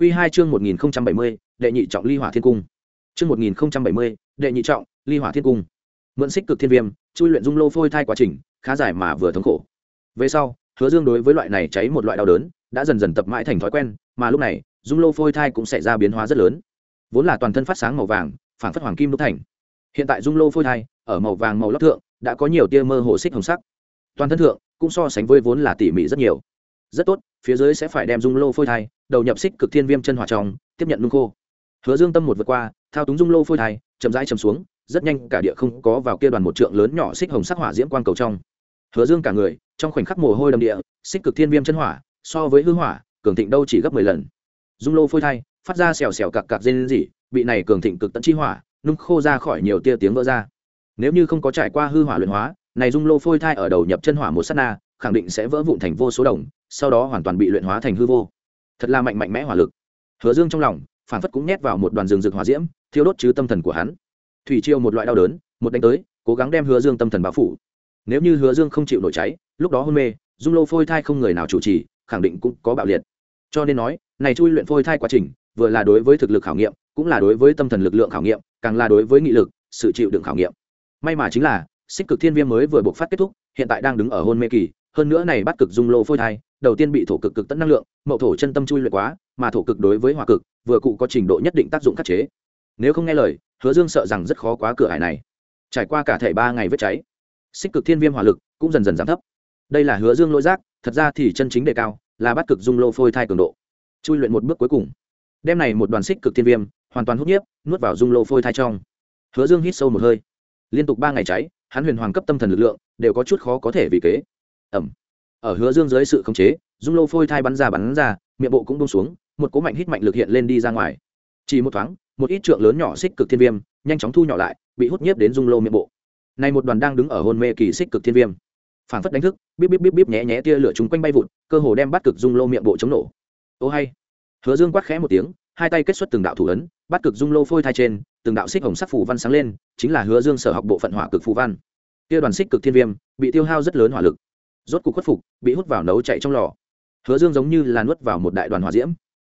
Quy 2 chương 1070, đệ nhị trọng ly hỏa thiên cung. Chương 1070, đệ nhị trọng, ly hỏa thiên cung. Mượn xích cực thiên viêm, chui luyện dung lô phôi thai quá trình, khá dài mà vừa thống khổ. Về sau, Hứa Dương đối với loại này cháy một loại đau đớn, đã dần dần tập mãi thành thói quen, mà lúc này, dung lô phôi thai cũng sẽ ra biến hóa rất lớn. Vốn là toàn thân phát sáng màu vàng, phản phất hoàng kim đúc thành. Hiện tại dung lô phôi thai, ở màu vàng màu lót thượng, đã có nhiều tia mơ hồ xích hồng sắc. Toàn thân thượng cũng so sánh với vốn là tỉ mỉ rất nhiều. Rất tốt, phía dưới sẽ phải đem dung lô phôi thai, đầu nhập xích cực thiên viêm chân hỏa trong, tiếp nhận nung khô. Hứa Dương tâm một vượt qua, thao túng dung lô phôi thai, chậm rãi chầm xuống, rất nhanh cả địa không có vào kia đoàn một trượng lớn nhỏ xích hồng sắc hỏa diễm quang cầu trong. Hứa Dương cả người, trong khoảnh khắc mồ hôi đầm địa, xích cực thiên viêm chân hỏa, so với hư hỏa, cường thịnh đâu chỉ gấp mười lần. Dung lô phôi thai, phát ra xèo xèo cặc cặc rên dỉ bị này cường thịnh cực tận chi hỏa, nung khô ra khỏi nhiều tia tiếng vỡ ra. Nếu như không có trải qua hư hỏa luyện hóa, này dung lô phôi thai ở đầu nhập chân hỏa một sát na, khẳng định sẽ vỡ vụn thành vô số đồng, sau đó hoàn toàn bị luyện hóa thành hư vô. Thật là mạnh mạnh mẽ hỏa lực. Hứa Dương trong lòng, phản phất cũng nhét vào một đoàn rừng rực hỏa diễm, thiêu đốt chứ tâm thần của hắn. Thủy triều một loại đau đớn, một đánh tới, cố gắng đem Hứa Dương tâm thần bao phủ. Nếu như Hứa Dương không chịu nổi cháy, lúc đó hôn mê, dung lô phôi thai không người nào chủ trì, khẳng định cũng có bạo liệt. Cho nên nói, này chui luyện phôi thai quá trình, vừa là đối với thực lực khảo nghiệm, cũng là đối với tâm thần lực lượng khảo nghiệm, càng là đối với nghị lực, sự chịu đựng khảo nghiệm. May mà chính là, xích cực thiên viêm mới vừa buộc phát kết thúc, hiện tại đang đứng ở hôn mê kỳ, hơn nữa này bắt cực dung lô phôi thai, đầu tiên bị thổ cực cực tận năng lượng, mậu thổ chân tâm chui luyện quá, mà thổ cực đối với hỏa cực, vừa cụ có trình độ nhất định tác dụng khắc chế. Nếu không nghe lời, Hứa Dương sợ rằng rất khó quá cửa hải này. Trải qua cả thể ba ngày vết cháy, xích cực thiên viêm hỏa lực cũng dần dần giảm thấp. Đây là Hứa Dương lỗi giác, thật ra thì chân chính đề cao, là bắt cực dung lô phôi thai cường độ. Chui luyện một bước cuối cùng, đem này một đoàn xích cực thiên viêm hoàn toàn hút nhiếp, nuốt vào dung lô phôi thai trong. Hứa Dương hít sâu một hơi. Liên tục ba ngày cháy, hắn huyền hoàng cấp tâm thần lực lượng đều có chút khó có thể vì kế. Ẩm. Ở hứa dương dưới sự khống chế, dung lô phôi thai bắn ra bắn ra, miệng bộ cũng bông xuống, một cố mạnh hít mạnh lực hiện lên đi ra ngoài. Chỉ một thoáng, một ít trượng lớn nhỏ xích cực thiên viêm, nhanh chóng thu nhỏ lại, bị hút nhiếp đến dung lô miệng bộ. Này một đoàn đang đứng ở hôn mê kỳ xích cực thiên viêm. Phản phất đánh thức, bíp bíp bíp bíp nhẹ nhẹ tia lửa chúng quanh bay vụt, cơ hồ đem bắt cực dung lô miệng bộ chống nổ. Ô hay. Hứa dương quát khẽ một tiếng, hai tay kết xuất từng đạo thủ ấn, bắt cực dung lô phôi thai trên, từng đạo xích hồng sắc phủ văn sáng lên, chính là hứa dương sở học bộ phận hỏa cực phù văn. Tia đoàn xích cực thiên viêm, bị tiêu hao rất lớn hỏa lực rốt cục khuất phục, bị hút vào nấu chạy trong lò. Hứa dương giống như là nuốt vào một đại đoàn hỏa diễm.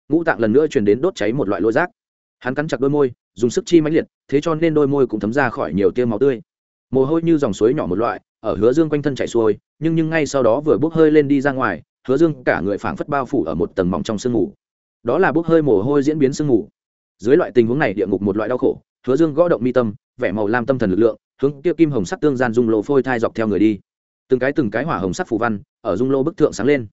Ngũ tạng lần nữa truyền đến đốt cháy một loại lỗ rác hắn cắn chặt đôi môi, dùng sức chi mãnh liệt, thế cho nên đôi môi cũng thấm ra khỏi nhiều tiêu máu tươi. Mồ hôi như dòng suối nhỏ một loại, ở hứa dương quanh thân chảy xuôi, nhưng nhưng ngay sau đó vừa bốc hơi lên đi ra ngoài, hứa dương cả người phảng phất bao phủ ở một tầng mỏng trong sương ngủ. đó là bốc hơi mồ hôi diễn biến sương ngủ. dưới loại tình huống này địa ngục một loại đau khổ, hứa dương gõ động mi tâm, vẻ màu lam tâm thần lực lượng, hướng kia kim hồng sắc tương gian dung lộ phôi thai dọc theo người đi từng cái từng cái hỏa hồng sắc phù văn ở dung lô bức thượng sáng lên.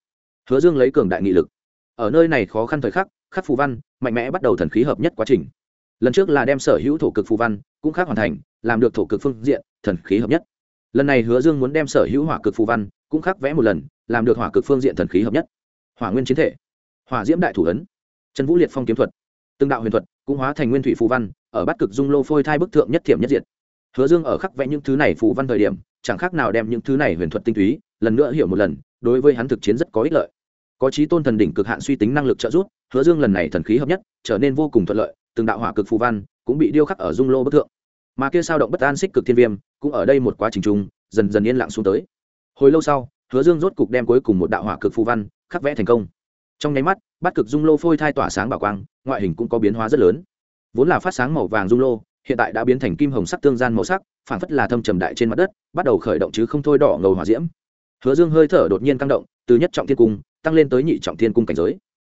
Hứa dương lấy cường đại nghị lực. Ở nơi này khó khăn thời khắc khắc phù văn mạnh mẽ bắt đầu thần khí hợp nhất quá trình. Lần trước là đem sở hữu thổ cực phù văn cũng khác hoàn thành, làm được thổ cực phương diện, thần khí hợp nhất. Lần này hứa dương muốn đem sở hữu hỏa cực phù văn cũng khác vẽ một lần, làm được hỏa cực phương diện thần khí hợp nhất. Hỏa nguyên chiến thể, hỏa diễm đại thủ ấn trần vũ liệt phong kiếm thuật, từng đạo huyền thuật cũng hóa thành nguyên thủy phù văn ở bát cực dung lô phôi thai bức thượng nhất thiểm nhất diệt. Hứa dương ở khắc vẽ những thứ này phù văn thời điểm chẳng khác nào đem những thứ này huyền thuật tinh túy, lần nữa hiểu một lần, đối với hắn thực chiến rất có ích lợi. Có trí tôn thần đỉnh cực hạn suy tính năng lực trợ giúp, hứa dương lần này thần khí hợp nhất, trở nên vô cùng thuận lợi, từng đạo hỏa cực phù văn cũng bị điêu khắc ở dung lô bất thượng. Mà kia sao động bất an xích cực thiên viêm cũng ở đây một quá trình chung, dần dần yên lặng xuống tới. Hồi lâu sau, hứa dương rốt cục đem cuối cùng một đạo hỏa cực phù văn khắc vẽ thành công. Trong nháy mắt bắt cực dung lô phôi thai tỏa sáng bảo quang, ngoại hình cũng có biến hóa rất lớn. Vốn là phát sáng màu vàng dung lô hiện tại đã biến thành kim hồng sắc tương gian màu sắc phản phất là thâm trầm đại trên mặt đất, bắt đầu khởi động chứ không thôi đỏ ngầu hỏa diễm. Hứa dương hơi thở đột nhiên căng động, từ nhất trọng thiên cung, tăng lên tới nhị trọng thiên cung cảnh giới.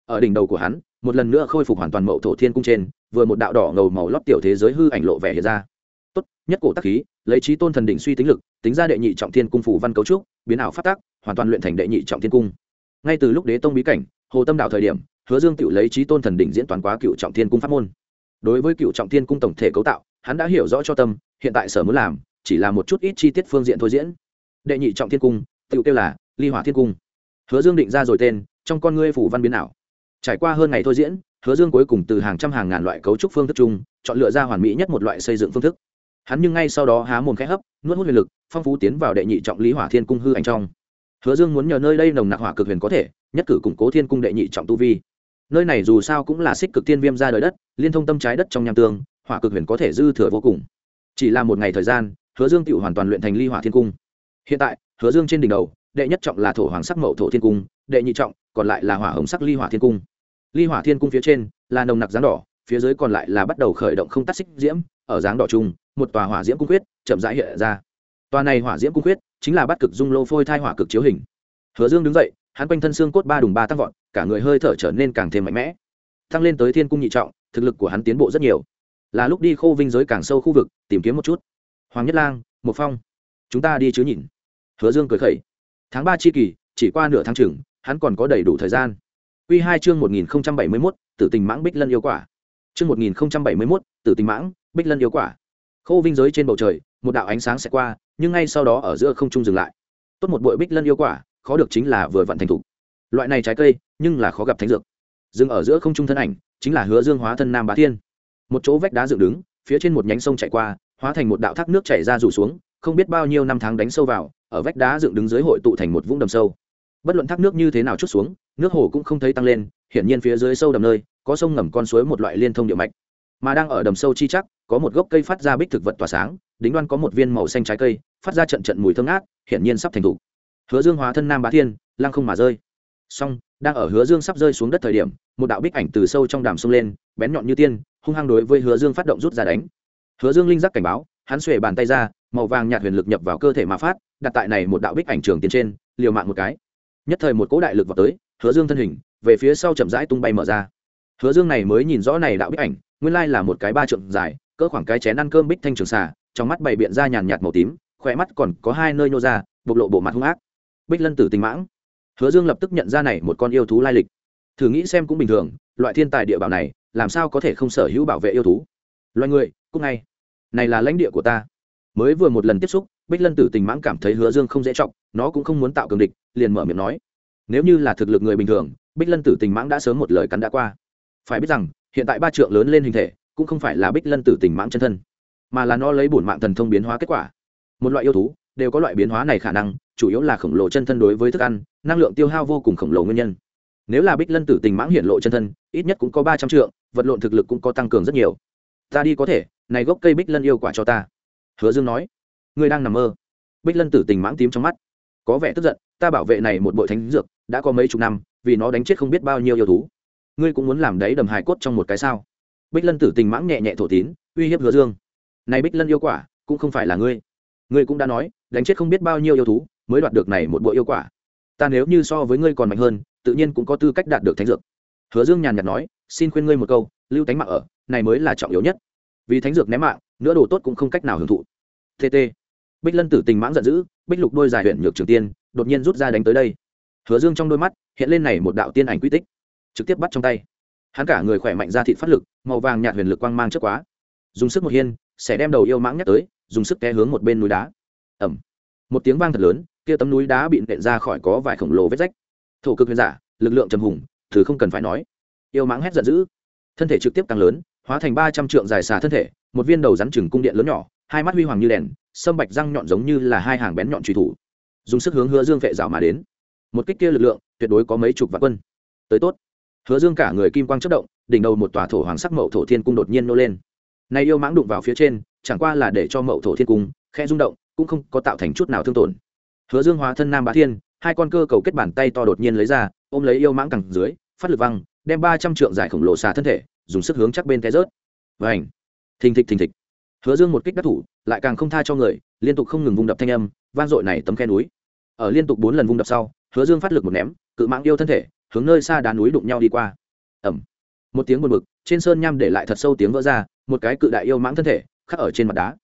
Ở đỉnh đầu của hắn, một lần nữa khôi phục hoàn toàn mậu thổ thiên cung trên, vừa một đạo đỏ ngầu màu lót tiểu thế giới hư ảnh lộ vẻ hiện ra. Tốt, nhất cổ tác khí, lấy trí tôn thần đỉnh suy tính lực, tính ra đệ nhị trọng thiên cung phủ văn cấu trúc, biến ảo phát tác, hoàn toàn luyện thành đệ nhị trọng thiên cung. Ngay từ lúc đế tông bí cảnh, hồ tâm đạo thời điểm, hứa dương tự lấy trí tôn thần đỉnh diễn toàn quá cựu trọng thiên cung pháp môn đối với cựu trọng thiên cung tổng thể cấu tạo, hắn đã hiểu rõ cho tâm, hiện tại sở muốn làm, chỉ là một chút ít chi tiết phương diện thôi diễn. Đệ nhị trọng thiên cung tự kêu là ly hỏa thiên cung. Hứa dương định ra rồi tên, trong con ngươi phủ văn biến ảo. Trải qua hơn ngày thôi diễn, hứa dương cuối cùng từ hàng trăm hàng ngàn loại cấu trúc phương thức chung, chọn lựa ra hoàn mỹ nhất một loại xây dựng phương thức. Hắn nhưng ngay sau đó há mồm khẽ hấp, nuốt hút huyền lực, phong phú tiến vào đệ nhị trọng lý hỏa thiên cung hư ảnh trong. Hứa dương muốn nhờ nơi đây nồng nặc hỏa cực huyền có thể, nhất cử củng cố thiên cung đệ nhị trọng tu vi nơi này dù sao cũng là xích cực thiên viêm ra đời đất, liên thông tâm trái đất trong nham tương, hỏa cực huyền có thể dư thừa vô cùng. Chỉ là một ngày thời gian, hứa dương tự hoàn toàn luyện thành ly hỏa thiên cung. Hiện tại, hứa dương trên đỉnh đầu, đệ nhất trọng là thổ hoàng sắc mậu thổ thiên cung, đệ nhị trọng, còn lại là hỏa hồng sắc ly hỏa thiên cung. Ly hỏa thiên cung phía trên là nồng nặc dáng đỏ, phía dưới còn lại là bắt đầu khởi động không tắt xích diễm, ở dáng đỏ chung, một tòa hỏa diễm cung quyết chậm rãi hiện ra. Tòa này hỏa diễm cung quyết chính là bắt cực dung lô phôi thai hỏa cực chiếu hình. Hứa dương đứng dậy hắn quanh thân xương cốt ba đùng ba tăng vọt, cả người hơi thở trở nên càng thêm mạnh mẽ. Tăng lên tới thiên cung nhị trọng, thực lực của hắn tiến bộ rất nhiều. Là lúc đi khô vinh giới càng sâu khu vực, tìm kiếm một chút. Hoàng nhất lang một phong, chúng ta đi chứ nhìn hứa dương cười khẩy. Tháng ba chi kỳ, chỉ qua nửa tháng chừng, hắn còn có đầy đủ thời gian. Q hai chương một nghìn bảy mươi mốt, tử tình mãng bích lân yêu quả. Chương một nghìn bảy mươi mốt, tử tình mãng bích lân yêu quả. Khô vinh giới trên bầu trời, một đạo ánh sáng sẽ qua, nhưng ngay sau đó ở giữa không trung dừng lại. Tốt một bội bích lân yêu quả khó được chính là vừa vặn thành thục. Loại này trái cây, nhưng là khó gặp thánh dược. Dừng ở giữa không trung thân ảnh, chính là hứa dương hóa thân nam bá thiên. Một chỗ vách đá dựng đứng, phía trên một nhánh sông chạy qua, hóa thành một đạo thác nước chảy ra rủ xuống, không biết bao nhiêu năm tháng đánh sâu vào, ở vách đá dựng đứng dưới hội tụ thành một vũng đầm sâu. Bất luận thác nước như thế nào chút xuống, nước hồ cũng không thấy tăng lên, hiển nhiên phía dưới sâu đầm nơi, có sông ngầm con suối một loại liên thông địa mạch. Mà đang ở đầm sâu chi chắc, có một gốc cây phát ra bích thực vật tỏa sáng, đính đoan có một viên màu xanh trái cây, phát ra trận trận mùi thơm ngát, hiển nhiên sắp thành thủ hứa dương hóa thân nam bá thiên, lăng không mà rơi. Song đang ở hứa dương sắp rơi xuống đất thời điểm, một đạo bích ảnh từ sâu trong đàm sông lên, bén nhọn như tiên, hung hăng đối với hứa dương phát động rút ra đánh. Hứa dương linh giác cảnh báo, hắn xuề bàn tay ra, màu vàng nhạt huyền lực nhập vào cơ thể mà phát, đặt tại này một đạo bích ảnh trường tiến trên, liều mạng một cái. Nhất thời một cỗ đại lực vào tới, hứa dương thân hình, về phía sau chậm rãi tung bay mở ra. Hứa dương này mới nhìn rõ này đạo bích ảnh, nguyên lai là một cái ba trượng dài, cỡ khoảng cái chén ăn cơm bích thanh trường xà, trong mắt bày biện ra nhàn nhạt màu tím khỏe mắt còn có hai nơi nhô ra, bộc lộ bộ mặt hung ác bích lân tử tình mãng. Hứa dương lập tức nhận ra này một con yêu thú lai lịch. Thử nghĩ xem cũng bình thường, loại thiên tài địa bảo này, làm sao có thể không sở hữu bảo vệ yêu thú? Loài người, cũng ngay. Này là lãnh địa của ta. Mới vừa một lần tiếp xúc, bích lân tử tình mãng cảm thấy hứa dương không dễ trọng nó cũng không muốn tạo cường địch, liền mở miệng nói. Nếu như là thực lực người bình thường, bích lân tử tình mãng đã sớm một lời cắn đã qua. Phải biết rằng, hiện tại ba trượng lớn lên hình thể, cũng không phải là bích lân tử tình mãng chân thân, mà là nó lấy bổn mạng thần thông biến hóa kết quả. Một loại yêu thú, đều có loại biến hóa này khả năng chủ yếu là khổng lồ chân thân đối với thức ăn, năng lượng tiêu hao vô cùng khổng lồ nguyên nhân. Nếu là bích lân tử tình mãng hiện lộ chân thân, ít nhất cũng có ba trăm trượng, vật lộn thực lực cũng có tăng cường rất nhiều. Ta đi có thể, này gốc cây bích lân yêu quả cho ta. Hứa dương nói. Ngươi đang nằm mơ. Bích lân tử tình mãng tím trong mắt. Có vẻ tức giận, ta bảo vệ này một bội thánh dược, đã có mấy chục năm, vì nó đánh chết không biết bao nhiêu yêu thú. Ngươi cũng muốn làm đấy đầm hài cốt trong một cái sao? Bích lân tử tình mãng nhẹ nhẹ thổ tín, uy hiếp hứa dương. Này bích lân yêu quả, cũng không phải là ngươi. Ngươi cũng đã nói đánh chết không biết bao nhiêu yêu thú mới đoạt được này một bộ yêu quả. Ta nếu như so với ngươi còn mạnh hơn, tự nhiên cũng có tư cách đạt được thánh dược. Hứa dương nhàn nhạt nói, xin khuyên ngươi một câu, lưu tánh mạng ở, này mới là trọng yếu nhất. Vì thánh dược ném mạng nữa đồ tốt cũng không cách nào hưởng thụ. Tt bích lân tử tình mãng giận dữ, bích lục đôi dài huyện nhược trường tiên, đột nhiên rút ra đánh tới đây. Hứa dương trong đôi mắt hiện lên này một đạo tiên ảnh quy tích, trực tiếp bắt trong tay. Hắn cả người khỏe mạnh ra thịt phát lực, màu vàng nhạt huyền lực quang mang trước quá. Dùng sức một hiên, sẽ đem đầu yêu mãng nhắc tới, dùng sức té hướng một bên núi đá ẩm một tiếng vang thật lớn, kia tấm núi đá bị nện ra khỏi có vài khổng lồ vết rách. Thổ cực huyền giả, lực lượng trầm hùng thứ không cần phải nói. Yêu mãng hét giận dữ. Thân thể trực tiếp tăng lớn, hóa thành ba trăm trượng dài xà thân thể, một viên đầu rắn chừng cung điện lớn nhỏ, hai mắt huy hoàng như đèn, sâm bạch răng nhọn giống như là hai hàng bén nhọn truy thủ. Dùng sức hướng hứa dương vệ rào mà đến. Một kích kia lực lượng, tuyệt đối có mấy chục vạn quân. Tới tốt. Hứa dương cả người kim quang chất động, đỉnh đầu một tòa thổ hoàng sắc mậu thổ thiên cung đột nhiên nô lên. Nay yêu mãng đụng vào phía trên, chẳng qua là để cho mậu thổ thiên cung khe rung động cũng không có tạo thành chút nào thương tổn. Hứa dương hóa thân nam bá thiên, hai con cơ cầu kết bàn tay to đột nhiên lấy ra, ôm lấy yêu mãng cẳng dưới, phát lực văng, đem ba trăm trượng dài khổng lồ xà thân thể, dùng sức hướng chắc bên té rớt. Vảnh thình thịch thình thịch. Hứa dương một kích đắc thủ, lại càng không tha cho người, liên tục không ngừng vung đập thanh âm, vang dội này tấm khe núi. Ở liên tục bốn lần vung đập sau, hứa dương phát lực một ném, cự mãng yêu thân thể, hướng nơi xa đá núi đụng nhau đi qua. Ẩm một tiếng buồn bực, trên sơn nham để lại thật sâu tiếng vỡ ra, một cái cự đại yêu mãng thân thể, khắc ở trên mặt đá.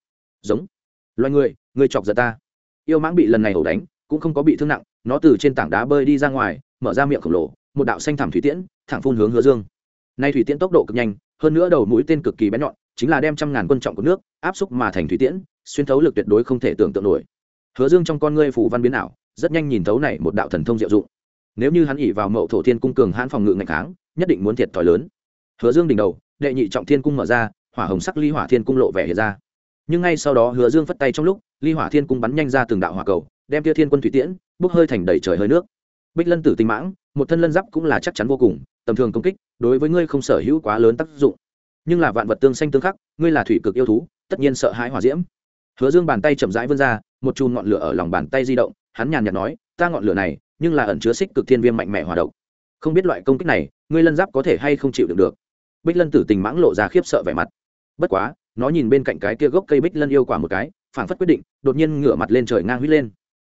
Giống! Loài người người chọc giận ta. Yêu mãng bị lần này ẩu đánh, cũng không có bị thương nặng, nó từ trên tảng đá bơi đi ra ngoài, mở ra miệng khổng lồ, một đạo xanh thảm thủy tiễn, thẳng phun hướng hứa dương. Nay thủy tiễn tốc độ cực nhanh, hơn nữa đầu mũi tên cực kỳ bén nhọn, chính là đem trăm ngàn quân trọng của nước áp xúc mà thành thủy tiễn, xuyên thấu lực tuyệt đối không thể tưởng tượng nổi. Hứa dương trong con ngươi phủ văn biến ảo, rất nhanh nhìn thấu này một đạo thần thông diệu dụng. Nếu như hắn ỉ vào mậu thổ thiên cung cường hãn phòng ngự ngày kháng, nhất định muốn thiệt thòi lớn. Hứa dương đỉnh đầu, đệ nhị trọng thiên cung mở ra, hỏa hồng sắc ly hỏa thiên cung lộ vẻ hiện ra nhưng ngay sau đó hứa dương phất tay trong lúc, ly hỏa thiên cung bắn nhanh ra từng đạo hỏa cầu, đem tia thiên quân thủy tiễn, bốc hơi thành đầy trời hơi nước. Bích lân tử tinh mãng, một thân lân giáp cũng là chắc chắn vô cùng, tầm thường công kích, đối với ngươi không sở hữu quá lớn tác dụng. Nhưng là vạn vật tương xanh tương khắc, ngươi là thủy cực yêu thú, tất nhiên sợ hãi hỏa diễm. Hứa dương bàn tay chậm rãi vươn ra, một chùm ngọn lửa ở lòng bàn tay di động, hắn nhàn nhạt nói, ta ngọn lửa này, nhưng là ẩn chứa xích cực thiên viêm mạnh mẽ hòa độc. Không biết loại công kích này, ngươi lân giáp có thể hay không chịu được được? Bích lân tử tình mãng lộ ra khiếp sợ vẻ mặt. Bất quá nó nhìn bên cạnh cái kia gốc cây bích lân yêu quả một cái, phảng phất quyết định, đột nhiên ngửa mặt lên trời ngang huýt lên.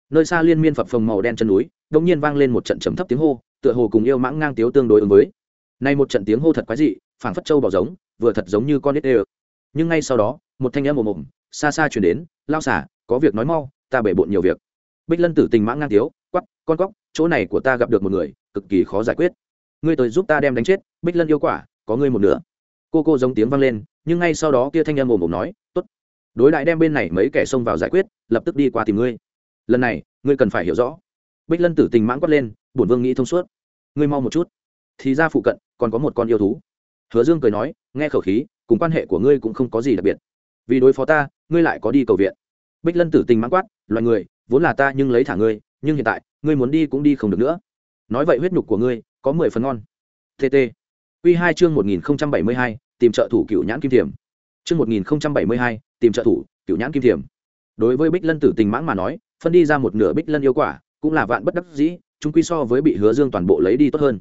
Nơi xa liên miên phập phồng màu đen chân núi, đột nhiên vang lên một trận trầm thấp tiếng hô, tựa hồ cùng yêu mãng ngang tiếu tương đối ứng với. Nay một trận tiếng hô thật quái dị, phảng phất châu bỏ giống, vừa thật giống như con nít ê nhưng ngay sau đó, một thanh âm ồm ồm, xa xa chuyển đến, lao xả có việc nói mau, ta bể bộn nhiều việc. Bích lân tử tình mãng ngang tiếu quắp con cóc, chỗ này của ta gặp được một người, cực kỳ khó giải quyết. Ngươi tới giúp ta đem đánh chết, bích lân yêu quả, có ngươi một nửa. Cô cô giống tiếng vang lên nhưng ngay sau đó kia thanh âm ồm ồm nói, tốt, đối đại đem bên này mấy kẻ xông vào giải quyết, lập tức đi qua tìm ngươi. Lần này, ngươi cần phải hiểu rõ. Bích lân tử tình mãng quát lên, bổn vương nghĩ thông suốt. Ngươi mau một chút. Thì ra phụ cận, còn có một con yêu thú. Hứa dương cười nói, nghe khẩu khí, cùng quan hệ của ngươi cũng không có gì đặc biệt. Vì đối phó ta, ngươi lại có đi cầu viện. Bích lân tử tình mãng quát, loài người, vốn là ta nhưng lấy thả ngươi, nhưng hiện tại, ngươi muốn đi cũng đi không được nữa. Nói vậy huyết nhục của ngươi có mười phần ngon. Tt q hai chương một nghìn bảy mươi hai tìm trợ thủ cựu nhãn kim thiểm Trước một nghìn bảy mươi hai, tìm trợ thủ cựu nhãn kim thiểm đối với bích lân tử tình mãng mà nói, phân đi ra một nửa bích lân yêu quả, cũng là vạn bất đắc dĩ chúng quy so với bị hứa dương toàn bộ lấy đi tốt hơn.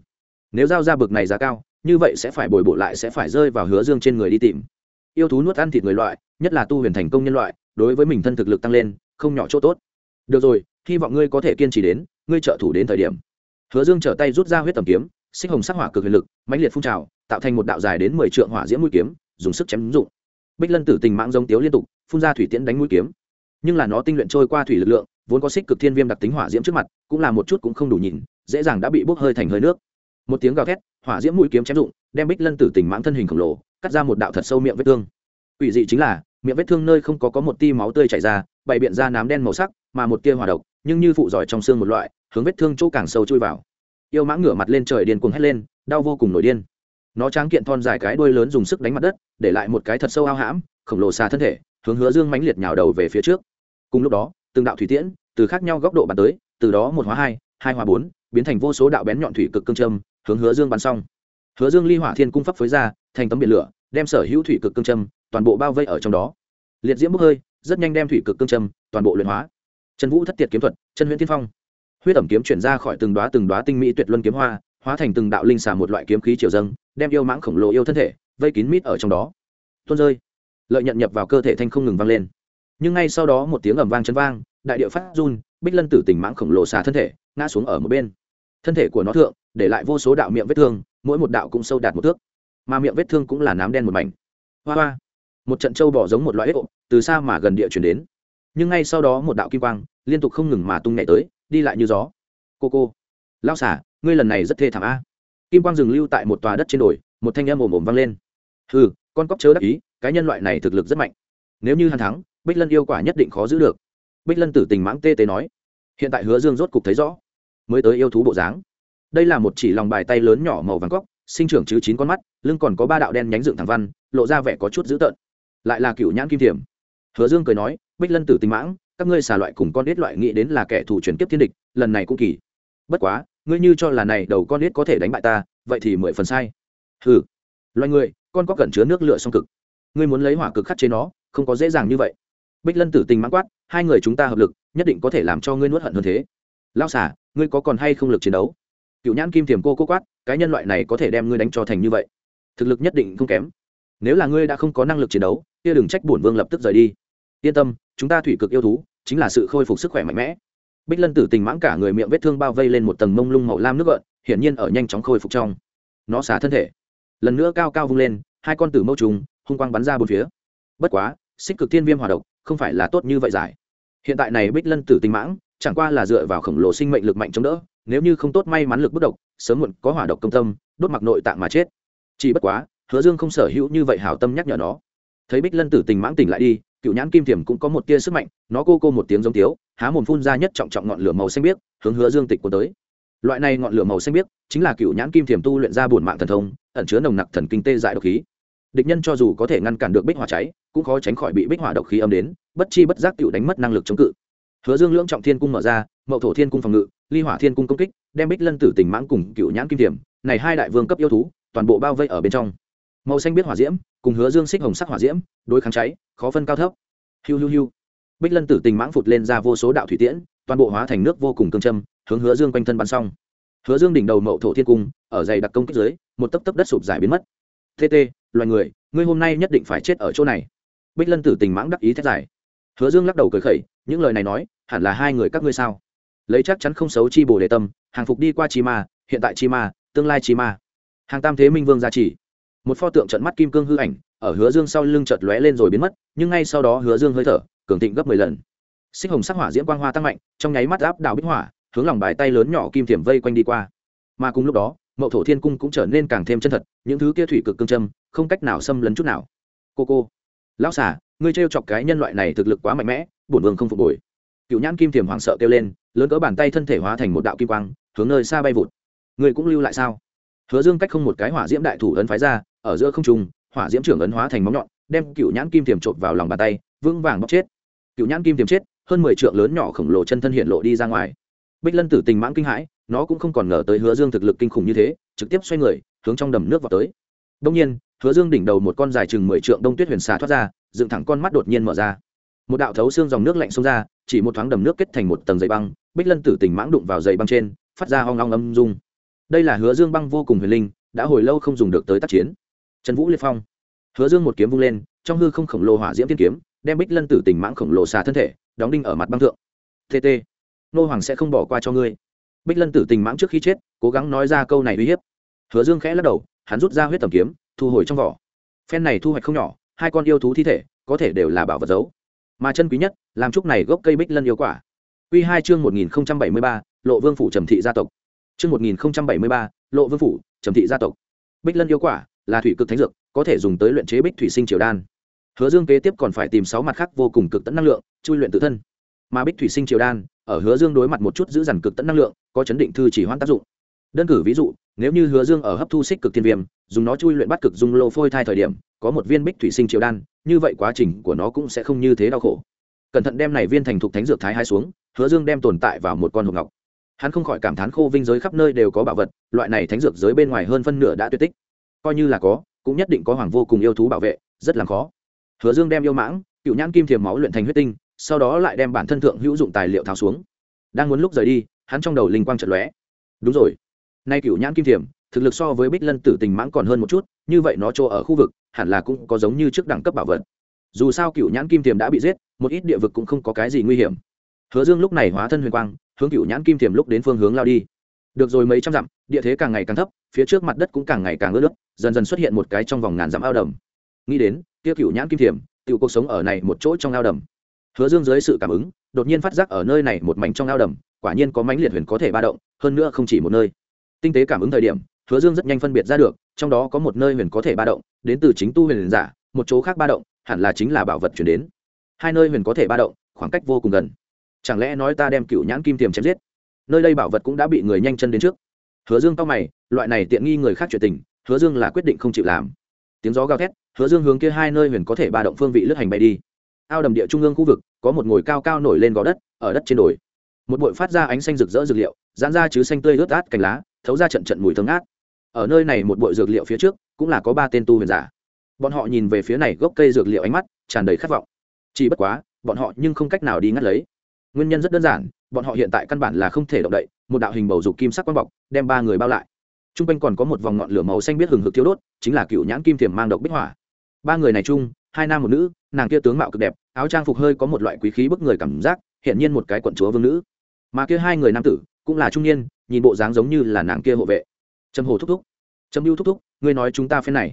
Nếu giao ra bực này giá cao, như vậy sẽ phải bồi bộ lại sẽ phải rơi vào hứa dương trên người đi tìm. Yêu thú nuốt ăn thịt người loại, nhất là tu huyền thành công nhân loại, đối với mình thân thực lực tăng lên, không nhỏ chỗ tốt. Được rồi, hy vọng ngươi có thể kiên trì đến, ngươi trợ thủ đến thời điểm. Hứa dương trở tay rút ra huyết tầm kiếm, xích hồng sắc hỏa cực huyền lực, mãnh liệt phun trào tạo thành một đạo dài đến mười trượng hỏa diễm mũi kiếm, dùng sức chém ứng dụng. Bích lân tử tình mãng giống tiếu liên tục, phun ra thủy tiễn đánh mũi kiếm. Nhưng là nó tinh luyện trôi qua thủy lực lượng, vốn có xích cực thiên viêm đặc tính hỏa diễm trước mặt, cũng là một chút cũng không đủ nhìn, dễ dàng đã bị bốc hơi thành hơi nước. Một tiếng gào thét, hỏa diễm mũi kiếm chém dụng, đem bích lân tử tình mãng thân hình khổng lồ, cắt ra một đạo thật sâu miệng vết thương. Ủy dị chính là, miệng vết thương nơi không có có một ti máu tươi chảy ra, bày biện ra nám đen màu sắc, mà một tia hỏa độc, nhưng như phụ giỏi trong xương một loại, hướng vết thương chỗ càng sâu chui vào. Yêu mãng ngửa mặt lên trời điên cuồng hét lên, đau vô cùng nổi điên nó tráng kiện thon dài cái đuôi lớn dùng sức đánh mặt đất, để lại một cái thật sâu ao hãm, khổng lồ xa thân thể, hướng hứa dương mãnh liệt nhào đầu về phía trước. Cùng lúc đó, từng đạo thủy tiễn, từ khác nhau góc độ bắn tới, từ đó một hóa hai hai hóa bốn, biến thành vô số đạo bén nhọn thủy cực cương châm, hướng hứa dương bắn xong. Hứa dương ly hỏa thiên cung pháp phối ra, thành tấm biển lửa, đem sở hữu thủy cực cương châm, toàn bộ bao vây ở trong đó. Liệt diễm bốc hơi, rất nhanh đem thủy cực cương châm, toàn bộ luyện hóa. Chân vũ thất tiệt kiếm thuật, chân huyễn tiên phong. Huyết ẩm kiếm chuyển ra khỏi từng đoá từng đoá tinh mỹ tuyệt luân kiếm hoa, hóa thành từng đạo linh xà một loại kiếm khí triều dâng đem yêu mãng khổng lồ yêu thân thể vây kín mít ở trong đó. Tuôn rơi. Lợi nhận nhập vào cơ thể thanh không ngừng vang lên. Nhưng ngay sau đó một tiếng ầm vang chân vang, đại địa phát run, bích lân tử tình mãng khổng lồ xà thân thể, ngã xuống ở một bên. Thân thể của nó thượng, để lại vô số đạo miệng vết thương, mỗi một đạo cũng sâu đạt một thước. Mà miệng vết thương cũng là nám đen một mảnh. Hoa hoa. Một trận trâu bỏ giống một loại ếch từ xa mà gần địa chuyển đến. Nhưng ngay sau đó một đạo kim quang, liên tục không ngừng mà tung nhảy tới, đi lại như gió. Cô cô. Lao xả, ngươi lần này rất thê thảm a kim quang dừng lưu tại một tòa đất trên đồi, một thanh âm ồm ồm vang lên. Ừ con cóc chớ đắc ý, cái nhân loại này thực lực rất mạnh. Nếu như hắn thắng, bích lân yêu quả nhất định khó giữ được. Bích lân tử tình mãng tê tê nói. Hiện tại hứa dương rốt cục thấy rõ. Mới tới yêu thú bộ dáng. Đây là một chỉ lòng bài tay lớn nhỏ màu vàng cóc, sinh trưởng chứ chín con mắt, lưng còn có ba đạo đen nhánh dựng thẳng văn, lộ ra vẻ có chút dữ tợn. Lại là cựu nhãn kim thiểm. Hứa dương cười nói, bích lân tử tình mãng, các ngươi xà loại cùng con ít loại nghĩ đến là kẻ thù chuyển kiếp thiên địch, lần này cũng kỳ. Bất quá ngươi như cho là này đầu con ít có thể đánh bại ta, vậy thì mười phần sai. Hừ. Loài người, con có cần chứa nước lửa song cực. Ngươi muốn lấy hỏa cực khắc chế nó, không có dễ dàng như vậy. Bích lân tử tình mãng quát, hai người chúng ta hợp lực, nhất định có thể làm cho ngươi nuốt hận hơn thế. Lao xả ngươi có còn hay không lực chiến đấu? Cựu nhãn kim thiềm cô cô quát, cái nhân loại này có thể đem ngươi đánh cho thành như vậy. Thực lực nhất định không kém. Nếu là ngươi đã không có năng lực chiến đấu, kia đừng trách bổn vương lập tức rời đi. Yên tâm, chúng ta thủy cực yêu thú, chính là sự khôi phục sức khỏe mạnh mẽ bích lân tử tình mãng cả người miệng vết thương bao vây lên một tầng mông lung màu lam nước gợn, hiển nhiên ở nhanh chóng khôi phục trong. Nó xả thân thể. Lần nữa cao cao vung lên, hai con tử mâu trùng, hung quang bắn ra bốn phía. Bất quá, xích cực thiên viêm hòa độc, không phải là tốt như vậy giải. Hiện tại này bích lân tử tình mãng, chẳng qua là dựa vào khổng lồ sinh mệnh lực mạnh chống đỡ, nếu như không tốt may mắn lực bất độc, sớm muộn có hỏa độc công tâm, đốt mặc nội tạng mà chết. Chỉ bất quá, hứa dương không sở hữu như vậy hảo tâm nhắc nhở nó. Thấy bích lân tử tình mãng tỉnh lại đi cựu nhãn kim thiểm cũng có một tia sức mạnh, nó cô cô một tiếng giống tiếu, há mồm phun ra nhất trọng trọng ngọn lửa màu xanh biếc, hướng hứa dương tịch của tới. Loại này ngọn lửa màu xanh biếc chính là cựu nhãn kim thiểm tu luyện ra bổn mạng thần thông, ẩn chứa nồng nặc thần kinh tê dại độc khí. Địch nhân cho dù có thể ngăn cản được bích hỏa cháy, cũng khó tránh khỏi bị bích hỏa độc khí âm đến, bất chi bất giác cựu đánh mất năng lực chống cự. Hứa dương lưỡng trọng thiên cung mở ra, mậu thổ thiên cung phòng ngự, ly hỏa thiên cung công kích, đem bích lân tử tình mãng cùng cựu nhãn kim thiểm, này hai đại vương cấp yêu thú, toàn bộ bao vây ở bên trong màu xanh biết hỏa diễm, cùng hứa dương xích hồng sắc hỏa diễm, đối kháng cháy, khó phân cao thấp. Hiu hiu hiu. Bích lân tử tình mãng phụt lên ra vô số đạo thủy tiễn, toàn bộ hóa thành nước vô cùng cương châm, hướng hứa dương quanh thân bắn xong. Hứa dương đỉnh đầu mậu thổ thiên cung, ở dày đặc công kích dưới, một tấc tấc đất sụp giải biến mất. Tt loài người, ngươi hôm nay nhất định phải chết ở chỗ này. Bích lân tử tình mãng đắc ý thét giải hứa dương lắc đầu cười khẩy, những lời này nói, hẳn là hai người các ngươi sao? Lấy chắc chắn không xấu chi bồ đề tâm, hàng phục đi qua chi ma, hiện tại chi ma, tương lai chi ma. Hàng tam thế minh vương gia trì một pho tượng trận mắt kim cương hư ảnh, ở hứa dương sau lưng chợt lóe lên rồi biến mất, nhưng ngay sau đó hứa dương hơi thở, cường thịnh gấp mười lần. Xích hồng sắc hỏa diễm quang hoa tăng mạnh, trong nháy mắt áp đảo bích hỏa, hướng lòng bài tay lớn nhỏ kim thiểm vây quanh đi qua. Mà cùng lúc đó, mậu thổ thiên cung cũng trở nên càng thêm chân thật, những thứ kia thủy cực cương châm, không cách nào xâm lấn chút nào. Cô cô, lão xả ngươi trêu chọc cái nhân loại này thực lực quá mạnh mẽ, bổn vương không phục hồi. Cựu nhãn kim thiểm hoảng sợ kêu lên, lớn cỡ bàn tay thân thể hóa thành một đạo kim quang, hướng nơi xa bay vụt. Ngươi cũng lưu lại sao? Hứa dương cách không một cái hỏa diễm đại thủ ấn phái ra ở giữa không trung, hỏa diễm trưởng ấn hóa thành móng nhọn, đem cựu nhãn kim tiềm trộn vào lòng bàn tay, vững vàng bóc chết. Cựu nhãn kim tiềm chết, hơn mười trượng lớn nhỏ khổng lồ chân thân hiện lộ đi ra ngoài. Bích lân tử tình mãng kinh hãi, nó cũng không còn ngờ tới hứa dương thực lực kinh khủng như thế, trực tiếp xoay người, hướng trong đầm nước vào tới. Đông nhiên, hứa dương đỉnh đầu một con dài chừng mười trượng đông tuyết huyền xà thoát ra, dựng thẳng con mắt đột nhiên mở ra. Một đạo thấu xương dòng nước lạnh xông ra, chỉ một thoáng đầm nước kết thành một tầng dày băng, bích lân tử tình mãng đụng vào dày băng trên, phát ra hoang long âm dung. Đây là hứa dương băng vô cùng huyền linh, đã hồi lâu không dùng được tới tác chiến trần vũ liệt phong. Hứa dương một kiếm vung lên, trong hư không khổng lồ hỏa diễm tiên kiếm, đem bích lân tử tình mãng khổng lồ xà thân thể, đóng đinh ở mặt băng thượng. Tt nô hoàng sẽ không bỏ qua cho ngươi. Bích lân tử tình mãng trước khi chết, cố gắng nói ra câu này uy hiếp. Hứa dương khẽ lắc đầu, hắn rút ra huyết tầm kiếm, thu hồi trong vỏ. Phen này thu hoạch không nhỏ, hai con yêu thú thi thể, có thể đều là bảo vật giấu. Mà chân quý nhất, làm trúc này gốc cây bích lân yêu quả. Q hai chương một nghìn bảy mươi ba, lộ vương phủ trầm thị gia tộc. Chương một nghìn bảy mươi ba, lộ vương phủ trầm thị gia tộc. Bích lân yêu quả là thủy cực thánh dược, có thể dùng tới luyện chế bích thủy sinh triều đan. Hứa dương kế tiếp còn phải tìm sáu mặt khác vô cùng cực tẫn năng lượng, chui luyện tự thân. Mà bích thủy sinh triều đan, ở hứa dương đối mặt một chút giữ dằn cực tẫn năng lượng, có chấn định thư chỉ hoãn tác dụng. Đơn cử ví dụ, nếu như hứa dương ở hấp thu xích cực thiên viêm, dùng nó chui luyện bắt cực dung lô phôi thai thời điểm, có một viên bích thủy sinh triều đan, như vậy quá trình của nó cũng sẽ không như thế đau khổ. Cẩn thận đem này viên thành thục thánh dược thái hai xuống, hứa dương đem tồn tại vào một con hộp ngọc. Hắn không khỏi cảm thán khô vinh giới khắp nơi đều có bảo vật, loại này thánh dược giới bên ngoài hơn phân nửa đã tuyệt tích coi như là có, cũng nhất định có hoàng vô cùng yêu thú bảo vệ, rất là khó. Hứa dương đem yêu mãng, cựu nhãn kim thiềm máu luyện thành huyết tinh, sau đó lại đem bản thân thượng hữu dụng tài liệu tháo xuống. Đang muốn lúc rời đi, hắn trong đầu linh quang trận lóe. Đúng rồi. Nay cựu nhãn kim thiềm, thực lực so với bích lân tử tình mãng còn hơn một chút, như vậy nó chỗ ở khu vực, hẳn là cũng có giống như trước đẳng cấp bảo vật. Dù sao cựu nhãn kim thiềm đã bị giết, một ít địa vực cũng không có cái gì nguy hiểm. Hứa dương lúc này hóa thân huyền quang, hướng cựu nhãn kim thiềm lúc đến phương hướng lao đi. Được rồi mấy trăm dặm địa thế càng ngày càng thấp, phía trước mặt đất cũng càng ngày càng ướt nước, dần dần xuất hiện một cái trong vòng ngàn dặm ao đầm. Nghĩ đến tiêu cựu nhãn kim thiềm tự cuộc sống ở này một chỗ trong ao đầm. Hứa dương dưới sự cảm ứng, đột nhiên phát giác ở nơi này một mảnh trong ao đầm, quả nhiên có mánh liệt huyền có thể ba động, hơn nữa không chỉ một nơi. Tinh tế cảm ứng thời điểm, hứa dương rất nhanh phân biệt ra được, trong đó có một nơi huyền có thể ba động, đến từ chính tu huyền giả, một chỗ khác ba động, hẳn là chính là bảo vật chuyển đến. Hai nơi huyền có thể ba động, khoảng cách vô cùng gần. Chẳng lẽ nói ta đem cựu nhãn kim tiềm chém giết? Nơi đây bảo vật cũng đã bị người nhanh chân đến trước hứa dương tao mày, loại này tiện nghi người khác chuyện tình, hứa dương là quyết định không chịu làm. Tiếng gió gào thét, hứa dương hướng kia hai nơi huyền có thể ba động phương vị lướt hành bay đi. Ao đầm địa trung ương khu vực, có một ngồi cao cao nổi lên gò đất, ở đất trên đồi. Một bụi phát ra ánh xanh rực rỡ dược liệu dán ra chứ xanh tươi ướt át cành lá, thấu ra trận trận mùi thơm ngát. Ở nơi này một bụi dược liệu phía trước, cũng là có ba tên tu huyền giả. Bọn họ nhìn về phía này gốc cây dược liệu ánh mắt tràn đầy khát vọng. Chỉ bất quá, bọn họ nhưng không cách nào đi ngắt lấy. Nguyên nhân rất đơn giản bọn họ hiện tại căn bản là không thể động đậy, một đạo hình bầu dục kim sắc quang bọc đem ba người bao lại. T r u n g quanh còn có một vòng ngọn lửa màu xanh biết hừng hực thiếu đốt, chính là cựu nhãn kim thiềm mang độc bích hỏa. Ba người này chung, hai nam một nữ, nàng kia tướng mạo cực đẹp, áo trang phục hơi có một loại quý khí bức người cảm giác hiện nhiên một cái quận chúa vương nữ. Mà kia hai người nam tử, cũng là trung niên, nhìn bộ dáng giống như là nàng kia hộ vệ. Trầm hồ thúc thúc, trầm mưu thúc thúc, ngươi nói chúng ta phen này,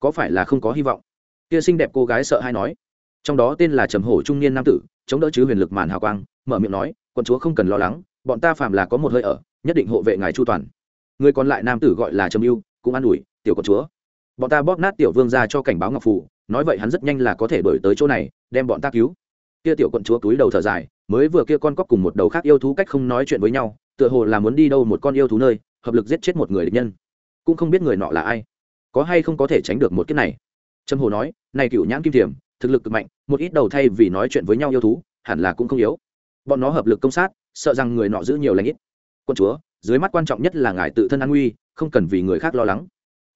có phải là không có hy vọng? Kia xinh đẹp cô gái sợ hay nói. Trong đó tên là trầm hổ trung niên nam tử, chống đỡ chứ huyền lực màn hào quang, mở miệng nói quận chúa không cần lo lắng, bọn ta phạm là có một hơi ở, nhất định hộ vệ ngài chu toàn. Người còn lại nam tử gọi là trầm mưu cũng an ủi, tiểu quận chúa. Bọn ta bóp nát tiểu vương ra cho cảnh báo ngọc phủ nói vậy hắn rất nhanh là có thể đổi tới chỗ này, đem bọn ta cứu. Kia tiểu quận chúa túi đầu thở dài, mới vừa kia con cóc cùng một đầu khác yêu thú cách không nói chuyện với nhau, tựa hồ là muốn đi đâu một con yêu thú nơi, hợp lực giết chết một người địch nhân. Cũng không biết người nọ là ai. Có hay không có thể tránh được một kiếp này? Trâm hồ nói, này cựu nhãn kim thiểm, thực lực cực mạnh, một ít đầu thay vì nói chuyện với nhau yêu thú, hẳn là cũng không yếu bọn nó hợp lực công sát, sợ rằng người nọ giữ nhiều lãnh ít. Quân chúa, dưới mắt quan trọng nhất là ngài tự thân an nguy, không cần vì người khác lo lắng.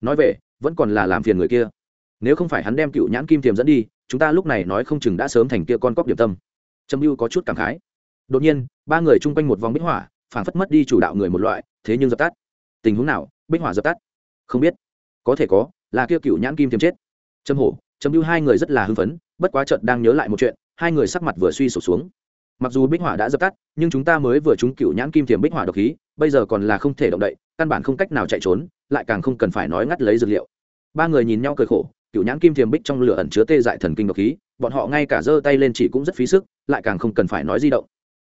Nói về, vẫn còn là làm phiền người kia. Nếu không phải hắn đem cựu nhãn kim thiềm dẫn đi, chúng ta lúc này nói không chừng đã sớm thành kia con cóc điểm tâm. Trâm mưu có chút cảm khái. Đột nhiên, ba người chung quanh một vòng bích hỏa, phảng phất mất đi chủ đạo người một loại, thế nhưng dập tắt. Tình huống nào? Bích hỏa dập tắt. Không biết. Có thể có, là kia cựu nhãn kim tiềm chết. Trâm hổ trâm mưu hai người rất là hưng phấn, bất quá trận đang nhớ lại một chuyện, hai người sắc mặt vừa suy sụp xuống mặc dù bích hỏa đã dập tắt, nhưng chúng ta mới vừa trúng cựu nhãn kim thiềm bích hỏa độc khí, bây giờ còn là không thể động đậy, căn bản không cách nào chạy trốn, lại càng không cần phải nói ngắt lấy dược liệu. Ba người nhìn nhau cười khổ cựu nhãn kim thiềm bích trong lửa ẩn chứa tê dại thần kinh độc khí, bọn họ ngay cả giơ tay lên chỉ cũng rất phí sức, lại càng không cần phải nói di động.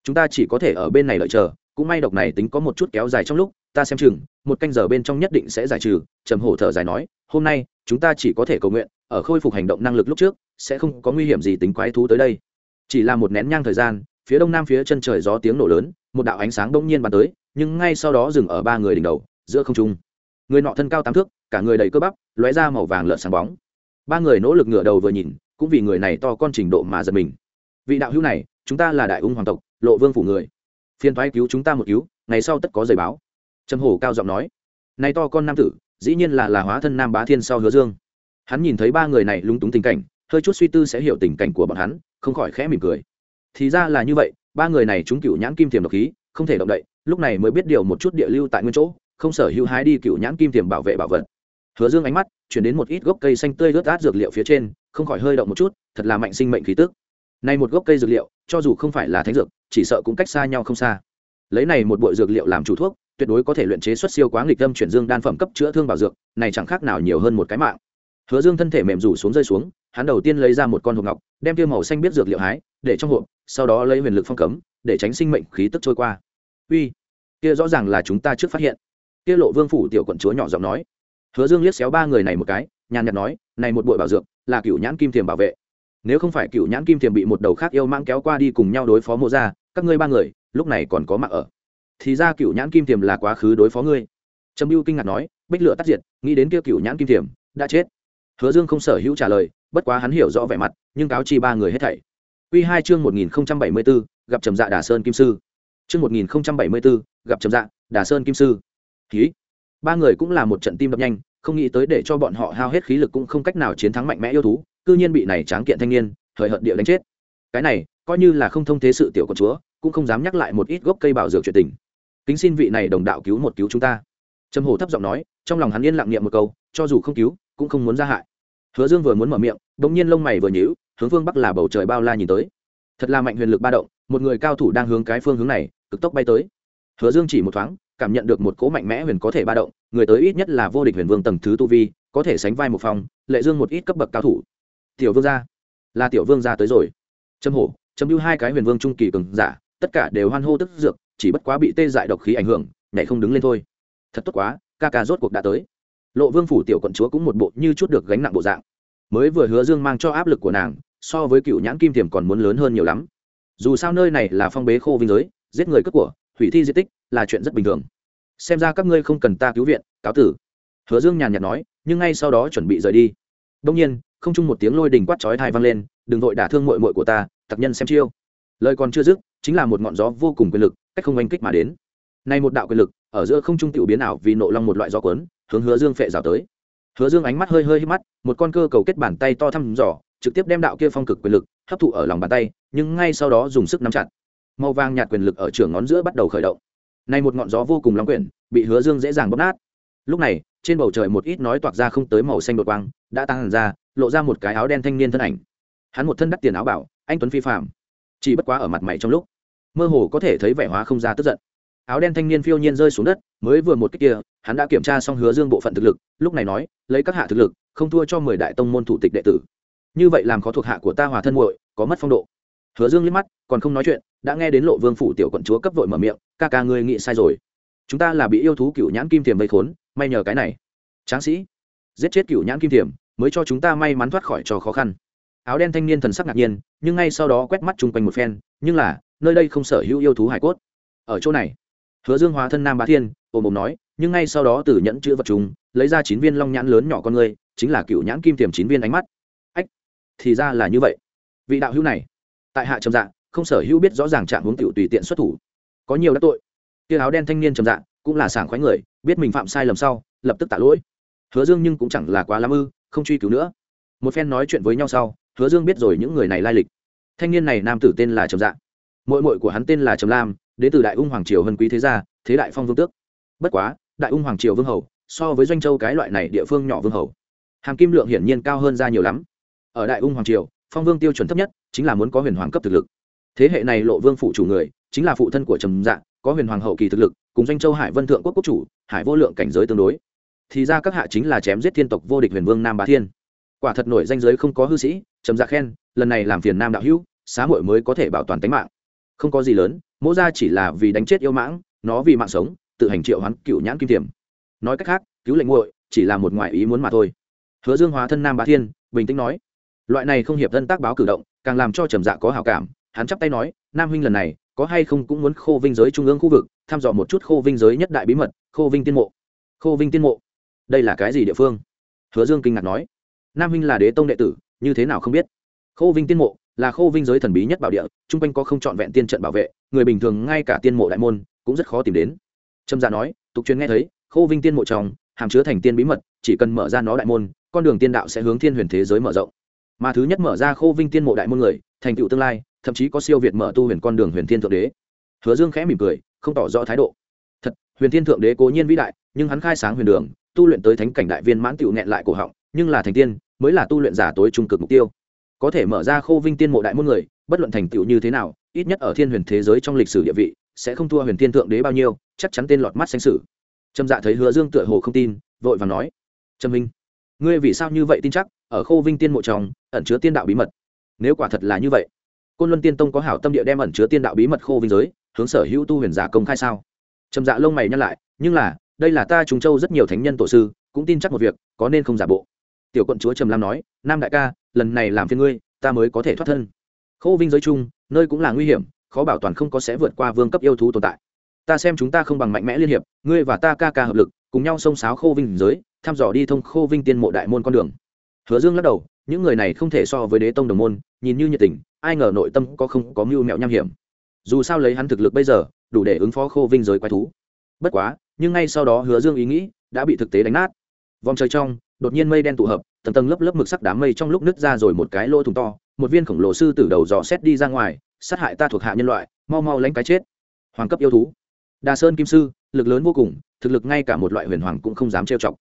Chúng ta chỉ có thể ở bên này đợi chờ, cũng may độc này tính có một chút kéo dài trong lúc, ta xem chừng, một canh giờ bên trong nhất định sẽ giải trừ, trầm hổ thở dài nói, hôm nay, chúng ta chỉ có thể cầu nguyện, ở khôi phục hành động năng lực lúc trước, sẽ không có nguy hiểm gì tính quái thú tới đây. Chỉ là một nén nhang thời gian phía đông nam phía chân trời gió tiếng nổ lớn, một đạo ánh sáng đông nhiên bắn tới, nhưng ngay sau đó dừng ở ba người đỉnh đầu, giữa không trung. Người nọ thân cao tám thước, cả người đầy cơ bắp, lóe ra màu vàng lợn sáng bóng. Ba người nỗ lực ngửa đầu vừa nhìn, cũng vì người này to con trình độ mà giật mình. Vị đạo hữu này, chúng ta là đại ung hoàng tộc, lộ vương phủ người. Phiên thoái cứu chúng ta một cứu, ngày sau tất có giấy báo. Trầm hổ cao giọng nói. Nay to con nam tử, dĩ nhiên là là hóa thân nam bá thiên sau hứa dương. Hắn nhìn thấy ba người này lúng túng tình cảnh, hơi chút suy tư sẽ hiểu tình cảnh của bọn hắn, không khỏi khẽ mỉm cười thì ra là như vậy, ba người này chúng cựu nhãn kim tiềm độc khí, không thể động đậy, lúc này mới biết điều một chút địa lưu tại nguyên chỗ, không sở hữu hái đi cựu nhãn kim tiềm bảo vệ bảo vật. Hứa dương ánh mắt chuyển đến một ít gốc cây xanh tươi rớt át dược liệu phía trên, không khỏi hơi động một chút, thật là mạnh sinh mệnh khí tức. Này một gốc cây dược liệu, cho dù không phải là thánh dược, chỉ sợ cũng cách xa nhau không xa. Lấy này một bội dược liệu làm chủ thuốc, tuyệt đối có thể luyện chế xuất siêu quá nghịch tâm chuyển dương đan phẩm cấp chữa thương bảo dược, này chẳng khác nào nhiều hơn một cái mạng. Hứa dương thân thể mềm rủ xuống rơi xuống, hắn đầu tiên lấy ra một con hộp ngọc, đem tiêu màu xanh biết dược liệu hái để trong hộp, sau đó lấy huyền lực phong cấm, để tránh sinh mệnh khí tức trôi qua. Uy, kia rõ ràng là chúng ta trước phát hiện. Kia lộ vương phủ tiểu quận chúa nhỏ giọng nói. Hứa dương liếc xéo ba người này một cái, nhàn nhạt nói, này một bội bảo dược, là cựu nhãn kim thiềm bảo vệ. Nếu không phải cựu nhãn kim thiềm bị một đầu khác yêu mang kéo qua đi cùng nhau đối phó mộ ra các ngươi ba người, lúc này còn có mạng ở. Thì ra cựu nhãn kim thiềm là quá khứ đối phó ngươi. Trầm mưu kinh ngạc nói, bích lửa tắt diệt, nghĩ đến kia cựu nhãn kim thiềm, đã chết. Hứa dương không sở hữu trả lời, bất quá hắn hiểu rõ vẻ mặt, nhưng cáo chi ba người hết thảy. Quy hai chương 1074, gặp Trầm Dạ Đà Sơn Kim Sư. Chương 1074, gặp Trầm Dạ, Đà Sơn Kim Sư. Khí. Ba người cũng là một trận tim đập nhanh, không nghĩ tới để cho bọn họ hao hết khí lực cũng không cách nào chiến thắng mạnh mẽ yêu thú, cư nhiên bị này tráng kiện thanh niên, hời hợt địa đánh chết. Cái này, coi như là không thông thế sự tiểu của chúa, cũng không dám nhắc lại một ít gốc cây bảo dược chuyện tình. Kính xin vị này đồng đạo cứu một cứu chúng ta. Trầm Hổ thấp giọng nói, trong lòng hắn yên lặng niệm một câu, cho dù không cứu, cũng không muốn ra hại hứa dương vừa muốn mở miệng bỗng nhiên lông mày vừa nhíu hướng phương bắc là bầu trời bao la nhìn tới. Thật là mạnh huyền lực ba động, một người cao thủ đang hướng cái phương hướng này, cực tốc bay tới. Hứa dương chỉ một thoáng, cảm nhận được một cỗ mạnh mẽ huyền có thể ba động, người tới ít nhất là vô địch huyền vương tầng thứ tu vi, có thể sánh vai một phòng, lệ dương một ít cấp bậc cao thủ. Tiểu vương gia, là tiểu vương gia tới rồi. Trâm hổ chấm lưu hai cái huyền vương trung kỳ cường giả, tất cả đều hoan hô tức dược, chỉ bất quá bị tê dại độc khí ảnh hưởng, nhảy không đứng lên thôi. Thật tốt quá, ca ca rốt cuộc đã tới. Lộ vương phủ tiểu quận chúa cũng một bộ như chút được gánh nặng bộ dạng. Mới vừa hứa dương mang cho áp lực của nàng so với cựu nhãn kim tiềm còn muốn lớn hơn nhiều lắm. Dù sao nơi này là phong bế khô vinh giới, giết người cướp của, hủy thi di tích là chuyện rất bình thường. Xem ra các ngươi không cần ta cứu viện, cáo tử. Hứa dương nhàn nhạt nói, nhưng ngay sau đó chuẩn bị rời đi. Đông nhiên, không chung một tiếng lôi đình quát chói thai vang lên, đừng vội đả thương mội mội của ta tặc nhân xem chiêu. Lời còn chưa dứt, chính là một ngọn gió vô cùng quyền lực, cách không oanh kích mà đến. Nay một đạo quyền lực, ở giữa không trung tiểu biến ảo vì nộ long một loại gió cuốn, hướng hứa dương phệ rào tới. Hứa dương ánh mắt hơi hơi hít mắt, một con cơ cầu kết bàn tay to thăm dò trực tiếp đem đạo kia phong cực quyền lực hấp thụ ở lòng bàn tay, nhưng ngay sau đó dùng sức nắm chặt. Màu vàng nhạt quyền lực ở trường ngón giữa bắt đầu khởi động. Nay một ngọn gió vô cùng long quyển, bị hứa dương dễ dàng bóp nát. Lúc này, trên bầu trời một ít nói toạc ra không tới màu xanh đột quang đã tăng hẳn ra, lộ ra một cái áo đen thanh niên thân ảnh. Hắn một thân đắt tiền áo bảo, anh tuấn phi phạm chỉ bất quá ở mặt mày trong lúc, mơ hồ có thể thấy vẻ hóa không ra tức giận. Áo đen thanh niên phiêu nhiên rơi xuống đất, mới vừa một cách kia, hắn đã kiểm tra xong hứa dương bộ phận thực lực, lúc này nói, lấy các hạ thực lực, không thua cho mười đại tông môn thủ tịch đệ tử như vậy làm khó thuộc hạ của ta hòa thân muội, có mất phong độ. Hứa dương liếc mắt, còn không nói chuyện, đã nghe đến lộ vương phủ tiểu quận chúa cấp vội mở miệng, ca ca ngươi nghĩ sai rồi. Chúng ta là bị yêu thú cựu nhãn kim thiềm vây khốn, may nhờ cái này. Tráng sĩ, giết chết cựu nhãn kim thiềm mới cho chúng ta may mắn thoát khỏi trò khó khăn. Áo đen thanh niên thần sắc ngạc nhiên, nhưng ngay sau đó quét mắt chung quanh một phen, nhưng là, nơi đây không sở hữu yêu thú hải cốt. Ở chỗ này. Hứa dương hóa thân nam bá thiên ôm ôm nói, nhưng ngay sau đó từ nhẫn chữ vật chúng lấy ra chín viên long nhãn lớn nhỏ con người chính là cựu nhãn kim tiềm chín viên ánh mắt thì ra là như vậy. Vị đạo hữu này, tại hạ trầm dạ không sở hữu biết rõ ràng trạng huống tiểu tùy tiện xuất thủ. Có nhiều đắc tội. Kia áo đen thanh niên trầm dạ cũng là sảng khoái người, biết mình phạm sai lầm sau, lập tức tạ lỗi. Hứa dương nhưng cũng chẳng là quá lắm ư, không truy cứu nữa. Một phen nói chuyện với nhau sau, hứa dương biết rồi những người này lai lịch. Thanh niên này nam tử tên là trầm dạ. Mội mội của hắn tên là trầm lam đến từ đại ung hoàng triều hân quý thế gia, thế đại phong vương tước. Bất quá, đại ung hoàng triều vương hầu, so với doanh châu cái loại này địa phương nhỏ vương hầu, hàm kim lượng hiển nhiên cao hơn ra nhiều lắm ở đại ung hoàng triều, phong vương tiêu chuẩn thấp nhất chính là muốn có huyền hoàng cấp thực lực. Thế hệ này lộ vương phụ chủ người chính là phụ thân của trầm dạ có huyền hoàng hậu kỳ thực lực, cùng doanh châu hải vân thượng quốc quốc chủ, hải vô lượng cảnh giới tương đối. Thì ra các hạ chính là chém giết thiên tộc vô địch huyền vương nam bá thiên. Quả thật nổi danh giới không có hư sĩ, trầm dạ khen, lần này làm phiền nam đạo hữu, xá hội mới có thể bảo toàn tính mạng. Không có gì lớn, mỗ ra chỉ là vì đánh chết yêu mãng, nó vì mạng sống, tự hành triệu hoán cựu nhãn kim tiềm. Nói cách khác, cứu lệnh nguội chỉ là một ngoại ý muốn mà thôi. Hứa dương hóa thân nam bá thiên, bình tĩnh nói loại này không hiệp thân tác báo cử động, càng làm cho trầm dạ có hảo cảm. Hắn chắp tay nói, nam huynh lần này, có hay không cũng muốn khô vinh giới trung ương khu vực, thăm dò một chút khô vinh giới nhất đại bí mật, khô vinh tiên mộ. Khô vinh tiên mộ. Đây là cái gì địa phương? Hứa dương kinh ngạc nói. Nam huynh là đế tông đệ tử, như thế nào không biết? Khô vinh tiên mộ là khô vinh giới thần bí nhất bảo địa, chung quanh có không trọn vẹn tiên trận bảo vệ, người bình thường ngay cả tiên mộ đại môn cũng rất khó tìm đến. Trâm dạ nói, tục truyền nghe thấy, khô vinh tiên mộ trong, hàm chứa thành tiên bí mật, chỉ cần mở ra nó đại môn, con đường tiên đạo sẽ hướng thiên huyền thế giới mở rộng mà thứ nhất mở ra khô vinh tiên mộ đại môn người, thành tựu tương lai, thậm chí có siêu việt mở tu huyền con đường huyền thiên thượng đế. Hứa dương khẽ mỉm cười, không tỏ rõ thái độ. Thật, huyền thiên thượng đế cố nhiên vĩ đại, nhưng hắn khai sáng huyền đường, tu luyện tới thánh cảnh đại viên mãn tựu nghẹn lại cổ họng, nhưng là thành tiên, mới là tu luyện giả tối trung cực mục tiêu. Có thể mở ra khô vinh tiên mộ đại môn người, bất luận thành tựu như thế nào, ít nhất ở thiên huyền thế giới trong lịch sử địa vị, sẽ không thua huyền thiên thượng đế bao nhiêu, chắc chắn tên lọt mắt xanh sử. Trâm dạ thấy hứa dương tựa hồ không tin, vội và nói, trâm minh, ngươi vì sao như vậy tin chắc? Ở khô vinh tiên mộ trong, ẩn chứa tiên đạo bí mật. Nếu quả thật là như vậy, côn luân tiên tông có hảo tâm địa đem ẩn chứa tiên đạo bí mật khô vinh giới, hướng sở hữu tu huyền giả công khai sao? Trầm dạ lông mày nhắc lại, nhưng là, đây là ta trùng châu rất nhiều thánh nhân tổ sư, cũng tin chắc một việc, có nên không giả bộ? Tiểu quận chúa trầm lam nói, nam đại ca, lần này làm phiên ngươi, ta mới có thể thoát thân. Khô vinh giới chung, nơi cũng là nguy hiểm, khó bảo toàn không có sẽ vượt qua vương cấp yêu thú tồn tại. Ta xem chúng ta không bằng mạnh mẽ liên hiệp, ngươi và ta ca ca hợp lực, cùng nhau xông sáo khô vinh giới, thăm dò đi thông khô vinh tiên mộ đại môn con đường hứa dương lắc đầu, những người này không thể so với đế tông đồng môn, nhìn như nhiệt tình, ai ngờ nội tâm có không có mưu mẹo nham hiểm. Dù sao lấy hắn thực lực bây giờ, đủ để ứng phó khô vinh giới quái thú. Bất quá, nhưng ngay sau đó hứa dương ý nghĩ đã bị thực tế đánh nát. Vòng trời trong, đột nhiên mây đen tụ hợp, tầng tầng lớp lớp mực sắc đám mây trong lúc nứt ra rồi một cái lỗ thùng to, một viên khổng lồ sư từ đầu dò xét đi ra ngoài, sát hại ta thuộc hạ nhân loại, mau mau lánh cái chết. Hoàng cấp yêu thú. Đà sơn kim sư, lực lớn vô cùng, thực lực ngay cả một loại huyền hoàng cũng không dám trêu chọc.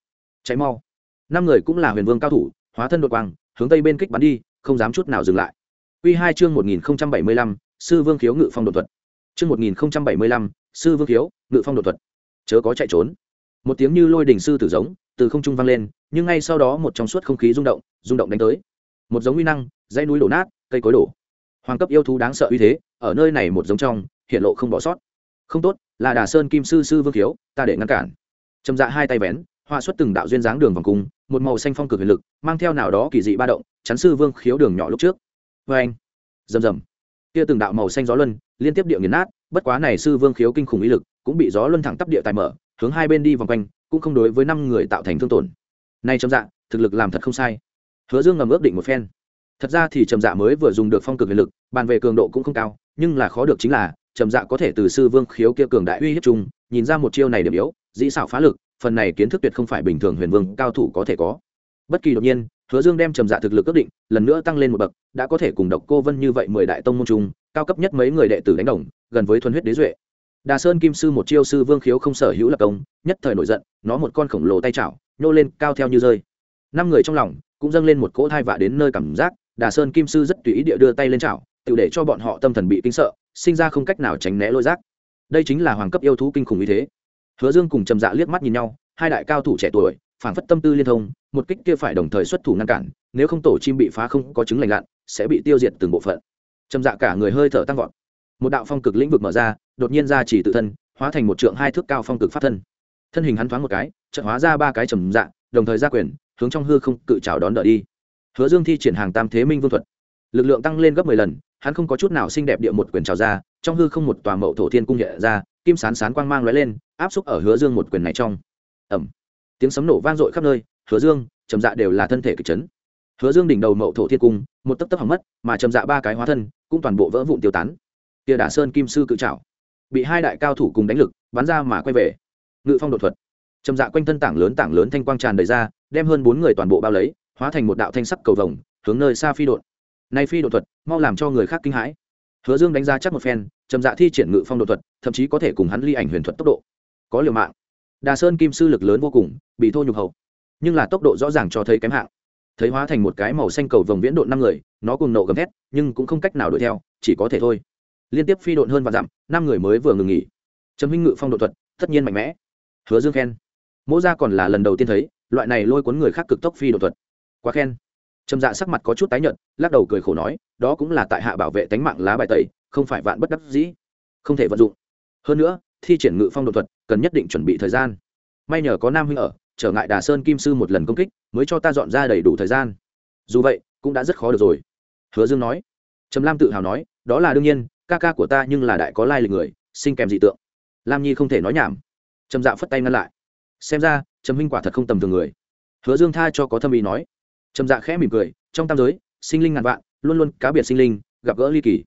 Cháy mau. Năm người cũng là huyền vương cao thủ hóa thân đột quang, hướng tây bên kích bắn đi, không dám chút nào dừng lại. Quy hai chương một nghìn bảy mươi lăm, sư vương khiếu ngự phong đột thuật. Chương một nghìn bảy mươi lăm, sư vương khiếu ngự phong đột thuật. Chớ có chạy trốn. Một tiếng như lôi đỉnh sư tử giống, từ không trung vang lên, nhưng ngay sau đó một trong suốt không khí rung động rung động đánh tới. Một giống uy năng, dãy núi đổ nát, cây cối đổ. Hoàng cấp yêu thú đáng sợ uy thế, ở nơi này một giống trong, hiện lộ không bỏ sót. Không tốt, là đà sơn kim sư sư vương khiếu, ta để ngăn cản. Trầm dạ hai tay vén, họa xuất từng đạo duyên dáng đường vòng cung một màu xanh phong cực huyền lực, mang theo nào đó kỳ dị ba động, chắn sư vương khiếu đường nhỏ lúc trước. Vê anh, rầm rầm. Kia từng đạo màu xanh gió luân liên tiếp địa nghiền nát, bất quá này sư vương khiếu kinh khủng ý lực cũng bị gió luân thẳng tắp địa tài mở, hướng hai bên đi vòng quanh, cũng không đối với năm người tạo thành thương tổn. Nay trầm dạ thực lực làm thật không sai. Hứa dương ngầm ước định một phen. Thật ra thì trầm dạ mới vừa dùng được phong cực huyền lực, bàn về cường độ cũng không cao, nhưng là khó được chính là trầm dạ có thể từ sư vương khiếu kia cường đại uy hiếp chung, nhìn ra một chiêu này điểm yếu dĩ xảo phá lực, phần này kiến thức tuyệt không phải bình thường huyền vương cao thủ có thể có. Bất kỳ đột nhiên, hứa dương đem trầm dạ thực lực ước định, lần nữa tăng lên một bậc, đã có thể cùng độc cô vân như vậy mười đại tông môn trung cao cấp nhất mấy người đệ tử đánh đồng, gần với thuần huyết đế duệ. Đà sơn kim sư một chiêu sư vương khiếu không sở hữu lập công, nhất thời nổi giận, nó một con khổng lồ tay chảo, nhô lên cao theo như rơi. Năm người trong lòng, cũng dâng lên một cỗ thai vạ đến nơi cảm giác, đà sơn kim sư rất tùy ý địa đưa tay lên chảo, tự để cho bọn họ tâm thần bị kinh sợ, sinh ra không cách nào tránh né lôi rác đây chính là hoàng cấp yêu thú kinh khủng như thế hứa dương cùng trầm dạ liếc mắt nhìn nhau, hai đại cao thủ trẻ tuổi phản phất tâm tư liên thông, một kích kia phải đồng thời xuất thủ ngăn cản, nếu không tổ chim bị phá không có chứng lành lặn, sẽ bị tiêu diệt từng bộ phận. Trầm dạ cả người hơi thở tăng vọt. Một đạo phong cực lĩnh vực mở ra, đột nhiên ra chỉ tự thân, hóa thành một trượng hai thước cao phong cực pháp thân. Thân hình hắn thoáng một cái trận hóa ra ba cái trầm dạ đồng thời ra quyền, hướng trong hư không cự chào đón đợi đi. Hứa dương thi triển hàng tam thế minh vương thuật. Lực lượng tăng lên gấp mười lần, hắn không có chút nào xinh đẹp địa một quyền trào ra, trong hư không một tòa mậu thổ thiên cung nhẹ ra, kim sán sán quang mang lóe lên áp xúc ở hứa dương một quyền này trong. Ẩm tiếng sấm nổ vang dội khắp nơi, hứa dương, trầm dạ đều là thân thể kịch chấn. Hứa dương đỉnh đầu mậu thổ thiên cung, một tấc tấc hỏng mất, mà trầm dạ ba cái hóa thân cũng toàn bộ vỡ vụn tiêu tán. Tia đả sơn kim sư cự trảo, bị hai đại cao thủ cùng đánh lực, bắn ra mà quay về. Ngự phong đột thuật. Trầm dạ quanh thân tảng lớn tảng lớn thanh quang tràn đầy ra, đem hơn bốn người toàn bộ bao lấy, hóa thành một đạo thanh sắc cầu vồng, hướng nơi xa phi đột nay phi đột thuật, mau làm cho người khác kinh hãi. Hứa dương đánh ra chắc một phen, trầm dạ thi triển ngự phong đột thuật, thậm chí có thể cùng hắn ly ảnh huyền thuật tốc độ có liều mạng. Đà sơn kim sư lực lớn vô cùng, bị thô nhục hậu. Nhưng là tốc độ rõ ràng cho thấy kém hạng. Thấy hóa thành một cái màu xanh cầu vồng viễn độn năm người, nó cùng nộ gầm thét, nhưng cũng không cách nào đuổi theo, chỉ có thể thôi. Liên tiếp phi độn hơn và dặm, năm người mới vừa ngừng nghỉ. Trầm huynh ngự phong độ thuật, tất nhiên mạnh mẽ. Hứa dương khen. Mỗ ra còn là lần đầu tiên thấy, loại này lôi cuốn người khác cực tốc phi độ thuật. Quá khen. Trầm dạ sắc mặt có chút tái nhợt, lắc đầu cười khổ nói, đó cũng là tại hạ bảo vệ tánh mạng lá bài tẩy, không phải vạn bất đắc dĩ. Không thể vận dụng. Hơn nữa thi triển ngự phong độ thuật, cần nhất định chuẩn bị thời gian. May nhờ có nam huynh ở, trở ngại đà sơn kim sư một lần công kích, mới cho ta dọn ra đầy đủ thời gian. Dù vậy, cũng đã rất khó được rồi. Hứa dương nói. Trầm lam tự hào nói, đó là đương nhiên, ca ca của ta nhưng là đại có lai lịch người sinh kèm dị tượng. Lam nhi không thể nói nhảm. Trầm dạ phất tay ngăn lại. Xem ra, trầm huynh quả thật không tầm thường người. Hứa dương tha cho có thâm ý nói. Trầm dạ khẽ mỉm cười, trong tam giới, sinh linh ngàn vạn, luôn luôn cá biệt sinh linh, gặp gỡ ly kỳ.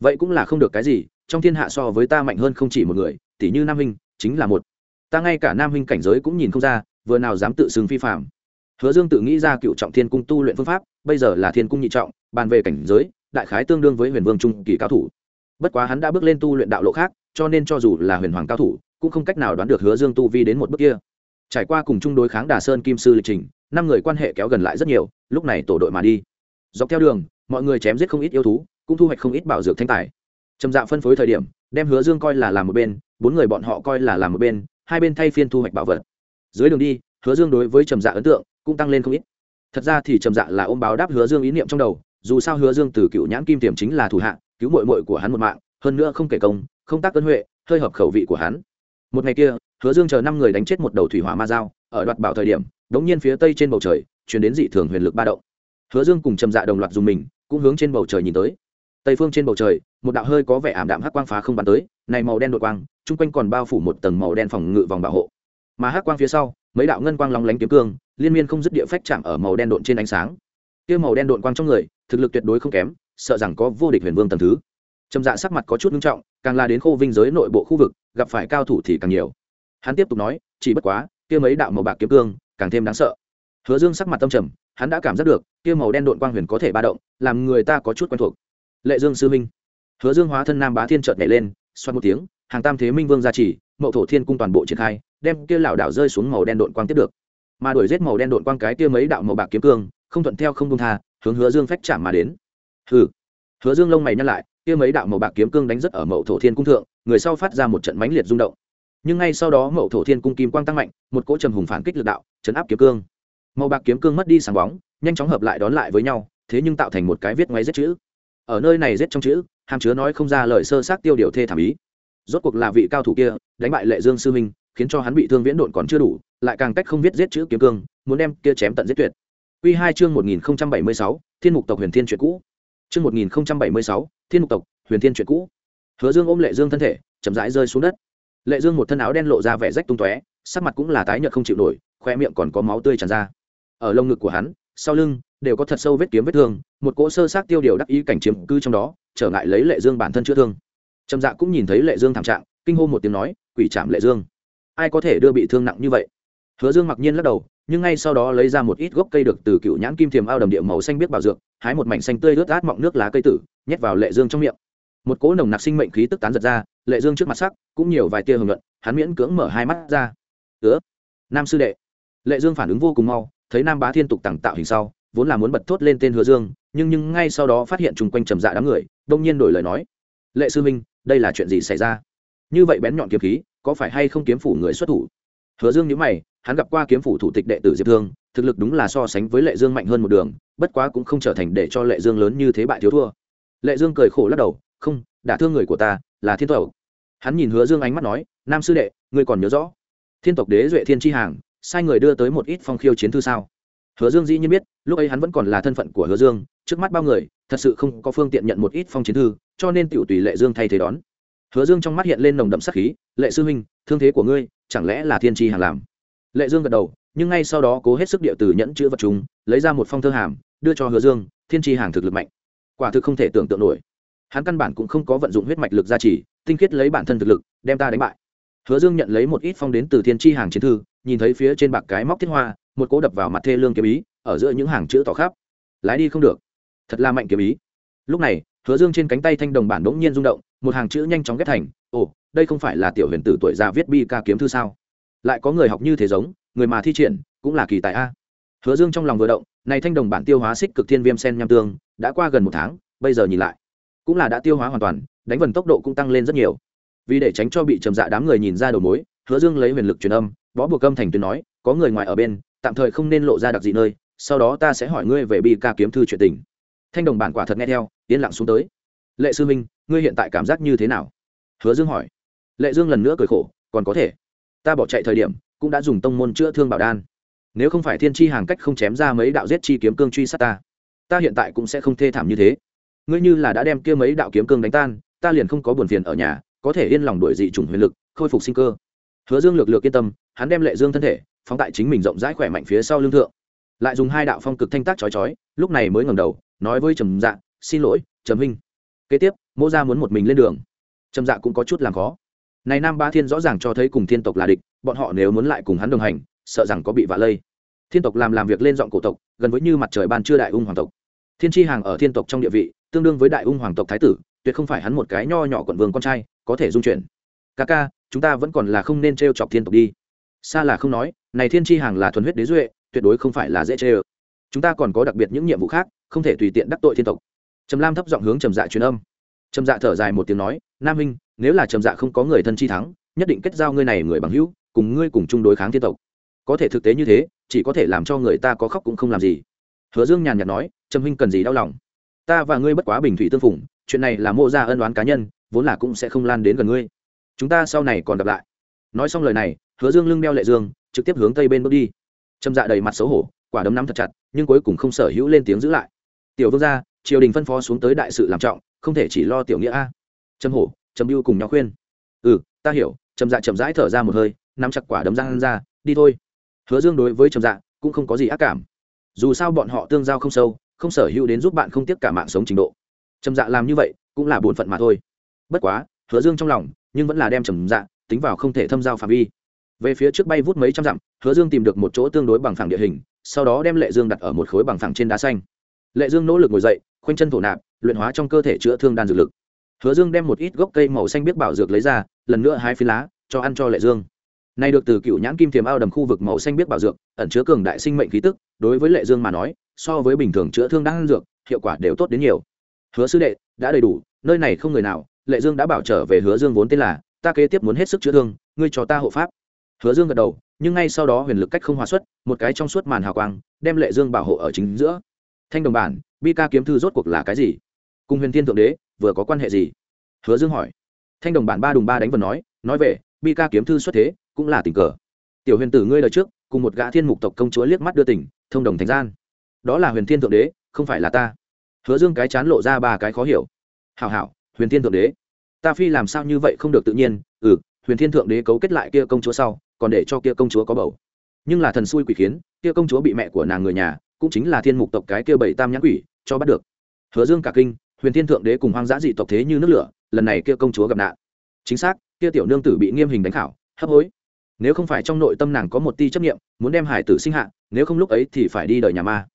Vậy cũng là không được cái gì, trong thiên hạ so với ta mạnh hơn không chỉ một người tỷ như nam huynh, chính là một. Ta ngay cả nam huynh cảnh giới cũng nhìn không ra, vừa nào dám tự xưng phi phạm hứa dương tự nghĩ ra cựu trọng thiên cung tu luyện phương pháp, bây giờ là thiên cung nhị trọng, bàn về cảnh giới, đại khái tương đương với huyền vương trung kỳ cao thủ. Bất quá hắn đã bước lên tu luyện đạo lộ khác, cho nên cho dù là huyền hoàng cao thủ, cũng không cách nào đoán được hứa dương tu vi đến một bước kia. Trải qua cùng chung đối kháng đà sơn kim sư lịch trình, năm người quan hệ kéo gần lại rất nhiều, lúc này tổ đội mà đi. Dọc theo đường, mọi người chém giết không ít yêu thú, cũng thu hoạch không ít bảo dược thanh tài. Trầm dạ phân phối thời điểm, đem hứa dương coi là làm một bên bốn người bọn họ coi là làm một bên, hai bên thay phiên thu hoạch bảo vật. Dưới đường đi, hứa dương đối với trầm dạ ấn tượng cũng tăng lên không ít. Thật ra thì trầm dạ là ôm báo đáp hứa dương ý niệm trong đầu, dù sao hứa dương từ cựu nhãn kim tiềm chính là thủ hạ, cứu mội mội của hắn một mạng, hơn nữa không kể công, không tác ân huệ, hơi hợp khẩu vị của hắn. Một ngày kia, hứa dương chờ năm người đánh chết một đầu thủy hỏa ma dao, ở đoạt bảo thời điểm, đống nhiên phía tây trên bầu trời chuyển đến dị thường huyền lực ba động. Hứa dương cùng trầm dạ đồng loạt dùng mình, cũng hướng trên bầu trời nhìn tới. Tây phương trên bầu trời, một đạo hơi có vẻ ảm đạm hắc quang phá không bắn tới, này màu đen đội quang chung quanh còn bao phủ một tầng màu đen phòng ngự vòng bảo hộ. Mà hắc quang phía sau, mấy đạo ngân quang lóng lánh kiếm cương, liên miên không dứt địa phách chạm ở màu đen độn trên ánh sáng. Kia màu đen độn quang trong người, thực lực tuyệt đối không kém, sợ rằng có vô địch huyền vương tầm thứ. Trầm dạ sắc mặt có chút nghiêm trọng, càng là đến khô vinh giới nội bộ khu vực, gặp phải cao thủ thì càng nhiều. Hắn tiếp tục nói, chỉ bất quá, kia mấy đạo màu bạc kiếm cương, càng thêm đáng sợ. Hứa dương sắc mặt tâm trầm, hắn đã cảm giác được, kia màu đen độn quang huyền có thể ba động, làm người ta có chút quen thuộc. Lệ dương sư minh. Hứa dương hóa thân nam bá thiên trợt nhảy lên, xoát một tiếng hàng tam thế minh vương gia trì, mậu thổ thiên cung toàn bộ triển khai, đem kia lảo đảo rơi xuống màu đen độn quang tiếp được. Mà đuổi giết màu đen độn quang cái kia mấy đạo màu bạc kiếm cương, không thuận theo không công tha, hướng hứa dương phách chạm mà đến. Hừ. Hứa dương lông mày nhăn lại, kia mấy đạo màu bạc kiếm cương đánh rất ở mậu thổ thiên cung thượng, người sau phát ra một trận mãnh liệt rung động. Nhưng ngay sau đó mậu thổ thiên cung kim quang tăng mạnh, một cỗ trầm hùng phản kích lực đạo, chấn áp kiếm cương. Màu bạc kiếm cương mất đi sáng bóng, nhanh chóng hợp lại đón lại với nhau, thế nhưng tạo thành một cái viết ngoáy giết chữ. Ở nơi này giết trong chữ, hàm chứa nói không ra lời sơ sát tiêu điều thê thảm ý rốt cuộc là vị cao thủ kia đánh bại lệ dương sư minh khiến cho hắn bị thương viễn độn còn chưa đủ lại càng cách không viết giết chữ kiếm cương muốn đem kia chém tận giết tuyệt Quy hai chương một nghìn bảy mươi sáu Thiên mục tộc Huyền Thiên chuyện cũ. Chương một nghìn bảy mươi sáu Thiên mục tộc Huyền Thiên chuyện cũ. Hứa Dương ôm Lệ Dương thân thể, chậm rãi rơi xuống đất. Lệ Dương một thân áo đen lộ ra vẻ rách tung tóe, sắc mặt cũng là tái nhợt không chịu nổi, khoe miệng còn có máu tươi tràn ra. Ở lông ngực của hắn, sau lưng đều có thật sâu vết kiếm vết thương, một cỗ sơ xác tiêu điều đắc ý cảnh chiếm cư trong đó, trở ngại lấy Lệ Dương bản thân chữa thương. Trầm Dạ cũng nhìn thấy Lệ Dương thảm trạng, kinh hô một tiếng nói, "Quỷ trảm Lệ Dương!" ai có thể đưa bị thương nặng như vậy? Hứa dương mặc nhiên lắc đầu nhưng ngay sau đó lấy ra một ít gốc cây được từ cựu nhãn kim thiềm ao đầm địa màu xanh biết bảo dược hái một mảnh xanh tươi ướt át mọng nước lá cây tử nhét vào lệ dương trong miệng. Một cỗ nồng nặc sinh mệnh khí tức tán giật ra lệ dương trước mặt sắc cũng nhiều vài tia hưởng luận hắn miễn cưỡng mở hai mắt ra. Ứa nam sư đệ. Lệ dương phản ứng vô cùng mau thấy nam bá thiên tục tặng tạo hình sau vốn là muốn bật thốt lên tên hứa dương nhưng nhưng ngay sau đó phát hiện chung quanh trầm dạ đám người đông nhiên đổi lời nói lệ sư minh đây là chuyện gì xảy ra? Như vậy bén nhọn kiếm khí, có phải hay không kiếm phủ người xuất thủ? Hứa dương nhớ mày, hắn gặp qua kiếm phủ thủ tịch đệ tử diệp thương, thực lực đúng là so sánh với lệ dương mạnh hơn một đường, bất quá cũng không trở thành để cho lệ dương lớn như thế bại thiếu thua. Lệ dương cười khổ lắc đầu, không, đả thương người của ta là thiên tộc. Hắn nhìn hứa dương ánh mắt nói, nam sư đệ, ngươi còn nhớ rõ, thiên tộc đế duệ thiên tri hàng, sai người đưa tới một ít phong khiêu chiến thư sao? Hứa dương dĩ nhiên biết, lúc ấy hắn vẫn còn là thân phận của hứa dương, trước mắt bao người thật sự không có phương tiện nhận một ít phong chiến thư, cho nên tiểu tùy lệ dương thay thế đón. Hứa dương trong mắt hiện lên nồng đậm sắc khí, lệ sư huynh, thương thế của ngươi, chẳng lẽ là thiên tri hàng làm? Lệ dương gật đầu, nhưng ngay sau đó cố hết sức địa từ nhẫn chữ vật chúng, lấy ra một phong thơ hàm, đưa cho hứa dương, thiên tri hàng thực lực mạnh. Quả thực không thể tưởng tượng nổi. Hắn căn bản cũng không có vận dụng huyết mạch lực gia trì, tinh khiết lấy bản thân thực lực, đem ta đánh bại. Hứa dương nhận lấy một ít phong đến từ thiên tri hàng chiến thư, nhìn thấy phía trên bạc cái móc thiết hoa, một cố đập vào mặt thê lương kiếm ý, ở giữa những hàng chữ tỏ khắp. Lái đi không được thật là mạnh kiếm ý. Lúc này, hứa dương trên cánh tay thanh đồng bản đ ỗ n g nhiên rung động, một hàng chữ nhanh chóng ghép thành, ồ, đây không phải là tiểu huyền tử tuổi già viết bi ca kiếm thư sao? Lại có người học như thế giống, người mà thi triển, cũng là kỳ tài a. Hứa dương trong lòng vừa động, này thanh đồng bản tiêu hóa xích cực thiên viêm sen nham tương, đã qua gần một tháng, bây giờ nhìn lại, cũng là đã tiêu hóa hoàn toàn, đánh vần tốc độ cũng tăng lên rất nhiều. Vì để tránh cho bị trầm dạ đám người nhìn ra đầu mối, hứa dương lấy huyền lực truyền âm, bó buộc âm thành tuyến nói, có người ngoài ở bên, tạm thời không nên lộ ra đặc dị nơi, sau đó ta sẽ hỏi ngươi về bi ca kiếm thư chuyện tình thanh đồng bản quả thật nghe theo, yên lặng xuống tới. Lệ sư minh ngươi hiện tại cảm giác như thế nào? Hứa dương hỏi. Lệ dương lần nữa cười khổ, còn có thể. Ta bỏ chạy thời điểm, cũng đã dùng tông môn chữa thương bảo đan. Nếu không phải thiên tri hàng cách không chém ra mấy đạo giết chi kiếm cương truy sát ta ta hiện tại cũng sẽ không thê thảm như thế. Ngươi như là đã đem kia mấy đạo kiếm cương đánh tan, ta liền không có buồn phiền ở nhà, có thể yên lòng đuổi dị chủng huyền lực, khôi phục sinh cơ. Hứa dương lược lược yên tâm, hắn đem lệ dương thân thể, phóng tại chính mình rộng rãi khỏe mạnh phía sau lưng thượng. Lại dùng hai đạo phong cực thanh tác chói chói, lúc này mới ngẩng đầu nói với trầm dạ xin lỗi, trầm hinh kế tiếp mô gia muốn một mình lên đường. Trầm dạ cũng có chút làm khó. Này nam ba thiên rõ ràng cho thấy cùng thiên tộc là địch, bọn họ nếu muốn lại cùng hắn đồng hành, sợ rằng có bị vạ lây. Thiên tộc làm làm việc lên giọng cổ tộc, gần với như mặt trời ban trưa đại ung hoàng tộc. Thiên tri hàng ở thiên tộc trong địa vị, tương đương với đại ung hoàng tộc thái tử, tuyệt không phải hắn một cái nho nhỏ quận vương con trai, có thể dung chuyển. Ca ca, chúng ta vẫn còn là không nên t r e o chọc thiên tộc đi. Xa là không nói, này thiên tri hàng là thuần huyết đế duệ, tuyệt đối không phải là dễ chê ơ chúng ta còn có đặc biệt những nhiệm vụ khác không thể tùy tiện đắc tội thiên tộc. Trầm lam thấp giọng hướng trầm dạ truyền âm. Trầm dạ thở dài một tiếng nói, nam huynh nếu là trầm dạ không có người thân chi thắng, nhất định kết giao ngươi này người bằng hữu, cùng ngươi cùng chung đối kháng thiên tộc. Có thể thực tế như thế, chỉ có thể làm cho người ta có khóc cũng không làm gì. Hứa dương nhàn nhạt nói, trầm huynh cần gì đau lòng? Ta và ngươi bất quá bình thủy tương phủng chuyện này là Mộ ra ân đoán cá nhân, vốn là cũng sẽ không lan đến gần ngươi. Chúng ta sau này còn gặp lại. Nói xong lời này, hứa dương lưng đeo lệ dương, trực tiếp hướng tây bên bước đi. Trầm dạ đầy mặt xấu hổ, quả đấm nắm thật chặt, nhưng cuối cùng không sở hữu lên tiếng giữ lại tiểu vương gia, triều đình phân phó xuống tới đại sự làm trọng, không thể chỉ lo tiểu nghĩa a. Trâm hổ Trâm mưu cùng nhau khuyên. Ừ ta hiểu, trầm dạ chậm rãi thở ra một hơi, nắm chặt quả đấm răng ra, đi thôi. Hứa dương đối với trầm dạ cũng không có gì ác cảm. Dù sao bọn họ tương giao không sâu, không sở hữu đến giúp bạn không tiếp cả mạng sống trình độ. Trầm dạ làm như vậy cũng là bổn phận mà thôi. Bất quá, hứa dương trong lòng nhưng vẫn là đem trầm dạ tính vào không thể thâm giao phạm vi. Về phía trước bay vút mấy trăm dặm, hứa dương tìm được một chỗ tương đối bằng phẳng địa hình, sau đó đem lệ dương đặt ở một khối bằng phẳng trên đá xanh lệ dương nỗ lực ngồi dậy, khoanh chân thổ nạp, luyện hóa trong cơ thể chữa thương đan dược lực. Hứa dương đem một ít gốc cây màu xanh biết bảo dược lấy ra, lần nữa hái phi lá, cho ăn cho lệ dương. Này được từ cựu nhãn kim tiềm ao đầm khu vực màu xanh biết bảo dược, ẩn chứa cường đại sinh mệnh khí tức, đối với lệ dương mà nói, so với bình thường chữa thương đan dược, hiệu quả đều tốt đến nhiều. Hứa sư đệ, đã đầy đủ, nơi này không người nào, lệ dương đã bảo trở về hứa dương vốn tên là, ta kế tiếp muốn hết sức chữa thương, ngươi cho ta hộ pháp. Hứa dương gật đầu, nhưng ngay sau đó huyền lực cách không hòa xuất, một cái trong suốt màn hào quang, đem lệ dương bảo hộ ở chính giữa thanh đồng bản, bi ca kiếm thư rốt cuộc là cái gì? Cùng huyền thiên thượng đế, vừa có quan hệ gì? Hứa dương hỏi. Thanh đồng bản ba đùng ba đánh vần nói nói về, bi ca kiếm thư xuất thế, cũng là tình cờ. Tiểu huyền tử ngươi lời trước, cùng một gã thiên mục tộc công chúa liếc mắt đưa tỉnh thông đồng thành gian. Đó là huyền thiên thượng đế, không phải là ta. Hứa dương cái chán lộ ra ba cái khó hiểu. Hảo hảo, huyền thiên thượng đế. Ta phi làm sao như vậy không được tự nhiên? Ừ huyền thiên thượng đế cấu kết lại kia công chúa sau, còn để cho kia công chúa có bầu. Nhưng là thần xui quỷ khiến, kia công chúa bị mẹ của nàng người nhà cũng chính là thiên mục tộc cái kia bảy tam nhãn quỷ, cho bắt được. Hứa dương cả kinh, huyền thiên thượng đế cùng hoang dã dị tộc thế như nước lửa, lần này kia công chúa gặp nạn. Chính xác, kia tiểu nương tử bị nghiêm hình đánh khảo, hấp hối. Nếu không phải trong nội tâm nàng có một ti chấp nghiệm muốn đem hải tử sinh hạ, nếu không lúc ấy thì phải đi đợi nhà ma.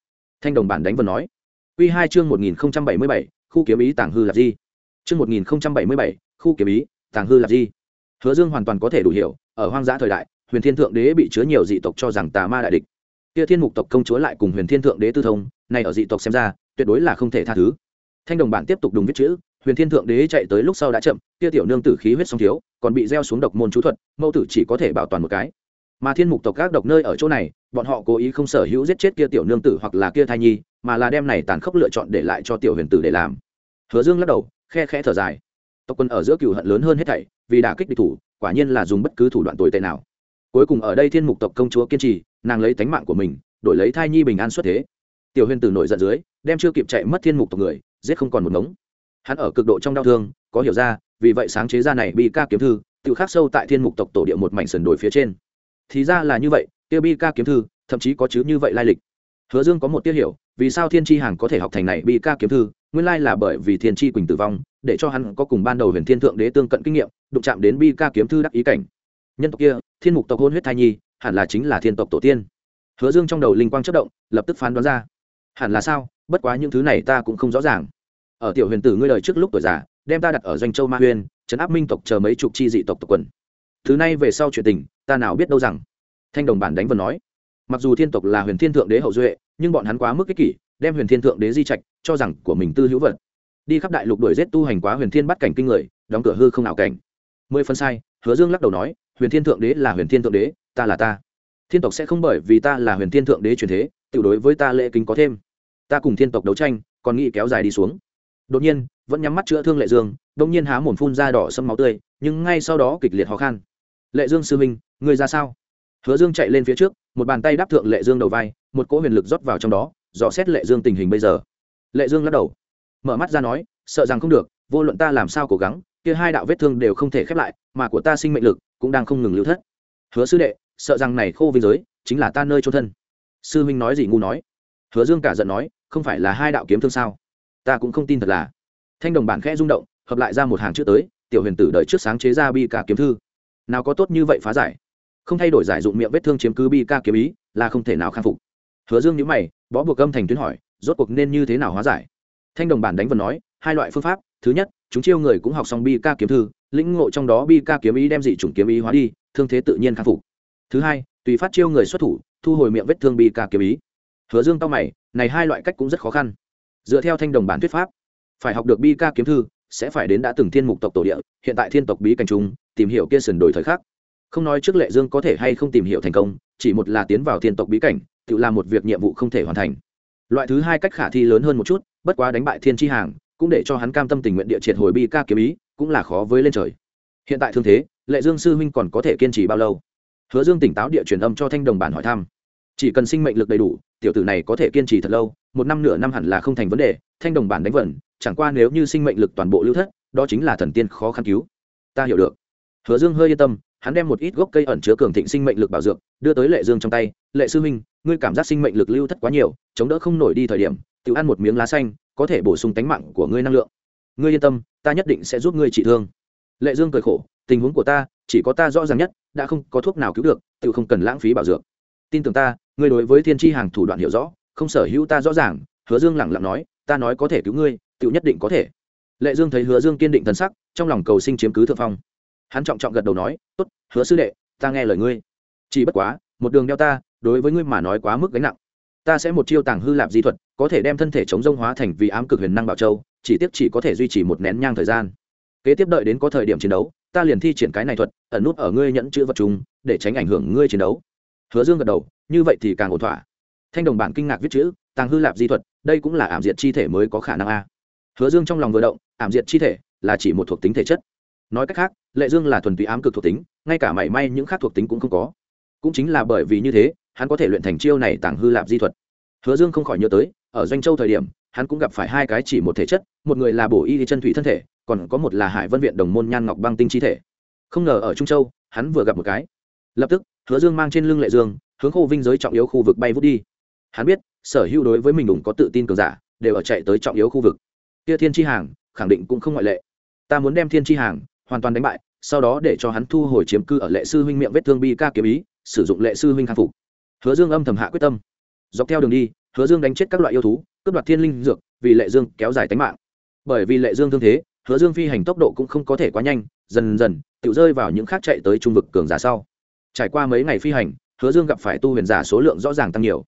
Thanh đồng bản đánh vần nói. Q hai chương một nghìn bảy mươi bảy, khu kiếm ý tàng hư là gì? Chương một nghìn bảy mươi bảy, khu kiếm ý tàng hư là gì? Hứa dương hoàn toàn có thể đủ hiểu, ở hoang dã thời đại, huyền thiên thượng đế bị chứa nhiều dị tộc cho rằng tà ma đại địch kia thiên mục tộc công chúa lại cùng huyền thiên thượng đế tư thông, này ở dị tộc xem ra, tuyệt đối là không thể tha thứ. Thanh đồng bản tiếp tục đúng viết chữ, huyền thiên thượng đế chạy tới lúc sau đã chậm, kia tiểu nương tử khí huyết song thiếu, còn bị gieo xuống độc môn chú thuật, mẫu tử chỉ có thể bảo toàn một cái. Mà thiên mục tộc các độc nơi ở chỗ này, bọn họ cố ý không sở hữu giết chết kia tiểu nương tử hoặc là kia thai nhi, mà là đem này tàn khốc lựa chọn để lại cho tiểu huyền tử để làm. Hứa dương lắc đầu, khe khẽ thở dài. Tộc quân ở giữa cựu hận lớn hơn hết thảy, vì đả kích địch thủ, quả nhiên là dùng bất cứ thủ đoạn tồi tệ nào. Cuối cùng ở đây thiên mục tộc công chúa kiên trì nàng lấy tánh mạng của mình, đổi lấy thai nhi bình an xuất thế. Tiểu huyền tử nổi giận dưới, đem chưa kịp chạy mất thiên mục tộc người, giết không còn một ngống. Hắn ở cực độ trong đau thương, có hiểu ra, vì vậy sáng chế ra này bi ca kiếm thư, tự khắc sâu tại thiên mục tộc tổ địa một mảnh sườn đồi phía trên. Thì ra là như vậy tiêu bi ca kiếm thư, thậm chí có chứ như vậy lai lịch. Hứa dương có một tiết hiểu, vì sao thiên tri hàng có thể học thành này bi ca kiếm thư, nguyên lai là bởi vì thiên tri quỳnh tử vong, để cho hắn có cùng ban đầu huyền thiên thượng đế tương cận kinh nghiệm, đụng chạm đến bi ca kiếm thư đắc ý cảnh. Nhân tộc kia, thiên mục tộc hôn huyết thai nhi hẳn là chính là thiên tộc tổ tiên. Hứa dương trong đầu linh quang chất động, lập tức phán đoán ra. Hẳn là sao? Bất quá những thứ này ta cũng không rõ ràng. Ở tiểu huyền tử ngươi đời trước lúc tuổi già, đem ta đặt ở doanh châu ma huyên, trấn áp minh tộc chờ mấy chục chi dị tộc tộc quần. Thứ này về sau chuyện tình, ta nào biết đâu rằng. Thanh đồng bản đánh vần nói. Mặc dù thiên tộc là huyền thiên thượng đế hậu duệ, nhưng bọn hắn quá mức ích kỷ, đem huyền thiên thượng đế di trạch, cho rằng của mình tư hữu vật. Đi khắp đại lục đuổi giết tu hành quá huyền thiên bắt cảnh kinh người, đóng cửa hư không ảo cảnh mười phân sai, hứa dương lắc đầu nói, huyền thiên thượng đế là huyền thiên thượng đế, ta là ta. Thiên tộc sẽ không bởi vì ta là huyền thiên thượng đế truyền thế tự đối với ta lễ kính có thêm. Ta cùng thiên tộc đấu tranh, còn nghĩ kéo dài đi xuống. Đột nhiên, vẫn nhắm mắt chữa thương lệ dương, đông nhiên há mồm phun ra đỏ sâm máu tươi, nhưng ngay sau đó kịch liệt khó khăn lệ dương sư minh người ra sao? Hứa dương chạy lên phía trước, một bàn tay đáp thượng lệ dương đầu vai, một cỗ huyền lực rót vào trong đó, dò xét lệ dương tình hình bây giờ. Lệ dương lắc đầu, mở mắt ra nói, sợ rằng không được, vô luận ta làm sao cố gắng kia hai đạo vết thương đều không thể khép lại, mà của ta sinh mệnh lực cũng đang không ngừng lưu thất. Hứa sư đệ, sợ rằng này khô vinh giới chính là ta nơi trôn thân. Sư huynh nói gì ngu nói? Hứa dương cả giận nói, không phải là hai đạo kiếm thương sao? Ta cũng không tin thật là. Thanh đồng bản khẽ rung động, hợp lại ra một hàng chữ tới, tiểu huyền tử đợi trước sáng chế ra bi ca kiếm thư. Nào có tốt như vậy phá giải? Không thay đổi giải dụng miệng vết thương chiếm cứ bi ca kiếm ý, là không thể nào khang phục. Hứa dương nhíu mày, bó buộc âm thành tuyến hỏi, rốt cuộc nên như thế nào hóa giải? Thanh đồng bản đánh vần nói, hai loại phương pháp, thứ nhất chúng chiêu người cũng học xong bi ca kiếm thư, lĩnh ngộ trong đó bi ca kiếm ý đem dị chủng kiếm ý hóa đi, thương thế tự nhiên khắc phục. Thứ hai, tùy phát chiêu người xuất thủ, thu hồi miệng vết thương bi ca kiếm ý. Hứa dương tao mày, này hai loại cách cũng rất khó khăn. Dựa theo thanh đồng bản thuyết pháp, phải học được bi ca kiếm thư sẽ phải đến đã từng thiên mục tộc tổ địa, hiện tại thiên tộc bí cảnh trung tìm hiểu kia sườn đổi thời khắc. Không nói trước lệ dương có thể hay không tìm hiểu thành công, chỉ một là tiến vào thiên tộc bí cảnh, tự làm một việc nhiệm vụ không thể hoàn thành. Loại thứ hai cách khả thi lớn hơn một chút, bất quá đánh bại thiên tri hàng cũng để cho hắn cam tâm tình nguyện địa triệt hồi bi ca kiếm ý, cũng là khó với lên trời. Hiện tại thương thế, lệ dương sư huynh còn có thể kiên trì bao lâu? Hứa dương tỉnh táo địa truyền âm cho thanh đồng bản hỏi thăm. Chỉ cần sinh mệnh lực đầy đủ, tiểu tử này có thể kiên trì thật lâu, một năm nửa năm hẳn là không thành vấn đề, thanh đồng bản đánh vẩn, chẳng qua nếu như sinh mệnh lực toàn bộ lưu thất, đó chính là thần tiên khó khăn cứu. Ta hiểu được. Hứa dương hơi yên tâm, hắn đem một ít gốc cây ẩn chứa cường thịnh sinh mệnh lực bảo dược, đưa tới lệ dương trong tay. Lệ sư huynh, ngươi cảm giác sinh mệnh lực lưu thất quá nhiều, chống đỡ không nổi đi thời điểm tự ăn một miếng lá xanh có thể bổ sung tánh mạng của ngươi năng lượng. Ngươi yên tâm, ta nhất định sẽ giúp ngươi trị thương. Lệ dương cười khổ, tình huống của ta, chỉ có ta rõ ràng nhất, đã không có thuốc nào cứu được, tự không cần lãng phí bảo dược. Tin tưởng ta, ngươi đối với thiên tri hàng thủ đoạn hiểu rõ, không sở hữu ta rõ ràng, hứa dương lẳng lặng nói, ta nói có thể cứu ngươi, tự nhất định có thể. Lệ dương thấy hứa dương kiên định thần sắc, trong lòng cầu sinh chiếm cứ thượng phong. Hắn trọng trọng gật đầu nói, tốt, hứa sư đệ, ta nghe lời ngươi. Chỉ bất quá, một đường đeo ta, đối với ngươi mà nói quá mức gánh nặng. Ta sẽ một chiêu tàng hư lạp di thuật có thể đem thân thể chống rông hóa thành vì ám cực huyền năng bảo châu, chỉ tiếp chỉ có thể duy trì một nén nhang thời gian. Kế tiếp đợi đến có thời điểm chiến đấu, ta liền thi triển cái này thuật, ẩn nút ở ngươi nhẫn chữ vật chung, để tránh ảnh hưởng ngươi chiến đấu. Hứa dương gật đầu, như vậy thì càng ổn thỏa. Thanh đồng bản kinh ngạc viết chữ, tàng hư lạp di thuật, đây cũng là ảm diệt chi thể mới có khả năng a. Hứa dương trong lòng vừa động, ảm diệt chi thể là chỉ một thuộc tính thể chất. Nói cách khác, lệ dương là thuần túy ám cực thuộc tính, ngay cả mảy may những khác thuộc tính cũng không có. Cũng chính là bởi vì như thế, hắn có thể luyện thành chiêu này tàng hư lạp di thuật. Hứa dương không khỏi nhớ tới ở doanh châu thời điểm, hắn cũng gặp phải hai cái chỉ một thể chất, một người là bổ y chân thủy thân thể, còn có một là hải vân viện đồng môn nhan ngọc băng tinh chi thể. Không ngờ ở trung châu, hắn vừa gặp một cái. Lập tức, hứa dương mang trên lưng lệ dương, hướng khô vinh giới trọng yếu khu vực bay vút đi. Hắn biết, sở hữu đối với mình đủng có tự tin cường giả, đều ở chạy tới trọng yếu khu vực. Kia thiên tri hàng, khẳng định cũng không ngoại lệ. Ta muốn đem thiên tri hàng, hoàn toàn đánh bại, sau đó để cho hắn thu hồi chiếm cư ở lệ sư huynh miệng vết thương bi ca kiếm ý, sử dụng lệ sư huynh khang phục. Hứa dương âm thầm hạ quyết tâm. Dọc theo đường đi hứa dương đánh chết các loại yêu thú, cướp đoạt thiên linh dược, vì lệ dương kéo dài tính mạng. Bởi vì lệ dương thương thế, hứa dương phi hành tốc độ cũng không có thể quá nhanh, dần dần tự rơi vào những khác chạy tới trung vực cường giả sau. Trải qua mấy ngày phi hành, hứa dương gặp phải tu huyền giả số lượng rõ ràng tăng nhiều.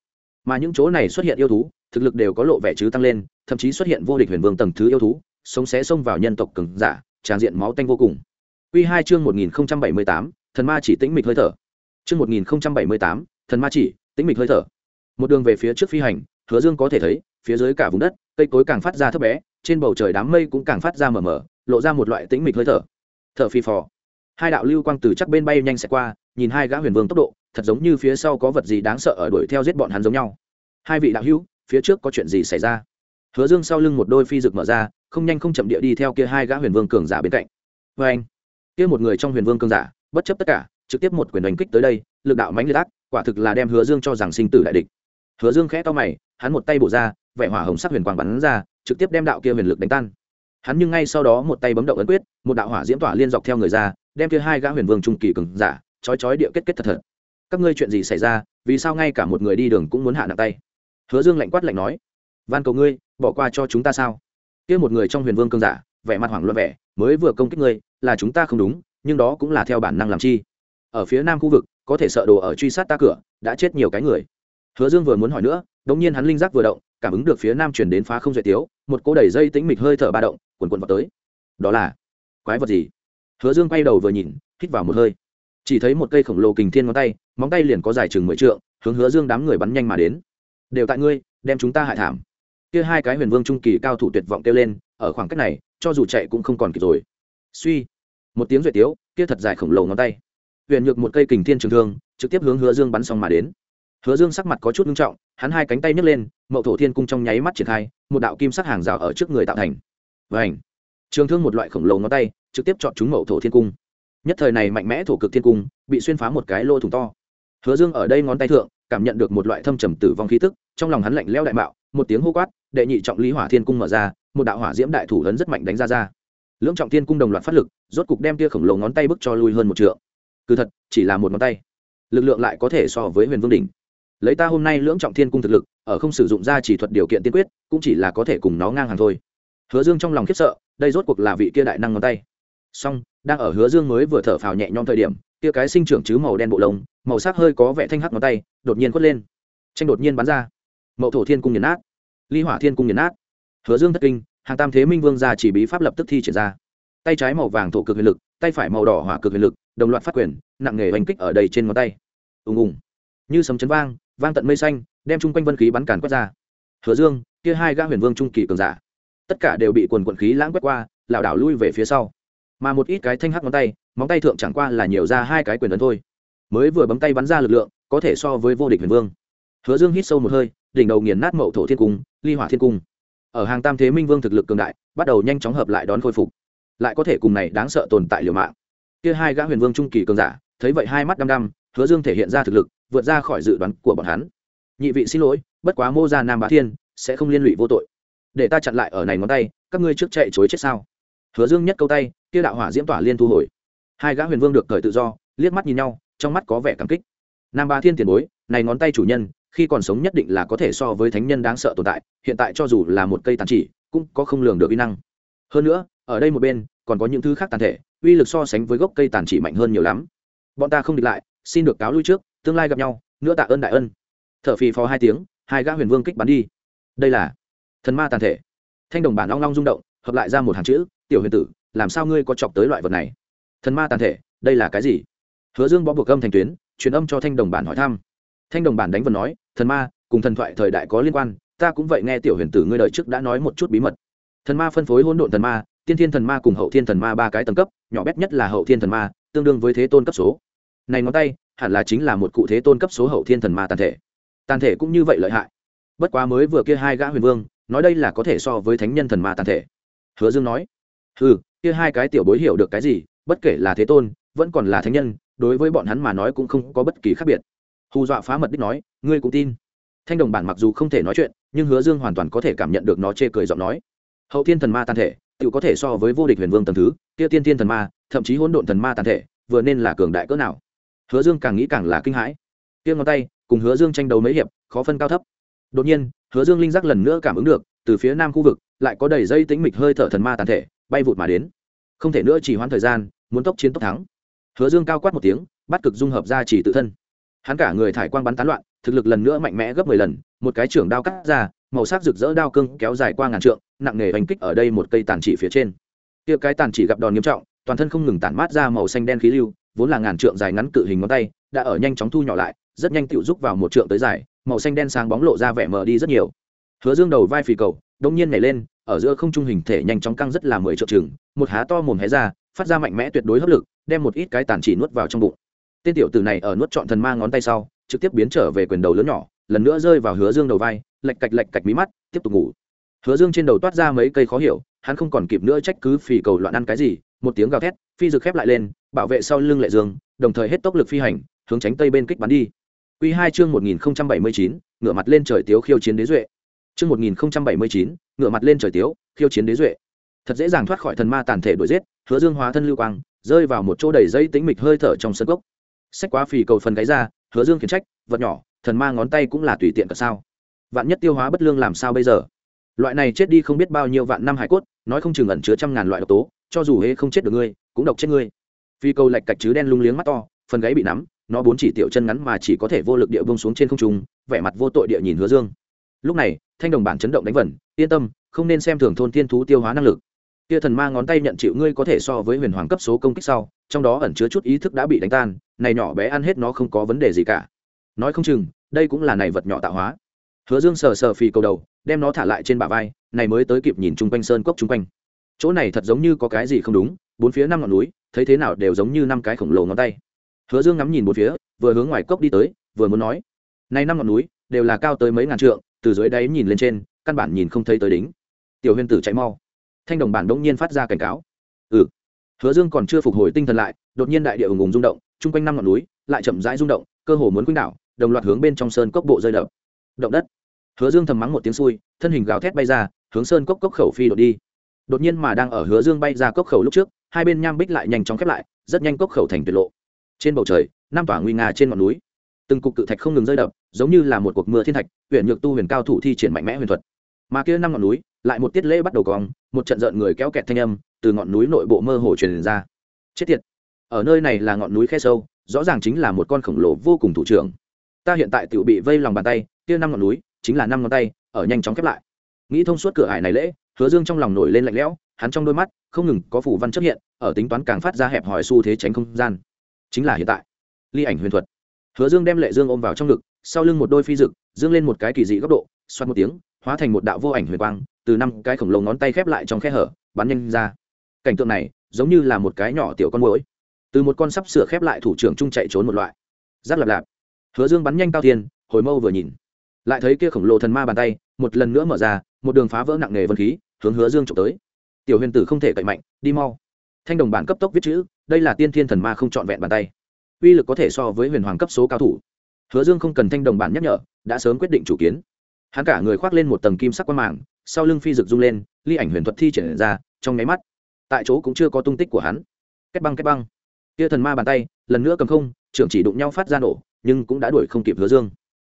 Mà những chỗ này xuất hiện yêu thú, thực lực đều có lộ vẻ chứ tăng lên, thậm chí xuất hiện vô địch huyền vương tầng thứ yêu thú, sống xé xông vào nhân tộc cường giả, tràn diện máu tanh vô cùng. Quy hai chương một nghìn bảy mươi tám, thần ma chỉ tĩnh mịch hơi thở. Chương một nghìn bảy mươi tám, thần ma chỉ tĩnh mịch hơi thở một đường về phía trước phi hành, hứa dương có thể thấy, phía dưới cả vùng đất, cây cối càng phát ra thấp bé, trên bầu trời đám mây cũng càng phát ra mờ mờ, lộ ra một loại tĩnh mịch hơi thở. Thở phi phò. Hai đạo lưu quang từ chắc bên bay nhanh sẽ qua, nhìn hai gã huyền vương tốc độ, thật giống như phía sau có vật gì đáng sợ ở đuổi theo giết bọn hắn giống nhau. Hai vị đạo hữu, phía trước có chuyện gì xảy ra? Hứa dương sau lưng một đôi phi rực mở ra, không nhanh không chậm địa đi theo kia hai gã huyền vương cường giả bên cạnh. Vê anh, kia một người trong huyền vương cường giả, bất chấp tất cả, trực tiếp một quyền đánh kích tới đây, lực đạo mãnh liệt ác, quả thực là đem hứa dương cho rằng sinh tử đại địch hứa dương khẽ to mày, hắn một tay bổ ra, vẻ hỏa hồng sắc huyền quang bắn ra, trực tiếp đem đạo kia huyền lực đánh tan. Hắn nhưng ngay sau đó một tay bấm động ấn quyết, một đạo hỏa diễm tỏa liên dọc theo người ra, đem kia hai gã huyền vương trung kỳ cường giả, chói chói địa kết kết thật thật. Các ngươi chuyện gì xảy ra, vì sao ngay cả một người đi đường cũng muốn hạ nặng tay? Hứa dương lạnh quát lạnh nói, van cầu ngươi, bỏ qua cho chúng ta sao? Kia một người trong huyền vương cường giả, vẻ mặt hoảng loạn vẻ, mới vừa công kích ngươi, là chúng ta không đúng, nhưng đó cũng là theo bản năng làm chi. Ở phía nam khu vực, có thể sợ đồ ở truy sát ta cửa, đã chết nhiều cái người hứa dương vừa muốn hỏi nữa đống nhiên hắn linh giác vừa động, cảm ứng được phía nam chuyển đến phá không duệ tiếu, một cỗ đẩy dây tĩnh mịch hơi thở ba động quần quần vào tới. Đó là quái vật gì? Hứa dương quay đầu vừa nhìn, hít vào một hơi. Chỉ thấy một cây khổng lồ kình thiên ngón tay, móng tay liền có dài chừng mười trượng, hướng hứa dương đám người bắn nhanh mà đến. Đều tại ngươi, đem chúng ta hại thảm. Kia hai cái huyền vương trung kỳ cao thủ tuyệt vọng kêu lên, ở khoảng cách này, cho dù chạy cũng không còn kịp rồi. Suy, một tiếng duệ tiếu, kia thật dài khổng lồ ngón tay. Huyền nhược một cây kình thiên trường thương, trực tiếp hướng hứa dương bắn xong mà đến hứa dương sắc mặt có chút nghiêm trọng, hắn hai cánh tay nhấc lên, mậu thổ thiên cung trong nháy mắt triển khai, một đạo kim sắc hàng rào ở trước người tạo thành. Vảnh trường thương một loại khổng lồ ngón tay, trực tiếp chọn chúng mậu thổ thiên cung. Nhất thời này mạnh mẽ thổ cực thiên cung, bị xuyên phá một cái lô thủng to. Hứa dương ở đây ngón tay thượng, cảm nhận được một loại thâm trầm tử vong khí tức, trong lòng hắn lạnh leo đại mạo, một tiếng hô quát, đệ nhị trọng lý hỏa thiên cung mở ra, một đạo hỏa diễm đại thủ lớn rất mạnh đánh ra ra. Lưỡng trọng thiên cung đồng loạt phát lực, rốt cục đem tia khổng lồ ngón tay bức cho lui hơn một trượng. Cứ thật, chỉ là một ngón tay. Lực lượng lại có thể so với huyền vương đỉnh lấy ta hôm nay lưỡng trọng thiên cung thực lực, ở không sử dụng ra chỉ thuật điều kiện tiên quyết, cũng chỉ là có thể cùng nó ngang hàng thôi. Hứa dương trong lòng khiếp sợ, đây rốt cuộc là vị kia đại năng ngón tay. Song, đang ở hứa dương mới vừa thở phào nhẹ nhõm thời điểm, kia cái sinh trưởng chứ màu đen bộ lông, màu sắc hơi có vẻ thanh hắc ngón tay, đột nhiên quất lên. Tranh đột nhiên bắn ra. Mậu thổ thiên cung nghiền át ly hỏa thiên cung nghiền át hứa dương thất kinh, hàng tam thế minh vương ra chỉ bí pháp lập tức thi triển ra. Tay trái màu vàng thổ cực huyền lực, tay phải màu đỏ hỏa cực huyền lực, đồng loạt phát quyền, nặng nghề oanh kích ở đầy trên ngón tay. Ùng ùng. Như sấm chấn vang vang tận mây xanh, đem chung quanh vân khí bắn càn quét ra. Hứa dương, kia hai gã huyền vương trung kỳ cường giả, tất cả đều bị quần quận khí lãng quét qua, lảo đảo lui về phía sau. Mà một ít cái thanh hắc ngón tay, móng tay thượng chẳng qua là nhiều ra hai cái quyền ấn thôi. Mới vừa bấm tay bắn ra lực lượng, có thể so với vô địch huyền vương. Hứa dương hít sâu một hơi, đỉnh đầu nghiền nát mậu thổ thiên cung, ly hỏa thiên cung. Ở hàng tam thế minh vương thực lực cường đại, bắt đầu nhanh chóng hợp lại đón khôi phục. Lại có thể cùng này đáng sợ tồn tại liều mạng. Kia hai gã huyền vương trung kỳ cường giả, thấy vậy hai mắt đăm đăm hứa dương thể hiện ra thực lực, vượt ra khỏi dự đoán của bọn hắn. Nhị vị xin lỗi, bất quá mô gia nam bá thiên sẽ không liên lụy vô tội. Để ta chặn lại ở này ngón tay, các ngươi trước chạy chối chết sao? Hứa dương nhất câu tay, kia đạo hỏa diễm tỏa liên thu hồi. Hai gã huyền vương được cởi tự do, liếc mắt nhìn nhau, trong mắt có vẻ cảm kích. Nam bá thiên tiền bối, này ngón tay chủ nhân, khi còn sống nhất định là có thể so với thánh nhân đáng sợ tồn tại, hiện tại cho dù là một cây tàn chỉ, cũng có không lường được uy năng. Hơn nữa, ở đây một bên, còn có những thứ khác tàn thể, uy lực so sánh với gốc cây tàn chỉ mạnh hơn nhiều lắm. Bọn ta không địch lại xin được cáo lui trước, tương lai gặp nhau, nữa tạ ơn đại ân. T h ở phì phò hai tiếng, hai gã huyền vương kích bắn đi. Đây là thần ma tàn thể. Thanh đồng bản long long rung động, hợp lại ra một hàng chữ, tiểu huyền tử, làm sao ngươi có chọc tới loại vật này? Thần ma tàn thể, đây là cái gì? Hứa dương bó buộc âm thành tuyến, truyền âm cho thanh đồng bản hỏi thăm. Thanh đồng bản đánh vần nói, thần ma, cùng thần thoại thời đại có liên quan, ta cũng vậy nghe tiểu huyền tử ngươi đợi trước đã nói một chút bí mật. Thần ma phân phối hỗn độn thần ma, tiên thiên thần ma cùng hậu thiên thần ma ba cái tầng cấp, nhỏ bé nhất là hậu thiên thần ma, tương đương với thế tôn cấp số này ngón tay, hẳn là chính là một cụ thế tôn cấp số hậu thiên thần ma tàn thể. Tàn thể cũng như vậy lợi hại. Bất quá mới vừa kia hai gã huyền vương, nói đây là có thể so với thánh nhân thần ma tàn thể. Hứa dương nói ừ kia hai cái tiểu bối hiểu được cái gì, bất kể là thế tôn, vẫn còn là thánh nhân, đối với bọn hắn mà nói cũng không có bất kỳ khác biệt. Hù dọa phá mật đích nói, ngươi cũng tin. Thanh đồng bản mặc dù không thể nói chuyện, nhưng hứa dương hoàn toàn có thể cảm nhận được nó chê cười giọng nói. Hậu thiên thần ma tàn thể tự có thể so với vô địch huyền vương tầm thứ, kia tiên thiên thần ma, thậm chí hỗn độn thần ma tàn thể, vừa nên là cường đại cỡ nào hứa dương càng nghĩ càng là kinh hãi. Tiêm ngón tay cùng hứa dương tranh đấu mấy hiệp khó phân cao thấp. Đột nhiên hứa dương linh giác lần nữa cảm ứng được từ phía nam khu vực lại có đầy dây tính mịch hơi thở thần ma tàn thể bay vụt mà đến. Không thể nữa chỉ hoãn thời gian muốn tốc chiến tốc thắng. Hứa dương cao quát một tiếng bắt cực dung hợp ra chỉ tự thân. Hắn cả người thải quang bắn tán loạn thực lực lần nữa mạnh mẽ gấp mười lần một cái trưởng đao cắt ra màu sắc rực rỡ đao cương, kéo dài qua ngàn trượng nặng nề hành kích ở đây một cây tàn chỉ phía trên. Kia cái tàn chỉ gặp đòn nghiêm trọng toàn thân không ngừng tản mát ra màu xanh đen khí lưu vốn là ngàn trượng dài ngắn cự hình ngón tay, đã ở nhanh chóng thu nhỏ lại, rất nhanh tựu rút vào một trượng tới dài, màu xanh đen sáng bóng lộ ra vẻ mờ đi rất nhiều. Hứa dương đầu vai phì cầu, đông nhiên nhảy lên, ở giữa không trung hình thể nhanh chóng căng rất là mười trượng chừng, một há to mồm hé ra, phát ra mạnh mẽ tuyệt đối hấp lực, đem một ít cái tàn chỉ nuốt vào trong bụng. Tên tiểu tử này ở nuốt trọn thần ma ngón tay sau, trực tiếp biến trở về quyền đầu lớn nhỏ, lần nữa rơi vào hứa dương đầu vai lạch cạch lạch cạch mí mắt, tiếp tục ngủ. Hứa dương trên đầu toát ra mấy cây khó hiểu, hắn không còn kịp nữa trách cứ phì cầu loạn ăn cái gì, một tiếng gào thét, phi rực khép lại lên bảo vệ sau lưng lệ dương, đồng thời hết tốc lực phi hành, hướng tránh tây bên kích bắn đi. Quy hai chương một nghìn bảy mươi chín ngựa mặt lên trời tiếu khiêu chiến đế duệ. Chương một nghìn bảy mươi chín ngựa mặt lên trời tiếu khiêu chiến đế duệ. Thật dễ dàng thoát khỏi thần ma tàn thể đuổi giết, hứa dương hóa thân lưu quang, rơi vào một chỗ đầy dây tính mịch hơi thở trong sân gốc sách quá phì cầu phần gáy ra, hứa dương khiển trách, vật nhỏ, thần ma ngón tay cũng là tùy tiện cả sao. Vạn nhất tiêu hóa bất lương làm sao bây giờ? Loại này chết đi không biết bao nhiêu vạn năm hải cốt, nói không chừng ẩn chứa trăm ngàn loại độc tố, cho dù hễ không chết được ngươi, cũng độc chết ngươi phi câu lạch cạch chứ đen lung liếng mắt to, phần gáy bị nắm, nó bốn chỉ tiểu chân ngắn mà chỉ có thể vô lực địa bông xuống trên không trung, vẻ mặt vô tội địa nhìn hứa dương. Lúc này, thanh đồng bản chấn động đánh vần, yên tâm, không nên xem thường thôn thiên thú tiêu hóa năng lực. Kia thần ma ngón tay nhận chịu ngươi có thể so với huyền hoàng cấp số công kích sau, trong đó ẩn chứa chút ý thức đã bị đánh tan, này nhỏ bé ăn hết nó không có vấn đề gì cả. Nói không chừng, đây cũng là này vật nhỏ tạo hóa. Hứa dương sờ sờ phì cầu đầu, đem nó thả lại trên bả vai, này mới tới kịp nhìn chung quanh sơn cốc chung quanh. Chỗ này thật giống như có cái gì không đúng bốn phía năm ngọn núi, thấy thế nào đều giống như năm cái khổng lồ ngón tay. Hứa dương ngắm nhìn bốn phía, vừa hướng ngoài cốc đi tới, vừa muốn nói nay năm ngọn núi, đều là cao tới mấy ngàn trượng, từ dưới đáy nhìn lên trên, căn bản nhìn không thấy tới đính tiểu huyền tử chạy mau. Thanh đồng bản đống nhiên phát ra cảnh cáo. Ừ. Hứa dương còn chưa phục hồi tinh thần lại, đột nhiên đại địa ùng ùng rung động, chung quanh năm ngọn núi lại chậm rãi rung động, cơ hồ muốn quýnh đảo, đồng loạt hướng bên trong sơn cốc bộ rơi đập. Động đất. Hứa dương thầm mắng một tiếng xui, thân hình gào thét bay ra, hướng sơn cốc cốc khẩu phi đột đi. Đột nhiên mà đang ở hứa dương bay ra cốc khẩu lúc trước hai bên nham bích lại nhanh chóng khép lại, rất nhanh cốc khẩu thành tuyệt lộ. Trên bầu trời, năm tỏa nguy nga trên ngọn núi. Từng cục cự thạch không ngừng rơi đập, giống như là một cuộc mưa thiên thạch huyện nhược tu huyền cao thủ thi triển mạnh mẽ huyền thuật. Mà kia năm ngọn núi, lại một tiết lễ bắt đầu cong, một trận rợn người kéo kẹt thanh âm từ ngọn núi nội bộ mơ hồ truyền ra. Chết tiệt! Ở nơi này là ngọn núi khe sâu, rõ ràng chính là một con khổng lồ vô cùng thủ trưởng. Ta hiện tại tự bị vây lòng bàn tay, kia năm ngọn núi chính là năm ngón tay, ở nhanh chóng khép lại. Nghĩ thông suốt cửa ải này lễ, hứa dương trong lòng nổi lên lạnh lẽo hắn trong đôi mắt không ngừng có phủ văn chấp hiện, ở tính toán càng phát ra hẹp hòi xu thế tránh không gian. Chính là hiện tại, ly ảnh huyền thuật. Hứa dương đem lệ dương ôm vào trong ngực, sau lưng một đôi phi dực, dương lên một cái kỳ dị góc độ, xoát một tiếng, hóa thành một đạo vô ảnh huyền quang, từ năm cái khổng lồ ngón tay khép lại trong khe hở, bắn nhanh ra. Cảnh tượng này, giống như là một cái nhỏ tiểu con mũi từ một con sắp sửa khép lại thủ trưởng trung chạy trốn một loại. Giáp lạp lạp. Hứa dương bắn nhanh cao tiền, hồi mâu vừa nhìn. Lại thấy kia khổng lồ thần ma bàn tay, một lần nữa mở ra, một đường phá vỡ nặng nề vân khí, hướng hứa dương trộm tới tiểu huyền tử không thể cậy mạnh đi mau. Thanh đồng bản cấp tốc viết chữ đây là tiên thiên thần ma không trọn vẹn bàn tay. Uy lực có thể so với huyền hoàng cấp số cao thủ. Hứa dương không cần thanh đồng bản nhắc nhở đã sớm quyết định chủ kiến. Hắn cả người khoác lên một tầng kim sắc quan mạng, sau lưng phi rực rung lên ly ảnh huyền thuật thi triển ra trong nháy mắt tại chỗ cũng chưa có tung tích của hắn. Kết băng kết băng. Kia thần ma bàn tay lần nữa cầm không trưởng chỉ đụng nhau phát ra nổ nhưng cũng đã đuổi không kịp hứa dương.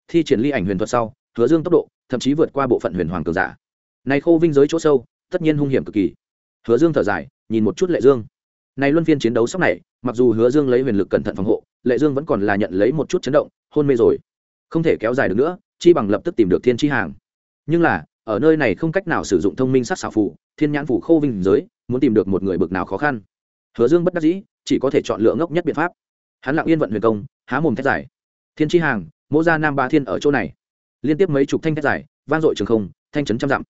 Thi triển ly ảnh huyền thuật sau hứa dương tốc độ thậm chí vượt qua bộ phận huyền hoàng cường giả. Này khô vinh giới chỗ sâu tất nhiên hung hiểm cực kỳ. Hứa dương thở dài, nhìn một chút lệ dương. Này luân phiên chiến đấu sắp này, mặc dù hứa dương lấy huyền lực cẩn thận phòng hộ, lệ dương vẫn còn là nhận lấy một chút chấn động, hôn mê rồi. Không thể kéo dài được nữa, chi bằng lập tức tìm được thiên chi hàng. Nhưng là, ở nơi này không cách nào sử dụng thông minh sát xảo phụ thiên nhãn phủ khô vinh giới, muốn tìm được một người bực nào khó khăn. Hứa dương bất đắc dĩ, chỉ có thể chọn lựa ngốc nhất biện pháp. Hắn lặng yên vận huyền công, há mồm thét giải thiên chi hàng, mỗ gia nam ba thiên ở chỗ này. Liên tiếp mấy chục thanh thét giải vang dội trường không, thanh chấn trăm dặm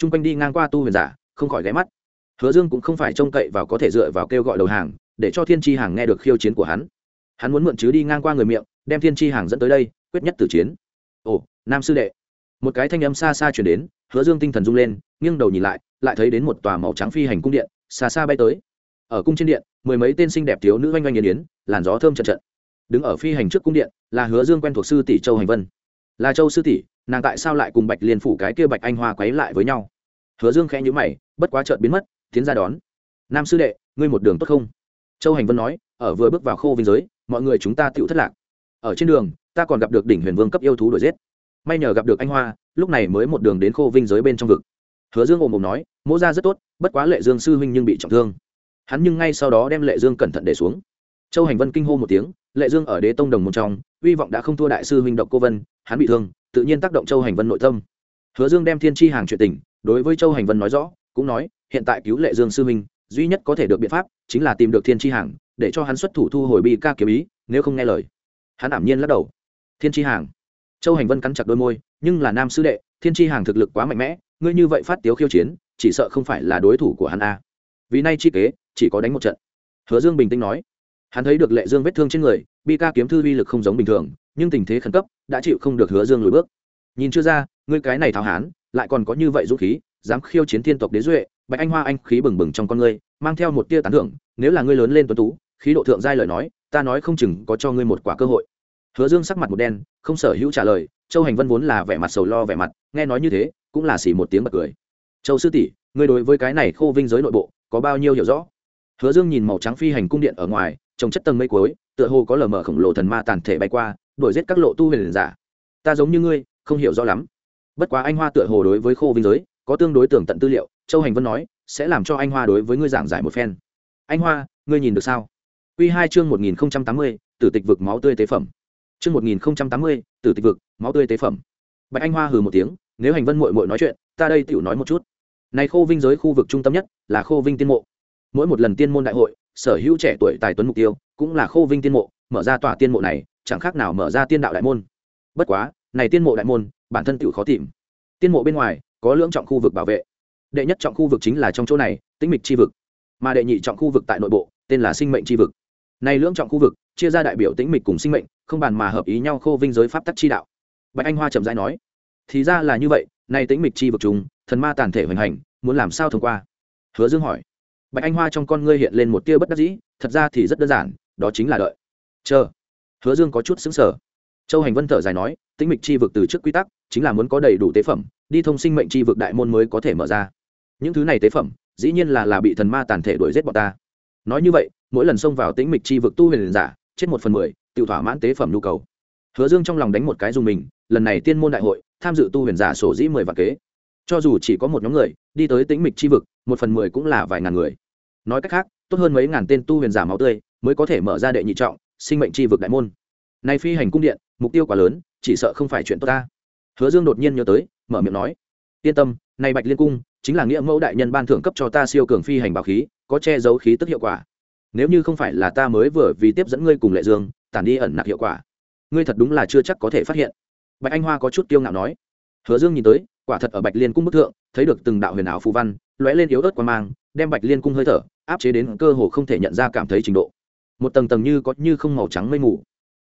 chung quanh đi ngang qua tu huyền giả, không khỏi ghé mắt. Hứa dương cũng không phải trông cậy vào có thể dựa vào kêu gọi đầu hàng, để cho thiên chi hàng nghe được khiêu chiến của hắn. Hắn muốn mượn chứ đi ngang qua người miệng, đem thiên chi hàng dẫn tới đây, quyết nhất tử chiến. Ồ, nam sư đệ. Một cái thanh âm xa xa chuyển đến, hứa dương tinh thần rung lên, nghiêng đầu nhìn lại lại thấy đến một tòa màu trắng phi hành cung điện, xa xa bay tới. Ở cung trên điện, mười mấy tên xinh đẹp thiếu nữ oanh oanh yên yến làn gió thơm trận trận đứng ở phi hành trước cung điện là hứa dương quen thuộc sư tỷ châu hành vân là châu sư tỷ, nàng tại sao lại cùng bạch liên phủ cái kia bạch anh hoa quấy lại với nhau? Hứa dương khẽ nhữ mày, bất quá chợt biến mất, tiến ra đón. Nam sư đệ, ngươi một đường tốt không? Châu hành vân nói, ở vừa bước vào khô vinh giới, mọi người chúng ta tựu thất lạc. Ở trên đường, ta còn gặp được đỉnh huyền vương cấp yêu thú đuổi giết. May nhờ gặp được anh hoa, lúc này mới một đường đến khô vinh giới bên trong vực. Hứa dương ồm ồm nói, mỗ ra rất tốt, bất quá lệ dương sư huynh nhưng bị trọng thương. Hắn nhưng ngay sau đó đem lệ dương cẩn thận để xuống. Châu hành vân kinh hô một tiếng, lệ dương ở đế tông đồng một trong hy vọng đã không thua đại sư huynh độc cô vân, hắn bị thương, tự nhiên tác động châu hành vân nội tâm. Hứa dương đem thiên tri hàng chuyện tình, đối với châu hành vân nói rõ, cũng nói, hiện tại cứu lệ dương sư huynh duy nhất có thể được biện pháp, chính là tìm được thiên tri hàng, để cho hắn xuất thủ thu hồi bi ca kiếm ý, nếu không nghe lời. Hắn ảm nhiên lắc đầu. Thiên tri hàng. Châu hành vân cắn chặt đôi môi, nhưng là nam sư đệ, thiên tri hàng thực lực quá mạnh mẽ, ngươi như vậy phát tiếu khiêu chiến, chỉ sợ không phải là đối thủ của hắn a. Vì nay chi kế, chỉ có đánh một trận. Hứa dương bình tĩnh nói hắn thấy được lệ dương vết thương trên người, bi ca kiếm thư uy lực không giống bình thường, nhưng tình thế khẩn cấp, đã chịu không được hứa dương lùi bước. Nhìn chưa ra, ngươi cái này tháo hán, lại còn có như vậy dũng khí, dám khiêu chiến thiên tộc đế duệ, bạch anh hoa anh khí bừng bừng trong con ngươi, mang theo một tia tán thưởng, nếu là ngươi lớn lên tuấn tú, khí độ thượng giai lời nói, ta nói không chừng có cho ngươi một quả cơ hội. Hứa dương sắc mặt một đen, không sở hữu trả lời, châu hành vân vốn là vẻ mặt sầu lo vẻ mặt, nghe nói như thế, cũng là xỉ một tiếng bật cười. Châu sư tỷ, ngươi đối với cái này khô vinh giới nội bộ, có bao nhiêu hiểu rõ? Hứa dương nhìn màu trắng phi hành cung điện ở ngoài trồng chất tầng mây cuối tựa hồ có lờ mờ khổng lồ thần ma tàn thể bay qua đuổi giết các lộ tu huyền giả ta giống như ngươi không hiểu rõ lắm bất quá anh hoa tựa hồ đối với khô vinh giới có tương đối tưởng tận tư liệu châu hành vân nói sẽ làm cho anh hoa đối với ngươi giảng giải một phen anh hoa ngươi nhìn được sao Quy 2 chương 1080, tử tịch vực máu tươi tế phẩm. Chương 1080, tử tịch vực, máu tươi tế phẩm. Bạch Anh Hoa hừ một tiếng, nếu Hành Vân muội muội nói chuyện, ta đây tiểu nói một chút. Này Khô Vinh giới khu vực trung tâm nhất là Khô Vinh tiên mộ. Mỗi một lần tiên môn đại hội, sở hữu trẻ tuổi tài tuấn mục tiêu, cũng là Khô Vinh tiên mộ, mở ra tòa tiên mộ này, chẳng khác nào mở ra tiên đạo đại môn. Bất quá, này tiên mộ đại môn, bản thân tự khó tìm. Tiên mộ bên ngoài có lưỡng trọng khu vực bảo vệ. Đệ nhất trọng khu vực chính là trong chỗ này, Tĩnh Mịch chi vực. Mà đệ nhị trọng khu vực tại nội bộ, tên là Sinh mệnh chi vực này lưỡng trọng khu vực chia ra đại biểu tĩnh mịch cùng sinh mệnh không bàn mà hợp ý nhau khô vinh giới pháp tắc chi đạo bạch anh hoa chậm rãi nói thì ra là như vậy này tĩnh mịch chi vực chúng thần ma tàn thể hoành hành muốn làm sao thông qua hứa dương hỏi bạch anh hoa trong con ngươi hiện lên một tia bất đắc dĩ, thật ra thì rất đơn giản, đó chính là đợi. Chờ. Hứa dương có chút xứng sở châu hành vân thở dài nói, tĩnh mịch chi vực từ trước quy tắc, chính là muốn có đầy đủ tế phẩm, đi thông sinh mệnh chi vực đại môn mới có thể mở ra. Những thứ này tế phẩm, dĩ nhiên là là bị thần ma tàn thể đuổi giết bọn ta. Nói như vậy, mỗi lần xông vào tĩnh mịch chi vực tu huyền giả, chết một phần mười, tự thỏa mãn tế phẩm nhu cầu. Hứa dương trong lòng đánh một cái dùng mình, lần này tiên môn đại hội, tham dự tu huyền giả sổ dĩ mười vạn kế. Cho dù chỉ có một nhóm người, đi tới tĩnh mịch chi vực, một phần mười cũng là vài ngàn người nói cách khác, tốt hơn mấy ngàn tên tu huyền giả máu tươi mới có thể mở ra đệ nhị trọng, sinh mệnh chi vực đại môn. Nay phi hành cung điện, mục tiêu quá lớn, chỉ sợ không phải chuyện tốt ta. Hứa dương đột nhiên nhớ tới, mở miệng nói, yên tâm nay bạch liên cung chính là nghĩa mẫu đại nhân ban thưởng cấp cho ta siêu cường phi hành bảo khí, có che giấu khí tức hiệu quả. Nếu như không phải là ta mới vừa vì tiếp dẫn ngươi cùng lệ dương, tản đi ẩn nặc hiệu quả, ngươi thật đúng là chưa chắc có thể phát hiện. Bạch anh hoa có chút kiêu ngạo nói. Hứa dương nhìn tới, quả thật ở bạch liên cung bức thượng, thấy được từng đạo huyền ảo phù văn lóe lên yếu ớt qua mang, đem bạch liên cung hơi thở áp chế đến cơ hồ không thể nhận ra cảm thấy trình độ. Một tầng tầng như có như không màu trắng mây mù.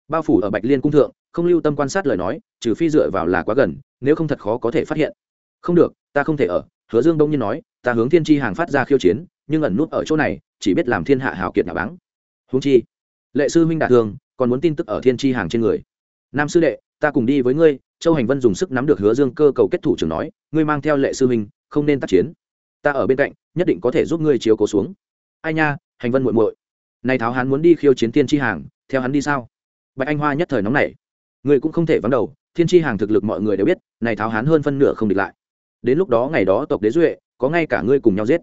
Bao phủ ở bạch liên cung thượng, không lưu tâm quan sát lời nói, trừ phi dựa vào là quá gần, nếu không thật khó có thể phát hiện. Không được, ta không thể ở, hứa dương đông nhiên nói, ta hướng thiên tri hàng phát ra khiêu chiến, nhưng ẩn nút ở chỗ này, chỉ biết làm thiên hạ hào kiệt nhà báng. Húng chi, lệ sư huynh đạt thường còn muốn tin tức ở thiên tri hàng trên người. Nam sư đệ, ta cùng đi với ngươi, châu hành vân dùng sức nắm được hứa dương cơ cầu kết thủ trưởng nói, ngươi mang theo lệ sư huynh không nên tác chiến ta ở bên cạnh, nhất định có thể giúp ngươi chiếu cố xuống. Ai nha, hành vân muội muội. Này tháo hắn muốn đi khiêu chiến thiên tri hàng, theo hắn đi sao? Bạch anh hoa nhất thời nóng nảy. Ngươi cũng không thể vắng đầu, thiên tri hàng thực lực mọi người đều biết, này tháo hắn hơn phân nửa không địch lại. Đến lúc đó ngày đó tộc đế duệ, có ngay cả ngươi cùng nhau giết.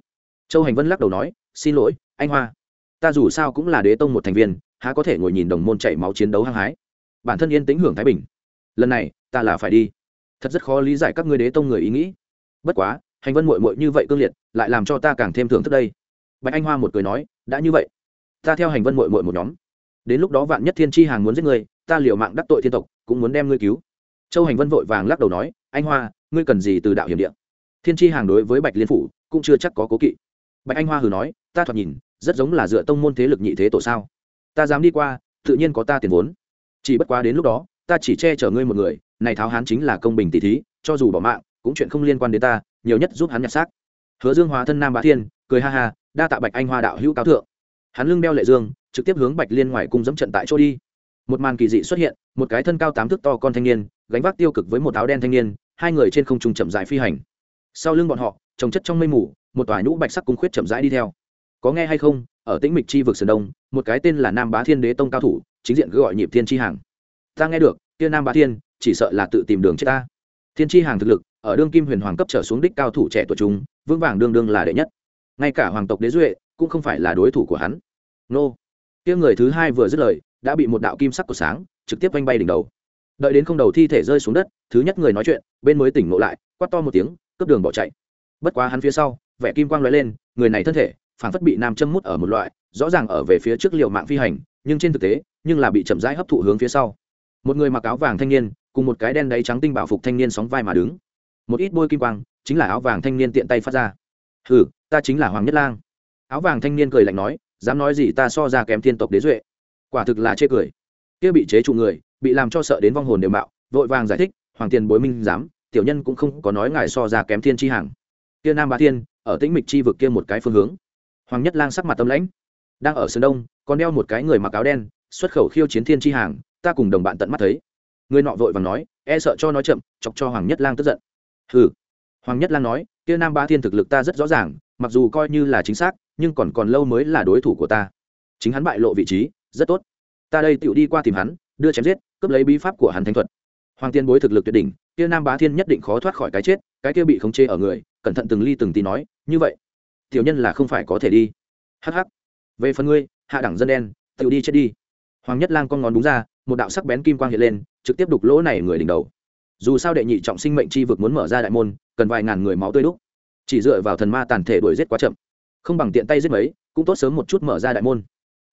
Châu hành vân lắc đầu nói, xin lỗi, anh hoa. Ta dù sao cũng là đế tông một thành viên, há có thể ngồi nhìn đồng môn chảy máu chiến đấu hăng hái. Bản thân yên tĩnh hưởng thái bình. Lần này, ta là phải đi. Thật rất khó lý giải các ngươi đế tông người ý nghĩ. Bất quá hành vân mội mội như vậy cương liệt, lại làm cho ta càng thêm thưởng thức đây. Bạch anh hoa một cười nói, đã như vậy, ta theo hành vân mội mội một nhóm. Đến lúc đó vạn nhất thiên tri hàng muốn giết ngươi, ta liều mạng đắc tội thiên tộc, cũng muốn đem ngươi cứu. Châu hành vân vội vàng lắc đầu nói, anh hoa, ngươi cần gì từ đạo hiểm điện thiên tri hàng đối với bạch liên phủ cũng chưa chắc có cố kỵ. Bạch anh hoa hừ nói, ta thoạt nhìn, rất giống là dựa tông môn thế lực nhị thế tổ sao? Ta dám đi qua, tự nhiên có ta tiền vốn. Chỉ bất quá đến lúc đó, ta chỉ che chở ngươi một người, này tháo hán chính là công bình tỷ thí, cho dù bỏ mạng, cũng chuyện không liên quan đến ta nhiều nhất giúp hắn nhặt xác. Hứa dương hóa thân nam bá thiên, cười ha ha, đa tạ bạch anh hoa đạo hữu cáo thượng. Hắn lưng đeo lệ dương, trực tiếp hướng bạch liên ngoài cung dẫm trận tại chỗ đi. Một màn kỳ dị xuất hiện, một cái thân cao tám thước to con thanh niên, gánh vác tiêu cực với một áo đen thanh niên, hai người trên không trung chậm rãi phi hành. Sau lưng bọn họ, trồng chất trong mây mù, một tòa nhũ bạch sắc cung khuyết chậm rãi đi theo. Có nghe hay không? Ở tĩnh mịch chi vực sơn đông, một cái tên là nam bá thiên đế tông cao thủ, chính diện cứ gọi nhịp thiên chi hàng. Ta nghe được, kia nam bá thiên, chỉ sợ là tự tìm đường chết ta thiên chi hàng thực lực, ở đương kim huyền hoàng cấp trở xuống đích cao thủ trẻ tuổi chúng, vững vàng đương đương là đệ nhất. Ngay cả hoàng tộc đế duệ cũng không phải là đối thủ của hắn. Nô. Tiếng người thứ hai vừa dứt lời, đã bị một đạo kim sắc của sáng trực tiếp vanh bay đỉnh đầu. Đợi đến không đầu thi thể rơi xuống đất, thứ nhất người nói chuyện, bên mới tỉnh ngộ lại, quát to một tiếng, cướp đường bỏ chạy. Bất quá hắn phía sau, vẻ kim quang lóe lên, người này thân thể phản phất bị nam châm mút ở một loại, rõ ràng ở về phía trước liệu mạng phi hành, nhưng trên thực tế, nhưng là bị chậm rãi hấp thụ hướng phía sau. Một người mặc áo vàng thanh niên cùng một cái đen đáy trắng tinh bảo phục thanh niên sóng vai mà đứng. Một ít bôi kim quang, chính là áo vàng thanh niên tiện tay phát ra. Hừ, ta chính là hoàng nhất lang. Áo vàng thanh niên cười lạnh nói, dám nói gì ta so ra kém thiên tộc đế duệ. Quả thực là chê cười. Kia bị chế trụ người, bị làm cho sợ đến vong hồn đều mạo, vội vàng giải thích, hoàng tiền bối minh dám, tiểu nhân cũng không có nói ngài so ra kém thiên chi hàng. Kia nam bá thiên, ở tĩnh mịch chi vực kia một cái phương hướng. Hoàng nhất lang sắc mặt tâm lãnh. Đang ở sơn đông, còn đeo một cái người mặc áo đen, xuất khẩu khiêu chiến thiên chi hàng, ta cùng đồng bạn tận mắt thấy người nọ vội và nói e sợ cho nói chậm, chọc cho hoàng nhất lang tức giận. Hừ. Hoàng nhất lang nói, kia nam ba thiên thực lực ta rất rõ ràng, mặc dù coi như là chính xác, nhưng còn còn lâu mới là đối thủ của ta. Chính hắn bại lộ vị trí, rất tốt. Ta đây tựu đi qua tìm hắn, đưa chém giết, cướp lấy bí pháp của hắn thánh thuật. Hoàng tiên bối thực lực tuyệt đỉnh, kia nam bá thiên nhất định khó thoát khỏi cái chết, cái kia bị khống chế ở người, cẩn thận từng ly từng tí nói, như vậy, tiểu nhân là không phải có thể đi. Hh về phần ngươi, hạ đẳng dân đen tự đi chết đi. Hoàng nhất lang con ngón đúng ra, một đạo sắc bén kim quang hiện lên trực tiếp đục lỗ này người đỉnh đầu. Dù sao đệ nhị trọng sinh mệnh chi vực muốn mở ra đại môn cần vài ngàn người máu tươi đúc. Chỉ dựa vào thần ma tàn thể đuổi giết quá chậm. Không bằng tiện tay giết mấy cũng tốt sớm một chút mở ra đại môn.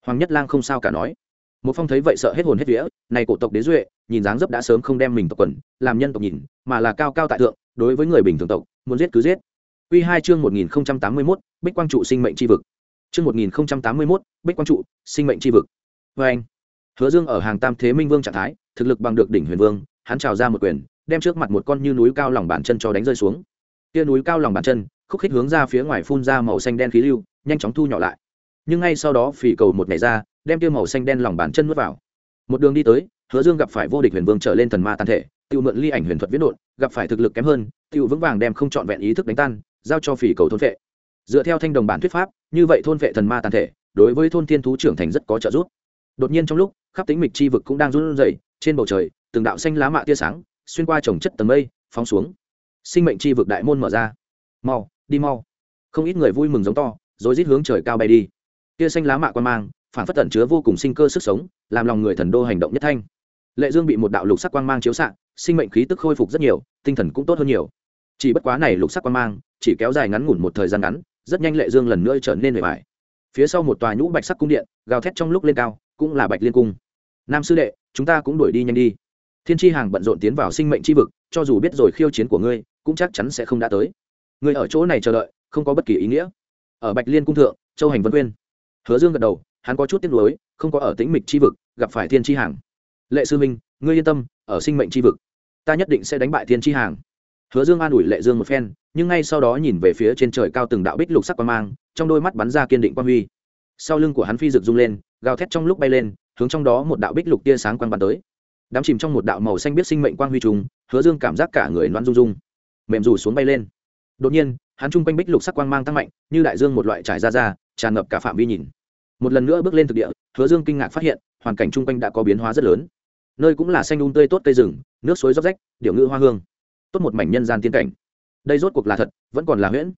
Hoàng nhất lang không sao cả nói. Một phong thấy vậy sợ hết hồn hết vía này cổ tộc đế duệ nhìn dáng dấp đã sớm không đem mình tộc quần làm nhân tộc nhìn mà là cao cao tại thượng đối với người bình thường tộc muốn giết cứ giết. Quy hai chương một nghìn tám mươi 1081, Bích Quang trụ sinh mệnh chi vực. Chương một nghìn tám mươi 1081, Bích Quang trụ, sinh mệnh chi vực. Và anh, Hứa Dương ở hàng Tam Thế Minh Vương trạng thái, thực lực bằng được đỉnh Huyền Vương, hắn trào ra một quyền, đem trước mặt một con như núi cao lòng bàn chân cho đánh rơi xuống. tia núi cao lòng bàn chân, khúc khích hướng ra phía ngoài phun ra màu xanh đen khí lưu, nhanh chóng thu nhỏ lại. Nhưng ngay sau đó phì cầu một ngày ra, đem tia màu xanh đen lòng bàn chân nuốt vào. Một đường đi tới, Hứa Dương gặp phải vô địch Huyền Vương trở lên thần ma tàn thể, tiêu mượn ly ảnh huyền thuật viễn độn, gặp phải thực lực kém hơn, tiêu vững vàng đem không chọn vẹn ý thức đánh tan, giao cho phì cầu thôn vệ dựa theo thanh đồng bản thuyết pháp như vậy thôn vệ thần ma tàn thể đối với thôn thiên thú trưởng thành rất có trợ giúp đột nhiên trong lúc khắp tính mịch chi vực cũng đang run rẩy trên bầu trời, từng đạo xanh lá mạ tia sáng, xuyên qua trồng chất tầng mây, phóng xuống. Sinh mệnh chi vực đại môn mở ra. Mau, đi mau. Không ít người vui mừng giống to, rồi rít hướng trời cao bay đi. Tia xanh lá mạ quan mang, phản phất tận chứa vô cùng sinh cơ sức sống, làm lòng người thần đô hành động nhất thanh. Lệ dương bị một đạo lục sắc quang mang chiếu xạ, sinh mệnh khí tức khôi phục rất nhiều, tinh thần cũng tốt hơn nhiều. Chỉ bất quá này lục sắc quang mang, chỉ kéo dài ngắn ngủn một thời gian ngắn, rất nhanh lệ dương lần nữa trở nên bề bài phía sau một tòa nhũ bạch sắc cung điện, gào thét trong lúc lên cao, cũng là bạch liên cung nam sư đệ, chúng ta cũng đuổi đi nhanh đi. Thiên tri hàng bận rộn tiến vào sinh mệnh tri vực, cho dù biết rồi khiêu chiến của ngươi, cũng chắc chắn sẽ không đã tới. Người ở chỗ này chờ đợi, không có bất kỳ ý nghĩa. Ở bạch liên cung thượng, châu hành vân quyên hứa dương gật đầu, hắn có chút tiếc nuối, không có ở tĩnh mịch tri vực, gặp phải thiên tri hàng. Lệ sư minh, ngươi yên tâm, ở sinh mệnh tri vực, ta nhất định sẽ đánh bại thiên tri hàng. Hứa dương an ủi lệ dương một phen, nhưng ngay sau đó nhìn về phía trên trời cao từng đạo bích lục sắc quang mang, trong đôi mắt bắn ra kiên định quang huy. Sau lưng của hắn phi rực rung lên, gào thét trong lúc bay lên hướng trong đó một đạo bích lục tia sáng quang bắn tới. Đám chìm trong một đạo màu xanh biết sinh mệnh quang huy trùng, hứa dương cảm giác cả người loan rung rung. Mềm dù xuống bay lên. Đột nhiên, hắn trung quanh bích lục sắc quang mang tăng mạnh, như đại dương một loại trải ra ra, tràn ngập cả phạm vi nhìn. Một lần nữa bước lên thực địa, hứa dương kinh ngạc phát hiện, hoàn cảnh chung quanh đã có biến hóa rất lớn. Nơi cũng là xanh đun tươi tốt cây rừng, nước suối róc rách điệu ngữ hoa hương. Tốt một mảnh nhân gian tiên cảnh. Đây rốt cuộc là thật, vẫn còn là huyễn.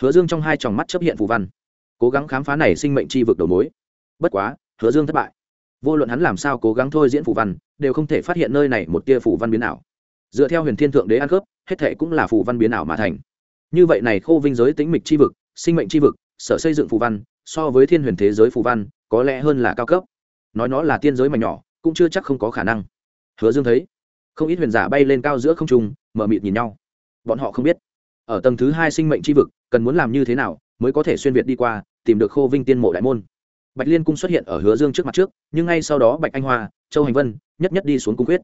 Hứa dương trong hai tròng mắt chấp hiện phù văn. Cố gắng khám phá này sinh mệnh chi vực đầu mối. Bất quá, hứa dương thất bại vô luận hắn làm sao cố gắng thôi diễn phù văn, đều không thể phát hiện nơi này một tia phù văn biến ảo. Dựa theo huyền thiên thượng đế ăn khớp, hết thệ cũng là phù văn biến ảo mà thành. Như vậy này khô vinh giới tĩnh mịch chi vực, sinh mệnh chi vực, sở xây dựng phù văn, so với thiên huyền thế giới phù văn, có lẽ hơn là cao cấp. Nói nó là tiên giới mà nhỏ, cũng chưa chắc không có khả năng. Hứa dương thấy, không ít huyền giả bay lên cao giữa không trung, mở mịt nhìn nhau. Bọn họ không biết, ở tầng thứ hai sinh mệnh tri vực, cần muốn làm như thế nào mới có thể xuyên việt đi qua, tìm được khô vinh tiên mộ đại môn bạch liên cung xuất hiện ở hứa dương trước mặt trước, nhưng ngay sau đó bạch anh hoa, châu hành vân, nhất nhất đi xuống cung quyết.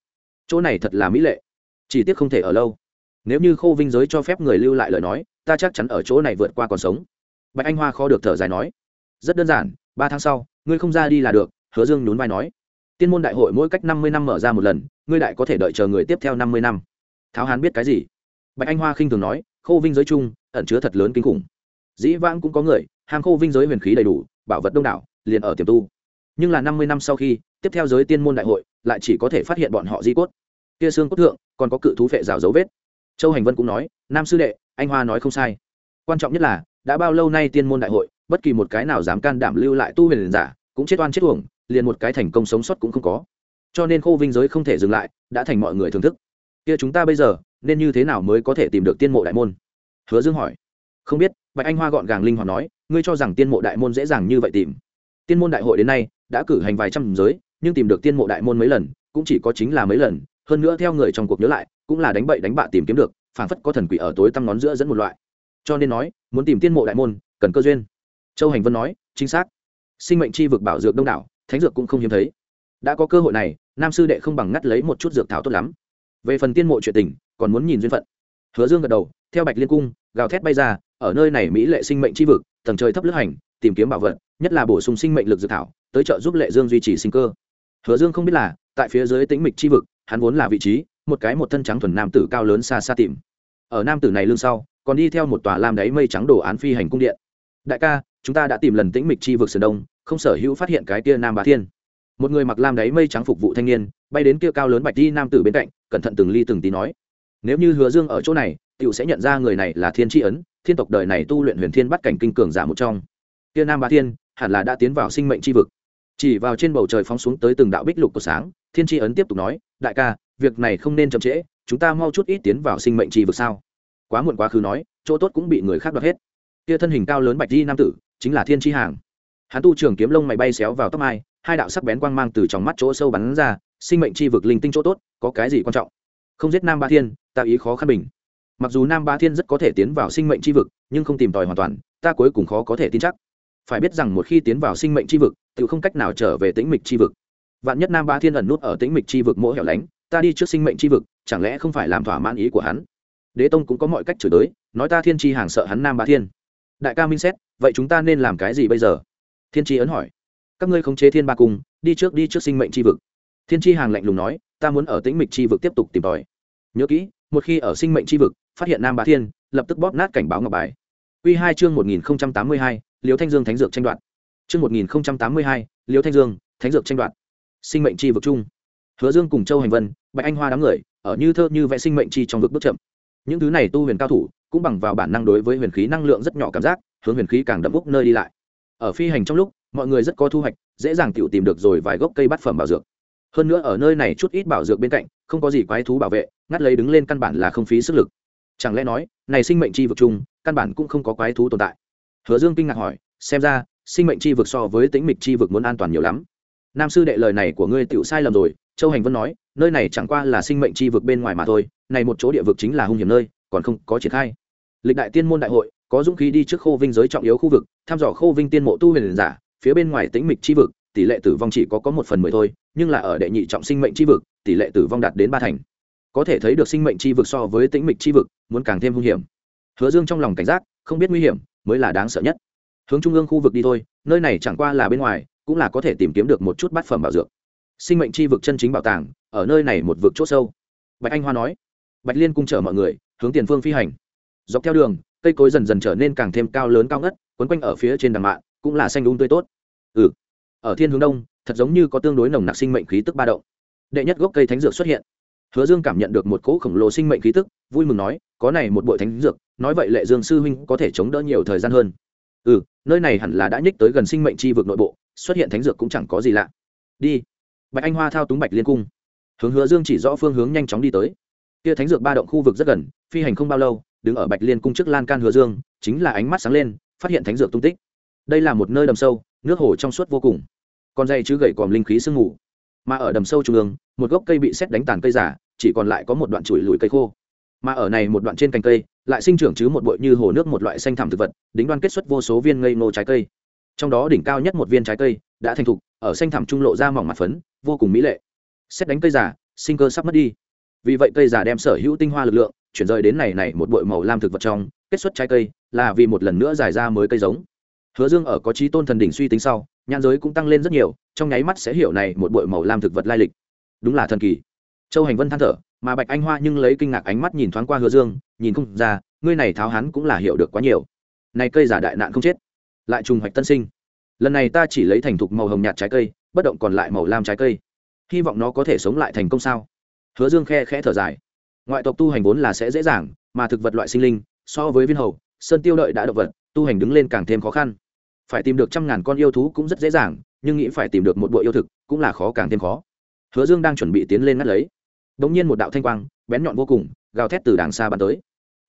Chỗ này thật là mỹ lệ. Chỉ tiếc không thể ở lâu. Nếu như khô vinh giới cho phép người lưu lại lời nói, ta chắc chắn ở chỗ này vượt qua còn sống. Bạch anh hoa khó được thở dài nói. Rất đơn giản, ba tháng sau, ngươi không ra đi là được, hứa dương nhún vai nói. Tiên môn đại hội mỗi cách năm mươi năm mở ra một lần, ngươi đại có thể đợi chờ người tiếp theo năm mươi năm. Tháo hán biết cái gì? Bạch anh hoa khinh thường nói khô vinh giới chung, ẩn chứa thật lớn kinh khủng. Dĩ vãng cũng có người hàng khô vinh giới huyền khí đầy đủ, bảo vật đông đảo liền ở tiềm tu. Nhưng là năm mươi năm sau khi, tiếp theo giới tiên môn đại hội, lại chỉ có thể phát hiện bọn họ di cốt. Kia xương cốt thượng, còn có cự thú phệ rào dấu vết. Châu hành vân cũng nói, nam sư đệ, anh hoa nói không sai. Quan trọng nhất là, đã bao lâu nay tiên môn đại hội, bất kỳ một cái nào dám can đảm lưu lại tu huyền giả, cũng chết oan chết uổng, liền một cái thành công sống sót cũng không có. Cho nên khô vinh giới không thể dừng lại, đã thành mọi người thưởng thức. Kia chúng ta bây giờ, nên như thế nào mới có thể tìm được tiên mộ đại môn? Hứa dương hỏi. Không biết. Bạch anh hoa gọn gàng linh hoạt nói, ngươi cho rằng tiên mộ đại môn dễ dàng như vậy tìm? Tiên môn đại hội đến nay, đã cử hành vài trăm giới, nhưng tìm được tiên mộ đại môn mấy lần, cũng chỉ có chính là mấy lần. Hơn nữa theo người trong cuộc nhớ lại, cũng là đánh bậy đánh bạ tìm kiếm được, phảng phất có thần quỷ ở tối tăm ngón giữa dẫn một loại. Cho nên nói, muốn tìm tiên mộ đại môn, cần cơ duyên. Châu hành vân nói, chính xác. Sinh mệnh chi vực bảo dược đông đảo, thánh dược cũng không hiếm thấy. Đã có cơ hội này, nam sư đệ không bằng ngắt lấy một chút dược thảo tốt lắm. Về phần tiên mộ chuyện tình, còn muốn nhìn duyên phận. Hứa dương gật đầu, theo bạch liên cung, gào thét bay ra, ở nơi này mỹ lệ sinh mệnh chi vực, tầng trời thấp lướt hành, tìm kiếm bảo vật nhất là bổ sung sinh mệnh lực dự thảo, tới trợ giúp lệ dương duy trì sinh cơ. Hứa dương không biết là, tại phía dưới tĩnh mịch chi vực, hắn vốn là vị trí, một cái một thân trắng thuần nam tử cao lớn xa xa tìm. Ở nam tử này lưng sau, còn đi theo một tòa lam đáy mây trắng đồ án phi hành cung điện. Đại ca, chúng ta đã tìm lần tĩnh mịch chi vực sườn đông, không sở hữu phát hiện cái kia nam bá thiên. Một người mặc lam đáy mây trắng phục vụ thanh niên, bay đến kia cao lớn bạch đi nam tử bên cạnh, cẩn thận từng ly từng tí nói. Nếu như hứa dương ở chỗ này, tiểu sẽ nhận ra người này là thiên tri ấn, thiên tộc đời này tu luyện huyền thiên bắt cảnh kinh cường giả một trong. Kia nam bá thiên hẳn là đã tiến vào sinh mệnh tri vực. Chỉ vào trên bầu trời phóng xuống tới từng đạo bích lục của sáng, thiên tri ấn tiếp tục nói, đại ca, việc này không nên chậm trễ, chúng ta mau chút ít tiến vào sinh mệnh chi vực sao? Quá muộn quá khứ nói, chỗ tốt cũng bị người khác đoạt hết. Kia thân hình cao lớn bạch di nam tử, chính là thiên tri hàng. Hắn tu trường kiếm lông mày bay xéo vào tóc mai, hai đạo sắc bén quang mang từ trong mắt chỗ sâu bắn ra, sinh mệnh chi vực linh tinh chỗ tốt, có cái gì quan trọng? Không giết nam ba thiên, ta ý khó khăn bình. Mặc dù nam ba thiên rất có thể tiến vào sinh mệnh chi vực, nhưng không tìm tòi hoàn toàn, ta cuối cùng khó có thể tin chắc phải biết rằng một khi tiến vào sinh mệnh chi vực tự không cách nào trở về tĩnh mịch chi vực. Vạn nhất nam ba thiên ẩn nút ở tĩnh mịch chi vực mỗi hẻo lánh, ta đi trước sinh mệnh chi vực, chẳng lẽ không phải làm thỏa mãn ý của hắn? Đế tông cũng có mọi cách chửi tới, nói ta thiên chi hàng sợ hắn nam ba thiên. Đại ca minh xét, vậy chúng ta nên làm cái gì bây giờ? Thiên chi ấn hỏi. Các ngươi khống chế thiên ba cung, đi trước đi trước sinh mệnh chi vực. Thiên chi hàng lạnh lùng nói, ta muốn ở tĩnh mịch chi vực tiếp tục tìm tòi. Nhớ kỹ, một khi ở sinh mệnh chi vực, phát hiện nam bá thiên, lập tức bóp nát cảnh báo ngọc bài. Quy hai chương một nghìn tám mươi hai liêu thanh dương thánh dược tranh đoạt. Chương một nghìn tám mươi hai, liêu thanh dương, thánh dược tranh đoạt. Sinh mệnh chi vực chung. Hứa dương cùng châu hành vân, bạch anh hoa đám người, ở như thơ như vẽ sinh mệnh chi trong vực bước chậm. Những thứ này tu huyền cao thủ, cũng bằng vào bản năng đối với huyền khí năng lượng rất nhỏ cảm giác, hướng huyền khí càng đậm búc nơi đi lại. Ở phi hành trong lúc, mọi người rất có thu hoạch, dễ dàng tự tìm được rồi vài gốc cây bát phẩm bảo dược. Hơn nữa ở nơi này chút ít bảo dược bên cạnh, không có gì quái thú bảo vệ, ngắt lấy đứng lên căn bản là không phí sức lực. Chẳng lẽ nói, này sinh mệnh chi vực chung, căn bản cũng không có quái thú tồn tại hứa dương kinh ngạc hỏi, xem ra, sinh mệnh chi vực so với tĩnh mịch chi vực muốn an toàn nhiều lắm. Nam sư đệ lời này của ngươi tựu sai lầm rồi. Châu hành vân nói, nơi này chẳng qua là sinh mệnh chi vực bên ngoài mà thôi, này một chỗ địa vực chính là hung hiểm nơi, còn không có triển khai. Lịch đại tiên môn đại hội, có dũng khí đi trước khô vinh giới trọng yếu khu vực, thăm dò khô vinh tiên mộ tu huyền giả, phía bên ngoài tĩnh mịch chi vực, tỷ lệ tử vong chỉ có có một phần mười thôi, nhưng là ở đệ nhị trọng sinh mệnh chi vực, tỷ lệ tử vong đạt đến ba thành. Có thể thấy được sinh mệnh chi vực so với tĩnh mịch chi vực, muốn càng thêm hung hiểm. Hứa dương trong lòng cảnh giác, không biết nguy hiểm mới là đáng sợ nhất. Hướng trung ương khu vực đi thôi, nơi này chẳng qua là bên ngoài, cũng là có thể tìm kiếm được một chút bát phẩm bảo dược. Sinh mệnh chi vực chân chính bảo tàng, ở nơi này một vực c h ỗ sâu. Bạch anh hoa nói. Bạch liên cung chở mọi người, hướng tiền phương phi hành. Dọc theo đường, cây cối dần dần trở nên càng thêm cao lớn cao ngất, quấn quanh ở phía trên đằng mạn, cũng là xanh đúng tươi tốt. Ừ. Ở thiên hướng đông, thật giống như có tương đối nồng nặc sinh mệnh khí tức ba động. Đệ nhất gốc cây thánh dược xuất hiện hứa dương cảm nhận được một cỗ khổng lồ sinh mệnh khí tức, vui mừng nói, có này một bội thánh dược, nói vậy lệ dương sư huynh có thể chống đỡ nhiều thời gian hơn. Ừ nơi này hẳn là đã nhích tới gần sinh mệnh chi vực nội bộ, xuất hiện thánh dược cũng chẳng có gì lạ. Đi. Bạch anh hoa thao túng bạch liên cung. Hướng hứa dương chỉ rõ phương hướng nhanh chóng đi tới. Kia thánh dược ba động khu vực rất gần, phi hành không bao lâu, đứng ở bạch liên cung trước lan can hứa dương, chính là ánh mắt sáng lên, phát hiện thánh dược tung tích. Đây là một nơi đầm sâu, nước hồ trong suốt vô cùng. Con dây chứ gậy còm linh khí sương mù mà ở đầm sâu trung ương, một gốc cây bị xét đánh tàn cây giả, chỉ còn lại có một đoạn chuỗi lùi cây khô. Mà ở này một đoạn trên cành cây, lại sinh trưởng chứ một bụi như hồ nước một loại xanh thảm thực vật, đính đoan kết xuất vô số viên ngây ngô trái cây. Trong đó đỉnh cao nhất một viên trái cây đã thành thục, ở xanh thảm trung lộ ra mỏng mặt phấn, vô cùng mỹ lệ. Xét đánh cây giả, sinh cơ sắp mất đi. Vì vậy cây giả đem sở hữu tinh hoa lực lượng, chuyển rời đến này này một bụi màu lam thực vật trong, kết xuất trái cây, là vì một lần nữa giải ra mới cây giống. Hứa dương ở có trí tôn thần đỉnh suy tính sau nhãn giới cũng tăng lên rất nhiều, trong nháy mắt sẽ hiểu này một bụi màu lam thực vật lai lịch. Đúng là thần kỳ. Châu hành vân than thở, mà bạch anh hoa nhưng lấy kinh ngạc ánh mắt nhìn thoáng qua hứa dương, nhìn không ra, ngươi này tháo hắn cũng là hiểu được quá nhiều. Này cây giả đại nạn không chết, lại trùng hoạch tân sinh. Lần này ta chỉ lấy thành thục màu hồng nhạt trái cây, bất động còn lại màu lam trái cây. Hy vọng nó có thể sống lại thành công sao? Hứa dương khe khẽ thở dài. Ngoại tộc tu hành vốn là sẽ dễ dàng, mà thực vật loại sinh linh, so với viên hầu, sơn tiêu đợi đã động vật, tu hành đứng lên càng thêm khó khăn phải tìm được trăm ngàn con yêu thú cũng rất dễ dàng, nhưng nghĩ phải tìm được một bộ yêu thực cũng là khó càng thêm khó. Hứa dương đang chuẩn bị tiến lên ngắt lấy. Đ ỗ n g nhiên một đạo thanh quang, bén nhọn vô cùng, gào thét từ đàng xa bắn tới.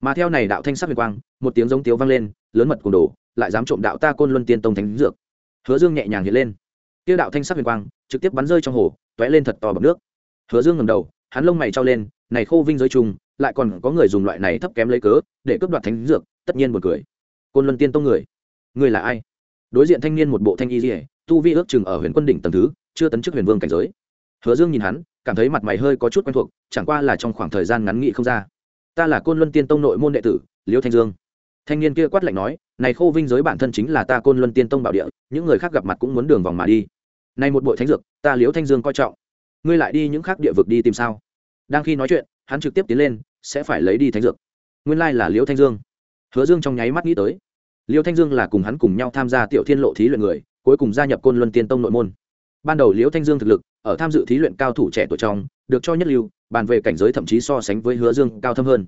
Mà theo này đạo thanh sắc huyền quang, một tiếng giống tiếu vang lên, lớn mật cùng đồ, lại dám trộm đạo ta côn luân tiên tông thánh dược. Hứa dương nhẹ nhàng hiện lên. Tiêu đạo thanh sắc huyền quang, trực tiếp bắn rơi trong hồ t ó é lên thật to bọc nước. Hứa dương ngầm đầu, hắn lông mày trao lên, này khô vinh giới trùng, lại còn có người dùng loại này thấp kém lấy cớ, để cướp đoạt thánh dược, tất nhiên một cười. Côn luân tiên tông người người là ai? Đối diện thanh niên một bộ thanh y dỉa tu vi ước chừng ở huyền quân đỉnh tầng thứ, chưa tấn chức huyền vương cảnh giới. Hứa dương nhìn hắn, cảm thấy mặt mày hơi có chút quen thuộc, chẳng qua là trong khoảng thời gian ngắn nghị không ra. Ta là côn luân tiên tông nội môn đệ tử, liêu thanh dương. Thanh niên kia quát lạnh nói, này khô vinh giới bản thân chính là ta côn luân tiên tông bảo địa, những người khác gặp mặt cũng muốn đường vòng mà đi. Này một bộ thánh dược, ta liêu thanh dương coi trọng. Ngươi lại đi những khác địa vực đi tìm sao? Đang khi nói chuyện, hắn trực tiếp tiến lên, sẽ phải lấy đi thánh dược. Nguyên lai là liêu thanh dương. Hứa dương trong nháy mắt nghĩ tới liêu thanh dương là cùng hắn cùng nhau tham gia tiểu thiên lộ thí luyện người, cuối cùng gia nhập côn luân tiên tông nội môn. Ban đầu liêu thanh dương thực lực, ở tham dự thí luyện cao thủ trẻ tuổi trong, được cho nhất lưu, bàn về cảnh giới thậm chí so sánh với hứa dương cao thâm hơn.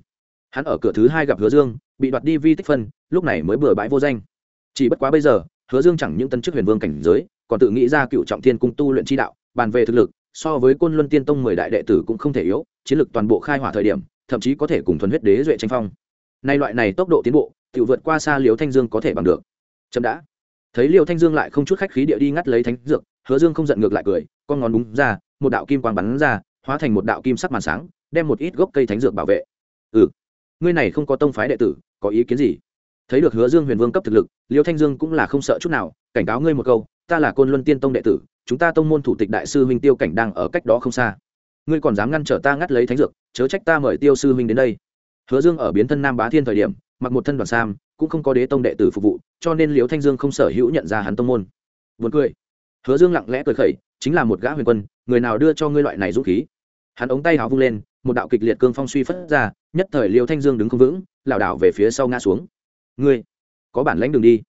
Hắn ở cửa thứ hai gặp hứa dương, bị đoạt đi vi tích phân, lúc này mới bừa bãi vô danh. Chỉ bất quá bây giờ, hứa dương chẳng những tân chức huyền vương cảnh giới, còn tự nghĩ ra cựu trọng thiên cung tu luyện chi đạo, bàn về thực lực, so với côn luân tiên tông mười đại đệ tử cũng không thể yếu, chiến lực toàn bộ khai hỏa thời điểm, thậm chí có thể cùng thuần huyết đế duệ tranh phong. Nay loại này tốc độ tiến bộ tự vượt qua xa liều thanh dương có thể bằng được. Chậm đã. Thấy liêu thanh dương lại không chút khách khí địa đi ngắt lấy thánh dược, hứa dương không giận ngược lại cười, con ngón đúng ra, một đạo kim quang bắn ra, hóa thành một đạo kim sắc màn sáng, đem một ít gốc cây thánh dược bảo vệ. Ừ ngươi này không có tông phái đệ tử, có ý kiến gì? Thấy được hứa dương huyền vương cấp thực lực, liêu thanh dương cũng là không sợ chút nào, cảnh cáo ngươi một câu, ta là côn luân tiên tông đệ tử, chúng ta tông môn thủ tịch đại sư huynh tiêu cảnh đang ở cách đó không xa. Ngươi còn dám ngăn trở ta ngắt lấy thánh dược, chớ trách ta mời tiêu sư huynh đến đây. Hứa dương ở biến thân nam bá thiên thời điểm mặc một thân đoàn sam, cũng không có đế tông đệ tử phục vụ, cho nên liễu thanh dương không sở hữu nhận ra hắn tông môn. Buồn cười. Hứa dương lặng lẽ cười khẩy, chính là một gã huyền quân, người nào đưa cho ngươi loại này dũng khí? Hắn ống tay háo vung lên, một đạo kịch liệt cương phong suy phất ra, nhất thời liêu thanh dương đứng không vững, lảo đảo về phía sau ngã xuống. Ngươi, có bản lãnh đường đi.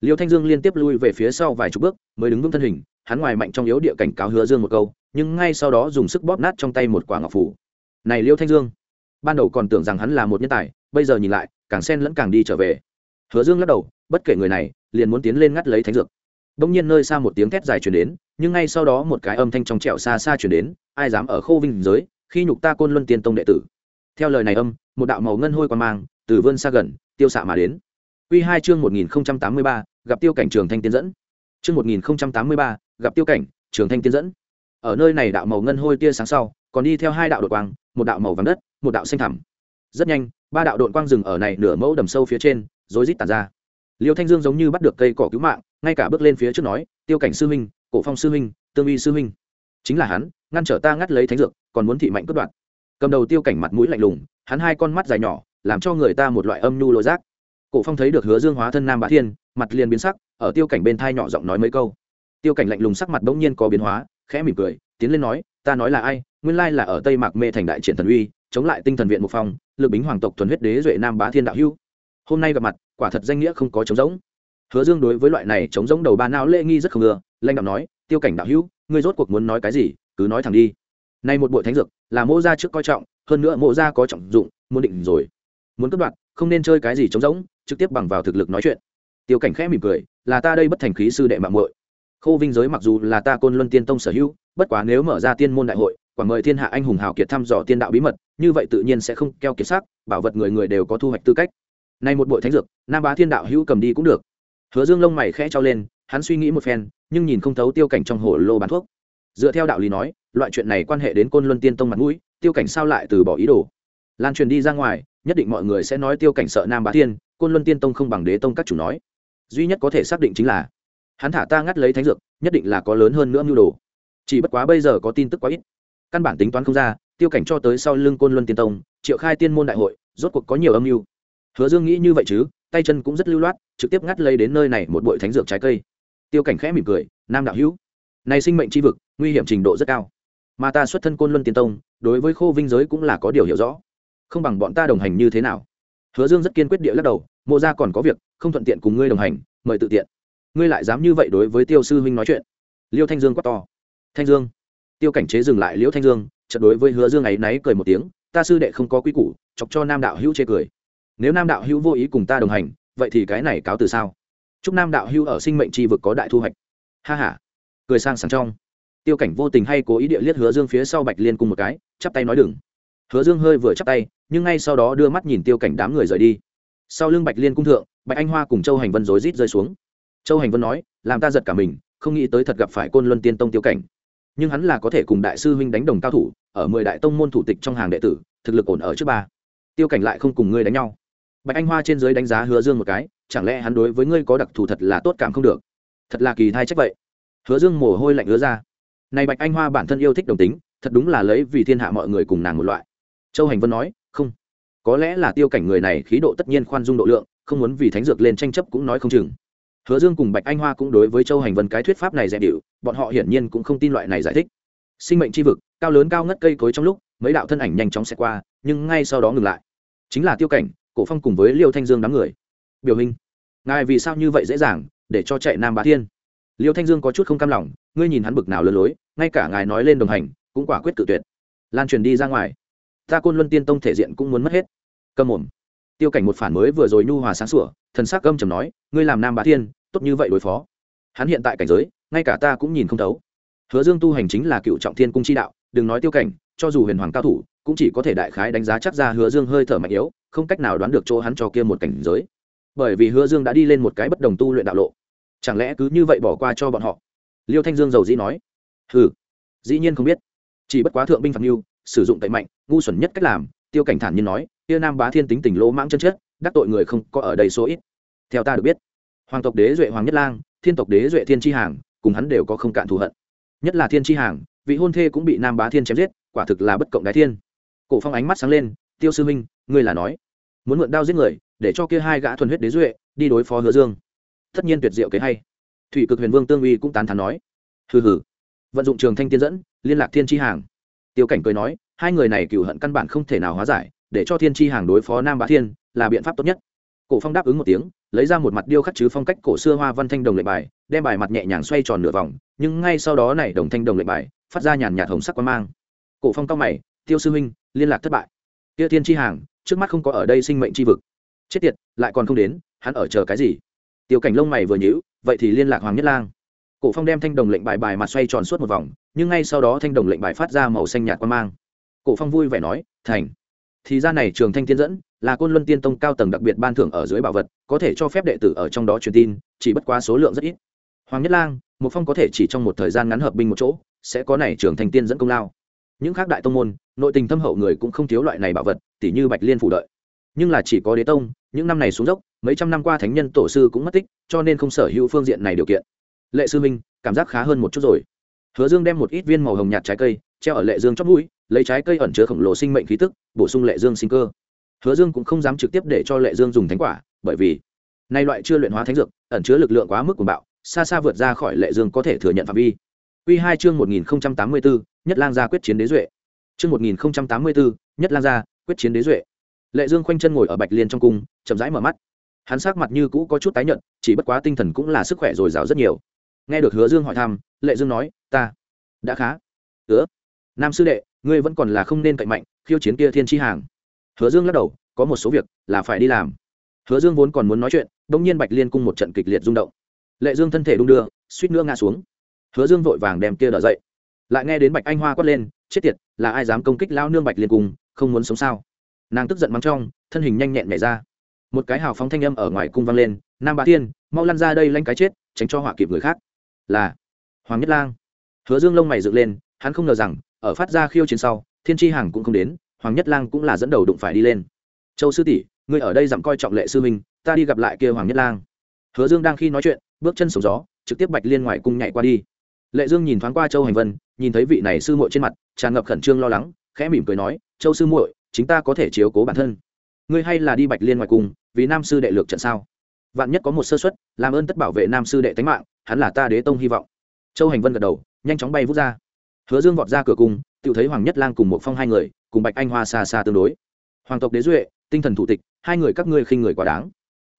Liêu thanh dương liên tiếp lui về phía sau vài chục bước, mới đứng vững thân hình, hắn ngoài mạnh trong yếu địa cảnh cáo hứa dương một câu, nhưng ngay sau đó dùng sức bóp nát trong tay một quả ngọc phủ. Này liêu thanh dương, ban đầu còn tưởng rằng hắn là một nhân tài bây giờ nhìn lại, càng xen lẫn càng đi trở về. Hứa dương lắc đầu, bất kể người này, liền muốn tiến lên ngắt lấy thánh dược. Đông nhiên nơi xa một tiếng thét dài chuyển đến, nhưng ngay sau đó một cái âm thanh trong trẹo xa xa chuyển đến, ai dám ở khô vinh giới, khi nhục ta côn luân tiên tông đệ tử. Theo lời này âm, một đạo màu ngân hôi qua mang, từ vươn xa gần, tiêu xạ mà đến. Quy hai chương một nghìn tám mươi ba, gặp tiêu cảnh trường thanh tiến dẫn. Chương một nghìn tám mươi ba, gặp tiêu cảnh trường thanh tiến dẫn. Ở nơi này đạo màu ngân hôi tia sáng sau, còn đi theo hai đạo đội quang, một đạo màu vàng đất, một đạo xanh thẳm. Rất nhanh ba đạo đội quang rừng ở này nửa mẫu đầm sâu phía trên, rối rít tàn ra. Liêu thanh dương giống như bắt được cây cỏ cứu mạng, ngay cả bước lên phía trước nói, tiêu cảnh sư huynh, cổ phong sư huynh, tương uy sư huynh. Chính là hắn, ngăn trở ta ngắt lấy thánh dược, còn muốn thị mạnh cướp đoạt. Cầm đầu tiêu cảnh mặt mũi lạnh lùng, hắn hai con mắt dài nhỏ, làm cho người ta một loại âm nhu lối rác cổ phong thấy được hứa dương hóa thân nam bá thiên, mặt liền biến sắc, ở tiêu cảnh bên thai nhỏ giọng nói mấy câu. Tiêu cảnh lạnh lùng sắc mặt bỗng nhiên có biến hóa, khẽ mỉm cười, tiến lên nói, ta nói là ai? Nguyên lai là ở tây mạc mê thành đại triển thần uy chống lại tinh thần viện một phòng, lực bính hoàng tộc thuần huyết đế duệ nam bá thiên đạo hưu hôm nay gặp mặt quả thật danh nghĩa không có chống giống hứa dương đối với loại này chống giống đầu ba não lễ nghi rất không ngừa lanh đạo nói tiêu cảnh đạo hưu ngươi rốt cuộc muốn nói cái gì cứ nói thẳng đi. Nay một buổi thánh dược là mộ gia trước coi trọng hơn nữa mộ gia có trọng dụng muốn định rồi. Muốn cất đoạn không nên chơi cái gì chống giống trực tiếp bằng vào thực lực nói chuyện. Tiêu cảnh khẽ mỉm cười là ta đây bất thành khí sư đệ mạng muội. Khô vinh giới mặc dù là ta côn luân tiên tông sở hữu bất quá nếu mở ra tiên môn đại hội quả mời thiên hạ anh hùng hào kiệt thăm dò tiên đạo bí mật, như vậy tự nhiên sẽ không keo kiệt xác, bảo vật người người đều có thu hoạch tư cách. Nay một bộ thánh dược, nam bá thiên đạo hữu cầm đi cũng được. Hứa dương lông mày khẽ trao lên, hắn suy nghĩ một phen, nhưng nhìn không thấu tiêu cảnh trong hồ lô bán thuốc. Dựa theo đạo lý nói, loại chuyện này quan hệ đến côn luân tiên tông mặt mũi, tiêu cảnh sao lại từ bỏ ý đồ? Lan truyền đi ra ngoài, nhất định mọi người sẽ nói tiêu cảnh sợ nam bá thiên, côn luân tiên tông không bằng đế tông các chủ nói. Duy nhất có thể xác định chính là, hắn thả ta ngắt lấy thánh dược, nhất định là có lớn hơn nữa mưu đồ. Chỉ bất quá bây giờ có tin tức quá ít căn bản tính toán không ra, tiêu cảnh cho tới sau lưng côn luân tiên tông, triệu khai tiên môn đại hội, rốt cuộc có nhiều âm mưu. Hứa dương nghĩ như vậy chứ, tay chân cũng rất lưu loát, trực tiếp ngắt lấy đến nơi này một bụi thánh dược trái cây. Tiêu cảnh khẽ mỉm cười, nam đạo hữu, này sinh mệnh tri vực, nguy hiểm trình độ rất cao. Mà ta xuất thân côn luân tiên tông, đối với khô vinh giới cũng là có điều hiểu rõ. Không bằng bọn ta đồng hành như thế nào? Hứa dương rất kiên quyết địa lắc đầu, mộ ra còn có việc, không thuận tiện cùng ngươi đồng hành, mời tự tiện. Ngươi lại dám như vậy đối với tiêu sư huynh nói chuyện. Liêu thanh dương quát to. Thanh dương tiêu cảnh chế dừng lại liễu thanh dương trận đối với hứa dương ấy náy cười một tiếng ta sư đệ không có quy củ chọc cho nam đạo hữu chê cười. Nếu nam đạo hữu vô ý cùng ta đồng hành vậy thì cái này cáo từ sao? Chúc nam đạo hữu ở sinh mệnh tri vực có đại thu hoạch. Ha ha, cười sang sảng trong. Tiêu cảnh vô tình hay cố ý địa liếc hứa dương phía sau bạch liên cùng một cái chắp tay nói đừng. Hứa dương hơi vừa chắp tay nhưng ngay sau đó đưa mắt nhìn tiêu cảnh đám người rời đi. Sau lưng bạch liên cung thượng bạch anh hoa cùng châu hành vân rối rít rơi xuống. Châu hành vân nói làm ta giật cả mình không nghĩ tới thật gặp phải côn luân tiên tông tiêu cảnh nhưng hắn là có thể cùng đại sư huynh đánh đồng cao thủ, ở mười đại tông môn thủ tịch trong hàng đệ tử, thực lực ổn ở trước ba. Tiêu cảnh lại không cùng ngươi đánh nhau. Bạch anh hoa trên dưới đánh giá hứa dương một cái, chẳng lẽ hắn đối với ngươi có đặc thù thật là tốt cảm không được? Thật là kỳ thai trách vậy. Hứa dương mồ hôi lạnh hứa ra. Này bạch anh hoa bản thân yêu thích đồng tính, thật đúng là lấy vì thiên hạ mọi người cùng nàng một loại. Châu hành vân nói, không. Có lẽ là tiêu cảnh người này khí độ tất nhiên khoan dung độ lượng, không muốn vì thánh dược lên tranh chấp cũng nói không chừng hứa dương cùng bạch anh hoa cũng đối với châu hành vân cái thuyết pháp này dẹp điệu bọn họ hiển nhiên cũng không tin loại này giải thích. Sinh mệnh chi vực, cao lớn cao ngất cây cối trong lúc, mấy đạo thân ảnh nhanh chóng xẹt qua, nhưng ngay sau đó ngừng lại. Chính là tiêu cảnh, cổ phong cùng với liêu thanh dương đám người. Biểu hình ngài vì sao như vậy dễ dàng, để cho chạy nam bá thiên? Liêu thanh dương có chút không cam lòng, ngươi nhìn hắn bực nào lừa lối, ngay cả ngài nói lên đồng hành, cũng quả quyết tự tuyệt. Lan truyền đi ra ngoài. Ta côn luân tiên tông thể diện cũng muốn mất hết. Cầm mồm tiêu cảnh một phản mới vừa rồi nhu hòa sáng sủa, thần sắc gâm trầm nói, ngươi làm nam bá thiên, tốt như vậy đối phó. Hắn hiện tại cảnh giới, ngay cả ta cũng nhìn không thấu. Hứa dương tu hành chính là cựu trọng thiên cung chi đạo, đừng nói tiêu cảnh, cho dù huyền hoàng cao thủ, cũng chỉ có thể đại khái đánh giá chắc ra hứa dương hơi thở mạnh yếu, không cách nào đoán được chỗ hắn cho kia một cảnh giới. Bởi vì hứa dương đã đi lên một cái bất đồng tu luyện đạo lộ. Chẳng lẽ cứ như vậy bỏ qua cho bọn họ? Liêu thanh dương giàu dĩ nói. Ừ dĩ nhiên không biết. Chỉ bất quá thượng binh phạt mưu, sử dụng tẩy mạnh, ngu xuẩn nhất cách làm, tiêu cảnh thản nhiên nói kia nam bá thiên tính tình lỗ mãng chân chết đắc tội người không có ở đây số ít. Theo ta được biết, hoàng tộc đế duệ hoàng nhất lang, thiên tộc đế duệ thiên tri hàng, cùng hắn đều có không cạn thù hận. Nhất là thiên tri hàng, vị hôn thê cũng bị nam bá thiên chém giết, quả thực là bất cộng đái thiên. Cổ phong ánh mắt sáng lên, tiêu sư minh ngươi là nói, muốn mượn đao giết người, để cho kia hai gã thuần huyết đế duệ đi đối phó hứa dương. Tất nhiên tuyệt diệu kế hay. Thủy cực huyền vương tương uy cũng tán thán nói, hừ hừ. Vận dụng trường thanh tiên dẫn, liên lạc thiên tri hàng. Tiêu cảnh cười nói, hai người này cựu hận căn bản không thể nào hóa giải để cho thiên tri hàng đối phó nam bá thiên là biện pháp tốt nhất. Cổ phong đáp ứng một tiếng, lấy ra một mặt điêu khắc chứ phong cách cổ xưa hoa văn thanh đồng lệnh bài, đem bài mặt nhẹ nhàng xoay tròn nửa vòng, nhưng ngay sau đó này đồng thanh đồng lệnh bài phát ra nhàn nhạt hồng sắc quan mang. Cổ phong cao mày, tiêu sư huynh, liên lạc thất bại. Kia thiên tri hàng, trước mắt không có ở đây sinh mệnh tri vực. Chết tiệt, lại còn không đến, hắn ở chờ cái gì? Tiêu cảnh lông mày vừa nhíu, vậy thì liên lạc hoàng nhất lang. Cổ phong đem thanh đồng lệnh bài bài mặt xoay tròn suốt một vòng, nhưng ngay sau đó thanh đồng lệnh bài phát ra màu xanh nhạt quan mang. Cổ phong vui vẻ nói, thành thì ra này trường thanh tiên dẫn là côn luân tiên tông cao tầng đặc biệt ban thưởng ở dưới bảo vật, có thể cho phép đệ tử ở trong đó truyền tin, chỉ bất quá số lượng rất ít. Hoàng nhất lang, một phong có thể chỉ trong một thời gian ngắn hợp binh một chỗ, sẽ có này trường thanh tiên dẫn công lao. Những khác đại tông môn, nội tình thâm hậu người cũng không thiếu loại này bảo vật tỷ như bạch liên phủ đợi. Nhưng là chỉ có đế tông, những năm này xuống dốc, mấy trăm năm qua thánh nhân tổ sư cũng mất tích, cho nên không sở hữu phương diện này điều kiện. Lệ sư minh, cảm giác khá hơn một chút rồi. Hứa dương đem một ít viên màu hồng nhạt trái cây, treo ở lệ dương chót mũi lấy trái cây ẩn chứa khổng lồ sinh mệnh khí tức, bổ sung lệ dương sinh cơ. Hứa dương cũng không dám trực tiếp để cho lệ dương dùng thánh quả, bởi vì nay loại chưa luyện hóa thánh dược ẩn chứa lực lượng quá mức của bạo, xa xa vượt ra khỏi lệ dương có thể thừa nhận phạm vi. Quy hai chương một nghìn tám mươi bốn nhất lang gia quyết chiến đế duệ. Chương một nghìn tám mươi bốn nhất lang gia quyết chiến đế duệ. Lệ dương khoanh chân ngồi ở bạch liên trong cung, chậm rãi mở mắt. Hắn sắc mặt như cũ có chút tái nhợt, chỉ bất quá tinh thần cũng là sức khỏe rồi dào rất nhiều. Nghe được hứa dương hỏi thăm, lệ dương nói, ta, đã khá. Ứa, nam sư đệ ngươi vẫn còn là không nên cạnh mạnh, khiêu chiến kia thiên tri hàng. Hứa dương lắc đầu, có một số việc là phải đi làm. Hứa dương vốn còn muốn nói chuyện đ ỗ n g nhiên bạch liên cung một trận kịch liệt rung động. Lệ dương thân thể đung đưa, suýt nữa ngã xuống. Hứa dương vội vàng đem kia đỡ dậy. Lại nghe đến bạch anh hoa quát lên, chết tiệt, là ai dám công kích lao nương bạch liên cung, không muốn sống sao? Nàng tức giận mắng trong, thân hình nhanh nhẹn nhảy ra. Một cái hào phóng thanh âm ở ngoài cung vang lên, nam bá thiên, mau lăn ra đây lanh cái chết, tránh cho họa kịp người khác. Là hoàng nhất lang. Hứa dương lông mày dựng lên, hắn không ngờ rằng ở phát ra khiêu chiến sau, thiên tri hàng cũng không đến, hoàng nhất lang cũng là dẫn đầu đụng phải đi lên. Châu sư tỷ, ngươi ở đây dặm coi trọng lệ sư minh, ta đi gặp lại kia hoàng nhất lang. Hứa dương đang khi nói chuyện, bước chân sóng gió, trực tiếp bạch liên ngoài cung nhảy qua đi. Lệ dương nhìn thoáng qua châu hành vân, nhìn thấy vị này sư muội trên mặt, tràn ngập khẩn trương lo lắng, khẽ mỉm cười nói, châu sư muội, chính ta có thể chiếu cố bản thân. Ngươi hay là đi bạch liên ngoài cung, vì nam sư đệ lược trận sao? Vạn nhất có một sơ suất, làm ơn tất bảo vệ nam sư đệ tánh mạng, hắn là ta đế tông hy vọng. Châu hành vân gật đầu, nhanh chóng bay vút ra hứa dương vọt ra cửa cung tự thấy hoàng nhất lang cùng một phong hai người, cùng bạch anh hoa xa xa tương đối. Hoàng tộc đế duệ, tinh thần thủ tịch, hai người các ngươi khinh người quá đáng.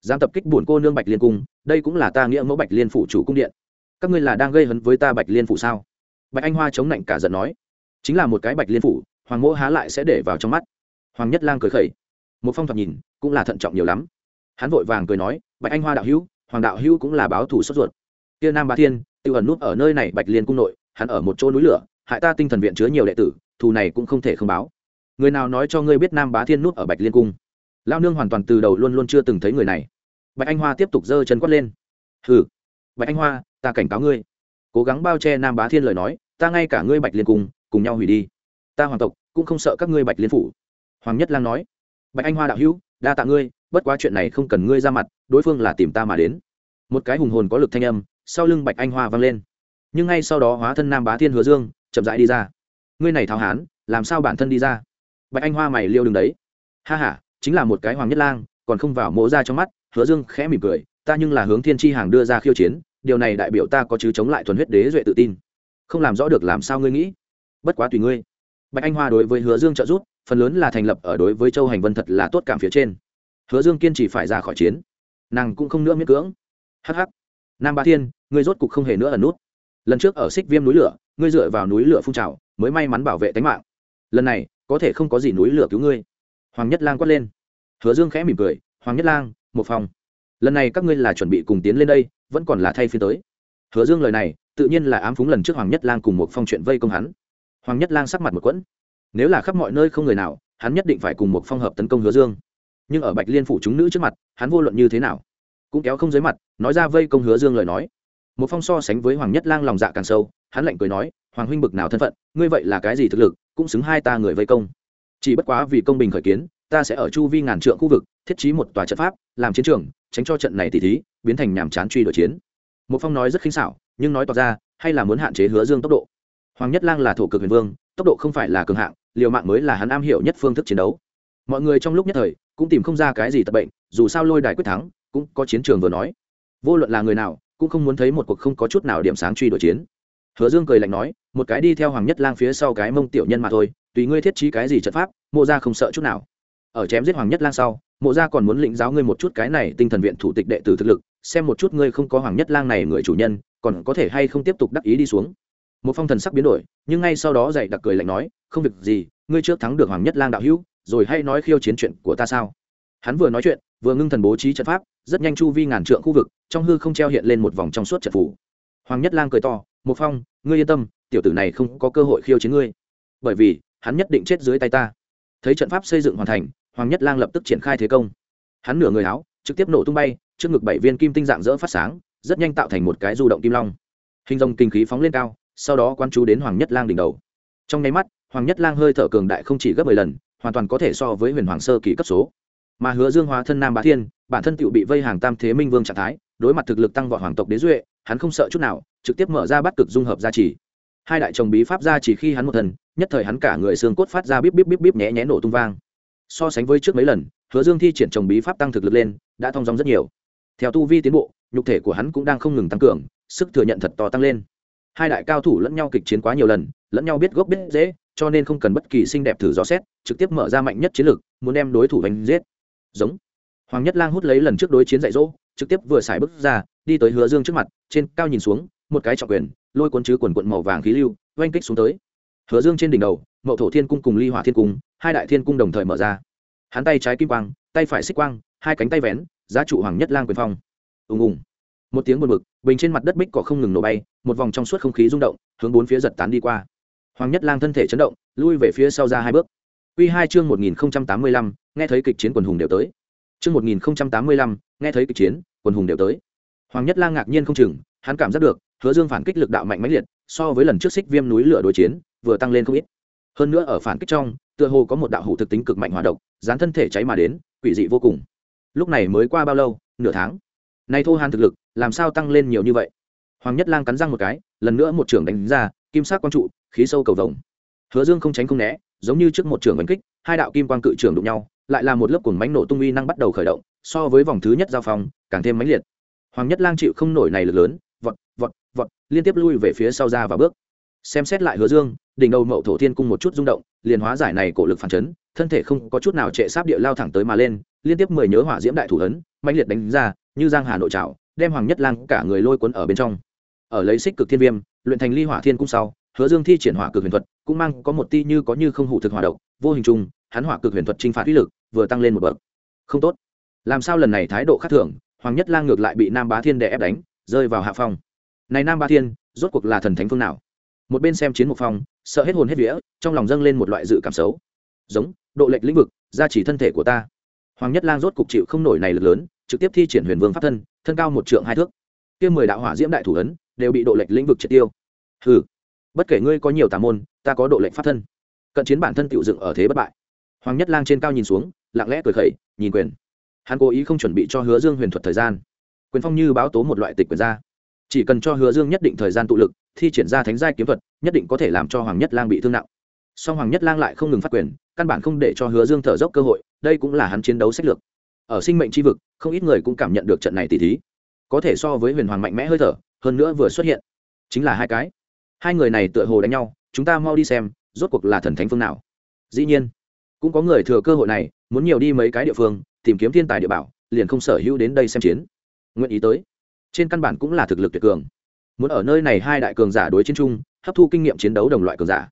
Giam tập kích bổn cô nương bạch liên cung, đây cũng là ta nghĩa mẫu bạch liên phủ chủ cung điện. Các ngươi là đang gây hấn với ta bạch liên phủ sao? Bạch anh hoa chống lạnh cả giận nói. Chính là một cái bạch liên phủ, hoàng mỗ há lại sẽ để vào trong mắt. Hoàng nhất lang cười khẩy. Một phong thoạt nhìn, cũng là thận trọng nhiều lắm. Hắn vội vàng cười nói, bạch anh hoa đạo hữu, hoàng đạo hữu cũng là báo thủ sốt ruột. Kia nam bá thiên tự ẩn nút ở nơi này bạch liên cung nội, hắn ở một chỗ núi lửa hại ta tinh thần viện chứa nhiều đệ tử, thù này cũng không thể không báo. Người nào nói cho ngươi biết nam bá thiên nút ở bạch liên cung? Lao nương hoàn toàn từ đầu luôn luôn chưa từng thấy người này. Bạch anh hoa tiếp tục giơ chân quát lên. Hừ, bạch anh hoa, ta cảnh cáo ngươi. Cố gắng bao che nam bá thiên lời nói, ta ngay cả ngươi bạch liên cung, cùng nhau hủy đi. Ta hoàng tộc, cũng không sợ các ngươi bạch liên phủ. Hoàng nhất lang nói. Bạch anh hoa đạo hữu, đa tạ ngươi, bất quá chuyện này không cần ngươi ra mặt, đối phương là tìm ta mà đến. Một cái hùng hồn có lực thanh âm, sau lưng bạch anh hoa vang lên. Nhưng ngay sau đó hóa thân nam bá thiên hứa dương chậm rãi đi ra. Ngươi này tháo hán, làm sao bản thân đi ra? Bạch anh hoa mày liêu đường đấy. Ha h a chính là một cái hoàng nhất lang, còn không vào mỗ ra trong mắt, hứa dương khẽ mỉm cười, ta nhưng là hướng thiên tri hàng đưa ra khiêu chiến, điều này đại biểu ta có chứ chống lại thuần huyết đế duệ tự tin. Không làm rõ được làm sao ngươi nghĩ? Bất quá tùy ngươi. Bạch anh hoa đối với hứa dương trợ giúp, phần lớn là thành lập ở đối với châu hành vân thật là tốt cảm phía trên. Hứa dương kiên trì phải ra khỏi chiến. Nàng cũng không nữa miễn cưỡng. Hh nam ba thiên, ngươi rốt cục không hề nữa ẩn nút. Lần trước ở xích viêm núi lửa ngươi dựa vào núi lửa phun trào, mới may mắn bảo vệ tính mạng. Lần này, có thể không có gì núi lửa cứu ngươi. Hoàng nhất lang quát lên. Hứa dương khẽ mỉm cười, hoàng nhất lang, một phòng. Lần này các ngươi là chuẩn bị cùng tiến lên đây, vẫn còn là thay phiên tới. Hứa dương lời này, tự nhiên là ám phúng lần trước hoàng nhất lang cùng một phong chuyện vây công hắn. Hoàng nhất lang sắc mặt một quẫn. Nếu là khắp mọi nơi không người nào, hắn nhất định phải cùng một phong hợp tấn công hứa dương. Nhưng ở bạch liên phủ chúng nữ trước mặt, hắn vô luận như thế nào cũng kéo không dưới mặt, nói ra vây công hứa dương lời nói một phong so sánh với hoàng nhất lang lòng dạ càng sâu, hắn lạnh cười nói, hoàng huynh bực nào thân phận, ngươi vậy là cái gì thực lực, cũng xứng hai ta người vây công. Chỉ bất quá vì công bình khởi kiến, ta sẽ ở chu vi ngàn trượng khu vực, thiết trí một tòa trận pháp, làm chiến trường, tránh cho trận này tỉ thí, biến thành nhàm chán truy đuổi chiến. Một phong nói rất khinh xảo, nhưng nói tỏ ra, hay là muốn hạn chế hứa dương tốc độ. Hoàng nhất lang là thổ cực huyền vương, tốc độ không phải là cường hạng, liều mạng mới là hắn am hiểu nhất phương thức chiến đấu. Mọi người trong lúc nhất thời, cũng tìm không ra cái gì tập bệnh, dù sao lôi đài quyết thắng, cũng có chiến trường vừa nói. Vô luận là người nào cũng không muốn thấy một cuộc không có chút nào điểm sáng truy đuổi chiến. Hứa dương cười lạnh nói, một cái đi theo hoàng nhất lang phía sau cái mông tiểu nhân mà thôi, tùy ngươi thiết trí cái gì trận pháp, mộ ra không sợ chút nào. Ở chém giết hoàng nhất lang sau, mộ ra còn muốn lĩnh giáo ngươi một chút cái này tinh thần viện thủ tịch đệ tử thực lực, xem một chút ngươi không có hoàng nhất lang này người chủ nhân, còn có thể hay không tiếp tục đắc ý đi xuống. Một phong thần sắc biến đổi, nhưng ngay sau đó dạy đặc cười lạnh nói, không việc gì, ngươi trước thắng được hoàng nhất lang đạo hữu, rồi hay nói khiêu chiến chuyện của ta sao? Hắn vừa nói chuyện vừa ngưng thần bố trí trận pháp, rất nhanh chu vi ngàn trượng khu vực, trong hư không treo hiện lên một vòng trong suốt trận phủ. Hoàng nhất lang cười to một phong, ngươi yên tâm, tiểu tử này không có cơ hội khiêu chiến ngươi, bởi vì hắn nhất định chết dưới tay ta. Thấy trận pháp xây dựng hoàn thành, hoàng nhất lang lập tức triển khai thế công. Hắn nửa người áo, trực tiếp nổ tung bay, trước ngực bảy viên kim tinh dạng dỡ phát sáng, rất nhanh tạo thành một cái du động kim long. Hình dòng kinh khí phóng lên cao, sau đó quan chú đến hoàng nhất lang đỉnh đầu. Trong nháy mắt, hoàng nhất lang hơi thở cường đại không chỉ gấp mười lần, hoàn toàn có thể so với huyền hoàng sơ kỳ cấp số mà hứa dương hóa thân nam bá thiên, bản thân tựu bị vây hàng tam thế minh vương trạng thái, đối mặt thực lực tăng vọt hoàng tộc đế duệ, hắn không sợ chút nào, trực tiếp mở ra bắt cực dung hợp gia trì. Hai đại chồng bí pháp gia chỉ khi hắn một thần, nhất thời hắn cả người xương cốt phát ra bíp bíp bíp bíp nhẹ nhé nổ tung vang. So sánh với trước mấy lần, hứa dương thi triển chồng bí pháp tăng thực lực lên, đã thong dong rất nhiều. Theo tu vi tiến bộ, nhục thể của hắn cũng đang không ngừng tăng cường, sức thừa nhận thật to tăng lên. Hai đại cao thủ lẫn nhau kịch chiến quá nhiều lần, lẫn nhau biết gốc biết dễ cho nên không cần bất kỳ xinh đẹp thử gió xét, trực tiếp mở ra mạnh nhất chiến lược, muốn đem đối thủ đánh giết giống. Hoàng nhất lang hút lấy lần trước đối chiến dạy dỗ trực tiếp vừa xài bước ra đi tới hứa dương trước mặt trên cao nhìn xuống một cái trọng quyền lôi cuốn chứ quần quận màu vàng khí lưu oanh kích xuống tới. Hứa dương trên đỉnh đầu mậu thổ thiên cung cùng ly hỏa thiên cung hai đại thiên cung đồng thời mở ra. Hắn tay trái kim quang tay phải xích quang hai cánh tay vén giá trụ hoàng nhất lang quyền phong. Ùng ùng. Một tiếng buồn bực bình trên mặt đất bích cỏ không ngừng nổ bay một vòng trong suốt không khí rung động hướng bốn phía giật tán đi qua. Hoàng nhất lang thân thể chấn động lui về phía sau ra hai bước. Quy hai chương 1085, nghe thấy kịch chiến quần hùng đều tới. Chương một nghìn tám mươi lăm, nghe thấy kịch chiến quần hùng đều tới. Hoàng nhất lang ngạc nhiên không chừng, hắn cảm giác được, hứa dương phản kích lực đạo mạnh mẽ liệt, so với lần trước xích viêm núi lửa đối chiến, vừa tăng lên không ít. Hơn nữa ở phản kích trong, tựa hồ có một đạo hủ thực tính cực mạnh hòa độc, dán thân thể cháy mà đến, quỷ dị vô cùng. Lúc này mới qua bao lâu? Nửa tháng. Nay thô hàn thực lực, làm sao tăng lên nhiều như vậy? Hoàng nhất lang cắn răng một cái, lần nữa một trưởng đánh ra, kim sắc quang trụ, khí sâu cầu vồng. Hứa dương không tránh không né, giống như trước một trưởng đánh kích, hai đạo kim quang cự trưởng đụng nhau lại là một lớp cuồng mánh nổ tung uy năng bắt đầu khởi động, so với vòng thứ nhất giao phong, càng thêm mãnh liệt. Hoàng nhất lang chịu không nổi này lực lớn, vọt vọt vọt, liên tiếp lui về phía sau ra và bước. Xem xét lại hứa dương, đỉnh đầu mậu thổ thiên cung một chút rung động, liền hóa giải này cổ lực phản chấn, thân thể không có chút nào trệ sáp địa lao thẳng tới mà lên, liên tiếp mười nhớ hỏa diễm đại thủ ấn, mãnh liệt đánh ra, như giang hà nội trào đem hoàng nhất lang cả người lôi cuốn ở bên trong. Ở lấy xích cực thiên viêm, luyện thành ly hỏa thiên cung sau, hứa dương thi triển hỏa cực huyền thuật, cũng mang có một ti như có như không hủ thực hỏa độc, vô hình chung hắn hỏa cực huyền thuật chinh phạt uy lực vừa tăng lên một bậc. Không tốt. Làm sao lần này thái độ khác thường, hoàng nhất lang ngược lại bị nam bá thiên đè ép đánh, rơi vào hạ phong. Này nam bá thiên, rốt cuộc là thần thánh phương nào? Một bên xem chiến một phong sợ hết hồn hết vía, trong lòng dâng lên một loại dự cảm xấu. Giống, độ lệch lĩnh vực, gia chỉ thân thể của ta. Hoàng nhất lang rốt cục chịu không nổi này lực lớn, trực tiếp thi triển huyền vương pháp thân thân cao một trượng hai thước. Kia mười đạo hỏa diễm đại thủ ấn, đều bị độ lệch lĩnh vực triệt tiêu. Hừ, bất kể ngươi có nhiều tà môn, ta có độ lệch pháp thân. Cận chiến bản thân tiểu dựng ở thế bất bại hoàng nhất lang trên cao nhìn xuống, lặng lẽ cười khẩy, nhìn quyền. Hắn cố ý không chuẩn bị cho hứa dương huyền thuật thời gian. Quyền phong như báo tố một loại tịch quyền ra. Chỉ cần cho hứa dương nhất định thời gian tụ lực, thi triển ra thánh giai kiếm thuật, nhất định có thể làm cho hoàng nhất lang bị thương nặng. Song hoàng nhất lang lại không ngừng phát quyền, căn bản không để cho hứa dương thở dốc cơ hội, đây cũng là hắn chiến đấu sách lược. Ở sinh mệnh tri vực, không ít người cũng cảm nhận được trận này tỷ thí. Có thể so với huyền hoàng mạnh mẽ hơi thở, hơn nữa vừa xuất hiện. Chính là hai cái. Hai người này tựa hồ đánh nhau, chúng ta mau đi xem, rốt cuộc là thần thánh phương nào. Dĩ nhiên cũng có người thừa cơ hội này, muốn nhiều đi mấy cái địa phương, tìm kiếm thiên tài địa bảo, liền không sở hữu đến đây xem chiến. Nguyện ý tới. Trên căn bản cũng là thực lực tuyệt cường. Muốn ở nơi này hai đại cường giả đối chiến chung, hấp thu kinh nghiệm chiến đấu đồng loại cường giả.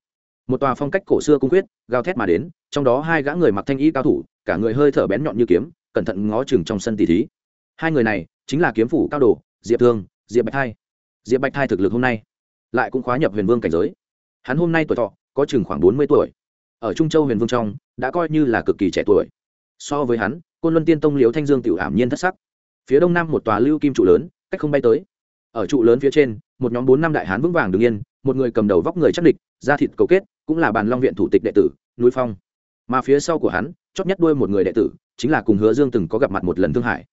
Một tòa phong cách cổ xưa cung quyết, gào thét mà đến, trong đó hai gã người mặc thanh y cao thủ, cả người hơi thở bén nhọn như kiếm, cẩn thận ngó chừng trong sân tỷ thí. Hai người này, chính là kiếm phủ cao đồ, diệp thương, diệp bạch thai. Diệp bạch thai thực lực hôm nay, lại cũng khóa nhập huyền vương cảnh giới. Hắn hôm nay tuổi thọ, có chừng khoảng bốn mươi tuổi ở trung châu huyền vương trong, đã coi như là cực kỳ trẻ tuổi. So với hắn, côn luân tiên tông liễu thanh dương tiểu ảm nhiên thất sắc. Phía đông nam một tòa lưu kim trụ lớn, cách không bay tới. Ở trụ lớn phía trên, một nhóm bốn năm đại hán vững vàng đứng yên, một người cầm đầu vóc người chắc địch, da thịt cầu kết, cũng là bàn long viện thủ tịch đệ tử, núi phong. Mà phía sau của hắn, chót nhất đuôi một người đệ tử, chính là cùng hứa dương từng có gặp mặt một lần thương hải.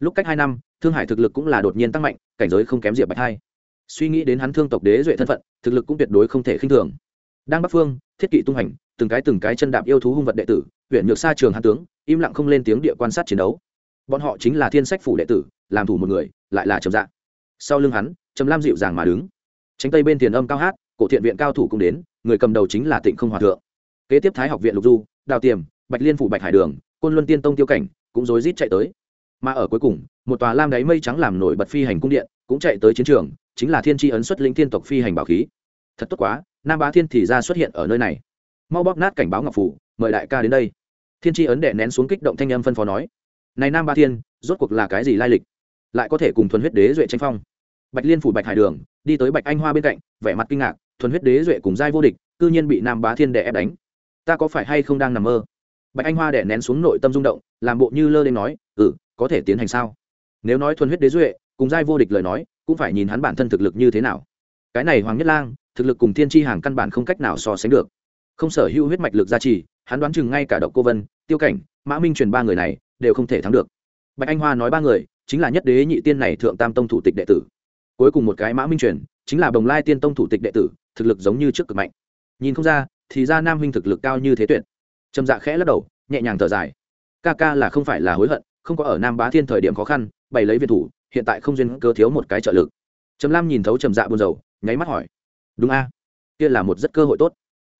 Lúc cách hai năm, thương hải thực lực cũng là đột nhiên tăng mạnh, cảnh giới không kém diệp bạch hai. Suy nghĩ đến hắn thương tộc đế duệ thân phận, thực lực cũng tuyệt đối không thể khinh thường đang bắc phương, thiết kỵ tung hành, từng cái từng cái chân đạp yêu thú hung vật đệ tử, huyện nhược xa trường hán tướng, im lặng không lên tiếng địa quan sát chiến đấu. Bọn họ chính là thiên sách phủ đệ tử, làm thủ một người, lại là trầm dạ. Sau lưng hắn, trầm lam dịu dàng mà đứng. Tránh tây bên tiền âm cao hát, cổ thiện viện cao thủ cũng đến, người cầm đầu chính là tịnh không hòa thượng. Kế tiếp thái học viện lục du, đào tiềm, bạch liên phủ bạch hải đường, côn luân tiên tông tiêu cảnh, cũng rối rít chạy tới. Mà ở cuối cùng, một tòa lam đáy mây trắng làm nổi bật phi hành cung điện, cũng chạy tới chiến trường, chính là thiên tri ấn xuất lĩnh thiên tộc phi hành bảo khí. Thật tốt quá nam bá thiên thì ra xuất hiện ở nơi này. Mau bóp nát cảnh báo ngọc phủ, mời đại ca đến đây. Thiên tri ấn đệ nén xuống kích động thanh âm phân phó nói, này nam ba thiên, rốt cuộc là cái gì lai lịch? Lại có thể cùng thuần huyết đế duệ tranh phong? Bạch liên phủ bạch hải đường, đi tới bạch anh hoa bên cạnh, vẻ mặt kinh ngạc, thuần huyết đế duệ cùng giai vô địch, cư nhiên bị nam bá thiên đè ép đánh. Ta có phải hay không đang nằm mơ? Bạch anh hoa đè nén xuống nội tâm rung động, làm bộ như lơ lên nói ừ có thể tiến hành sao? Nếu nói thuần huyết đế duệ, cùng giai vô địch lời nói, cũng phải nhìn hắn bản thân thực lực như thế nào. Cái này hoàng nhất lang thực lực cùng thiên tri hàng căn bản không cách nào so sánh được. Không sở hữu huyết mạch lực gia trì, hắn đoán chừng ngay cả độc cô vân, tiêu cảnh, mã minh truyền ba người này đều không thể thắng được. Bạch anh hoa nói ba người, chính là nhất đế nhị tiên này thượng tam tông thủ tịch đệ tử. Cuối cùng một cái mã minh truyền, chính là bồng lai tiên tông thủ tịch đệ tử, thực lực giống như trước cực mạnh. Nhìn không ra, thì ra nam huynh thực lực cao như thế tuyệt. Trầm dạ khẽ lắc đầu, nhẹ nhàng thở dài. Ca ca là không phải là hối hận, không có ở nam bá thiên thời điểm khó khăn, bày lấy viên thủ, hiện tại không duyên cơ thiếu một cái trợ lực. Trầm lam nhìn thấu trầm dạ buồn rầu, nháy mắt hỏi đúng a. Kia là một rất cơ hội tốt.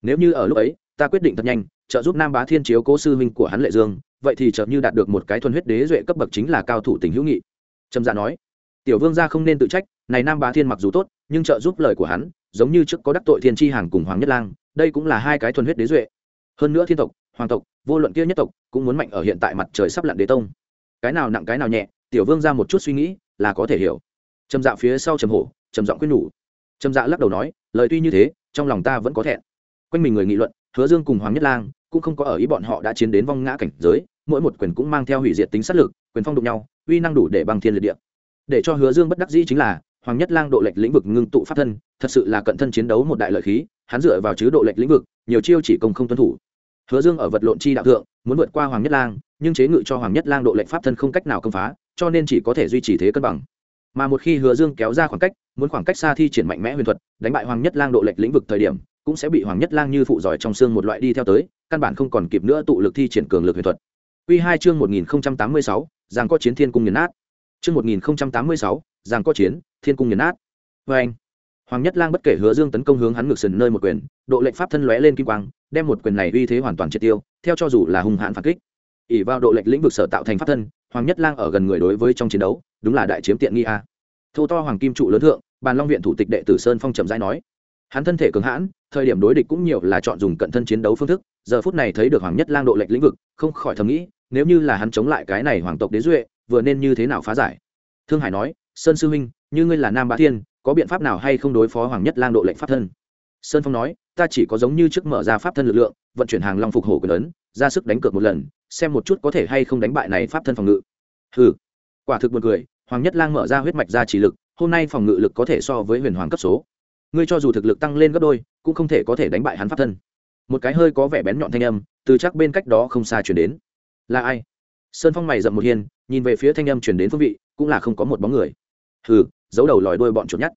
Nếu như ở lúc ấy, ta quyết định thật nhanh, trợ giúp nam bá thiên chiếu cố sư huynh của hắn lệ dương, vậy thì chợt như đạt được một cái thuần huyết đế duệ cấp bậc chính là cao thủ tình hữu nghị. Trầm dạ nói, tiểu vương gia không nên tự trách, này nam bá thiên mặc dù tốt, nhưng trợ giúp lời của hắn, giống như trước có đắc tội thiên tri hàng cùng hoàng nhất lang, đây cũng là hai cái thuần huyết đế duệ. Hơn nữa thiên tộc, hoàng tộc, vô luận kia nhất tộc, cũng muốn mạnh ở hiện tại mặt trời sắp lặn đế tông. Cái nào nặng cái nào nhẹ, tiểu vương ra một chút suy nghĩ là có thể hiểu. Trầm dạ phía sau trầm hổ, trầm giọng quyết nhủ. Trầm dạ lắc đầu nói lời tuy như thế, trong lòng ta vẫn có thẹn. Quanh mình người nghị luận, hứa dương cùng hoàng nhất lang cũng không có ở ý bọn họ đã chiến đến vong ngã cảnh giới, mỗi một quyền cũng mang theo hủy diệt tính sát lực, quyền phong đụng nhau, uy năng đủ để băng thiên liệt địa. Để cho hứa dương bất đắc dĩ chính là, hoàng nhất lang độ lệch lĩnh vực ngưng tụ pháp thân, thật sự là cận thân chiến đấu một đại lợi khí, hắn dựa vào chứ độ lệch lĩnh vực, nhiều chiêu chỉ công không tuân thủ. Hứa dương ở vật lộn chi đạo thượng, muốn vượt qua hoàng nhất lang, nhưng chế ngự cho hoàng nhất lang độ lệch pháp thân không cách nào công phá, cho nên chỉ có thể duy trì thế cân bằng mà một khi hứa dương kéo ra khoảng cách muốn khoảng cách xa thi triển mạnh mẽ huyền thuật đánh bại hoàng nhất lang độ lệch lĩnh vực thời điểm cũng sẽ bị hoàng nhất lang như phụ giỏi trong xương một loại đi theo tới căn bản không còn kịp nữa tụ lực thi triển cường lực huyền thuật Quy 2 chương 1086, giang có chiến thiên cung nghiền nát. Chương 1086, giang có chiến, thiên cung nghiền nát. Và anh, Hoàng Nhất Lang bất kể Hứa Dương tấn công hướng hắn ngược sườn nơi một quyền, độ lệnh pháp thân lóe lên kim quang, đem một quyền này uy thế hoàn toàn triệt tiêu, theo cho dù là hung hãn phản kích. ỷ vào độ lệnh lĩnh vực sở tạo thành pháp thân, Hoàng Nhất Lang ở gần người đối với trong chiến đấu, đúng là đại chiếm tiện nghi a. Thô to hoàng kim trụ lớn thượng, Bàn Long viện thủ tịch đệ tử Sơn Phong trầm rãi nói, hắn thân thể cường hãn, thời điểm đối địch cũng nhiều là chọn dùng cận thân chiến đấu phương thức, giờ phút này thấy được Hoàng Nhất Lang độ lệnh lĩnh vực, không khỏi thầm nghĩ, nếu như là hắn chống lại cái này hoàng tộc đế duệ vừa nên như thế nào phá giải? Thương hải nói sơn sư huynh như ngươi là nam bá thiên có biện pháp nào hay không đối phó hoàng nhất lang độ lệnh pháp thân? Sơn phong nói ta chỉ có giống như trước mở ra pháp thân lực lượng vận chuyển hàng long phục hổ quyền lớn, ra sức đánh cược một lần xem một chút có thể hay không đánh bại này pháp thân phòng ngự. Ừ quả thực buồn cười, hoàng nhất lang mở ra huyết mạch ra chỉ lực, hôm nay phòng ngự lực có thể so với huyền hoàng cấp số. Ngươi cho dù thực lực tăng lên gấp đôi, cũng không thể có thể đánh bại hắn pháp thân. Một cái hơi có vẻ bén nhọn thanh âm, từ chắc bên cách đó không xa chuyển đến. Là ai? Sơn phong mày rậm một hiên nhìn về phía thanh âm chuyển đến phương vị, cũng là không có một bóng người. Hừ, giấu đầu lòi đuôi bọn chuột nhắt.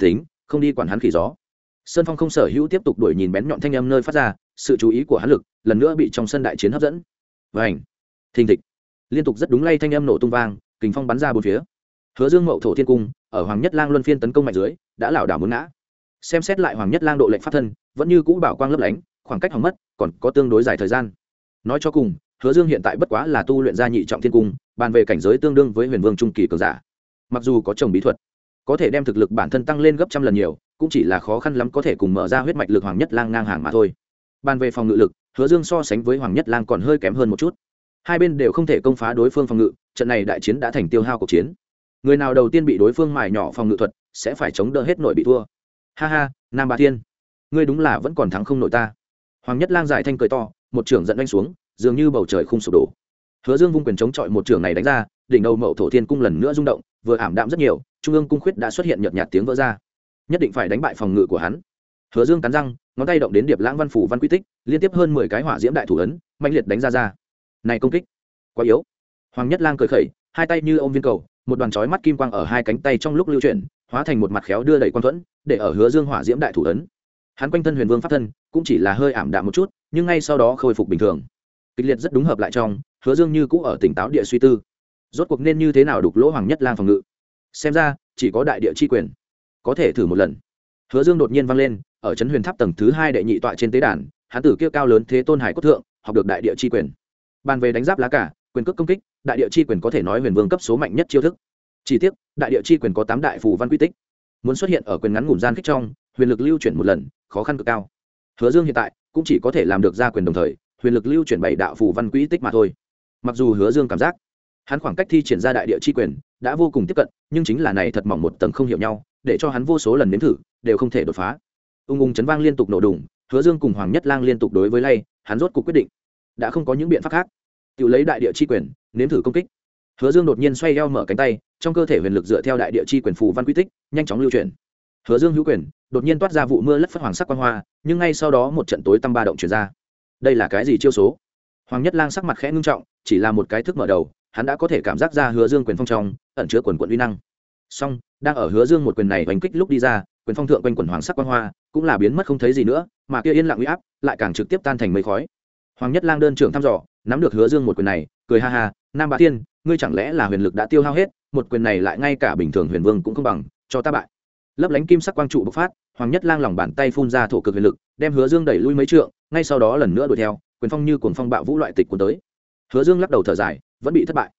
Tính, không đi quản hắn khỉ gió. Sơn phong không sở hữu tiếp tục đuổi nhìn bén nhọn thanh âm nơi phát ra, sự chú ý của hắn lực, lần nữa bị trong sân đại chiến hấp dẫn và ảnh. Thình thịch. Liên tục rất đúng lay thanh âm nổ tung vang, kình phong bắn ra bốn phía. Hứa dương mậu thổ thiên cung, ở hoàng nhất lang luân phiên tấn công mạnh dưới, đã lảo đảo muốn ngã. Xem xét lại hoàng nhất lang độ lệnh phát thân, vẫn như cũ bảo quang lấp lánh, khoảng cách hỏng mất, còn có tương đối dài thời gian. Nói cho cùng, hứa dương hiện tại bất quá là tu luyện gia nhị trọng thiên cung, bàn về cảnh giới tương đương với huyền vương trung kỳ cường giả. Mặc dù có chồng bí thuật, có thể đem thực lực bản thân tăng lên gấp trăm lần nhiều, cũng chỉ là khó khăn lắm có thể cùng mở ra huyết mạch lực hoàng nhất lang ngang hàng mà thôi. Bàn về phòng ngự lực hứa dương so sánh với hoàng nhất lang còn hơi kém hơn một chút. Hai bên đều không thể công phá đối phương phòng ngự, trận này đại chiến đã thành tiêu hao cuộc chiến. Người nào đầu tiên bị đối phương mài nhỏ phòng ngự thuật, sẽ phải chống đỡ hết nội bị thua. Ha ha, nam ba thiên, ngươi đúng là vẫn còn thắng không nổi ta. Hoàng nhất lang giải thanh cười to, một trưởng giận đánh xuống, dường như bầu trời không sụp đổ. Hứa dương vung quyền chống chọi một trưởng này đánh ra, đỉnh đầu mậu thổ thiên cung lần nữa rung động, vừa ảm đạm rất nhiều, trung ương cung khuyết đã xuất hiện nhợt nhạt tiếng vỡ ra. Nhất định phải đánh bại phòng ngự của hắn hứa dương cắn răng, ngón tay động đến điệp lãng văn phủ văn quy tích, liên tiếp hơn mười cái hỏa diễm đại thủ ấn mạnh liệt đánh ra ra. Này công kích, quá yếu. Hoàng nhất lang cười khẩy, hai tay như ôm viên cầu, một đoàn chói mắt kim quang ở hai cánh tay trong lúc lưu chuyển, hóa thành một mặt khéo đưa đẩy quang thuẫn, để ở hứa dương hỏa diễm đại thủ ấn. Hắn quanh thân huyền vương pháp thân, cũng chỉ là hơi ảm đạm một chút, nhưng ngay sau đó khôi phục bình thường. Kịch liệt rất đúng hợp lại trong, hứa dương như cũ ở tỉnh táo địa suy tư. Rốt cuộc nên như thế nào đục lỗ hoàng nhất lang phòng ngự? Xem ra, chỉ có đại địa chi quyền, có thể thử một lần. Hứa dương đột nhiên vang lên ở trấn huyền tháp tầng thứ hai đệ nhị tọa trên tế đàn, hán tử kia cao lớn thế tôn hải cốt thượng, học được đại địa chi quyền. Bàn về đánh giáp lá cả, quyền cước công kích, đại địa chi quyền có thể nói huyền vương cấp số mạnh nhất chiêu thức. Chỉ tiếc, đại địa chi quyền có tám đại phù văn quy tích. Muốn xuất hiện ở quyền ngắn ngủn gian kích trong, huyền lực lưu chuyển một lần, khó khăn cực cao. Hứa dương hiện tại cũng chỉ có thể làm được ra quyền đồng thời, huyền lực lưu chuyển bảy đạo phù văn quy tích mà thôi. Mặc dù hứa dương cảm giác, hắn khoảng cách thi triển ra đại địa chi quyền đã vô cùng tiếp cận, nhưng chính là này thật mỏng một tầng không hiểu nhau, để cho hắn vô số lần nếm thử, đều không thể đột phá ung ung chấn vang liên tục nổ đùng, hứa dương cùng hoàng nhất lang liên tục đối với lay, hắn rốt cuộc quyết định, đã không có những biện pháp khác. Tự lấy đại địa chi quyền, nếm thử công kích. Hứa dương đột nhiên xoay eo mở cánh tay, trong cơ thể huyền lực dựa theo đại địa chi quyền phù văn quy tích, nhanh chóng lưu chuyển. Hứa dương hữu quyền, đột nhiên toát ra vụ mưa lất phất hoàng sắc quan hoa, nhưng ngay sau đó một trận tối tăm ba động chuyển ra. Đây là cái gì chiêu số? Hoàng nhất lang sắc mặt khẽ ngưng trọng, chỉ là một cái thức mở đầu, hắn đã có thể cảm giác ra hứa dương quyền phong trong, ẩn chứa quần quận uy năng. Song đang ở hứa dương một quyền này đánh kích lúc đi ra quyền phong thượng quanh quần hoàng sắc quang hoa, cũng là biến mất không thấy gì nữa, mà kia yên lặng uy áp lại càng trực tiếp tan thành mây khói. Hoàng nhất lang đơn trưởng thăm dò, nắm được hứa dương một quyền này, cười ha ha, nam bá tiên ngươi chẳng lẽ là huyền lực đã tiêu hao hết, một quyền này lại ngay cả bình thường huyền vương cũng không bằng, cho ta bại. Lấp lánh kim sắc quang trụ bộc phát, hoàng nhất lang lòng bàn tay phun ra thổ cực huyền lực, đem hứa dương đẩy lui mấy trượng, ngay sau đó lần nữa đuổi theo, quyền phong như cuồng phong bạo vũ loại tịch cuốn tới. Hứa dương lắc đầu thở dài, vẫn bị thất bại.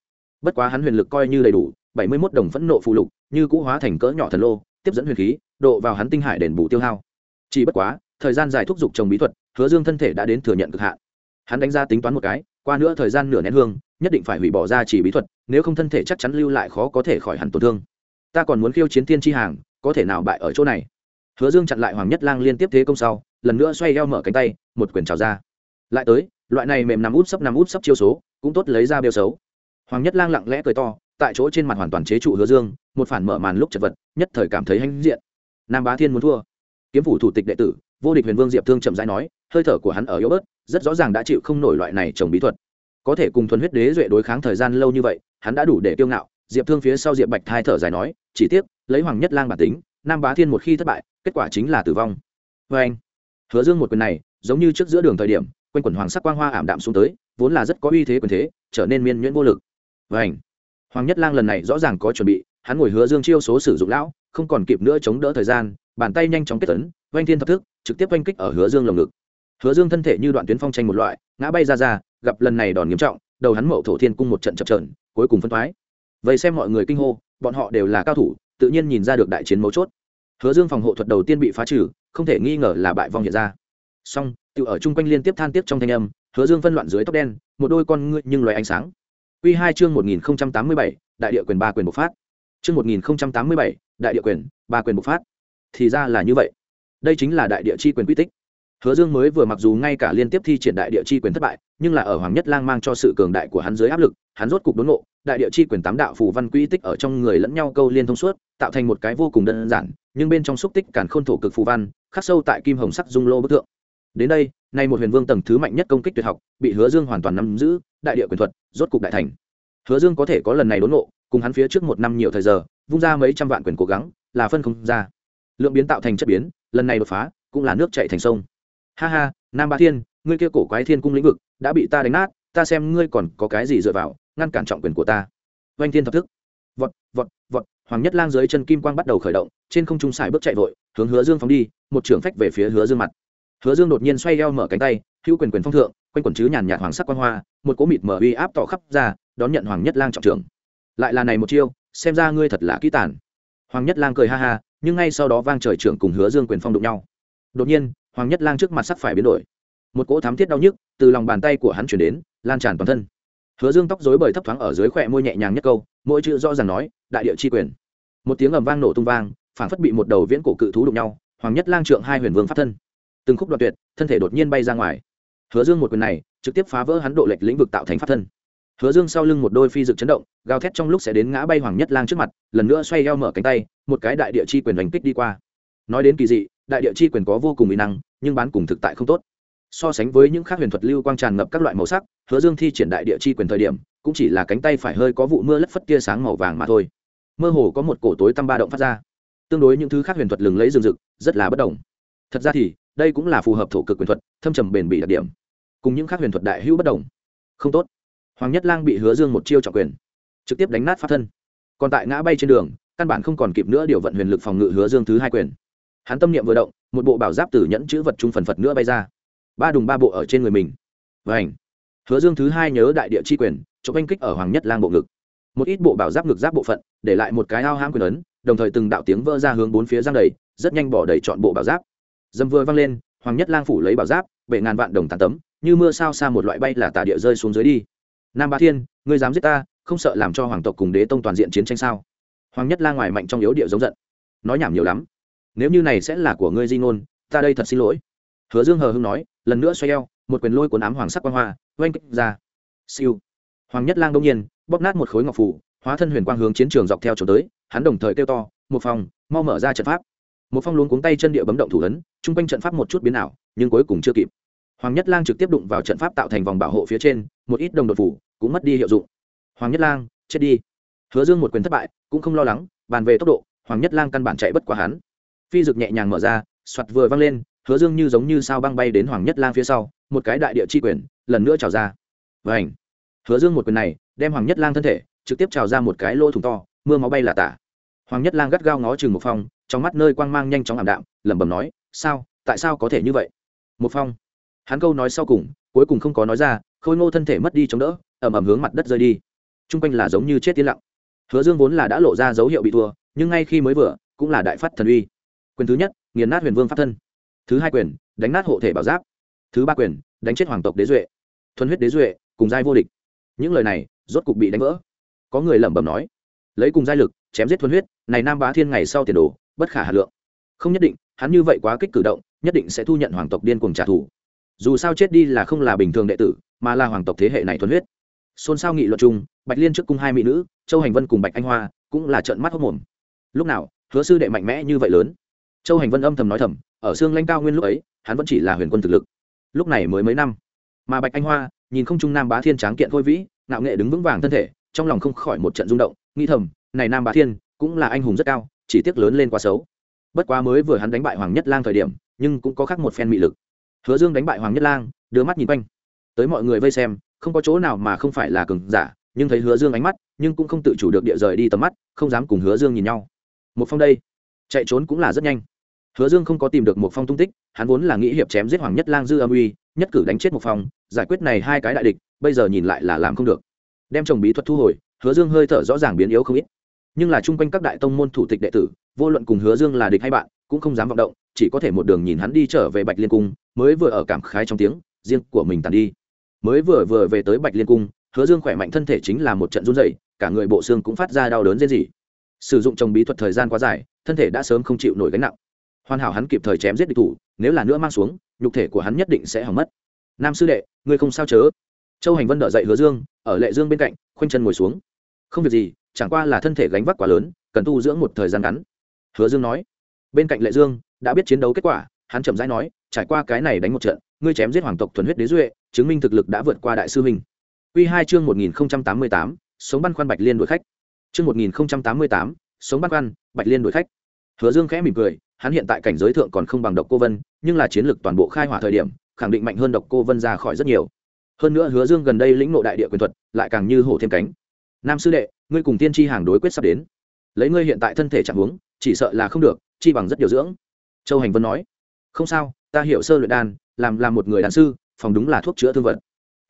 Bất quá hắn huyền lực coi như đầy đủ, bảy mươi mốt đồng phẫn nộ phụ lục, như cũ hóa thành cỡ nhỏ thần lô tiếp dẫn huyền khí, độ vào hắn tinh hải đền bù tiêu hao. Chỉ bất quá, thời gian dài thúc giục trồng bí thuật, hứa dương thân thể đã đến thừa nhận cực hạn. Hắn đánh ra tính toán một cái, qua nữa thời gian nửa nén hương, nhất định phải hủy bỏ ra chỉ bí thuật, nếu không thân thể chắc chắn lưu lại khó có thể khỏi hẳn tổn thương. Ta còn muốn khiêu chiến tiên tri hàng, có thể nào bại ở chỗ này? Hứa dương chặn lại hoàng nhất lang liên tiếp thế công sau, lần nữa xoay eo mở cánh tay, một quyền trào ra. Lại tới, loại này mềm nằm út sấp nằm út sấp chiêu số, cũng tốt lấy ra bêu xấu. Hoàng nhất lang lặng lẽ cười to tại chỗ trên mặt hoàn toàn chế trụ hứa dương, một phản mở màn lúc chật vật, nhất thời cảm thấy hãnh diện. Nam bá thiên muốn thua. Kiếm phủ thủ tịch đệ tử, vô địch huyền vương diệp thương chậm rãi nói, hơi thở của hắn ở yếu bớt, rất rõ ràng đã chịu không nổi loại này trồng bí thuật. Có thể cùng thuần huyết đế duệ đối kháng thời gian lâu như vậy, hắn đã đủ để kiêu ngạo. Diệp thương phía sau diệp bạch thai thở dài nói, chỉ tiếc, lấy hoàng nhất lang bản tính, nam bá thiên một khi thất bại, kết quả chính là tử vong. Vê anh, hứa dương một quyền này, giống như trước giữa đường thời điểm, quanh quần hoàng sắc quang hoa ảm đạm xuống tới, vốn là rất có uy thế quyền thế, trở nên miên nhuyễn vô lực. Vê anh hoàng nhất lang lần này rõ ràng có chuẩn bị, hắn ngồi hứa dương chiêu số sử dụng lão, không còn kịp nữa chống đỡ thời gian, bàn tay nhanh chóng kết tấn oanh thiên thập thức, trực tiếp oanh kích ở hứa dương lồng ngực. Hứa dương thân thể như đoạn tuyến phong tranh một loại, ngã bay ra ra, gặp lần này đòn nghiêm trọng, đầu hắn mậu thổ thiên cung một trận chập trờn cuối cùng phân thoái. Vậy xem mọi người kinh hô, bọn họ đều là cao thủ, tự nhiên nhìn ra được đại chiến mấu chốt. Hứa dương phòng hộ thuật đầu tiên bị phá trừ, không thể nghi ngờ là bại vong hiện ra. Song tự ở chung quanh liên tiếp than tiếp trong thanh âm, hứa dương phân loạn dưới tóc đen, một đôi con ngươi nhưng loài ánh sáng. Quy hai chương một nghìn tám mươi bảy, đại địa quyền ba quyền bộc phát. Chương một nghìn tám mươi bảy, đại địa quyền, ba quyền bộc phát. Thì ra là như vậy. Đây chính là đại địa chi quyền quy tích. Hứa dương mới vừa mặc dù ngay cả liên tiếp thi triển đại địa chi quyền thất bại, nhưng là ở hoàng nhất lang mang cho sự cường đại của hắn dưới áp lực, hắn rốt cục đốn ngộ, đại địa chi quyền tám đạo phù văn quy tích ở trong người lẫn nhau câu liên thông suốt, tạo thành một cái vô cùng đơn giản, nhưng bên trong xúc tích càn khôn thổ cực phù văn, khắc sâu tại kim hồng sắc dung lô bức tượng đến đây, nay một huyền vương tầng thứ mạnh nhất công kích tuyệt học, bị hứa dương hoàn toàn nắm giữ, đại địa quyền thuật, rốt cục đại thành. Hứa dương có thể có lần này đốn ngộ, cùng hắn phía trước một năm nhiều thời giờ, vung ra mấy trăm vạn quyền cố gắng, là phân không ra. Lượng biến tạo thành chất biến, lần này đột phá, cũng là nước chạy thành sông. Ha ha, nam ba thiên, ngươi kia cổ quái thiên cung lĩnh vực, đã bị ta đánh nát, ta xem ngươi còn có cái gì dựa vào, ngăn cản trọng quyền của ta. Oanh thiên thập thức. Vọt vọt vọt, hoàng nhất lang dưới chân kim quang bắt đầu khởi động, trên không trung xài bước chạy vội, hướng hứa dương phóng đi, một trưởng phách về phía hứa dương mặt hứa dương đột nhiên xoay eo mở cánh tay, hữu quyền quyền phong thượng, quanh quần chứ nhàn nhạt hoàng sắc quan hoa, một cỗ mịt mở uy áp tỏ khắp ra, đón nhận hoàng nhất lang trọng trưởng. Lại là này một chiêu, xem ra ngươi thật là kỹ tàn. Hoàng nhất lang cười ha ha, nhưng ngay sau đó vang trời trưởng cùng hứa dương quyền phong đụng nhau. Đột nhiên, hoàng nhất lang trước mặt sắc phải biến đổi. Một cỗ thám thiết đau nhức từ lòng bàn tay của hắn chuyển đến, lan tràn toàn thân. Hứa dương tóc dối bời thấp thoáng ở dưới khỏe môi nhẹ nhàng nhất câu, mỗi chữ rõ ràng nói, đại địa chi quyền. Một tiếng ầm vang nổ tung vang phản phất bị một đầu viễn cổ cự thú đụng nhau, hoàng nhất lang trượng hai huyền vương pháp thân từng khúc đoạn tuyệt, thân thể đột nhiên bay ra ngoài. Hứa dương một quyền này, trực tiếp phá vỡ hắn độ lệch lĩnh vực tạo thành pháp thân. Hứa dương sau lưng một đôi phi dực chấn động, gào thét trong lúc sẽ đến ngã bay hoàng nhất lang trước mặt, lần nữa xoay eo mở cánh tay, một cái đại địa chi quyền đánh kích đi qua. Nói đến kỳ dị, đại địa chi quyền có vô cùng mỹ năng, nhưng bán cùng thực tại không tốt. So sánh với những khác huyền thuật lưu quang tràn ngập các loại màu sắc, hứa dương thi triển đại địa chi quyền thời điểm, cũng chỉ là cánh tay phải hơi có vụ mưa lất phất tia sáng màu vàng mà thôi. Mơ hồ có một cổ tối tăm ba động phát ra. Tương đối những thứ khác huyền thuật lừng lấy rừng rực, rất là bất đồng. Thật ra thì đây cũng là phù hợp thổ cực quyền thuật, thâm trầm bền bỉ đặc điểm. Cùng những khác huyền thuật đại hữu bất đồng. Không tốt. Hoàng nhất lang bị hứa dương một chiêu trọng quyền, trực tiếp đánh nát pháp thân. Còn tại ngã bay trên đường, căn bản không còn kịp nữa điều vận huyền lực phòng ngự hứa dương thứ hai quyền. Hắn tâm niệm vừa động, một bộ bảo giáp tử nhẫn chữ vật trung phần phật nữa bay ra. Ba đùng ba bộ ở trên người mình. Và ảnh hứa dương thứ hai nhớ đại địa chi quyền, chụp anh kích ở hoàng nhất lang bộ ngực. Một ít bộ bảo giáp ngực giáp bộ phận, để lại một cái ao hãm quyền ấn, đồng thời từng đạo tiếng vỡ ra hướng bốn phía giang đầy, rất nhanh bỏ đầy chọn bộ bảo giáp dâm vừa vang lên, hoàng nhất lang phủ lấy bảo giáp, bệ ngàn vạn đồng tàn tấm, như mưa sao xa một loại bay là tà địa rơi xuống dưới đi. Nam ba thiên, ngươi dám giết ta, không sợ làm cho hoàng tộc cùng đế tông toàn diện chiến tranh sao? Hoàng nhất lang ngoài mạnh trong yếu địa giống giận. Nói nhảm nhiều lắm. Nếu như này sẽ là của ngươi di ngôn, ta đây thật xin lỗi. Hứa dương hờ hưng nói, lần nữa xoay eo, một quyền lôi cuốn ám hoàng sắc quang hoa, oanh kích ra. Siêu. Hoàng nhất lang đông nhiên, bóp nát một khối ngọc phủ, hóa thân huyền quang hướng chiến trường dọc theo chỗ tới, hắn đồng thời kêu to, một phòng, mau mở ra trận pháp một phong luôn cuống tay chân địa bấm động thủ ấn, chung quanh trận pháp một chút biến ảo, nhưng cuối cùng chưa kịp. Hoàng nhất lang trực tiếp đụng vào trận pháp tạo thành vòng bảo hộ phía trên, một ít đồng đột phủ cũng mất đi hiệu dụng. Hoàng nhất lang, chết đi. Hứa dương một quyền thất bại, cũng không lo lắng, bàn về tốc độ, hoàng nhất lang căn bản chạy bất quá hắn. Phi dực nhẹ nhàng mở ra, soạt vừa văng lên, hứa dương như giống như sao băng bay đến hoàng nhất lang phía sau, một cái đại địa chi quyền, lần nữa trào ra. Và ảnh hứa dương một quyền này, đem hoàng nhất lang thân thể, trực tiếp trào ra một cái lỗ thủng to, mưa máu bay là tả. Hoàng nhất lang gắt gao ngó chừng một phong trong mắt nơi quang mang nhanh chóng ảm đạm, lẩm bẩm nói, sao? Tại sao có thể như vậy? Một phong, hắn câu nói sau cùng, cuối cùng không có nói ra, khôi ngô thân thể mất đi chống đỡ ẩm ẩm hướng mặt đất rơi đi. T r u n g quanh là giống như chết tiến lặng. Hứa dương vốn là đã lộ ra dấu hiệu bị thua, nhưng ngay khi mới vừa, cũng là đại phát thần uy. Quyền thứ nhất, nghiền nát huyền vương pháp thân. Thứ hai quyền, đánh nát hộ thể bảo giáp. Thứ ba quyền, đánh chết hoàng tộc đế duệ. Thuần huyết đế duệ, cùng giai vô địch. Những lời này, rốt cục bị đánh vỡ. Có người lẩm bẩm nói, lấy cùng giai lực, chém giết thuần huyết, này nam bá thiên ngày sau tiền đồ bất khả hà lượng. Không nhất định, hắn như vậy quá kích cử động, nhất định sẽ thu nhận hoàng tộc điên cuồng trả thù. Dù sao chết đi là không là bình thường đệ tử, mà là hoàng tộc thế hệ này thuần huyết. Xôn xao nghị luận chung, bạch liên trước cung hai mỹ nữ, châu hành vân cùng bạch anh hoa, cũng là trận mắt hốc mồm. Lúc nào, hứa sư đệ mạnh mẽ như vậy lớn? Châu hành vân âm thầm nói thầm, ở xương lanh cao nguyên lúc ấy, hắn vẫn chỉ là huyền quân thực lực. Lúc này mới mấy năm, mà bạch anh hoa, nhìn không trung nam bá thiên tráng kiện khôi vĩ, ngạo nghệ đứng vững vàng thân thể, trong lòng không khỏi một trận rung động, nghĩ thầm, này nam bá thiên cũng là anh hùng rất cao chỉ tiếc lớn lên quá xấu. Bất quá mới vừa hắn đánh bại hoàng nhất lang thời điểm, nhưng cũng có khác một phen mị lực. Hứa dương đánh bại hoàng nhất lang, đưa mắt nhìn quanh. Tới mọi người vây xem, không có chỗ nào mà không phải là cường giả, nhưng thấy hứa dương ánh mắt, nhưng cũng không tự chủ được địa rời đi tầm mắt, không dám cùng hứa dương nhìn nhau. Một phong đây, chạy trốn cũng là rất nhanh. Hứa dương không có tìm được một phong tung tích, hắn vốn là nghĩ hiệp chém giết hoàng nhất lang dư âm uy, nhất cử đánh chết một phong, giải quyết này hai cái đại địch, bây giờ nhìn lại là làm không được. Đem chồng bí thuật thu hồi, hứa dương hơi thở rõ ràng biến yếu không ít nhưng là chung quanh các đại tông môn thủ tịch đệ tử, vô luận cùng hứa dương là địch hay bạn, cũng không dám vọng động, chỉ có thể một đường nhìn hắn đi trở về bạch liên cung, mới vừa ở cảm khái trong tiếng, riêng của mình tàn đi. Mới vừa vừa về tới bạch liên cung, hứa dương khỏe mạnh thân thể chính là một trận run dày cả người bộ xương cũng phát ra đau đớn dễ gì sử dụng trồng bí thuật thời gian quá dài, thân thể đã sớm không chịu nổi gánh nặng. Hoàn hảo hắn kịp thời chém giết địch thủ, nếu là nữa mang xuống, nhục thể của hắn nhất định sẽ hỏng mất. Nam sư đệ, ngươi không sao chớ? Châu hành vân đỡ dậy hứa dương, ở lệ dương bên cạnh, khoanh chân ngồi xuống. Không việc gì chẳng qua là thân thể gánh vác quá lớn, cần tu dưỡng một thời gian ngắn. Hứa dương nói. Bên cạnh lệ dương, đã biết chiến đấu kết quả, hắn chậm rãi nói, trải qua cái này đánh một trận, ngươi chém giết hoàng tộc thuần huyết đế duệ, chứng minh thực lực đã vượt qua đại sư huynh. Quy hai chương một nghìn tám mươi tám, sống băn khoăn bạch liên đuổi khách. Chương một nghìn tám mươi tám, sống băn khoăn bạch liên đuổi khách. Hứa dương khẽ mỉm cười, hắn hiện tại cảnh giới thượng còn không bằng độc cô vân, nhưng là chiến lực toàn bộ khai hỏa thời điểm, khẳng định mạnh hơn độc cô vân ra khỏi rất nhiều. Hơn nữa hứa dương gần đây lĩnh ngộ đại địa quyền thuật, lại càng như hổ thêm cánh nam sư đệ, ngươi cùng tiên tri hàng đối quyết sắp đến. Lấy ngươi hiện tại thân thể trạng huống, chỉ sợ là không được, chi bằng rất điều dưỡng. Châu hành vân nói. Không sao, ta hiểu sơ luyện đan, làm làm một người đàn sư, phòng đúng là thuốc chữa thương vật.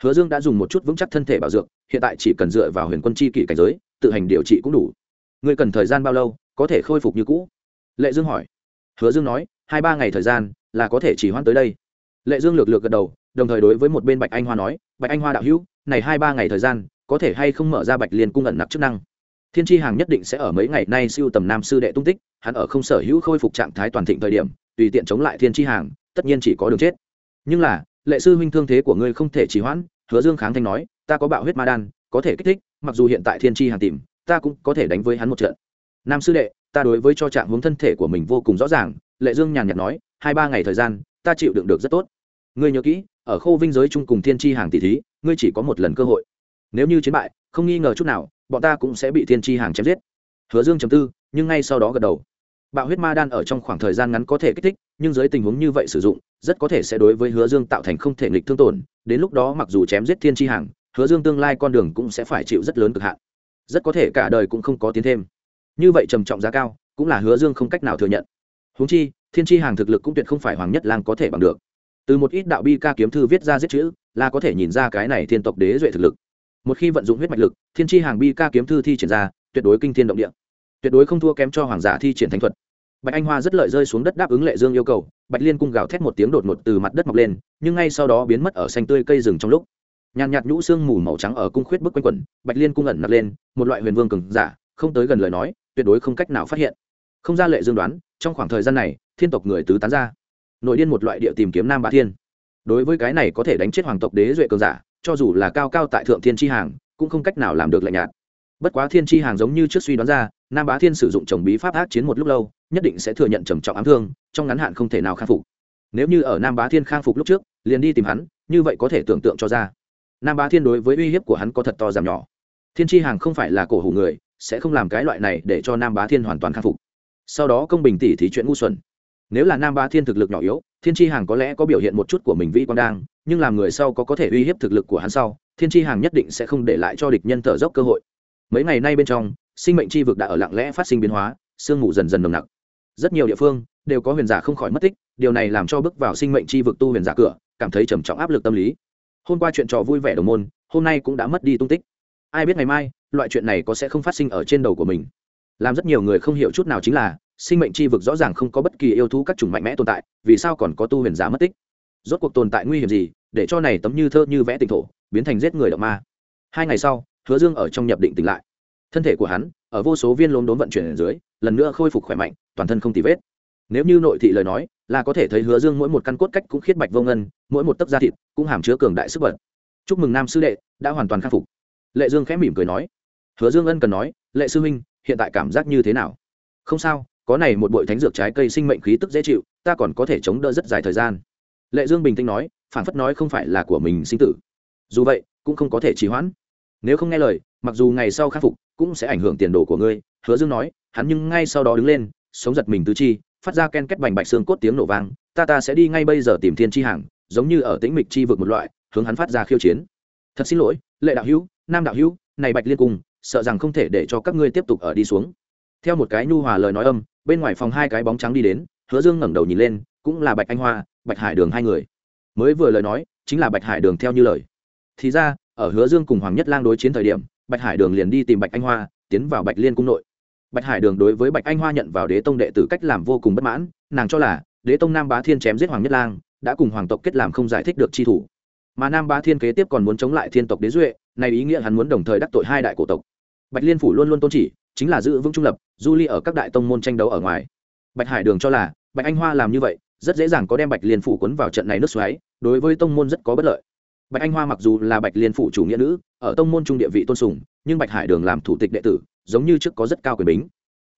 Hứa dương đã dùng một chút vững chắc thân thể bảo dược, hiện tại chỉ cần dựa vào huyền quân chi kỷ cảnh giới, tự hành điều trị cũng đủ. Ngươi cần thời gian bao lâu, có thể khôi phục như cũ? Lệ dương hỏi. Hứa dương nói, hai ba ngày thời gian, là có thể chỉ hoãn tới đây. Lệ dương lược lược gật đầu, đồng thời đối với một bên bạch anh hoa nói, bạch anh hoa đạo hữu, này hai ba ngày thời gian có thể hay không mở ra bạch liên cung ẩn nặc chức năng. Thiên tri hàng nhất định sẽ ở mấy ngày nay siêu tầm nam sư đệ tung tích, hắn ở không sở hữu khôi phục trạng thái toàn thịnh thời điểm, tùy tiện chống lại thiên tri hàng, tất nhiên chỉ có đường chết. Nhưng là, lệ sư huynh thương thế của ngươi không thể trì hoãn, hứa dương kháng thanh nói, ta có bạo huyết ma đan, có thể kích thích, mặc dù hiện tại thiên tri hàng tìm, ta cũng có thể đánh với hắn một trận. Nam sư đệ, ta đối với cho trạng hướng thân thể của mình vô cùng rõ ràng, lệ dương nhàn nhạt nói, hai ba ngày thời gian, ta chịu đựng được rất tốt. Ngươi nhớ kỹ, ở khâu vinh giới chung cùng thiên tri hàng tỷ thí, ngươi chỉ có một lần cơ hội nếu như chiến bại, không nghi ngờ chút nào, bọn ta cũng sẽ bị thiên tri hàng chém giết. Hứa dương chấm tư, nhưng ngay sau đó gật đầu. Bạo huyết ma đan ở trong khoảng thời gian ngắn có thể kích thích, nhưng dưới tình huống như vậy sử dụng, rất có thể sẽ đối với hứa dương tạo thành không thể nghịch thương tổn. Đến lúc đó mặc dù chém giết thiên tri hàng, hứa dương tương lai con đường cũng sẽ phải chịu rất lớn cực hạn. Rất có thể cả đời cũng không có tiến thêm. Như vậy trầm trọng giá cao, cũng là hứa dương không cách nào thừa nhận. Húng chi, thiên tri hàng thực lực cũng tuyệt không phải hoàng nhất lang có thể bằng được. Từ một ít đạo bi ca kiếm thư viết ra giết chữ, là có thể nhìn ra cái này thiên tộc đế duệ thực lực một khi vận dụng huyết mạch lực, thiên tri hàng bi ca kiếm thư thi triển ra, tuyệt đối kinh thiên động địa. Tuyệt đối không thua kém cho hoàng giả thi triển thánh thuật. Bạch anh hoa rất lợi rơi xuống đất đáp ứng lệ dương yêu cầu, bạch liên cung gào thét một tiếng đột ngột từ mặt đất mọc lên, nhưng ngay sau đó biến mất ở xanh tươi cây rừng trong lúc. Nhàn nhạt nhũ xương mù màu trắng ở cung khuyết bức quanh quẩn, bạch liên cung ẩn nặc lên, một loại huyền vương cường giả, không tới gần lời nói, tuyệt đối không cách nào phát hiện. Không ra lệ dương đoán, trong khoảng thời gian này, thiên tộc người tứ tán ra. Nội điên một loại địa tìm kiếm nam bá thiên. Đối với cái này có thể đánh chết hoàng tộc đế duệ cường giả cho dù là cao cao tại thượng thiên tri hàng, cũng không cách nào làm được lạnh nhạt. Bất quá thiên tri hàng giống như trước suy đoán ra, nam bá thiên sử dụng trồng bí pháp ác chiến một lúc lâu, nhất định sẽ thừa nhận trầm trọng ám thương, trong ngắn hạn không thể nào khắc phục. Nếu như ở nam bá thiên khang phục lúc trước, liền đi tìm hắn, như vậy có thể tưởng tượng cho ra. Nam bá thiên đối với uy hiếp của hắn có thật to giảm nhỏ. Thiên tri hàng không phải là cổ hủ người, sẽ không làm cái loại này để cho nam bá thiên hoàn toàn khắc phục. Sau đó công bình tỉ thí chuyện ngu xuẩn. Nếu là nam bá thiên thực lực nhỏ yếu, thiên tri hàng có lẽ có biểu hiện một chút của mình vĩ quan đang nhưng làm người sau có có thể uy hiếp thực lực của hắn sau, thiên tri hàng nhất định sẽ không để lại cho địch nhân thở dốc cơ hội. Mấy ngày nay bên trong, sinh mệnh chi vực đã ở lặng lẽ phát sinh biến hóa, sương mù dần dần nồng nặc. Rất nhiều địa phương đều có huyền giả không khỏi mất tích, điều này làm cho bước vào sinh mệnh chi vực tu huyền giả cửa cảm thấy trầm trọng áp lực tâm lý. Hôm qua chuyện trò vui vẻ đồng môn, hôm nay cũng đã mất đi tung tích. Ai biết ngày mai, loại chuyện này có sẽ không phát sinh ở trên đầu của mình. Làm rất nhiều người không hiểu chút nào chính là, sinh mệnh chi vực rõ ràng không có bất kỳ yêu thú các chủng mạnh mẽ tồn tại, vì sao còn có tu huyền giả mất tích? Rốt cuộc tồn tại nguy hiểm gì, để cho này tấm như thơ như vẽ tỉnh thổ biến thành giết người động ma? Hai ngày sau, hứa dương ở trong nhập định tỉnh lại. Thân thể của hắn, ở vô số viên lốm đốm vận chuyển ở dưới, lần nữa khôi phục khỏe mạnh, toàn thân không tì vết. Nếu như nội thị lời nói, là có thể thấy hứa dương mỗi một căn cốt cách cũng khiết bạch vô ngân, mỗi một tấc da thịt cũng hàm chứa cường đại sức bật. Chúc mừng nam sư đệ, đã hoàn toàn khắc phục. Lệ dương khẽ mỉm cười nói. Hứa dương ân cần nói, lệ sư huynh, hiện tại cảm giác như thế nào? Không sao, có này một bội thánh dược trái cây sinh mệnh khí tức dễ chịu, ta còn có thể chống đỡ rất dài thời gian lệ dương bình tĩnh nói, phản phất nói không phải là của mình sinh tử. Dù vậy, cũng không có thể trì hoãn. Nếu không nghe lời, mặc dù ngày sau khắc phục, cũng sẽ ảnh hưởng tiền đồ của ngươi, hứa dương nói, hắn nhưng ngay sau đó đứng lên, sống giật mình tứ chi, phát ra ken kết bành bạch xương cốt tiếng nổ vang, ta ta sẽ đi ngay bây giờ tìm thiên chi hàng, giống như ở tĩnh mịch chi vực một loại, hướng hắn phát ra khiêu chiến. Thật xin lỗi, lệ đạo hữu, nam đạo hữu, này bạch liên cùng sợ rằng không thể để cho các ngươi tiếp tục ở đi xuống. Theo một cái nhu hòa lời nói âm, bên ngoài phòng hai cái bóng trắng đi đến, hứa dương ngẩng đầu nhìn lên cũng là bạch anh hoa, bạch hải đường hai người. Mới vừa lời nói, chính là bạch hải đường theo như lời. Thì ra, ở hứa dương cùng hoàng nhất lang đối chiến thời điểm, bạch hải đường liền đi tìm bạch anh hoa, tiến vào bạch liên cung nội. Bạch hải đường đối với bạch anh hoa nhận vào đế tông đệ tử cách làm vô cùng bất mãn, nàng cho là, đế tông nam bá thiên chém giết hoàng nhất lang, đã cùng hoàng tộc kết làm không giải thích được chi thủ. Mà nam bá thiên kế tiếp còn muốn chống lại thiên tộc đế duệ, này ý nghĩa hắn muốn đồng thời đắc tội hai đại cổ tộc. Bạch liên phủ luôn luôn tôn chỉ, chính là giữ vững trung lập, du ly ở các đại tông môn tranh đấu ở ngoài. Bạch hải đường cho là, bạch anh hoa làm như vậy rất dễ dàng có đem bạch liên phủ quấn vào trận này nước xoáy, đối với tông môn rất có bất lợi. Bạch anh hoa mặc dù là bạch liên phủ chủ nghĩa nữ, ở tông môn trung địa vị tôn sùng, nhưng bạch hải đường làm thủ tịch đệ tử, giống như trước có rất cao quyền bính.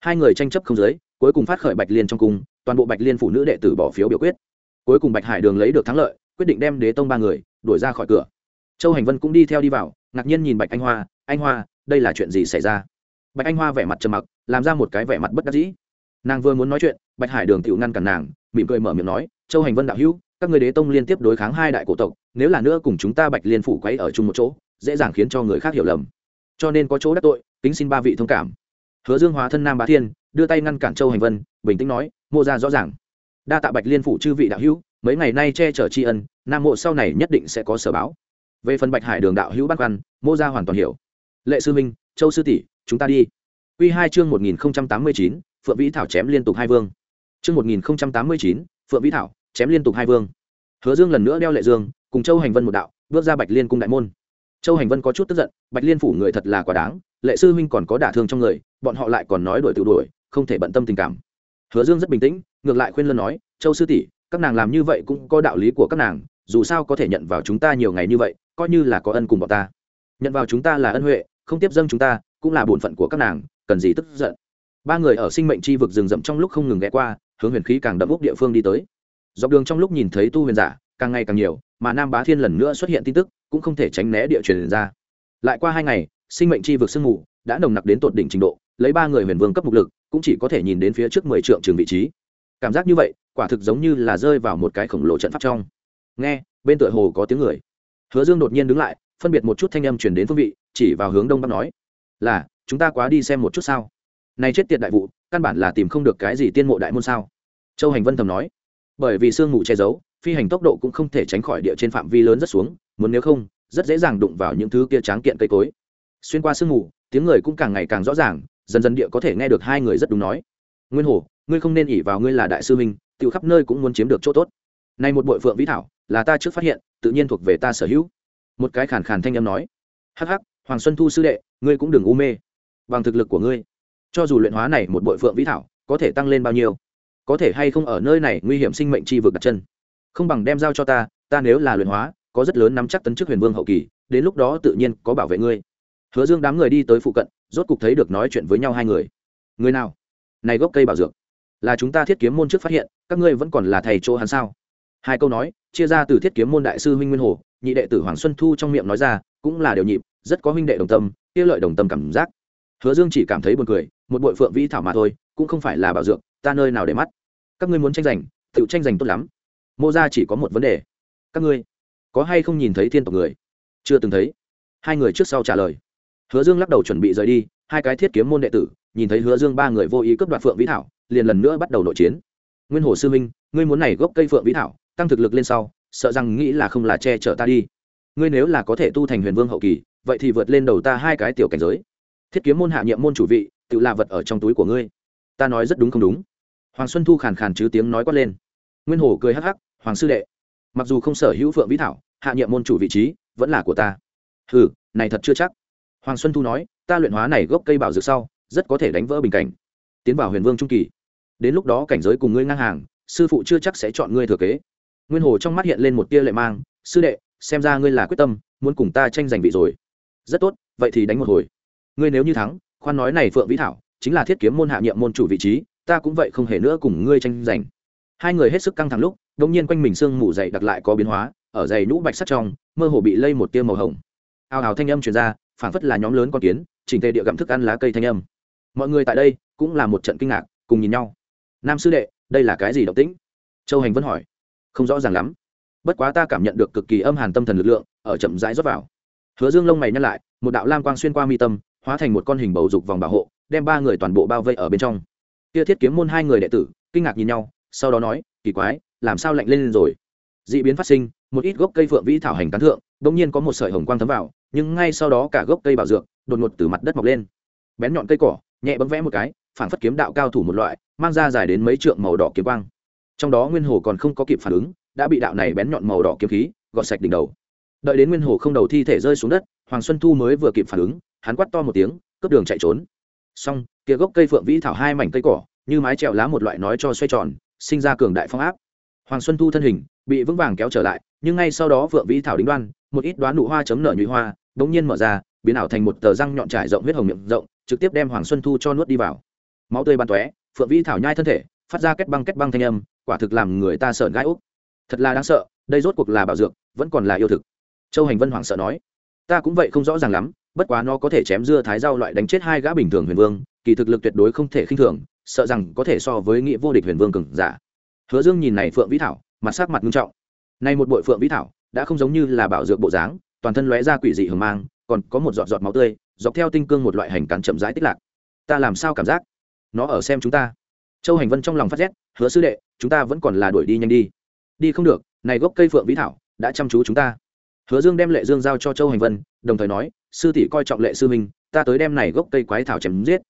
Hai người tranh chấp không giới, cuối cùng phát khởi bạch liên trong cung, toàn bộ bạch liên phụ nữ đệ tử bỏ phiếu biểu quyết. Cuối cùng bạch hải đường lấy được thắng lợi, quyết định đem đế tông ba người đuổi ra khỏi cửa. Châu hành vân cũng đi theo đi vào, ngạc nhiên nhìn bạch anh hoa anh hoa, đây là chuyện gì xảy ra? Bạch anh hoa vẻ mặt trầm mặc, làm ra một cái vẻ mặt bất đắc dĩ. Nàng vừa muốn nói chuyện bạch hải đường tự ngăn cản nàng, mỉm cười mở miệng nói, châu hành vân đạo hữu, các người đế tông liên tiếp đối kháng hai đại cổ tộc, nếu là nữa cùng chúng ta bạch liên phủ quấy ở chung một chỗ, dễ dàng khiến cho người khác hiểu lầm. Cho nên có chỗ đắc tội, kính xin ba vị thông cảm. Hứa dương hóa thân nam bá thiên, đưa tay ngăn cản châu hành vân, bình tĩnh nói mô ra rõ ràng. Đa tạ bạch liên phủ chư vị đạo hữu, mấy ngày nay che chở tri ân, nam mộ sau này nhất định sẽ có sở báo. Về phần bạch hải đường đạo hữu bác văn mô ra hoàn toàn hiểu. Lệ sư minh, châu sư tỷ, chúng ta đi. Quy hai chương một nghìn tám mươi chín, phượng vĩ thảo chém liên tục hai vương chương một nghìn tám mươi chín, phượng vĩ thảo, chém liên tục hai vương. Hứa dương lần nữa đeo lệ dương, cùng châu hành vân một đạo, bước ra bạch liên cung đại môn. Châu hành vân có chút tức giận, bạch liên phủ người thật là quá đáng, lệ sư huynh còn có đả thương trong người, bọn họ lại còn nói đuổi tự đuổi, không thể bận tâm tình cảm. Hứa dương rất bình tĩnh, ngược lại khuyên lân nói, châu sư tỷ, các nàng làm như vậy cũng có đạo lý của các nàng, dù sao có thể nhận vào chúng ta nhiều ngày như vậy, coi như là có ân cùng bọn ta. Nhận vào chúng ta là ân huệ, không tiếp dâng chúng ta, cũng là bổn phận của các nàng, cần gì tức giận? Ba người ở sinh mệnh chi vực rừng rậm trong lúc không ngừng ghé qua hướng huyền khí càng đậm úc địa phương đi tới. Dọc đường trong lúc nhìn thấy tu huyền giả, càng ngày càng nhiều, mà nam bá thiên lần nữa xuất hiện tin tức, cũng không thể tránh né địa truyền ra. Lại qua hai ngày, sinh mệnh chi vực sương mù đã nồng nặc đến tột đỉnh trình độ, lấy ba người huyền vương cấp mục lực, cũng chỉ có thể nhìn đến phía trước mười trượng trường vị trí. Cảm giác như vậy, quả thực giống như là rơi vào một cái khổng lồ trận pháp trong. Nghe, bên tựa hồ có tiếng người. Hứa dương đột nhiên đứng lại, phân biệt một chút thanh âm chuyển đến phương vị, chỉ vào hướng đông bắc nói, là, chúng ta quá đi xem một chút sao? Này chết tiệt đại vụ căn bản là tìm không được cái gì tiên mộ đại môn sao? Châu hành vân thầm nói. Bởi vì sương mù che giấu, phi hành tốc độ cũng không thể tránh khỏi địa trên phạm vi lớn rất xuống, muốn nếu không, rất dễ dàng đụng vào những thứ kia tráng kiện cây cối. Xuyên qua sương mù, tiếng người cũng càng ngày càng rõ ràng, dần dần địa có thể nghe được hai người rất đúng nói. Nguyên hồ, ngươi không nên ỉ vào ngươi là đại sư minh tự khắp nơi cũng muốn chiếm được chỗ tốt. Nay một bội phượng vĩ thảo, là ta trước phát hiện, tự nhiên thuộc về ta sở hữu. Một cái khàn khàn thanh âm nói. Hắc hắc, hoàng xuân thu sư đệ, ngươi cũng đừng u mê. Bằng thực lực của ngươi cho dù luyện hóa này một bội phượng vĩ thảo, có thể tăng lên bao nhiêu? Có thể hay không ở nơi này nguy hiểm sinh mệnh chi vực đặt chân? Không bằng đem giao cho ta ta nếu là luyện hóa, có rất lớn nắm chắc tấn chức huyền vương hậu kỳ, đến lúc đó tự nhiên có bảo vệ ngươi. Hứa dương đám người đi tới phụ cận, rốt cục thấy được nói chuyện với nhau hai người. Người nào? Này gốc cây bảo dược. Là chúng ta thiết kiếm môn trước phát hiện, các ngươi vẫn còn là thầy chỗ hắn sao? Hai câu nói, chia ra từ thiết kiếm môn đại sư huynh nguyên hồ, nhị đệ tử hoàng xuân thu trong miệng nói ra, cũng là điều nhịp, rất có huynh đệ đồng tâm, kia lợi đồng tâm cảm giác. Hứa dương chỉ cảm thấy buồn cười một bội phượng vĩ thảo mà thôi, cũng không phải là bảo dược, ta nơi nào để mắt. Các ngươi muốn tranh giành tự tranh giành tốt lắm. Mô ra chỉ có một vấn đề. Các ngươi có hay không nhìn thấy thiên tộc người? Chưa từng thấy. Hai người trước sau trả lời. Hứa dương lắc đầu chuẩn bị rời đi, hai cái thiết kiếm môn đệ tử, nhìn thấy hứa dương ba người vô ý cướp đoạt phượng vĩ thảo, liền lần nữa bắt đầu nội chiến. Nguyên hồ sư minh, ngươi muốn này gốc cây phượng vĩ thảo, tăng thực lực lên sau, sợ rằng nghĩ là không là che chở ta đi. Ngươi nếu là có thể tu thành huyền vương hậu kỳ, vậy thì vượt lên đầu ta hai cái tiểu cảnh giới. Thiết kiếm môn hạ nhiệm môn chủ vị tự là vật ở trong túi của ngươi. Ta nói rất đúng không đúng? Hoàng xuân thu khàn khàn chứ tiếng nói quát lên. Nguyên hồ cười hắc hắc, hoàng sư đệ, mặc dù không sở hữu phượng vĩ thảo, hạ nhiệm môn chủ vị trí vẫn là của ta. Ừ này thật chưa chắc. Hoàng xuân thu nói, ta luyện hóa này gốc cây bảo dược sau, rất có thể đánh vỡ bình cảnh, tiến vào huyền vương trung kỳ. Đến lúc đó cảnh giới cùng ngươi ngang hàng, sư phụ chưa chắc sẽ chọn ngươi thừa kế. Nguyên hồ trong mắt hiện lên một tia lệ mang, sư đệ, xem ra ngươi là quyết tâm, muốn cùng ta tranh giành vị rồi. Rất tốt, vậy thì đánh một hồi. Ngươi nếu như thắng khoan nói này phượng vĩ thảo, chính là thiết kiếm môn hạ nhiệm môn chủ vị trí, ta cũng vậy không hề nữa cùng ngươi tranh giành. Hai người hết sức căng thẳng lúc đ ỗ n g nhiên quanh mình sương mù dày đặc lại có biến hóa, ở dày nhũ bạch sắt trong, mơ hồ bị lây một tia màu hồng. Ào ào thanh âm truyền ra, phảng phất là nhóm lớn con kiến, chỉnh tề địa gặm thức ăn lá cây thanh âm. Mọi người tại đây cũng là một trận kinh ngạc, cùng nhìn nhau. Nam sư đệ, đây là cái gì động tĩnh? Châu hành vân hỏi. Không rõ ràng lắm. Bất quá ta cảm nhận được cực kỳ âm hàn tâm thần lực lượng, ở chậm rãi rót vào. Hứa dương lông mày nhăn lại, một đạo lam quang xuyên qua mi tâm hóa thành một con hình bầu dục vòng bảo hộ, đem ba người toàn bộ bao vây ở bên trong. Kia thiết kiếm môn hai người đệ tử, kinh ngạc nhìn nhau, sau đó nói, kỳ quái, làm sao lạnh lên rồi? D ị biến phát sinh, một ít gốc cây phượng vĩ thảo hành tán thượng đ ỗ n g nhiên có một sợi hồng quang thấm vào, nhưng ngay sau đó cả gốc cây bảo dược đột ngột từ mặt đất mọc lên. Bén nhọn cây cỏ, nhẹ bấm vẽ một cái phản phất kiếm đạo cao thủ một loại, mang ra dài đến mấy trượng màu đỏ kiếm quang. Trong đó nguyên hồ còn không có kịp phản ứng, đã bị đạo này bén nhọn màu đỏ kiếm khí gọt sạch đỉnh đầu. Đợi đến nguyên hồ không đầu thi thể rơi xuống đất, hoàng xuân thu mới vừa kịp phản ứng hắn quắt to một tiếng, cướp đường chạy trốn. Xong, kia gốc cây phượng vĩ thảo hai mảnh cây cỏ, như mái trèo lá một loại nói cho xoay tròn, sinh ra cường đại phong áp. Hoàng xuân thu thân hình bị vững vàng kéo trở lại, nhưng ngay sau đó phượng vĩ thảo đính đoan, một ít đoán nụ hoa chấm nở nhụy hoa bỗng nhiên mở ra, biến ảo thành một tờ răng nhọn trải rộng huyết hồng miệng rộng, trực tiếp đem hoàng xuân thu cho nuốt đi vào. Máu tươi bắn tóe, phượng vĩ thảo nhai thân thể, phát ra kết băng kết băng thanh âm, quả thực làm người ta sợ gai úc. Thật là đáng sợ, đây rốt cuộc là bảo dược, vẫn còn là yêu thực. Châu hành vân hoàng sợ nói, ta cũng vậy không rõ ràng lắm bất quá nó có thể chém dưa thái rau loại đánh chết hai gã bình thường huyền vương, kỳ thực lực tuyệt đối không thể khinh thường, sợ rằng có thể so với nghĩa vô địch huyền vương cường giả. Hứa dương nhìn này phượng vĩ thảo, mặt sắc mặt nghiêm trọng. Nay một bội phượng vĩ thảo, đã không giống như là bảo dược bộ dáng, toàn thân lóe ra quỷ dị hưởng mang, còn có một giọt giọt máu tươi, dọc theo tinh cương một loại hành cắn chậm rãi tích lạc. Ta làm sao cảm giác? Nó ở xem chúng ta. Châu hành vân trong lòng phát rét, hứa sư đệ, chúng ta vẫn còn là đuổi đi nhanh đi. Đi không được, này gốc cây phượng vĩ thảo đã chăm chú chúng ta. Hứa dương đem lệ dương giao cho châu hành vân, đồng thời nói sư tỷ coi trọng lệ sư minh ta tới đem này gốc cây quái thảo chém giết.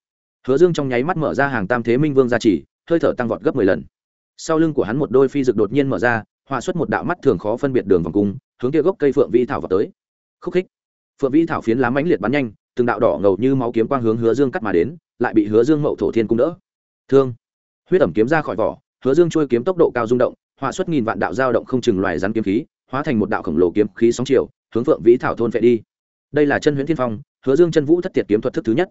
Hứa dương trong nháy mắt mở ra hàng tam thế minh vương gia chỉ hơi thở tăng vọt gấp mười lần. Sau lưng của hắn một đôi phi dực đột nhiên mở ra, hòa xuất một đạo mắt thường khó phân biệt đường vòng cung, hướng kia gốc cây phượng vĩ thảo vào tới. Khúc khích. Phượng vĩ thảo phiến lá mãnh liệt bắn nhanh, từng đạo đỏ ngầu như máu kiếm quang hướng hứa dương cắt mà đến, lại bị hứa dương mậu thổ thiên cung đỡ. Thương. Huyết ẩm kiếm ra khỏi vỏ, hứa dương trôi kiếm tốc độ cao rung động, hòa xuất nghìn vạn đạo dao động không chừng loài rắn kiếm khí, hóa thành một đạo khổng lồ kiếm khí sóng chiều, hướng phượng vĩ thảo thôn vệ đi đây là chân huyễn thiên phong, hứa dương chân vũ thất tiệt kiếm thuật thức thứ nhất.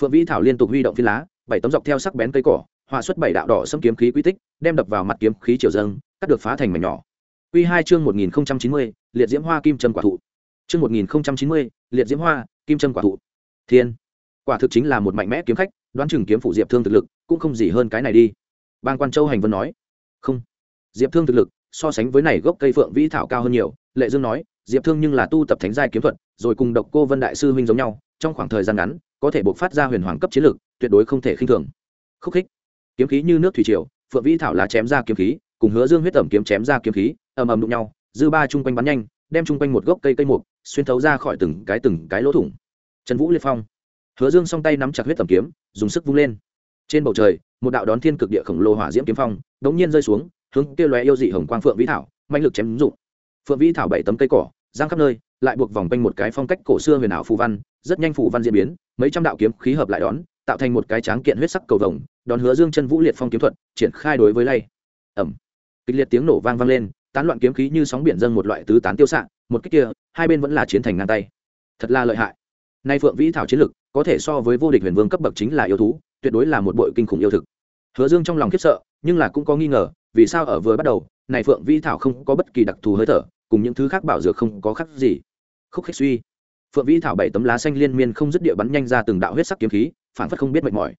Phượng vĩ thảo liên tục huy động phi lá, bảy tấm dọc theo sắc bén cây cỏ hòa xuất bảy đạo đỏ xâm kiếm khí quy tích, đem đập vào mặt kiếm khí triều dâng, cắt được phá thành mảnh nhỏ. Quy hai chương một nghìn chín mươi, liệt diễm hoa kim châm quả thụ. Chương một nghìn chín mươi, liệt diễm hoa kim châm quả thụ. Thiên. Quả thực chính là một mạnh mẽ kiếm khách, đoán chừng kiếm phụ diệp thương thực lực, cũng không gì hơn cái này đi. Bang quan châu hành vân nói. Không. Diệp thương thực lực, so sánh với này gốc cây phượng vĩ thảo cao hơn nhiều, lệ dương nói, diệp thương nhưng là tu tập thánh giai kiếm thuật rồi cùng độc cô vân đại sư huynh giống nhau trong khoảng thời gian ngắn có thể buộc phát ra huyền hoàng cấp chiến lược, tuyệt đối không thể khinh thường. Khúc khích. Kiếm khí như nước thủy triều phượng vĩ thảo là chém ra kiếm khí cùng hứa dương huyết tẩm kiếm chém ra kiếm khí ầm ầm đụng nhau dư ba chung quanh bắn nhanh đem chung quanh một gốc cây cây mục xuyên thấu ra khỏi từng cái từng cái lỗ thủng. Trần vũ liệt phong. Hứa dương song tay nắm chặt huyết tẩm kiếm dùng sức vung lên. Trên bầu trời một đạo đón thiên cực địa khổng lồ hỏa diễm kiếm phong đống nhiên rơi xuống hướng kia lóe yêu dị hồng quang phượng vĩ thảo mạnh lực chém dụng. Phượng vĩ thảo bảy tấm cây cỏ giang khắp nơi lại buộc vòng quanh một cái phong cách cổ xưa huyền ảo phù văn, rất nhanh phù văn diễn biến, mấy trăm đạo kiếm khí hợp lại đón, tạo thành một cái tráng kiện huyết sắc cầu vồng, đón hứa dương chân vũ liệt phong kiếm thuật, triển khai đối với lay. Ẩm. Kịch liệt tiếng nổ vang vang lên, tán loạn kiếm khí như sóng biển dâng một loại tứ tán tiêu xạ, một cách kia, hai bên vẫn là chiến thành ngang tay. Thật là lợi hại. Nay phượng vĩ thảo chiến lực, có thể so với vô địch huyền vương cấp bậc chính là yêu thú, tuyệt đối là một bội kinh khủng yêu thực. Hứa dương trong lòng khiếp sợ, nhưng là cũng có nghi ngờ, vì sao ở vừa bắt đầu, này phượng vĩ thảo không có bất kỳ đặc thù hơi thở, cùng những thứ khác bảo dược không có khác gì khúc khích suy. Phượng vĩ thảo bảy tấm lá xanh liên miên không dứt địa bắn nhanh ra từng đạo huyết sắc kiếm khí phản phất không biết mệt mỏi.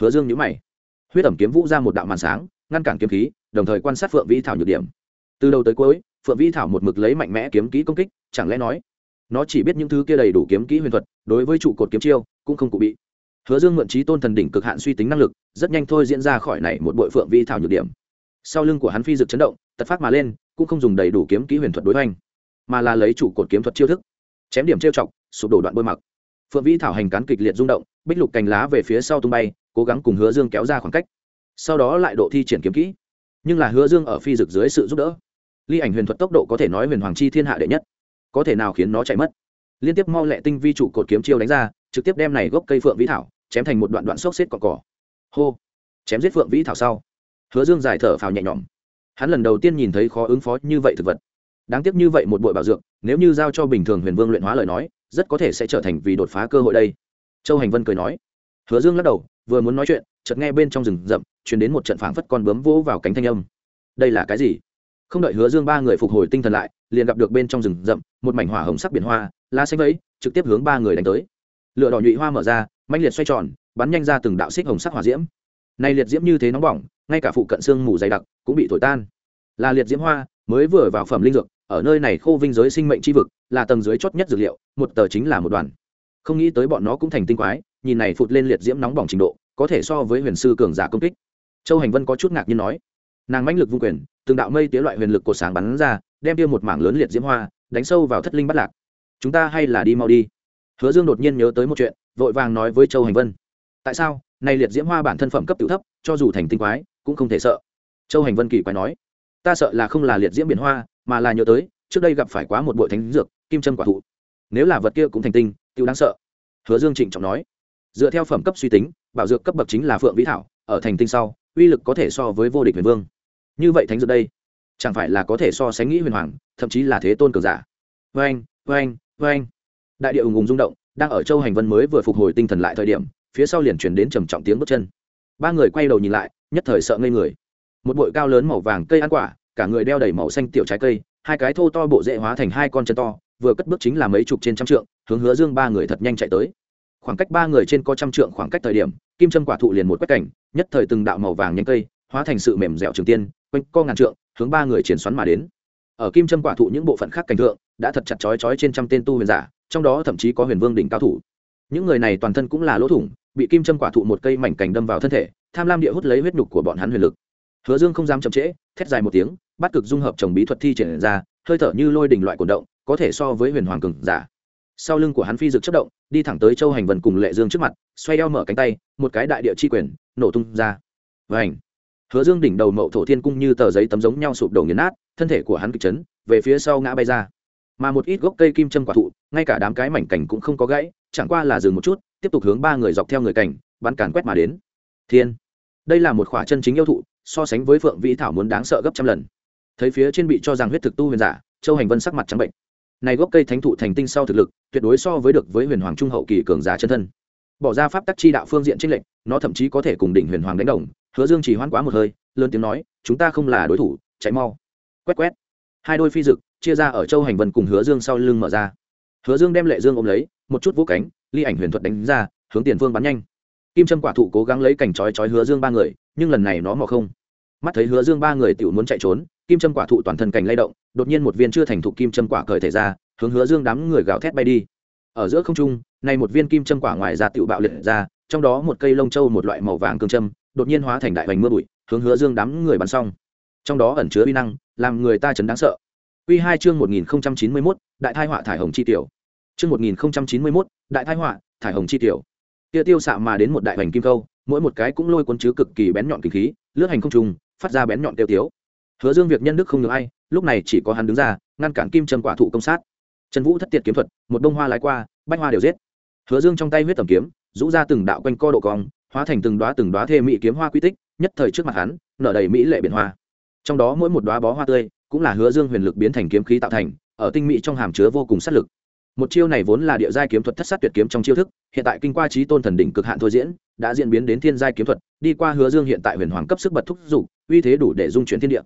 Hứa dương nhíu mày. Huyết ẩm kiếm vũ ra một đạo màn sáng, ngăn cản kiếm khí, đồng thời quan sát phượng vĩ thảo nhược điểm. Từ đầu tới cuối, phượng vĩ thảo một mực lấy mạnh mẽ kiếm kỹ công kích, chẳng lẽ nói, nó chỉ biết những thứ kia đầy đủ kiếm kỹ huyền thuật, đối với trụ cột kiếm chiêu, cũng không cụ bị. Hứa dương mượn trí tôn thần đỉnh cực hạn suy tính năng lực, rất nhanh thôi diễn ra khỏi này một bội phượng vĩ thảo nhược điểm. Sau lưng của hắn phi dực chấn động, tật phát mà lên, cũng không dùng đầy đủ kiếm kỹ huyền thuật đối hoành, mà là lấy trụ cột kiếm thuật chiêu thức chém điểm trêu chọc, sụp đổ đoạn bôi mặc. Phượng vĩ thảo hành cán kịch liệt rung động, bích lục cành lá về phía sau tung bay, cố gắng cùng hứa dương kéo ra khoảng cách. Sau đó lại độ thi triển kiếm kỹ. Nhưng là hứa dương ở phi dực dưới sự giúp đỡ, ly ảnh huyền thuật tốc độ có thể nói huyền hoàng chi thiên hạ đệ nhất. Có thể nào khiến nó chạy mất? Liên tiếp mau lẹ tinh vi trụ cột kiếm chiêu đánh ra, trực tiếp đem này gốc cây phượng vĩ thảo chém thành một đoạn đoạn xốc xếp cỏ cỏ hô! Chém giết phượng vĩ thảo sau, hứa dương dài thở phào nhẹ nhõm. Hắn lần đầu tiên nhìn thấy khó ứng phó như vậy thực vật đáng tiếc như vậy một bội bảo dược, nếu như giao cho bình thường huyền vương luyện hóa lời nói, rất có thể sẽ trở thành vì đột phá cơ hội đây. Châu hành vân cười nói. Hứa dương lắc đầu, vừa muốn nói chuyện, chợt nghe bên trong rừng rậm chuyển đến một trận phảng phất con bướm vỗ vào cánh thanh âm. Đây là cái gì? Không đợi hứa dương ba người phục hồi tinh thần lại, liền gặp được bên trong rừng rậm, một mảnh hỏa hồng sắc biển hoa la xanh vẫy, trực tiếp hướng ba người đánh tới. Lửa đỏ nhụy hoa mở ra mạnh liệt xoay tròn, bắn nhanh ra từng đạo xích hồng sắc hỏa diễm. Này liệt diễm như thế nóng bỏng, ngay cả phụ cận xương mù dày đặc cũng bị thổi tan. Là liệt diễm hoa, mới vừa vào phẩm linh dược ở nơi này khô vinh giới sinh mệnh chi vực, là tầng dưới chót nhất dược liệu, một tờ chính là một đoàn. Không nghĩ tới bọn nó cũng thành tinh quái, nhìn này phụt lên liệt diễm nóng bỏng trình độ, có thể so với huyền sư cường giả công kích. Châu hành vân có chút ngạc nhiên nói, nàng mãnh lực vung quyền, từng đạo mây tía loại huyền lực cột sáng bắn ra, đem tiêu một mảng lớn liệt diễm hoa đánh sâu vào thất linh bắt lạc. Chúng ta hay là đi mau đi. Hứa dương đột nhiên nhớ tới một chuyện, vội vàng nói với châu hành vân, tại sao? Nay liệt diễm hoa bản thân phẩm cấp tự thấp, cho dù thành tinh quái, cũng không thể sợ. Châu hành vân kỳ quái nói, ta sợ là không là liệt diễm biển hoa mà là nhớ tới, trước đây gặp phải quá một bội thánh dược, kim trâm quả thụ. Nếu là vật kia cũng thành tinh, tiêu đáng sợ. Hứa dương trịnh trọng nói. Dựa theo phẩm cấp suy tính, bảo dược cấp bậc chính là phượng vĩ thảo, ở thành tinh sau, uy lực có thể so với vô địch huyền vương. Như vậy thánh dược đây, chẳng phải là có thể so sánh nghĩ huyền hoàng, thậm chí là thế tôn cường giả. Vê anh vê anh vê anh đại địa ùng ùng rung động, đang ở châu hành vân mới vừa phục hồi tinh thần lại thời điểm, phía sau liền chuyển đến trầm trọng tiếng bước chân. Ba người quay đầu nhìn lại, nhất thời sợ ngây người. Một bụi cao lớn màu vàng cây ăn quả cả người đeo đầy màu xanh tiểu trái cây, hai cái thô to bộ dễ hóa thành hai con chân to, vừa cất bước chính là mấy chục trên trăm trượng, hướng hứa dương ba người thật nhanh chạy tới. Khoảng cách ba người trên có trăm trượng khoảng cách thời điểm, kim trâm quả thụ liền một quét cảnh, nhất thời từng đạo màu vàng nhanh cây, hóa thành sự mềm dẻo trường tiên, quanh co ngàn trượng, hướng ba người triển xoắn mà đến. Ở kim trâm quả thụ những bộ phận khác cảnh thượng đã thật chặt chói chói trên trăm tên tu huyền giả, trong đó thậm chí có huyền vương đỉnh cao thủ. Những người này toàn thân cũng là lỗ thủng, bị kim trâm quả thụ một cây mảnh cành đâm vào thân thể, tham lam địa hút lấy huyết nhục của bọn hắn huyền lực hứa dương không dám chậm trễ, thét dài một tiếng, bắt cực dung hợp trồng bí thuật thi triển ra, hơi thở như lôi đỉnh loại cuộn động, có thể so với huyền hoàng cường giả. Sau lưng của hắn phi dực chất động, đi thẳng tới châu hành vần cùng lệ dương trước mặt, xoay eo mở cánh tay, một cái đại địa chi quyền, nổ tung ra. Và ảnh hứa dương đỉnh đầu mậu thổ thiên cung như tờ giấy tấm giống nhau sụp đổ nghiền nát, thân thể của hắn kịch chấn, về phía sau ngã bay ra. Mà một ít gốc cây kim châm quả thụ, ngay cả đám cái mảnh cảnh cũng không có gãy, chẳng qua là dừng một chút, tiếp tục hướng ba người dọc theo người cảnh, bắn càn quét mà đến. Thiên! Đây là một khỏa chân chính yêu thụ so sánh với phượng vĩ thảo muốn đáng sợ gấp trăm lần. Thấy phía trên bị cho rằng huyết thực tu huyền giả, châu hành vân sắc mặt trắng bệnh. Này gốc cây thánh thụ thành tinh sau thực lực, tuyệt đối so với được với huyền hoàng trung hậu kỳ cường giả chân thân. Bỏ ra pháp tắc chi đạo phương diện trích lệnh nó thậm chí có thể cùng đỉnh huyền hoàng đánh đồng. Hứa dương chỉ hoan quá một hơi, lớn tiếng nói, chúng ta không là đối thủ, chạy mau. Quét quét. Hai đôi phi dực, chia ra ở châu hành vân cùng hứa dương sau lưng mở ra. Hứa dương đem lệ dương ôm lấy, một chút vũ cánh, ly ảnh huyền thuật đánh ra, hướng tiền phương bắn nhanh. Kim trâm quả thụ cố gắng lấy cảnh trói trói hứa dương ba người nhưng lần này nó mò không mắt thấy hứa dương ba người tự muốn chạy trốn kim trâm quả thụ toàn thân cành lay động đột nhiên một viên chưa thành thụ kim trâm quả cởi thể ra hướng hứa dương đám người gào thét bay đi ở giữa không trung nay một viên kim trâm quả ngoài ra tự bạo liệt ra trong đó một cây lông trâu một loại màu vàng cương châm, đột nhiên hóa thành đại hoành mưa bụi hướng hứa dương đám người bắn xong trong đó ẩn chứa uy năng làm người ta chấn đáng sợ Quy hai chương một nghìn chín mươi 1091, đại thai họa thải hồng chi tiểu. Chương một nghìn chín mươi 1091, đại thai họa, thải hồng chi tiểu. Kia tiêu xạ mà đến một đại hoành kim câu, mỗi một cái cũng lôi cuốn chứa cực kỳ bén nhọn kinh khí, lướt hành không trùng, phát ra bén nhọn tiêu tiếu. Hứa Dương việc nhân đức không ngừng ai, lúc này chỉ có hắn đứng ra, ngăn cản kim Trần quả thụ công sát. Trần Vũ thất tiệt kiếm thuật, một bông hoa lái qua, bách hoa đều giết. Hứa Dương trong tay huyết tầm kiếm, rũ ra từng đạo quanh co độ cong, hóa thành từng đóa từng đóa thê mỹ kiếm hoa quy tích, nhất thời trước mặt hắn, nở đầy mỹ lệ biển hoa. Trong đó mỗi một đóa bó hoa tươi, cũng là Hứa Dương huyền lực biến thành kiếm khí tạo thành, ở tinh mỹ trong hàm chứa vô cùng sát lực. Một chiêu này vốn là địa giai kiếm thuật thất sát tuyệt kiếm trong chiêu thức, hiện tại kinh qua trí tôn thần đỉnh cực hạn thôi diễn, đã diễn biến đến thiên giai kiếm thuật, đi qua Hứa Dương hiện tại huyền hoàng cấp sức bật thúc dục, uy thế đủ để dung chuyển thiên địa.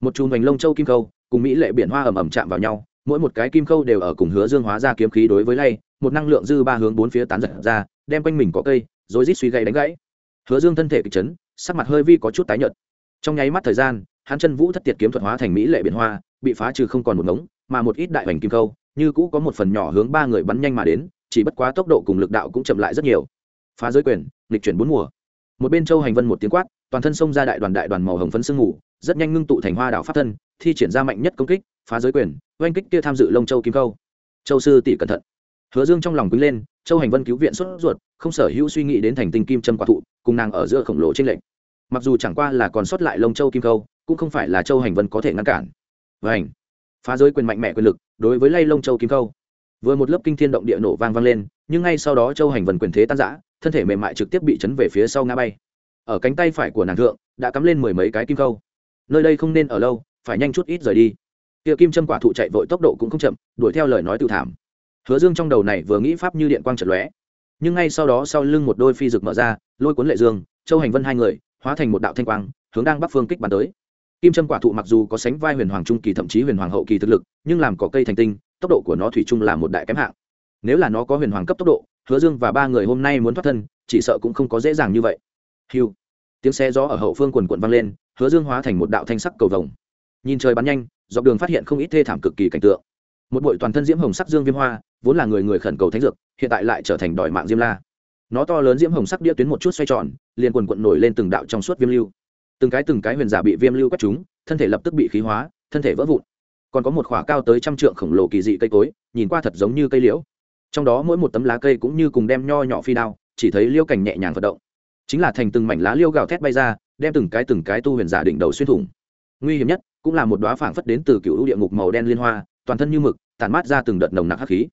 Một chùm vành lông châu kim câu, cùng mỹ lệ biển hoa ầm ầm chạm vào nhau, mỗi một cái kim câu đều ở cùng Hứa Dương hóa ra kiếm khí đối với lay, một năng lượng dư ba hướng bốn phía tán giật ra, đem quanh mình có cây, rồi rít suy gãy đánh gãy. Hứa Dương thân thể kịch chấn, sắc mặt hơi vi có chút tái nhợt. Trong nháy mắt thời gian, hắn chân vũ thất tiệt kiếm thuật hóa thành mỹ lệ biển hoa, bị phá trừ không còn một ngống, mà một ít đại hoành kim câu, như cũ có một phần nhỏ hướng ba người bắn nhanh mà đến, chỉ bất quá tốc độ cùng lực đạo cũng chậm lại rất nhiều. Phá giới quyền, lịch chuyển bốn mùa. Một bên Châu Hành Vân một tiếng quát, toàn thân xông ra đại đoàn đại đoàn màu hồng phấn sương ngủ, rất nhanh ngưng tụ thành hoa đảo pháp thân, thi triển ra mạnh nhất công kích, phá giới quyền, oanh kích kia tham dự Long Châu kim câu. Châu sư tỷ cẩn thận. Hứa Dương trong lòng quý lên, Châu Hành Vân cứu viện xuất ruột, không sở hữu suy nghĩ đến thành tinh kim châm quả thụ, cùng nàng ở giữa khổng lồ trên lệnh. Mặc dù chẳng qua là còn sót lại Long Châu kim câu, cũng không phải là Châu Hành Vân có thể ngăn cản. Vành, phá giới quyền mạnh mẽ quyền lực, đối với lay lông Châu kim câu, vừa một lớp kinh thiên động địa nổ vang vang lên, nhưng ngay sau đó Châu Hành Vân quyền thế tan giã thân thể mềm mại trực tiếp bị chấn về phía sau ngã bay. Ở cánh tay phải của nàng thượng, đã cắm lên mười mấy cái kim câu. Nơi đây không nên ở lâu, phải nhanh chút ít rời đi. Kia kim châm quả thụ chạy vội tốc độ cũng không chậm, đuổi theo lời nói tự thảm hứa dương trong đầu này vừa nghĩ pháp như điện quang trật lóe nhưng ngay sau đó sau lưng một đôi phi rực mở ra lôi cuốn lệ dương châu hành vân hai người hóa thành một đạo thanh quang hướng đang bắc phương kích bắn tới kim trâm quả thụ mặc dù có sánh vai huyền hoàng trung kỳ thậm chí huyền hoàng hậu kỳ thực lực, nhưng làm có cây thành tinh, tốc độ của nó thủy chung là một đại kém hạng. Nếu là nó có huyền hoàng cấp tốc độ, hứa dương và ba người hôm nay muốn thoát thân, chỉ sợ cũng không có dễ dàng như vậy. Hiu tiếng xe gió ở hậu phương quần quận vang lên, hứa dương hóa thành một đạo thanh sắc cầu vồng. Nhìn trời bắn nhanh, dọc đường phát hiện không ít thê thảm cực kỳ cảnh tượng. Một bụi toàn thân diễm hồng sắc dương viêm hoa, vốn là người người khẩn cầu thánh dược, hiện tại lại trở thành đòi mạng diêm la. Nó to lớn diễm hồng sắc đĩa tuyến một chút xoay tròn, liền quần quận nổi lên từng đạo trong suốt viêm lưu từng cái từng cái huyền giả bị viêm lưu quét chúng thân thể lập tức bị khí hóa thân thể vỡ vụn. Còn có một khỏa cao tới trăm trượng khổng lồ kỳ dị cây cối nhìn qua thật giống như cây liễu. Trong đó mỗi một tấm lá cây cũng như cùng đem nho nhỏ phi đao chỉ thấy liêu cảnh nhẹ nhàng vận động. Chính là thành từng mảnh lá liêu gào thét bay ra đem từng cái từng cái tu huyền giả đỉnh đầu xuyên thủng. Nguy hiểm nhất cũng là một đoá phảng phất đến từ cựu địa ngục màu đen liên hoa toàn thân như mực tàn mát ra từng đợt nồng nặc hắc khí.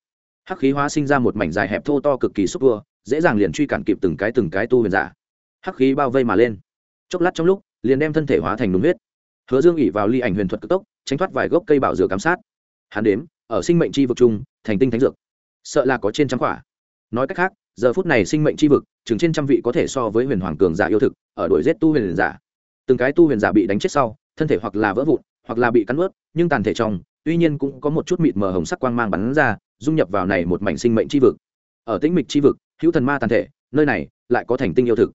Hắc khí hóa sinh ra một mảnh dài hẹp thô to cực kỳ xúc vừa, dễ dàng liền truy cản kịp từng cái từng cái tu huyền giả. Hắc khí bao vây mà lên. Chốc lát trong lúc liền đem thân thể hóa thành đúng huyết. Hứa dương ỉ vào ly ảnh huyền thuật cực tốc, tránh thoát vài gốc cây bảo dược giám sát. Hắn đếm, ở sinh mệnh chi vực chung thành tinh thánh dược. Sợ là có trên trăm quả. Nói cách khác, giờ phút này sinh mệnh chi vực, chừng trên trăm vị có thể so với huyền hoàng cường giả yêu thực, ở đuổi giết tu huyền giả. Từng cái tu huyền giả bị đánh chết sau, thân thể hoặc là vỡ vụn, hoặc là bị cắn ướt nhưng tàn thể trong, tuy nhiên cũng có một chút mịt mờ hồng sắc quang mang bắn ra, dung nhập vào này một mảnh sinh mệnh chi vực. Ở tĩnh mịch chi vực, hữu thần ma tàn thể, nơi này lại có thành tinh yêu thực.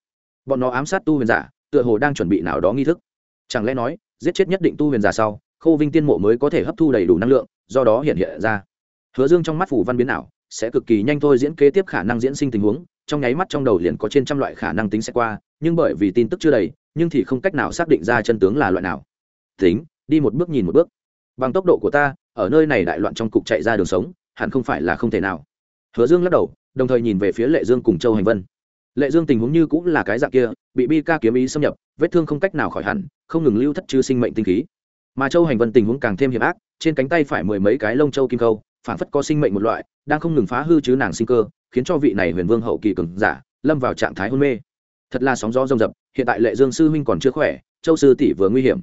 Bọn nó ám sát tu huyền giả tựa hồ đang chuẩn bị nào đó nghi thức. Chẳng lẽ nói, giết chết nhất định tu huyền giả sau, khâu vinh tiên mộ mới có thể hấp thu đầy đủ năng lượng, do đó hiện hiện ra. Hứa dương trong mắt phủ văn biến ảo, sẽ cực kỳ nhanh thôi diễn kế tiếp khả năng diễn sinh tình huống, trong nháy mắt trong đầu liền có trên trăm loại khả năng tính sẽ qua, nhưng bởi vì tin tức chưa đầy, nhưng thì không cách nào xác định ra chân tướng là loại nào. Tính, đi một bước nhìn một bước. Bằng tốc độ của ta, ở nơi này đại loạn trong cục chạy ra đường sống, hẳn không phải là không thể nào. Hứa dương lắc đầu, đồng thời nhìn về phía lệ dương cùng châu hành vân lệ dương tình huống như cũng là cái dạng kia, bị bi ca kiếm ý xâm nhập, vết thương không cách nào khỏi hẳn, không ngừng lưu thất chư sinh mệnh tinh khí. Mà châu hành vân tình huống càng thêm hiểm ác, trên cánh tay phải mười mấy cái lông châu kim câu phản phất có sinh mệnh một loại, đang không ngừng phá hư chứ nàng sinh cơ, khiến cho vị này huyền vương hậu kỳ cường giả, lâm vào trạng thái hôn mê. Thật là sóng gió rông rập, hiện tại lệ dương sư huynh còn chưa khỏe, châu sư tỷ vừa nguy hiểm.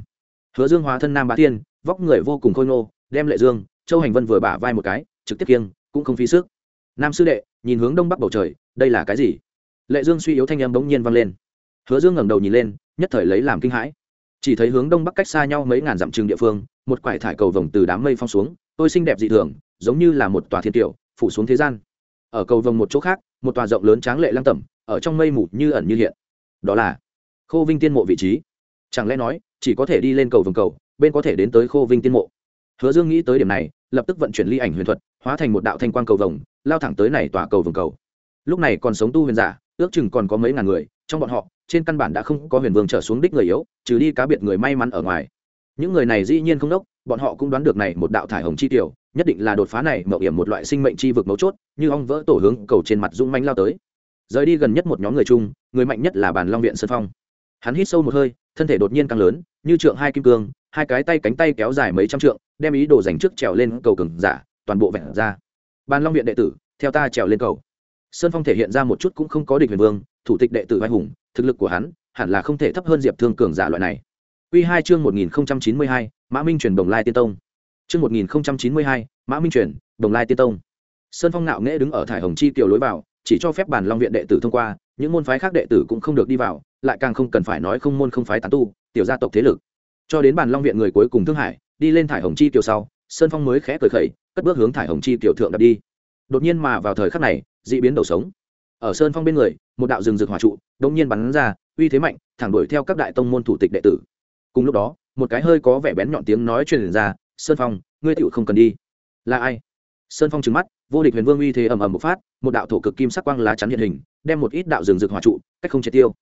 Hứa dương hóa thân nam bá tiên vóc người vô cùng khôi ngô, đem lệ dương, châu hành vân vừa bả vai một cái, trực tiếp kiêng, cũng không phí sức. Nam sư đệ, nhìn hướng đông bắc bầu trời, đây là cái gì? Lệ dương suy yếu thanh âm bỗng nhiên vang lên. Hứa dương ngẩng đầu nhìn lên, nhất thời lấy làm kinh hãi. Chỉ thấy hướng đông bắc cách xa nhau mấy ngàn dặm trường địa phương, một quải thải cầu vồng từ đám mây phong xuống, tôi xinh đẹp dị thường, giống như là một tòa thiên tiểu, phủ xuống thế gian. Ở cầu vồng một chỗ khác, một tòa rộng lớn tráng lệ lăng tẩm, ở trong mây mù như ẩn như hiện. Đó là khô vinh tiên mộ vị trí. Chẳng lẽ nói, chỉ có thể đi lên cầu vồng cầu, bên có thể đến tới khô vinh tiên mộ? Hứa dương nghĩ tới điểm này, lập tức vận chuyển ly ảnh huyền thuật, hóa thành một đạo thanh quang cầu vồng, lao thẳng tới này tòa cầu vồng cầu. Lúc này còn sống tu huyền giả ước chừng còn có mấy ngàn người, trong bọn họ, trên căn bản đã không có huyền vương trở xuống đích người yếu, trừ đi cá biệt người may mắn ở ngoài. Những người này dĩ nhiên không đốc, bọn họ cũng đoán được này một đạo thải hồng chi tiểu, nhất định là đột phá này mậu hiểm một loại sinh mệnh chi vực mấu chốt, như ong vỡ tổ hướng cầu trên mặt dung manh lao tới. Rời đi gần nhất một nhóm người chung, người mạnh nhất là bàn long viện sơn phong. Hắn hít sâu một hơi, thân thể đột nhiên càng lớn, như trượng hai kim cương, hai cái tay cánh tay kéo dài mấy trăm trượng, đem ý đồ dành trước trèo lên cầu cừng giả, toàn bộ vẹn ra. Bàn long viện đệ tử, theo ta trèo lên cầu sơn phong thể hiện ra một chút cũng không có địch huyền vương thủ tịch đệ tử vai hùng thực lực của hắn hẳn là không thể thấp hơn diệp thương cường giả loại này Quy hai chương một nghìn chín mươi hai Mã Minh truyền Đồng Lai Tiên Tông. Chương một nghìn chín mươi hai Mã Minh truyền, Đồng Lai Tiên Tông. Sơn Phong nạo nghễ đứng ở thải hồng chi tiểu lối vào, chỉ cho phép bản Long viện đệ tử thông qua, những môn phái khác đệ tử cũng không được đi vào, lại càng không cần phải nói không môn không phái tán tu, tiểu gia tộc thế lực. Cho đến bản Long viện người cuối cùng Thương Hải, đi lên thải hồng chi tiểu sau, Sơn Phong mới khẽ cười khẩy, cất bước hướng thải hồng chi tiểu thượng đặt đi. Đột nhiên mà vào thời khắc này, dị biến đầu sống. Ở Sơn Phong bên người, một đạo rừng rực hỏa trụ, đột nhiên bắn ra, uy thế mạnh, thẳng đuổi theo các đại tông môn thủ tịch đệ tử. Cùng lúc đó, một cái hơi có vẻ bén nhọn tiếng nói truyền ra, "Sơn Phong, ngươi tựu không cần đi." "Là ai?" Sơn Phong trừng mắt, vô địch huyền vương uy thế ầm ầm một phát, một đạo thổ cực kim sắc quang lá chắn hiện hình, đem một ít đạo rừng rực hỏa trụ, cách không triệt tiêu.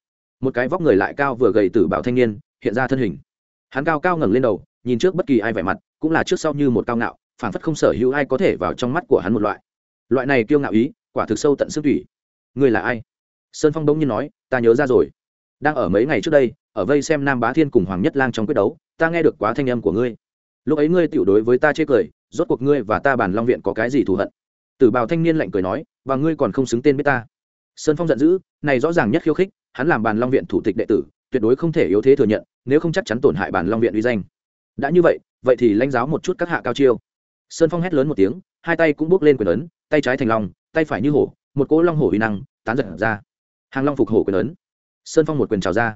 Một cái vóc người lại cao vừa gầy tử bảo thanh niên, hiện ra thân hình. Hắn cao cao ngẩng lên đầu, nhìn trước bất kỳ ai vẻ mặt, cũng là trước sau như một cao ngạo, phảng phất không sở hữu ai có thể vào trong mắt của hắn một loại. Loại này kiêu ngạo ý, quả thực sâu tận xương thủy. Ngươi là ai? Sơn Phong đông nhiên nói, ta nhớ ra rồi. Đang ở mấy ngày trước đây, ở vây xem Nam Bá Thiên cùng Hoàng Nhất Lang trong quyết đấu, ta nghe được quá thanh âm của ngươi. Lúc ấy ngươi tiểu đối với ta chê cười, rốt cuộc ngươi và ta bản Long viện có cái gì thù hận? Tử Bào thanh niên lạnh cười nói, và ngươi còn không xứng tên biết ta. Sơn Phong giận dữ, này rõ ràng nhất khiêu khích, hắn làm bản Long viện thủ tịch đệ tử, tuyệt đối không thể yếu thế thừa nhận, nếu không chắc chắn tổn hại bản Long viện uy danh. Đã như vậy, vậy thì lãnh giáo một chút các hạ cao chiêu. Sơn Phong hét lớn một tiếng, hai tay cũng bước lên quyền ấn, tay trái thành long, tay phải như hổ, một cỗ long hổ uy năng tán giật ra. Hàng long phục hổ quyền ấn. Sơn Phong một quyền chào ra.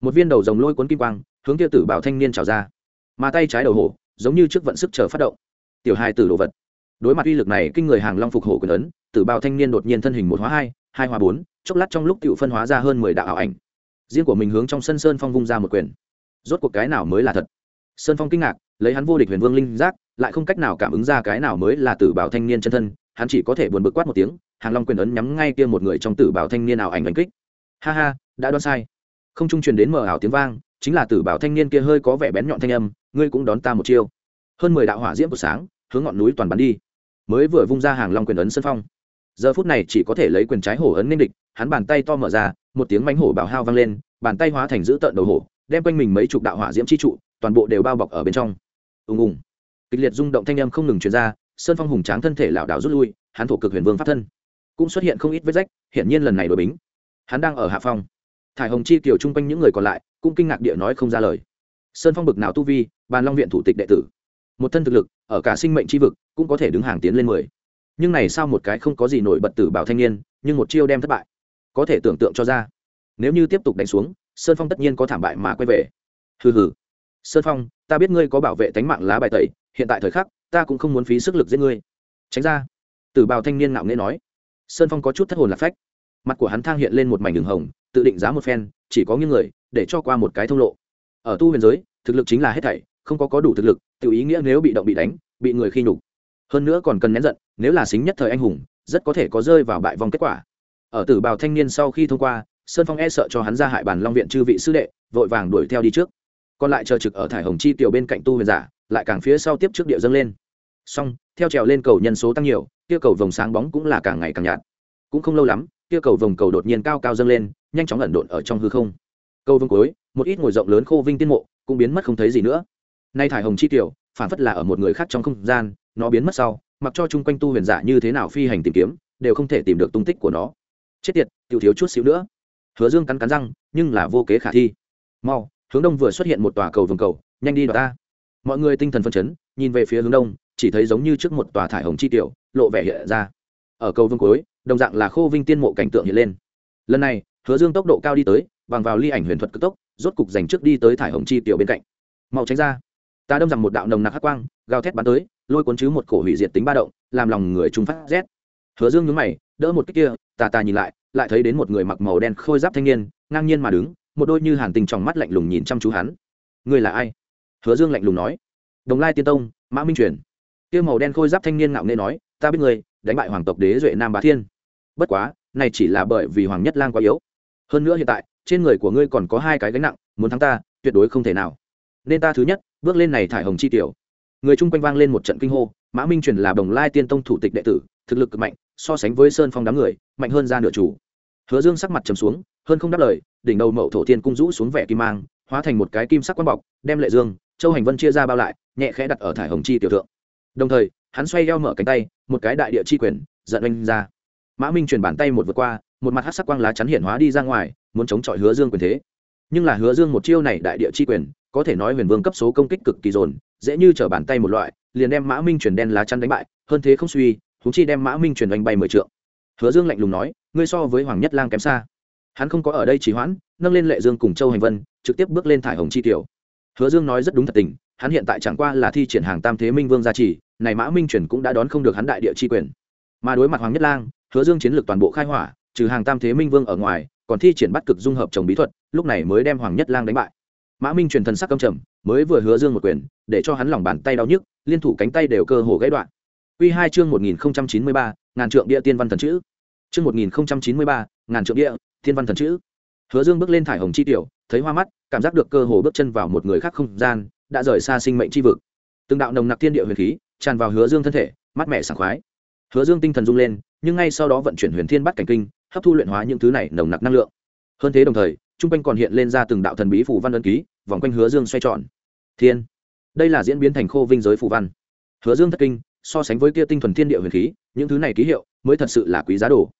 Một viên đầu rồng lôi cuốn kim quang, hướng kia tử bảo thanh niên chào ra. Mà tay trái đầu hổ, giống như trước vận sức chờ phát động. Tiểu hai tử đồ vật đối mặt uy lực này kinh người hàng long phục hổ quyền ấn tử bảo thanh niên đột nhiên thân hình một hóa hai hai hóa bốn chốc lát trong lúc tự phân hóa ra hơn mười đạo ảo ảnh riêng của mình hướng trong sân sơn phong vung ra một quyền rốt cuộc cái nào mới là thật sơn phong kinh ngạc lấy hắn vô địch huyền vương linh giác lại không cách nào cảm ứng ra cái nào mới là tử bảo thanh niên chân thân, hắn chỉ có thể buồn bực quát một tiếng, hàng long quyền ấn nhắm ngay kia một người trong tử bảo thanh niên ảo ảnh đánh kích. Ha ha, đã đoán sai. Không trung truyền đến mở ảo tiếng vang, chính là tử bảo thanh niên kia hơi có vẻ bén nhọn thanh âm, ngươi cũng đón ta một chiêu. Hơn mười đạo hỏa diễm của sáng, hướng ngọn núi toàn bắn đi. Mới vừa vung ra hàng long quyền ấn sân phong. Giờ phút này chỉ có thể lấy quyền trái hổ ấn nên địch, hắn bàn tay to mở ra, một tiếng mánh hổ bảo hao vang lên, bàn tay hóa thành giữ tợn đầu hổ, đem quanh mình mấy chục đạo hỏa diễm chi trụ, toàn bộ đều bao bọc ở bên trong. Ùng ùng kịch liệt rung động thanh âm không ngừng truyền ra, sơn phong hùng tráng thân thể lảo đảo rút lui, hắn thổ cực huyền vương pháp thân. Cũng xuất hiện không ít vết rách, hiển nhiên lần này đổi bính. Hắn đang ở hạ phong. Thải hồng chi kiều chung quanh những người còn lại cũng kinh ngạc địa nói không ra lời. Sơn phong bực nào tu vi, bàn long viện thủ tịch đệ tử. Một thân thực lực, ở cả sinh mệnh tri vực cũng có thể đứng hàng tiến lên mười. Nhưng này sao một cái không có gì nổi bật tử bảo thanh niên, nhưng một chiêu đem thất bại. Có thể tưởng tượng cho ra. Nếu như tiếp tục đánh xuống, sơn phong tất nhiên có thảm bại mà quay về. Hừ hừ. Sơn phong, ta biết ngươi có bảo vệ tánh mạng lá bài tẩy hiện tại thời khắc, ta cũng không muốn phí sức lực giết ngươi. Tránh ra. Tử bào thanh niên ngạo nghễ nói. Sơn phong có chút thất hồn lạc phách. Mặt của hắn thang hiện lên một mảnh đường hồng, tự định giá một phen, chỉ có những người, để cho qua một cái thông lộ. Ở tu huyền giới, thực lực chính là hết thảy, không có có đủ thực lực tự ý nghĩa nếu bị động bị đánh, bị người khi nhục. Hơn nữa còn cần nén giận, nếu là xính nhất thời anh hùng, rất có thể có rơi vào bại vong kết quả. Ở tử bào thanh niên sau khi thông qua, sơn phong e sợ cho hắn ra hại bản long viện chư vị sư đệ, vội vàng đuổi theo đi trước còn lại chờ trực ở thải hồng chi tiểu bên cạnh tu huyền giả, lại càng phía sau tiếp trước địa dâng lên. Song theo trèo lên cầu nhân số tăng nhiều, kia cầu vòng sáng bóng cũng là càng ngày càng nhạt. Cũng không lâu lắm, kia cầu vòng cầu đột nhiên cao cao dâng lên, nhanh chóng ẩn độn ở trong hư không. Cầu vương cuối, một ít ngồi rộng lớn khô vinh tiên mộ, cũng biến mất không thấy gì nữa. Nay thải hồng chi tiểu phản phất là ở một người khác trong không gian, nó biến mất sau, mặc cho chung quanh tu huyền giả như thế nào phi hành tìm kiếm, đều không thể tìm được tung tích của nó. Chết tiệt, tiểu thiếu chút xíu nữa. Hứa dương cắn cắn răng, nhưng là vô kế khả thi. Mau hướng đông vừa xuất hiện một tòa cầu vồng cầu, nhanh đi đoạt ta. Mọi người tinh thần phân chấn, nhìn về phía hướng đông, chỉ thấy giống như trước một tòa thải hồng chi tiểu, lộ vẻ hiện ra. Ở cầu vương cuối, đồng dạng là khô vinh tiên mộ cảnh tượng hiện lên. Lần này, hứa dương tốc độ cao đi tới, bằng vào ly ảnh huyền thuật cực tốc, rốt cục dành trước đi tới thải hồng chi tiểu bên cạnh. Mau tránh ra. Ta đâm rằng một đạo nồng nặc hắc quang, gào thét bắn tới, lôi cuốn chứ một cổ hủy diệt tính ba động, làm lòng người trung phát rét. Hứa dương nhướng mày, đỡ một cái kia, tà tà nhìn lại lại thấy đến một người mặc màu đen khôi giáp thanh niên, ngang nhiên mà đứng một đôi như hàn tình trong mắt lạnh lùng nhìn chăm chú hắn. Người là ai? Hứa dương lạnh lùng nói. Đồng lai tiên tông, mã minh truyền. Tiêu màu đen khôi giáp thanh niên ngạo nghê nói, ta biết người đánh bại hoàng tộc đế duệ nam bá thiên. Bất quá, này chỉ là bởi vì hoàng nhất lang quá yếu. Hơn nữa hiện tại, trên người của ngươi còn có hai cái gánh nặng, muốn thắng ta, tuyệt đối không thể nào. Nên ta thứ nhất, bước lên này thải hồng chi tiểu. Người chung quanh vang lên một trận kinh hô, mã minh truyền là đồng lai tiên tông thủ tịch đệ tử, thực lực cực mạnh, so sánh với sơn phong đám người, mạnh hơn ra nửa chủ. Hứa dương sắc mặt trầm xuống hơn không đáp lời, đỉnh đầu mậu thổ thiên cung rũ xuống vẻ kim mang, hóa thành một cái kim sắc quang bọc, đem lệ dương, châu hành vân chia ra bao lại, nhẹ khẽ đặt ở thải hồng chi tiểu thượng. Đồng thời, hắn xoay eo mở cánh tay, một cái đại địa chi quyền, giận oanh ra. Mã minh truyền bàn tay một vượt qua, một mặt hát sắc quang lá chắn hiển hóa đi ra ngoài, muốn chống chọi hứa dương quyền thế. Nhưng là hứa dương một chiêu này đại địa chi quyền, có thể nói huyền vương cấp số công kích cực kỳ dồn, dễ như t bàn tay một loại, liền đem mã minh truyền đen lá chắn đánh bại, hơn thế không suy thúng chi đem mã minh truyền oanh bay mười trượng. Hứa dương lạnh lùng nói, ngươi so với hoàng nhất lang kém xa hắn không có ở đây trì hoãn, nâng lên lệ dương cùng châu hành vân, trực tiếp bước lên thải hồng chi tiểu. Hứa dương nói rất đúng thật tình, hắn hiện tại chẳng qua là thi triển hàng tam thế minh vương gia trì, này mã minh truyền cũng đã đón không được hắn đại địa chi quyền. Mà đối mặt hoàng nhất lang, hứa dương chiến lược toàn bộ khai hỏa, trừ hàng tam thế minh vương ở ngoài, còn thi triển bắt cực dung hợp trồng bí thuật, lúc này mới đem hoàng nhất lang đánh bại. Mã minh truyền thần sắc căm trầm, mới vừa hứa dương một quyền, để cho hắn lòng bàn tay đau nhức, liên thủ cánh tay đều cơ hồ gãy đoạn. Quy hai chương một nghìn chín mươi ba, ngàn trượng địa tiên văn thần chữ. Chương một nghìn chín mươi ba, ngàn trượng địa Thiên văn thần chữ. Hứa dương bước lên thải hồng chi tiểu, thấy hoa mắt, cảm giác được cơ hồ bước chân vào một người khác không gian, đã rời xa sinh mệnh chi vực. Từng đạo nồng nặc thiên địa huyền khí tràn vào hứa dương thân thể mắt mẹ sảng khoái. Hứa dương tinh thần rung lên, nhưng ngay sau đó vận chuyển huyền thiên bắt cảnh kinh, hấp thu luyện hóa những thứ này nồng nặc năng lượng. Hơn thế đồng thời, trung quanh còn hiện lên ra từng đạo thần bí phủ văn ân ký, vòng quanh hứa dương xoay tròn. Thiên! Đây là diễn biến thành khô vinh giới phủ văn. Hứa dương thất kinh, so sánh với kia tinh thuần thiên địa huyền khí, những thứ này ký hiệu mới thật sự là quý giá đồ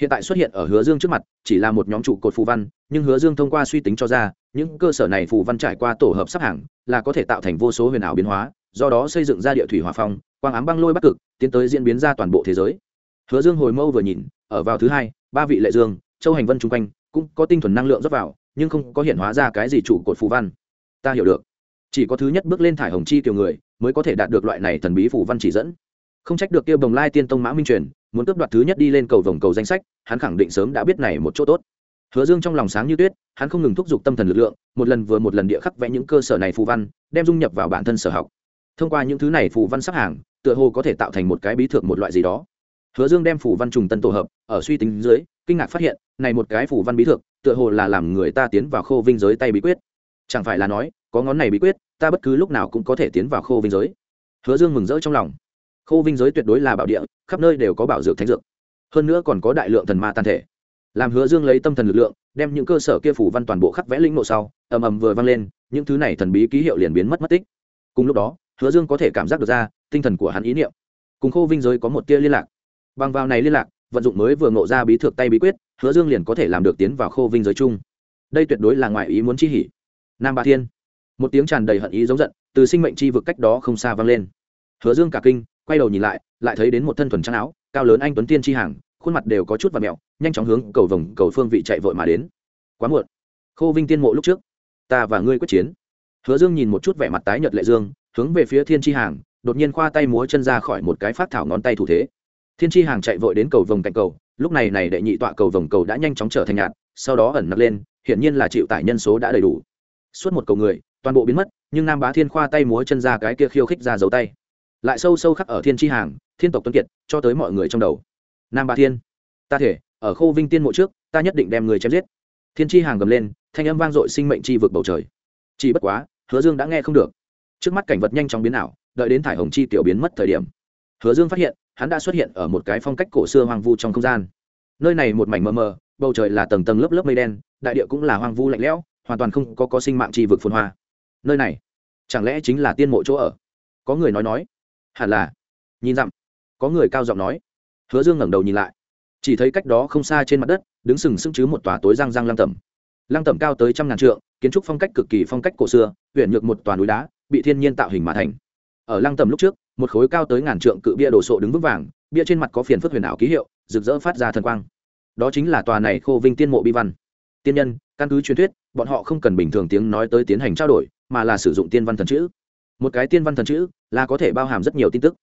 hiện tại xuất hiện ở hứa dương trước mặt, chỉ là một nhóm trụ cột phù văn, nhưng hứa dương thông qua suy tính cho ra, những cơ sở này phù văn trải qua tổ hợp sắp hàng, là có thể tạo thành vô số huyền ảo biến hóa, do đó xây dựng ra địa thủy hòa phong, quang ám băng lôi bắc cực, tiến tới diễn biến ra toàn bộ thế giới. Hứa dương hồi mâu vừa nhìn, ở vào thứ hai, ba vị lệ dương, châu hành vân chung quanh, cũng có tinh thuần năng lượng rót vào, nhưng không có hiện hóa ra cái gì trụ cột phù văn. Ta hiểu được. Chỉ có thứ nhất bước lên thải hồng chi kiểu người, mới có thể đạt được loại này thần bí phù văn chỉ dẫn. Không trách được kia bồng lai tiên tông mã minh truyền muốn cướp đoạt thứ nhất đi lên cầu vòng cầu danh sách, hắn khẳng định sớm đã biết này một chỗ tốt. Hứa dương trong lòng sáng như tuyết, hắn không ngừng thúc giục tâm thần lực lượng, một lần vừa một lần địa khắc vẽ những cơ sở này phù văn, đem dung nhập vào bản thân sở học. Thông qua những thứ này phù văn sắp hàng, tựa hồ có thể tạo thành một cái bí thượng một loại gì đó. Hứa dương đem phù văn trùng tân tổ hợp, ở suy tính dưới, kinh ngạc phát hiện, này một cái phù văn bí thượng tựa hồ là làm người ta tiến vào khô vinh giới tay bí quyết. Chẳng phải là nói, có ngón này bí quyết, ta bất cứ lúc nào cũng có thể tiến vào khô vinh giới. Hứa dương mừng rỡ trong lòng khô vinh giới tuyệt đối là bảo địa, khắp nơi đều có bảo dược thánh dược. Hơn nữa còn có đại lượng thần ma tàn thể. Làm hứa dương lấy tâm thần lực lượng, đem những cơ sở kia phủ văn toàn bộ khắc vẽ linh nộ sau, ầm ầm vừa vang lên, những thứ này thần bí ký hiệu liền biến mất mất tích. Cùng lúc đó, hứa dương có thể cảm giác được ra, tinh thần của hắn ý niệm. Cùng khô vinh giới có một tia liên lạc. Bằng vào này liên lạc, vận dụng mới vừa ngộ ra bí thược tay bí quyết, hứa dương liền có thể làm được tiến vào khô vinh giới chung. Đây tuyệt đối là ngoại ý muốn chi hỉ. Nam ba thiên. Một tiếng tràn đầy hận ý giống giận, từ sinh mệnh chi vực cách đó không xa vang lên. Hứa dương cả kinh quay đầu nhìn lại lại thấy đến một thân thuần trắng áo, cao lớn anh tuấn tiên chi hàng, khuôn mặt đều có chút và mẹo, nhanh chóng hướng cầu vồng, cầu phương vị chạy vội mà đến. Quá muộn. Khô vinh tiên mộ lúc trước, ta và ngươi quyết chiến. Hứa dương nhìn một chút vẻ mặt tái nhợt lệ dương, hướng về phía thiên chi hàng, đột nhiên khoa tay múa chân ra khỏi một cái phát thảo ngón tay thủ thế. Thiên chi hàng chạy vội đến cầu vồng cạnh cầu, lúc này này đệ nhị tọa cầu vồng cầu đã nhanh chóng trở thành nhạt, sau đó ẩn nặc lên, hiển nhiên là chịu tải nhân số đã đầy đủ. Suốt một cầu người, toàn bộ biến mất, nhưng nam bá thiên khoa tay múa chân ra cái kia khiêu khích ra dấu tay lại sâu sâu khắc ở thiên chi hàng, thiên tộc tuân kiệt, cho tới mọi người trong đầu. Nam bá thiên, ta thể, ở khô vinh tiên mộ trước, ta nhất định đem người chém giết. Thiên chi hàng gầm lên, thanh âm vang dội sinh mệnh chi vực bầu trời. Chỉ bất quá, hứa dương đã nghe không được. Trước mắt cảnh vật nhanh chóng biến ảo, đợi đến thải hồng chi tiểu biến mất thời điểm. Hứa dương phát hiện, hắn đã xuất hiện ở một cái phong cách cổ xưa hoang vu trong không gian. Nơi này một mảnh mờ mờ, bầu trời là tầng tầng lớp lớp mây đen, đại địa cũng là hoang vu lạnh lẽo, hoàn toàn không có có sinh mạng chi vực phồn hoa. Nơi này, chẳng lẽ chính là tiên mộ chỗ ở? Có người nói nói hẳn là. Nhìn dặm, có người cao giọng nói. Hứa dương ngẩng đầu nhìn lại. Chỉ thấy cách đó không xa trên mặt đất, đứng sừng sững chứ một tòa tối răng răng lăng tẩm. Lăng tẩm cao tới trăm ngàn trượng, kiến trúc phong cách cực kỳ phong cách cổ xưa huyện nhược một tòa núi đá, bị thiên nhiên tạo hình mà thành. Ở lăng tẩm lúc trước, một khối cao tới ngàn trượng cự bia đồ sộ đứng vững vàng, bia trên mặt có phiền phức huyền ảo ký hiệu, rực rỡ phát ra thần quang. Đó chính là tòa này khô vinh tiên mộ bi văn. Tiên nhân, căn cứ truyền thuyết, bọn họ không cần bình thường tiếng nói tới tiến hành trao đổi, mà là sử dụng tiên văn thần chữ. Một cái tiên văn thần chữ là có thể bao hàm rất nhiều tin tức.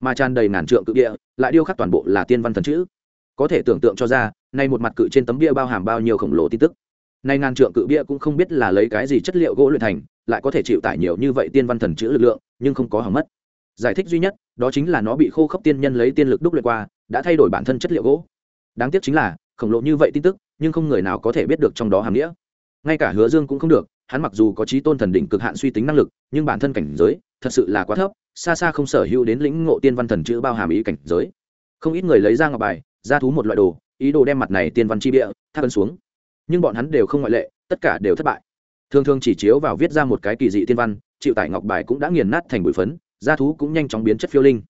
Mà tràn đầy ngàn trượng cự địa, lại điêu khắc toàn bộ là tiên văn thần chữ. Có thể tưởng tượng cho ra, nay một mặt cự trên tấm bia bao hàm bao nhiêu khổng lồ tin tức. Nay ngàn trượng cự bia cũng không biết là lấy cái gì chất liệu gỗ luyện thành, lại có thể chịu tải nhiều như vậy tiên văn thần chữ lực lượng, nhưng không có hỏng mất. Giải thích duy nhất, đó chính là nó bị khô khốc tiên nhân lấy tiên lực đúc luyện qua, đã thay đổi bản thân chất liệu gỗ. Đáng tiếc chính là, khổng lồ như vậy tin tức, nhưng không người nào có thể biết được trong đó hàm nghĩa. Ngay cả hứa dương cũng không được hắn mặc dù có trí tôn thần đỉnh cực hạn suy tính năng lực, nhưng bản thân cảnh giới thật sự là quá thấp, xa xa không sở hữu đến lĩnh ngộ tiên văn thần chữ bao hàm ý cảnh giới. Không ít người lấy ra ngọc bài, ra thú một loại đồ, ý đồ đem mặt này tiên văn chi bịa, thác ấn xuống. Nhưng bọn hắn đều không ngoại lệ, tất cả đều thất bại. Thường thường chỉ chiếu vào viết ra một cái kỳ dị tiên văn, chịu tải ngọc bài cũng đã nghiền nát thành bụi phấn gia thú cũng nhanh chóng biến chất phiêu linh.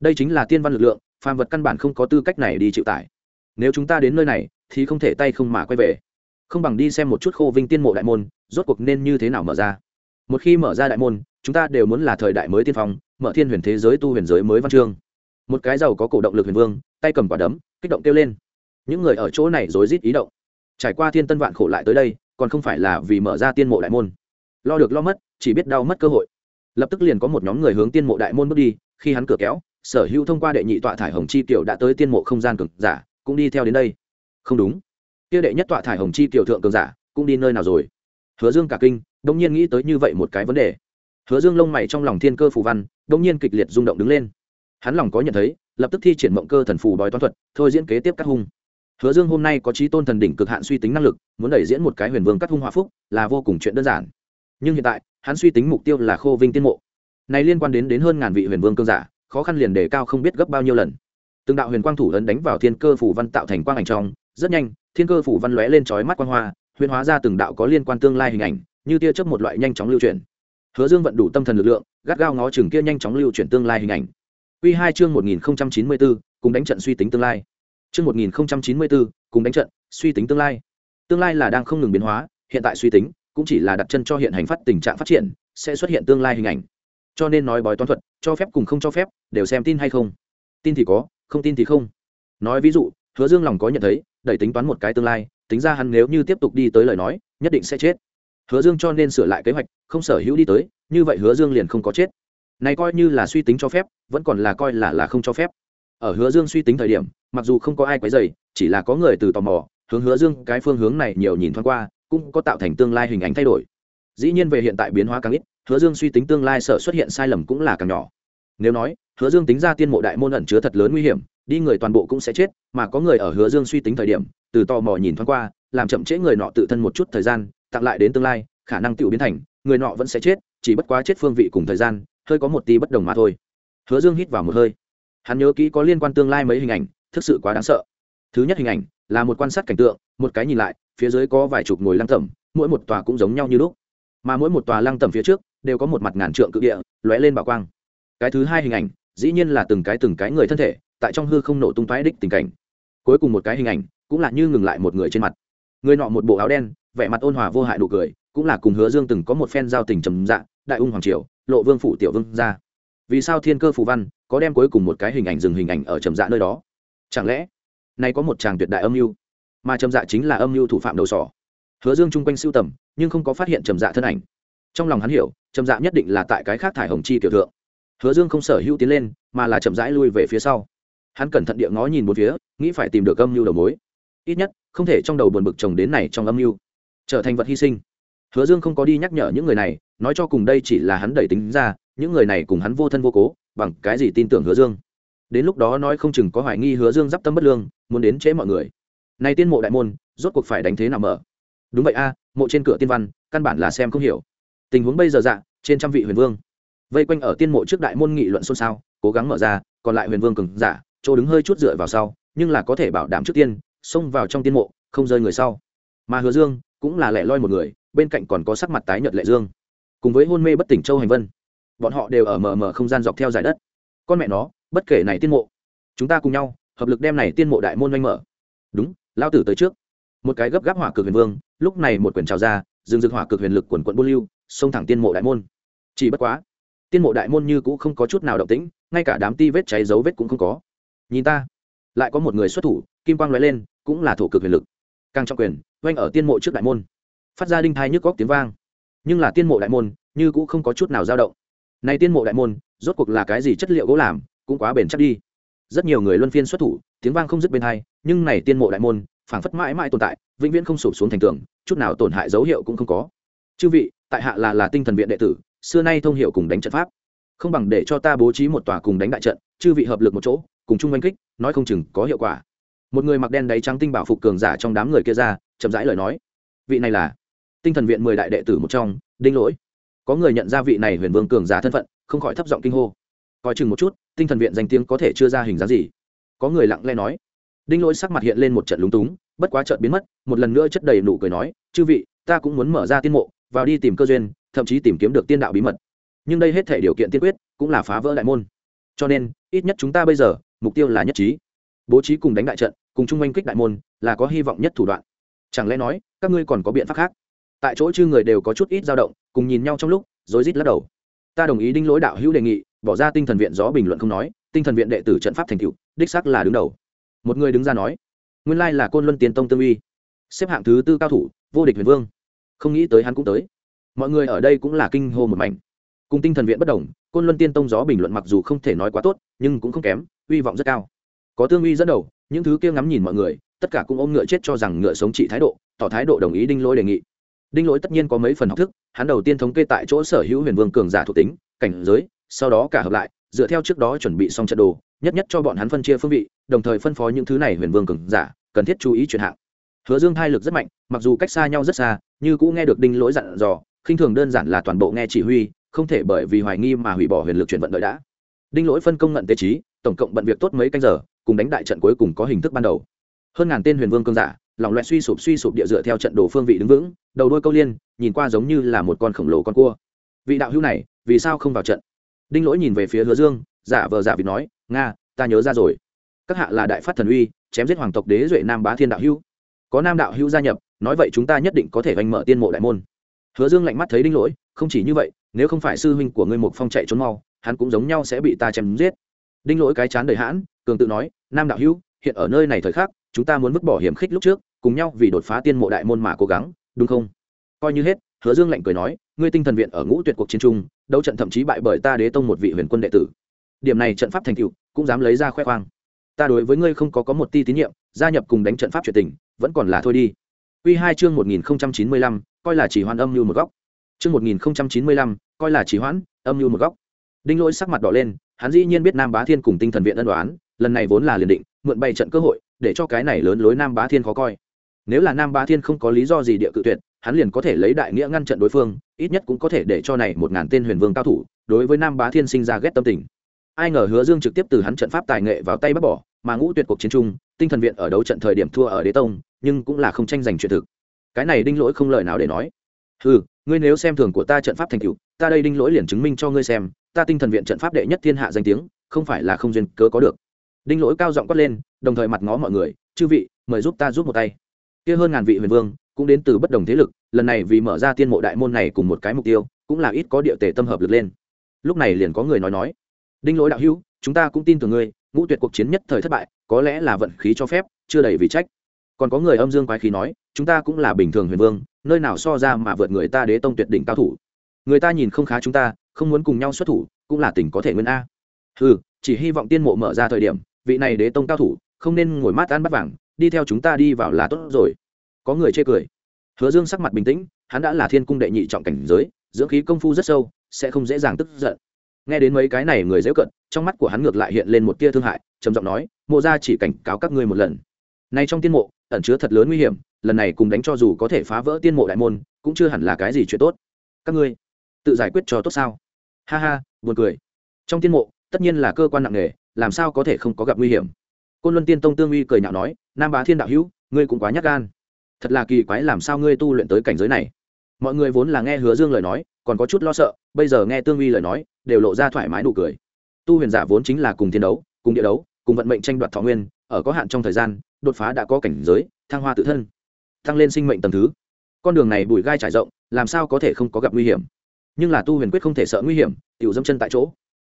Đây chính là tiên văn lực lượng, phàm vật căn bản không có tư cách này đi chịu tải. Nếu chúng ta đến nơi này, thì không thể tay không mà quay về không bằng đi xem một chút khô vinh tiên mộ đại môn, rốt cuộc nên như thế nào mở ra. Một khi mở ra đại môn, chúng ta đều muốn là thời đại mới tiên phong, mở thiên huyền thế giới tu huyền giới mới văn chương. Một cái giàu có cổ động lực huyền vương, tay cầm quả đấm, kích động kêu lên. Những người ở chỗ này rối rít ý động. Trải qua thiên tân vạn khổ lại tới đây, còn không phải là vì mở ra tiên mộ đại môn. Lo được lo mất, chỉ biết đau mất cơ hội. Lập tức liền có một nhóm người hướng tiên mộ đại môn bước đi, khi hắn cửa kéo, sở hữu thông qua đệ nhị tọa thải hồng chi tiểu đã tới tiên mộ không gian cường giả, cũng đi theo đến đây. Không đúng kia đệ nhất tọa thải hồng chi tiểu thượng cường giả, cũng đi nơi nào rồi? Hứa dương cả kinh, đông nhiên nghĩ tới như vậy một cái vấn đề. Hứa dương lông mày trong lòng thiên cơ phù văn, đông nhiên kịch liệt rung động đứng lên. Hắn lòng có nhận thấy, lập tức thi triển mộng cơ thần phù bói toán thuật, thôi diễn kế tiếp cắt hung. Hứa dương hôm nay có trí tôn thần đỉnh cực hạn suy tính năng lực, muốn đẩy diễn một cái huyền vương cắt hung hòa phúc, là vô cùng chuyện đơn giản. Nhưng hiện tại, hắn suy tính mục tiêu là khô vinh tiên mộ. Này liên quan đến đến hơn ngàn vị huyền vương cương giả, khó khăn liền đề cao không biết gấp bao nhiêu lần. Từng đạo huyền quang thủ ấn đánh vào thiên cơ phủ văn tạo thành quang ảnh trong, rất nhanh thiên cơ phủ văn lóe lên trói mắt quang hoa huyên hóa ra từng đạo có liên quan tương lai hình ảnh, như tia chớp một loại nhanh chóng lưu chuyển. Hứa dương vận đủ tâm thần lực lượng, gắt gao ngó chừng kia nhanh chóng lưu chuyển tương lai hình ảnh. Quy hai chương một nghìn chín mươi bốn cùng đánh trận suy tính tương lai. Chương một nghìn chín mươi bốn cùng đánh trận suy tính tương lai. Tương lai là đang không ngừng biến hóa, hiện tại suy tính cũng chỉ là đặt chân cho hiện hành phát tình trạng phát triển, sẽ xuất hiện tương lai hình ảnh. Cho nên nói bói toán thuật, cho phép cùng không cho phép, đều xem tin hay không. Tin thì có, không tin thì không. Nói ví dụ hứa dương lòng có nhận thấy, đẩy tính toán một cái tương lai, tính ra hắn nếu như tiếp tục đi tới lời nói, nhất định sẽ chết. Hứa dương cho nên sửa lại kế hoạch, không sở hữu đi tới, như vậy hứa dương liền không có chết. Này coi như là suy tính cho phép, vẫn còn là coi là là không cho phép. Ở hứa dương suy tính thời điểm, mặc dù không có ai quấy dày chỉ là có người từ tò mò, hướng hứa dương cái phương hướng này nhiều nhìn thoáng qua, cũng có tạo thành tương lai hình ảnh thay đổi. Dĩ nhiên về hiện tại biến hóa càng ít, hứa dương suy tính tương lai sợ xuất hiện sai lầm cũng là càng nhỏ. Nếu nói, hứa dương tính ra tiên mộ đại môn ẩn chứa thật lớn nguy hiểm đi người toàn bộ cũng sẽ chết, mà có người ở hứa dương suy tính thời điểm, từ tò mò nhìn thoáng qua, làm chậm trễ người nọ tự thân một chút thời gian, tặng lại đến tương lai, khả năng tự biến thành, người nọ vẫn sẽ chết, chỉ bất quá chết phương vị cùng thời gian, hơi có một tí bất đồng mà thôi. Hứa dương hít vào một hơi. Hắn nhớ kỹ có liên quan tương lai mấy hình ảnh, thực sự quá đáng sợ. Thứ nhất hình ảnh, là một quan sát cảnh tượng, một cái nhìn lại, phía dưới có vài chục ngồi lăng tẩm, mỗi một tòa cũng giống nhau như lúc. Mà mỗi một tòa lăng tẩm phía trước, đều có một mặt ngàn trượng cự địa, lóe lên bảo quang. Cái thứ hai hình ảnh, dĩ nhiên là từng cái từng cái người thân thể tại trong hư không nổ tung toái đích tình cảnh. Cuối cùng một cái hình ảnh, cũng là như ngừng lại một người trên mặt. Người nọ một bộ áo đen, vẻ mặt ôn hòa vô hại nụ cười, cũng là cùng hứa dương từng có một phen giao tình trầm dạ đại ung hoàng triều, lộ vương phủ tiểu vương ra. Vì sao thiên cơ phù văn có đem cuối cùng một cái hình ảnh dừng hình ảnh ở trầm dạ nơi đó? Chẳng lẽ, nay có một chàng tuyệt đại âm mưu? Mà trầm dạ chính là âm mưu thủ phạm đầu sỏ. Hứa dương chung quanh sưu tầm, nhưng không có phát hiện trầm dạ thân ảnh. Trong lòng hắn hiểu, trầm dạ nhất định là tại cái khác thải hồng chi tiểu thượng. Hứa dương không sở hữu tiến lên, mà là chậm rãi lui về phía sau hắn cẩn thận địa ngó nhìn một phía, nghĩ phải tìm được âm mưu đầu mối. Ít nhất, không thể trong đầu buồn bực chồng đến này trong âm mưu trở thành vật hy sinh. Hứa dương không có đi nhắc nhở những người này, nói cho cùng đây chỉ là hắn đẩy tính ra, những người này cùng hắn vô thân vô cố, bằng cái gì tin tưởng hứa dương? Đến lúc đó nói không chừng có hoài nghi hứa dương d i p tâm bất lương, muốn đến chế mọi người. Nay tiên mộ đại môn, rốt cuộc phải đánh thế nào mở? Đúng vậy a, mộ trên cửa tiên văn, căn bản là xem không hiểu. Tình huống bây giờ dạ trên trăm vị huyền vương. Vây quanh ở tiên mộ trước đại môn nghị luận xôn xao, cố gắng mở ra, còn lại huyền vương cường giả chỗ đứng hơi chút dựa vào sau, nhưng là có thể bảo đảm trước tiên, xông vào trong tiên mộ, không rơi người sau. Mà hứa dương cũng là lẻ loi một người, bên cạnh còn có sắc mặt tái nhợt lệ dương. Cùng với hôn mê bất tỉnh châu hành vân, bọn họ đều ở mờ mờ không gian dọc theo giải đất. Con mẹ nó, bất kể này tiên mộ, chúng ta cùng nhau, hợp lực đem này tiên mộ đại môn oanh mở. Đúng lao tử tới trước. Một cái gấp gáp hỏa cực huyền vương, lúc này một quyển trào ra dừng dừng hỏa cực huyền lực quần quận buôn lưu, xông thẳng tiên mộ đại môn. Chỉ bất quá, tiên mộ đại môn như cũ không có chút nào động tĩnh, ngay cả đám ti vết cháy dấu vết cũng không có nhìn ta. Lại có một người xuất thủ, kim quang lóe lên, cũng là thổ cực huyền lực. Càng trọng quyền oanh ở tiên mộ trước đại môn. Phát ra đinh thai nhức góc tiếng vang. Nhưng là tiên mộ đại môn, như cũ không có chút nào dao động. Này tiên mộ đại môn, rốt cuộc là cái gì chất liệu gỗ làm, cũng quá bền chắc đi. Rất nhiều người luân phiên xuất thủ, tiếng vang không dứt bên hai, nhưng này tiên mộ đại môn, phảng phất mãi mãi tồn tại, vĩnh viễn không sụp xuống thành tường, chút nào tổn hại dấu hiệu cũng không có. Chư vị, tại hạ là là tinh thần viện đệ tử, xưa nay thông hiệu cùng đánh trận pháp. Không bằng để cho ta bố trí một tòa cùng đánh đại trận, chư vị hợp lực một chỗ cùng chung oanh kích, nói không chừng có hiệu quả. Một người mặc đen đáy trắng tinh bảo phục cường giả trong đám người kia ra, chậm rãi lời nói. Vị này là tinh thần viện mười đại đệ tử một trong, đinh lỗi. Có người nhận ra vị này huyền vương cường giả thân phận, không khỏi thấp giọng kinh hô. Coi chừng một chút, tinh thần viện danh tiếng có thể chưa ra hình dáng gì? Có người lặng lẽ nói. Đinh lỗi sắc mặt hiện lên một trận lúng túng, bất quá trận biến mất, một lần nữa chất đầy nụ cười nói, chư vị, ta cũng muốn mở ra tiên mộ, vào đi tìm cơ duyên, thậm chí tìm kiếm được tiên đạo bí mật. Nhưng đây hết thể điều kiện tiên quyết, cũng là phá vỡ đại môn. Cho nên, ít nhất chúng ta bây giờ mục tiêu là nhất trí. Bố trí cùng đánh đại trận, cùng chung oanh kích đại môn, là có hy vọng nhất thủ đoạn. Chẳng lẽ nói, các ngươi còn có biện pháp khác? Tại chỗ chư người đều có chút ít dao động, cùng nhìn nhau trong lúc, rối rít lắc đầu. Ta đồng ý đinh lỗi đạo hữu đề nghị, bỏ ra tinh thần viện gió bình luận không nói, tinh thần viện đệ tử trận pháp thành cựu đích sắc là đứng đầu. Một người đứng ra nói, nguyên lai là côn luân tiền tông tương uy, xếp hạng thứ tư cao thủ, vô địch huyền vương. Không nghĩ tới hắn cũng tới. Mọi người ở đây cũng là kinh hô một mảnh. Cùng tinh thần viện bất đồng, côn luân tiên tông gió bình luận mặc dù không thể nói quá tốt, nhưng cũng không kém uy vọng rất cao. Có tương uy dẫn đầu, những thứ kia ngắm nhìn mọi người, tất cả cũng ôm ngựa chết cho rằng ngựa sống trị thái độ, tỏ thái độ đồng ý đinh lỗi đề nghị. Đinh lỗi tất nhiên có mấy phần học thức, hắn đầu tiên thống kê tại chỗ sở hữu huyền vương cường giả thuộc tính, cảnh giới, sau đó cả hợp lại, dựa theo trước đó chuẩn bị xong trận đồ, nhất nhất cho bọn hắn phân chia phương vị, đồng thời phân phó những thứ này huyền vương cường giả, cần thiết chú ý chuyển hạng. Hứa dương thai lực rất mạnh, mặc dù cách xa nhau rất xa, như cũng nghe được đinh lỗi dặn dò, khinh thường đơn giản là toàn bộ nghe chỉ huy, không thể bởi vì hoài nghi mà hủy bỏ huyền lực chuyển vận đợi đã. Đinh lỗi phân công ngận tế trí tổng cộng bận việc tốt mấy canh giờ, cùng đánh đại trận cuối cùng có hình thức ban đầu. Hơn ngàn tên huyền vương cương giả, lòng loẹ suy sụp suy sụp địa dựa theo trận đồ phương vị đứng vững, đầu đôi câu liên, nhìn qua giống như là một con khổng lồ con cua. Vị đạo hữu này, vì sao không vào trận? Đinh lỗi nhìn về phía hứa dương, giả vờ giả vịt nói, nga, ta nhớ ra rồi. Các hạ là đại phát thần uy, chém giết hoàng tộc đế duệ nam bá thiên đạo hữu. Có nam đạo hữu gia nhập, nói vậy chúng ta nhất định có thể oanh mở tiên mộ đại môn. Hứa dương lạnh mắt thấy đinh lỗi, không chỉ như vậy, nếu không phải sư huynh của ngươi mục phong chạy trốn mau, hắn cũng giống nhau sẽ bị ta chém giết đinh lỗi cái chán đời hãn, cường tự nói, nam đạo hữu, hiện ở nơi này thời khắc, chúng ta muốn vứt bỏ hiểm khích lúc trước, cùng nhau vì đột phá tiên mộ đại môn mà cố gắng, đúng không? Coi như hết, hứa dương lạnh cười nói, ngươi tinh thần viện ở ngũ tuyệt cuộc chiến trung, đấu trận thậm chí bại bởi ta đế tông một vị huyền quân đệ tử. Điểm này trận pháp thành tựu, cũng dám lấy ra khoe khoang. Ta đối với ngươi không có có một ti tín nhiệm, gia nhập cùng đánh trận pháp truyền tình, vẫn còn là thôi đi. Quy hai chương một nghìn chín mươi lăm, coi là chỉ hoan âm như một góc. Chương một nghìn chín mươi lăm, coi là chỉ hoãn âm như một góc. Đinh lỗi sắc mặt đỏ lên hắn dĩ nhiên biết nam bá thiên cùng tinh thần viện ân đoán lần này vốn là liền định, mượn bày trận cơ hội, để cho cái này lớn lối nam bá thiên khó coi. Nếu là nam bá thiên không có lý do gì địa cự tuyệt, hắn liền có thể lấy đại nghĩa ngăn trận đối phương, ít nhất cũng có thể để cho này một ngàn tên huyền vương cao thủ, đối với nam bá thiên sinh ra ghét tâm tình. Ai ngờ hứa dương trực tiếp từ hắn trận pháp tài nghệ vào tay bắt bỏ, mà ngũ tuyệt cuộc chiến trung tinh thần viện ở đấu trận thời điểm thua ở đế tông, nhưng cũng là không tranh giành chuyện thực. Cái này đinh lỗi không lời nào để nói. Ừ ngươi nếu xem thường của ta trận pháp thành cựu ta đây đinh lỗi liền chứng minh cho ngươi xem ta tinh thần viện trận pháp đệ nhất thiên hạ danh tiếng, không phải là không duyên cớ có được. Đinh lỗi cao giọng quát lên, đồng thời mặt ngó mọi người, chư vị, mời giúp ta giúp một tay. Kia hơn ngàn vị huyền vương cũng đến từ bất đồng thế lực, lần này vì mở ra tiên mộ đại môn này cùng một cái mục tiêu, cũng là ít có địa tề tâm hợp lực lên. Lúc này liền có người nói nói, đinh lỗi đạo hữu, chúng ta cũng tin tưởng ngươi, ngũ tuyệt cuộc chiến nhất thời thất bại, có lẽ là vận khí cho phép, chưa đầy vì trách. Còn có người âm dương quái khí nói, chúng ta cũng là bình thường huyền vương, nơi nào so ra mà vượt người ta đế tông tuyệt đỉnh cao thủ. Người ta nhìn không khá chúng ta không muốn cùng nhau xuất thủ, cũng là tình có thể nguyên a. Ừ chỉ hy vọng tiên mộ mở ra thời điểm, vị này đế tông cao thủ, không nên ngồi mát ăn bắt vàng, đi theo chúng ta đi vào là tốt rồi. Có người chê cười. Hứa dương sắc mặt bình tĩnh, hắn đã là thiên cung đệ nhị trọng cảnh giới, dưỡng khí công phu rất sâu, sẽ không dễ dàng tức giận. Nghe đến mấy cái này người dễ cận, trong mắt của hắn ngược lại hiện lên một tia thương hại, trầm giọng nói, mộ ra chỉ cảnh cáo các ngươi một lần. Nay trong tiên mộ, ẩn chứa thật lớn nguy hiểm, lần này cùng đánh cho dù có thể phá vỡ tiên mộ đại môn, cũng chưa hẳn là cái gì chuyện tốt. Các ngươi, tự giải quyết cho tốt sao? Ha ha, buồn cười. Trong tiên mộ, tất nhiên là cơ quan nặng nề, làm sao có thể không có gặp nguy hiểm? Côn luân tiên tông tương uy cười nhạo nói, nam bá thiên đạo hữu, ngươi cũng quá nhắc gan. Thật là kỳ quái làm sao ngươi tu luyện tới cảnh giới này. Mọi người vốn là nghe hứa dương lời nói, còn có chút lo sợ, bây giờ nghe tương uy lời nói, đều lộ ra thoải mái nụ cười. Tu huyền giả vốn chính là cùng thiên đấu, cùng địa đấu, cùng vận mệnh tranh đoạt thọ nguyên, ở có hạn trong thời gian, đột phá đã có cảnh giới, thăng hoa tự thân tăng lên sinh mệnh tầm thứ. Con đường này bụi gai trải rộng, làm sao có thể không có gặp nguy hiểm? Nhưng là tu huyền quyết không thể sợ nguy hiểm, tiểu dâm chân tại chỗ.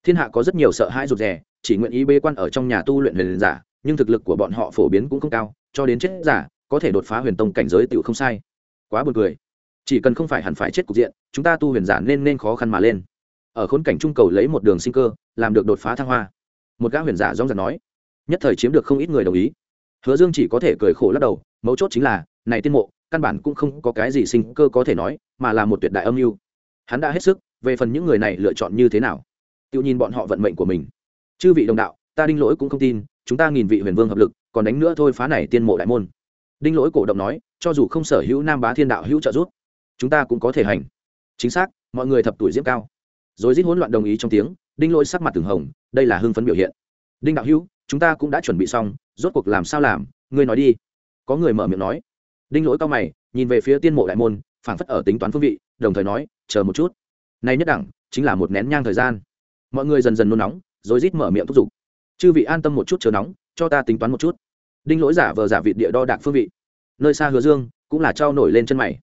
Thiên hạ có rất nhiều sợ hãi rụt rè, chỉ nguyện ý bê quan ở trong nhà tu luyện huyền giả, nhưng thực lực của bọn họ phổ biến cũng không cao, cho đến chết giả, có thể đột phá huyền tông cảnh giới tiểu không sai. Quá buồn cười. Chỉ cần không phải hẳn phải chết cục diện, chúng ta tu huyền giả nên nên khó khăn mà lên. Ở khốn cảnh trung cầu lấy một đường sinh cơ, làm được đột phá thăng hoa. Một gã huyền giả rong giật nói, nhất thời chiếm được không ít người đồng ý. Hứa dương chỉ có thể cười khổ lắc đầu, mấu chốt chính là, này tiên mộ, căn bản cũng không có cái gì sinh cơ có thể nói, mà là một tuyệt đại âm mưu hắn đã hết sức, về phần những người này lựa chọn như thế nào? Tự nhìn bọn họ vận mệnh của mình. Chư vị đồng đạo, ta đinh lỗi cũng không tin, chúng ta nghìn vị huyền vương hợp lực, còn đánh nữa thôi phá này tiên mộ đại môn. Đinh lỗi cổ động nói, cho dù không sở hữu nam bá thiên đạo hữu trợ giúp, chúng ta cũng có thể hành. Chính xác, mọi người thập tuổi diễm cao. Rồi rít hỗn loạn đồng ý trong tiếng, đinh lỗi sắc mặt từng hồng, đây là hưng phấn biểu hiện. Đinh đạo hữu, chúng ta cũng đã chuẩn bị xong, rốt cuộc làm sao làm? Ngươi nói đi. Có người mở miệng nói. Đinh lỗi cao mày, nhìn về phía tiên mộ đại môn phảng phất ở tính toán phương vị, đồng thời nói, chờ một chút. Nay nhất đẳng, chính là một nén nhang thời gian. Mọi người dần dần nôn nóng, rồi rít mở miệng thúc giục. Chư vị an tâm một chút chờ nóng, cho ta tính toán một chút. Đinh lỗi giả vờ giả vị địa đo đạc phương vị. Nơi xa hứa dương, cũng là trao nổi lên chân mày.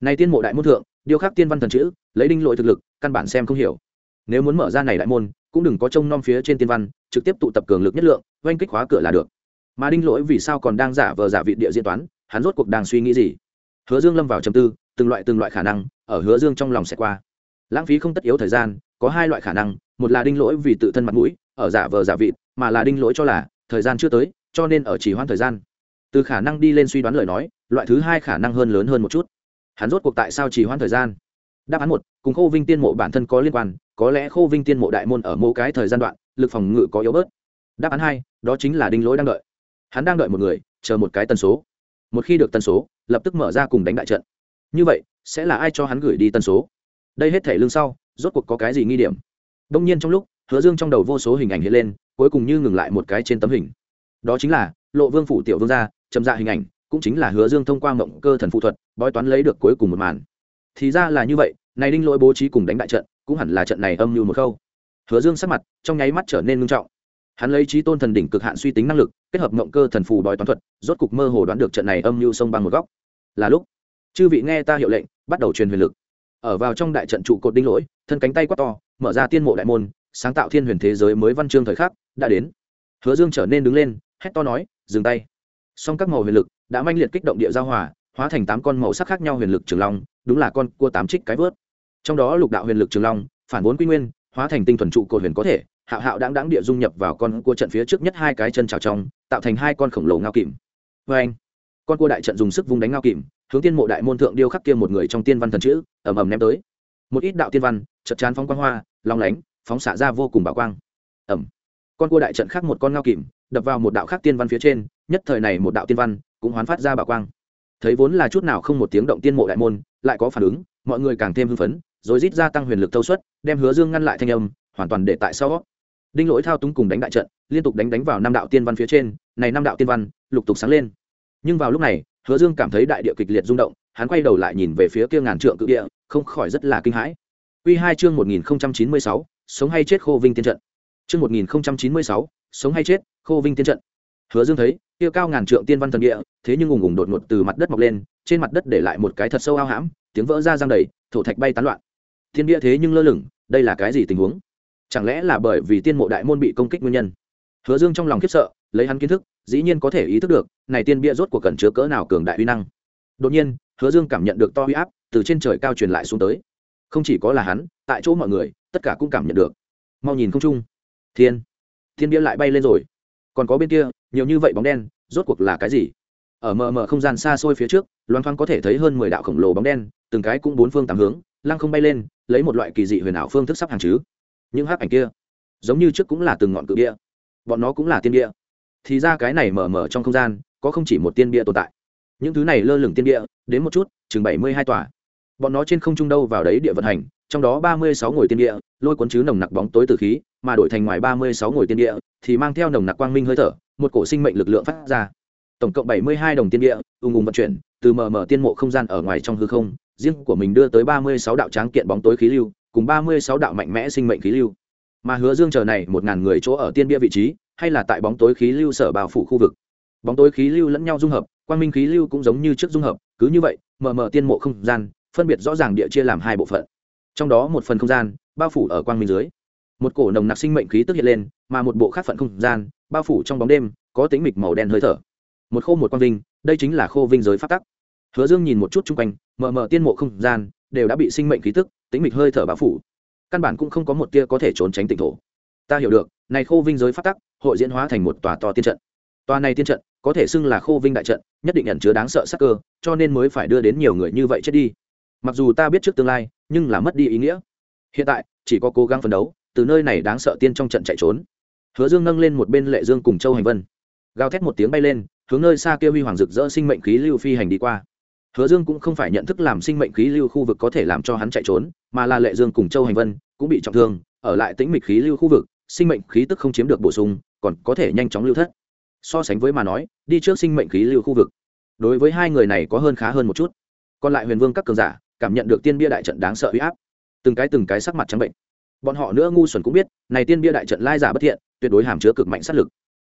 Này tiên mộ đại môn thượng, điêu khắc tiên văn thần chữ, lấy đinh lỗi thực lực, căn bản xem không hiểu. Nếu muốn mở ra này đại môn, cũng đừng có trông nom phía trên tiên văn, trực tiếp tụ tập cường lực nhất lượng, oanh kích khóa cửa là được. Mà đinh lỗi vì sao còn đang giả vờ giả vị địa diễn toán, hắn rốt cuộc đang suy nghĩ gì? Hứa dương lâm vào trầm tư từng loại từng loại khả năng, ở hứa dương trong lòng sẽ qua. Lãng phí không tất yếu thời gian, có hai loại khả năng, một là đinh lỗi vì tự thân mặt mũi, ở giả vờ giả vị mà là đinh lỗi cho là, thời gian chưa tới, cho nên ở chỉ hoãn thời gian. Từ khả năng đi lên suy đoán lời nói, loại thứ hai khả năng hơn lớn hơn một chút. Hắn rốt cuộc tại sao chỉ hoãn thời gian? Đáp án một, cùng khô vinh tiên mộ bản thân có liên quan, có lẽ khô vinh tiên mộ đại môn ở mô cái thời gian đoạn, lực phòng ngự có yếu bớt. Đáp án hai, đó chính là đinh lỗi đang đợi. Hắn đang đợi một người, chờ một cái tần số. Một khi được tần số, lập tức mở ra cùng đánh đại trận như vậy, sẽ là ai cho hắn gửi đi tần số? Đây hết thể lương sau, rốt cuộc có cái gì nghi điểm? Đông nhiên trong lúc, hứa dương trong đầu vô số hình ảnh hiện lên, cuối cùng như ngừng lại một cái trên tấm hình. Đó chính là, lộ vương phủ tiểu vương gia, chậm dạ hình ảnh, cũng chính là hứa dương thông qua mộng cơ thần phụ thuật, bói toán lấy được cuối cùng một màn. Thì ra là như vậy, này đinh lỗi bố trí cùng đánh đại trận, cũng hẳn là trận này âm mưu một khâu. Hứa dương sắc mặt, trong nháy mắt trở nên ngưng trọng. Hắn lấy trí tôn thần đỉnh cực hạn suy tính năng lực, kết hợp mộng cơ thần phù bói toán thuật, rốt cục mơ hồ đoán được trận này âm mưu sông bằng một góc. Là lúc chư vị nghe ta hiệu lệnh, bắt đầu truyền huyền lực. Ở vào trong đại trận trụ cột đinh lỗi, thân cánh tay quát to, mở ra tiên mộ đại môn, sáng tạo thiên huyền thế giới mới văn chương thời khắc, đã đến. Hứa dương trở nên đứng lên, hét to nói, dừng tay. Song các màu huyền lực đã manh liệt kích động địa giao hòa, hóa thành tám con màu sắc khác nhau huyền lực trường long, đúng là con cua tám trích cái vớt. Trong đó lục đạo huyền lực trường long, phản vốn quy nguyên, hóa thành tinh thuần trụ cột huyền có thể, hạo hạo đáng đáng địa dung nhập vào con cua trận phía trước nhất hai cái chân trào trong, tạo thành hai con khổng lồ ngao kìm. Vê anh con cua đại trận dùng sức vung đánh ngao kìm hướng tiên mộ đại môn thượng điêu khắc kia một người trong tiên văn thần chữ, ầm ầm ném tới. Một ít đạo tiên văn chật chán phóng quang hoa, long lánh, phóng xạ ra vô cùng bảo quang. Ẩm con cua đại trận khác một con ngao kìm, đập vào một đạo khác tiên văn phía trên, nhất thời này một đạo tiên văn cũng hoán phát ra bảo quang. Thấy vốn là chút nào không một tiếng động tiên mộ đại môn, lại có phản ứng, mọi người càng thêm hưng phấn, rồi rít ra tăng huyền lực thâu suất, đem hứa dương ngăn lại thanh âm, hoàn toàn để tại sau. Đinh lỗi thao túng cùng đánh đại trận, liên tục đánh đánh vào năm đạo tiên văn phía trên, này năm đạo tiên văn, lục tục sáng lên nhưng vào lúc này, hứa dương cảm thấy đại địa kịch liệt rung động, hắn quay đầu lại nhìn về phía kia ngàn trượng cự địa, không khỏi rất là kinh hãi. Quy hai chương một nghìn chín mươi sáu, sống hay chết khô vinh tiên trận. Chương một nghìn chín mươi sáu, sống hay chết khô vinh tiên trận. Hứa dương thấy, kia cao ngàn trượng tiên văn thần địa, thế nhưng ùng ùng đột ngột từ mặt đất mọc lên, trên mặt đất để lại một cái thật sâu ao hãm, tiếng vỡ ra răng đầy, thổ thạch bay tán loạn. Thiên địa thế nhưng lơ lửng, đây là cái gì tình huống? Chẳng lẽ là bởi vì tiên mộ đại môn bị công kích nguyên nhân? Hứa dương trong lòng khiếp sợ, lấy hắn kiến thức dĩ nhiên có thể ý thức được, này tiên bia rốt của cần chứa cỡ nào cường đại uy năng. Đột nhiên, hứa dương cảm nhận được to uy áp từ trên trời cao truyền lại xuống tới. Không chỉ có là hắn, tại chỗ mọi người, tất cả cũng cảm nhận được. Mau nhìn không trung. Thiên thiên bia lại bay lên rồi. Còn có bên kia, nhiều như vậy bóng đen, rốt cuộc là cái gì? Ở mờ mờ không gian xa xôi phía trước loan thoáng có thể thấy hơn mười đạo khổng lồ bóng đen, từng cái cũng bốn phương tám hướng, lăng không bay lên, lấy một loại kỳ dị huyền ảo phương thức sắp hàng chứ. Những hắc ảnh kia, giống như trước cũng là từng ngọn cự địa bọn nó cũng là tiên địa thì ra cái này mở mở trong không gian, có không chỉ một tiên bia tồn tại. Những thứ này lơ lửng tiên địa đến một chút, chừng bảy mươi hai tòa. Bọn nó trên không trung đâu vào đấy địa vận hành, trong đó ba mươi sáu ngồi tiên địa lôi cuốn chứ nồng nặc bóng tối từ khí, mà đổi thành ngoài ba mươi sáu ngồi tiên địa thì mang theo nồng nặc quang minh hơi thở, một cổ sinh mệnh lực lượng phát ra. Tổng cộng bảy mươi hai đồng tiên địa ung ung vận chuyển, từ mờ mờ tiên mộ không gian ở ngoài trong hư không, riêng của mình đưa tới ba mươi sáu đạo tráng kiện bóng tối khí lưu, cùng ba mươi sáu đạo mạnh mẽ sinh mệnh khí lưu. Mà hứa dương chờ này một ngàn người chỗ ở tiên bia vị trí hay là tại bóng tối khí lưu sở bao phủ khu vực. Bóng tối khí lưu lẫn nhau dung hợp, quang minh khí lưu cũng giống như trước dung hợp, cứ như vậy, mờ mờ tiên mộ không gian, phân biệt rõ ràng địa chia làm hai bộ phận. Trong đó một phần không gian, bao phủ ở quang minh dưới. Một cổ nồng nặc sinh mệnh khí tức hiện lên, mà một bộ khác phận không gian, bao phủ trong bóng đêm, có tính mịch màu đen hơi thở. Một khô một quang vinh, đây chính là khô vinh giới phát tắc. Hứa dương nhìn một chút chung quanh, mờ mờ tiên mộ không gian, đều đã bị sinh mệnh khí tức tính mịch hơi thở bao phủ. Căn bản cũng không có một tia có thể trốn tránh tỉnh thổ. Ta hiểu được này khô vinh giới phát tắc, hội diễn hóa thành một tòa to tiên trận. Tòa này tiên trận có thể xưng là khô vinh đại trận, nhất định nhận chứa đáng sợ sắc cơ, cho nên mới phải đưa đến nhiều người như vậy chết đi. Mặc dù ta biết trước tương lai, nhưng là mất đi ý nghĩa. Hiện tại, chỉ có cố gắng phấn đấu, từ nơi này đáng sợ tiên trong trận chạy trốn. Hứa dương nâng lên một bên lệ dương cùng châu hành vân. Gào thét một tiếng bay lên, hướng nơi xa kia huy hoàng rực rỡ sinh mệnh khí lưu phi hành đi qua. Hứa dương cũng không phải nhận thức làm sinh mệnh khí lưu khu vực có thể làm cho hắn chạy trốn, mà là lệ dương cùng châu hành vân cũng bị trọng thương, ở lại tĩnh mịch khí lưu khu vực sinh mệnh khí tức không chiếm được bổ sung, còn có thể nhanh chóng lưu thất. So sánh với mà nói, đi trước sinh mệnh khí lưu khu vực, đối với hai người này có hơn khá hơn một chút. Còn lại huyền vương các cường giả, cảm nhận được tiên bia đại trận đáng sợ huy áp. Từng cái từng cái sắc mặt trắng bệnh. Bọn họ nữa ngu xuẩn cũng biết, này tiên bia đại trận lai giả bất thiện, tuyệt đối hàm chứa cực mạnh sát lực.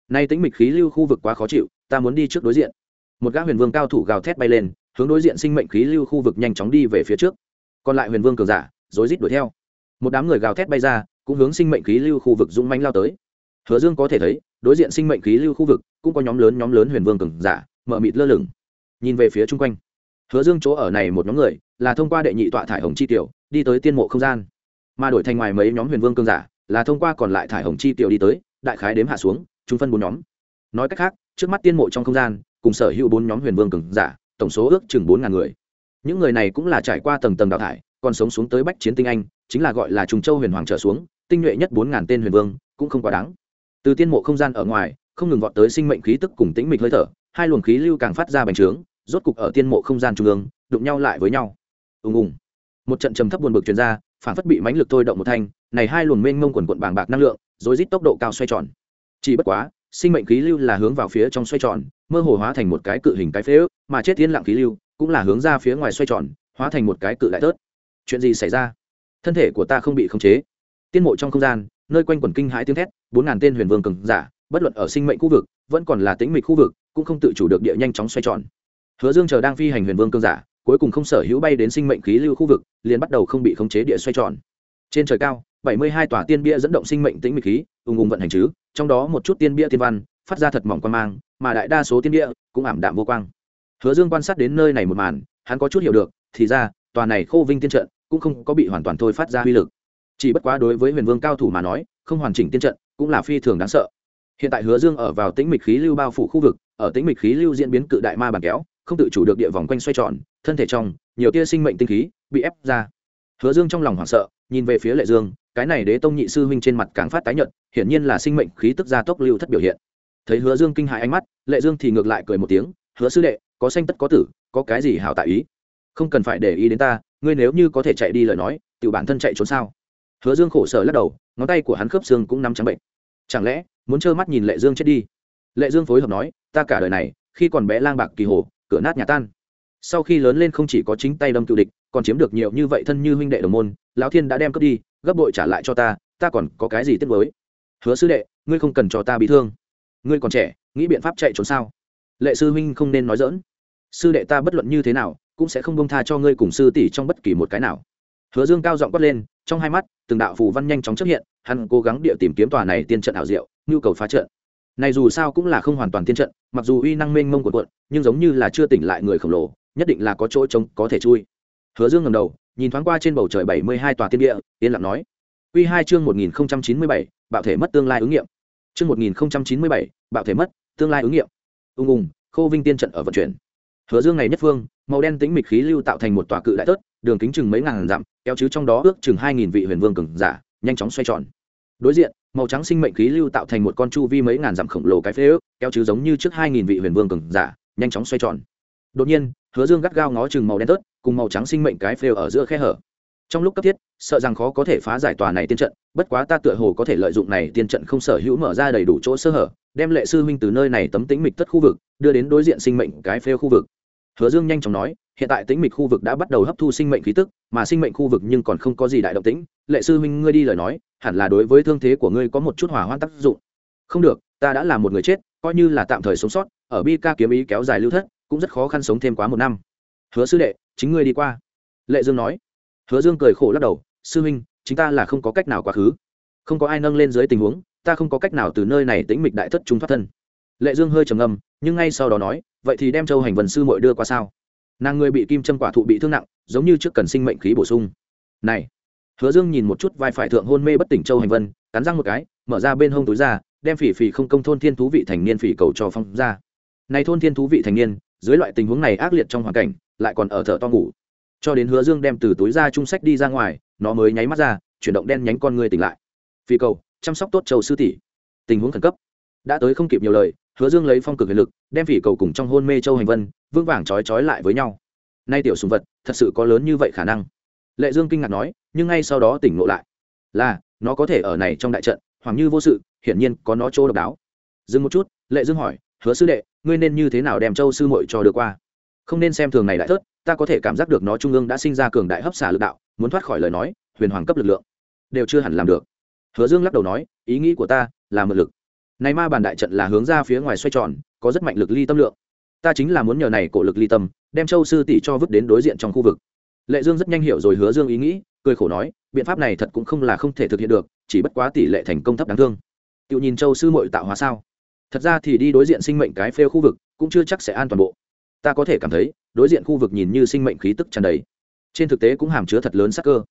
Nay tính mịch khí lưu khu vực quá khó chịu, ta muốn đi trước đối diện. Một gã huyền vương cao thủ gào thét bay lên, hướng đối diện sinh mệnh khí lưu khu vực nhanh chóng đi về phía trước. Còn lại huyền vương cường giả, rối rít đuổi theo. Một đám người gào thét bay ra cũng hướng sinh mệnh khí lưu khu vực dũng mãnh lao tới. Hứa dương có thể thấy, đối diện sinh mệnh khí lưu khu vực cũng có nhóm lớn nhóm lớn huyền vương cường giả, mở mịt lơ lửng. Nhìn về phía chung quanh, hứa dương chỗ ở này một nhóm người là thông qua đệ nhị tọa thải hồng chi tiểu, đi tới tiên mộ không gian. Mà đổi thành ngoài mấy nhóm huyền vương cường giả, là thông qua còn lại thải hồng chi tiểu đi tới, đại khái đếm hạ xuống, chúng phân bốn nhóm. Nói cách khác, trước mắt tiên mộ trong không gian, cùng sở hữu bốn nhóm huyền vương cường giả, tổng số ước chừng bốn ngàn người. Những người này cũng là trải qua tầng tầng đào thải, còn sống xuống tới bách chiến tinh anh chính là gọi là trùng châu huyền hoàng trở xuống, tinh nhuệ nhất bốn ngàn tên huyền vương, cũng không quá đáng. Từ tiên mộ không gian ở ngoài, không ngừng vọt tới sinh mệnh khí tức cùng tĩnh mịch hơi thở, hai luồng khí lưu càng phát ra bành trướng, rốt cục ở tiên mộ không gian trung ương, đụng nhau lại với nhau. Ùng ùng. Một trận trầm thấp buồn bực truyền ra, phản phất bị mãnh lực thôi động một thanh, này hai luồng mênh mông quần quận bàng bạc năng lượng rồi rít tốc độ cao xoay tròn. Chỉ bất quá, sinh mệnh khí lưu là hướng vào phía trong xoay tròn, mơ hồ hóa thành một cái cự hình cái phế ước, mà chết thiên lặng khí lưu cũng là hướng ra phía ngoài xoay tròn, hóa thành một cái cự đại tớt. Chuyện gì xảy ra? Thân thể của ta không bị khống chế. Tiên mộ trong không gian, nơi quanh quần kinh hãi tiếng thét, bốn ngàn tên huyền vương cường giả, bất luận ở sinh mệnh khu vực, vẫn còn là tĩnh mịch khu vực, cũng không tự chủ được địa nhanh chóng xoay tròn. Hứa dương chờ đang phi hành huyền vương cương giả, cuối cùng không sở hữu bay đến sinh mệnh khí lưu khu vực, liền bắt đầu không bị khống chế địa xoay tròn. Trên trời cao, bảy mươi hai tòa tiên bia dẫn động sinh mệnh tĩnh mịch khí, ùng ùng vận hành chứ, trong đó một chút tiên bia tiên văn, phát ra thật mỏng quan mang, mà đại đa số tiên bia cũng ảm đạm vô quang. Hứa dương quan sát đến nơi này một màn, hắn có chút hiểu được, thì ra, tòa này khô vinh tiên trận cũng không có bị hoàn toàn thôi phát ra uy lực. Chỉ bất quá đối với huyền vương cao thủ mà nói, không hoàn chỉnh tiên trận cũng là phi thường đáng sợ. Hiện tại hứa dương ở vào tĩnh mịch khí lưu bao phủ khu vực, ở tĩnh mịch khí lưu diễn biến cự đại ma bàn kéo, không tự chủ được địa vòng quanh xoay tròn, thân thể trong, nhiều tia sinh mệnh tinh khí bị ép ra. Hứa dương trong lòng hoảng sợ, nhìn về phía lệ dương, cái này đế tông nhị sư huynh trên mặt càng phát tái nhợt, hiển nhiên là sinh mệnh khí tức gia tốc lưu thất biểu hiện. Thấy hứa dương kinh hại ánh mắt, lệ dương thì ngược lại cười một tiếng, hứa sư đệ, có sanh tất có tử, có cái gì hảo tại ý? Không cần phải để ý đến ta ngươi nếu như có thể chạy đi lời nói tự bản thân chạy trốn sao? Hứa dương khổ sở lắc đầu, ngón tay của hắn khớp xương cũng nắm trắng bệnh. Chẳng lẽ, muốn trơ mắt nhìn lệ dương chết đi? Lệ dương phối hợp nói, ta cả đời này, khi còn bé lang bạc kỳ hồ, cửa nát nhà tan. Sau khi lớn lên không chỉ có chính tay đâm cựu địch, còn chiếm được nhiều như vậy thân như huynh đệ đồng môn, lão thiên đã đem cướp đi, gấp bội trả lại cho ta ta còn có cái gì tiếc với hứa sư đệ, ngươi không cần cho ta bị thương. Ngươi còn trẻ, nghĩ biện pháp chạy trốn sao? Lệ sư huynh không nên nói dỡn sư đệ ta bất luận như thế nào cũng sẽ không bông tha cho ngươi cùng sư tỷ trong bất kỳ một cái nào. Hứa dương cao giọng quát lên, trong hai mắt, từng đạo phù văn nhanh chóng xuất hiện, hắn cố gắng địa tìm kiếm tòa này tiên trận ảo diệu, nhu cầu phá trận. Này dù sao cũng là không hoàn toàn tiên trận, mặc dù uy năng mênh mông của quận nhưng giống như là chưa tỉnh lại người khổng lồ, nhất định là có chỗ trống có thể chui. Hứa dương ngầm đầu, nhìn thoáng qua trên bầu trời bảy mươi hai tòa tiên địa, yên lặng nói Quy hai chương một nghìn chín mươi bảy, bạo thể mất tương lai ứng nghiệm. Chương một nghìn chín mươi bảy, bạo thể mất tương lai ứng nghiệm. Ung ung, khô vinh tiên trận ở vận chuyển hứa dương này nhất phương, màu đen tĩnh mịch khí lưu tạo thành một tòa cự đại tớt đường kính chừng mấy ngàn dặm, kéo chứ trong đó ước chừng hai nghìn vị huyền vương cường giả, nhanh chóng xoay tròn. Đối diện, màu trắng sinh mệnh khí lưu tạo thành một con chu vi mấy ngàn dặm khổng lồ cái phế ước, kéo chứ giống như trước hai nghìn vị huyền vương cường giả, nhanh chóng xoay tròn. Đột nhiên, hứa dương gắt gao ngó chừng màu đen tớt cùng màu trắng sinh mệnh cái phêu ở giữa khe hở. Trong lúc cấp thiết, sợ rằng khó có thể phá giải tòa này tiên trận, bất quá ta tựa hồ có thể lợi dụng này tiên trận không sở hữu mở ra đầy đủ chỗ sơ hở, đem lệ sư huynh từ nơi này tấm tĩnh mịch tất khu vực, đưa đến đối diện sinh mệnh cái phêu khu vực hứa dương nhanh chóng nói, hiện tại tĩnh mịch khu vực đã bắt đầu hấp thu sinh mệnh khí tức, mà sinh mệnh khu vực nhưng còn không có gì đại động tĩnh. Lệ sư huynh ngươi đi lời nói, hẳn là đối với thương thế của ngươi có một chút hỏa hoạn tác dụng. Không được, ta đã là một người chết, coi như là tạm thời sống sót, ở bi ca kiếm ý kéo dài lưu thất, cũng rất khó khăn sống thêm quá một năm. Hứa sư đệ, chính ngươi đi qua. Lệ dương nói. Hứa dương cười khổ lắc đầu, sư huynh chúng ta là không có cách nào quá khứ. Không có ai nâng lên dưới tình huống, ta không có cách nào từ nơi này tĩnh mịch đại thất chúng thoát thân. Lệ dương hơi trầm ngâm, nhưng ngay sau đó nói vậy thì đem châu hành vân sư mội đưa qua sao? Nàng người bị kim châm quả thụ bị thương nặng, giống như trước cần sinh mệnh khí bổ sung. Này, hứa dương nhìn một chút vai phải thượng hôn mê bất tỉnh châu hành vân, cắn răng một cái, mở ra bên hông túi ra, đem phỉ phỉ không công thôn thiên thú vị thành niên phỉ cầu cho phong ra. Này thôn thiên thú vị thành niên, dưới loại tình huống này ác liệt trong hoàn cảnh, lại còn ở thợ to ngủ. Cho đến hứa dương đem từ túi ra trung sách đi ra ngoài, nó mới nháy mắt ra, chuyển động đen nhánh con người tỉnh lại. Phỉ cầu, chăm sóc tốt châu sư tỷ. Tình huống khẩn cấp. Đã tới không kịp nhiều lời hứa dương lấy phong cực huyền lực, đem phỉ cầu cùng trong hôn mê châu hành vân vương vàng trói trói lại với nhau. Nay tiểu sùng vật, thật sự có lớn như vậy khả năng. Lệ dương kinh ngạc nói, nhưng ngay sau đó tỉnh ngộ lại. Là, nó có thể ở này trong đại trận, hoàng như vô sự, hiển nhiên có nó chỗ độc đáo. Dừng một chút, lệ dương hỏi, hứa sư đệ, ngươi nên như thế nào đem châu sư muội cho được qua? Không nên xem thường này đại thớt, ta có thể cảm giác được nó trung ương đã sinh ra cường đại hấp xả lực đạo, muốn thoát khỏi lời nói, huyền hoàng cấp lực lượng. Đều chưa hẳn làm được. Hứa dương lắc đầu nói, ý nghĩ của ta là mượn lực này ma bàn đại trận là hướng ra phía ngoài xoay tròn, có rất mạnh lực ly tâm lượng. Ta chính là muốn nhờ này cổ lực ly tâm, đem châu sư tỷ cho vứt đến đối diện trong khu vực. Lệ dương rất nhanh hiểu rồi hứa dương ý nghĩ, cười khổ nói, biện pháp này thật cũng không là không thể thực hiện được, chỉ bất quá tỷ lệ thành công thấp đáng thương. Tự nhìn châu sư mội tạo hóa sao? Thật ra thì đi đối diện sinh mệnh cái phêu khu vực cũng chưa chắc sẽ an toàn bộ. Ta có thể cảm thấy, đối diện khu vực nhìn như sinh mệnh khí tức tràn đầy. Trên thực tế cũng hàm chứa thật lớn sắc cơ.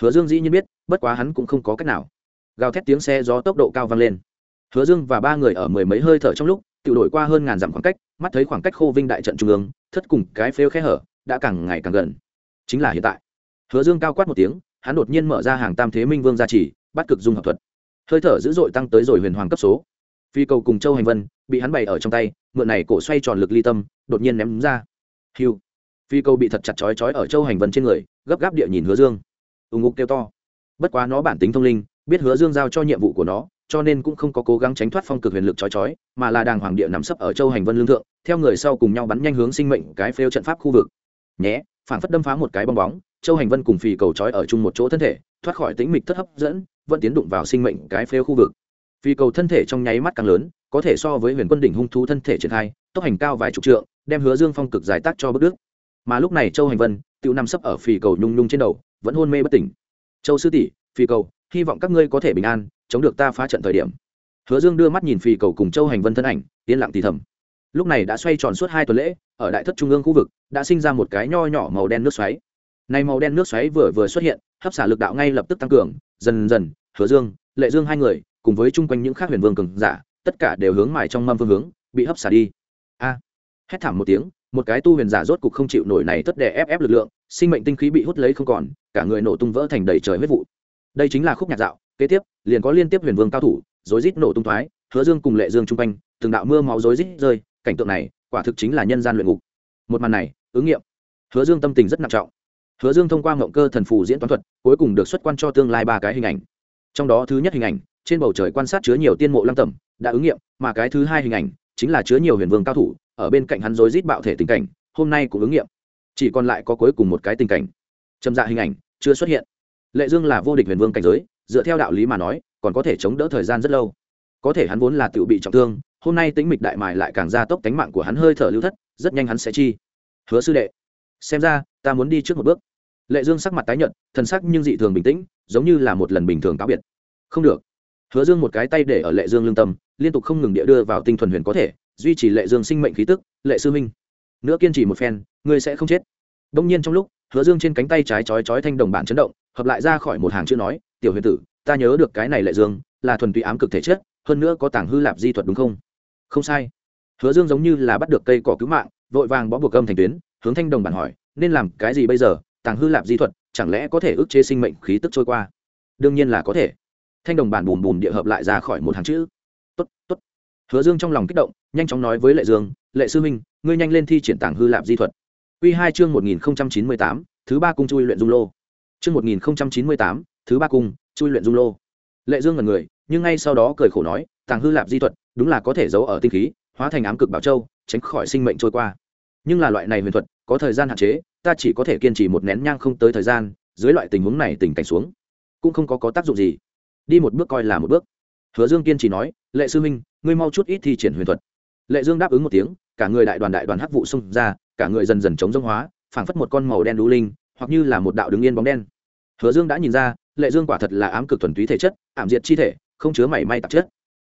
Hứa dương dĩ nhiên biết, bất quá hắn cũng không có cách nào. Gào thét tiếng xe gió tốc độ cao vang lên hứa dương và ba người ở mười mấy hơi thở trong lúc tự đổi qua hơn ngàn dặm khoảng cách, mắt thấy khoảng cách khô vinh đại trận trung ương, thất cùng cái phêu khe hở, đã càng ngày càng gần. Chính là hiện tại. Hứa dương cao quát một tiếng, hắn đột nhiên mở ra hàng tam thế minh vương gia trì, bắt cực dung hợp thuật. Hơi thở dữ dội tăng tới rồi huyền hoàng cấp số. Phi cầu cùng châu hành vân, bị hắn bày ở trong tay, mượn này cổ xoay tròn lực ly tâm, đột nhiên ném ra. Hiu. Phi cầu bị thật chặt chói chói ở châu hành vân trên người, gấp gáp địa nhìn hứa dương. Ù ngục kêu to. Bất quá nó bản tính thông linh, biết hứa dương giao cho nhiệm vụ của nó cho nên cũng không có cố gắng tránh thoát phong cực huyền lực chói chói mà là đàng hoàng địa nắm sấp ở châu hành vân lương thượng, theo người sau cùng nhau bắn nhanh hướng sinh mệnh cái phêu trận pháp khu vực. Nhé phản phất đâm phá một cái bong bóng, châu hành vân cùng phì cầu chói ở chung một chỗ thân thể, thoát khỏi tĩnh mịch thất hấp dẫn, vẫn tiến đụng vào sinh mệnh cái phêu khu vực. Phì cầu thân thể trong nháy mắt càng lớn, có thể so với huyền quân đỉnh hung thú thân thể triển khai, tốc hành cao vài chục trượng, đem hứa dương phong cực giải tác cho bất đức mà lúc này châu hành vân, tiểu nằm sấp ở phì cầu nhung nhung trên đầu, vẫn hôn mê bất tỉnh. Châu sư tỷ, phì cầu, hy vọng các ngươi có thể bình an chống được ta phá trận thời điểm. Hứa dương đưa mắt nhìn phì cầu cùng châu hành vân thân ảnh, yên lặng thì thầm. Lúc này đã xoay tròn suốt hai tuần lễ, ở đại thất trung ương khu vực, đã sinh ra một cái nho nhỏ màu đen nước xoáy. Này màu đen nước xoáy vừa vừa xuất hiện, hấp xả lực đạo ngay lập tức tăng cường, dần dần, hứa dương, lệ dương hai người, cùng với chung quanh những khác huyền vương cường giả, tất cả đều hướng mài trong mâm phương hướng, bị hấp xả đi. A! Hét thảm một tiếng, một cái tu huyền giả rốt cục không chịu nổi này tất đè ép ép lực lượng, sinh mệnh tinh khí bị hút lấy không còn, cả người nổ tung vỡ thành đầy trời huyết vụ. Đây chính là khúc nhạc dạo kế tiếp, liền có liên tiếp huyền vương cao thủ, rối rít nổ tung thoái, hứa dương cùng lệ dương chung quanh, từng đạo mưa máu rối rít rơi, cảnh tượng này, quả thực chính là nhân gian luyện ngục. Một màn này, ứng nghiệm. Hứa dương tâm tình rất nặng trọng. Hứa dương thông qua ngộng cơ thần phù diễn toán thuật, cuối cùng được xuất quan cho tương lai ba cái hình ảnh. Trong đó thứ nhất hình ảnh, trên bầu trời quan sát chứa nhiều tiên mộ lăng tẩm, đã ứng nghiệm, mà cái thứ hai hình ảnh, chính là chứa nhiều huyền vương cao thủ, ở bên cạnh hắn rối rít bạo thể tình cảnh, hôm nay cũng ứng nghiệm. Chỉ còn lại có cuối cùng một cái tình cảnh. Trầm dạ hình ảnh, chưa xuất hiện. Lệ dương là vô địch huyền vương cảnh giới dựa theo đạo lý mà nói, còn có thể chống đỡ thời gian rất lâu. Có thể hắn vốn là tự bị trọng thương, hôm nay tính mịch đại mài lại càng gia tốc cánh mạng của hắn hơi thở lưu thất, rất nhanh hắn sẽ chi. Hứa sư đệ, xem ra, ta muốn đi trước một bước. Lệ dương sắc mặt tái nhợt, thần sắc nhưng dị thường bình tĩnh, giống như là một lần bình thường cáo biệt. Không được. Hứa dương một cái tay để ở lệ dương lương tâm, liên tục không ngừng địa đưa vào tinh thuần huyền có thể, duy trì lệ dương sinh mệnh khí tức, lệ sư minh nữa kiên trì một phen, ngươi sẽ không chết. Đông nhiên trong lúc, hứa dương trên cánh tay trái chói chói thanh đồng bản chấn động, hợp lại ra khỏi một hàng chữ nói tiểu huyền tử, ta nhớ được cái này lệ dương, là thuần túy ám cực thể chất, hơn nữa có tàng hư lạp di thuật đúng không? Không sai. Hứa dương giống như là bắt được cây cỏ cứu mạng, vội vàng bó buộc âm thành tuyến, hướng thanh đồng bản hỏi, nên làm cái gì bây giờ? Tàng hư lạp di thuật, chẳng lẽ có thể ức chế sinh mệnh khí tức trôi qua? Đương nhiên là có thể. Thanh đồng bản bùm bùm địa hợp lại ra khỏi một hàng chữ. Tốt tốt. Hứa dương trong lòng kích động, nhanh chóng nói với lệ dương, lệ sư minh ngươi nhanh lên thi triển tàng hư lạp di thuật. Quy hai chương một nghìn chín mươi tám, thứ ba cung chui luyện dung lô. Chương một nghìn chín mươi tám thứ ba cung chui luyện dung lô. Lệ dương ngần người nhưng ngay sau đó cười khổ nói tàng hư lạp di thuật đúng là có thể giấu ở tinh khí hóa thành ám cực bảo châu tránh khỏi sinh mệnh trôi qua. Nhưng là loại này huyền thuật có thời gian hạn chế ta chỉ có thể kiên trì một nén nhang không tới thời gian dưới loại tình huống này tình cảnh xuống cũng không có, có tác dụng gì. Đi một bước coi là một bước. Hứa dương kiên trì nói lệ sư minh ngươi mau chút ít thi triển huyền thuật. Lệ dương đáp ứng một tiếng cả người đại đoàn đại đoàn hắc vụ xông ra cả người dần dần chống giống hóa phảng phất một con màu đen đu linh hoặc như là một đạo đứng yên bóng đen. Hứa dương đã nhìn ra lệ dương quả thật là ám cực thuần túy thể chất, ảm diệt chi thể, không chứa mảy may tạp chất.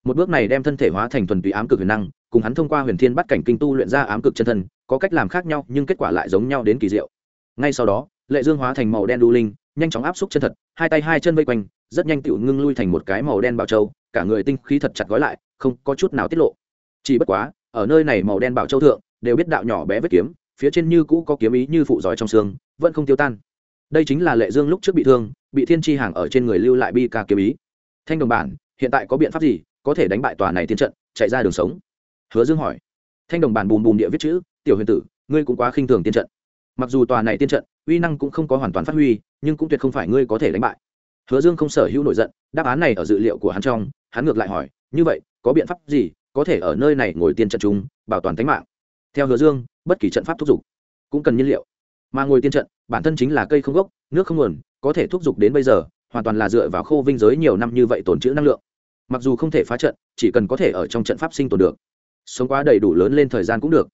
Một bước này đem thân thể hóa thành thuần túy ám cực huyền năng, cùng hắn thông qua huyền thiên bắt cảnh kinh tu luyện ra ám cực chân thân, có cách làm khác nhau, nhưng kết quả lại giống nhau đến kỳ diệu. Ngay sau đó, lệ dương hóa thành màu đen đu linh, nhanh chóng áp xúc chân thật, hai tay hai chân vây quanh, rất nhanh tựu ngưng lui thành một cái màu đen bảo châu, cả người tinh khí thật chặt gói lại, không có chút nào tiết lộ. Chỉ bất quá, ở nơi này màu đen bảo châu thượng, đều biết đạo nhỏ bé vết kiếm, phía trên như cũ có kiếm ý như phụ giỏi trong xương, vẫn không tiêu tan đây chính là lệ dương lúc trước bị thương, bị thiên tri hàng ở trên người lưu lại bi ca kiếm ý. Thanh đồng bản, hiện tại có biện pháp gì, có thể đánh bại tòa này tiên trận, chạy ra đường sống? Hứa dương hỏi. Thanh đồng bản bùm bùm địa viết chữ, tiểu huyền tử, ngươi cũng quá khinh thường tiên trận. Mặc dù tòa này tiên trận, uy năng cũng không có hoàn toàn phát huy, nhưng cũng tuyệt không phải ngươi có thể đánh bại. Hứa dương không sở hữu nổi giận, đáp án này ở dự liệu của hắn trong, hắn ngược lại hỏi, như vậy, có biện pháp gì có thể ở nơi này ngồi tiên trận chúng bảo toàn tính mạng? Theo hứa dương, bất kỳ trận pháp thúc giục cũng cần nhiên liệu mà ngồi tiên trận, bản thân chính là cây không gốc, nước không nguồn, có thể thúc giục đến bây giờ, hoàn toàn là dựa vào khô vinh giới nhiều năm như vậy tồn trữ năng lượng. Mặc dù không thể phá trận, chỉ cần có thể ở trong trận pháp sinh tồn được. Sống quá đầy đủ lớn lên thời gian cũng được.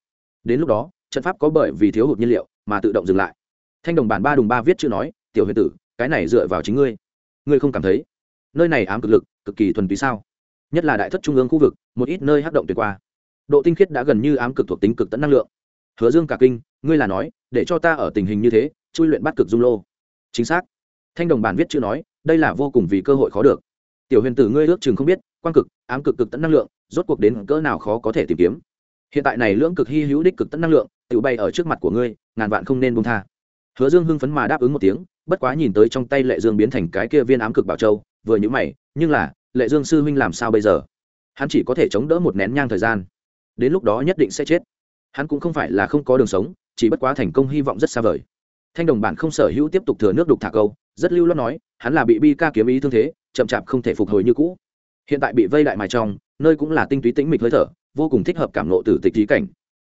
Đến lúc đó, trận pháp có bởi vì thiếu hụt nhiên liệu mà tự động dừng lại. Thanh đồng bản ba đùng ba viết chữ nói, tiểu huyền tử, cái này dựa vào chính ngươi. Ngươi không cảm thấy? Nơi này ám cực lực, cực kỳ thuần túy sao? Nhất là đại thất trung ương khu vực, một ít nơi hắc động tuyệt qua. Độ tinh khiết đã gần như ám cực thuộc tính cực tận năng lượng hứa dương cả kinh, ngươi là nói, để cho ta ở tình hình như thế, chui luyện bắt cực dung lô. Chính xác. Thanh đồng bản viết chữ nói, đây là vô cùng vì cơ hội khó được. Tiểu huyền tử ngươi ước chừng không biết quan cực, ám cực cực tận năng lượng, rốt cuộc đến cỡ nào khó có thể tìm kiếm. Hiện tại này lưỡng cực hy hữu đích cực tận năng lượng, tự bay ở trước mặt của ngươi, ngàn vạn không nên buông tha. Hứa dương hưng phấn mà đáp ứng một tiếng, bất quá nhìn tới trong tay lệ dương biến thành cái kia viên ám cực bảo châu, vừa nhữ mày, nhưng là, lệ dương sư huynh làm sao bây giờ? Hắn chỉ có thể chống đỡ một nén nhang thời gian. Đến lúc đó nhất định sẽ chết hắn cũng không phải là không có đường sống, chỉ bất quá thành công hy vọng rất xa vời. Thanh đồng bản không sở hữu tiếp tục thừa nước đục thả câu, rất lưu lo nói, hắn là bị bi ca kiếm ý thương thế, chậm chạp không thể phục hồi như cũ. Hiện tại bị vây lại mài trong, nơi cũng là tinh túy tĩnh mịch hơi thở, vô cùng thích hợp cảm nộ tử tịch trí cảnh.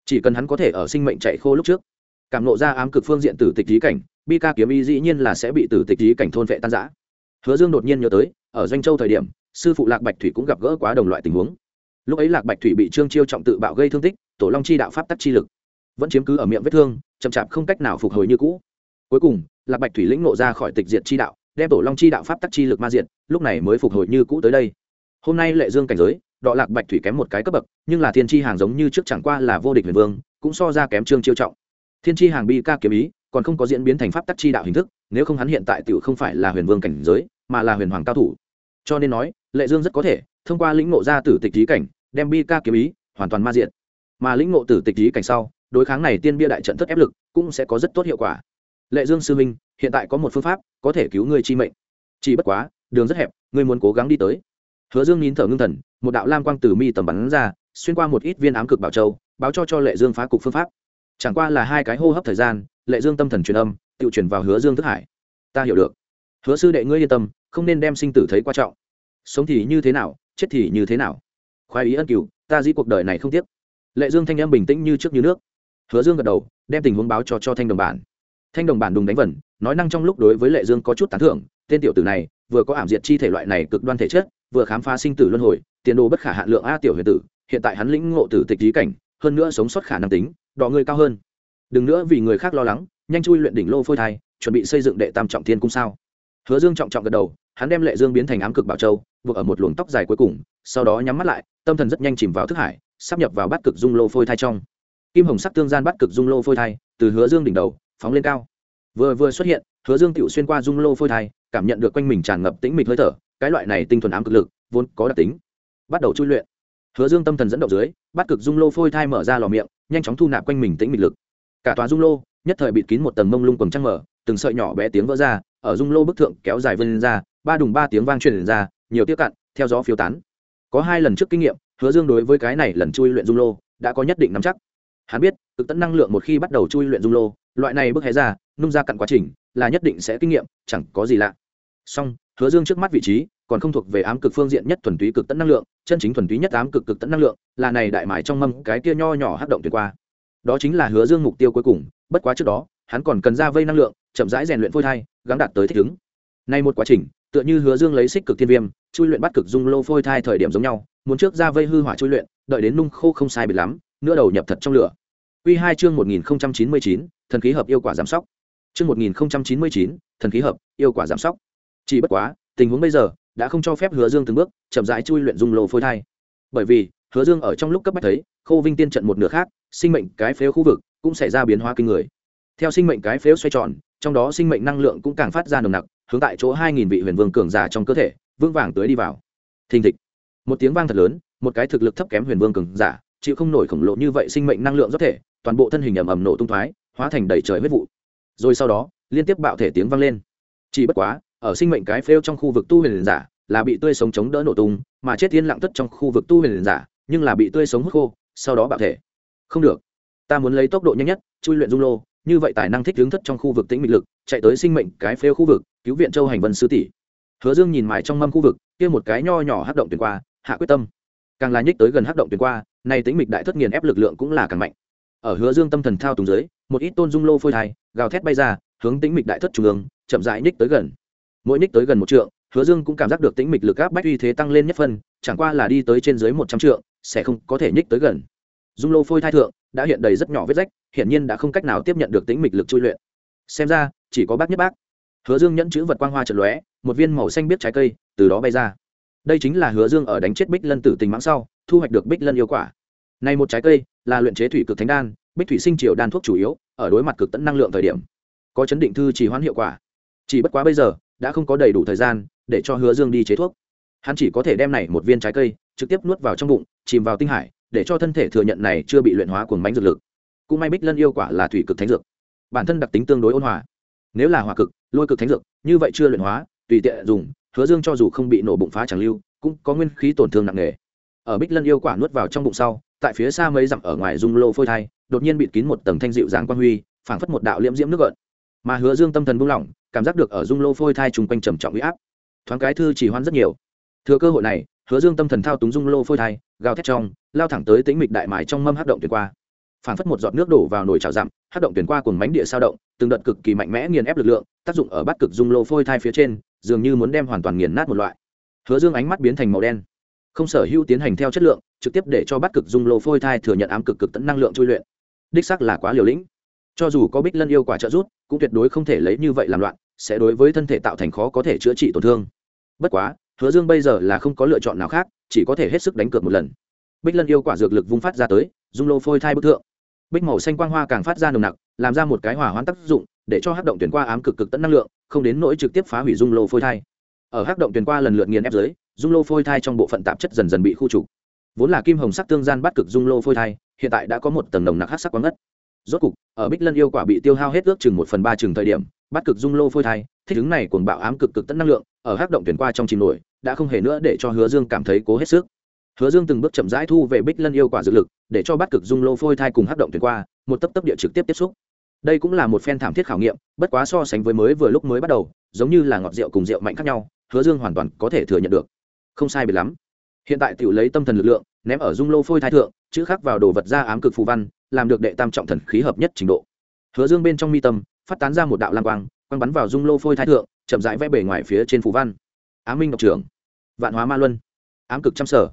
Chỉ cần hắn có thể ở sinh mệnh chạy khô lúc trước, cảm nộ ra ám cực phương diện tử tịch trí cảnh, bi ca kiếm ý dĩ nhiên là sẽ bị tử tịch trí cảnh thôn vệ tan giã hứa dương đột nhiên nhớ tới, ở doanh châu thời điểm, sư phụ lạc bạch thủy cũng gặp gỡ quá đồng loại tình huống lúc ấy lạc bạch thủy bị trương chiêu trọng tự bạo gây thương tích, tổ long chi đạo pháp tắc chi lực vẫn chiếm cứ ở miệng vết thương, chậm chạp không cách nào phục hồi như cũ. Cuối cùng, lạc bạch thủy lĩnh nộ ra khỏi tịch diệt chi đạo, đem tổ long chi đạo pháp tắc chi lực ma diệt, lúc này mới phục hồi như cũ tới đây. Hôm nay lệ dương cảnh giới, đọ lạc bạch thủy kém một cái cấp bậc, nhưng là thiên chi hàng giống như trước chẳng qua là vô địch huyền vương, cũng so ra kém trương chiêu trọng. Thiên chi hàng bi ca kiếm ý, còn không có diễn biến thành pháp tắc chi đạo hình thức, nếu không hắn hiện tại tự không phải là huyền vương cảnh giới, mà là huyền hoàng cao thủ. Cho nên nói, lệ dương rất có thể, thông qua lĩnh ngộ ra tử tịch trí cảnh đem bi ca kiếm ý hoàn toàn ma diện mà lĩnh ngộ tử tịch ý cảnh sau, đối kháng này tiên bia đại trận thất ép lực cũng sẽ có rất tốt hiệu quả. Lệ dương sư minh hiện tại có một phương pháp có thể cứu ngươi chi mệnh. Chỉ bất quá, đường rất hẹp, ngươi muốn cố gắng đi tới. Hứa dương nín thở ngưng thần, một đạo lam quang từ mi tầm bắn ra, xuyên qua một ít viên ám cực bảo châu, báo cho cho lệ dương phá cục phương pháp. Chẳng qua là hai cái hô hấp thời gian, lệ dương tâm thần truyền âm, tự chuyển vào hứa dương thức hải. Ta hiểu được. Hứa sư đệ ngươi yên tâm, không nên đem sinh tử thấy quan trọng. Sống thì như thế nào, chết thì như thế nào khoái ý ân cửu, ta dĩ cuộc đời này không tiếc. Lệ dương thanh em bình tĩnh như trước như nước. Hứa dương gật đầu, đem tình huống báo cho cho thanh đồng bản. Thanh đồng bản đùng đánh vần, nói năng trong lúc đối với lệ dương có chút tán thưởng, tên tiểu tử này vừa có ảm diệt chi thể loại này cực đoan thể chất, vừa khám phá sinh tử luân hồi, tiền đồ bất khả hạn lượng a tiểu huyền tử, hiện tại hắn lĩnh ngộ tử tịch trí cảnh, hơn nữa sống sót khả năng tính, đọ người cao hơn. Đừng nữa vì người khác lo lắng, nhanh chui luyện đỉnh lô phôi thai, chuẩn bị xây dựng đệ tam trọng thiên cung sao. Hứa dương trọng trọng gật đầu, hắn đem lệ dương biến thành ám cực bảo châu buộc ở một luồng tóc dài cuối cùng, sau đó nhắm mắt lại, tâm thần rất nhanh chìm vào thức hải, sắp nhập vào bát cực dung lô phôi thai trong. Kim hồng sắc tương gian bát cực dung lô phôi thai, từ hứa dương đỉnh đầu, phóng lên cao. Vừa vừa xuất hiện, hứa dương tựu xuyên qua dung lô phôi thai, cảm nhận được quanh mình tràn ngập tĩnh mịch hơi thở, cái loại này tinh thuần ám cực lực, vốn có đặc tính. Bắt đầu chui luyện. Hứa dương tâm thần dẫn động dưới, bát cực dung lô phôi thai mở ra lò miệng, nhanh chóng thu nạp quanh mình tĩnh mịch lực. Cả tòa dung lô, nhất thời bịt kín một tầng mông lung quầng trăng mở, từng sợi nhỏ bé tiếng vỡ ra, ở dung lô bức thượng kéo dài vân ra, ba đùng ba tiếng vang truyền ra nhiều tiếc cạn theo gió phiêu tán. Có hai lần trước kinh nghiệm, hứa dương đối với cái này lần chui luyện dung lô đã có nhất định nắm chắc. Hắn biết, cực tận năng lượng một khi bắt đầu chui luyện dung lô, loại này bức hé ra, nung ra cặn quá trình, là nhất định sẽ kinh nghiệm, chẳng có gì lạ. Song, hứa dương trước mắt vị trí còn không thuộc về ám cực phương diện nhất thuần túy cực tận năng lượng, chân chính thuần túy nhất ám cực cực tận năng lượng, là này đại mải trong mâm cái kia nho nhỏ hát động tuyệt qua. Đó chính là hứa dương mục tiêu cuối cùng, bất quá trước đó, hắn còn cần ra vây năng lượng, chậm rãi rèn luyện phôi thai, gắng đạt tới thích ứng. Nay một quá trình tựa như hứa dương lấy xích cực thiên viêm, chui luyện bắt cực dung lô phôi thai thời điểm giống nhau, muốn trước ra vây hư hỏa chui luyện, đợi đến nung khô không sai biệt lắm nữa đầu nhập thật trong lửa. Quy hai chương một nghìn chín mươi chín, thần khí hợp yêu quả giảm sóc. Chương một nghìn chín mươi chín, thần khí hợp yêu quả giảm sóc. Chỉ bất quá, tình huống bây giờ đã không cho phép hứa dương từng bước chậm rãi chui luyện dung lô phôi thai. Bởi vì, hứa dương ở trong lúc cấp bách thấy, khô vinh tiên trận một nửa khác, sinh mệnh cái phếu khu vực cũng xảy ra biến hóa kinh người. Theo sinh mệnh cái phếu xoay tròn, trong đó sinh mệnh năng lượng cũng càng phát ra nồng nặc hướng tại chỗ hai nghìn vị huyền vương cường giả trong cơ thể vương vàng tới đi vào. Thình thịch. Một tiếng vang thật lớn, một cái thực lực thấp kém huyền vương cường giả, chịu không nổi khổng lồ như vậy sinh mệnh năng lượng rất thể, toàn bộ thân hình ầm ầm nổ tung thoái, hóa thành đầy trời huyết vụ. Rồi sau đó, liên tiếp bạo thể tiếng vang lên. Chỉ bất quá, ở sinh mệnh cái phêu trong khu vực tu huyền giả là bị tươi sống chống đỡ nổ tung, mà chết tiên lặng tất trong khu vực tu huyền giả, nhưng là bị tươi sống hút khô, sau đó bạo thể. Không được. Ta muốn lấy tốc độ nhanh nhất, chui luyện dung lô như vậy tài năng thích hướng thất trong khu vực tĩnh mịch lực, chạy tới sinh mệnh cái phêu khu vực, cứu viện châu hành vân sư tỷ. Hứa dương nhìn mãi trong mâm khu vực, kia một cái nho nhỏ hắc động tuyển qua, hạ quyết tâm. Càng là nhích tới gần hắc động tuyển qua, nay tĩnh mịch đại thất nghiền ép lực lượng cũng là càng mạnh. Ở hứa dương tâm thần thao tùng dưới, một ít tôn dung lô phôi thai, gào thét bay ra, hướng tĩnh mịch đại thất trung ương, chậm rãi nhích tới gần. Mỗi nhích tới gần một trượng, hứa dương cũng cảm giác được tĩnh mịch lực áp bách uy thế tăng lên nhất phân, chẳng qua là đi tới trên dưới một trăm trượng, sẽ không có thể nhích tới gần. Dung lô phôi thai thượng đã hiện đầy rất nhỏ vết rách, hiển nhiên đã không cách nào tiếp nhận được tính mịch lực chui luyện. Xem ra, chỉ có bác nhất bác. Hứa dương nhẫn chữ vật quang hoa trận lóe, một viên màu xanh biết trái cây từ đó bay ra. Đây chính là hứa dương ở đánh chết bích lân tử tình mãng sau, thu hoạch được bích lân yêu quả. Này một trái cây là luyện chế thủy cực thánh đan, bích thủy sinh triều đan thuốc chủ yếu, ở đối mặt cực tận năng lượng thời điểm, có chấn định thư chỉ hoãn hiệu quả. Chỉ bất quá bây giờ, đã không có đầy đủ thời gian để cho hứa dương đi chế thuốc. Hắn chỉ có thể đem này một viên trái cây trực tiếp nuốt vào trong bụng, chìm vào tinh hải để cho thân thể thừa nhận này chưa bị luyện hóa cuồng bánh dược lực. Cũng may bích lân yêu quả là thủy cực thánh dược. Bản thân đặc tính tương đối ôn hòa. Nếu là hòa cực, lôi cực thánh dược, như vậy chưa luyện hóa, tùy tiện dùng, hứa dương cho dù không bị nổ bụng phá chẳng lưu, cũng có nguyên khí tổn thương nặng nề. Ở bích lân yêu quả nuốt vào trong bụng sau, tại phía xa mấy dặm ở ngoài dung lô phôi thai, đột nhiên bịt kín một tầng thanh dịu dáng quan huy, phảng phất một đạo liễm diễm nước gợn. Mà hứa dương tâm thần buông lỏng, cảm giác được ở dung lô phôi thai chung quanh trầm trọng huy áp. Thoáng cái thư chỉ hoan rất nhiều. Thừa cơ hội này hứa dương tâm thần thao túng dung lô phôi thai, gào thét trong, lao thẳng tới tĩnh mịch đại mài trong mâm hát động tuyển qua. Phản phất một giọt nước đổ vào nồi chảo dặm hát động tuyển qua cùng mánh địa sao động, từng đợt cực kỳ mạnh mẽ nghiền ép lực lượng, tác dụng ở bát cực dung lô phôi thai phía trên, dường như muốn đem hoàn toàn nghiền nát một loại. Hứa dương ánh mắt biến thành màu đen. Không sở hữu tiến hành theo chất lượng, trực tiếp để cho bát cực dung lô phôi thai thừa nhận ám cực cực tận năng lượng chui luyện. Đích sắc là quá liều lĩnh. Cho dù có bích lân yêu quả trợ giúp, cũng tuyệt đối không thể lấy như vậy làm loạn, sẽ đối với thân thể tạo thành khó có thể chữa trị tổn thương. Bất quá hứa dương bây giờ là không có lựa chọn nào khác, chỉ có thể hết sức đánh cược một lần. Bích lân yêu quả dược lực vung phát ra tới, dung lô phôi thai bức thượng. Bích màu xanh quang hoa càng phát ra nồng nặc, làm ra một cái hỏa hoãn tác dụng, để cho hắc động tuyển qua ám cực cực tận năng lượng, không đến nỗi trực tiếp phá hủy dung lô phôi thai. Ở hắc động tuyển qua lần lượt nghiền ép dưới, dung lô phôi thai trong bộ phận tạp chất dần dần bị khu trục. Vốn là kim hồng sắc tương gian bắt cực dung lô phôi thai, hiện tại đã có một tầng nồng nặc hát sắc quang ngất. Rốt cục, ở bích lân yêu quả bị tiêu hao hết ước chừng một phần ba chừng thời điểm, bắt cực dung lô phôi thai, thích ứng này cuồng bạo ám cực cực tận năng lượng, ở hắc động tuyển qua trong chìm nổi đã không hề nữa để cho hứa dương cảm thấy cố hết sức. Hứa dương từng bước chậm rãi thu về bích lân yêu quả dược lực, để cho bắt cực dung lô phôi thai cùng hấp động tuyển qua, một tấp tấp địa trực tiếp tiếp xúc. Đây cũng là một phen thảm thiết khảo nghiệm, bất quá so sánh với mới vừa lúc mới bắt đầu, giống như là ngọt rượu cùng rượu mạnh khác nhau, hứa dương hoàn toàn có thể thừa nhận được. Không sai biệt lắm. Hiện tại tiểu lấy tâm thần lực lượng, ném ở dung lô phôi thái thượng, chữ khắc vào đồ vật ra ám cực phù văn, làm được đệ tam trọng thần khí hợp nhất trình độ. Hứa dương bên trong mi tâm, phát tán ra một đạo lam quang quang bắn vào dung lô phôi thái thượng, chậm rãi vẽ bề ngoài phía trên phù văn ám minh độc trưởng, vạn hóa ma luân, ám cực trăm sở.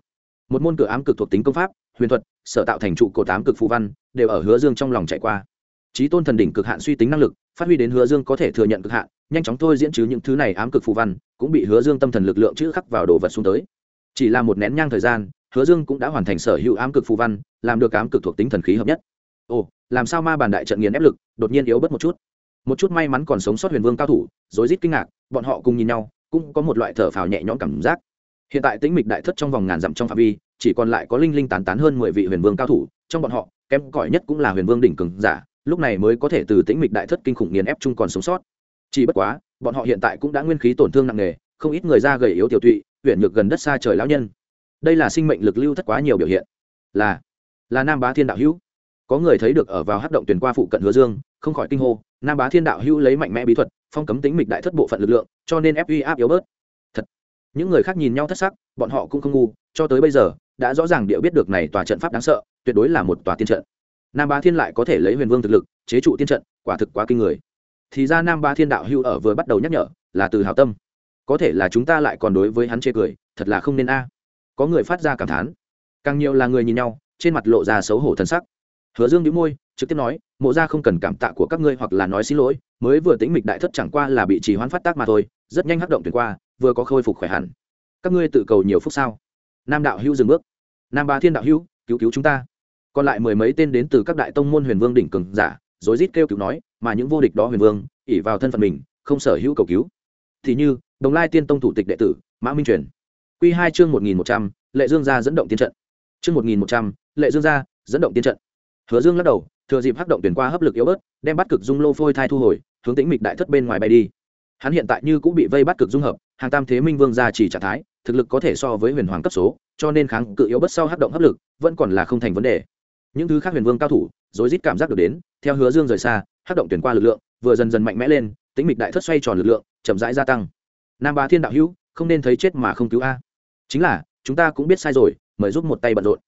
Một môn cửa ám cực thuộc tính công pháp, huyền thuật, sở tạo thành trụ cột ám cực phù văn, đều ở hứa dương trong lòng chạy qua. Trí tôn thần đỉnh cực hạn suy tính năng lực, phát huy đến hứa dương có thể thừa nhận cực hạn, nhanh chóng thôi diễn chứ những thứ này ám cực phù văn, cũng bị hứa dương tâm thần lực lượng chữ khắc vào đồ vật xuống tới. Chỉ là một nén nhang thời gian, hứa dương cũng đã hoàn thành sở hữu ám cực phù văn, làm được ám cực thuộc tính thần khí hợp nhất. Ồ, làm sao ma bàn đại trận nghiền ép lực, đột nhiên yếu bớt một chút. Một chút may mắn còn sống sót huyền vương cao thủ, rối rít kinh ngạc, bọn họ cùng nhìn nhau cũng có một loại thở phào nhẹ nhõm cảm giác. Hiện tại tĩnh mịch đại thất trong vòng ngàn dặm trong phạm vi, chỉ còn lại có linh linh tán tán hơn mười vị huyền vương cao thủ, trong bọn họ, kém cỏi nhất cũng là huyền vương đỉnh cường giả, lúc này mới có thể từ tĩnh mịch đại thất kinh khủng nghiền ép chung còn sống sót. Chỉ bất quá, bọn họ hiện tại cũng đã nguyên khí tổn thương nặng nề, không ít người da gầy yếu tiểu tụy huyện nhược gần đất xa trời lão nhân. Đây là sinh mệnh lực lưu thất quá nhiều biểu hiện. Là là nam bá thiên đạo hữu. Có người thấy được ở vào hát động tuyển qua phụ cận hứa dương, không khỏi kinh hô nam bá thiên đạo hữu lấy mạnh mẽ bí thuật, phong cấm tính mịch đại thất bộ phận lực lượng, cho nên ép uy áp yếu bớt. Thật. Những người khác nhìn nhau thất sắc, bọn họ cũng không ngu, cho tới bây giờ, đã rõ ràng điệu biết được này tòa trận pháp đáng sợ, tuyệt đối là một tòa tiên trận. Nam bá thiên lại có thể lấy huyền vương thực lực, chế trụ tiên trận, quả thực quá kinh người. Thì ra nam bá thiên đạo hữu ở vừa bắt đầu nhắc nhở, là từ hào tâm. Có thể là chúng ta lại còn đối với hắn chê cười, thật là không nên a. Có người phát ra cảm thán. Càng nhiều là người nhìn nhau, trên mặt lộ ra xấu hổ thân sắc. Hứa dương đĩu môi, trực tiếp nói mộ gia không cần cảm tạ của các ngươi hoặc là nói xin lỗi, mới vừa tính mịch đại thất chẳng qua là bị trì hoãn phát tác mà thôi, rất nhanh hắc động tuyển qua, vừa có khôi phục khỏe hẳn. Các ngươi tự cầu nhiều phúc sao? Nam đạo hữu dừng bước. Nam ba thiên đạo hữu, cứu cứu chúng ta. Còn lại mười mấy tên đến từ các đại tông môn huyền vương đỉnh cường giả, rối rít kêu cứu nói, mà những vô địch đó huyền vương ỉ vào thân phận mình, không sở hữu cầu cứu. Thì như, đồng lai tiên tông thủ tịch đệ tử, mã minh truyền. Q hai chương một nghìn một trăm, lệ dương gia dẫn động tiên trận. Chương một nghìn một trăm, lệ dương gia dẫn động tiên trận. Hứa dương lắc đầu thừa dịp hắc động tuyển qua hấp lực yếu bớt, đem bắt cực dung lô phôi thai thu hồi, hướng tĩnh mịch đại thất bên ngoài bay đi. Hắn hiện tại như cũng bị vây bắt cực dung hợp, hàng tam thế minh vương ra chỉ trạng thái, thực lực có thể so với huyền hoàng cấp số, cho nên kháng cự yếu bớt sau hắc động hấp lực, vẫn còn là không thành vấn đề. Những thứ khác huyền vương cao thủ, rối rít cảm giác được đến, theo hứa dương rời xa, hắc động tuyển qua lực lượng, vừa dần dần mạnh mẽ lên, tĩnh mịch đại thất xoay tròn lực lượng, chậm rãi gia tăng. Nam bá thiên đạo hữu, không nên thấy chết mà không cứu a. Chính là, chúng ta cũng biết sai rồi, mời giúp một tay bận rộn.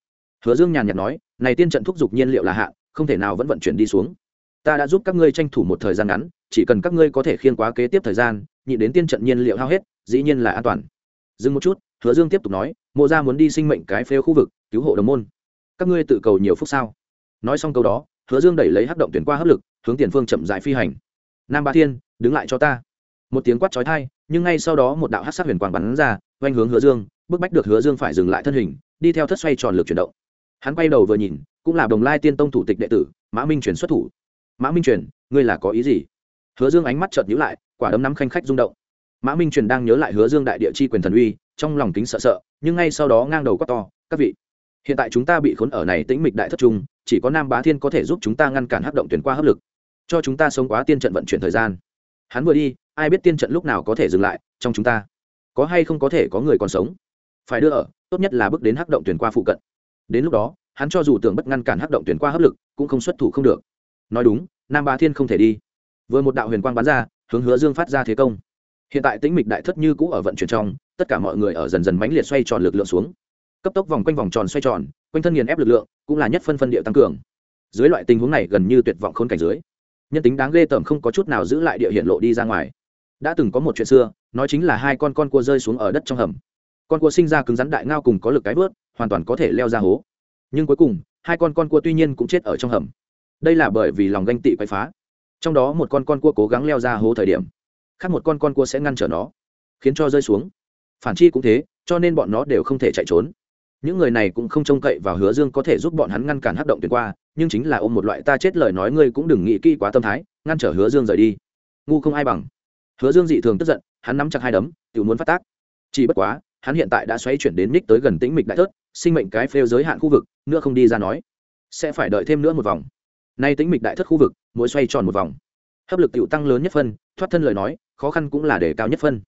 Hứa dương nhàn nhạt nói, này tiên trận thúc giục nhiên liệu là hạ không thể nào vẫn vận chuyển đi xuống. Ta đã giúp các ngươi tranh thủ một thời gian ngắn, chỉ cần các ngươi có thể khiên quá kế tiếp thời gian nhịn đến tiên trận nhiên liệu hao hết, dĩ nhiên là an toàn. Dừng một chút, hứa dương tiếp tục nói, mộ gia muốn đi sinh mệnh cái phêu khu vực, cứu hộ đồng môn. Các ngươi tự cầu nhiều phút sao? Nói xong câu đó, hứa dương đẩy lấy hắc động tuyển qua hấp lực, hướng tiền phương chậm dại phi hành. Nam ba thiên, đứng lại cho ta. Một tiếng quát trói thai nhưng ngay sau đó một đạo hát sát huyền quang bắn ra oanh hướng hứa dương, bức bách được hứa dương phải dừng lại thân hình, đi theo thất xoay tròn lực chuyển động. Hắn quay đầu vừa nhìn cũng là đồng lai tiên tông thủ tịch đệ tử, mã minh truyền xuất thủ. Mã minh truyền, ngươi là có ý gì? Hứa dương ánh mắt chợt nhíu lại, quả đấm nắm khanh khách rung động. Mã minh truyền đang nhớ lại hứa dương đại địa chi quyền thần uy, trong lòng kính sợ sợ, nhưng ngay sau đó ngang đầu quát to, các vị, hiện tại chúng ta bị khốn ở này tĩnh mịch đại thất trung, chỉ có nam bá thiên có thể giúp chúng ta ngăn cản hấp động tuyển qua hấp lực, cho chúng ta sống quá tiên trận vận chuyển thời gian. Hắn vừa đi, ai biết tiên trận lúc nào có thể dừng lại trong chúng ta? Có hay không có thể có người còn sống? Phải đưa ở, tốt nhất là bước đến hắc động tuyển qua phụ cận. Đến lúc đó hắn cho dù tưởng bất ngăn cản hắc động tuyển qua hấp lực, cũng không xuất thủ không được. Nói đúng, nam bá thiên không thể đi. Vừa một đạo huyền quang bắn ra, hướng hứa dương phát ra thế công. Hiện tại tính mịch đại thất như cũ ở vận chuyển trong, tất cả mọi người ở dần dần mãnh liệt xoay tròn lực lượng xuống. Cấp tốc vòng quanh vòng tròn xoay tròn, quanh thân nghiền ép lực lượng, cũng là nhất phân phân địa tăng cường. Dưới loại tình huống này gần như tuyệt vọng khôn cảnh dưới, nhân tính đáng ghê tởm không có chút nào giữ lại địa hiện lộ đi ra ngoài. Đã từng có một chuyện xưa, nói chính là hai con con cua rơi xuống ở đất trong hầm. Con cua sinh ra cứng rắn đại ngao cùng có lực cái vớt, hoàn toàn có thể leo ra hố nhưng cuối cùng, hai con con cua tuy nhiên cũng chết ở trong hầm. Đây là bởi vì lòng ganh tị quay phá. Trong đó một con con cua cố gắng leo ra hố thời điểm, khác một con con cua sẽ ngăn trở nó, khiến cho rơi xuống. Phản chi cũng thế, cho nên bọn nó đều không thể chạy trốn. Những người này cũng không trông cậy vào hứa dương có thể giúp bọn hắn ngăn cản hắc động tuyệt qua, nhưng chính là ôm một loại ta chết lời nói ngươi cũng đừng nghĩ kỹ quá tâm thái, ngăn trở hứa dương rời đi. Ngu không ai bằng. Hứa dương dị thường tức giận, hắn nắm chặt hai đấm tự muốn phát tác. Chỉ bất quá, hắn hiện tại đã xoay chuyển đến ních tới gần tĩnh mịch đại thớt sinh mệnh cái phêu giới hạn khu vực, nữa không đi ra nói. Sẽ phải đợi thêm nữa một vòng. Nay tính mịch đại thất khu vực, mỗi xoay tròn một vòng. Hấp lực tự tăng lớn nhất phân, thoát thân lời nói, khó khăn cũng là để cao nhất phân.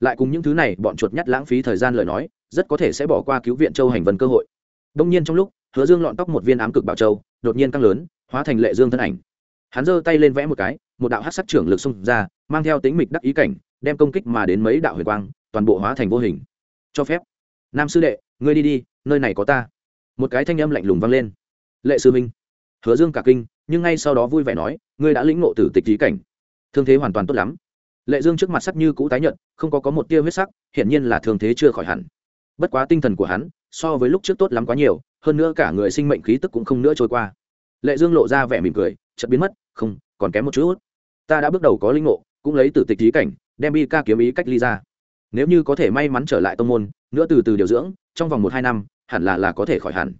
Lại cùng những thứ này, bọn chuột nhắt lãng phí thời gian lời nói, rất có thể sẽ bỏ qua cứu viện châu hành vân cơ hội. Đông nhiên trong lúc, hứa dương lọn tóc một viên ám cực bảo châu, đột nhiên căng lớn, hóa thành lệ dương thân ảnh. Hắn giơ tay lên vẽ một cái, một đạo hát sắc trưởng lực xung ra, mang theo tính mịch đắc ý cảnh, đem công kích mà đến mấy đạo huyền quang, toàn bộ hóa thành vô hình. Cho phép. Nam sư đệ ngươi đi đi, nơi này có ta. Một cái thanh âm lạnh lùng vang lên. Lệ sư minh, hứa dương cả kinh, nhưng ngay sau đó vui vẻ nói, ngươi đã lĩnh ngộ tử tịch trí cảnh. Thương thế hoàn toàn tốt lắm. Lệ dương trước mặt sắc như cũ tái nhợt, không có có một tia huyết sắc, hiển nhiên là thương thế chưa khỏi hẳn. Bất quá tinh thần của hắn, so với lúc trước tốt lắm quá nhiều, hơn nữa cả người sinh mệnh khí tức cũng không nữa trôi qua. Lệ dương lộ ra vẻ mỉm cười, chợt biến mất, không, còn kém một chút. Ta đã bước đầu có linh ngộ, cũng lấy từ tịch trí cảnh, đem bi ca kiếm ý cách ly ra. Nếu như có thể may mắn trở lại tông môn, nữa từ từ điều dưỡng trong vòng một hai năm, hẳn là là có thể khỏi hẳn.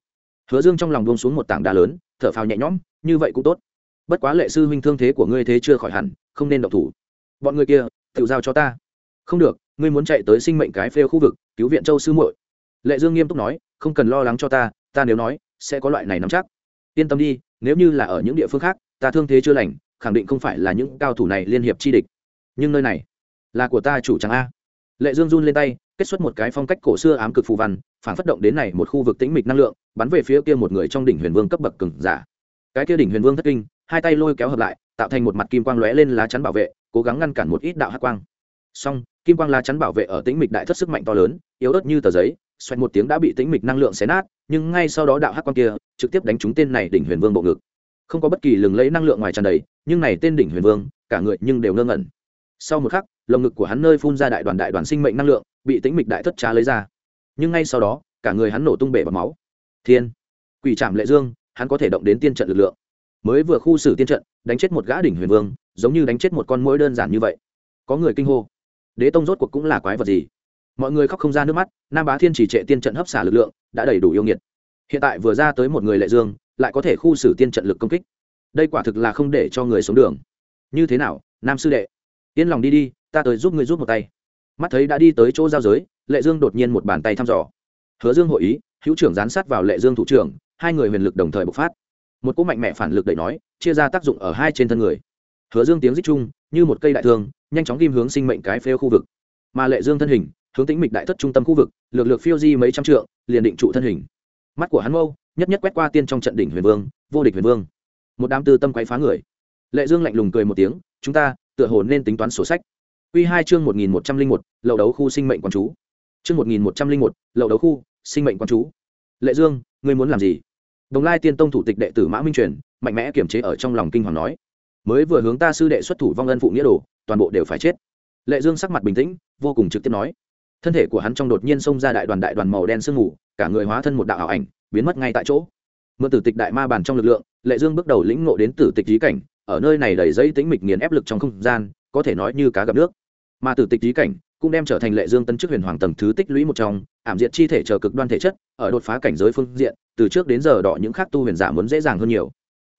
Hứa dương trong lòng buông xuống một tảng đá lớn, thở phào nhẹ nhõm, như vậy cũng tốt. Bất quá lệ sư huynh thương thế của ngươi thế chưa khỏi hẳn, không nên động thủ. Bọn người kia tự giao cho ta. Không được, ngươi muốn chạy tới sinh mệnh cái phêu khu vực, cứu viện châu sư muội. Lệ dương nghiêm túc nói, không cần lo lắng cho ta ta nếu nói, sẽ có loại này nắm chắc. Yên tâm đi, nếu như là ở những địa phương khác, ta thương thế chưa lành, khẳng định không phải là những cao thủ này liên hiệp chi địch. Nhưng nơi này là của ta chủ trắng a. Lệ dương run lên tay kết xuất một cái phong cách cổ xưa ám cực phù văn phản phất động đến này một khu vực tĩnh mịch năng lượng, bắn về phía kia một người trong đỉnh huyền vương cấp bậc cường giả. Cái kia đỉnh huyền vương thất kinh, hai tay lôi kéo hợp lại, tạo thành một mặt kim quang lóe lên lá chắn bảo vệ, cố gắng ngăn cản một ít đạo hắc quang. Song, kim quang lá chắn bảo vệ ở tĩnh mịch đại thất sức mạnh to lớn, yếu ớt như tờ giấy, xoẹt một tiếng đã bị tĩnh mịch năng lượng xé nát, nhưng ngay sau đó đạo hắc quang kia trực tiếp đánh trúng tên này đỉnh huyền vương bộ ngực. Không có bất kỳ lừng lấy năng lượng ngoài tràn đầy, nhưng này tên đỉnh huyền vương, cả người nhưng đều ngơ ngẩn sau một khắc, lồng ngực của hắn nơi phun ra đại đoàn đại đoàn sinh mệnh năng lượng, bị tĩnh mịch đại thất trá lấy ra. Nhưng ngay sau đó, cả người hắn nổ tung bể vào máu. Thiên! Quỷ trạm lệ dương, hắn có thể động đến tiên trận lực lượng. Mới vừa khu xử tiên trận, đánh chết một gã đỉnh huyền vương, giống như đánh chết một con mũi đơn giản như vậy. Có người kinh hô. Đế tông rốt cuộc cũng là quái vật gì? Mọi người khóc không ra nước mắt, nam bá thiên chỉ trệ tiên trận hấp xả lực lượng, đã đầy đủ yêu nghiệt. Hiện tại vừa ra tới một người lệ dương, lại có thể khu xử tiên trận lực công kích. Đây quả thực là không để cho người sống đường. Như thế nào, nam sư đệ? Yên lòng đi đi, ta tới giúp ngươi giúp một tay. Mắt thấy đã đi tới chỗ giao giới, lệ dương đột nhiên một bàn tay thăm dò. Hứa dương hội ý, hữu trưởng gián sát vào lệ dương thủ trưởng, hai người huyền lực đồng thời bộc phát. Một cỗ mạnh mẽ phản lực đẩy nói, chia ra tác dụng ở hai trên thân người. Hứa dương tiếng rít chung, như một cây đại thương, nhanh chóng ghim hướng sinh mệnh cái phêu khu vực. Mà lệ dương thân hình, hướng tĩnh mịch đại thất trung tâm khu vực, lược lược phiêu di mấy trăm trượng, liền định trụ thân hình. Mắt của hắn mâu, nhất nhất quét qua tiên trong trận đỉnh huyền vương, vô địch huyền vương. Một đám tư tâm quấy phá người. Lệ dương lạnh lùng cười một tiếng, chúng ta tựa hồ nên tính toán sổ sách. Quy hai chương một nghìn một trăm linh một, lậu đấu khu sinh mệnh quan chú. Chương một nghìn một trăm linh một, lậu đấu khu sinh mệnh quan chú. Lệ dương, ngươi muốn làm gì? Đồng lai tiên tông thủ tịch đệ tử mã minh truyền, mạnh mẽ kiểm chế ở trong lòng kinh hoàng nói. Mới vừa hướng ta sư đệ xuất thủ vong ân phụ nghĩa đồ, toàn bộ đều phải chết. Lệ dương sắc mặt bình tĩnh, vô cùng trực tiếp nói. Thân thể của hắn trong đột nhiên xông ra đại đoàn đại đoàn màu đen sương mù, cả người hóa thân một đạo ảo ảnh, biến mất ngay tại chỗ. Mượn tử tịch đại ma bàn trong lực lượng, lệ dương bước đầu lĩnh ngộ đến tử tịch ý cảnh ở nơi này đầy dây tĩnh mịch nghiền ép lực trong không gian, có thể nói như cá gặp nước. Mà tử tịch trí cảnh cũng đem trở thành lệ dương tân chức huyền hoàng tầng thứ tích lũy một trong, ảm diệt chi thể chờ cực đoan thể chất, ở đột phá cảnh giới phương diện, từ trước đến giờ đỏ những khác tu huyền giả muốn dễ dàng hơn nhiều.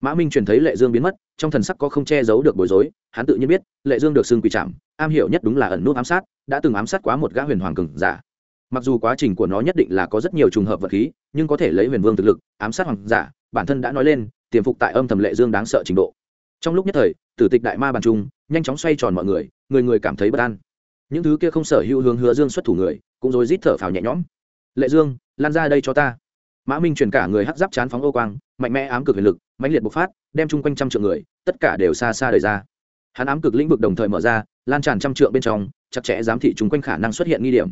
Mã minh truyền thấy lệ dương biến mất, trong thần sắc có không che giấu được bối rối, hắn tự nhiên biết, lệ dương được xưng quỷ trạm am hiểu nhất đúng là ẩn nút ám sát, đã từng ám sát quá một gã huyền hoàng cường giả. Mặc dù quá trình của nó nhất định là có rất nhiều trùng hợp vật khí, nhưng có thể lấy huyền vương thực lực, ám sát hoàng giả, bản thân đã nói lên, tiềm phục tại âm thầm lệ dương đáng sợ trình độ trong lúc nhất thời, tử tịch đại ma bàn trung, nhanh chóng xoay tròn mọi người người người cảm thấy bất an. Những thứ kia không sở hữu hướng hứa dương xuất thủ người, cũng rồi rít thở phào nhẹ nhõm. Lệ dương, lan ra đây cho ta. Mã minh truyền cả người hắt giáp chán phóng ô quang, mạnh mẽ ám cực huyền lực, mãnh liệt bộc phát, đem chung quanh trăm triệu người, tất cả đều xa xa đời ra. Hắn ám cực lĩnh vực đồng thời mở ra, lan tràn trăm trượng bên trong, chặt chẽ giám thị chung quanh khả năng xuất hiện nghi điểm.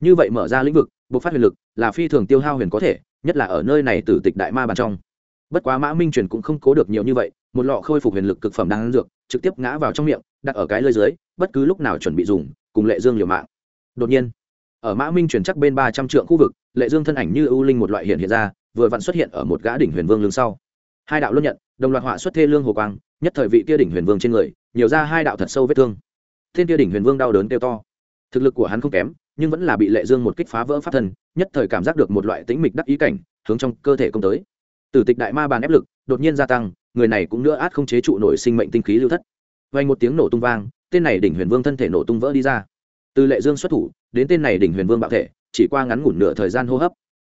Như vậy mở ra lĩnh vực, bộc phát huyền lực, là phi thường tiêu hao huyền có thể, nhất là ở nơi này từ tịch đại ma bàn trong. Bất quá mã minh truyền cũng không cố được nhiều như vậy một lọ khôi phục huyền lực cực phẩm đang dược, trực tiếp ngã vào trong miệng, đặt ở cái lơi dưới, bất cứ lúc nào chuẩn bị dùng, cùng lệ dương liều mạng. Đột nhiên, ở mã minh truyền chắc bên ba trăm trượng khu vực, lệ dương thân ảnh như ưu linh một loại hiện hiện ra, vừa vặn xuất hiện ở một gã đỉnh huyền vương lưng sau. Hai đạo luân nhận, đồng loạt họa xuất thê lương hồ quang, nhất thời vị kia đỉnh huyền vương trên người, nhiều ra hai đạo thật sâu vết thương. Thiên kia đỉnh huyền vương đau đớn kêu to. Thực lực của hắn không kém, nhưng vẫn là bị lệ dương một kích phá vỡ pháp thân, nhất thời cảm giác được một loại tĩnh mịch đắc ý cảnh hướng trong cơ thể công tới. Tử tịch đại ma bàn ép lực đột nhiên gia tăng người này cũng nữa át không chế trụ nổi sinh mệnh tinh khí lưu thất. Vang một tiếng nổ tung vang, tên này đỉnh huyền vương thân thể nổ tung vỡ đi ra. Từ lệ dương xuất thủ, đến tên này đỉnh huyền vương bạo thể, chỉ qua ngắn ngủn nửa thời gian hô hấp.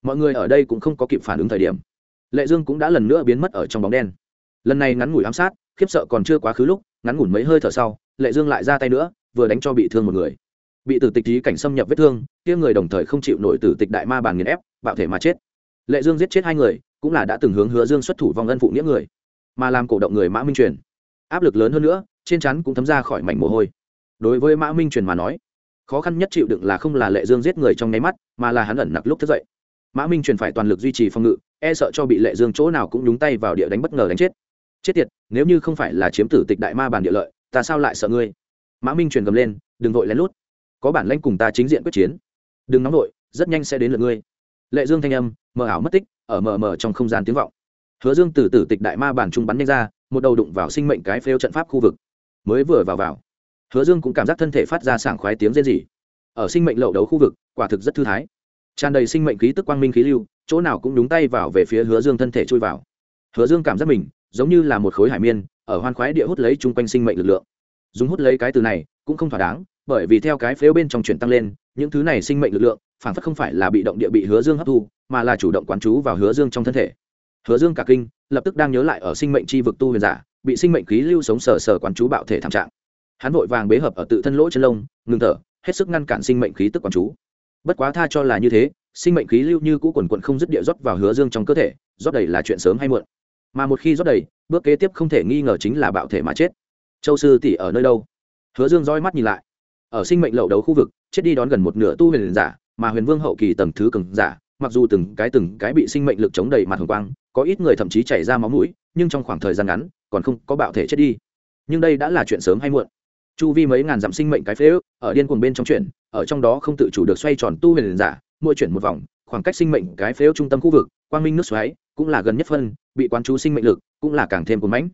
Mọi người ở đây cũng không có kịp phản ứng thời điểm. Lệ dương cũng đã lần nữa biến mất ở trong bóng đen. Lần này ngắn ngủi ám sát, khiếp sợ còn chưa quá khứ lúc, ngắn ngủn mấy hơi thở sau, lệ dương lại ra tay nữa, vừa đánh cho bị thương một người. Bị tử tịch trí cảnh xâm nhập vết thương, kia người đồng thời không chịu nổi tử tịch đại ma bàn nghiền ép, bạo thể mà chết. Lệ dương giết chết hai người, cũng là đã từng hướng hứa dương xuất thủ vong ân phụ nghĩa người mà làm cổ động người mã minh truyền. Áp lực lớn hơn nữa, trên chắn cũng thấm ra khỏi mảnh mồ hôi. Đối với mã minh truyền mà nói, khó khăn nhất chịu đựng là không là lệ dương giết người trong nháy mắt, mà là hắn ẩn nặc lúc thức dậy. Mã minh truyền phải toàn lực duy trì phòng ngự e sợ cho bị lệ dương chỗ nào cũng nhúng tay vào địa đánh bất ngờ đánh chết. Chết tiệt, nếu như không phải là chiếm tử tịch đại ma bàn địa lợi, ta sao lại sợ ngươi? Mã minh truyền gầm lên, đừng vội lén lút. Có bản lãnh cùng ta chính diện quyết chiến. Đừng nóng vội, rất nhanh sẽ đến lượt ngươi. Lệ dương thanh âm, mờ ảo mất tích, ở mờ mờ trong không gian tiếng vọng hứa dương từ tử tịch đại ma bản trung bắn nhanh ra, một đầu đụng vào sinh mệnh cái phêu trận pháp khu vực. Mới vừa vào vào, hứa dương cũng cảm giác thân thể phát ra sảng khoái tiếng rên rỉ. Ở sinh mệnh lậu đấu khu vực, quả thực rất thư thái. Tràn đầy sinh mệnh khí tức quang minh khí lưu, chỗ nào cũng đúng tay vào về phía hứa dương thân thể chui vào. Hứa dương cảm giác mình, giống như là một khối hải miên, ở hoan khoái địa hút lấy chung quanh sinh mệnh lực lượng. Dùng hút lấy cái từ này, cũng không thỏa đáng, bởi vì theo cái phếu bên trong chuyển tăng lên, những thứ này sinh mệnh lực lượng phản phất không phải là bị động địa bị hứa dương hấp thu, mà là chủ động quán chú vào hứa dương trong thân thể hứa dương cả kinh, lập tức đang nhớ lại ở sinh mệnh chi vực tu huyền giả, bị sinh mệnh khí lưu sống sờ sờ quán chú bạo thể thảm trạng. Hắn vội vàng bế hợp ở tự thân lỗ chân lông, ngừng thở, hết sức ngăn cản sinh mệnh khí tức quán chú. Bất quá tha cho là như thế, sinh mệnh khí lưu như cũ quần quận không dứt địa rót vào hứa dương trong cơ thể, rót đầy là chuyện sớm hay muộn. Mà một khi rót đầy, bước kế tiếp không thể nghi ngờ chính là bạo thể mà chết. Châu sư tỷ ở nơi đâu? Hứa dương roi mắt nhìn lại. Ở sinh mệnh lậu đấu khu vực, chết đi đón gần một nửa tu huyền giả, mà huyền vương hậu kỳ tầng thứ cường giả mặc dù từng cái từng cái bị sinh mệnh lực chống đầy mặt hồng quang, có ít người thậm chí chảy ra máu mũi, nhưng trong khoảng thời gian ngắn, còn không có bạo thể chết đi. Nhưng đây đã là chuyện sớm hay muộn. Chu vi mấy ngàn dặm sinh mệnh cái phế ước, ở điên cuồng bên trong chuyện ở trong đó không tự chủ được xoay tròn tu huyền giả, mỗi chuyển một vòng, khoảng cách sinh mệnh cái phế ước trung tâm khu vực, quang minh nước xoáy, cũng là gần nhất phân, bị quán chú sinh mệnh lực, cũng là càng thêm cuốn mãnh.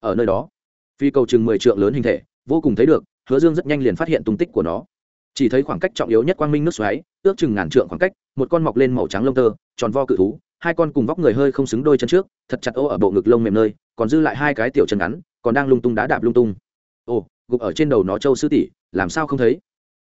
Ở nơi đó, phi cầu chừng mười trượng lớn hình thể, vô cùng thấy được, hứa dương rất nhanh liền phát hiện tung tích của nó. Chỉ thấy khoảng cách trọng yếu nhất quang minh nước xoáy ước chừng ngàn trượng khoảng cách, một con mọc lên màu trắng lông tơ, tròn vo cự thú, hai con cùng vóc người hơi không xứng đôi chân trước, thật chặt ô ở bộ ngực lông mềm nơi, còn dư lại hai cái tiểu chân ngắn, còn đang lung tung đá đạp lung tung. Ồ, gục ở trên đầu nó châu sư tỷ, làm sao không thấy?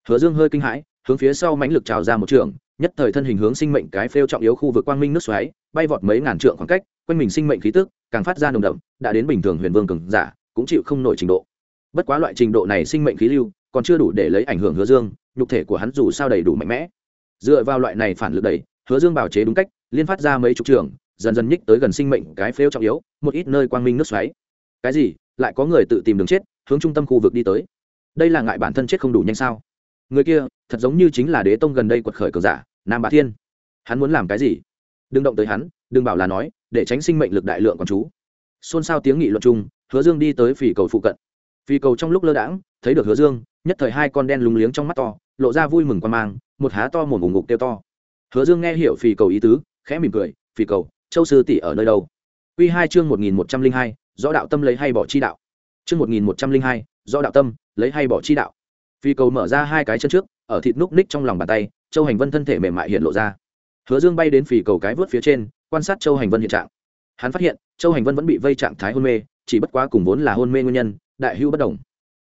Hứa dương hơi kinh hãi, hướng phía sau mãnh lực trào ra một trường, nhất thời thân hình hướng sinh mệnh cái phêu trọng yếu khu vực quang minh nước xoáy, bay vọt mấy ngàn trượng khoảng cách, quanh mình sinh mệnh khí tức, càng phát ra nồng đậm, đã đến bình thường huyền vương cường giả, cũng chịu không nổi trình độ. Bất quá loại trình độ này sinh mệnh khí lưu, còn chưa đủ để lấy ảnh hưởng hứa dương, nhục thể của hắn dù sao đầy đủ mạnh mẽ dựa vào loại này phản lực đẩy, hứa dương bảo chế đúng cách, liên phát ra mấy chục trường, dần dần nhích tới gần sinh mệnh cái phêu trọng yếu, một ít nơi quang minh nước xoáy. Cái gì? Lại có người tự tìm đường chết, hướng trung tâm khu vực đi tới. Đây là ngại bản thân chết không đủ nhanh sao? Người kia, thật giống như chính là đế tông gần đây quật khởi cờ giả, nam bá thiên. Hắn muốn làm cái gì? Đừng động tới hắn, đừng bảo là nói, để tránh sinh mệnh lực đại lượng còn chú. Xôn xao tiếng nghị luận chung, hứa dương đi tới phỉ cầu phụ cận. Phỉ cầu trong lúc lơ đãng, thấy được hứa dương, nhất thời hai con đen lúng liếng trong mắt to lộ ra vui mừng quan mang, một há to một ủng ngục tiêu to. Hứa dương nghe hiểu phì cầu ý tứ, khẽ mỉm cười, phì cầu, châu sư tỷ ở nơi đâu? Quy hai chương một nghìn một trăm linh hai rõ đạo tâm lấy hay bỏ chi đạo? Chương một nghìn một trăm linh hai rõ đạo tâm lấy hay bỏ chi đạo? Phì cầu mở ra hai cái chân trước, ở thịt núc ních trong lòng bàn tay, châu hành vân thân thể mềm mại hiện lộ ra. Hứa dương bay đến phì cầu cái vớt phía trên, quan sát châu hành vân hiện trạng. Hắn phát hiện, châu hành vân vẫn bị vây trạng thái hôn mê, chỉ bất quá cùng vốn là hôn mê nguyên nhân, đại hưu bất đồng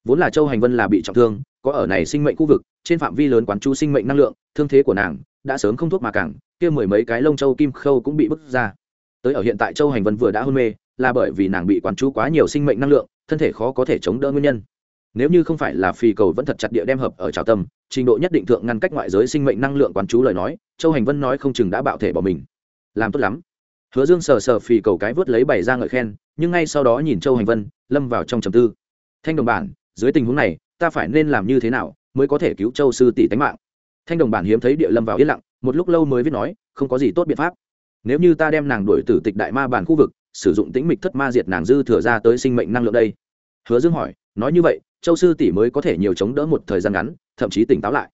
vốn là châu hành vân là bị trọng thương, có ở này sinh mệnh khu vực, trên phạm vi lớn quán chú sinh mệnh năng lượng, thương thế của nàng đã sớm không thuốc mà càng kia mười mấy cái lông châu kim khâu cũng bị bứt ra. Tới ở hiện tại châu hành vân vừa đã hôn mê, là bởi vì nàng bị quán chú quá nhiều sinh mệnh năng lượng, thân thể khó có thể chống đỡ nguyên nhân. Nếu như không phải là phi cầu vẫn thật chặt địa đem hợp ở trào tâm, trình độ nhất định thượng ngăn cách ngoại giới sinh mệnh năng lượng quán chú lời nói, châu hành vân nói không chừng đã bạo thể bỏ mình. Làm tốt lắm. Hứa dương sờ sờ phi cầu cái vớt lấy bày ra ngợi khen, nhưng ngay sau đó nhìn châu hành vân, lâm vào trong trầm tư. Thanh đồng bản dưới tình huống này, ta phải nên làm như thế nào mới có thể cứu châu sư tỷ tánh mạng? Thanh đồng bản hiếm thấy địa lâm vào yên lặng, một lúc lâu mới viết nói, không có gì tốt biện pháp. Nếu như ta đem nàng đuổi từ tịch đại ma bản khu vực, sử dụng tĩnh mịch thất ma diệt nàng dư thừa ra tới sinh mệnh năng lượng đây. Hứa dương hỏi, nói như vậy, châu sư tỷ mới có thể nhiều chống đỡ một thời gian ngắn, thậm chí tỉnh táo lại.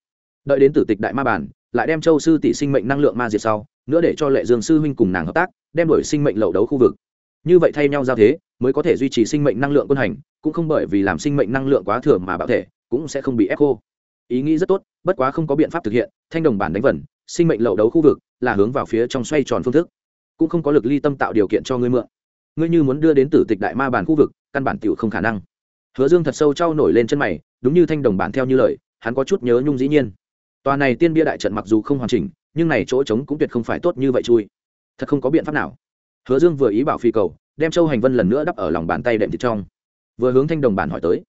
Đợi đến tử tịch đại ma bản, lại đem châu sư tỷ sinh mệnh năng lượng ma diệt sau, nữa để cho lệ dương sư huynh cùng nàng hợp tác, đem đổi sinh mệnh lậu đấu khu vực như vậy thay nhau giao thế, mới có thể duy trì sinh mệnh năng lượng quân hành, cũng không bởi vì làm sinh mệnh năng lượng quá thừa mà bạo thể, cũng sẽ không bị ép khô. Ý nghĩ rất tốt, bất quá không có biện pháp thực hiện, thanh đồng bản đánh vần, sinh mệnh lậu đấu khu vực là hướng vào phía trong xoay tròn phương thức. Cũng không có lực ly tâm tạo điều kiện cho ngươi mượn. Ngươi như muốn đưa đến tử tịch đại ma bản khu vực, căn bản tiểu không khả năng. Hứa dương thật sâu trao nổi lên chân mày, đúng như thanh đồng bản theo như lời, hắn có chút nhớ nhung dĩ nhiên. Tòa này tiên bia đại trận mặc dù không hoàn chỉnh, nhưng này chỗ trống cũng tuyệt không phải tốt như vậy chui. Thật không có biện pháp nào hứa dương vừa ý bảo phi cầu, đem châu hành vân lần nữa đắp ở lòng bàn tay đệm thịt trong. Vừa hướng thanh đồng bản hỏi tới.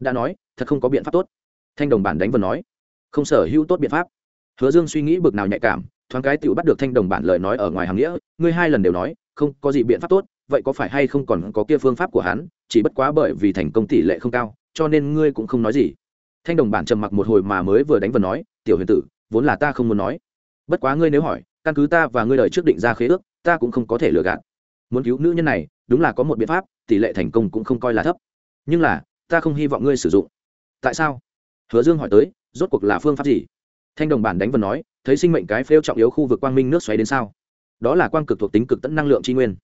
Đã nói, thật không có biện pháp tốt. Thanh đồng bản đánh vần nói. Không sở hữu tốt biện pháp. Hứa dương suy nghĩ bực nào nhạy cảm, thoáng cái tựu bắt được thanh đồng bản lời nói ở ngoài hàng nghĩa, ngươi hai lần đều nói, không có gì biện pháp tốt, vậy có phải hay không còn có kia phương pháp của hắn, chỉ bất quá bởi vì thành công tỷ lệ không cao, cho nên ngươi cũng không nói gì. Thanh đồng bản trầm mặc một hồi mà mới vừa đánh vần nói, tiểu huyền tử, vốn là ta không muốn nói. Bất quá ngươi nếu hỏi, căn cứ ta và ngươi đợi trước định ra khế ước ta cũng không có thể lừa gạt. Muốn cứu nữ nhân này, đúng là có một biện pháp, tỷ lệ thành công cũng không coi là thấp. Nhưng là, ta không hy vọng ngươi sử dụng. Tại sao? Hứa dương hỏi tới, rốt cuộc là phương pháp gì? Thanh đồng bản đánh vần nói, thấy sinh mệnh cái phêu trọng yếu khu vực quang minh nước xoáy đến sao? Đó là quang cực thuộc tính cực tẫn năng lượng tri nguyên.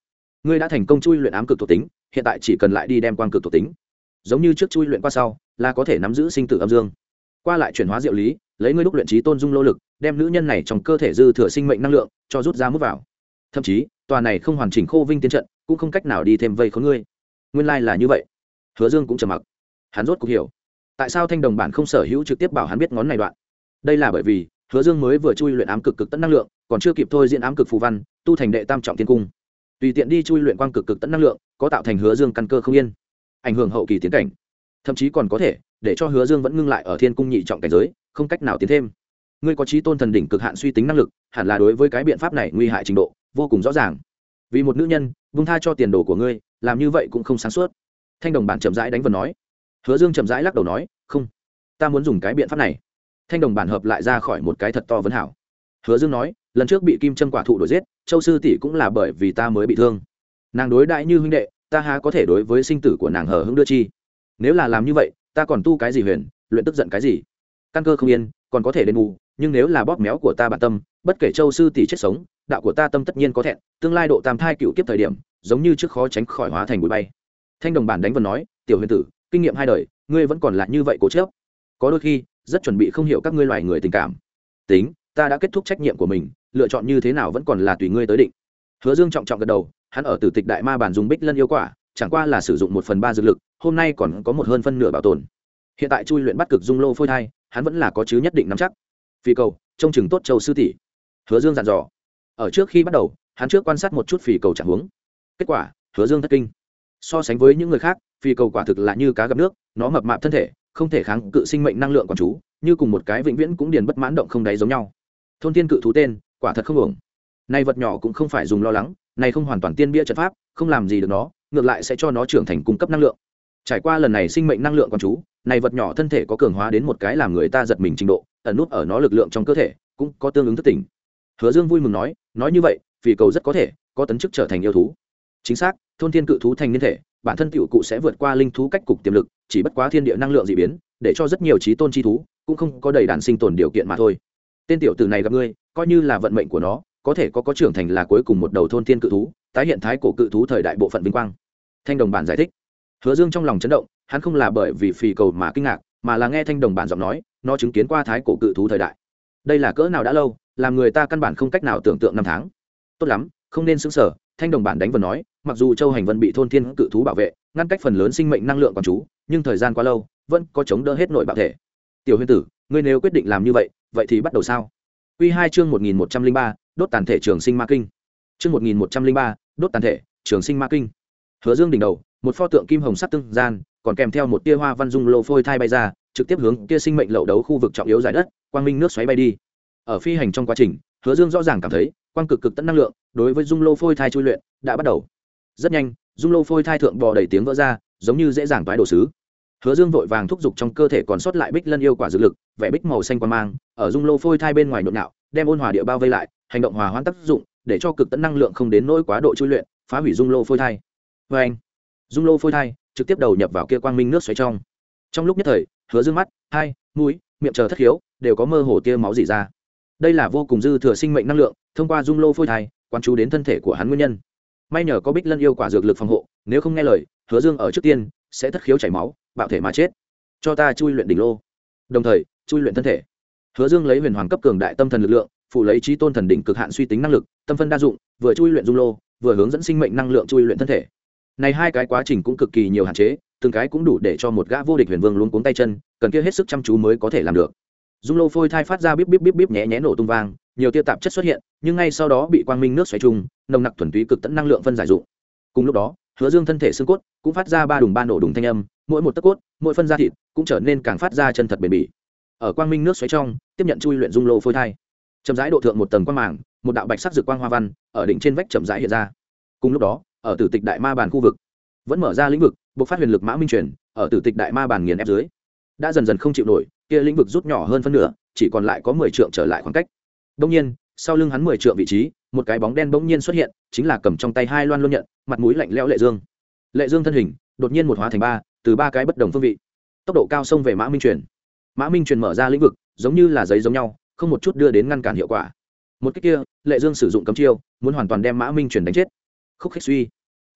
Ngươi đã thành công chui luyện ám cực thuộc tính, hiện tại chỉ cần lại đi đem quang cực thuộc tính. Giống như trước chui luyện qua sau, là có thể nắm giữ sinh tử âm dương. Qua lại chuyển hóa diệu lý, lấy ngươi đúc luyện trí tôn dung lô lực, đem nữ nhân này trong cơ thể dư thừa sinh mệnh năng lượng, cho rút ra mút vào thậm chí, tòa này không hoàn chỉnh khô vinh tiến trận cũng không cách nào đi thêm vây khốn ngươi. Nguyên lai、like、là như vậy. Hứa dương cũng trầm mặc. Hắn rốt cuộc hiểu. Tại sao thanh đồng bản không sở hữu trực tiếp bảo hắn biết ngón này đoạn? Đây là bởi vì, hứa dương mới vừa chui luyện ám cực cực tận năng lượng, còn chưa kịp thôi diễn ám cực phù văn, tu thành đệ tam trọng thiên cung. Tùy tiện đi chui luyện quang cực cực tận năng lượng, có tạo thành hứa dương căn cơ không yên. Ảnh hưởng hậu kỳ tiến cảnh. Thậm chí còn có thể, để cho hứa dương vẫn ngưng lại ở thiên cung nhị trọng cảnh giới, không cách nào tiến thêm. Ngươi có trí tôn thần đỉnh cực hạn suy tính năng lực, hẳn là đối với cái biện pháp này nguy hại trình độ vô cùng rõ ràng. Vì một nữ nhân vung tha cho tiền đồ của ngươi, làm như vậy cũng không sáng suốt. Thanh đồng bản chậm rãi đánh vần nói. Hứa dương chậm rãi lắc đầu nói, không, ta muốn dùng cái biện pháp này. Thanh đồng bản hợp lại ra khỏi một cái thật to vấn hảo. Hứa dương nói, lần trước bị kim trâm quả thụ đuổi giết, châu sư tỷ cũng là bởi vì ta mới bị thương. Nàng đối đại như huynh đệ, ta há có thể đối với sinh tử của nàng hờ hững đưa chi? Nếu là làm như vậy, ta còn tu cái gì huyền, luyện tức giận cái gì? Căn cơ không yên, còn có thể đền bù, nhưng nếu là bóp méo của ta bản tâm, bất kể châu sư tỷ chết sống đạo của ta tâm tất nhiên có thẹn, tương lai độ tam thai cựu kiếp thời điểm, giống như trước khó tránh khỏi hóa thành bụi bay. Thanh đồng bản đánh vần nói, tiểu huyền tử, kinh nghiệm hai đời, ngươi vẫn còn lại như vậy cố chớp có đôi khi, rất chuẩn bị không hiểu các ngươi loài người tình cảm. Tính, ta đã kết thúc trách nhiệm của mình, lựa chọn như thế nào vẫn còn là tùy ngươi tới định. Hứa dương trọng trọng gật đầu, hắn ở tử tịch đại ma bản dùng bích lân yêu quả, chẳng qua là sử dụng một phần ba dược lực, hôm nay còn có một hơn phân nửa bảo tồn. Hiện tại chui luyện bắt cực dung lô phôi thai, hắn vẫn là có chứ nhất định nắm chắc. Phi cầu, trông chừng tốt châu sư tỷ. Hứa dương dặn dò ở trước khi bắt đầu hắn trước quan sát một chút phì cầu trạng hướng, kết quả hứa dương thất kinh. So sánh với những người khác phi cầu quả thực là như cá gặp nước nó mập mạp thân thể không thể kháng cự sinh mệnh năng lượng còn chú như cùng một cái vĩnh viễn cũng điền bất mãn động không đáy giống nhau. Thôn tiên cự thú tên quả thật không ổng nay vật nhỏ cũng không phải dùng lo lắng này không hoàn toàn tiên bia trận pháp không làm gì được nó ngược lại sẽ cho nó trưởng thành cung cấp năng lượng. Trải qua lần này sinh mệnh năng lượng quản chú này vật nhỏ thân thể có cường hóa đến một cái làm người ta giật mình trình độ ẩn nút ở nó lực lượng trong cơ thể cũng có tương ứng thất tỉnh hứa dương vui mừng nói nói như vậy, vì cầu rất có thể, có tấn chức trở thành yêu thú. Chính xác, thôn thiên cự thú thành niên thể, bản thân tiểu cụ sẽ vượt qua linh thú cách cục tiềm lực, chỉ bất quá thiên địa năng lượng dị biến, để cho rất nhiều trí tôn chi thú cũng không có đầy đàn sinh tồn điều kiện mà thôi. Tên tiểu tử này gặp ngươi, coi như là vận mệnh của nó, có thể có có trưởng thành là cuối cùng một đầu thôn thiên cự thú, tái hiện thái cổ cự thú thời đại bộ phận vinh quang. Thanh đồng bản giải thích. Hứa dương trong lòng chấn động, hắn không là bởi vì phì cầu mà kinh ngạc, mà là nghe thanh đồng bản giọng nói, nó chứng kiến qua thái cổ cự thú thời đại. Đây là cỡ nào đã lâu làm người ta căn bản không cách nào tưởng tượng năm tháng. Tốt lắm, không nên xứng sở thanh đồng bản đánh vần nói, mặc dù châu hành vân bị thôn thiên cự thú bảo vệ, ngăn cách phần lớn sinh mệnh năng lượng còn chú, nhưng thời gian quá lâu, vẫn có chống đỡ hết nội bạo thể. Tiểu Huyên tử, ngươi nếu quyết định làm như vậy vậy thì bắt đầu sao? Quy hai chương một nghìn một trăm linh ba, đốt tàn thể trường sinh ma kinh. Chương một nghìn một trăm linh ba, đốt tàn thể trường sinh ma kinh. Hứa dương đỉnh đầu, một pho tượng kim hồng sắc tương gian, còn kèm theo một tia hoa văn dung lô phôi thai bay ra, trực tiếp hướng kia sinh mệnh lậu đấu khu vực trọng yếu giải đất, quang minh nước xoáy bay đi ở phi hành trong quá trình, hứa dương rõ ràng cảm thấy, quang cực cực tận năng lượng đối với dung lô phôi thai chui luyện đã bắt đầu. Rất nhanh, dung lô phôi thai thượng bò đầy tiếng vỡ ra, giống như dễ dàng toái đồ sứ. Hứa dương vội vàng thúc giục trong cơ thể còn sót lại bích lân yêu quả dược lực vẽ bích màu xanh quan mang, ở dung lô phôi thai bên ngoài nhộn nạo đem ôn hòa địa bao vây lại, hành động hòa hoãn tác dụng, để cho cực tận năng lượng không đến nỗi quá độ chui luyện, phá hủy dung lô phôi thai. Vê anh, dung lô phôi thai trực tiếp đầu nhập vào kia quang minh nước xoáy trong. Trong lúc nhất thời, hứa dương mắt, hai, mũi, miệng chờ thất khiếu, đều có mơ hồ tia máu dỉ ra đây là vô cùng dư thừa sinh mệnh năng lượng, thông qua dung lô phôi thai quan chú đến thân thể của hắn nguyên nhân. May nhờ có bích lân yêu quả dược lực phòng hộ, nếu không nghe lời, hứa dương ở trước tiên sẽ thất khiếu chảy máu, bạo thể mà chết. Cho ta chui luyện đỉnh lô. Đồng thời, chui luyện thân thể. Hứa dương lấy huyền hoàng cấp cường đại tâm thần lực lượng, phụ lấy trí tôn thần đỉnh cực hạn suy tính năng lực, tâm phân đa dụng, vừa chui luyện dung lô, vừa hướng dẫn sinh mệnh năng lượng chui luyện thân thể. Này hai cái quá trình cũng cực kỳ nhiều hạn chế, từng cái cũng đủ để cho một gã vô địch huyền vương luôn cuống tay chân, cần kia hết sức chăm chú mới có thể làm được dung lô phôi thai phát ra bíp bíp bíp bíp nhẹ nhẽ nổ tung vang nhiều tia tạp chất xuất hiện nhưng ngay sau đó bị quang minh nước xoáy trùng nồng nặc thuần túy cực tận năng lượng phân giải dụng. Cùng lúc đó hứa dương thân thể xương cốt cũng phát ra ba đùng ba nổ đùng thanh âm mỗi một tấc cốt mỗi phân da thịt cũng trở nên càng phát ra chân thật bền bỉ. Ở quang minh nước xoáy trong tiếp nhận chui luyện dung lô phôi thai. Chậm rãi độ thượng một tầng quang mảng, một đạo bạch sắc dược quang hoa văn ở đỉnh trên vách chậm rãi hiện ra. Cùng lúc đó ở tử tịch đại ma bàn khu vực vẫn mở ra lĩnh vực buộc phát huyền lực mã minh truyền ở tử tịch đại ma bàn nghiền ép dưới đã dần dần không chịu nổi kia lĩnh vực rút nhỏ hơn phân nửa, chỉ còn lại có mười trượng trở lại khoảng cách. Đông nhiên, sau lưng hắn mười trượng vị trí, một cái bóng đen bỗng nhiên xuất hiện, chính là cầm trong tay hai loan luân nhận, mặt mũi lạnh lẽo lệ dương. Lệ dương thân hình, đột nhiên một hóa thành ba, từ ba cái bất đồng phương vị. Tốc độ cao xông về mã minh truyền. Mã minh truyền mở ra lĩnh vực, giống như là giấy giống nhau, không một chút đưa đến ngăn cản hiệu quả. Một cách kia, lệ dương sử dụng cấm chiêu, muốn hoàn toàn đem mã minh truyền đánh chết. Khúc khích suy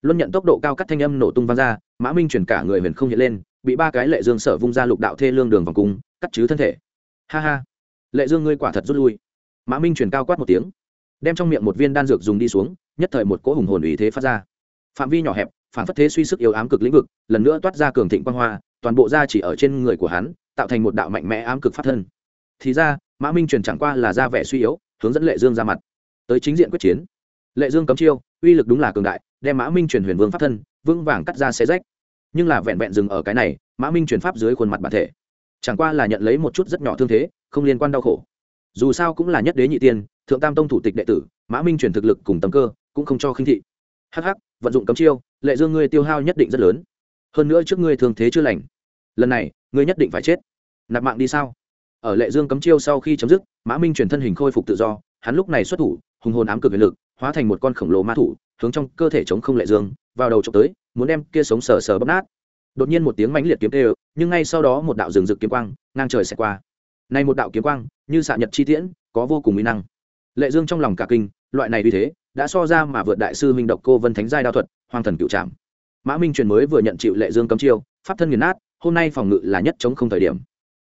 luân nhận tốc độ cao cắt thanh âm nổ tung vang ra, mã minh chuyển cả người huyền không hiện lên, bị ba cái lệ dương sở vung ra lục đạo thê lương đường vòng cung, cắt chứ thân thể. Ha ha. Lệ dương ngươi quả thật rút lui. Mã minh chuyển cao quát một tiếng, đem trong miệng một viên đan dược dùng đi xuống, nhất thời một cỗ hùng hồn ủy thế phát ra. Phạm vi nhỏ hẹp, phản phất thế suy sức yếu ám cực lĩnh vực, lần nữa toát ra cường thịnh quang hoa, toàn bộ da chỉ ở trên người của hắn, tạo thành một đạo mạnh mẽ ám cực phát thân. Thì ra, mã minh truyền chẳng qua là ra vẻ suy yếu, hướng dẫn lệ dương ra mặt. Tới chính diện quyết chiến. Lệ dương cấm chiêu, uy lực đúng là cường đại đem mã minh truyền huyền vương pháp thân, vững vàng cắt ra xé rách. Nhưng là vẹn vẹn dừng ở cái này, mã minh truyền pháp dưới khuôn mặt bản thể. Chẳng qua là nhận lấy một chút rất nhỏ thương thế, không liên quan đau khổ. Dù sao cũng là nhất đế nhị tiên, thượng tam tông thủ tịch đệ tử, mã minh truyền thực lực cùng tầm cơ, cũng không cho khinh thị. Hh vận dụng cấm chiêu, lệ dương ngươi tiêu hao nhất định rất lớn. Hơn nữa trước ngươi thương thế chưa lành. Lần này, ngươi nhất định phải chết. Nạp mạng đi sao? Ở lệ dương cấm chiêu sau khi chấm dứt, mã minh truyền thân hình khôi phục tự do, hắn lúc này xuất thủ, hùng hồn ám cực huyền lực, hóa thành một con khổng lồ ma thủ hướng trong cơ thể chống không lệ dương, vào đầu trộm tới, muốn đem kia sống sờ sờ bóp nát. Đột nhiên một tiếng mãnh liệt kiếm tê nhưng ngay sau đó một đạo rừng rực kiếm quang, ngang trời xẹt qua. Nay một đạo kiếm quang, như xạ nhật chi tiễn, có vô cùng mỹ năng. Lệ dương trong lòng cả kinh, loại này vì thế, đã so ra mà vượt đại sư minh độc cô vân thánh giai đao thuật, hoàng thần cựu trạm mã minh truyền mới vừa nhận chịu lệ dương cấm chiêu, pháp thân nghiền nát, hôm nay phòng ngự là nhất chống không thời điểm.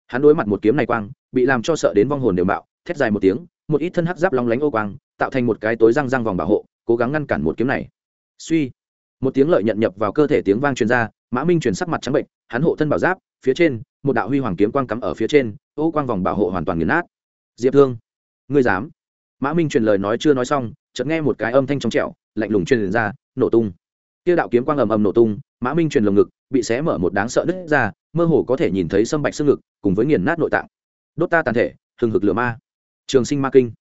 Hắn đối mặt một kiếm này quang, bị làm cho sợ đến vong hồn đều bạo thét dài một tiếng, một ít thân hắc giáp long lánh ô quang, tạo thành một cái tối răng răng vòng bảo hộ cố gắng ngăn cản một kiếm này. Suy. Một tiếng lợi nhận nhập vào cơ thể tiếng vang truyền ra, mã minh truyền sắc mặt trắng bệnh, hắn hộ thân bảo giáp, phía trên, một đạo huy hoàng kiếm quang cắm ở phía trên, ô quang vòng bảo hộ hoàn toàn nghiền nát. Diệp thương, ngươi dám? Mã minh truyền lời nói chưa nói xong, chợt nghe một cái âm thanh trong trẻo, lạnh lùng truyền ra, nổ tung. Kia đạo kiếm quang ầm ầm nổ tung, mã minh truyền lồng ngực, bị xé mở một đáng sợ nứt ra, mơ hồ có thể nhìn thấy sâm bạch xương ngực, cùng với nghiền nát nội tạng. Đốt ta tàn thể, hừng hực lửa ma. Trường sinh ma kinh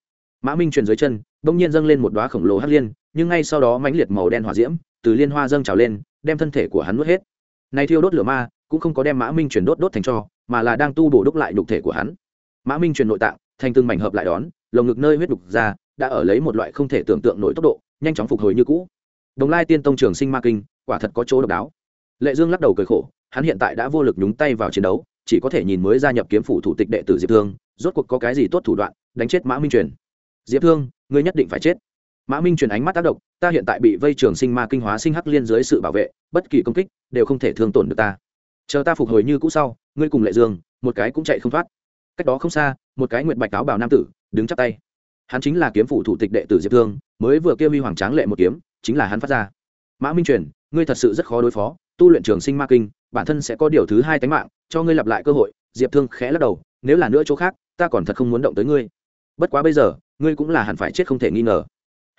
mã minh truyền dưới chân, bỗng nhiên dâng lên một đoá khổng lồ hắc liên, nhưng ngay sau đó mãnh liệt màu đen hỏa diễm từ liên hoa dâng trào lên, đem thân thể của hắn nuốt hết. Này thiêu đốt lửa ma, cũng không có đem mã minh truyền đốt đốt thành cho, mà là đang tu bổ đúc lại nhục thể của hắn. Mã minh truyền nội tạng, thành từng mảnh hợp lại đón, lồng ngực nơi huyết đục ra, đã ở lấy một loại không thể tưởng tượng nổi tốc độ, nhanh chóng phục hồi như cũ. Đồng lai tiên tông trường sinh ma kinh, quả thật có chỗ độc đáo. Lệ dương lắc đầu cười khổ, hắn hiện tại đã vô lực nhúng tay vào chiến đấu, chỉ có thể nhìn mới gia nhập kiếm phủ thủ tịch đệ tử diệp thương, rốt cuộc có cái gì tốt thủ đoạn, đánh chết mã minh truyền diệp thương, ngươi nhất định phải chết. Mã minh truyền ánh mắt tác động, ta hiện tại bị vây trường sinh ma kinh hóa sinh hắc liên dưới sự bảo vệ, bất kỳ công kích đều không thể thương tổn được ta. Chờ ta phục hồi như cũ sau, ngươi cùng lệ dương, một cái cũng chạy không thoát. Cách đó không xa, một cái nguyệt bạch áo bảo nam tử, đứng chắp tay. Hắn chính là kiếm phủ thủ tịch đệ tử diệp thương, mới vừa kêu huy hoàng tráng lệ một kiếm, chính là hắn phát ra. Mã minh truyền, ngươi thật sự rất khó đối phó, tu luyện trường sinh ma kinh, bản thân sẽ có điều thứ hai tánh mạng, cho ngươi lặp lại cơ hội, diệp thương khẽ lắc đầu, nếu là nữa chỗ khác, ta còn thật không muốn động tới ngươi. Bất quá bây giờ ngươi cũng là hẳn phải chết không thể nghi ngờ.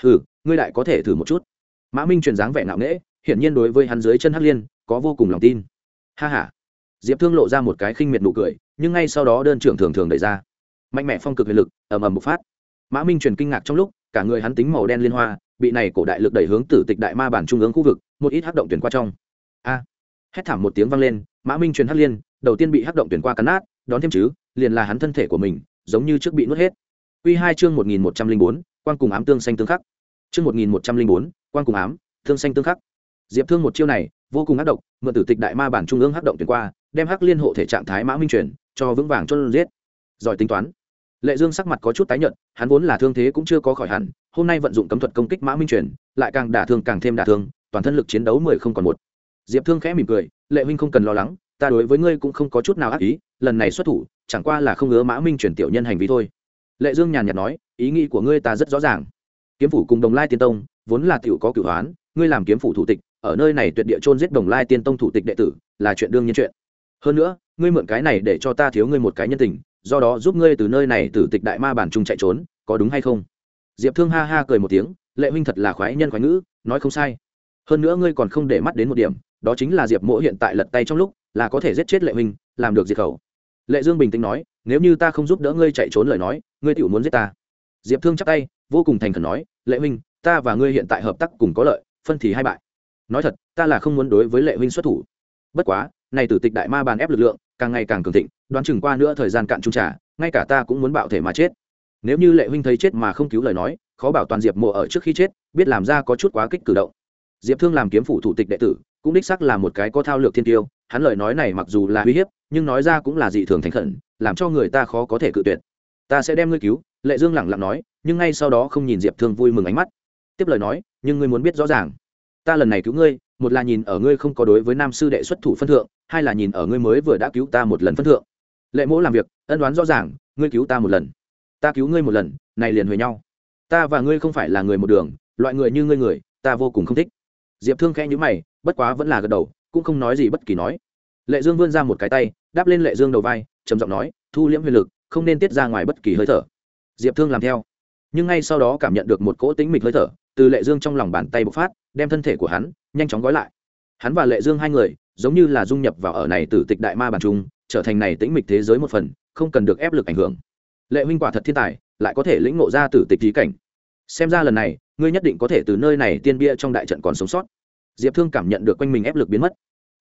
Hừ, ngươi lại có thể thử một chút. Mã minh truyền dáng vẻ ngạo nghễ, hiển nhiên đối với hắn dưới chân hắc liên, có vô cùng lòng tin. Ha ha. Diệp thương lộ ra một cái khinh miệt nụ cười, nhưng ngay sau đó đơn trưởng thường thường đẩy ra. Mạnh mẽ phong cực huyền lực, ầm ầm bộc phát. Mã minh truyền kinh ngạc trong lúc, cả người hắn tính màu đen liên hoa, bị này cổ đại lực đẩy hướng tử tịch đại ma bản trung ương khu vực, một ít hắc động tuyển qua trong. A. Hét thảm một tiếng vang lên, mã minh truyền hắc liên, đầu tiên bị hắc động tuyển qua cắn nát, đón thêm chứ, liền là hắn thân thể của mình, giống như trước bị nuốt hết. Quy hai chương một nghìn một trăm linh bốn cùng ám tương xanh tương khắc. Chương một nghìn một trăm linh bốn cùng ám, tương xanh tương khắc. Diệp thương một chiêu này, vô cùng ác độc, mượn tử tịch đại ma bản trung ương hắc động truyền qua, đem hắc liên hộ thể trạng thái mã minh truyền cho vững vàng cho giết. Giỏi tính toán. Lệ dương sắc mặt có chút tái nhợt, hắn vốn là thương thế cũng chưa có khỏi hẳn, hôm nay vận dụng cấm thuật công kích mã minh truyền lại càng đả thương càng thêm đả thương, toàn thân lực chiến đấu mười không còn một. Diệp thương khẽ mỉm cười, lệ huynh không cần lo lắng, ta đối với ngươi cũng không có chút nào ác ý, lần này xuất thủ, chẳng qua là không ngứa mã minh truyền tiểu nhân hành vi thôi lệ dương nhàn nhạt nói, ý nghĩ của ngươi ta rất rõ ràng. Kiếm phủ cùng đồng lai tiên tông, vốn là tiểu có cửu hoán, ngươi làm kiếm phủ thủ tịch, ở nơi này tuyệt địa chôn giết đồng lai tiên tông thủ tịch đệ tử, là chuyện đương nhiên chuyện. Hơn nữa, ngươi mượn cái này để cho ta thiếu ngươi một cái nhân tình, do đó giúp ngươi từ nơi này từ tịch đại ma bản trung chạy trốn, có đúng hay không? Diệp thương ha ha cười một tiếng, lệ huynh thật là khoái nhân khoái ngữ, nói không sai. Hơn nữa ngươi còn không để mắt đến một điểm, đó chính là diệp mỗ hiện tại lật tay trong lúc, là có thể giết chết lệ huynh, làm được diệt khẩu. Lệ dương bình tĩnh nói nếu như ta không giúp đỡ ngươi chạy trốn lời nói, ngươi tự muốn giết ta. Diệp thương chắc tay, vô cùng thành khẩn nói, lệ huynh, ta và ngươi hiện tại hợp tác cùng có lợi, phân thì hai bại. Nói thật, ta là không muốn đối với lệ huynh xuất thủ. Bất quá, này tử tịch đại ma bàn ép lực lượng, càng ngày càng cường thịnh, đoán chừng qua nữa thời gian cạn trung trả, ngay cả ta cũng muốn bạo thể mà chết. Nếu như lệ huynh thấy chết mà không cứu lời nói, khó bảo toàn diệp mộ ở trước khi chết, biết làm ra có chút quá kích cử động. Diệp thương làm kiếm phủ thủ tịch đệ tử, cũng đích sắc là một cái có thao lược thiên tiêu hắn lời nói này mặc dù là uy hiếp, nhưng nói ra cũng là dị thường thành khẩn, làm cho người ta khó có thể cự tuyệt. Ta sẽ đem ngươi cứu, lệ dương lẳng lặng nói, nhưng ngay sau đó không nhìn diệp thương vui mừng ánh mắt. Tiếp lời nói, nhưng ngươi muốn biết rõ ràng. Ta lần này cứu ngươi, một là nhìn ở ngươi không có đối với nam sư đệ xuất thủ phân thượng, hai là nhìn ở ngươi mới vừa đã cứu ta một lần phân thượng. Lệ mỗ làm việc, ân đoán rõ ràng, ngươi cứu ta một lần. Ta cứu ngươi một lần, này liền huề nhau. Ta và ngươi không phải là người một đường, loại người như ngươi người, ta vô cùng không thích. Diệp thương khẽ nhữ mày, bất quá vẫn là gật đầu cũng không nói gì bất kỳ nói. Lệ dương vươn ra một cái tay, đáp lên lệ dương đầu vai, trầm giọng nói, thu liễm huyền lực, không nên tiết ra ngoài bất kỳ hơi thở. Diệp thương làm theo. Nhưng ngay sau đó cảm nhận được một cỗ tính mịch hơi thở, từ lệ dương trong lòng bàn tay bộc phát, đem thân thể của hắn nhanh chóng gói lại. Hắn và lệ dương hai người, giống như là dung nhập vào ở này từ tịch đại ma bản trung, trở thành này tĩnh mịch thế giới một phần, không cần được ép lực ảnh hưởng. Lệ huynh quả thật thiên tài, lại có thể lĩnh ngộ ra tử tịch trí cảnh. Xem ra lần này, ngươi nhất định có thể từ nơi này tiên bia trong đại trận còn sống sót diệp thương cảm nhận được quanh mình ép lực biến mất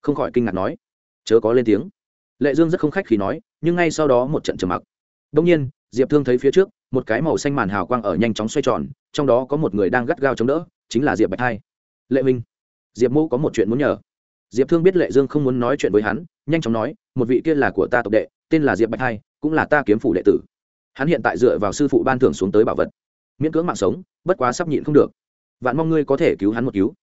không khỏi kinh ngạc nói chớ có lên tiếng lệ dương rất không khách khi nói nhưng ngay sau đó một trận trầm mặc đông nhiên diệp thương thấy phía trước một cái màu xanh màn hào quang ở nhanh chóng xoay tròn trong đó có một người đang gắt gao chống đỡ chính là diệp bạch hai lệ minh diệp mô có một chuyện muốn nhờ diệp thương biết lệ dương không muốn nói chuyện với hắn nhanh chóng nói một vị kia là của ta tộc đệ tên là diệp bạch hai cũng là ta kiếm phủ đệ tử hắn hiện tại dựa vào sư phụ ban thưởng xuống tới bảo vật miễn cưỡng mạng sống bất quá sắp nhịn không được vạn mong ngươi có thể cứu hắn một cứu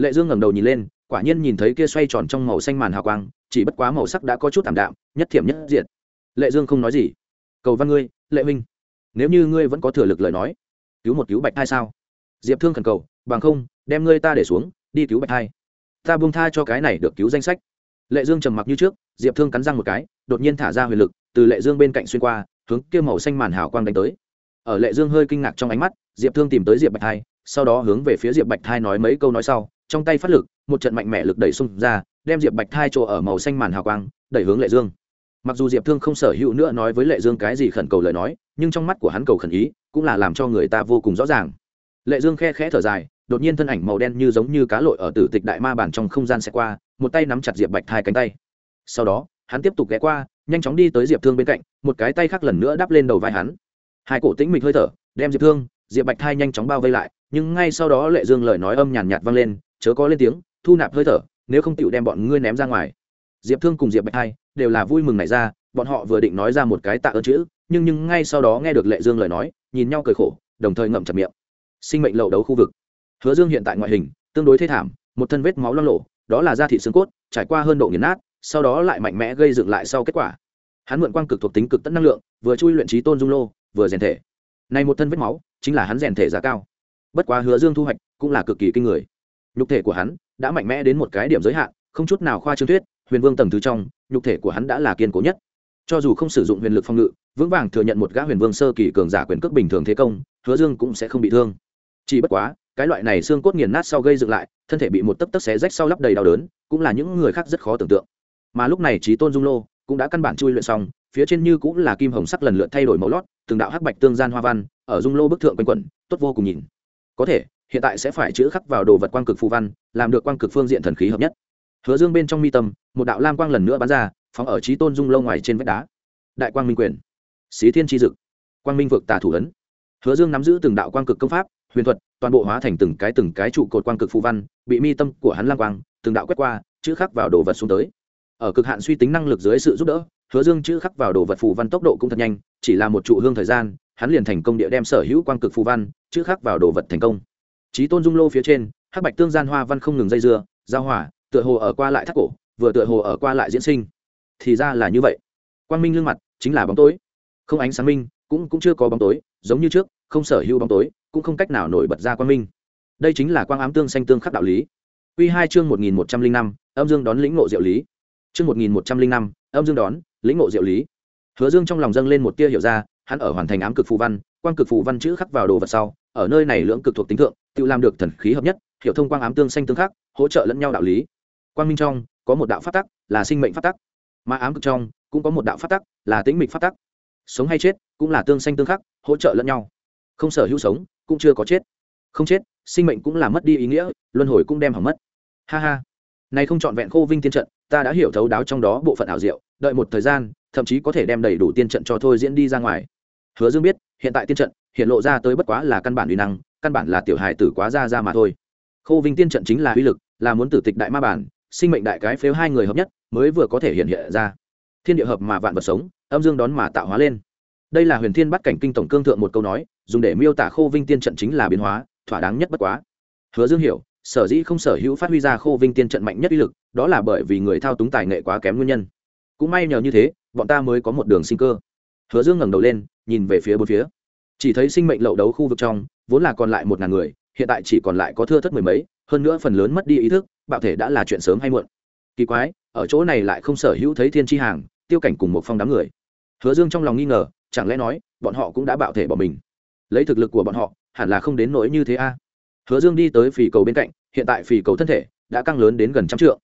lệ dương ngẩng đầu nhìn lên quả nhiên nhìn thấy kia xoay tròn trong màu xanh màn hào quang chỉ bất quá màu sắc đã có chút tảm đạm nhất thiểm nhất diệt. Lệ dương không nói gì. Cầu văn ngươi lệ minh nếu như ngươi vẫn có thừa lực lời nói cứu một cứu bạch Hai sao? Diệp thương khẩn cầu bằng không đem ngươi ta để xuống đi cứu bạch Hai. ta buông tha cho cái này được cứu danh sách. Lệ dương trầm mặc như trước diệp thương cắn răng một cái đột nhiên thả ra huyền lực từ lệ dương bên cạnh xuyên qua hướng kia màu xanh màn hào quang đánh tới. Ở lệ dương hơi kinh ngạc trong ánh mắt diệp thương tìm tới diệp bạch Hai, sau đó hướng về phía diệp bạch thai nói mấy câu nói sau trong tay phát lực, một trận mạnh mẽ lực đẩy xung ra, đem diệp bạch thai chỗ ở màu xanh màn hào quang đẩy hướng lệ dương. Mặc dù diệp thương không sở hữu nữa nói với lệ dương cái gì khẩn cầu lời nói, nhưng trong mắt của hắn cầu khẩn ý cũng là làm cho người ta vô cùng rõ ràng. Lệ dương khe khẽ thở dài, đột nhiên thân ảnh màu đen như giống như cá lội ở tử tịch đại ma bản trong không gian sẽ qua, một tay nắm chặt diệp bạch Thai cánh tay. Sau đó, hắn tiếp tục ghé qua, nhanh chóng đi tới diệp thương bên cạnh, một cái tay khác lần nữa đắp lên đầu vai hắn. Hai cổ tĩnh mịch hơi thở, đem diệp thương, diệp bạch thai nhanh chóng bao vây lại, nhưng ngay sau đó lệ dương lời nói âm nhàn nhạt vang lên chớ có lên tiếng, thu nạp hơi thở, nếu không tựu đem bọn ngươi ném ra ngoài. Diệp thương cùng diệp bạch Hai đều là vui mừng này ra, bọn họ vừa định nói ra một cái tạ ơn chữ, nhưng nhưng ngay sau đó nghe được lệ dương lời nói, nhìn nhau cười khổ, đồng thời ngậm chặt miệng. Sinh mệnh lậu đấu khu vực. Hứa dương hiện tại ngoại hình, tương đối thê thảm, một thân vết máu loang lộ đó là da thị xương cốt, trải qua hơn độ nghiền nát, sau đó lại mạnh mẽ gây dựng lại sau kết quả. Hắn mượn quang cực thuộc tính cực tất năng lượng, vừa chui luyện trí tôn dung lô, vừa rèn thể. Này một thân vết máu, chính là hắn rèn thể giá cao. Bất quá hứa dương thu hoạch cũng là cực kỳ kinh người nhục thể của hắn đã mạnh mẽ đến một cái điểm giới hạn, không chút nào khoa trương thuyết, huyền vương tầng thứ trong, nhục thể của hắn đã là kiên cố nhất. Cho dù không sử dụng huyền lực phòng ngự, vững vàng thừa nhận một gã huyền vương sơ kỳ cường giả quyền cước bình thường thế công, hứa dương cũng sẽ không bị thương. Chỉ bất quá, cái loại này xương cốt nghiền nát sau gây dựng lại, thân thể bị một tấc tấc xé rách sau lắp đầy đau đớn, cũng là những người khác rất khó tưởng tượng. Mà lúc này trí tôn dung lô cũng đã căn bản chui luyện xong, phía trên như cũng là kim hồng sắc lần lượt thay đổi màu lót, từng đạo hắc bạch tương gian hoa văn, ở dung lô bức thượng quanh quẩn, tốt vô cùng nhìn. Có thể hiện tại sẽ phải chữ khắc vào đồ vật quang cực phù văn, làm được quang cực phương diện thần khí hợp nhất. Hứa dương bên trong mi tâm, một đạo lam quang lần nữa bắn ra, phóng ở trí tôn dung lâu ngoài trên vách đá. Đại quang minh quyền. Xí thiên tri dực. Quang minh vực tà thủ ấn. Hứa dương nắm giữ từng đạo quang cực công pháp, huyền thuật, toàn bộ hóa thành từng cái từng cái trụ cột quang cực phù văn, bị mi tâm của hắn lam quang, từng đạo quét qua, chữ khắc vào đồ vật xuống tới. Ở cực hạn suy tính năng lực dưới sự giúp đỡ, hứa dương chữ khắc vào đồ vật phù văn tốc độ cũng thật nhanh, chỉ là một trụ hương thời gian, hắn liền thành công địa đem sở hữu quang cực phù văn, chữ khắc vào đồ vật thành công trí tôn dung lô phía trên, hắc bạch tương gian hoa văn không ngừng dây dưa, giao hỏa tựa hồ ở qua lại thác cổ, vừa tựa hồ ở qua lại diễn sinh. Thì ra là như vậy. Quang minh lương mặt, chính là bóng tối. Không ánh sáng minh, cũng cũng chưa có bóng tối, giống như trước, không sở hữu bóng tối, cũng không cách nào nổi bật ra quang minh. Đây chính là quang ám tương xanh tương khắc đạo lý. Quy hai chương một nghìn một trăm linh năm âm dương đón lĩnh ngộ diệu lý. Chương một nghìn một trăm linh năm âm dương đón, lĩnh ngộ diệu lý. Hứa dương trong lòng dâng lên một tia hiểu ra, hắn ở hoàn thành ám cực phù văn, quang cực phù văn chữ khắc vào đồ vật sau, ở nơi này lưỡng cực thuộc tính thượng tự làm được thần khí hợp nhất, hiểu thông quang ám tương xanh tương khắc, hỗ trợ lẫn nhau đạo lý. Quang minh trong, có một đạo phát tắc, là sinh mệnh phát tắc. Mà ám cực trong, cũng có một đạo phát tắc, là tĩnh mịch phát tắc. Sống hay chết, cũng là tương xanh tương khắc, hỗ trợ lẫn nhau. Không sở hữu sống, cũng chưa có chết. Không chết, sinh mệnh cũng là mất đi ý nghĩa, luân hồi cũng đem hỏng mất. Ha ha. Này không trọn vẹn khô vinh tiên trận, ta đã hiểu thấu đáo trong đó bộ phận ảo diệu, đợi một thời gian, thậm chí có thể đem đầy đủ tiên trận cho thôi diễn đi ra ngoài. Hứa dương biết, hiện tại tiên trận, hiện lộ ra tới bất quá là căn bản uy năng căn bản là tiểu hài tử quá ra ra mà thôi. Khô vinh tiên trận chính là uy lực, là muốn tử tịch đại ma bản, sinh mệnh đại cái phếu hai người hợp nhất, mới vừa có thể hiện hiện ra. Thiên địa hợp mà vạn vật sống, âm dương đón mà tạo hóa lên. Đây là huyền thiên bắt cảnh kinh tổng cương thượng một câu nói, dùng để miêu tả khô vinh tiên trận chính là biến hóa, thỏa đáng nhất bất quá. Hứa dương hiểu, sở dĩ không sở hữu phát huy ra khô vinh tiên trận mạnh nhất uy lực, đó là bởi vì người thao túng tài nghệ quá kém nguyên nhân. Cũng may nhờ như thế, bọn ta mới có một đường sinh cơ. Hứa dương ngẩng đầu lên, nhìn về phía bốn phía. Chỉ thấy sinh mệnh lậu đấu khu vực trong vốn là còn lại một ngàn người, hiện tại chỉ còn lại có thưa thất mười mấy, hơn nữa phần lớn mất đi ý thức, bạo thể đã là chuyện sớm hay muộn. Kỳ quái, ở chỗ này lại không sở hữu thấy thiên tri hàng, tiêu cảnh cùng một phong đám người. Hứa dương trong lòng nghi ngờ, chẳng lẽ nói, bọn họ cũng đã bạo thể bỏ mình? Lấy thực lực của bọn họ, hẳn là không đến nỗi như thế a. Hứa dương đi tới phì cầu bên cạnh, hiện tại phì cầu thân thể đã căng lớn đến gần trăm trượng.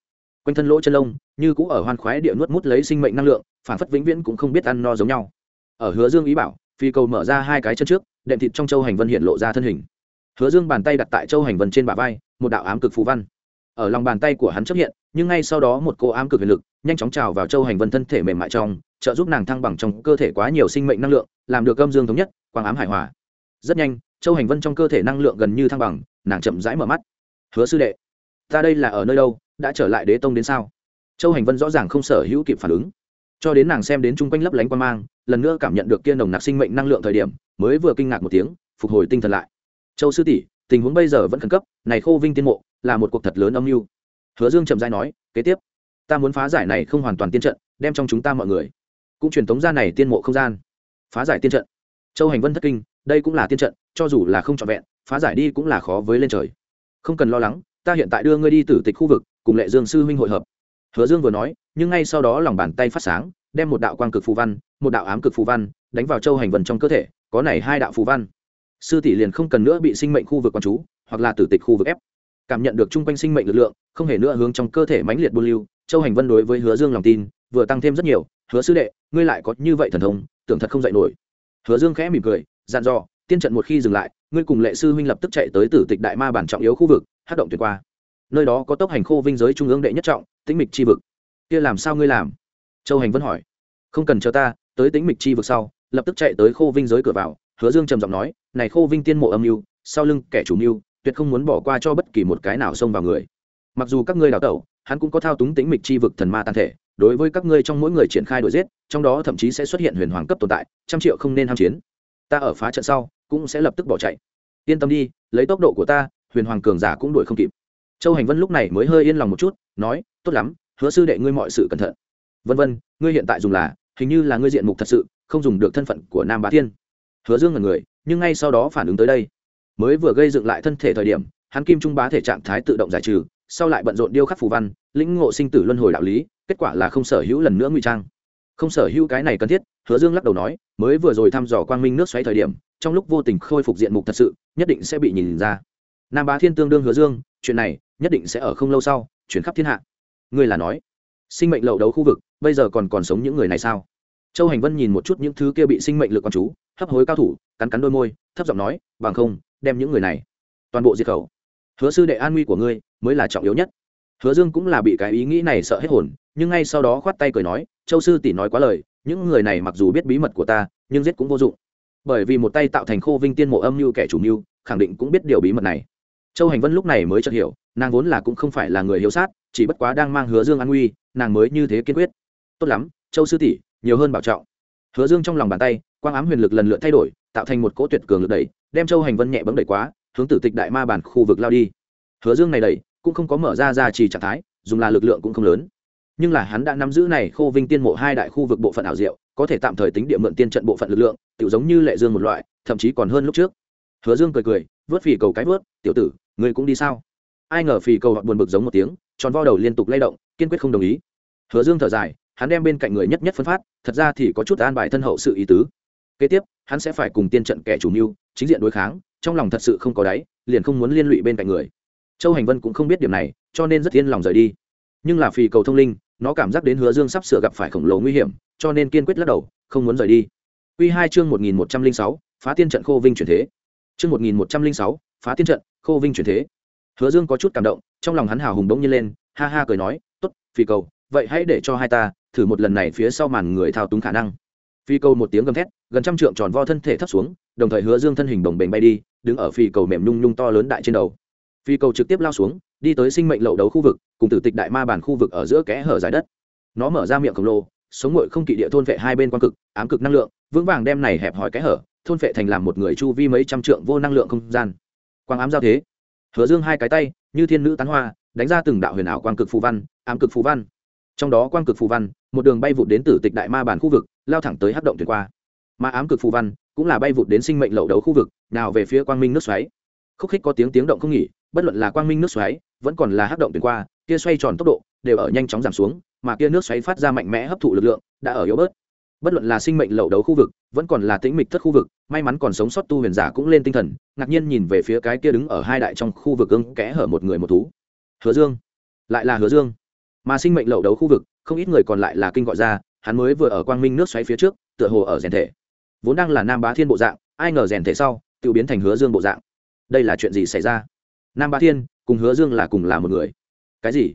Quanh thân lỗ chân lông, như cũng ở hoan khoái địa nuốt mút lấy sinh mệnh năng lượng phản phất vĩnh viễn cũng không biết ăn no giống nhau. Ở hứa dương ý bảo phi cầu mở ra hai cái chân trước đệm thịt trong châu hành vân hiện lộ ra thân hình. Hứa dương bàn tay đặt tại châu hành vân trên bả vai, một đạo ám cực phù văn. Ở lòng bàn tay của hắn chấp hiện, nhưng ngay sau đó một cô ám cực huyền lực, nhanh chóng trào vào châu hành vân thân thể mềm mại trong, trợ giúp nàng thăng bằng trong cơ thể quá nhiều sinh mệnh năng lượng, làm được âm dương thống nhất, quang ám hải hòa. Rất nhanh, châu hành vân trong cơ thể năng lượng gần như thăng bằng, nàng chậm rãi mở mắt. Hứa sư đệ, ta đây là ở nơi đâu, đã trở lại đế tông đến sao? Châu hành vân rõ ràng không sở hữu kịp phản ứng cho đến nàng xem đến chung quanh lấp lánh quan mang, lần nữa cảm nhận được kia nồng nặc sinh mệnh năng lượng thời điểm, mới vừa kinh ngạc một tiếng, phục hồi tinh thần lại. Châu sư tỷ, tình huống bây giờ vẫn khẩn cấp, này khô vinh tiên mộ là một cuộc thật lớn âm mưu. Hứa dương chậm dai nói, kế tiếp, ta muốn phá giải này không hoàn toàn tiên trận, đem trong chúng ta mọi người cũng truyền tống ra này tiên mộ không gian. Phá giải tiên trận? Châu hành vân thất kinh, đây cũng là tiên trận, cho dù là không trọn vẹn, phá giải đi cũng là khó với lên trời. Không cần lo lắng, ta hiện tại đưa ngươi đi tử tịch khu vực, cùng lệ dương sư huynh hội hợp. Hứa dương vừa nói nhưng ngay sau đó lòng bàn tay phát sáng, đem một đạo quang cực phù văn, một đạo ám cực phù văn đánh vào châu hành vân trong cơ thể, có này hai đạo phù văn. Sư tỷ liền không cần nữa bị sinh mệnh khu vực quán chú, hoặc là tử tịch khu vực ép. Cảm nhận được chung quanh sinh mệnh lực lượng, không hề nữa hướng trong cơ thể mãnh liệt buôn lưu, châu hành vân đối với hứa dương lòng tin, vừa tăng thêm rất nhiều. Hứa sư đệ, ngươi lại có như vậy thần thông, tưởng thật không dạy nổi. Hứa dương khẽ mỉm cười, dặn dò, tiên trận một khi dừng lại, ngươi cùng lệ sư huynh lập tức chạy tới tử tịch đại ma bản trọng yếu khu vực hát động tuyệt qua. Nơi đó có tốc hành khô vinh giới trung ương đệ nhất trọng, tĩnh mịch chi vực kia làm sao ngươi làm? Châu hành vân hỏi. Không cần chờ ta, tới tĩnh mịch chi vực sau, lập tức chạy tới khô vinh giới cửa vào, hứa dương trầm giọng nói, này khô vinh tiên mộ âm mưu, sau lưng kẻ chủ mưu, tuyệt không muốn bỏ qua cho bất kỳ một cái nào xông vào người. Mặc dù các ngươi đào tẩu, hắn cũng có thao túng tĩnh mịch chi vực thần ma tàn thể, đối với các ngươi trong mỗi người triển khai đổi giết, trong đó thậm chí sẽ xuất hiện huyền hoàng cấp tồn tại, trăm triệu không nên ham chiến. Ta ở phá trận sau, cũng sẽ lập tức bỏ chạy. Yên tâm đi, lấy tốc độ của ta, huyền hoàng cường giả cũng đuổi không kịp. Châu hành vân lúc này mới hơi yên lòng một chút, nói, tốt lắm hứa sư đệ ngươi mọi sự cẩn thận. Vân vân, ngươi hiện tại dùng là, hình như là ngươi diện mục thật sự, không dùng được thân phận của nam bá thiên. Hứa dương là người, nhưng ngay sau đó phản ứng tới đây. Mới vừa gây dựng lại thân thể thời điểm, hắn kim trung bá thể trạng thái tự động giải trừ, sau lại bận rộn điêu khắc phù văn, lĩnh ngộ sinh tử luân hồi đạo lý, kết quả là không sở hữu lần nữa ngụy trang. Không sở hữu cái này cần thiết, hứa dương lắc đầu nói, mới vừa rồi thăm dò quang minh nước xoáy thời điểm, trong lúc vô tình khôi phục diện mục thật sự, nhất định sẽ bị nhìn ra. Nam bá thiên tương đương hứa dương, chuyện này nhất định sẽ ở không lâu sau, chuyển khắp thiên hạ ngươi là nói, sinh mệnh lậu đấu khu vực, bây giờ còn còn sống những người này sao? Châu hành vân nhìn một chút những thứ kia bị sinh mệnh lực con chú, hấp hối cao thủ, cắn cắn đôi môi, thấp giọng nói, bằng không, đem những người này, toàn bộ diệt khẩu. Hứa sư đệ an nguy của ngươi mới là trọng yếu nhất. Hứa dương cũng là bị cái ý nghĩ này sợ hết hồn, nhưng ngay sau đó khoát tay cười nói, châu sư tỷ nói quá lời, những người này mặc dù biết bí mật của ta, nhưng giết cũng vô dụng. Bởi vì một tay tạo thành khô vinh tiên mộ âm như kẻ chủ mưu, khẳng định cũng biết điều bí mật này. Châu hành vân lúc này mới chợt hiểu, nàng vốn là cũng không phải là người hiếu sát chỉ bất quá đang mang hứa dương an nguy, nàng mới như thế kiên quyết. Tốt lắm, châu sư tỷ, nhiều hơn bảo trọng. Hứa dương trong lòng bàn tay, quang ám huyền lực lần lượt thay đổi, tạo thành một cỗ tuyệt cường lực đẩy, đem châu hành vân nhẹ bấm đẩy quá, hướng tử tịch đại ma bản khu vực lao đi. Hứa dương này đẩy, cũng không có mở ra ra trì trạng thái, dùng là lực lượng cũng không lớn. Nhưng là hắn đã nắm giữ này khô vinh tiên mộ hai đại khu vực bộ phận ảo diệu, có thể tạm thời tính địa mượn tiên trận bộ phận lực lượng tự giống như lệ dương một loại, thậm chí còn hơn lúc trước. Hứa dương cười cười, vớt phì cầu cái vớt, tiểu tử, ngươi cũng đi sao? Ai ngờ phì cầu hoặc buồn bực giống một tiếng tròn vo đầu liên tục lay động, kiên quyết không đồng ý. Hứa dương thở dài, hắn đem bên cạnh người nhất nhất phân phát, thật ra thì có chút an bài thân hậu sự ý tứ. Kế tiếp, hắn sẽ phải cùng tiên trận kẻ chủ mưu, chính diện đối kháng, trong lòng thật sự không có đáy, liền không muốn liên lụy bên cạnh người. Châu hành vân cũng không biết điểm này, cho nên rất yên lòng rời đi. Nhưng là phì cầu thông linh, nó cảm giác đến hứa dương sắp sửa gặp phải khổng lồ nguy hiểm, cho nên kiên quyết lắc đầu, không muốn rời đi. Q hai chương một nghìn một trăm linh sáu, phá tiên trận khô vinh chuyển thế. Chương một nghìn một trăm linh sáu, phá tiên trận, khô vinh chuyển thế hứa dương có chút cảm động, trong lòng hắn hào hùng bỗng nhiên lên, ha ha cười nói t ố t phi cầu, vậy hãy để cho hai ta thử một lần này phía sau màn người thao túng khả năng. Phi cầu một tiếng gầm thét, gần trăm trượng tròn vo thân thể thấp xuống, đồng thời hứa dương thân hình đồng bềnh bay đi, đứng ở phi cầu mềm nhung nhung to lớn đại trên đầu. Phi cầu trực tiếp lao xuống, đi tới sinh mệnh lậu đấu khu vực, cùng tử tịch đại ma bản khu vực ở giữa kẽ hở giải đất. Nó mở ra miệng khổng lồ, sống ngội không kỵ địa thôn vệ hai bên quan cực, ám cực năng lượng, vững vàng đem này hẹp hòi kẽ hở, thôn vệ thành làm một người chu vi mấy trăm trượng vô năng lượng không gian. Quang ám giao thế hứa dương hai cái tay, như thiên nữ tán hoa, đánh ra từng đạo huyền ảo quang cực phù văn, ám cực phù văn. Trong đó quang cực phù văn, một đường bay vụt đến tử tịch đại ma bản khu vực, lao thẳng tới hắc động tuyệt qua. Mà ám cực phù văn cũng là bay vụt đến sinh mệnh lậu đấu khu vực, nào về phía quang minh nước xoáy. Khúc khích có tiếng tiếng động không nghỉ, bất luận là quang minh nước xoáy, vẫn còn là hắc động tuyệt qua, kia xoay tròn tốc độ đều ở nhanh chóng giảm xuống, mà kia nước xoáy phát ra mạnh mẽ hấp thụ lực lượng, đã ở yếu bớt bất luận là sinh mệnh lậu đấu khu vực, vẫn còn là tĩnh mịch thất khu vực, may mắn còn sống sót tu huyền giả cũng lên tinh thần, ngạc nhiên nhìn về phía cái kia đứng ở hai đại trong khu vực ưng kẽ hở một người một thú. Hứa dương. Lại là hứa dương. Mà sinh mệnh lậu đấu khu vực, không ít người còn lại là kinh gọi ra, hắn mới vừa ở quang minh nước xoáy phía trước, tựa hồ ở rèn thể. Vốn đang là nam bá thiên bộ dạng, ai ngờ rèn thể sau, tự biến thành hứa dương bộ dạng. Đây là chuyện gì xảy ra? Nam bá thiên, cùng hứa dương là cùng là một người. Cái gì?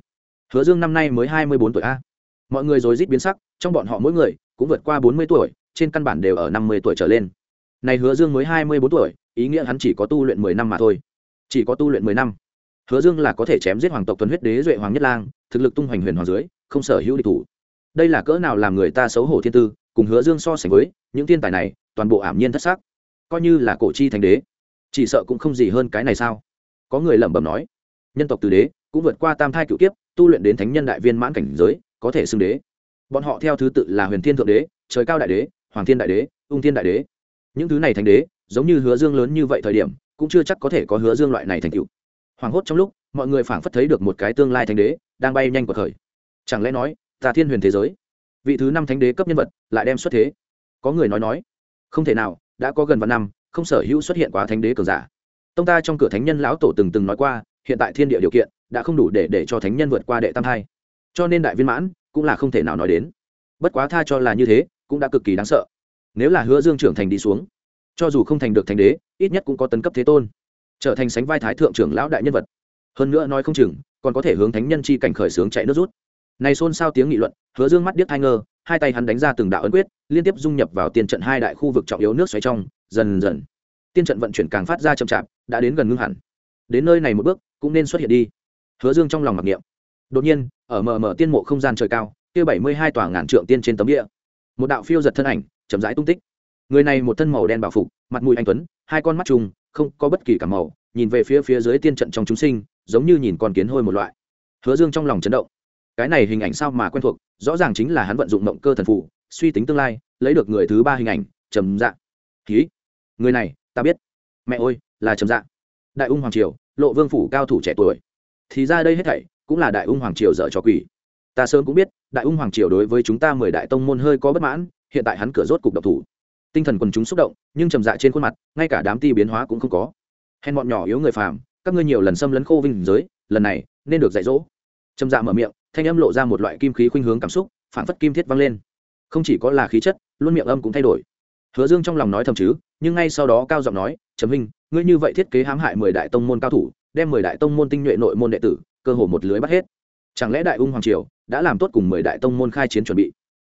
Hứa dương năm nay mới hai mươi bốn tuổi a. Mọi người rồi rít biến sắc, trong bọn họ mỗi người cũng vượt qua bốn mươi tuổi, trên căn bản đều ở năm mươi tuổi trở lên. Này hứa dương mới hai mươi bốn tuổi, ý nghĩa hắn chỉ có tu luyện mười năm mà thôi. Chỉ có tu luyện mười năm. Hứa dương là có thể chém giết hoàng tộc tuần huyết đế duệ hoàng nhất lang, thực lực tung hoành huyền hoàng dưới, không sở hữu địch thủ. Đây là cỡ nào làm người ta xấu hổ thiên tư, cùng hứa dương so sánh với, những thiên tài này, toàn bộ ảm nhiên thất sắc. Coi như là cổ chi thành đế, chỉ sợ cũng không gì hơn cái này sao? Có người lẩm bẩm nói. Nhân tộc từ đế, cũng vượt qua tam thai cựu kiếp, tu luyện đến thánh nhân đại viên mãn cảnh giới, có thể xưng đế bọn họ theo thứ tự là huyền thiên thượng đế, trời cao đại đế, hoàng thiên đại đế, ung thiên đại đế. Những thứ này thành đế, giống như hứa dương lớn như vậy thời điểm, cũng chưa chắc có thể có hứa dương loại này thành cựu hoảng hốt trong lúc, mọi người phảng phất thấy được một cái tương lai thánh đế, đang bay nhanh của thời chẳng lẽ nói, ta thiên huyền thế giới? Vị thứ năm thánh đế cấp nhân vật, lại đem xuất thế. Có người nói nói, không thể nào, đã có gần vạn năm, không sở hữu xuất hiện quá thánh đế cường giả. Tông ta trong cửa thánh nhân lão tổ từng từng nói qua, hiện tại thiên địa điều kiện, đã không đủ để để cho thánh nhân vượt qua đệ tam hai cho nên đại viên mãn cũng là không thể nào nói đến. Bất quá tha cho là như thế, cũng đã cực kỳ đáng sợ. Nếu là hứa dương trưởng thành đi xuống, cho dù không thành được thành đế, ít nhất cũng có tấn cấp thế tôn, trở thành sánh vai thái thượng trưởng lão đại nhân vật. Hơn nữa nói không chừng, còn có thể hướng thánh nhân chi cảnh khởi sướng chạy nước rút. Này xôn xao tiếng nghị luận, hứa dương mắt điếc thai ngơ, hai tay hắn đánh ra từng đạo ấn quyết, liên tiếp dung nhập vào tiên trận hai đại khu vực trọng yếu nước xoáy trong, dần dần. Tiên trận vận chuyển càng phát ra chậm chạp, đã đến gần ngưng hẳn. Đến nơi này một bước, cũng nên xuất hiện đi. Hứa dương trong lòng mặc niệm đột nhiên, ở mờ mờ tiên mộ không gian trời cao, kia bảy mươi hai tòa ngàn trượng tiên trên tấm địa. Một đạo phiêu giật thân ảnh, chậm rãi tung tích. Người này một thân màu đen bảo phục, mặt mũi anh tuấn, hai con mắt trùng, không có bất kỳ cả màu, nhìn về phía phía dưới tiên trận trong chúng sinh, giống như nhìn con kiến hôi một loại. Hứa dương trong lòng chấn động. Cái này hình ảnh sao mà quen thuộc, rõ ràng chính là hắn vận dụng động cơ thần phụ suy tính tương lai, lấy được người thứ ba hình ảnh trầm dạ. Ký người này, ta biết. Mẹ ơi, là trầm dạ. Đại ung hoàng triều, lộ vương phủ cao thủ trẻ tuổi. Thì ra đây hết thảy cũng là đại ung hoàng triều dở cho quỷ. Ta sớm cũng biết, đại ung hoàng triều đối với chúng ta mười đại tông môn hơi có bất mãn, hiện tại hắn cửa rốt cục độc thủ. Tinh thần quần chúng xúc động, nhưng trầm dạ trên khuôn mặt, ngay cả đám ti biến hóa cũng không có. Hèn bọn nhỏ yếu người phàm, các ngươi nhiều lần xâm lấn khô vinh giới, lần này, nên được dạy dỗ. Trầm dạ mở miệng, thanh âm lộ ra một loại kim khí khuynh hướng cảm xúc phản phất kim thiết vang lên. Không chỉ có là khí chất, luôn miệng âm cũng thay đổi. Hứa dương trong lòng nói thầm chứ, nhưng ngay sau đó cao giọng nói, trầm minh ngươi như vậy thiết kế hãm hại mười đại tông môn cao thủ, đem mười đại tông môn tinh nhuệ nội môn đệ tử cơ hồ một lưới bắt hết. Chẳng lẽ đại ung hoàng triều đã làm tốt cùng mười đại tông môn khai chiến chuẩn bị?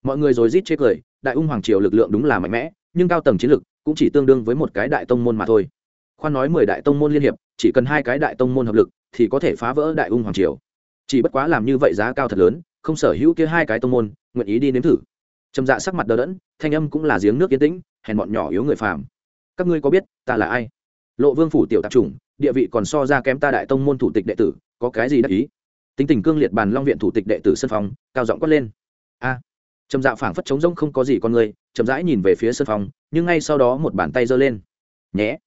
Mọi người rồi rít chế cười, đại ung hoàng triều lực lượng đúng là mạnh mẽ, nhưng cao tầng chiến lực cũng chỉ tương đương với một cái đại tông môn mà thôi. Khoan nói mười đại tông môn liên hiệp, chỉ cần hai cái đại tông môn hợp lực thì có thể phá vỡ đại ung hoàng triều. Chỉ bất quá làm như vậy giá cao thật lớn, không sở hữu kia hai cái tông môn, nguyện ý đi nếm thử. Trầm dạ sắc mặt đờ đẫn, thanh âm cũng là giếng nước yên tĩnh, hèn bọn nhỏ yếu người phàm. Các ngươi có biết ta là ai? Lộ vương phủ tiểu tạp chủng, địa vị còn so ra kém ta đại tông môn thủ tịch đệ tử có cái gì đắc ý? Tính tình cương liệt bàn long viện thủ tịch đệ tử sân phòng cao giọng quát lên. A. Trầm dạ phảng phất trống rông không có gì con người, chậm rãi nhìn về phía sân phòng nhưng ngay sau đó một bàn tay giơ lên. Nhé.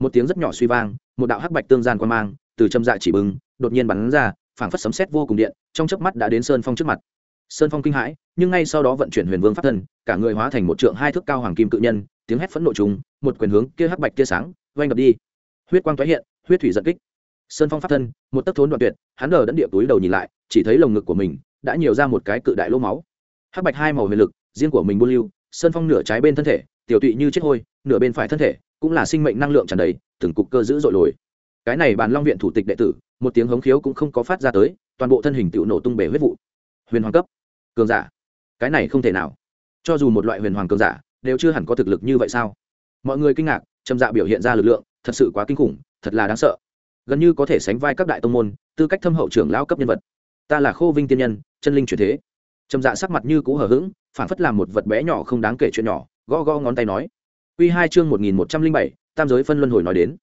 Một tiếng rất nhỏ suy vang, một đạo hắc bạch tương gian quan mang, từ trầm dạ chỉ bừng, đột nhiên bắn ra, phảng phất sấm sét vô cùng điện, trong chớp mắt đã đến sơn phong trước mặt. Sơn phong kinh hãi, nhưng ngay sau đó vận chuyển huyền vương pháp thân, cả người hóa thành một trượng hai thước cao hoàng kim cự nhân, tiếng hét phẫn nộ trùng, một quyền hướng kia hắc bạch kia sáng oanh đập đi. Huyết quang tái hiện, huyết thủy giận kích sơn phong pháp thân, một tấc thốn đoạn tuyệt, hắn đờ đẫn địa túi đầu nhìn lại, chỉ thấy lồng ngực của mình đã nhiều ra một cái cự đại lỗ máu. Hắc bạch hai màu huyền lực, riêng của mình buôn lưu, sơn phong nửa trái bên thân thể, tiểu tụy như chết hôi, nửa bên phải thân thể cũng là sinh mệnh năng lượng tràn đầy, từng cục cơ giữ dội lồi. Cái này bàn long viện thủ tịch đệ tử, một tiếng hống khiếu cũng không có phát ra tới, toàn bộ thân hình tựu nổ tung bể huyết vụ. Huyền hoàng cấp, cường giả. Cái này không thể nào. Cho dù một loại huyền hoàng cường giả, đều chưa hẳn có thực lực như vậy sao? Mọi người kinh ngạc trầm dạ biểu hiện ra lực lượng, thật sự quá kinh khủng, thật là đáng sợ gần như có thể sánh vai các đại tông môn, tư cách thâm hậu trưởng lao cấp nhân vật. Ta là khô vinh tiên nhân, chân linh truyền thế. Trầm dạ sắc mặt như cũ hờ hững phản phất làm một vật bé nhỏ không đáng kể chuyện nhỏ, gõ gõ ngón tay nói. Quy hai chương một nghìn một trăm linh bảy, tam giới phân luân hồi nói đến.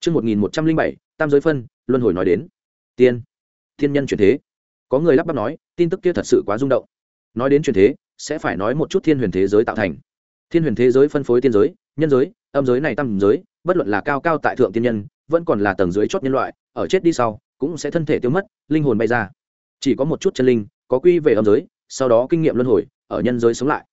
Chương một nghìn một trăm linh bảy, tam giới phân luân hồi nói đến. Tiên. Thiên nhân truyền thế. Có người lắp bắp nói, tin tức kia thật sự quá rung động. Nói đến truyền thế, sẽ phải nói một chút thiên huyền thế giới tạo thành. Thiên huyền thế giới phân phối tiên giới, nhân giới, âm giới này tam giới, bất luận là cao cao tại thượng tiên nhân vẫn còn là tầng dưới chót nhân loại, ở chết đi sau, cũng sẽ thân thể tiêu mất, linh hồn bay ra. Chỉ có một chút chân linh, có quy về âm giới, sau đó kinh nghiệm luân hồi, ở nhân giới sống lại.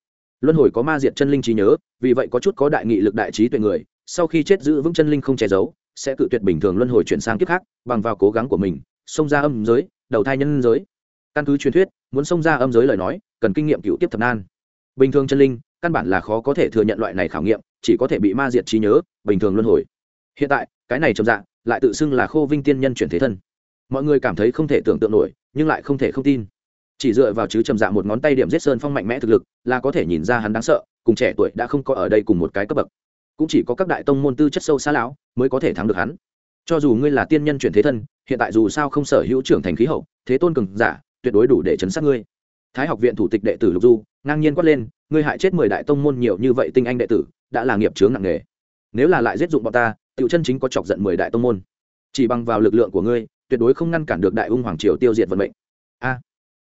Luân hồi có ma diệt chân linh trí nhớ, vì vậy có chút có đại nghị lực đại trí tuệ người, sau khi chết giữ vững chân linh không che giấu, sẽ cự tuyệt bình thường luân hồi chuyển sang kiếp khác, bằng vào cố gắng của mình, xông ra âm giới, đầu thai nhân giới. Căn cứ truyền thuyết, muốn xông ra âm giới lời nói, cần kinh nghiệm cựu tiếp thập nan. Bình thường chân linh, căn bản là khó có thể thừa nhận loại này khảo nghiệm, chỉ có thể bị ma diệt trí nhớ, bình thường luân hồi. Hiện tại cái này trầm dạng lại tự xưng là khô vinh tiên nhân chuyển thế thân. Mọi người cảm thấy không thể tưởng tượng nổi, nhưng lại không thể không tin. Chỉ dựa vào chứ trầm dạ một ngón tay điểm giết sơn phong mạnh mẽ thực lực, là có thể nhìn ra hắn đáng sợ, cùng trẻ tuổi đã không có ở đây cùng một cái cấp bậc. Cũng chỉ có các đại tông môn tư chất sâu xa lão mới có thể thắng được hắn. Cho dù ngươi là tiên nhân chuyển thế thân, hiện tại dù sao không sở hữu trưởng thành khí hậu, thế tôn cường giả, tuyệt đối đủ để chấn sát ngươi. Thái học viện thủ tịch đệ tử lục du, ngang nhiên quát lên, ngươi hại chết mười đại tông môn nhiều như vậy tinh anh đệ tử, đã là nghiệp chướng nặng nề nếu là lại giết dụng bọn ta, tiểu chân chính có chọc giận mười đại tông môn. Chỉ bằng vào lực lượng của ngươi, tuyệt đối không ngăn cản được đại ung hoàng triều tiêu diệt vận mệnh. A.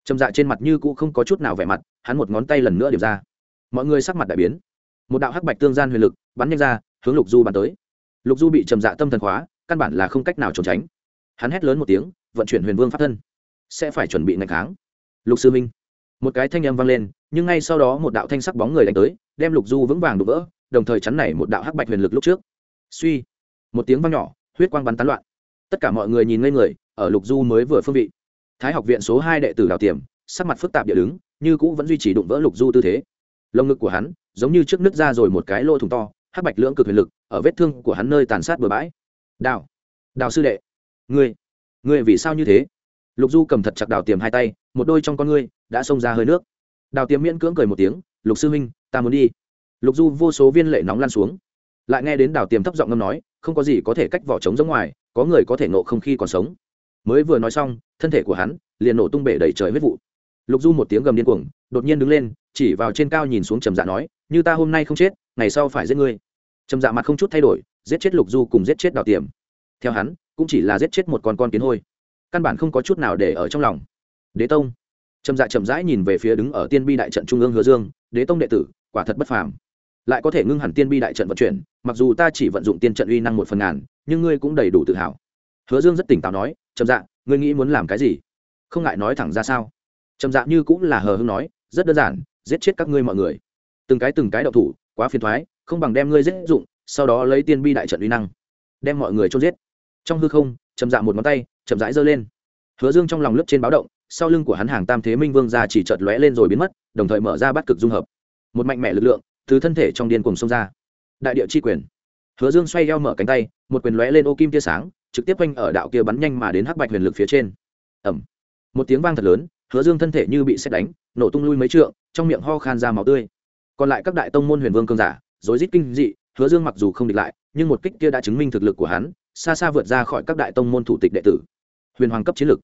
Trầm dạ trên mặt như cũ không có chút nào vẻ mặt, hắn một ngón tay lần nữa điểm ra. Mọi người sắc mặt đại biến. Một đạo hắc bạch tương gian huyền lực bắn nhanh ra, hướng lục du bắn tới. Lục du bị trầm dạ tâm thần khóa, căn bản là không cách nào trốn tránh. Hắn hét lớn một tiếng, vận chuyển huyền vương pháp thân. Sẽ phải chuẩn bị ngày kháng. Lục sư minh. Một cái thanh âm vang lên, nhưng ngay sau đó một đạo thanh sắc bóng người đánh tới, đem lục du vững vàng đục vỡ đồng thời chắn này một đạo hắc bạch huyền lực lúc trước. Suy, một tiếng vang nhỏ, huyết quang bắn tán loạn. Tất cả mọi người nhìn ngây người, ở lục du mới vừa phương vị. Thái học viện số hai đệ tử đào tiềm, sắc mặt phức tạp địa đứng, như cũ vẫn duy trì đụng vỡ lục du tư thế. Lồng ngực của hắn, giống như trước nứt ra rồi một cái lỗ thủng to, hắc bạch lưỡng cực huyền lực, ở vết thương của hắn nơi tàn sát bừa bãi. Đào đào sư đệ, ngươi ngươi vì sao như thế? Lục du cầm thật chặt đào tiềm hai tay, một đôi trong con ngươi đã xông ra hơi nước. Đào tiềm miễn cưỡng cười một tiếng, lục sư huynh, ta muốn đi lục du vô số viên lệ nóng lan xuống. Lại nghe đến đào tiềm thấp giọng ngâm nói, không có gì có thể cách vỏ trống giống ngoài, có người có thể nộ không khi còn sống. Mới vừa nói xong, thân thể của hắn liền nổ tung bể đầy trời huyết vụ. Lục du một tiếng gầm điên cuồng, đột nhiên đứng lên, chỉ vào trên cao nhìn xuống trầm dạ nói, như ta hôm nay không chết, ngày sau phải giết ngươi. Trầm dạ mặt không chút thay đổi, giết chết lục du cùng giết chết đào tiềm. Theo hắn, cũng chỉ là giết chết một con con kiến hôi. Căn bản không có chút nào để ở trong lòng. Đế tông. Trầm dạ chậm rãi nhìn về phía đứng ở tiên bi đại trận trung ương hứa dương, đế tông đệ tử, quả thật bất phàm lại có thể ngưng hẳn tiên bi đại trận vận chuyển, mặc dù ta chỉ vận dụng tiên trận uy năng một phần ngàn, nhưng ngươi cũng đầy đủ tự hào. Hứa dương rất tỉnh táo nói, trầm dạ ngươi nghĩ muốn làm cái gì? Không ngại nói thẳng ra sao. Trầm dạ như cũng là hờ hưng nói, rất đơn giản, giết chết các ngươi mọi người. Từng cái từng cái đậu thủ, quá phiền thoái không bằng đem ngươi giết dụng, sau đó lấy tiên bi đại trận uy năng, đem mọi người chôn giết. Trong hư không, trầm dạ một ngón tay, chậm rãi giơ lên. Hứa dương trong lòng lướt trên báo động, sau lưng của hắn hàng tam thế minh vương ra chỉ chợt lóe lên rồi biến mất, đồng thời mở ra bắt cực dung hợp. Một mạnh mẽ lực lượng từ thân thể trong điên cùng xông ra. Đại địa chi quyền. Hứa dương xoay eo mở cánh tay, một quyền lóe lên ô kim tia sáng, trực tiếp quanh ở đạo kia bắn nhanh mà đến hắc bạch huyền lực phía trên. Ẩm một tiếng vang thật lớn, hứa dương thân thể như bị xét đánh, nổ tung lui mấy trượng, trong miệng ho khan ra máu tươi. Còn lại các đại tông môn huyền vương cương giả, rối rít kinh dị, hứa dương mặc dù không địch lại, nhưng một kích kia đã chứng minh thực lực của hắn, xa xa vượt ra khỏi các đại tông môn thủ tịch đệ tử. Huyền hoàng cấp chiến lực.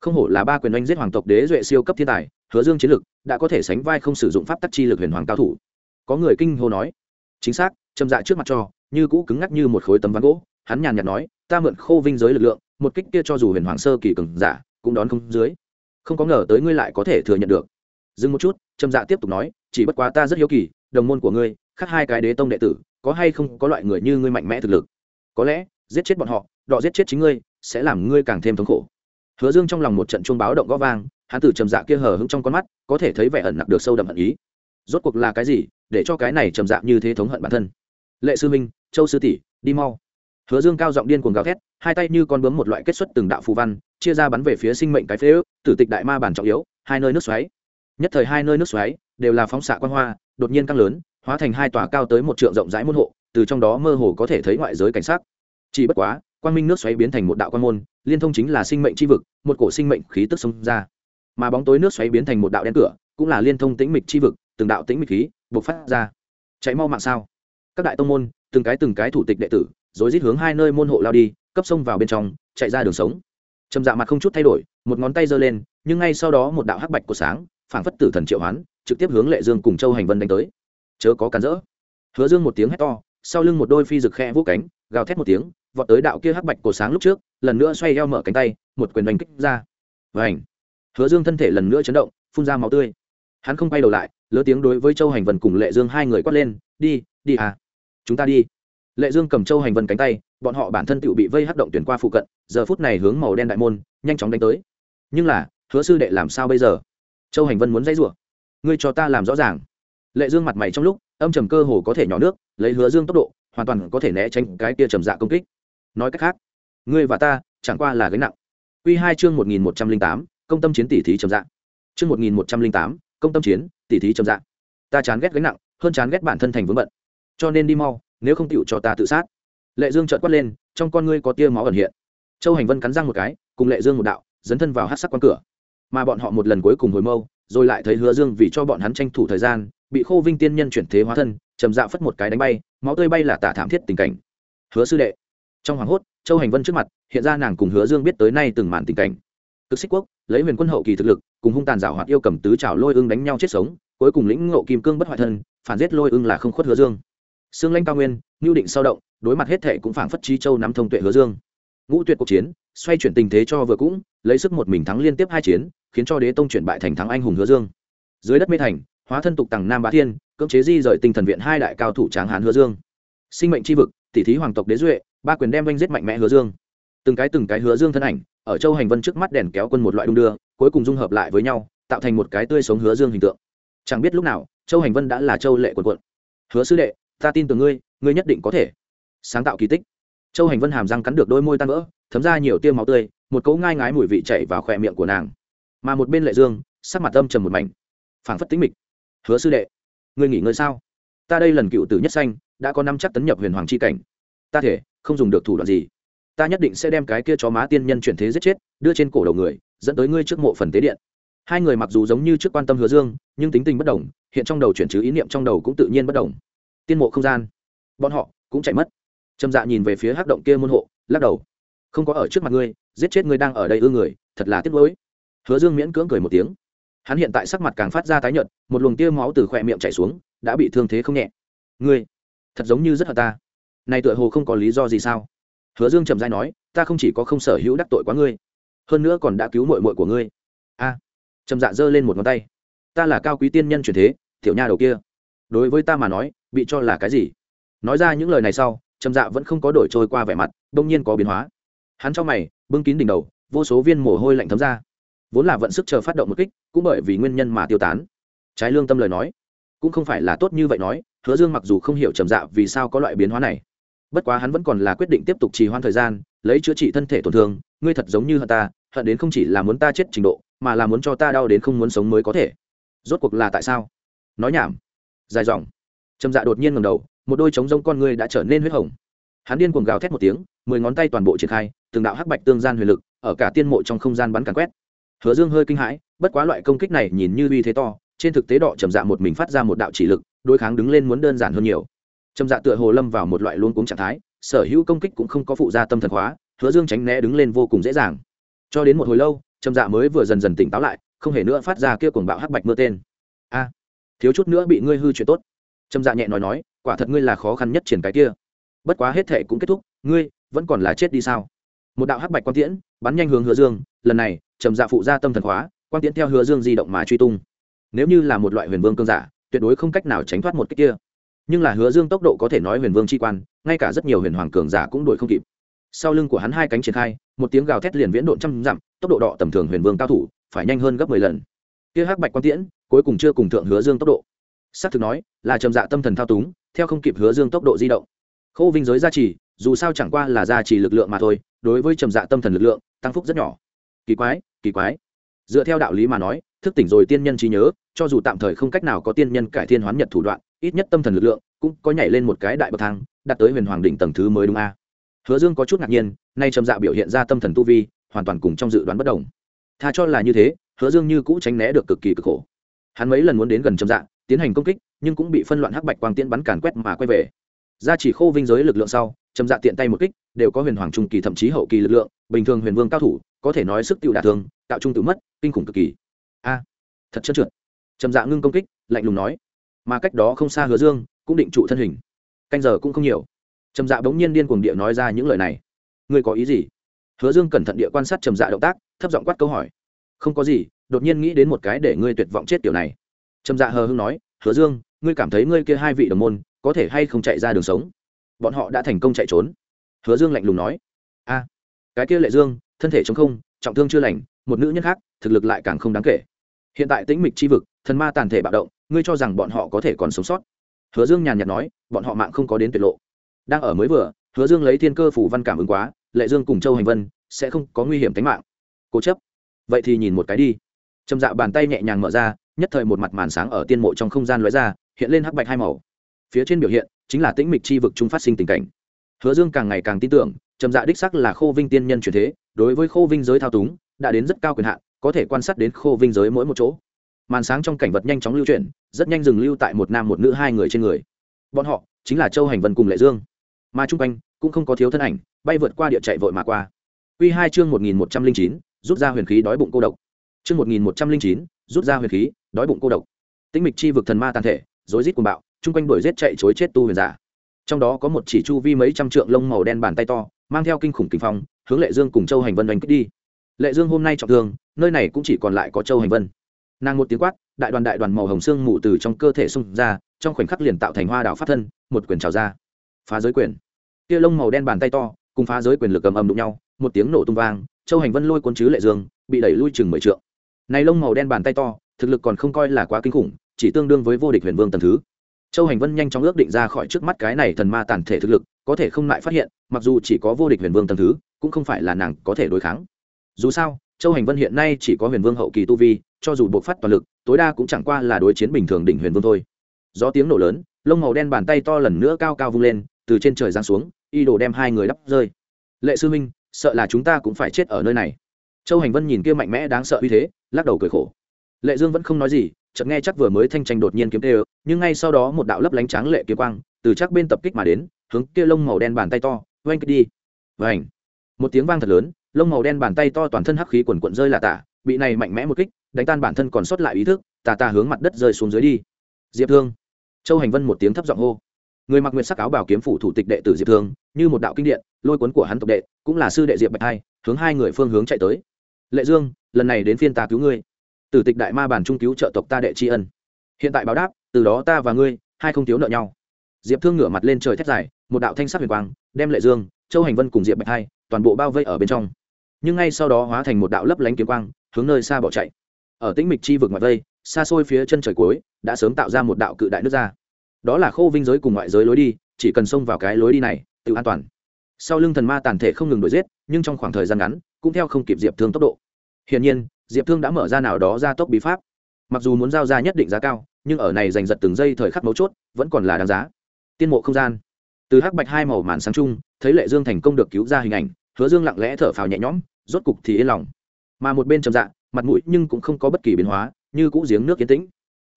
Không hổ là ba quyền oanh giết hoàng tộc đế duệ siêu cấp thiên tài, hứa dương chiến lực đã có thể sánh vai không sử dụng pháp tắc chi lực huyền hoàng cao thủ có người kinh hô nói. Chính xác châm dạ trước mặt cho, như cũ cứng ngắc như một khối tấm ván gỗ. Hắn nhàn nhạt nói, ta mượn khô vinh giới lực lượng, một kích kia cho dù huyền hoàng sơ kỳ cường giả, cũng đón không dưới. Không có ngờ tới ngươi lại có thể thừa nhận được. Dừng một chút trầm dạ tiếp tục nói, chỉ bất quá ta rất hiếu kỳ, đồng môn của ngươi, khác hai cái đế tông đệ tử, có hay không có loại người như ngươi mạnh mẽ thực lực? Có lẽ, giết chết bọn họ, đọ giết chết chính ngươi, sẽ làm ngươi càng thêm thống khổ. Hứa dương trong lòng một trận chuông báo động gõ vang, hắn từ trầm dạ kia hờ hững trong con mắt, có thể thấy vẻ ẩn nặc được sâu đậm hận ý rốt cuộc là cái gì để cho cái này trầm dạng như thế thống hận bản thân? Lệ sư minh châu sư tỷ, đi mau. Hứa dương cao giọng điên cuồng gào thét, hai tay như con bướm một loại kết xuất từng đạo phù văn, chia ra bắn về phía sinh mệnh cái phế ước, tử tịch đại ma bản trọng yếu, hai nơi nước xoáy. Nhất thời hai nơi nước xoáy đều là phóng xạ quan hoa, đột nhiên căng lớn, hóa thành hai tòa cao tới một trượng rộng rãi môn hộ, từ trong đó mơ hồ có thể thấy ngoại giới cảnh sát chỉ bất quá, quang minh nước xoáy biến thành một đạo quan môn, liên thông chính là sinh mệnh chi vực, một cổ sinh mệnh khí tức xông ra. Mà bóng tối nước xoáy biến thành một đạo đen cửa, cũng là liên thông tĩnh mịch chi vực từng đạo tĩnh mịch khí bộc phát ra. Chạy mau mạng sao? Các đại tông môn, từng cái từng cái thủ tịch đệ tử rồi rít hướng hai nơi môn hộ lao đi, cấp sông vào bên trong, chạy ra đường sống. Trầm dạ mặt không chút thay đổi, một ngón tay giơ lên, nhưng ngay sau đó một đạo hắc bạch của sáng, phảng phất tử thần triệu hoán, trực tiếp hướng lệ dương cùng châu hành vân đánh tới. Chớ có cản rỡ. Hứa dương một tiếng hét to, sau lưng một đôi phi rực khe vỗ cánh, gào thét một tiếng, vọt tới đạo kia hắc bạch cổ sáng lúc trước, lần nữa xoay eo mở cánh tay, một quyền đánh kích ra. Vảnh hứa dương thân thể lần nữa chấn động, phun ra máu tươi. Hắn không quay đầu lại lớn tiếng đối với châu hành vân cùng lệ dương hai người quát lên, đi đi à. Chúng ta đi. Lệ dương cầm châu hành vân cánh tay, bọn họ bản thân tự bị vây hắc động tuyển qua phụ cận, giờ phút này hướng màu đen đại môn, nhanh chóng đánh tới. Nhưng là, hứa sư đệ làm sao bây giờ? Châu hành vân muốn dãy rủa. Ngươi cho ta làm rõ ràng. Lệ dương mặt mày trong lúc, âm trầm cơ hồ có thể nhỏ nước, lấy hứa dương tốc độ, hoàn toàn có thể né tránh cái kia trầm dạ công kích. Nói cách khác, ngươi và ta chẳng qua là gánh nặng. Q hai chương một nghìn một trăm linh tám, công tâm chiến tỷ thí trầm dạ. Chương một nghìn một trăm linh tám công tâm chiến tỷ thí trầm dạ ta chán ghét gánh nặng, hơn chán ghét bản thân thành vướng bận. Cho nên đi mau, nếu không tựu cho ta tự sát. Lệ dương trợn quát lên, trong con ngươi có tia máu ẩn hiện. Châu hành vân cắn răng một cái, cùng lệ dương một đạo, dấn thân vào hát sắc quan cửa. Mà bọn họ một lần cuối cùng hồi mâu, rồi lại thấy hứa dương vì cho bọn hắn tranh thủ thời gian, bị khô vinh tiên nhân chuyển thế hóa thân trầm dạ phất một cái đánh bay, máu tươi bay là tả thảm thiết tình cảnh. Hứa sư đệ. Trong hoàng hốt, châu hành vân trước mặt, hiện ra nàng cùng hứa dương biết tới nay từng màn tình cảnh cực xích quốc lấy huyền quân hậu kỳ thực lực cùng hung tàn giảo hoạt yêu cầm tứ trào lôi ưng đánh nhau chết sống cuối cùng lĩnh ngộ kim cương bất hoại thân phản giết lôi ưng là không khuất hứa dương. Sương Lanh Cao Nguyên, nhu định sao động, đối mặt hết thệ cũng phảng phất chi châu nắm thông tuệ hứa dương. Ngũ tuyệt cuộc chiến xoay chuyển tình thế cho vừa cũng lấy sức một mình thắng liên tiếp hai chiến khiến cho đế tông chuyển bại thành thắng anh hùng hứa dương. Dưới đất mê thành hóa thân tục tằng nam bá thiên cưỡng chế di rời tinh thần viện hai đại cao thủ tráng hán hứa dương. Sinh mệnh tri vực tỷ thí hoàng tộc đế duệ ba quyền đem oanh giết mạnh mẽ hứa dương từng cái từng cái hứa dương thân ảnh, ở châu hành vân trước mắt đèn kéo quân một loại đung đưa, cuối cùng dung hợp lại với nhau, tạo thành một cái tươi sống hứa dương hình tượng. Chẳng biết lúc nào, châu hành vân đã là châu lệ quần quận. Hứa sư đệ, ta tin tưởng ngươi ngươi nhất định có thể. Sáng tạo kỳ tích. Châu hành vân hàm răng cắn được đôi môi tan vỡ, thấm ra nhiều tiêu máu tươi, một cấu ngai ngái mùi vị chạy vào khỏe miệng của nàng. Mà một bên lệ dương, sắc mặt âm trầm một mảnh. Phảng phất tính mịch. Hứa sư đệ, ngươi nghỉ ngơi sao? Ta đây lần cựu tử nhất xanh đã có năm chắc tấn nhập huyền hoàng c h i cảnh. Ta thể không dùng được thủ đoạn gì ta nhất định sẽ đem cái kia chó má tiên nhân chuyển thế giết chết, đưa trên cổ đầu người, dẫn tới ngươi trước mộ phần tế điện. Hai người mặc dù giống như trước quan tâm hứa dương, nhưng tính tình bất đồng, hiện trong đầu chuyển chứ ý niệm trong đầu cũng tự nhiên bất đồng. Tiên mộ không gian. Bọn họ cũng chạy mất. Trầm dạ nhìn về phía hắc động kia môn hộ, lắc đầu. Không có ở trước mặt ngươi, giết chết ngươi đang ở đây ư người, thật là tiếc nuối. Hứa dương miễn cưỡng cười một tiếng. Hắn hiện tại sắc mặt càng phát ra tái nhợt, một luồng tia máu từ khỏe miệng chảy xuống, đã bị thương thế không nhẹ. Ngươi, thật giống như rất hợp ta. Này tựa hồ không có lý do gì sao? Hứa dương trầm dai nói, ta không chỉ có không sở hữu đắc tội quá ngươi, hơn nữa còn đã cứu mội mội của ngươi. A. Trầm dạ giơ lên một ngón tay. Ta là cao quý tiên nhân truyền thế, tiểu nha đầu kia. Đối với ta mà nói, bị cho là cái gì? Nói ra những lời này sau, trầm dạ vẫn không có đổi trôi qua vẻ mặt đông nhiên có biến hóa. Hắn trong mày, bưng kín đỉnh đầu, vô số viên mồ hôi lạnh thấm ra. Vốn là vận sức chờ phát động một kích, cũng bởi vì nguyên nhân mà tiêu tán. Trái lương tâm lời nói, cũng không phải là tốt như vậy nói, hứa dương mặc dù không hiểu trầm dạ vì sao có loại biến hóa này bất quá hắn vẫn còn là quyết định tiếp tục trì hoãn thời gian, lấy chữa trị thân thể tổn thương, ngươi thật giống như hận ta, hận đến không chỉ là muốn ta chết trình độ, mà là muốn cho ta đau đến không muốn sống mới có thể. Rốt cuộc là tại sao? Nói nhảm. Dài dòng. Trầm dạ đột nhiên ngầm đầu, một đôi trống rông con ngươi đã trở nên huyết hồng. Hắn điên cuồng gào thét một tiếng, mười ngón tay toàn bộ triển khai, từng đạo hắc bạch tương gian huyền lực, ở cả tiên mộ trong không gian bắn càn quét. Hứa dương hơi kinh hãi, bất quá loại công kích này nhìn như uy thế to, trên thực tế đọ trầm dạ một mình phát ra một đạo chỉ lực, đối kháng đứng lên muốn đơn giản hơn nhiều trầm dạ tựa hồ lâm vào một loại luôn cuống trạng thái, sở hữu công kích cũng không có phụ gia tâm thần hóa, hứa dương tránh né đứng lên vô cùng dễ dàng. Cho đến một hồi lâu trầm dạ mới vừa dần dần tỉnh táo lại, không hề nữa phát ra kia cuồng bạo hắc bạch mưa tên. A, thiếu chút nữa bị ngươi hư chuyện tốt. Trầm dạ nhẹ nói nói, quả thật ngươi là khó khăn nhất triển cái kia. Bất quá hết thệ cũng kết thúc, ngươi vẫn còn là chết đi sao? Một đạo hắc bạch quan tiễn bắn nhanh hướng hứa dương, lần này trầm dạ phụ ra tâm thần hóa quan tiễn theo hứa dương di động mà truy tung. Nếu như là một loại huyền vương cương giả, tuyệt đối không cách nào tránh thoát một cách kia nhưng là hứa dương tốc độ có thể nói huyền vương chi quan, ngay cả rất nhiều huyền hoàng cường giả cũng đuổi không kịp. Sau lưng của hắn hai cánh triển khai, một tiếng gào thét liền viễn độn trăm dặm, tốc độ đọ tầm thường huyền vương cao thủ, phải nhanh hơn gấp mười lần. Kia hắc bạch quang tiễn, cuối cùng chưa cùng thượng hứa dương tốc độ. S á c thực nói, là trầm dạ tâm thần thao túng, theo không kịp hứa dương tốc độ di động. Khâu vinh giới gia trì, dù sao chẳng qua là gia trì lực lượng mà thôi, đối với trầm dạ tâm thần lực lượng, tăng phúc rất nhỏ. Kỳ quái kỳ quái. Dựa theo đạo lý mà nói, thức tỉnh rồi tiên nhân trí nhớ, cho dù tạm thời không cách nào có tiên nhân cải thiên hoán nhật thủ đoạn ít nhất tâm thần lực lượng cũng có nhảy lên một cái đại bậc thang, đạt tới huyền hoàng đỉnh tầng thứ mới đúng a. Hứa dương có chút ngạc nhiên, nay trầm dạ biểu hiện ra tâm thần tu vi, hoàn toàn cùng trong dự đoán bất đồng. Tha cho là như thế, hứa dương như cũ tránh né được cực kỳ cực khổ. Hắn mấy lần muốn đến gần trầm dạ tiến hành công kích, nhưng cũng bị phân loạn hắc bạch quang tiễn bắn càn quét mà quay về. Ra chỉ khô vinh giới lực lượng sau, trầm dạ tiện tay một kích, đều có huyền hoàng trung kỳ thậm chí hậu kỳ lực lượng, bình thường huyền vương cao thủ, có thể nói sức tiêu đả thương, tạo trung tự mất, kinh khủng cực kỳ. A, thật trơn trượt. Trầm dạ ngưng công kích, lạnh lùng nói mà cách đó không xa hứa dương cũng định trụ thân hình. Canh giờ cũng không nhiều. Trầm dạ bỗng nhiên điên cuồng địa nói ra những lời này. Ngươi có ý gì? Hứa dương cẩn thận địa quan sát trầm dạ động tác, thấp giọng quát câu hỏi. Không có gì, đột nhiên nghĩ đến một cái để ngươi tuyệt vọng chết kiểu này. Trầm dạ hờ hưng nói, hứa dương, ngươi cảm thấy ngươi kia hai vị đồng môn có thể hay không chạy ra đường sống? Bọn họ đã thành công chạy trốn. Hứa dương lạnh lùng nói, a, cái kia lệ dương, thân thể chống không, trọng thương chưa lành, một nữ nhân khác, thực lực lại càng không đáng kể. Hiện tại tĩnh mịch chi vực, thần ma tàn thể bạo động ngươi cho rằng bọn họ có thể còn sống sót. Hứa dương nhàn nhạt nói, bọn họ mạng không có đến tuyệt lộ. Đang ở mới vừa, hứa dương lấy thiên cơ phủ văn cảm ứng quá, lệ dương cùng châu hành vân sẽ không có nguy hiểm tính mạng. Cố chấp. Vậy thì nhìn một cái đi. Trầm dạ bàn tay nhẹ nhàng mở ra, nhất thời một mặt màn sáng ở tiên mộ trong không gian lóe ra, hiện lên hắc bạch hai màu. Phía trên biểu hiện chính là tĩnh mịch chi vực trung phát sinh tình cảnh. Hứa dương càng ngày càng tin tưởng, trầm dạ đích sắc là khô vinh tiên nhân truyền thế, đối với khô vinh giới thao túng, đã đến rất cao quyền hạn, có thể quan sát đến khô vinh giới mỗi một chỗ màn sáng trong cảnh vật nhanh chóng lưu chuyển, rất nhanh dừng lưu tại một nam một nữ hai người trên người. Bọn họ chính là châu hành vân cùng lệ dương. Mà chung quanh cũng không có thiếu thân ảnh, bay vượt qua địa chạy vội mà qua. Q hai chương một nghìn một trăm linh chín, rút ra huyền khí đói bụng cô độc. Chương một nghìn một trăm linh chín, rút ra huyền khí đói bụng cô độc. Tĩnh mịch chi vực thần ma tàn thể, rối rít cùng bạo, chung quanh đuổi giết chạy chối chết tu huyền giả. Trong đó có một chỉ chu vi mấy trăm trượng lông màu đen bàn tay to, mang theo kinh khủng kinh phong, hướng lệ dương cùng châu hành vân đánh kích đi. Lệ dương hôm nay trọng thương, nơi này cũng chỉ còn lại có châu hành vân nàng một tiếng quát, đại đoàn đại đoàn màu hồng xương mù từ trong cơ thể xung ra, trong khoảnh khắc liền tạo thành hoa đảo phát thân, một quyền trào ra. Phá giới quyền. Kia lông màu đen bàn tay to, cùng phá giới quyền lực ầm ầm đụng nhau, một tiếng nổ tung vang, châu hành vân lôi cuốn chứ lệ dương, bị đẩy lui chừng mười trượng. Này lông màu đen bàn tay to, thực lực còn không coi là quá kinh khủng, chỉ tương đương với vô địch huyền vương tầng thứ. Châu hành vân nhanh chóng ước định ra khỏi trước mắt cái này thần ma tàn thể thực lực, có thể không lại phát hiện, mặc dù chỉ có vô địch huyền vương tầng thứ, cũng không phải là nàng có thể đối kháng. Dù sao châu hành vân hiện nay chỉ có huyền vương hậu kỳ tu vi, cho dù buộc phát toàn lực, tối đa cũng chẳng qua là đối chiến bình thường đỉnh huyền vương thôi. Gió tiếng nổ lớn, lông màu đen bàn tay to lần nữa cao cao vung lên, từ trên trời giáng xuống y đồ đem hai người đắp rơi. Lệ sư minh sợ là chúng ta cũng phải chết ở nơi này. Châu hành vân nhìn kia mạnh mẽ đáng sợ uy thế, lắc đầu cười khổ. Lệ dương vẫn không nói gì, chợt nghe chắc vừa mới thanh tranh đột nhiên kiếm tê nhưng ngay sau đó một đạo lấp lánh trắng lệ kiếm quang, từ chắc bên tập kích mà đến, hướng kia lông màu đen bàn tay to, oanh kích đi. Vảnh một tiếng vang thật lớn lông màu đen bàn tay to toàn thân hắc khí quần quận rơi là tả, bị này mạnh mẽ một kích, đánh tan bản thân còn sót lại ý thức, tà tà hướng mặt đất rơi xuống dưới đi. Diệp thương. Châu hành vân một tiếng thấp giọng hô. Người mặc nguyệt sắc áo bảo kiếm phủ thủ tịch đệ tử diệp thương, như một đạo kinh điện, lôi cuốn của hắn tộc đệ, cũng là sư đệ diệp bạch hai, hướng hai người phương hướng chạy tới. Lệ dương, lần này đến phiên ta cứu ngươi. Tử tịch đại ma bản trung cứu trợ tộc ta đệ tri ân. Hiện tại báo đáp, từ đó ta và ngươi, hai không thiếu nợ nhau. Diệp thương ngửa mặt lên trời thét dài, một đạo thanh sắc huyền quang, đem lệ dương, châu hành vân cùng diệp bạch hai, toàn bộ bao vây ở bên trong nhưng ngay sau đó hóa thành một đạo lấp lánh kiếm quang, hướng nơi xa bỏ chạy. Ở tĩnh mịch chi vực ngoại vây, xa xôi phía chân trời cuối, đã sớm tạo ra một đạo cự đại nước ra. Đó là khô vinh giới cùng ngoại giới lối đi, chỉ cần xông vào cái lối đi này, tự an toàn. Sau lưng thần ma tàn thể không ngừng đuổi giết, nhưng trong khoảng thời gian ngắn, cũng theo không kịp diệp thương tốc độ. Hiển nhiên, diệp thương đã mở ra nào đó ra tốc bí pháp. Mặc dù muốn giao ra nhất định giá cao, nhưng ở này giành giật từng giây thời khắc mấu chốt, vẫn còn là đáng giá. Tiên mộ không gian. Từ hắc bạch hai màu màn sáng chung, thấy lệ dương thành công được cứu ra hình ảnh, hứa dương lặng lẽ thở phào nhẹ nhõm rốt cục thì yên lòng. Mà một bên trầm dạ mặt mũi nhưng cũng không có bất kỳ biến hóa, như cũ giếng nước yên tĩnh.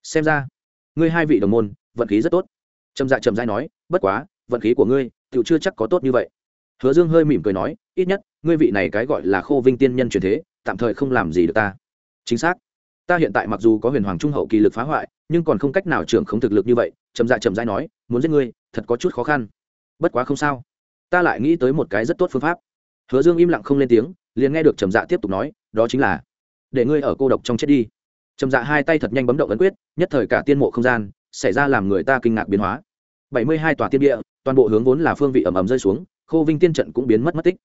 Xem ra, ngươi hai vị đồng môn, vận khí rất tốt. Trầm dạ trầm dai nói, bất quá, vận khí của ngươi tự chưa chắc có tốt như vậy. Hứa dương hơi mỉm cười nói, ít nhất, ngươi vị này cái gọi là khô vinh tiên nhân truyền thế, tạm thời không làm gì được ta. Chính xác. Ta hiện tại mặc dù có huyền hoàng trung hậu kỳ lực phá hoại, nhưng còn không cách nào trưởng không thực lực như vậy, trầm dạ trầm dai nói, muốn giết ngươi, thật có chút khó khăn. Bất quá không sao. Ta lại nghĩ tới một cái rất tốt phương pháp. Hứa dương im lặng không lên tiếng liền nghe được trầm dạ tiếp tục nói, đó chính là, để ngươi ở cô độc trong chết đi. Trầm dạ hai tay thật nhanh bấm động ấn quyết, nhất thời cả tiên mộ không gian xảy ra làm người ta kinh ngạc biến hóa. Bảy mươi hai tòa tiên địa, toàn bộ hướng vốn là phương vị ẩm ẩm rơi xuống, khô vinh tiên trận cũng biến mất mất tích.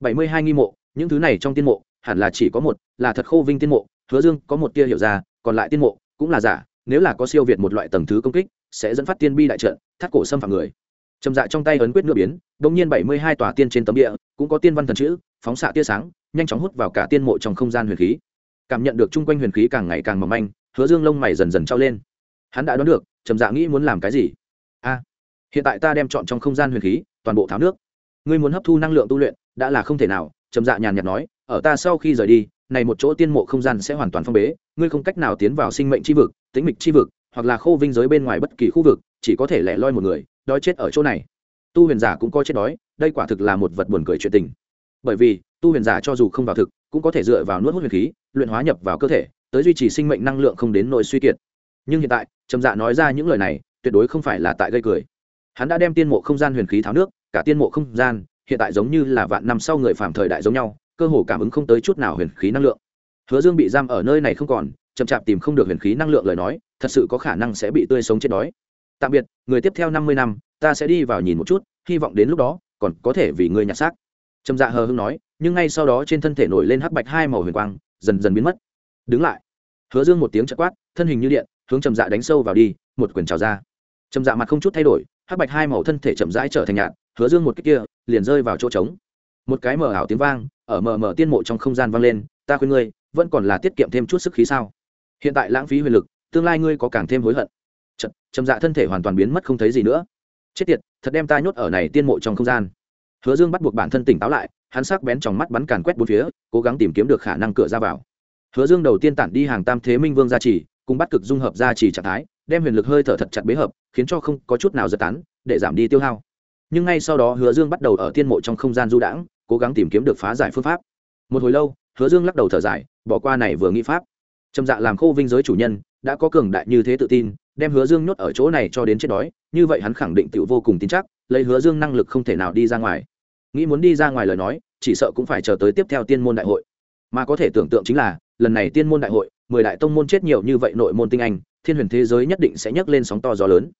Bảy mươi hai nghi mộ, những thứ này trong tiên mộ, hẳn là chỉ có một, là thật khô vinh tiên mộ, hứa dương có một tia hiểu ra, còn lại tiên mộ cũng là giả, nếu là có siêu việt một loại tầng thứ công kích, sẽ dẫn phát tiên bi đại trận, thắt cổ xâm phạm người. Trầm dạ trong tay ấn quyết nửa biến, đột nhiên bảy mươi hai tòa tiên trên tấm địa, cũng có tiên văn thần chữ, phóng xạ tia sáng nhanh chóng hút vào cả tiên mộ trong không gian huyền khí. Cảm nhận được chung quanh huyền khí càng ngày càng mỏng manh, hứa dương lông mày dần dần trao lên. Hắn đã đoán được, trầm dạ nghĩ muốn làm cái gì? A, hiện tại ta đem chọn trong không gian huyền khí, toàn bộ tháo nước. Ngươi muốn hấp thu năng lượng tu luyện, đã là không thể nào, trầm dạ nhàn nhạt nói, ở ta sau khi rời đi, này một chỗ tiên mộ không gian sẽ hoàn toàn phong bế, ngươi không cách nào tiến vào sinh mệnh c h i vực, tĩnh mịch c h i vực, hoặc là khô vinh giới bên ngoài bất kỳ khu vực, chỉ có thể lẻ loi một người, đói chết ở chỗ này. Tu huyền giả cũng coi chết đói, đây quả thực là một vật buồn cười chuyện tình bởi vì, tu huyền giả cho dù không vào thực, cũng có thể dựa vào nuốt hút huyền khí, luyện hóa nhập vào cơ thể, tới duy trì sinh mệnh năng lượng không đến nỗi suy kiệt. Nhưng hiện tại, trầm dạ nói ra những lời này, tuyệt đối không phải là tại gây cười. Hắn đã đem tiên mộ không gian huyền khí tháo nước, cả tiên mộ không gian, hiện tại giống như là vạn năm sau người phạm thời đại giống nhau, cơ hồ cảm ứng không tới chút nào huyền khí năng lượng. Hứa dương bị giam ở nơi này không còn, chậm chạp tìm không được huyền khí năng lượng lời nói, thật sự có khả năng sẽ bị tươi sống chết đói. Tạm biệt, người tiếp theo năm mươi năm, ta sẽ đi vào nhìn một chút, hy vọng đến lúc đó, còn có thể vì ngươi nhặt xác trầm dạ hờ hưng nói, nhưng ngay sau đó trên thân thể nổi lên hắc bạch hai màu huyền quang, dần dần biến mất. Đứng lại. Hứa dương một tiếng chật quát, thân hình như điện, hướng trầm dạ đánh sâu vào đi, một quyền trào ra. Trầm dạ mặt không chút thay đổi, hắc bạch hai màu thân thể chậm rãi trở thành nhạt, hứa dương một cách kia, liền rơi vào chỗ trống. Một cái mờ ảo tiếng vang, ở mờ mờ tiên mộ trong không gian vang lên, ta khuyên ngươi, vẫn còn là tiết kiệm thêm chút sức khí sao? Hiện tại lãng phí huyền lực, tương lai ngươi có càng thêm hối hận. Chậm. trầm dạ thân thể hoàn toàn biến mất không thấy gì nữa. Chết tiệt, thật đem ta nhốt ở này tiên mộ trong không gian hứa dương bắt buộc bản thân tỉnh táo lại, hắn sắc bén trong mắt bắn càn quét bốn phía, cố gắng tìm kiếm được khả năng cửa ra vào. Hứa dương đầu tiên tản đi hàng tam thế minh vương gia trì, cùng bắt cực dung hợp gia trì trạng thái, đem huyền lực hơi thở thật chặt bế hợp, khiến cho không có chút nào giật tán, để giảm đi tiêu hao. Nhưng ngay sau đó hứa dương bắt đầu ở tiên mộ trong không gian du đãng, cố gắng tìm kiếm được phá giải phương pháp. Một hồi lâu, hứa dương lắc đầu thở dài, bỏ qua này vừa nghĩ pháp. Trầm dạ làm khô vinh giới chủ nhân, đã có cường đại như thế tự tin, đem hứa dương nhốt ở chỗ này cho đến chết đói, như vậy hắn khẳng định tự vô cùng tin chắc lấy hứa dương năng lực không thể nào đi ra ngoài. Nghĩ muốn đi ra ngoài lời nói, chỉ sợ cũng phải chờ tới tiếp theo tiên môn đại hội. Mà có thể tưởng tượng chính là, lần này tiên môn đại hội, mười đại tông môn chết nhiều như vậy nội môn tinh anh, thiên huyền thế giới nhất định sẽ nhấc lên sóng to gió lớn.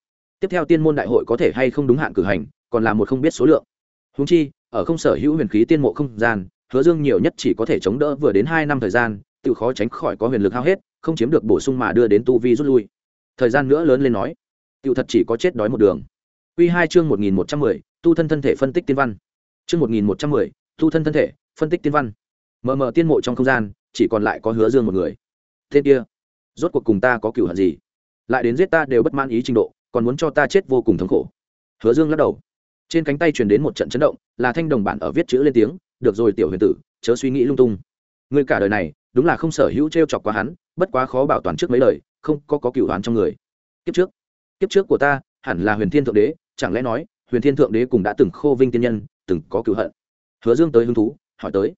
Tiếp theo tiên môn đại hội có thể hay không đúng hạn cử hành, còn là một không biết số lượng. Húng chi, ở không sở hữu huyền khí tiên mộ không gian, hứa dương nhiều nhất chỉ có thể chống đỡ vừa đến hai năm thời gian, tự khó tránh khỏi có huyền lực hao hết, không chiếm được bổ sung mà đưa đến tu vi rút lui. Thời gian nữa lớn lên nói, tự thật chỉ có chết đói một đường. Quy hai chương một nghìn một trăm mười, tu thân thân thể phân tích tiên văn. Chương một nghìn một trăm mười, tu thân thân thể phân tích tiên văn. Mờ mờ tiên mộ trong không gian, chỉ còn lại có hứa dương một người. Tên kia, rốt cuộc cùng ta có cửu hận gì? Lại đến giết ta đều bất mãn ý trình độ, còn muốn cho ta chết vô cùng thống khổ. Hứa dương lắc đầu. Trên cánh tay truyền đến một trận chấn động, là thanh đồng bản ở viết chữ lên tiếng, được rồi tiểu huyền tử, chớ suy nghĩ lung tung. Ngươi cả đời này, đúng là không sở hữu trêu chọc quá hắn, bất quá khó bảo toàn trước mấy lời, không có có cửu đoán trong người. Kiếp trước kiếp trước của ta, hẳn là huyền thiên thượng đế chẳng lẽ nói, huyền thiên thượng đế cùng đã từng khô vinh tiên nhân, từng có cựu hận? Hứa dương tới hứng thú, hỏi tới.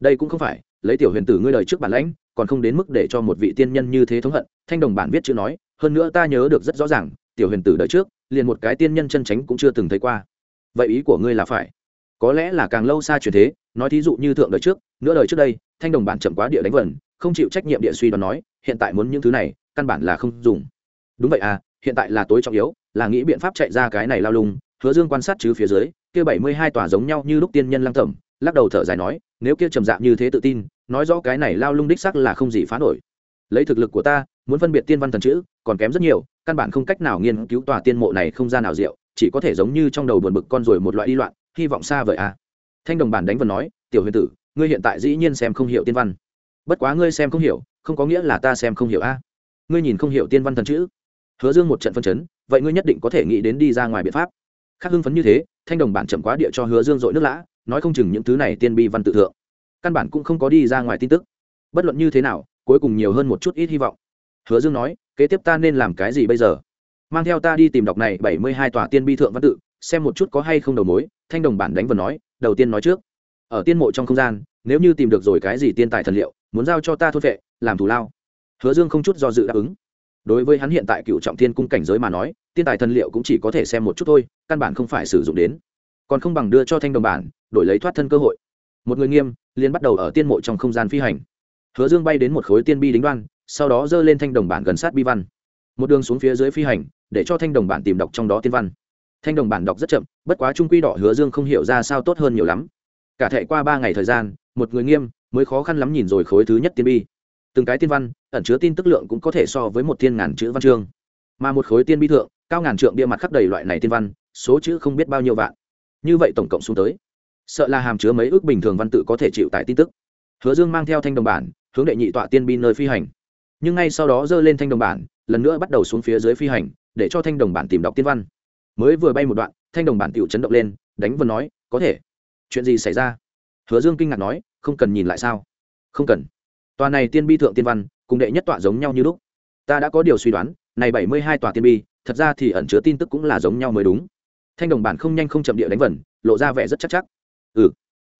Đây cũng không phải, lấy tiểu huyền tử ngươi lời trước bản lãnh, còn không đến mức để cho một vị tiên nhân như thế thống hận, thanh đồng bản viết chữ nói, hơn nữa ta nhớ được rất rõ ràng, tiểu huyền tử đời trước, liền một cái tiên nhân chân tránh cũng chưa từng thấy qua. Vậy ý của ngươi là phải. Có lẽ là càng lâu xa truyền thế, nói thí dụ như thượng đời trước, nửa đời trước đây, thanh đồng bản chậm quá địa đánh vần, không chịu trách nhiệm địa suy đoán nói, hiện tại muốn những thứ này, căn bản là không dùng. Đúng vậy à hiện tại là tối trọng yếu là nghĩ biện pháp chạy ra cái này lao lung, hứa dương quan sát chứ phía dưới, kia bảy mươi hai tòa giống nhau như lúc tiên nhân lăng tẩm, lắc đầu thở dài nói, nếu kia trầm dạng như thế tự tin, nói rõ cái này lao lung đích sắc là không gì phá nổi. Lấy thực lực của ta, muốn phân biệt tiên văn thần chữ, còn kém rất nhiều, căn bản không cách nào nghiên cứu tòa tiên mộ này không gian nào diệu, chỉ có thể giống như trong đầu buồn bực con rồi một loại đi loạn, hy vọng xa vời à. Thanh đồng bản đánh vần nói, tiểu huyền tử, ngươi hiện tại dĩ nhiên xem không hiểu tiên văn. Bất quá ngươi xem không hiểu, không có nghĩa là ta xem không hiểu a. Ngươi nhìn không hiểu tiên văn thần chữ. Hứa dương một trận phân chấn vậy ngươi nhất định có thể nghĩ đến đi ra ngoài biện pháp. Khác hưng phấn như thế, thanh đồng bản chậm quá địa cho hứa dương dội nước lã, nói không chừng những thứ này tiên bi văn tự thượng. Căn bản cũng không có đi ra ngoài tin tức. Bất luận như thế nào, cuối cùng nhiều hơn một chút ít hy vọng. Hứa dương nói, kế tiếp ta nên làm cái gì bây giờ? Mang theo ta đi tìm đọc này bảy mươi hai tòa tiên bi thượng văn tự, xem một chút có hay không đầu mối, thanh đồng bản đánh vần nói, đầu tiên nói trước. Ở tiên mộ trong không gian, nếu như tìm được rồi cái gì tiên tài thần liệu, muốn giao cho ta thốt vệ, làm thù lao. Hứa dương không chút do dự đáp ứng đối với hắn hiện tại cựu trọng thiên cung cảnh giới mà nói tiên tài thần liệu cũng chỉ có thể xem một chút thôi, căn bản không phải sử dụng đến. Còn không bằng đưa cho thanh đồng bản, đổi lấy thoát thân cơ hội. Một người nghiêm liên bắt đầu ở tiên mộ trong không gian phi hành. Hứa dương bay đến một khối tiên bi đính đoan, sau đó giơ lên thanh đồng bản gần sát bi văn. Một đường xuống phía dưới phi hành, để cho thanh đồng bản tìm đọc trong đó tiên văn. Thanh đồng bản đọc rất chậm, bất quá trung quy đỏ hứa dương không hiểu ra sao tốt hơn nhiều lắm. Cả thệ qua ba ngày thời gian, một người nghiêm, mới khó khăn lắm nhìn rồi khối thứ nhất tiên bi từng cái tiên văn, ẩn chứa tin tức lượng cũng có thể so với một thiên ngàn chữ văn chương. Mà một khối tiên bi thượng, cao ngàn trượng bia mặt khắp đầy loại này tiên văn, số chữ không biết bao nhiêu vạn. Như vậy tổng cộng xuống tới, sợ là hàm chứa mấy ước bình thường văn tự có thể chịu tải tin tức. Hứa dương mang theo thanh đồng bản, hướng đệ nhị tọa tiên bi nơi phi hành. Nhưng ngay sau đó giơ lên thanh đồng bản, lần nữa bắt đầu xuống phía dưới phi hành, để cho thanh đồng bản tìm đọc tiên văn. Mới vừa bay một đoạn, thanh đồng bản tựu chấn động lên, đánh vần nói, có thể. Chuyện gì xảy ra? Hứa dương kinh ngạc nói, không cần nhìn lại sao? Không cần tòa này tiên bi thượng tiên văn, cùng đệ nhất tọa giống nhau như lúc. Ta đã có điều suy đoán, này bảy mươi hai tòa tiên bi, thật ra thì ẩn chứa tin tức cũng là giống nhau mới đúng. Thanh đồng bản không nhanh không chậm địa đánh vần, lộ ra vẻ rất chắc chắc. Ừ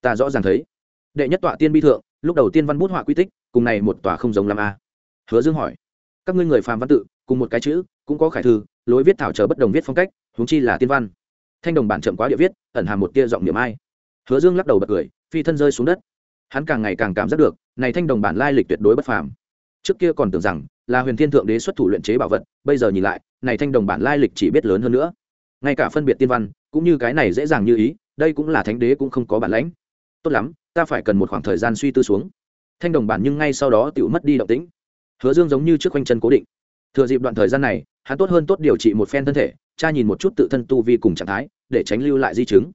ta rõ ràng thấy. Đệ nhất tọa tiên bi thượng, lúc đầu tiên văn bút họa quy tích, cùng này một tòa không giống làm a. Hứa dương hỏi, các ngươi người phàm văn tự, cùng một cái chữ, cũng có khải thư, lối viết thảo chờ bất đồng viết phong cách, huống chi là tiên văn. Thanh đồng bản chậm quá địa viết, ẩn hàm một tia giọng niệm ai. Hứa dương lắc đầu bật cười, phi thân rơi xuống đất hắn càng ngày càng cảm giác được, này thanh đồng bản lai lịch tuyệt đối bất phàm. Trước kia còn tưởng rằng là huyền thiên thượng đế xuất thủ luyện chế bảo vật, bây giờ nhìn lại, này thanh đồng bản lai lịch chỉ biết lớn hơn nữa. Ngay cả phân biệt tiên văn, cũng như cái này dễ dàng như ý, đây cũng là thánh đế cũng không có bản lãnh. Tốt lắm, ta phải cần một khoảng thời gian suy tư xuống. Thanh đồng bản nhưng ngay sau đó tự mất đi động tĩnh. Hứa dương giống như trước quanh chân cố định. Thừa dịp đoạn thời gian này, hắn tốt hơn tốt điều trị một phen thân thể cha nhìn một chút tự thân tu vi cùng trạng thái, để tránh lưu lại di chứng.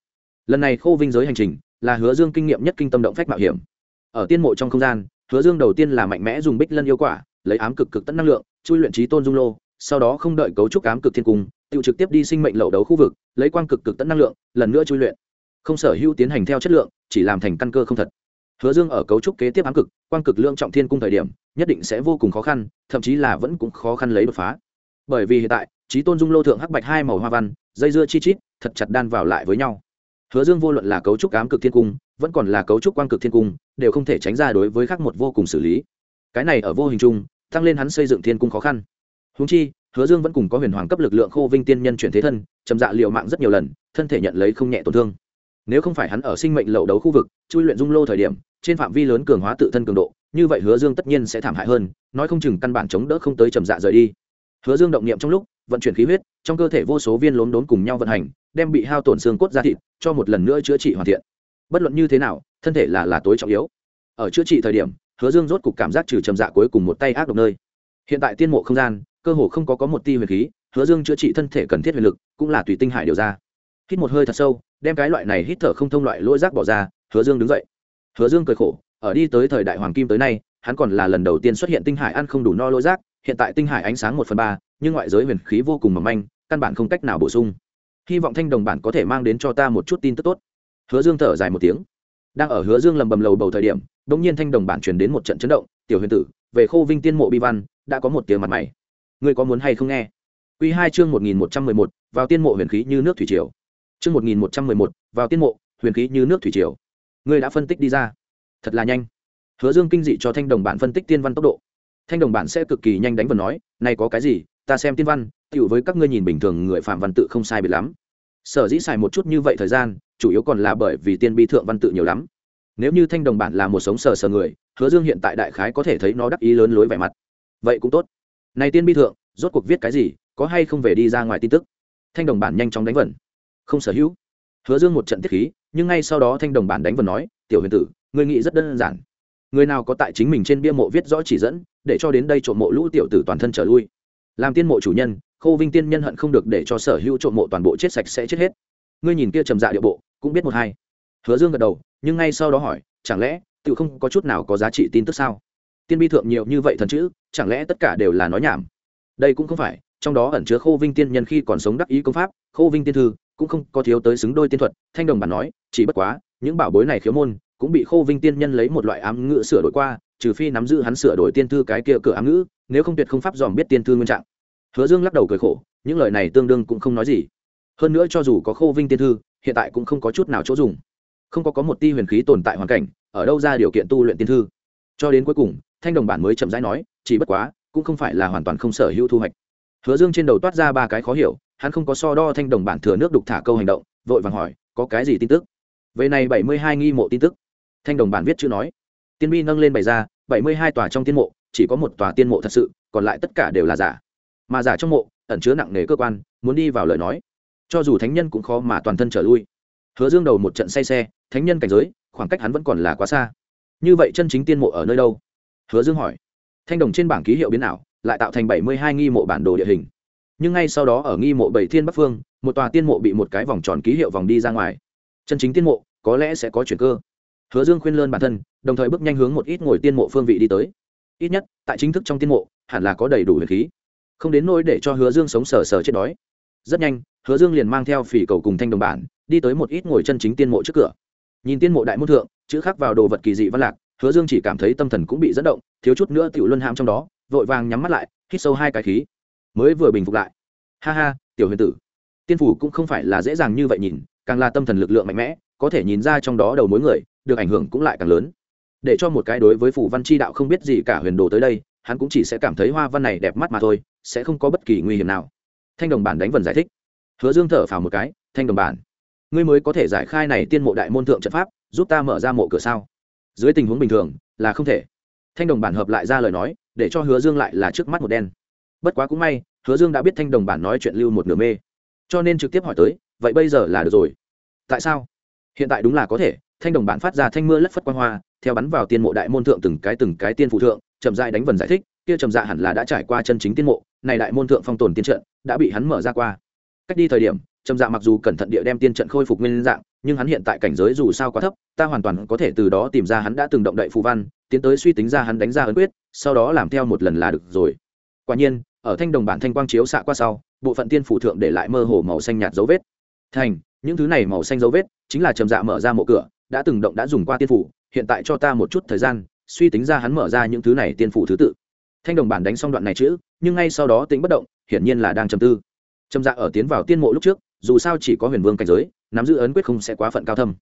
Lần này khô vinh giới hành trình là hứa dương kinh nghiệm nhất kinh tâm động phách mạo hiểm. Ở tiên mộ trong không gian, hứa dương đầu tiên là mạnh mẽ dùng bích lân yêu quả, lấy ám cực cực tận năng lượng, chui luyện trí tôn dung lô, sau đó không đợi cấu trúc ám cực thiên cung tự trực tiếp đi sinh mệnh lậu đấu khu vực, lấy quang cực cực tận năng lượng, lần nữa chui luyện. Không sở hữu tiến hành theo chất lượng, chỉ làm thành căn cơ không thật. Hứa dương ở cấu trúc kế tiếp ám cực, quang cực lượng trọng thiên cung thời điểm, nhất định sẽ vô cùng khó khăn, thậm chí là vẫn cũng khó khăn lấy đột phá. Bởi vì hiện tại, trí tôn dung lô thượng hắc bạch hai màu hoa văn, dây dưa chi chít, thật chặt đan vào lại với nhau hứa dương vô luận là cấu trúc ám cực thiên cung, vẫn còn là cấu trúc quang cực thiên cung, đều không thể tránh ra đối với khác một vô cùng xử lý. Cái này ở vô hình chung, tăng lên hắn xây dựng thiên cung khó khăn. Húng chi, hứa dương vẫn cùng có huyền hoàng cấp lực lượng khô vinh tiên nhân chuyển thế thân trầm dạ liệu mạng rất nhiều lần, thân thể nhận lấy không nhẹ tổn thương. Nếu không phải hắn ở sinh mệnh lậu đấu khu vực, chui luyện dung lô thời điểm, trên phạm vi lớn cường hóa tự thân cường độ, như vậy hứa dương tất nhiên sẽ thảm hại hơn, nói không chừng căn bản chống đỡ không tới trầm dạ rời đi. Hứa dương động niệm trong lúc vận chuyển khí huyết, trong cơ thể vô số viên lốm đốn cùng nhau vận hành, đem bị hao tổn xương cốt ra thịt, cho một lần nữa chữa trị hoàn thiện. Bất luận như thế nào, thân thể là là tối trọng yếu. Ở chữa trị thời điểm, hứa dương rốt cục cảm giác trừ trầm dạ cuối cùng một tay ác độc nơi. Hiện tại tiên mộ không gian, cơ hồ không có có một ti huyền khí, hứa dương chữa trị thân thể cần thiết huyền lực, cũng là tùy tinh hải điều ra. Hít một hơi thật sâu, đem cái loại này hít thở không thông loại lỗi rác bỏ ra, hứa dương đứng dậy. Hứa dương cười khổ, ở đi tới thời đại hoàng kim tới nay, hắn còn là lần đầu tiên xuất hiện tinh hải ăn không đủ no lỗi rác hiện tại tinh hải ánh sáng một phần ba, nhưng ngoại giới huyền khí vô cùng mỏng manh, căn bản không cách nào bổ sung. Hy vọng thanh đồng bản có thể mang đến cho ta một chút tin tức tốt. Hứa dương thở dài một tiếng. Đang ở hứa dương lầm bầm lầu bầu thời điểm đ ỗ n g nhiên thanh đồng bản truyền đến một trận chấn động, tiểu huyền tử, về khô vinh tiên mộ bi văn, đã có một tiếng mặt mày. Ngươi có muốn hay không nghe? Q hai chương một nghìn một trăm mười một, vào tiên mộ huyền khí như nước thủy triều. Chương một nghìn một trăm mười một, vào tiên mộ, huyền khí như nước thủy triều. Ngươi đã phân tích đi ra. Thật là nhanh. Hứa dương kinh dị cho thanh đồng bản phân tích tiên văn tốc độ thanh đồng bản sẽ cực kỳ nhanh đánh vần nói nay có cái gì, ta xem tiên văn tựu với các ngươi nhìn bình thường người phạm văn tự không sai biệt lắm. Sở dĩ xài một chút như vậy thời gian, chủ yếu còn là bởi vì tiên bi thượng văn tự nhiều lắm. Nếu như thanh đồng bản là một sống sờ sờ người, hứa dương hiện tại đại khái có thể thấy nó đắc ý lớn lối vẻ mặt. Vậy cũng tốt. Này tiên bi thượng, rốt cuộc viết cái gì, có hay không về đi ra ngoài tin tức? Thanh đồng bản nhanh chóng đánh vần. Không sở hữu. Hứa dương một trận tiết khí, nhưng ngay sau đó thanh đồng bản đánh vần nói, tiểu huyền tử người nghĩ rất đơn giản. Người nào có tại chính mình trên bia mộ viết rõ chỉ dẫn để cho đến đây trộm mộ lũ tiểu tử toàn thân trở lui. Làm tiên mộ chủ nhân khô vinh tiên nhân hận không được để cho sở hữu trộm mộ toàn bộ chết sạch sẽ chết hết. Ngươi nhìn kia trầm dạ địa bộ, cũng biết một hai. Hứa dương gật đầu, nhưng ngay sau đó hỏi, chẳng lẽ tự không có chút nào có giá trị tin tức sao? Tiên bi thượng nhiều như vậy thần chữ, chẳng lẽ tất cả đều là nói nhảm? Đây cũng không phải, trong đó ẩn chứa khô vinh tiên nhân khi còn sống đắc ý công pháp khô vinh tiên thư, cũng không có thiếu tới xứng đôi tiên thuật, thanh đồng bản nói, chỉ bất quá, những bảo bối này khiếu môn, cũng bị khô vinh tiên nhân lấy một loại ám ngữ sửa đổi qua trừ phi nắm giữ hắn sửa đổi tiên thư cái kia cửa ám ngữ, nếu không tuyệt không pháp dòm biết tiên thư nguyên trạng. Hứa dương lắc đầu cười khổ, những lời này tương đương cũng không nói gì. Hơn nữa cho dù có khô vinh tiên thư, hiện tại cũng không có chút nào chỗ dùng. Không có có một ti huyền khí tồn tại hoàn cảnh, ở đâu ra điều kiện tu luyện tiên thư. Cho đến cuối cùng, thanh đồng bản mới chậm rãi nói, chỉ bất quá, cũng không phải là hoàn toàn không sở hữu thu hoạch. Hứa dương trên đầu toát ra ba cái khó hiểu, hắn không có so đo thanh đồng bản thừa nước đục thả câu hành động, vội vàng hỏi, có cái gì tin tức? Về này bảy mươi hai nghi mộ tin tức. Thanh đồng bản viết chữ nói tiên bi nâng lên bày ra, bảy mươi hai tòa trong tiên mộ, chỉ có một tòa tiên mộ thật sự, còn lại tất cả đều là giả. Mà giả trong mộ, ẩn chứa nặng nề cơ quan, muốn đi vào lời nói. Cho dù thánh nhân cũng khó mà toàn thân trở lui. Hứa dương đầu một trận say xe, thánh nhân cảnh giới, khoảng cách hắn vẫn còn là quá xa. Như vậy chân chính tiên mộ ở nơi đâu? Hứa dương hỏi. Thanh đồng trên bảng ký hiệu biến ảo, lại tạo thành bảy mươi hai nghi mộ bản đồ địa hình. Nhưng ngay sau đó ở nghi mộ bảy thiên bắc phương, một tòa tiên mộ bị một cái vòng tròn ký hiệu vòng đi ra ngoài. Chân chính tiên mộ, có lẽ sẽ có chuyển cơ hứa dương khuyên lơn bản thân, đồng thời bước nhanh hướng một ít ngồi tiên mộ phương vị đi tới. Ít nhất, tại chính thức trong tiên mộ, hẳn là có đầy đủ huyền khí. Không đến nỗi để cho hứa dương sống sờ sờ chết đói. Rất nhanh, hứa dương liền mang theo phỉ cầu cùng thanh đồng bản, đi tới một ít ngồi chân chính tiên mộ trước cửa. Nhìn tiên mộ đại môn thượng, chữ khắc vào đồ vật kỳ dị văn lạc, hứa dương chỉ cảm thấy tâm thần cũng bị dẫn động, thiếu chút nữa tiểu luân hãm trong đó, vội vàng nhắm mắt lại, hít sâu hai cái khí. Mới vừa bình phục lại. Ha ha, tiểu huyền tử. Tiên phủ cũng không phải là dễ dàng như vậy nhìn, càng là tâm thần lực lượng mạnh mẽ có thể nhìn ra trong đó đầu mối người, được ảnh hưởng cũng lại càng lớn. Để cho một cái đối với phủ văn chi đạo không biết gì cả huyền đồ tới đây, hắn cũng chỉ sẽ cảm thấy hoa văn này đẹp mắt mà thôi, sẽ không có bất kỳ nguy hiểm nào. Thanh đồng bản đánh vần giải thích. Hứa dương thở phào một cái, thanh đồng bản, ngươi mới có thể giải khai này tiên mộ đại môn thượng trận pháp, giúp ta mở ra mộ cửa sao? Dưới tình huống bình thường, là không thể. Thanh đồng bản hợp lại ra lời nói, để cho hứa dương lại là trước mắt một đen. Bất quá cũng may, hứa dương đã biết thanh đồng bản nói chuyện lưu một nửa mê. Cho nên trực tiếp hỏi tới, vậy bây giờ là được rồi. Tại sao? Hiện tại đúng là có thể, thanh đồng bản phát ra thanh mưa lất phất quan hoa, theo bắn vào tiên mộ đại môn thượng từng cái từng cái tiên phụ thượng, chậm dại đánh vần giải thích, kia trầm dạ hẳn là đã trải qua chân chính tiên mộ, này đại môn thượng phong tồn tiên trận, đã bị hắn mở ra qua. Cách đi thời điểm trầm dạ mặc dù cẩn thận địa đem tiên trận khôi phục nguyên dạng, nhưng hắn hiện tại cảnh giới dù sao quá thấp, ta hoàn toàn có thể từ đó tìm ra hắn đã từng động đậy phù văn, tiến tới suy tính ra hắn đánh ra ấn quyết, sau đó làm theo một lần là được rồi. Quả nhiên, ở thanh đồng bản thanh quang chiếu xạ qua sau, bộ phận tiên phủ thượng để lại mơ hồ màu xanh nhạt dấu vết. Thành những thứ này màu xanh dấu vết, chính là trầm dạ mở ra mộ cửa, đã từng động đã dùng qua tiên phủ, hiện tại cho ta một chút thời gian, suy tính ra hắn mở ra những thứ này tiên phủ thứ tự. Thanh đồng bản đánh xong đoạn này chữ, nhưng ngay sau đó tính bất động, hiển nhiên là đang trầm tư. Trầm dạ ở tiến vào tiên mộ lúc trước, dù sao chỉ có huyền vương cảnh giới, nắm giữ ấn quyết không sẽ quá phận cao thâm.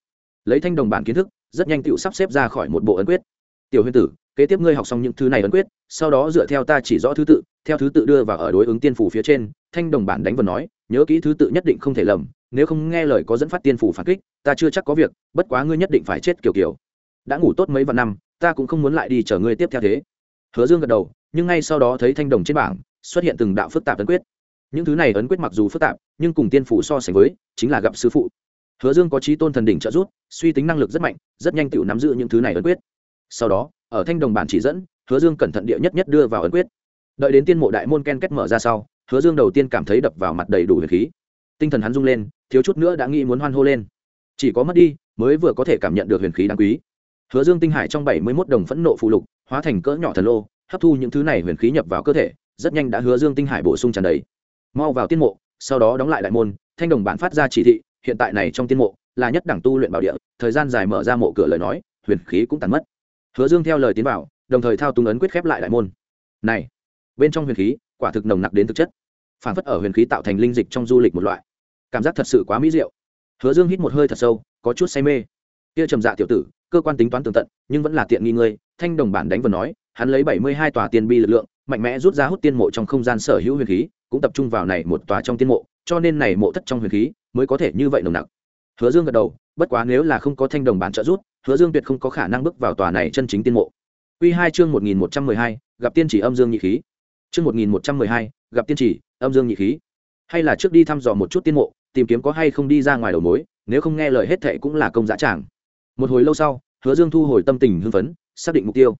Lấy thanh đồng bản kiến thức, rất nhanh tựu sắp xếp ra khỏi một bộ ấn quyết. Tiểu huyền tử, kế tiếp ngươi học xong những thứ này ấn quyết, sau đó dựa theo ta chỉ rõ thứ tự, theo thứ tự đưa vào ở đối ứng tiên phủ phía trên, thanh đồng bản đánh vần nói, nhớ kỹ thứ tự nhất định không thể lầm nếu không nghe lời có dẫn phát tiên phủ phản kích, ta chưa chắc có việc, bất quá ngươi nhất định phải chết kiểu kiểu. Đã ngủ tốt mấy vạn năm, ta cũng không muốn lại đi chờ ngươi tiếp theo thế. Hứa dương gật đầu, nhưng ngay sau đó thấy thanh đồng trên bảng, xuất hiện từng đạo phức tạp ấn quyết. Những thứ này ấn quyết mặc dù phức tạp, nhưng cùng tiên phủ so sánh với, chính là gặp sư phụ. Hứa dương có trí tôn thần đỉnh trợ giúp, suy tính năng lực rất mạnh, rất nhanh tự nắm giữ những thứ này ấn quyết. Sau đó, ở thanh đồng bản chỉ dẫn, hứa dương cẩn thận địa nhất nhất đưa vào ấn quyết. Đợi đến tiên mộ đại môn ken kết mở ra sau, hứa dương đầu tiên cảm thấy đập vào mặt đầy đủ huyền khí tinh thần hắn rung lên, thiếu chút nữa đã nghĩ muốn hoan hô lên. Chỉ có mất đi, mới vừa có thể cảm nhận được huyền khí đáng quý. Hứa dương tinh hải trong bảy mươi mốt đồng phẫn nộ phụ lục, hóa thành cỡ nhỏ thần lô, hấp thu những thứ này huyền khí nhập vào cơ thể, rất nhanh đã hứa dương tinh hải bổ sung tràn đầy. Mau vào tiên mộ, sau đó đóng lại đại môn, thanh đồng bản phát ra chỉ thị, hiện tại này trong tiên mộ là nhất đẳng tu luyện bảo địa, thời gian dài mở ra mộ cửa lời nói, huyền khí cũng tàn mất. Hứa dương theo lời tiến vào, đồng thời thao túng ấn quyết khép lại đại môn. Này, bên trong huyền khí, quả thực nồng nặc đến thực chất. Phản phất ở huyền khí tạo thành linh dịch trong du lịch một loại cảm giác thật sự quá mỹ diệu. Hứa dương hít một hơi thật sâu, có chút say mê. Kia trầm dạ tiểu tử, cơ quan tính toán tường tận, nhưng vẫn là tiện nghi ngươi, thanh đồng bản đánh vừa nói, hắn lấy bảy mươi hai tòa tiên bi lực lượng, mạnh mẽ rút ra hút tiên mộ trong không gian sở hữu huyền khí, cũng tập trung vào này một tòa trong tiên mộ, cho nên này mộ thất trong huyền khí mới có thể như vậy nồng nặc. Hứa dương gật đầu, bất quá nếu là không có thanh đồng bản trợ rút hứa dương tuyệt không có khả năng bước vào tòa này chân chính tiên mộ. Quy hai chương một nghìn một trăm mười hai, gặp tiên chỉ âm dương nhị khí. Chương một nghìn một trăm mười hai, gặp tiên chỉ âm dương nhị khí. Hay là trước đi thăm dò một chút tiên mộ tìm kiếm có hay không đi ra ngoài đầu mối, nếu không nghe lời hết thệ cũng là công giá tràng. Một hồi lâu sau, hứa dương thu hồi tâm tình hưng phấn, xác định mục tiêu.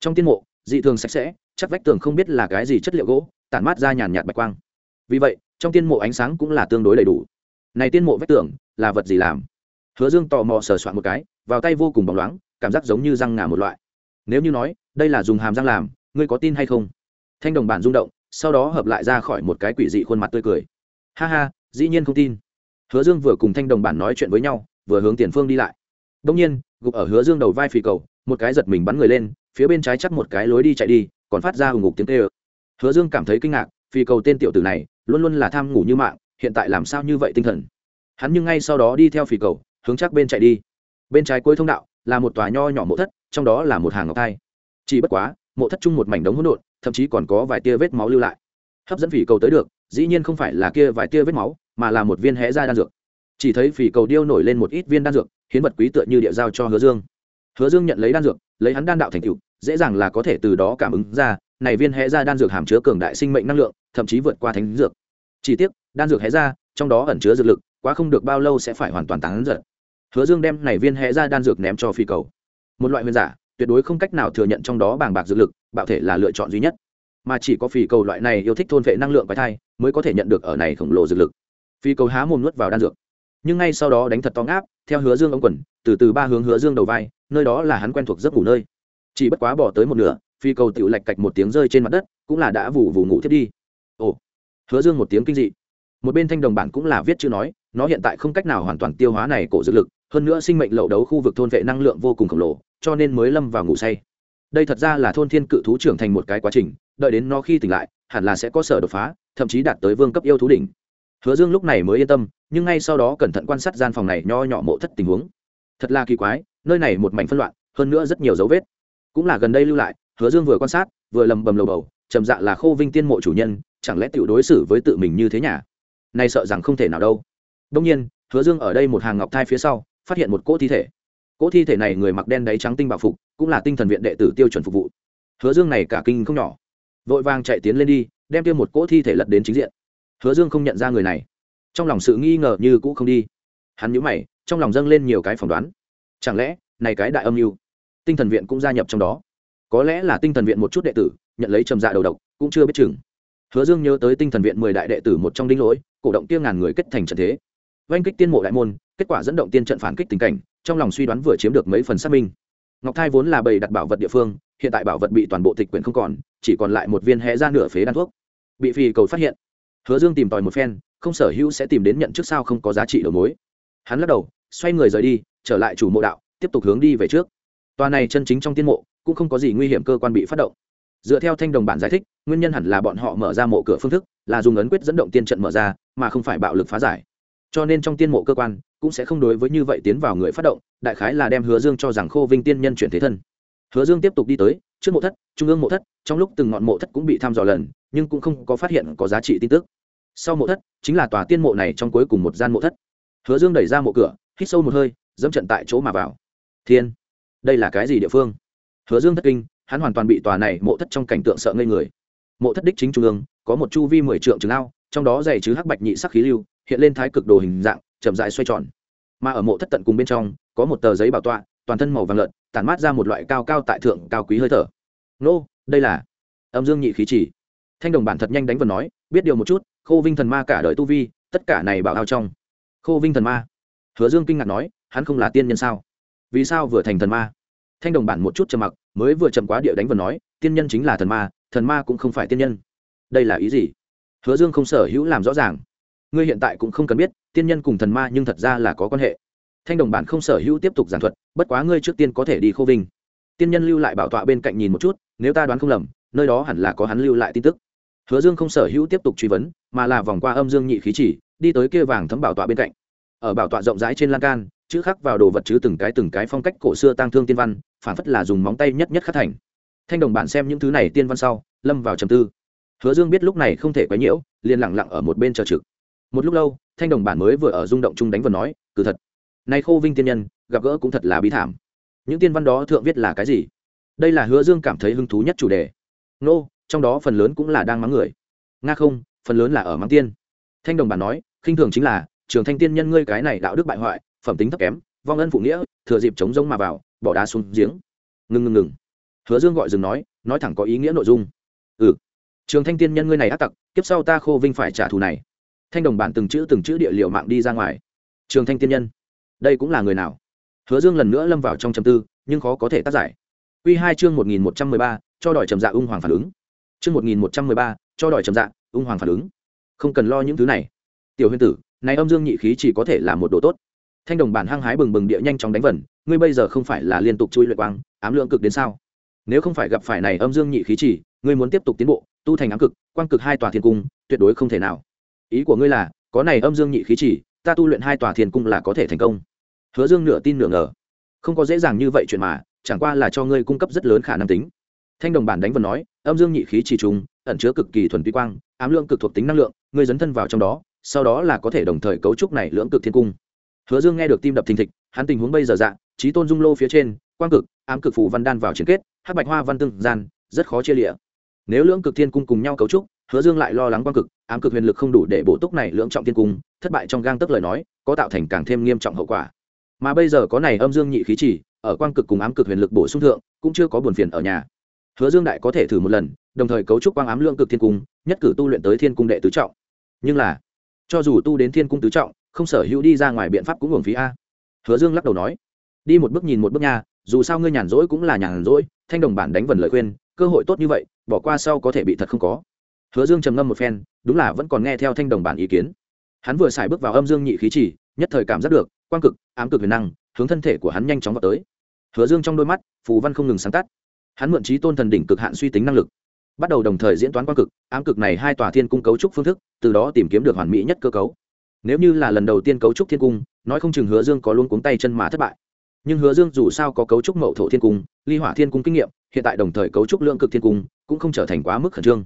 Trong tiên mộ, dị thường sạch sẽ, chắc vách tường không biết là cái gì chất liệu gỗ, tản mát ra nhàn nhạt bạch quang. Vì vậy, trong tiên mộ ánh sáng cũng là tương đối đầy đủ. Này tiên mộ vách tường, là vật gì làm? Hứa dương tò mò sờ soạn một cái, vào tay vô cùng bóng loáng, cảm giác giống như răng ngà một loại. Nếu như nói, đây là dùng hàm răng làm, ngươi có tin hay không? Thanh đồng bản rung động, sau đó hợp lại ra khỏi một cái quỷ dị khuôn mặt tươi cười. Ha ha dĩ nhiên không tin. Hứa dương vừa cùng thanh đồng bản nói chuyện với nhau, vừa hướng tiền phương đi lại. Đông nhiên, gục ở hứa dương đầu vai phì cầu, một cái giật mình bắn người lên, phía bên trái chắc một cái lối đi chạy đi, còn phát ra hùng ngục tiếng tê ơ hứa dương cảm thấy kinh ngạc, phì cầu tên tiểu tử này, luôn luôn là tham ngủ như mạng, hiện tại làm sao như vậy tinh thần? Hắn nhưng ngay sau đó đi theo phì cầu, hướng chắc bên chạy đi. Bên trái cuối thông đạo, là một tòa nho nhỏ mộ thất, trong đó là một hàng ngọc thai. Chỉ bất quá, mộ thất chung một mảnh đống hỗn độn, thậm chí còn có vài tia vết máu lưu lại. Hấp dẫn phì cầu tới được, dĩ nhiên không phải là kia vài tia vết máu mà là một viên hẽ ra đan dược. Chỉ thấy phì cầu điêu nổi lên một ít viên đan dược, hiến vật quý tựa như địa giao cho hứa dương. Hứa dương nhận lấy đan dược, lấy hắn đan đạo thành cựu dễ dàng là có thể từ đó cảm ứng ra, này viên hẽ ra đan dược hàm chứa cường đại sinh mệnh năng lượng, thậm chí vượt qua thánh dược. Chỉ tiếc, đan dược hẽ ra, trong đó ẩn chứa dược lực, quá không được bao lâu sẽ phải hoàn toàn tán giật hứa dương đem này viên hẽ ra đan dược ném cho phi cầu. Một loại huyền giả, tuyệt đối không cách nào thừa nhận trong đó bàng bạc dược lực, bạo thể là lựa chọn duy nhất. Mà chỉ có phi cầu loại này yêu thích thôn vệ năng lượng quái thai, mới có thể nhận được ở này khổng lồ dược lực phi cầu há mồm nuốt vào đan dược. Nhưng ngay sau đó đánh thật to ngáp, theo hứa dương ống quần, từ từ ba hướng hứa dương đầu vai, nơi đó là hắn quen thuộc giấc ngủ nơi. Chỉ bất quá bỏ tới một nửa phi cầu tự lạch cạch một tiếng rơi trên mặt đất, cũng là đã vù vù ngủ thiết đi. Ồ. Hứa dương một tiếng kinh dị. Một bên thanh đồng bản cũng là viết chữ nói, nó hiện tại không cách nào hoàn toàn tiêu hóa này cổ dược lực, hơn nữa sinh mệnh lậu đấu khu vực thôn vệ năng lượng vô cùng khổng lồ, cho nên mới lâm vào ngủ say. Đây thật ra là thôn thiên cự thú trưởng thành một cái quá trình, đợi đến nó khi tỉnh lại, hẳn là sẽ có sở đột phá, thậm chí đạt tới vương cấp yêu thú đỉnh hứa dương lúc này mới yên tâm, nhưng ngay sau đó cẩn thận quan sát gian phòng này nho nhỏ mộ thất tình huống. Thật là kỳ quái, nơi này một mảnh phân loạn, hơn nữa rất nhiều dấu vết. Cũng là gần đây lưu lại, hứa dương vừa quan sát, vừa lầm bầm lầu bầu trầm dạ là khô vinh tiên mộ chủ nhân, chẳng lẽ tiểu đối xử với tự mình như thế nhỉ? Này sợ rằng không thể nào đâu. Đông nhiên, hứa dương ở đây một hàng ngọc thai phía sau, phát hiện một cỗ thi thể. Cỗ thi thể này người mặc đen đáy trắng tinh bảo phục, cũng là tinh thần viện đệ tử tiêu chuẩn phục vụ. Hứa dương này cả kinh không nhỏ. Vội vàng chạy tiến lên đi, đem tiêu một cỗ thi thể lật đến chính diện hứa dương không nhận ra người này. Trong lòng sự nghi ngờ như cũ không đi. Hắn nhíu mày, trong lòng dâng lên nhiều cái phỏng đoán. Chẳng lẽ, này cái đại âm mưu, tinh thần viện cũng gia nhập trong đó? Có lẽ là tinh thần viện một chút đệ tử, nhận lấy trầm dạ đầu độc, cũng chưa biết chừng. Hứa dương nhớ tới tinh thần viện mười đại đệ tử một trong đinh lỗi, cổ động tiêu ngàn người kết thành trận thế. Oanh kích tiên mộ đại môn, kết quả dẫn động tiên trận phản kích tình cảnh, trong lòng suy đoán vừa chiếm được mấy phần xác minh. Ngọc thai vốn là bầy đặt bảo vật địa phương, hiện tại bảo vật bị toàn bộ tịch quyển không còn, chỉ còn lại một viên hẽ ra nửa phế đan thuốc. Bị phi cầu phát hiện hứa dương tìm tòi một phen, không sở hữu sẽ tìm đến nhận trước sao không có giá trị đầu mối. Hắn lắc đầu, xoay người rời đi, trở lại chủ mộ đạo, tiếp tục hướng đi về trước. Tòa này chân chính trong tiên mộ, cũng không có gì nguy hiểm cơ quan bị phát động. Dựa theo thanh đồng bản giải thích, nguyên nhân hẳn là bọn họ mở ra mộ cửa phương thức, là dùng ấn quyết dẫn động tiên trận mở ra, mà không phải bạo lực phá giải. Cho nên trong tiên mộ cơ quan, cũng sẽ không đối với như vậy tiến vào người phát động, đại khái là đem hứa dương cho rằng khô vinh tiên nhân chuyển thế thân hứa dương tiếp tục đi tới, trước mộ thất, trung ương mộ thất, trong lúc từng ngọn mộ thất cũng bị thăm dò lần, nhưng cũng không có phát hiện có giá trị tin tức. Sau mộ thất, chính là tòa tiên mộ này trong cuối cùng một gian mộ thất. Hứa dương đẩy ra mộ cửa, hít sâu một hơi, dẫm trận tại chỗ mà vào. Thiên, đây là cái gì địa phương? Hứa dương thất kinh, hắn hoàn toàn bị tòa này mộ thất trong cảnh tượng sợ ngây người. Mộ thất đích chính trung ương, có một chu vi mười trượng trường ao, trong đó dày chứ hắc bạch nhị sắc khí lưu, hiện lên thái cực đồ hình dạng, chậm dại xoay tròn. Mà ở mộ thất tận cùng bên trong, có một tờ giấy bảo tọa toàn thân màu vàng lợn, tản mát ra một loại cao cao tại thượng cao quý hơi thở. Nô, đây là âm dương nhị khí chỉ. Thanh đồng bản thật nhanh đánh vần nói, biết điều một chút, khô vinh thần ma cả đời tu vi, tất cả này bảo ao trong. Khô vinh thần ma. Hứa dương kinh ngạc nói, hắn không là tiên nhân sao? Vì sao vừa thành thần ma? Thanh đồng bản một chút trầm mặc, mới vừa chậm quá địa đánh vần nói, tiên nhân chính là thần ma thần ma cũng không phải tiên nhân. Đây là ý gì? Hứa dương không sở hữu làm rõ ràng. Ngươi hiện tại cũng không cần biết, tiên nhân cùng thần ma nhưng thật ra là có quan hệ thanh đồng bản không sở hữu tiếp tục giảng thuật, bất quá ngươi trước tiên có thể đi khô vinh. Tiên nhân lưu lại bảo tọa bên cạnh nhìn một chút, nếu ta đoán không lầm, nơi đó hẳn là có hắn lưu lại tin tức. Hứa dương không sở hữu tiếp tục truy vấn, mà là vòng qua âm dương nhị khí chỉ, đi tới kia vàng thấm bảo tọa bên cạnh. Ở bảo tọa rộng rãi trên lan can, chữ khắc vào đồ vật chứ từng cái từng cái phong cách cổ xưa tang thương tiên văn phản phất là dùng móng tay nhất nhất khắc thành. Thanh đồng bản xem những thứ này tiên văn sau, lâm vào trầm tư. Hứa dương biết lúc này không thể quấy nhiễu, liền lặng lặng ở một bên chờ trực. Một lúc lâu, thanh đồng bản mới vừa ở rung động chung đánh vừa nói, cử thật nay khô vinh tiên nhân, gặp gỡ cũng thật là bí thảm. Những tiên văn đó thượng viết là cái gì? Đây là hứa dương cảm thấy hứng thú nhất chủ đề. Nô, trong đó phần lớn cũng là đang mắng người. Nga không, phần lớn là ở mắng tiên. Thanh đồng bản nói, khinh thường chính là, trường thanh tiên nhân ngươi cái này đạo đức bại hoại, phẩm tính thấp kém, vong ân phụ nghĩa, thừa dịp chống rông mà vào, bỏ đá xuống giếng. Ngừng ngừng ngừng hứa dương gọi dừng nói nói thẳng có ý nghĩa nội dung. Ừ. Trường thanh tiên nhân ngươi này ác tặc, kiếp sau ta khô vinh phải trả thù này. Thanh đồng bản từng chữ từng chữ địa liệu mạng đi ra ngoài. Trường thanh tiên nhân đây cũng là người nào? Hứa dương lần nữa lâm vào trong châm tư, nhưng khó có thể tác giải. Q hai chương một nghìn một trăm mười ba, cho đòi trầm dạ ung hoàng phản ứng. Chương một nghìn một trăm mười ba, cho đòi trầm dạ ung hoàng phản ứng. Không cần lo những thứ này. Tiểu huyền tử, này âm dương nhị khí chỉ có thể là một đồ tốt. Thanh đồng bản hăng hái bừng bừng địa nhanh chóng đánh vần, ngươi bây giờ không phải là liên tục chui luyện quang, ám lượng cực đến sao? Nếu không phải gặp phải này âm dương nhị khí chỉ, ngươi muốn tiếp tục tiến bộ, tu thành ám cực, quang cực hai tòa thiên cung, tuyệt đối không thể nào. Ý của ngươi là, có này âm dương nhị khí chỉ, ta tu luyện hai tòa thiên cung là có thể thành công hứa dương nửa tin nửa ngờ. Không có dễ dàng như vậy chuyện mà, chẳng qua là cho ngươi cung cấp rất lớn khả năng tính. Thanh đồng bản đánh vần nói, âm dương nhị khí chỉ trùng, ẩn chứa cực kỳ thuần túy quang, ám lượng cực thuộc tính năng lượng, ngươi dấn thân vào trong đó, sau đó là có thể đồng thời cấu trúc này lưỡng cực thiên cung. Hứa dương nghe được tim đập thình thịch, hắn tình huống bây giờ dạng trí tôn dung lô phía trên, quang cực, ám cực phủ văn đan vào chiến kết, hắc bạch hoa văn tương gian, rất khó chia lịa nếu lưỡng cực thiên cung cùng nhau cấu trúc, hứa dương lại lo lắng quang cực, ám cực huyền lực không đủ để bổ túc này lưỡng trọng thiên cung, thất bại trong gang tấc lời nói, có tạo thành càng thêm nghiêm trọng hậu quả mà bây giờ có này âm dương nhị khí chỉ, ở quang cực cùng ám cực huyền lực bổ sung thượng, cũng chưa có buồn phiền ở nhà. Hứa dương đại có thể thử một lần, đồng thời cấu trúc quang ám lượng cực thiên cung, nhất cử tu luyện tới thiên cung đệ tứ trọng. Nhưng là, cho dù tu đến thiên cung tứ trọng, không sở hữu đi ra ngoài biện pháp cũng hưởng phí a. Hứa dương lắc đầu nói, đi một bước nhìn một bước nha, dù sao ngươi nhàn rỗi cũng là nhàn rỗi, thanh đồng bản đánh vần lời khuyên, cơ hội tốt như vậy, bỏ qua sau có thể bị thật không có. Hứa dương trầm ngâm một phen, đúng là vẫn còn nghe theo thanh đồng bản ý kiến. Hắn vừa xài bước vào âm dương nhị khí chỉ, nhất thời cảm giác được quang cực, ám cực huyền năng, hướng thân thể của hắn nhanh chóng vào tới. Hứa dương trong đôi mắt, phù văn không ngừng sáng tắt. Hắn mượn trí tôn thần đỉnh cực hạn suy tính năng lực, bắt đầu đồng thời diễn toán quang cực, ám cực này hai tòa thiên cung cấu trúc phương thức, từ đó tìm kiếm được hoàn mỹ nhất cơ cấu. Nếu như là lần đầu tiên cấu trúc thiên cung, nói không chừng hứa dương có luôn cuống tay chân mà thất bại. Nhưng hứa dương dù sao có cấu trúc mậu thổ thiên cung, ly hỏa thiên cung kinh nghiệm, hiện tại đồng thời cấu trúc lượng cực thiên cung, cũng không trở thành quá mức khẩn trương.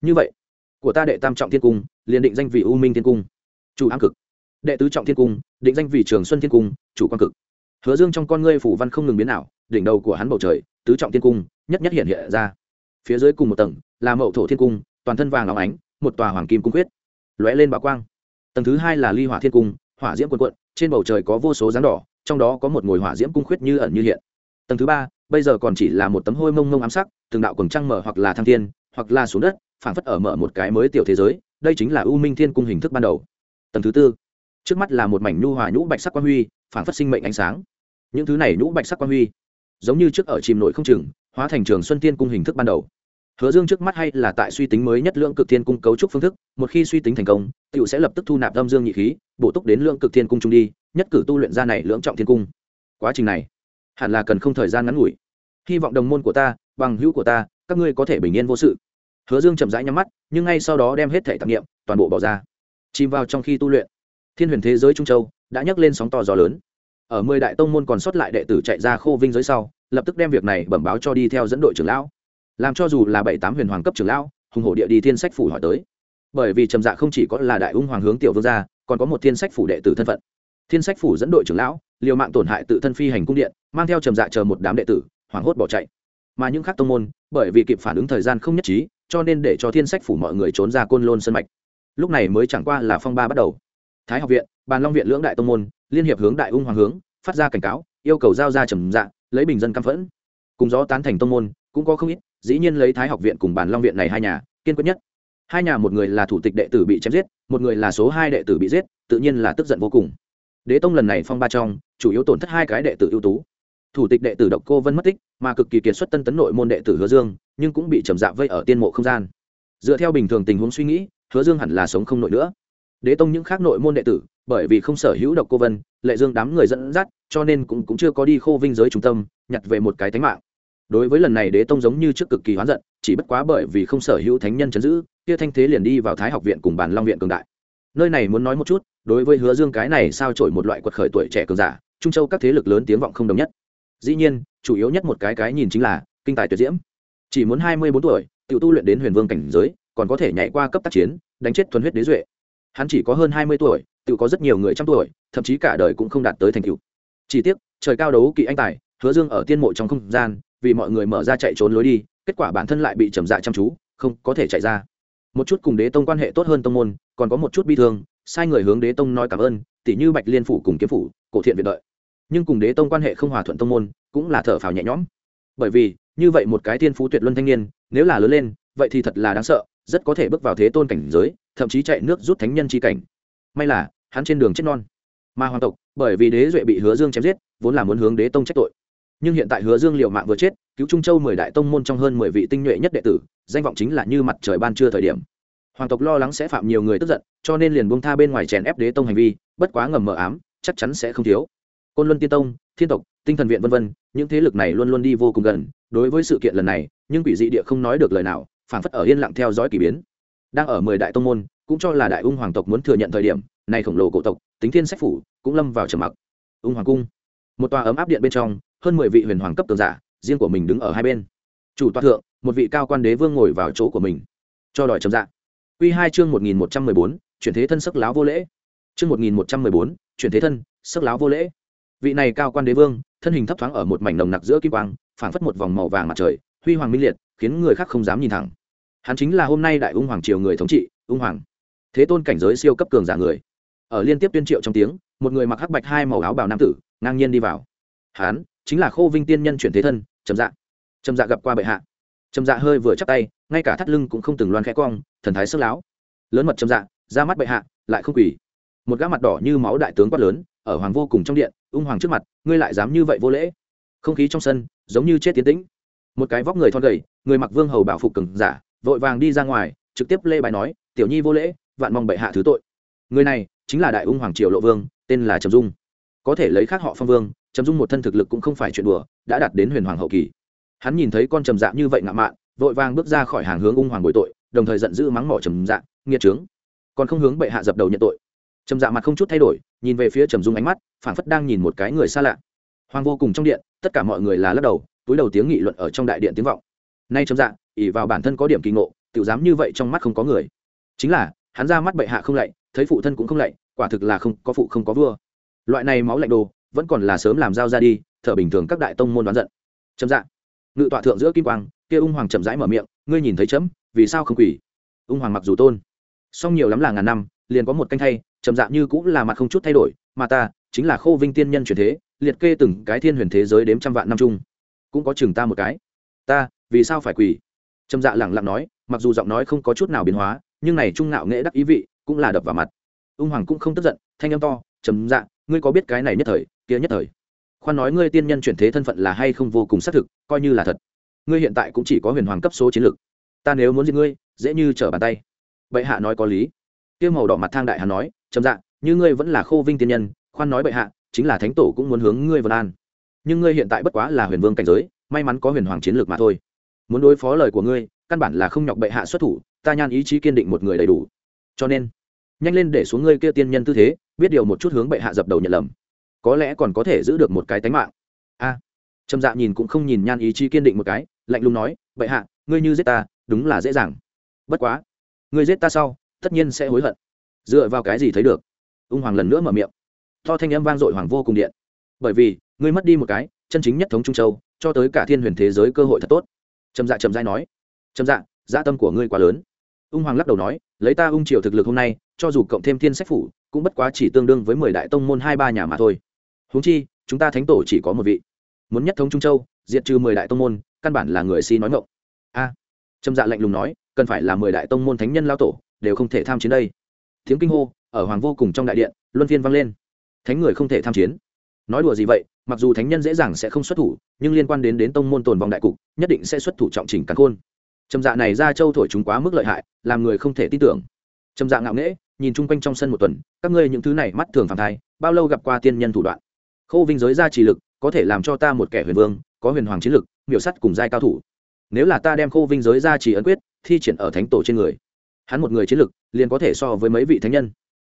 Như vậy, của ta đệ tam trọng thiên cung, liền định danh vị u minh thiên cung. Chủ ám cực. Đệ tứ trọng thiên cung định danh vị trường xuân thiên cung, chủ quan cực. Hứa dương trong con ngươi phủ văn không ngừng biến ảo, đỉnh đầu của hắn bầu trời, tứ trọng thiên cung, nhất nhất hiện hiện ra. Phía dưới cùng một tầng, là mậu thổ thiên cung, toàn thân vàng óng ánh, một tòa hoàng kim cung quyết, lóe lên bà quang. Tầng thứ hai là ly hỏa thiên cung, hỏa diễm quần quận trên bầu trời có vô số dáng đỏ, trong đó có một ngồi hỏa diễm cung khuyết như ẩn như hiện. Tầng thứ ba, bây giờ còn chỉ là một tấm hôi mông mông ám sắc, từng đạo quần trăng mở hoặc là thăng thiên, hoặc là xuống đất, phảng phất ở mở một cái mới tiểu thế giới, đây chính là u minh thiên cung hình thức ban đầu. Tầng thứ tư trước mắt là một mảnh nhu hòa nhũ bạch sắc quan huy phản phát sinh mệnh ánh sáng. Những thứ này nhũ bạch sắc quan huy, giống như trước ở chìm nội không chừng, hóa thành trường xuân thiên cung hình thức ban đầu. Hứa dương trước mắt hay là tại suy tính mới nhất lượng cực thiên cung cấu trúc phương thức, một khi suy tính thành công t sẽ lập tức thu nạp âm dương nhị khí, bổ túc đến lượng cực thiên cung trung đi, nhất cử tu luyện ra này lưỡng trọng thiên cung. Quá trình này, hẳn là cần không thời gian ngắn ngủi. Hy vọng đồng môn của ta, bằng hữu của ta, các ngươi có thể bình yên vô sự. Hứa dương chậm rãi nhắm mắt, nhưng ngay sau đó đem hết thể tạp nghiệm toàn bộ bỏ ra. Chìm vào trong khi tu luyện thiên huyền thế giới trung châu đã nhấc lên sóng to gió lớn. Ở mười đại tông môn còn sót lại đệ tử chạy ra khô vinh giới sau, lập tức đem việc này bẩm báo cho đi theo dẫn đội trưởng lão. Làm cho dù là bảy tám huyền hoàng cấp trưởng lão, hùng hổ địa đi thiên sách phủ hỏi tới. Bởi vì trầm dạ không chỉ có là đại ung hoàng hướng tiểu vương gia, còn có một thiên sách phủ đệ tử thân phận. Thiên sách phủ dẫn đội trưởng lão, liều mạng tổn hại tự thân phi hành cung điện, mang theo trầm dạ chờ một đám đệ tử, hoảng hốt bỏ chạy. Mà những khác tông môn, bởi vì kịp phản ứng thời gian không nhất trí, cho nên để cho thiên sách phủ mọi người trốn ra côn lôn sân mạch. Lúc này mới chẳng qua là phong ba bắt đầu thái học viện, bàn long viện lưỡng đại tông môn, liên hiệp hướng đại ung hoàng hướng, phát ra cảnh cáo, yêu cầu giao ra trầm dạ lấy bình dân căm phẫn. Cùng gió tán thành tông môn, cũng có không ít, dĩ nhiên lấy thái học viện cùng bàn long viện này hai nhà, kiên quyết nhất. Hai nhà một người là thủ tịch đệ tử bị chém giết, một người là số hai đệ tử bị giết, tự nhiên là tức giận vô cùng. Đế tông lần này phong ba trong, chủ yếu tổn thất hai cái đệ tử ưu tú. Thủ tịch đệ tử độc cô vân mất tích, mà cực kỳ kiệt xuất tân tấn nội môn đệ tử hứa dương, nhưng cũng bị trầm dạ vây ở tiên mộ không gian. Dựa theo bình thường tình huống suy nghĩ, hứa dương hẳn là sống không nổi nữa đế tông những khác nội môn đệ tử bởi vì không sở hữu độc cô vân lệ dương đám người dẫn dắt cho nên cũng, cũng chưa có đi khô vinh giới trung tâm nhặt về một cái tánh mạng. Đối với lần này đế tông giống như trước cực kỳ hoán giận chỉ bất quá bởi vì không sở hữu thánh nhân chấn giữ kia thanh thế liền đi vào thái học viện cùng bàn long viện cường đại. Nơi này muốn nói một chút đối với hứa dương cái này sao trổi một loại quật khởi tuổi trẻ cường giả trung châu các thế lực lớn tiếng vọng không đồng nhất. Dĩ nhiên chủ yếu nhất một cái cái nhìn chính là kinh tài tuyệt diễm. Chỉ muốn hai mươi bốn tuổi tự tu luyện đến huyền vương cảnh giới còn có thể nhảy qua cấp tác chiến đánh chết thuần huyết đế duệ hắn chỉ có hơn hai mươi tuổi, tự có rất nhiều người trăm tuổi, thậm chí cả đời cũng không đạt tới thành tựu. Chỉ tiếc, trời cao đấu kỵ anh tài, hứa dương ở tiên mộ trong không gian, vì mọi người mở ra chạy trốn lối đi, kết quả bản thân lại bị trầm dạ chăm chú, không có thể chạy ra. Một chút cùng đế tông quan hệ tốt hơn tông môn, còn có một chút bi thương, sai người hướng đế tông nói cảm ơn tỷ như bạch liên phủ cùng kiếm phủ, cổ thiện viện đợi. Nhưng cùng đế tông quan hệ không hòa thuận tông môn, cũng là thở phào nhẹ nhõm. Bởi vì, như vậy một cái thiên phú tuyệt luân thanh niên, nếu là lớn lên, vậy thì thật là đáng sợ, rất có thể bước vào thế tôn cảnh giới thậm chí chạy nước rút thánh nhân chi cảnh. May là, hắn trên đường chết non. Mà hoàng tộc, bởi vì đế duệ bị hứa dương chém giết, vốn là muốn hướng đế tông trách tội. Nhưng hiện tại hứa dương liệu mạng vừa chết, cứu trung châu mười đại tông môn trong hơn mười vị tinh nhuệ nhất đệ tử, danh vọng chính là như mặt trời ban trưa thời điểm. Hoàng tộc lo lắng sẽ phạm nhiều người tức giận, cho nên liền buông tha bên ngoài chèn ép đế tông hành vi, bất quá ngầm mờ ám, chắc chắn sẽ không thiếu. Côn luân tiên tông, thiên tộc, tinh thần viện vân vân, những thế lực này luôn luôn đi vô cùng gần, đối với sự kiện lần này, nhưng quỷ dị địa không nói được lời nào phản phất ở yên lặng theo dõi k ỳ biến đang ở mười đại tông môn, cũng cho là đại ung hoàng tộc muốn thừa nhận thời điểm này khổng lồ cổ tộc tính thiên sách phủ, cũng lâm vào trầm mặc. Ung hoàng cung, một tòa ấm áp điện bên trong, hơn mười vị huyền hoàng cấp tường giả, riêng của mình đứng ở hai bên. Chủ tọa thượng, một vị cao quan đế vương ngồi vào chỗ của mình. Cho đòi trầm dạ. Q hai chương một nghìn một trăm mười bốn, chuyển thế thân sắc láo vô lễ. Chương một nghìn một trăm mười bốn, chuyển thế thân sắc láo vô lễ. Vị này cao quan đế vương, thân hình thấp thoáng ở một mảnh nồng nặc giữa kim quang, phảng phất một vòng màu vàng mặt trời, huy hoàng minh liệt, khiến người khác không dám nhìn thẳng hắn chính là hôm nay đại ung hoàng triều người thống trị, ung hoàng. Thế tôn cảnh giới siêu cấp cường giả người. Ở liên tiếp tuyên triệu trong tiếng, một người mặc hắc bạch hai màu áo bào nam tử, ngang nhiên đi vào. Hắn chính là khô vinh tiên nhân chuyển thế thân, trầm dạ. Trầm dạ gặp qua bệ hạ. Trầm dạ hơi vừa chắc tay, ngay cả thắt lưng cũng không từng loan khẽ cong, thần thái sức láo. Lớn mật trầm dạ ra mắt bệ hạ, lại không quỳ. Một gã mặt đỏ như máu đại tướng quát lớn, ở hoàng vô cùng trong điện, ung hoàng trước mặt, ngươi lại dám như vậy vô lễ. Không khí trong sân, giống như chết tiến tĩnh. Một cái vóc người thon gầy, người mặc vương hầu bảo phục cừng giả vội vàng đi ra ngoài, trực tiếp lê bài nói, tiểu nhi vô lễ, vạn mong bệ hạ thứ tội. Người này chính là đại ung hoàng triều lộ vương, tên là trầm dung. Có thể lấy khác họ phong vương, trầm dung một thân thực lực cũng không phải chuyện đùa, đã đạt đến huyền hoàng hậu kỳ. Hắn nhìn thấy con trầm dạ như vậy ngạo mạn, vội vàng bước ra khỏi hàng hướng ung hoàng bội tội, đồng thời giận dữ mắng mỏ trầm dạ nghiệt trướng! Còn không hướng bệ hạ dập đầu nhận tội. Trầm dạ mặt không chút thay đổi, nhìn về phía trầm dung ánh mắt, phảng phất đang nhìn một cái người xa lạ. Hoàng vô cùng trong điện, tất cả mọi người là lắc đầu, túi đầu tiếng nghị luận ở trong đại điện tiếng vọng nay chấm dạ ỉ vào bản thân có điểm kỳ ngộ tự dám như vậy trong mắt không có người. Chính là, hắn ra mắt bệ hạ không lạy, thấy phụ thân cũng không lạy, quả thực là không, có phụ không có vua. Loại này máu lạnh đồ, vẫn còn là sớm làm giao ra đi, thở bình thường các đại tông môn đoán giận. Chấm dạ. Ngự tọa thượng giữa kim quang, kia ung hoàng chậm rãi mở miệng, ngươi nhìn thấy chấm, vì sao không quỷ ung hoàng mặc dù tôn, song nhiều lắm là ngàn năm, liền có một canh thay, chậm dạ như cũng là mặt không chút thay đổi, mà ta, chính là khô vinh tiên nhân truyền thế, liệt kê từng cái thiên huyền thế giới đếm trăm vạn năm chung. Cũng có chừng ta một cái. Ta vì sao phải quỳ? Trầm dạ lẳng lặng nói, mặc dù giọng nói không có chút nào biến hóa, nhưng này trung ngạo nghệ đắc ý vị cũng là đập vào mặt. Ung hoàng cũng không tức giận, thanh âm to, trầm dạ ngươi có biết cái này nhất thời, kia nhất thời? Khoan nói ngươi tiên nhân chuyển thế thân phận là hay không vô cùng xác thực, coi như là thật. Ngươi hiện tại cũng chỉ có huyền hoàng cấp số chiến lược. Ta nếu muốn giết ngươi, dễ như trở bàn tay. Bệ hạ nói có lý. Tiêu màu đỏ mặt thang đại hà nói, trầm dạ như ngươi vẫn là khô vinh tiên nhân, khoan nói bệ hạ, chính là thánh tổ cũng muốn hướng ngươi vân an. Nhưng ngươi hiện tại bất quá là huyền vương cảnh giới, may mắn có huyền hoàng chiến lược mà thôi muốn đối phó lời của ngươi, căn bản là không nhọc bệ hạ xuất thủ, ta nhan ý chí kiên định một người đầy đủ. Cho nên, nhanh lên để xuống ngươi kia tiên nhân tư thế, biết điều một chút hướng bệ hạ dập đầu nhận lầm. Có lẽ còn có thể giữ được một cái tánh mạng. A. Trầm dạ nhìn cũng không nhìn nhan ý chí kiên định một cái, lạnh lùng nói, bệ hạ, ngươi như giết ta, đúng là dễ dàng. Bất quá, ngươi giết ta sau, tất nhiên sẽ hối hận. Dựa vào cái gì thấy được? Ung hoàng lần nữa mở miệng. To thanh âm vang dội hoàng vô cùng điện. Bởi vì, ngươi mất đi một cái, chân chính nhất thống trung châu, cho tới cả thiên huyền thế giới cơ hội thật tốt trầm dạ trầm dai nói, trầm dạ gia tâm của ngươi quá lớn. Ung hoàng lắc đầu nói, lấy ta ung triều thực lực hôm nay, cho dù cộng thêm thiên sách phủ, cũng bất quá chỉ tương đương với mười đại tông môn hai ba nhà mà thôi. Huống chi, chúng ta thánh tổ chỉ có một vị. Muốn nhất thống trung châu, diệt trừ mười đại tông môn, căn bản là người si nói ngộng a. Trầm dạ lạnh lùng nói, cần phải là mười đại tông môn thánh nhân lao tổ, đều không thể tham chiến đây. Tiếng kinh hô, ở hoàng vô cùng trong đại điện, luân phiên vang lên. Thánh người không thể tham chiến. Nói đùa gì vậy mặc dù thánh nhân dễ dàng sẽ không xuất thủ, nhưng liên quan đến đến tông môn tồn vong đại cục, nhất định sẽ xuất thủ trọng trình cắn khôn. Trầm dạ này ra châu thổi chúng quá mức lợi hại, làm người không thể tin tưởng. Trầm dạ ngạo nghễ, nhìn chung quanh trong sân một tuần, các ngươi những thứ này mắt thường phản thai, bao lâu gặp qua tiên nhân thủ đoạn? Khâu vinh giới ra chỉ lực, có thể làm cho ta một kẻ huyền vương, có huyền hoàng chiến lực, miểu sắt cùng giai cao thủ. Nếu là ta đem Khâu vinh giới ra chỉ ấn quyết, thi triển ở thánh tổ trên người, hắn một người chiến lực, liền có thể so với mấy vị thánh nhân.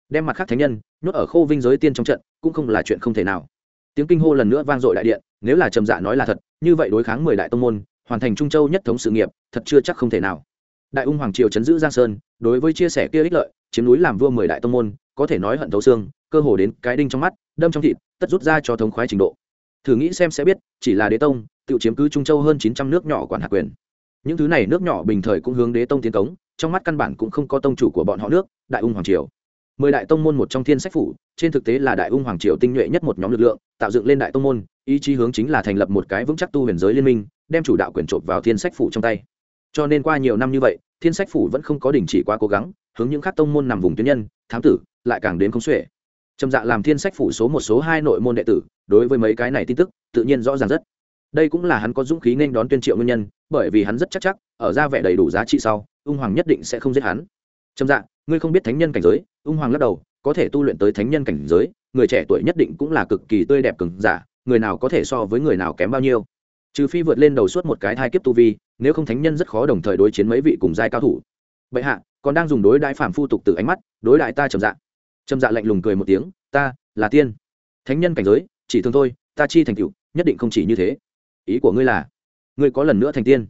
Đem mặt khác thánh nhân nhốt ở Khâu vinh giới tiên trong trận, cũng không là chuyện không thể nào tiếng kinh hô lần nữa vang dội đại điện, nếu là trầm dạ nói là thật, như vậy đối kháng mười đại tông môn, hoàn thành trung châu nhất thống sự nghiệp, thật chưa chắc không thể nào. Đại ung hoàng triều chấn giữ giang sơn, đối với chia sẻ kia ích lợi, chiếm núi làm vua mười đại tông môn, có thể nói hận thấu xương, cơ hồ đến cái đinh trong mắt, đâm trong thịt, tất rút ra cho thống khoái trình độ. Thử nghĩ xem sẽ biết, chỉ là đế tông, tự chiếm cứ trung châu hơn chín trăm nước nhỏ quản hạt quyền. Những thứ này nước nhỏ bình thời cũng hướng đế tông tiến cống, trong mắt căn bản cũng không có tông chủ của bọn họ nước, đại ung hoàng triều mười đại tông môn một trong thiên sách phủ, trên thực tế là đại ung hoàng triều tinh nhuệ nhất một nhóm lực lượng, tạo dựng lên đại tông môn, ý chí hướng chính là thành lập một cái vững chắc tu huyền giới liên minh, đem chủ đạo quyền trộm vào thiên sách phủ trong tay. Cho nên qua nhiều năm như vậy, thiên sách phủ vẫn không có đình chỉ quá cố gắng, hướng những khác tông môn nằm vùng tuyến nhân, thám tử, lại càng đến không xuể. Trầm dạ làm thiên sách phủ số một số hai nội môn đệ tử, đối với mấy cái này tin tức, tự nhiên rõ ràng rất. Đây cũng là hắn có dũng khí nên đón tuyên triệu nguyên nhân, bởi vì hắn rất chắc chắc, ở ra vẻ đầy đủ giá trị sau, ung hoàng nhất định sẽ không giết hắn trầm dạ ngươi không biết thánh nhân cảnh giới, ung hoàng lắc đầu, có thể tu luyện tới thánh nhân cảnh giới, người trẻ tuổi nhất định cũng là cực kỳ tươi đẹp cứng giả, người nào có thể so với người nào kém bao nhiêu. Trừ phi vượt lên đầu suốt một cái thai kiếp tu vi, nếu không thánh nhân rất khó đồng thời đối chiến mấy vị cùng giai cao thủ. Bệ hạ, còn đang dùng đối đại phàm phu tục từ ánh mắt, đối đại ta trầm dạ. Trầm dạ lạnh lùng cười một tiếng, ta là tiên. Thánh nhân cảnh giới, chỉ thường thôi, ta chi thành cựu nhất định không chỉ như thế. Ý của ngươi là, ngươi có lần nữa thành tiên.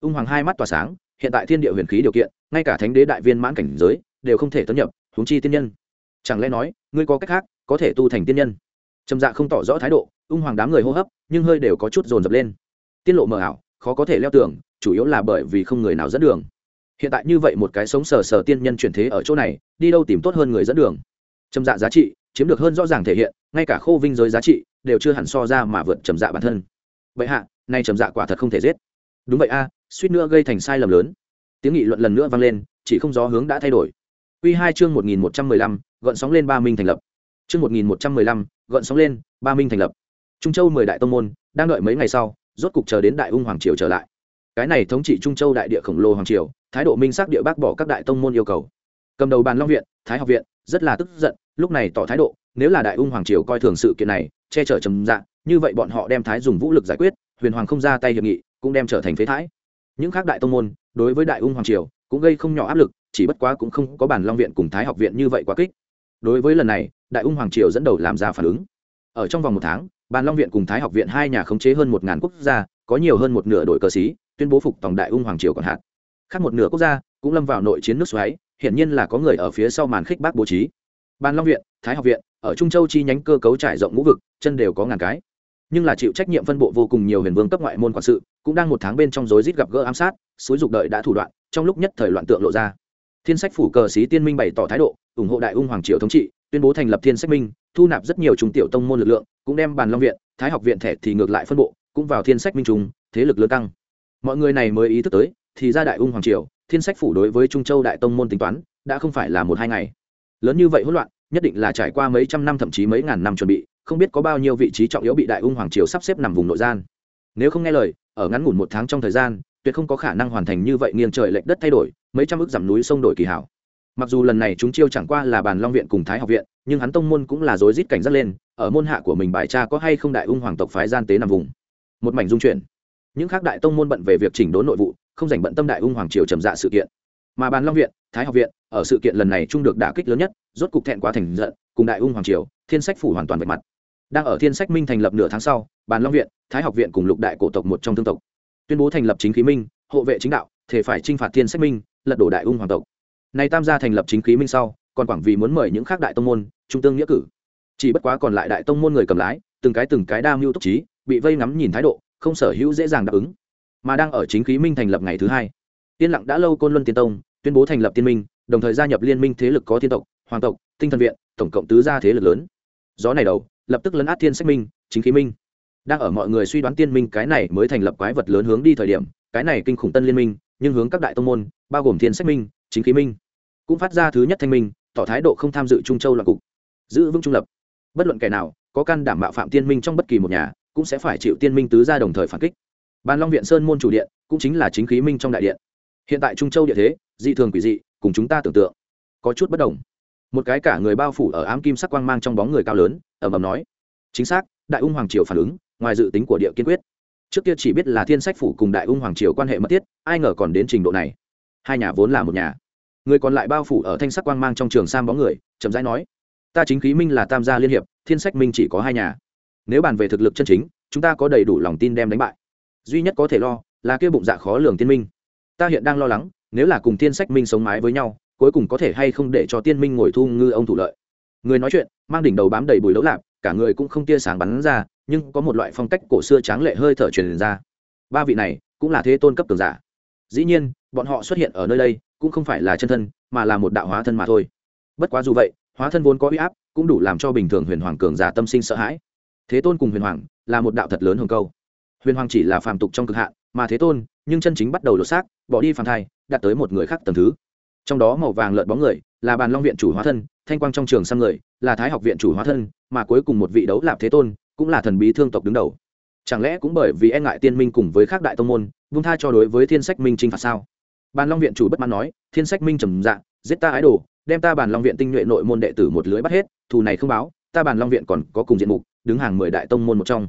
Ung hoàng hai mắt tỏa sáng hiện tại thiên địa huyền khí điều kiện, ngay cả thánh đế đại viên mãn cảnh giới đều không thể tấn nhập, huống chi tiên nhân. Chẳng lẽ nói, ngươi có cách khác, có thể tu thành tiên nhân? Trầm dạ không tỏ rõ thái độ, ung hoàng đám người hô hấp, nhưng hơi đều có chút dồn dập lên. Tiết lộ mờ ảo, khó có thể leo tường, chủ yếu là bởi vì không người nào dẫn đường. Hiện tại như vậy một cái sống sờ sờ tiên nhân chuyển thế ở chỗ này, đi đâu tìm tốt hơn người dẫn đường? Trầm dạ giá trị, chiếm được hơn rõ ràng thể hiện, ngay cả khô vinh giới giá trị, đều chưa hẳn so ra mà vượt trầm dạ bản thân. Vậy hạ, nay trầm dạ quả thật không thể giết đúng vậy a, suýt nữa gây thành sai lầm lớn. Tiếng nghị luận lần nữa vang lên, chỉ không gió hướng đã thay đổi. Quy hai chương một nghìn một trăm mười lăm, gọn sóng lên ba minh thành lập. Chương một nghìn một trăm mười lăm, gọn sóng lên, ba minh thành lập. Trung châu mười đại tông môn, đang đợi mấy ngày sau, rốt cục chờ đến đại ung hoàng triều trở lại. Cái này thống trị trung châu đại địa khổng lồ hoàng triều, thái độ minh xác địa bác bỏ các đại tông môn yêu cầu. Cầm đầu bàn long viện, thái học viện, rất là tức giận, lúc này tỏ thái độ, nếu là đại ung hoàng triều coi thường sự kiện này, che chở trầm dạng như vậy bọn họ đem thái dùng vũ lực giải quyết, huyền hoàng không ra tay hiệp nghị cũng đem trở thành phế thái những khác đại tông môn, đối với đại ung hoàng triều, cũng gây không nhỏ áp lực, chỉ bất quá cũng không có bản long viện cùng thái học viện như vậy quá kích. Đối với lần này, đại ung hoàng triều dẫn đầu làm ra phản ứng. Ở trong vòng một tháng bàn long viện cùng thái học viện hai nhà khống chế hơn một ngàn quốc gia, có nhiều hơn một nửa đội cờ sĩ, tuyên bố phục tổng đại ung hoàng triều còn hạn. Khác một nửa quốc gia, cũng lâm vào nội chiến nước xoáy, hiển nhiên là có người ở phía sau màn khích bác bố trí. Bàn long viện, thái học viện, ở trung châu chi nhánh cơ cấu trải rộng ngũ vực, chân đều có ngàn cái. Nhưng là chịu trách nhiệm phân bộ vô cùng nhiều huyền vương cấp ngoại môn quản sự cũng đang một tháng bên trong rối rít gặp gỡ ám sát, xúi dục đợi đã thủ đoạn, trong lúc nhất thời loạn tượng lộ ra. Thiên sách phủ cờ sĩ tiên minh bày tỏ thái độ, ủng hộ đại ung hoàng triều thống trị, tuyên bố thành lập thiên sách minh, thu nạp rất nhiều trung tiểu tông môn lực lượng, cũng đem bàn long viện, thái học viện thẻ thì ngược lại phân bộ, cũng vào thiên sách minh trùng thế lực lớn tăng mọi người này mới ý thức tới, thì ra đại ung hoàng triều, thiên sách phủ đối với trung châu đại tông môn tính toán, đã không phải là một hai ngày. Lớn như vậy hỗn loạn, nhất định là trải qua mấy trăm năm thậm chí mấy ngàn năm chuẩn bị, không biết có bao nhiêu vị trí trọng yếu bị đại ung hoàng triều sắp xếp nằm vùng nội gian. Nếu không nghe lời ở ngắn ngủn một tháng trong thời gian, tuyệt không có khả năng hoàn thành như vậy nghiêng trời lệch đất thay đổi, mấy trăm ước giảm núi sông đổi kỳ hảo. Mặc dù lần này chúng chiêu chẳng qua là bàn long viện cùng thái học viện, nhưng hắn tông môn cũng là rối rít cảnh giác lên, ở môn hạ của mình bài tra có hay không đại ung hoàng tộc phái gian tế nằm vùng. Một mảnh dung chuyển. Những khác đại tông môn bận về việc chỉnh đốn nội vụ, không dành bận tâm đại ung hoàng triều trầm dạ sự kiện. Mà bàn long viện, thái học viện, ở sự kiện lần này chung được đả kích lớn nhất, rốt cục thẹn quá thành giận, cùng đại ung hoàng triều, thiên sách phủ hoàn toàn vạch mặt đang ở thiên sách minh thành lập nửa tháng sau, bàn long viện, thái học viện cùng lục đại cổ tộc một trong thương tộc. Tuyên bố thành lập chính khí minh, hộ vệ chính đạo, thể phải t r i n h phạt thiên sách minh, lật đổ đại ung hoàng tộc. Nay tam gia thành lập chính khí minh sau, còn quảng vì muốn mời những khác đại tông môn, trung tương nghĩa cử. Chỉ bất quá còn lại đại tông môn người cầm lái, từng cái từng cái đa mưu túc trí, bị vây ngắm nhìn thái độ, không sở hữu dễ dàng đáp ứng. Mà đang ở chính khí minh thành lập ngày thứ hai, yên lặng đã lâu côn luân tiên tông tuyên bố thành lập tiên minh, đồng thời gia nhập liên minh thế lực có thiên tộc, hoàng tộc, tinh thần viện, tổng cộng tứ gia thế lực lớn. Gió này đầu lập tức lấn át thiên sách minh, chính khí minh. Đang ở mọi người suy đoán tiên minh cái này mới thành lập quái vật lớn hướng đi thời điểm, cái này kinh khủng tân liên minh, nhưng hướng các đại tông môn, bao gồm thiên sách minh, chính khí minh, cũng phát ra thứ nhất thanh minh, tỏ thái độ không tham dự trung châu loạn cục. Giữ vững trung lập. Bất luận kẻ nào, có căn đảm bạo phạm tiên minh trong bất kỳ một nhà, cũng sẽ phải chịu tiên minh tứ ra đồng thời phản kích. Bàn long viện sơn môn chủ điện, cũng chính là chính khí minh trong đại điện. Hiện tại trung châu địa thế, dị thường quỷ dị, cùng chúng ta tưởng tượng, có chút bất đồng một cái cả người bao phủ ở ám kim sắc quang mang trong bóng người cao lớn ẩm ẩm nói. Chính xác, đại ung hoàng triều phản ứng, ngoài dự tính của địa kiên quyết. Trước kia chỉ biết là thiên sách phủ cùng đại ung hoàng triều quan hệ mất thiết, ai ngờ còn đến trình độ này. Hai nhà vốn là một nhà. Người còn lại bao phủ ở thanh sắc quang mang trong trường sam bóng người, chậm rãi nói. Ta chính khí minh là tam gia liên hiệp, thiên sách minh chỉ có hai nhà. Nếu bàn về thực lực chân chính, chúng ta có đầy đủ lòng tin đem đánh bại. Duy nhất có thể lo, là kia bụng dạ khó lường tiên minh. Ta hiện đang lo lắng, nếu là cùng thiên sách minh sống mái với nhau cuối cùng có thể hay không để cho tiên minh ngồi thu ngư ông thủ lợi. Người nói chuyện, mang đỉnh đầu bám đầy bùi lỗ lạp, cả người cũng không tia sáng bắn ra, nhưng có một loại phong cách cổ xưa tráng lệ hơi thở truyền ra. Ba vị này, cũng là thế tôn cấp cường giả. Dĩ nhiên, bọn họ xuất hiện ở nơi đây, cũng không phải là chân thân, mà là một đạo hóa thân mà thôi. Bất quá dù vậy, hóa thân vốn có uy áp, cũng đủ làm cho bình thường huyền hoàng cường giả tâm sinh sợ hãi. Thế tôn cùng huyền hoàng, là một đạo thật lớn hồng câu. Huyền hoàng chỉ là phàm tục trong cực hạn, mà thế tôn, nhưng chân chính bắt đầu lột xác, bỏ đi phàm thai, đạt tới một người khác tầm thứ trong đó màu vàng lợn bóng người, là bàn long viện chủ hóa thân, thanh quang trong trường sang người, là thái học viện chủ hóa thân, mà cuối cùng một vị đấu lạp thế tôn, cũng là thần bí thương tộc đứng đầu. Chẳng lẽ cũng bởi vì e ngại tiên minh cùng với các đại tông môn, vung tha cho đối với thiên sách minh trinh phạt sao? Bàn long viện chủ bất mãn nói, thiên sách minh trầm dạ giết ta ái đồ, đem ta bàn long viện tinh nhuệ nội môn đệ tử một lưới bắt hết, thù này không báo, ta bàn long viện còn có cùng diện mục, đứng hàng mười đại tông môn một trong.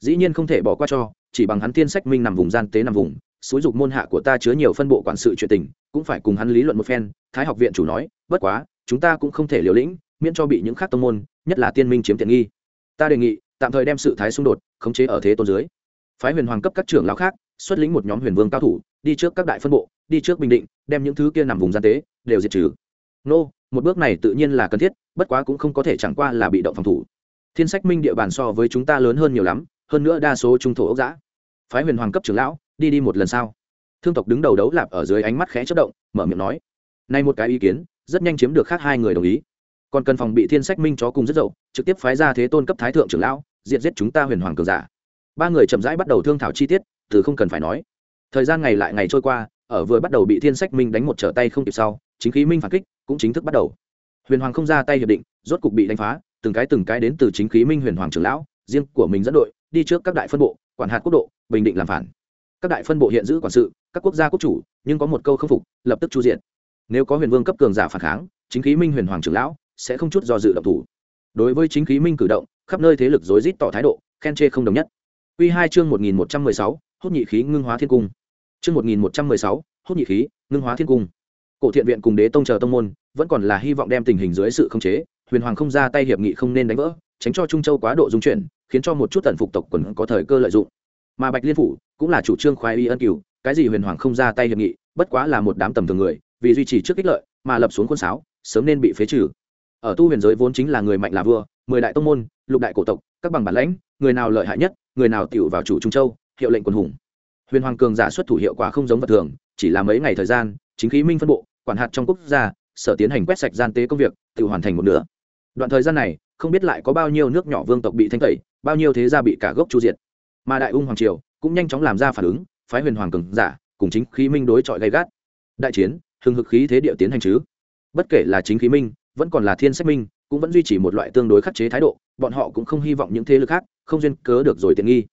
Dĩ nhiên không thể bỏ qua cho, chỉ bằng hắn thiên sách minh nằm vùng gian tế nằm vùng, xúi dục môn hạ của ta chứa nhiều phân bộ quản sự chuyện tình cũng phải cùng hắn lý luận một phen, thái học viện chủ nói, bất quá, chúng ta cũng không thể liều lĩnh, miễn cho bị những khác tông môn, nhất là tiên minh chiếm tiện nghi. Ta đề nghị, tạm thời đem sự thái xung đột khống chế ở thế tôn dưới. Phái huyền hoàng cấp các trưởng lão khác, xuất lĩnh một nhóm huyền vương cao thủ, đi trước các đại phân bộ, đi trước bình định, đem những thứ kia nằm vùng gian tế, đều diệt trừ. Nô, một bước này tự nhiên là cần thiết, bất quá cũng không có thể chẳng qua là bị động phòng thủ. Thiên sách minh địa bàn so với chúng ta lớn hơn nhiều lắm, hơn nữa đa số trung thổ ốc giã phái huyền hoàng cấp trưởng lão, đi đi một lần sau thương tộc đứng đầu đấu lạp ở dưới ánh mắt khẽ chất động, mở miệng nói, nay một cái ý kiến, rất nhanh chiếm được khác hai người đồng ý. Còn cần phòng bị thiên sách minh chó cùng rất dậu, trực tiếp phái ra thế tôn cấp thái thượng trưởng lão, diệt giết chúng ta huyền hoàng cường giả. Ba người chậm rãi bắt đầu thương thảo chi tiết, từ không cần phải nói. Thời gian ngày lại ngày trôi qua, ở vừa bắt đầu bị thiên sách minh đánh một trở tay không kịp sau, chính khí minh phản kích cũng chính thức bắt đầu. Huyền hoàng không ra tay hiệp định, rốt cục bị đánh phá, từng cái từng cái đến từ chính khí minh huyền hoàng trưởng lão, riêng của mình dẫn đội, đi trước các đại phân bộ, quản hạt quốc độ, bình định làm phản các đại phân bộ hiện giữ quản sự, các quốc gia quốc chủ, nhưng có một câu không phục, lập tức chu diện nếu có huyền vương cấp cường giả phản kháng, chính khí minh huyền hoàng trưởng lão sẽ không chút do dự động thủ. Đối với chính khí minh cử động, khắp nơi thế lực rối rít tỏ thái độ, khen chê không đồng nhất. Quy hai chương một nghìn một trăm mười sáu nhị khí ngưng hóa thiên cung. Chương một nghìn một trăm mười sáu nhị khí ngưng hóa thiên cung. Cổ thiện viện cùng đế tông chờ tông môn, vẫn còn là hy vọng đem tình hình dưới sự khống chế, huyền hoàng không ra tay hiệp nghị không nên đánh vỡ, tránh cho trung châu quá độ dung chuyển, khiến cho một chút tần phục tộc quần có thời cơ lợi dụng mà bạch liên phủ cũng là chủ trương khoái y ân cửu, cái gì huyền hoàng không ra tay hiệp nghị, bất quá là một đám tầm thường người, vì duy trì trước ích lợi mà lập xuống quân sáo, sớm nên bị phế trừ. Ở tu huyền giới vốn chính là người mạnh là vua, mười đại tông môn, lục đại cổ tộc, các bằng bản lãnh, người nào lợi hại nhất, người nào tiểu vào chủ trung châu, hiệu lệnh quân hùng. Huyền hoàng cường giả xuất thủ hiệu quả không giống vật thường, chỉ là mấy ngày thời gian, chính khí minh phân bộ, quản hạt trong quốc gia, sở tiến hành quét sạch gian tế công việc, tự hoàn thành một nửa. Đoạn thời gian này, không biết lại có bao nhiêu nước nhỏ vương tộc bị thanh tẩy, bao nhiêu thế gia bị cả gốc chu diệt mà đại ung hoàng triều cũng nhanh chóng làm ra phản ứng, phái huyền hoàng cường giả cùng chính khí minh đối chọi gay gắt. Đại chiến hừng hực khí thế địa tiến hành chứ. Bất kể là chính khí minh, vẫn còn là thiên sách minh, cũng vẫn duy trì một loại tương đối khắc chế thái độ, bọn họ cũng không hy vọng những thế lực khác không duyên cớ được rồi tiện nghi.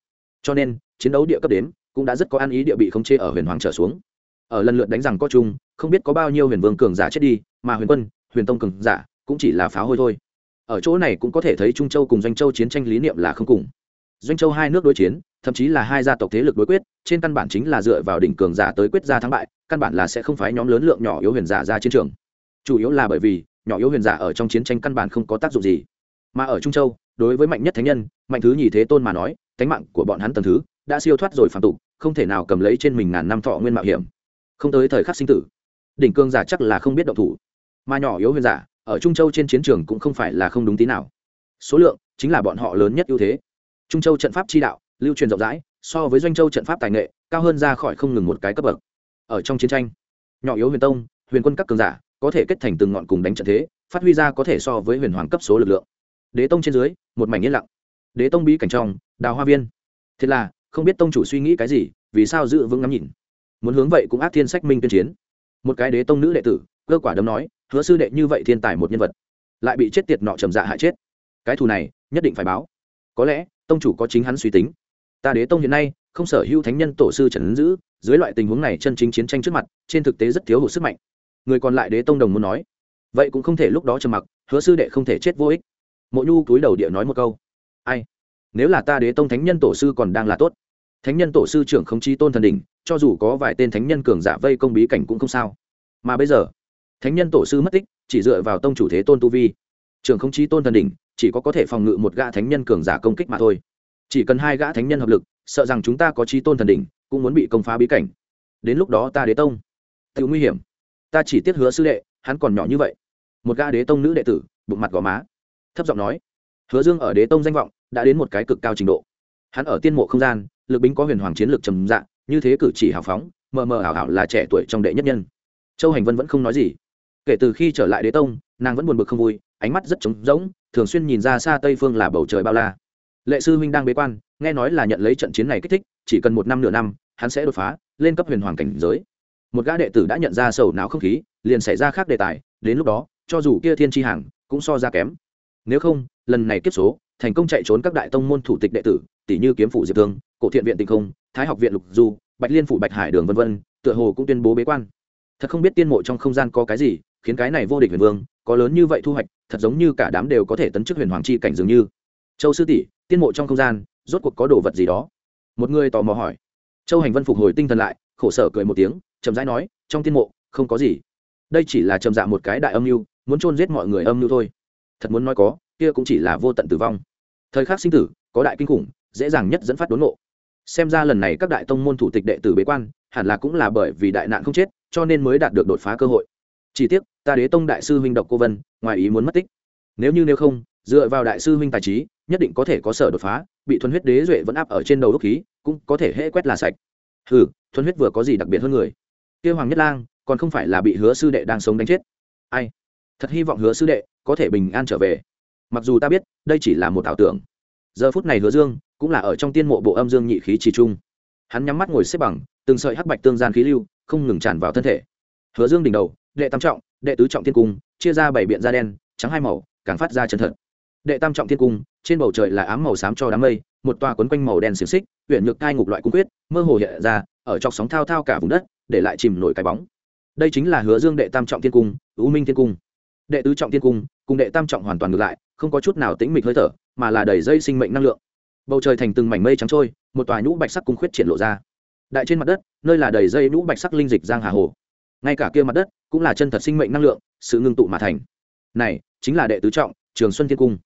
Cho nên, chiến đấu địa cấp đến cũng đã rất có ăn ý địa bị không chê ở huyền hoàng trở xuống. Ở lần lượt đánh rằng có chung, không biết có bao nhiêu huyền vương cường giả chết đi, mà huyền quân, huyền tông cường giả cũng chỉ là phá hôi thôi. Ở chỗ này cũng có thể thấy trung châu cùng doanh châu chiến tranh lý niệm là không cùng doanh châu hai nước đối chiến, thậm chí là hai gia tộc thế lực đối quyết, trên căn bản chính là dựa vào đỉnh cường giả tới quyết ra thắng bại, căn bản là sẽ không phái nhóm lớn lượng nhỏ yếu huyền giả ra chiến trường. Chủ yếu là bởi vì, nhỏ yếu huyền giả ở trong chiến tranh căn bản không có tác dụng gì. Mà ở trung châu, đối với mạnh nhất thánh nhân, mạnh thứ nhì thế tôn mà nói tánh mạng của bọn hắn tầm thứ, đã siêu thoát rồi phạm tục, không thể nào cầm lấy trên mình ngàn năm thọ nguyên mạo hiểm. Không tới thời khắc sinh tử, đỉnh cương giả chắc là không biết động thủ. Mà nhỏ yếu huyền giả, ở trung châu trên chiến trường cũng không phải là không đúng tí nào. Số lượng chính là bọn họ lớn nhất ưu thế trung châu trận pháp chi đạo, lưu truyền rộng rãi, so với doanh châu trận pháp tài nghệ, cao hơn ra khỏi không ngừng một cái cấp bậc. Ở trong chiến tranh, nhỏ yếu huyền tông, huyền quân các cường giả, có thể kết thành từng ngọn cùng đánh trận thế, phát huy ra có thể so với huyền hoàng cấp số lực lượng. Đế tông trên dưới, một mảnh yên lặng. Đế tông bí cảnh trong, đào hoa viên. Thế là, không biết tông chủ suy nghĩ cái gì, vì sao dự vững ngắm nhìn. Muốn hướng vậy cũng ác thiên sách minh tuyên chiến. Một cái đế tông nữ đệ tử, cơ quả đấm nói, hứa sư đệ như vậy thiên tài một nhân vật, lại bị chết tiệt nọ trầm dạ hại chết. Cái thù này, nhất định phải báo. Có lẽ tông chủ có chính hắn suy tính. Ta đế tông hiện nay, không sở hữu thánh nhân tổ sư trần giữ, dưới loại tình huống này chân chính chiến tranh trước mặt, trên thực tế rất thiếu hụt sức mạnh. Người còn lại đế tông đồng muốn nói, vậy cũng không thể lúc đó trầm mặc, hứa sư đệ không thể chết vô ích. Mộ nhu túi đầu địa nói một câu, ai, nếu là ta đế tông thánh nhân tổ sư còn đang là tốt, thánh nhân tổ sư trưởng không chi tôn thần đỉnh, cho dù có vài tên thánh nhân cường giả vây công bí cảnh cũng không sao. Mà bây giờ, thánh nhân tổ sư mất tích, chỉ dựa vào tông chủ thế tôn tu vi, trưởng không chi tôn thần đỉnh chỉ có có thể phòng ngự một gã thánh nhân cường giả công kích mà thôi. Chỉ cần hai gã thánh nhân hợp lực, sợ rằng chúng ta có chi tôn thần đỉnh, cũng muốn bị công phá bí cảnh. Đến lúc đó ta đế tông. Tự nguy hiểm. Ta chỉ tiếc hứa sư đệ, hắn còn nhỏ như vậy. Một gã đế tông nữ đệ tử, bụng mặt gò má. Thấp giọng nói, hứa dương ở đế tông danh vọng đã đến một cái cực cao trình độ. Hắn ở tiên mộ không gian, lực bính có huyền hoàng chiến lược trầm dạng như thế cử chỉ hào phóng, mờ mờ ảo ảo là trẻ tuổi trong đệ nhất nhân. Châu hành vân vẫn không nói gì. Kể từ khi trở lại đế tông nàng vẫn buồn bực không vui, ánh mắt rất trống rỗng, thường xuyên nhìn ra xa tây phương là bầu trời bao la. Lệ sư huynh đang bế quan, nghe nói là nhận lấy trận chiến này kích thích, chỉ cần một năm nửa năm, hắn sẽ đột phá, lên cấp huyền hoàng cảnh giới. Một gã đệ tử đã nhận ra sầu não không khí, liền xảy ra khác đề tài, đến lúc đó, cho dù kia thiên tri hàng, cũng so ra kém. Nếu không, lần này kiếp số, thành công chạy trốn các đại tông môn thủ tịch đệ tử tỷ như kiếm phủ diệp thương, cổ thiện viện tinh không, thái học viện lục du, bạch liên phủ bạch hải đường v v tựa hồ cũng tuyên bố bế quan. Thật không biết tiên mộ trong không gian có cái gì khiến cái này vô địch huyền vương, có lớn như vậy thu hoạch, thật giống như cả đám đều có thể tấn chức huyền hoàng chi cảnh dường như. Châu sư tỷ, tiên mộ trong không gian, rốt cuộc có đồ vật gì đó? Một người tò mò hỏi. Châu hành vân phục hồi tinh thần lại, khổ sở cười một tiếng, chậm rãi nói, trong tiên mộ, không có gì. Đây chỉ là trầm dạ một cái đại âm mưu, muốn chôn giết mọi người âm mưu thôi. Thật muốn nói có, kia cũng chỉ là vô tận tử vong. Thời khắc sinh tử, có đại kinh khủng, dễ dàng nhất dẫn phát đốn nộ xem ra lần này các đại tông môn thủ tịch đệ tử bế quan, hẳn là cũng là bởi vì đại nạn không chết, cho nên mới đạt được đột phá cơ hội. Chỉ tiếc ta đế tông đại sư huynh độc cô vân, ngoài ý muốn mất tích. Nếu như nếu không, dựa vào đại sư huynh tài trí, nhất định có thể có sở đột phá, bị thuần huyết đế duệ vẫn áp ở trên đầu đốc khí, cũng có thể hễ quét là sạch. Ừ thuần huyết vừa có gì đặc biệt hơn người? Kêu hoàng nhất lang, còn không phải là bị hứa sư đệ đang sống đánh chết. Ai? Thật hy vọng hứa sư đệ có thể bình an trở về. Mặc dù ta biết, đây chỉ là một ảo tưởng. Giờ phút này hứa dương cũng là ở trong tiên mộ bộ âm dương nhị khí trì trung. Hắn nhắm mắt ngồi xếp bằng, từng sợi hắc bạch tương gian khí lưu không ngừng tràn vào thân thể. Hứa dương đỉnh đầu, đệ tam trọng đệ tứ trọng thiên cung, chia ra bảy biện da đen, trắng hai màu, càng phát ra chân thật. Đệ tam trọng thiên cung, trên bầu trời là ám màu xám cho đám mây, một tòa quấn quanh màu đen xiềng xích huyện nhược cai ngục loại cung quyết, mơ hồ hiện ra, ở trong sóng thao thao cả vùng đất, để lại chìm nổi cái bóng. Đây chính là hứa dương đệ tam trọng thiên cung ưu minh thiên cung. Đệ tứ trọng thiên cung, cùng đệ tam trọng hoàn toàn ngược lại, không có chút nào tĩnh mịch hơi thở, mà là đầy dây sinh mệnh năng lượng. Bầu trời thành từng mảnh mây trắng trôi, một tòa nhũ bạch sắc cung khuyết triển lộ ra. Đại trên mặt đất, nơi là đầy dây nhũ bạch sắc linh dịch giang hà hồ ngay cả kia mặt đất cũng là chân thật sinh mệnh năng lượng, sự ngưng tụ mà thành. Này, chính là đệ tứ trọng, trường xuân thiên cung.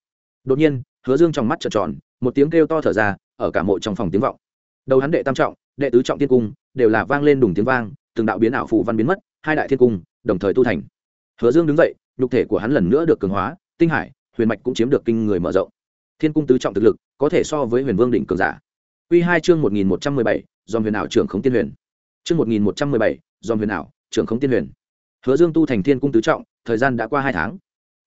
Đột nhiên, hứa dương trong mắt trợn tròn, một tiếng kêu to thở ra, ở cả mộ trong phòng tiếng vọng. Đầu hắn đệ tam trọng, đệ tứ trọng thiên cung, đều là vang lên đùng tiếng vang, từng đạo biến ảo phụ văn biến mất, hai đại thiên cung đồng thời tu thành. Hứa dương đứng dậy, nhục thể của hắn lần nữa được cường hóa, tinh hải, huyền mạch cũng chiếm được kinh người mở rộng. Thiên cung tứ trọng thực lực, có thể so với huyền vương đỉnh cường giả. Quy hai chương một nghìn một trăm mười bảy dòm huyền ảo trưởng khống tiên huyền. Chương một nghìn một trăm mười bảy dòm huyền ảo trưởng khống tiên huyền. Hứa dương tu thành thiên cung tứ trọng, thời gian đã qua hai tháng.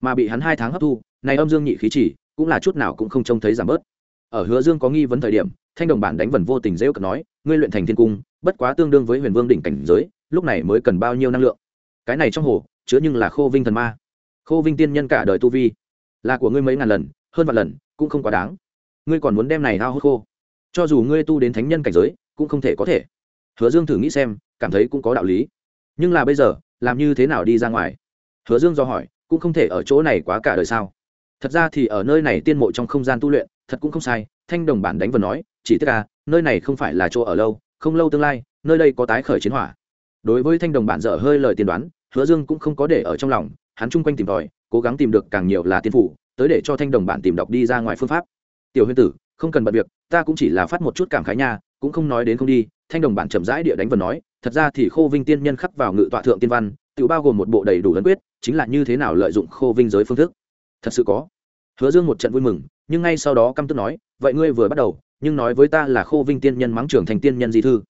Mà bị hắn hai tháng hấp thu, này âm dương nhị khí chỉ, cũng là chút nào cũng không trông thấy giảm bớt. Ở hứa dương có nghi vấn thời điểm, thanh đồng bản đánh vần vô tình dễ cận nói, ngươi luyện thành thiên cung, bất quá tương đương với huyền vương đỉnh cảnh giới, lúc này mới cần bao nhiêu năng lượng? Cái này trong hồ, chứa nhưng là khô vinh thần ma. Khô vinh tiên nhân cả đời tu vi, là của ngươi mấy ngàn lần, hơn vạn lần, cũng không quá đáng. Ngươi còn muốn đem này hao hốt khô. Cho dù ngươi tu đến thánh nhân cảnh giới, cũng không thể có thể. Hứa dương thử nghĩ xem, cảm thấy cũng có đạo lý nhưng là bây giờ, làm như thế nào đi ra ngoài? Hứa dương do hỏi, cũng không thể ở chỗ này quá cả đời sao? Thật ra thì ở nơi này tiên mộ trong không gian tu luyện, thật cũng không sai, thanh đồng bản đánh vần nói, chỉ tức là, nơi này không phải là chỗ ở lâu, không lâu tương lai, nơi đây có tái khởi chiến hỏa. Đối với thanh đồng bản dở hơi lời tiên đoán, hứa dương cũng không có để ở trong lòng, hắn chung quanh tìm tòi, cố gắng tìm được càng nhiều là tiên phủ, tới để cho thanh đồng bản tìm đọc đi ra ngoài phương pháp. Tiểu huyền tử, không cần bận việc, ta cũng chỉ là phát một chút cảm khái nha, cũng không nói đến không đi thanh đồng bản chậm rãi địa đánh vần nói, thật ra thì khô vinh tiên nhân khắc vào ngự tọa thượng tiên văn, tự bao gồm một bộ đầy đủ lấn quyết, chính là như thế nào lợi dụng khô vinh giới phương thức? Thật sự có. Hứa dương một trận vui mừng, nhưng ngay sau đó căm tức nói, vậy ngươi vừa bắt đầu, nhưng nói với ta là khô vinh tiên nhân mắng trưởng thành tiên nhân di thư.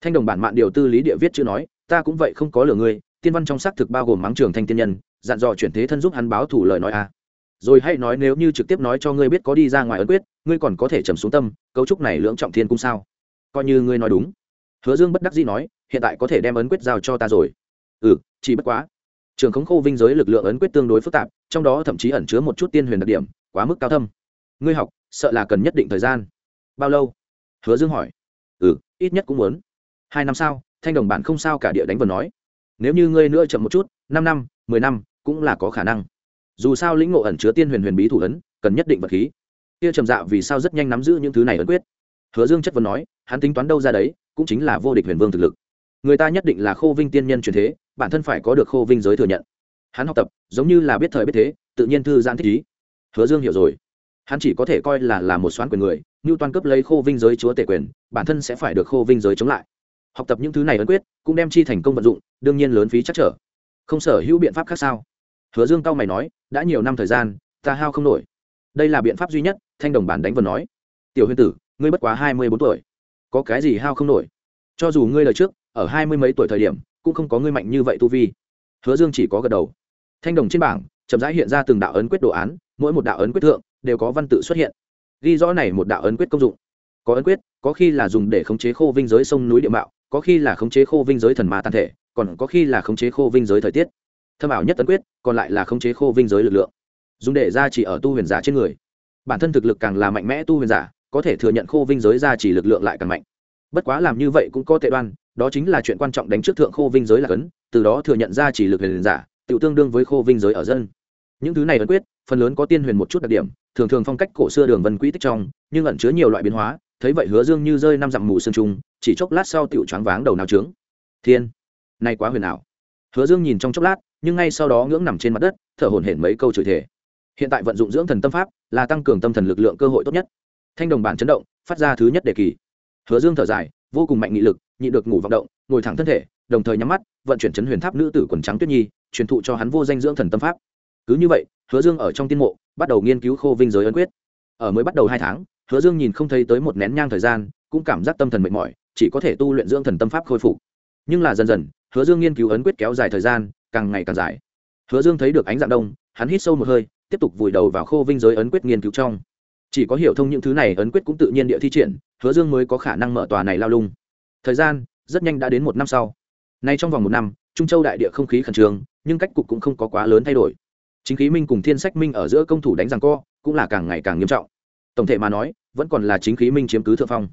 Thanh đồng bản mạn điều tư lý địa viết chữ nói, ta cũng vậy không có lừa ngươi, tiên văn trong xác thực bao gồm mắng trưởng thành tiên nhân, dặn dò chuyển thế thân giúp hắn báo thủ lời nói a rồi hãy nói nếu như trực tiếp nói cho ngươi biết có đi ra ngoài ấn quyết, ngươi còn có thể trầm xuống tâm, cấu trúc này lưỡng trọng thiên cung sao? Coi như ngươi nói đúng hứa dương bất đắc dĩ nói, hiện tại có thể đem ấn quyết giao cho ta rồi. Ừ chỉ bất quá. Trường khống khô vinh giới lực lượng ấn quyết tương đối phức tạp, trong đó thậm chí ẩn chứa một chút tiên huyền đặc điểm, quá mức cao thâm. Ngươi học, sợ là cần nhất định thời gian. Bao lâu? Hứa dương hỏi. Ừ ít nhất cũng muốn. Hai năm sao? Thanh đồng bạn không sao cả địa đánh vần nói. Nếu như ngươi nữa chậm một chút, năm năm, mười năm, cũng là có khả năng. Dù sao lĩnh ngộ ẩn chứa tiên huyền huyền bí thủ ấn, cần nhất định vật khí. Kia trầm dạ vì sao rất nhanh nắm giữ những thứ này ấn quyết? Hứa dương chất vấn nói, hắn tính toán đâu ra đấy cũng chính là vô địch huyền vương thực lực. Người ta nhất định là khô vinh tiên nhân truyền thế, bản thân phải có được khô vinh giới thừa nhận. Hắn học tập, giống như là biết thời biết thế, tự nhiên thư giãn thích ý. Hứa dương hiểu rồi. Hắn chỉ có thể coi là là một xoán quyền người như toàn cấp lấy khô vinh giới chúa tể quyền, bản thân sẽ phải được khô vinh giới chống lại. Học tập những thứ này ấn quyết, cũng đem chi thành công vận dụng, đương nhiên lớn phí chắc trở. Không sở hữu biện pháp khác sao? Hứa dương cao mày nói, đã nhiều năm thời gian, ta hao không nổi. Đây là biện pháp duy nhất, thanh đồng bản đánh vần nói. Tiểu huyền tử, ngươi bất quá hai mươi bốn tuổi có cái gì hao không nổi. Cho dù ngươi lời trước, ở hai mươi mấy tuổi thời điểm, cũng không có ngươi mạnh như vậy tu vi. Hứa dương chỉ có gật đầu. Thanh đồng trên bảng, chậm rãi hiện ra từng đạo ấn quyết đồ án, mỗi một đạo ấn quyết thượng, đều có văn tự xuất hiện. Ghi rõ này một đạo ấn quyết công dụng. Có ấn quyết, có khi là dùng để khống chế khô vinh giới sông núi địa mạo, có khi là khống chế khô vinh giới thần ma tàn thể, còn có khi là khống chế khô vinh giới thời tiết. Thâm ảo nhất ấn quyết, còn lại là khống chế khô vinh giới lực lượng. Dùng để ra chỉ ở tu huyền giả trên người. Bản thân thực lực càng là mạnh mẽ tu huyền giả có thể thừa nhận khô vinh giới ra chỉ lực lượng lại càng mạnh. Bất quá làm như vậy cũng có tệ đoan, đó chính là chuyện quan trọng đánh trước thượng khô vinh giới là cấn, từ đó thừa nhận ra chỉ lực huyền giả tự tương đương với khô vinh giới ở dân. Những thứ này ấn quyết, phần lớn có tiên huyền một chút đặc điểm, thường thường phong cách cổ xưa đường vân quỹ tích trong, nhưng ẩn chứa nhiều loại biến hóa, thấy vậy hứa dương như rơi năm dặm mù sương trung chỉ chốc lát sau tựu choáng váng đầu nào trướng. Thiên nay quá huyền ảo. Hứa dương nhìn trong chốc lát, nhưng ngay sau đó ngưỡng nằm trên mặt đất, thở hổn hển mấy câu chửi thể hiện tại vận dụng dưỡng thần tâm pháp, là tăng cường tâm thần lực lượng cơ hội tốt nhất thanh đồng bản chấn động, phát ra thứ nhất đề kỳ. Hứa dương thở dài, vô cùng mạnh nghị lực nhị được ngủ vọng động, ngồi thẳng thân thể, đồng thời nhắm mắt, vận chuyển chấn huyền tháp nữ tử quần trắng tuyết nhi, truyền thụ cho hắn vô danh dưỡng thần tâm pháp. Cứ như vậy, hứa dương ở trong tiên mộ, bắt đầu nghiên cứu khô vinh giới ấn quyết. Ở mới bắt đầu hai tháng, hứa dương nhìn không thấy tới một nén nhang thời gian, cũng cảm giác tâm thần mệt mỏi, chỉ có thể tu luyện dưỡng thần tâm pháp khôi phục. Nhưng là dần dần, hứa dương nghiên cứu ấn quyết kéo dài thời gian, càng ngày càng dài. Hứa dương thấy được ánh dạng đông, hắn hít sâu một hơi, tiếp tục vùi đầu vào khô vinh giới ấn quyết nghiên cứu trong chỉ có hiểu thông những thứ này, ấn quyết cũng tự nhiên địa thi triển, hứa dương mới có khả năng mở tòa này lao lung. Thời gian, rất nhanh đã đến một năm sau. Nay trong vòng một năm, trung châu đại địa không khí khẩn trương, nhưng cách cục cũng không có quá lớn thay đổi. Chính khí minh cùng thiên sách minh ở giữa công thủ đánh rằng co, cũng là càng ngày càng nghiêm trọng. Tổng thể mà nói, vẫn còn là chính khí minh chiếm cứ thượng phong.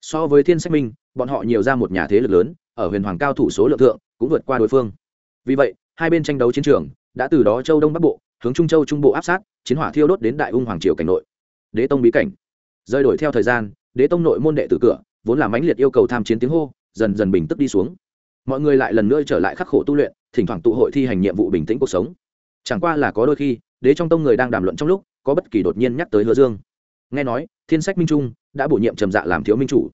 So với thiên sách minh, bọn họ nhiều ra một nhà thế lực lớn, ở huyền hoàng cao thủ số lượng thượng, cũng vượt qua đối phương. Vì vậy, hai bên tranh đấu chiến trường, đã từ đó châu đông bắc bộ, hướng trung châu trung bộ áp sát, chiến hỏa thiêu đốt đến đại ung hoàng triều cảnh nội đế tông bí cảnh. Rơi đổi theo thời gian, đế tông nội môn đệ tử cửa vốn là mãnh liệt yêu cầu tham chiến tiếng hô, dần dần bình tức đi xuống. Mọi người lại lần nữa trở lại khắc khổ tu luyện, thỉnh thoảng tụ hội thi hành nhiệm vụ bình tĩnh cuộc sống. Chẳng qua là có đôi khi, đế trong tông người đang đàm luận trong lúc, có bất kỳ đột nhiên nhắc tới hứa dương. Nghe nói, thiên sách minh trung đã bổ nhiệm trầm dạ làm thiếu minh chủ.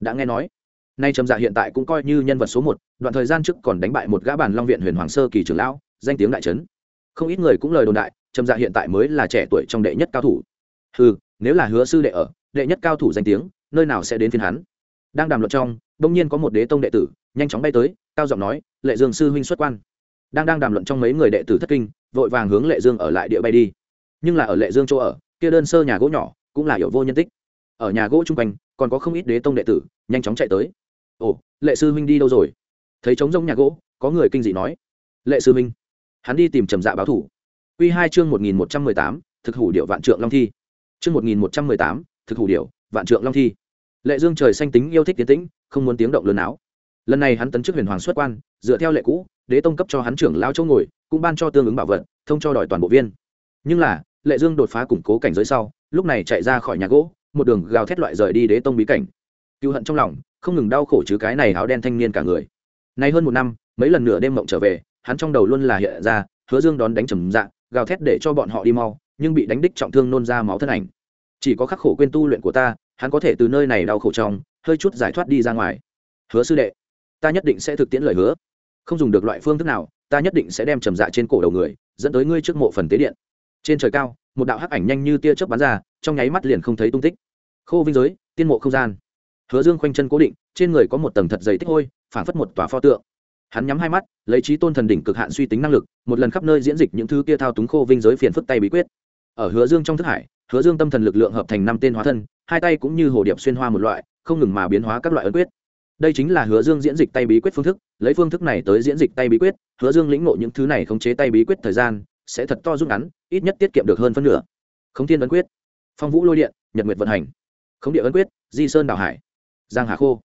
Đã nghe nói, nay trầm dạ hiện tại cũng coi như nhân vật số một, đoạn thời gian trước còn đánh bại một gã bàn long viện huyền hoàng sơ kỳ trưởng lão, danh tiếng đại trấn. Không ít người cũng lời đồn đại, trầm dạ hiện tại mới là trẻ tuổi trong đệ nhất cao thủ. Ừ nếu là hứa sư đệ ở, đệ nhất cao thủ danh tiếng, nơi nào sẽ đến phiên hắn? Đang đàm luận trong bỗng nhiên có một đế tông đệ tử, nhanh chóng bay tới, cao giọng nói, lệ dương sư huynh xuất quan. Đang đang đàm luận trong mấy người đệ tử thất kinh, vội vàng hướng lệ dương ở lại địa bay đi. Nhưng là ở lệ dương chỗ ở, kia đơn sơ nhà gỗ nhỏ, cũng là hiểu vô nhân tích. Ở nhà gỗ chung quanh, còn có không ít đế tông đệ tử, nhanh chóng chạy tới. Ồ, lệ sư huynh đi đâu rồi? Thấy trống rông nhà gỗ, có người kinh dị nói, lệ sư huynh. Hắn đi tìm trầm dạ báo thủ. Q hai chương một nghìn một trăm mười tám, thực hủ điệu vạn trượng long thi chương một nghìn một trăm mười tám thực hủ điểu, vạn trượng long thi. Lệ dương trời xanh tính yêu thích tiến tĩnh không muốn tiếng động lớn áo. Lần này hắn tấn chức huyền hoàng xuất quan dựa theo lệ cũ đế tông cấp cho hắn trưởng lão chỗ ngồi cũng ban cho tương ứng bảo vật thông cho đòi toàn bộ viên. Nhưng là lệ dương đột phá củng cố cảnh giới sau lúc này chạy ra khỏi nhà gỗ một đường gào thét loại rời đi đế tông bí cảnh. Cựu hận trong lòng không ngừng đau khổ chứ cái này áo đen thanh niên cả người. Nay hơn một năm mấy lần nửa đêm mộng trở về hắn trong đầu luôn là hiện ra hứa dương đón đánh trầm dạng gào thét để cho bọn họ đi mau nhưng bị đánh đích trọng thương nôn ra máu thân ảnh. Chỉ có khắc khổ quên tu luyện của ta, hắn có thể từ nơi này đau khổ trong, hơi chút giải thoát đi ra ngoài. Hứa sư đệ, ta nhất định sẽ thực tiễn lời hứa. Không dùng được loại phương thức nào, ta nhất định sẽ đem trầm dạ trên cổ đầu người, dẫn tới ngươi trước mộ phần tế điện. Trên trời cao, một đạo hắc ảnh nhanh như tia chớp bắn ra, trong nháy mắt liền không thấy tung tích. Khô vinh giới, tiên mộ không gian. Hứa dương khoanh chân cố định, trên người có một tầng thật dày tích hôi phản phất một tòa pho tượng. Hắn nhắm hai mắt, lấy trí tôn thần đỉnh cực hạn suy tính năng lực, một lần khắp nơi diễn dịch những thứ kia thao túng khô vinh giới phiền phức tay bí quyết ở hứa dương trong thức hải, hứa dương tâm thần lực lượng hợp thành năm tên hóa thân, hai tay cũng như hồ điệp xuyên hoa một loại, không ngừng mà biến hóa các loại ấn quyết. Đây chính là hứa dương diễn dịch tay bí quyết phương thức, lấy phương thức này tới diễn dịch tay bí quyết, hứa dương lĩnh ngộ những thứ này khống chế tay bí quyết thời gian, sẽ thật to rút ngắn, ít nhất tiết kiệm được hơn phân nửa. Khống thiên ấn quyết, phong vũ lôi điện, nhật nguyệt vận hành. Khống địa ấn quyết, di sơn đảo hải. Giang hà khô.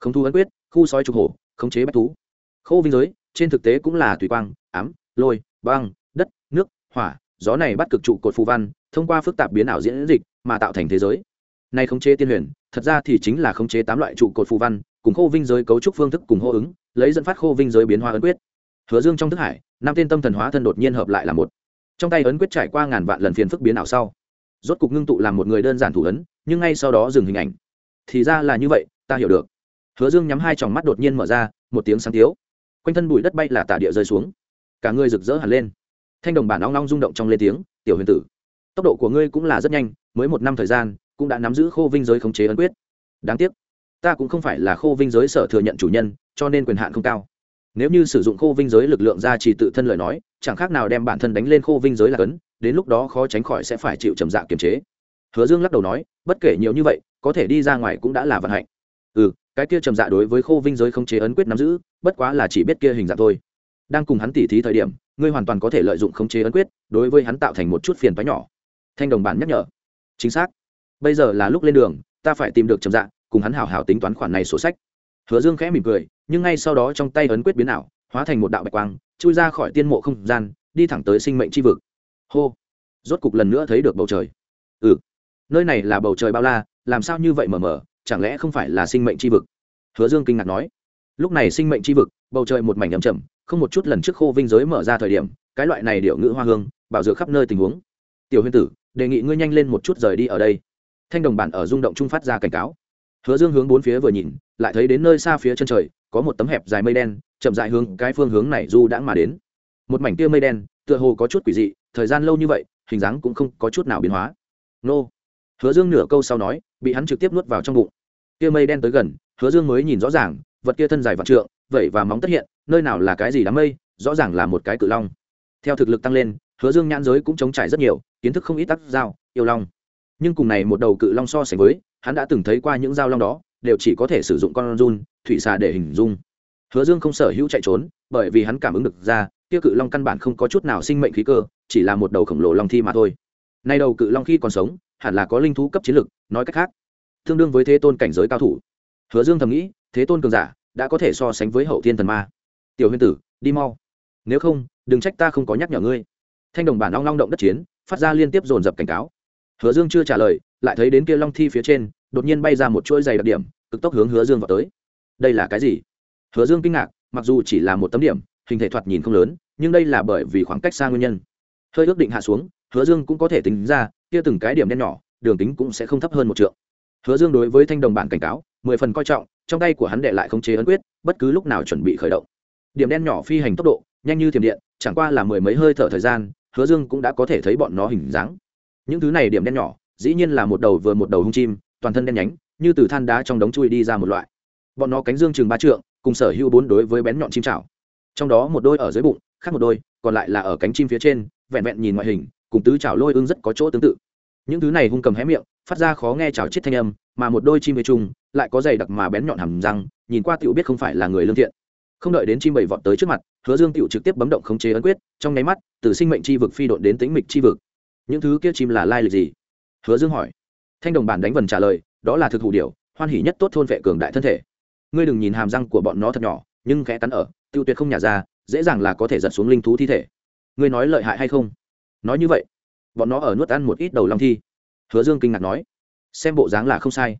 Khống thu ấn quyết, khu sói trục hổ, khống chế bách thú. Khô vinh giới, trên thực tế cũng là tùy quang, ám, lôi, băng, đất, nước, hỏa gió này bắt cực trụ cột phù văn, thông qua phức tạp biến ảo diễn dịch mà tạo thành thế giới. Nay khống chế tiên huyền, thật ra thì chính là khống chế tám loại trụ cột phù văn, cùng khô vinh giới cấu trúc phương thức cùng hô ứng, lấy dẫn phát khô vinh giới biến hóa ấn quyết. Hứa dương trong thức hải, năm tên tâm thần hóa thân đột nhiên hợp lại là một. Trong tay ấn quyết trải qua ngàn vạn lần phiền phức biến ảo sau, rốt cục ngưng tụ làm một người đơn giản thủ ấn, nhưng ngay sau đó dừng hình ảnh. Thì ra là như vậy, ta hiểu được. Hứa dương nhắm hai tròng mắt đột nhiên mở ra, một tiếng sáng tiếu. Quanh thân bụi đất bay là tả địa rơi xuống. Cả người rực rỡ hẳn lên thanh đồng bản long long rung động trong lên tiếng, tiểu huyền tử, tốc độ của ngươi cũng là rất nhanh, mới một năm thời gian, cũng đã nắm giữ khô vinh giới khống chế ấn quyết. Đáng tiếc, ta cũng không phải là khô vinh giới sở thừa nhận chủ nhân, cho nên quyền hạn không cao. Nếu như sử dụng khô vinh giới lực lượng ra chỉ tự thân lời nói, chẳng khác nào đem bản thân đánh lên khô vinh giới là cấn, đến lúc đó khó tránh khỏi sẽ phải chịu trầm dạ kiềm chế. Hứa dương lắc đầu nói, bất kể nhiều như vậy, có thể đi ra ngoài cũng đã là vận hạnh. Ừ cái kia trầm dạ đối với khô vinh giới không chế ấn quyết nắm giữ, bất quá là chỉ biết kia hình dạng thôi. Đang cùng hắn tỉ thí thời điểm ngươi hoàn toàn có thể lợi dụng khống chế ấn quyết, đối với hắn tạo thành một chút phiền toái nhỏ. Thanh đồng bản nhắc nhở. Chính xác. Bây giờ là lúc lên đường, ta phải tìm được trầm dạ cùng hắn hảo hảo tính toán khoản này sổ sách. Hứa dương khẽ mỉm cười, nhưng ngay sau đó trong tay ấn quyết biến ảo, hóa thành một đạo bạch quang, chui ra khỏi tiên mộ không gian, đi thẳng tới sinh mệnh tri vực. Hô. Rốt cục lần nữa thấy được bầu trời. Ừ. Nơi này là bầu trời bao la, làm sao như vậy mờ mờ, chẳng lẽ không phải là sinh mệnh tri vực? Hứa dương kinh ngạc nói. Lúc này sinh mệnh tri vực, bầu trời một mảnh ấm chầm không một chút lần trước khô vinh giới mở ra thời điểm, cái loại này điệu ngữ hoa hương, bảo dựa khắp nơi tình huống. Tiểu Huyên tử, đề nghị ngươi nhanh lên một chút rời đi ở đây. Thanh đồng bản ở rung động trung phát ra cảnh cáo. Hứa dương hướng bốn phía vừa nhìn, lại thấy đến nơi xa phía chân trời, có một tấm hẹp dài mây đen, chậm dài hướng cái phương hướng này du đãng mà đến. Một mảnh tia mây đen, tựa hồ có chút quỷ dị, thời gian lâu như vậy, hình dáng cũng không có chút nào biến hóa. Nô. Hứa dương nửa câu sau nói, bị hắn trực tiếp nuốt vào trong bụng. Tia mây đen tới gần, hứa dương mới nhìn rõ ràng, vật kia thân dài vạn trượng vậy và móng tất hiện, nơi nào là cái gì đám mây, rõ ràng là một cái cự long. Theo thực lực tăng lên, hứa dương nhãn giới cũng chống trải rất nhiều, kiến thức không ít tắc dao yêu long. Nhưng cùng này một đầu cự long so sánh với, hắn đã từng thấy qua những dao long đó, đều chỉ có thể sử dụng con run, thủy xà để hình dung. Hứa dương không sở hữu chạy trốn, bởi vì hắn cảm ứng được ra, kia cự long căn bản không có chút nào sinh mệnh khí cơ, chỉ là một đầu khổng lồ long thi mà thôi. Nay đầu cự long khi còn sống, hẳn là có linh thú cấp chiến lực, nói cách khác, tương đương với thế tôn cảnh giới cao thủ. Hứa dương thầm nghĩ, thế tôn cường giả đã có thể so sánh với hậu thiên thần ma. Tiểu huyền tử, đi mau. Nếu không, đừng trách ta không có nhắc nhở ngươi. Thanh đồng bản long long động đất chiến, phát ra liên tiếp dồn dập cảnh cáo. Hứa dương chưa trả lời, lại thấy đến kia long thi phía trên, đột nhiên bay ra một chuỗi dày đặc điểm, cực tốc hướng hứa dương vào tới. Đây là cái gì? Hứa dương kinh ngạc, mặc dù chỉ là một tấm điểm, hình thể thoạt nhìn không lớn, nhưng đây là bởi vì khoảng cách xa nguyên nhân. Hơi ước định hạ xuống, hứa dương cũng có thể tính ra, kia từng cái điểm đen nhỏ, đường tính cũng sẽ không thấp hơn một trượng. Hứa dương đối với thanh đồng bản cảnh cáo, mười phần coi trọng trong tay của hắn đệ lại không chế ấn quyết, bất cứ lúc nào chuẩn bị khởi động. Điểm đen nhỏ phi hành tốc độ, nhanh như thiểm điện, chẳng qua là mười mấy hơi thở thời gian, hứa dương cũng đã có thể thấy bọn nó hình dáng. Những thứ này điểm đen nhỏ, dĩ nhiên là một đầu vừa một đầu hung chim, toàn thân đen nhánh, như từ than đá trong đống chui đi ra một loại. Bọn nó cánh dương chừng ba trượng, cùng sở hữu bốn đối với bén nhọn chim chảo. Trong đó một đôi ở dưới bụng, khác một đôi, còn lại là ở cánh chim phía trên, vẹn vẹn nhìn ngoại hình, cùng tứ chảo lôi ưng rất có chỗ tương tự. Những thứ này hung cầm hé miệng, phát ra khó nghe chảo chết thanh âm mà một đôi chim bầy chung lại có dày đặc mà bén nhọn hầm răng, nhìn qua tiểu biết không phải là người lương thiện. Không đợi đến chim bầy vọt tới trước mặt, hứa dương tiểu trực tiếp bấm động khống chế ấn quyết, trong nháy mắt, từ sinh mệnh chi vực phi độn đến tĩnh mịch chi vực. Những thứ kia chim là lai lịch gì? Hứa dương hỏi. Thanh đồng bản đánh vần trả lời, đó là thực hủ điều hoan hỉ nhất tốt thôn vệ cường đại thân thể. Ngươi đừng nhìn hàm răng của bọn nó thật nhỏ, nhưng khẽ cắn ở, tiêu tuyệt không nhả ra, dễ dàng là có thể giật xuống linh thú thi thể. Ngươi nói lợi hại hay không? Nói như vậy, bọn nó ở nuốt ăn một ít đầu long thi. Hứa dương kinh ngạc nói xem bộ dáng là không sai.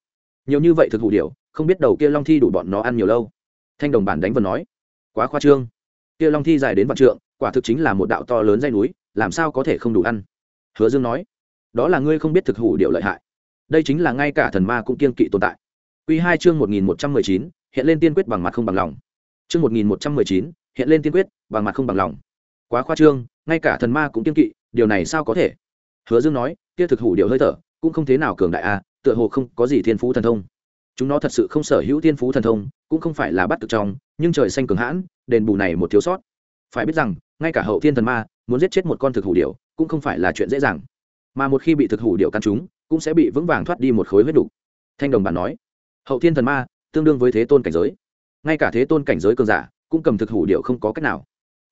Nhiều như vậy thực hủ điều, không biết đầu kia long thi đủ bọn nó ăn nhiều lâu. Thanh đồng bản đánh vần nói, quá khoa trương. Kia long thi dài đến vạn trượng, quả thực chính là một đạo to lớn dây núi, làm sao có thể không đủ ăn? Hứa dương nói, đó là ngươi không biết thực hủ điệu lợi hại. Đây chính là ngay cả thần ma cũng kiên kỵ tồn tại. Q hai chương một nghìn một trăm mười chín, hiện lên tiên quyết bằng mặt không bằng lòng. Chương một nghìn một trăm mười chín, hiện lên tiên quyết bằng mặt không bằng lòng. Quá khoa trương, ngay cả thần ma cũng kiên kỵ, điều này sao có thể? Hứa dương nói, kia thực hủ điệu hơi thở cũng không thế nào cường đại a à, tựa hồ không có gì thiên phú thần thông. Chúng nó thật sự không sở hữu thiên phú thần thông cũng không phải là bắt cực trong nhưng trời xanh cường hãn đền bù này một thiếu sót. Phải biết rằng ngay cả hậu thiên thần ma muốn giết chết một con thực hủ điệu cũng không phải là chuyện dễ dàng. Mà một khi bị thực hủ điệu căn chúng cũng sẽ bị vững vàng thoát đi một khối huyết đục. Thanh đồng bản nói hậu thiên thần ma tương đương với thế tôn cảnh giới. Ngay cả thế tôn cảnh giới cường giả cũng cầm thực hủ điệu không có cách nào.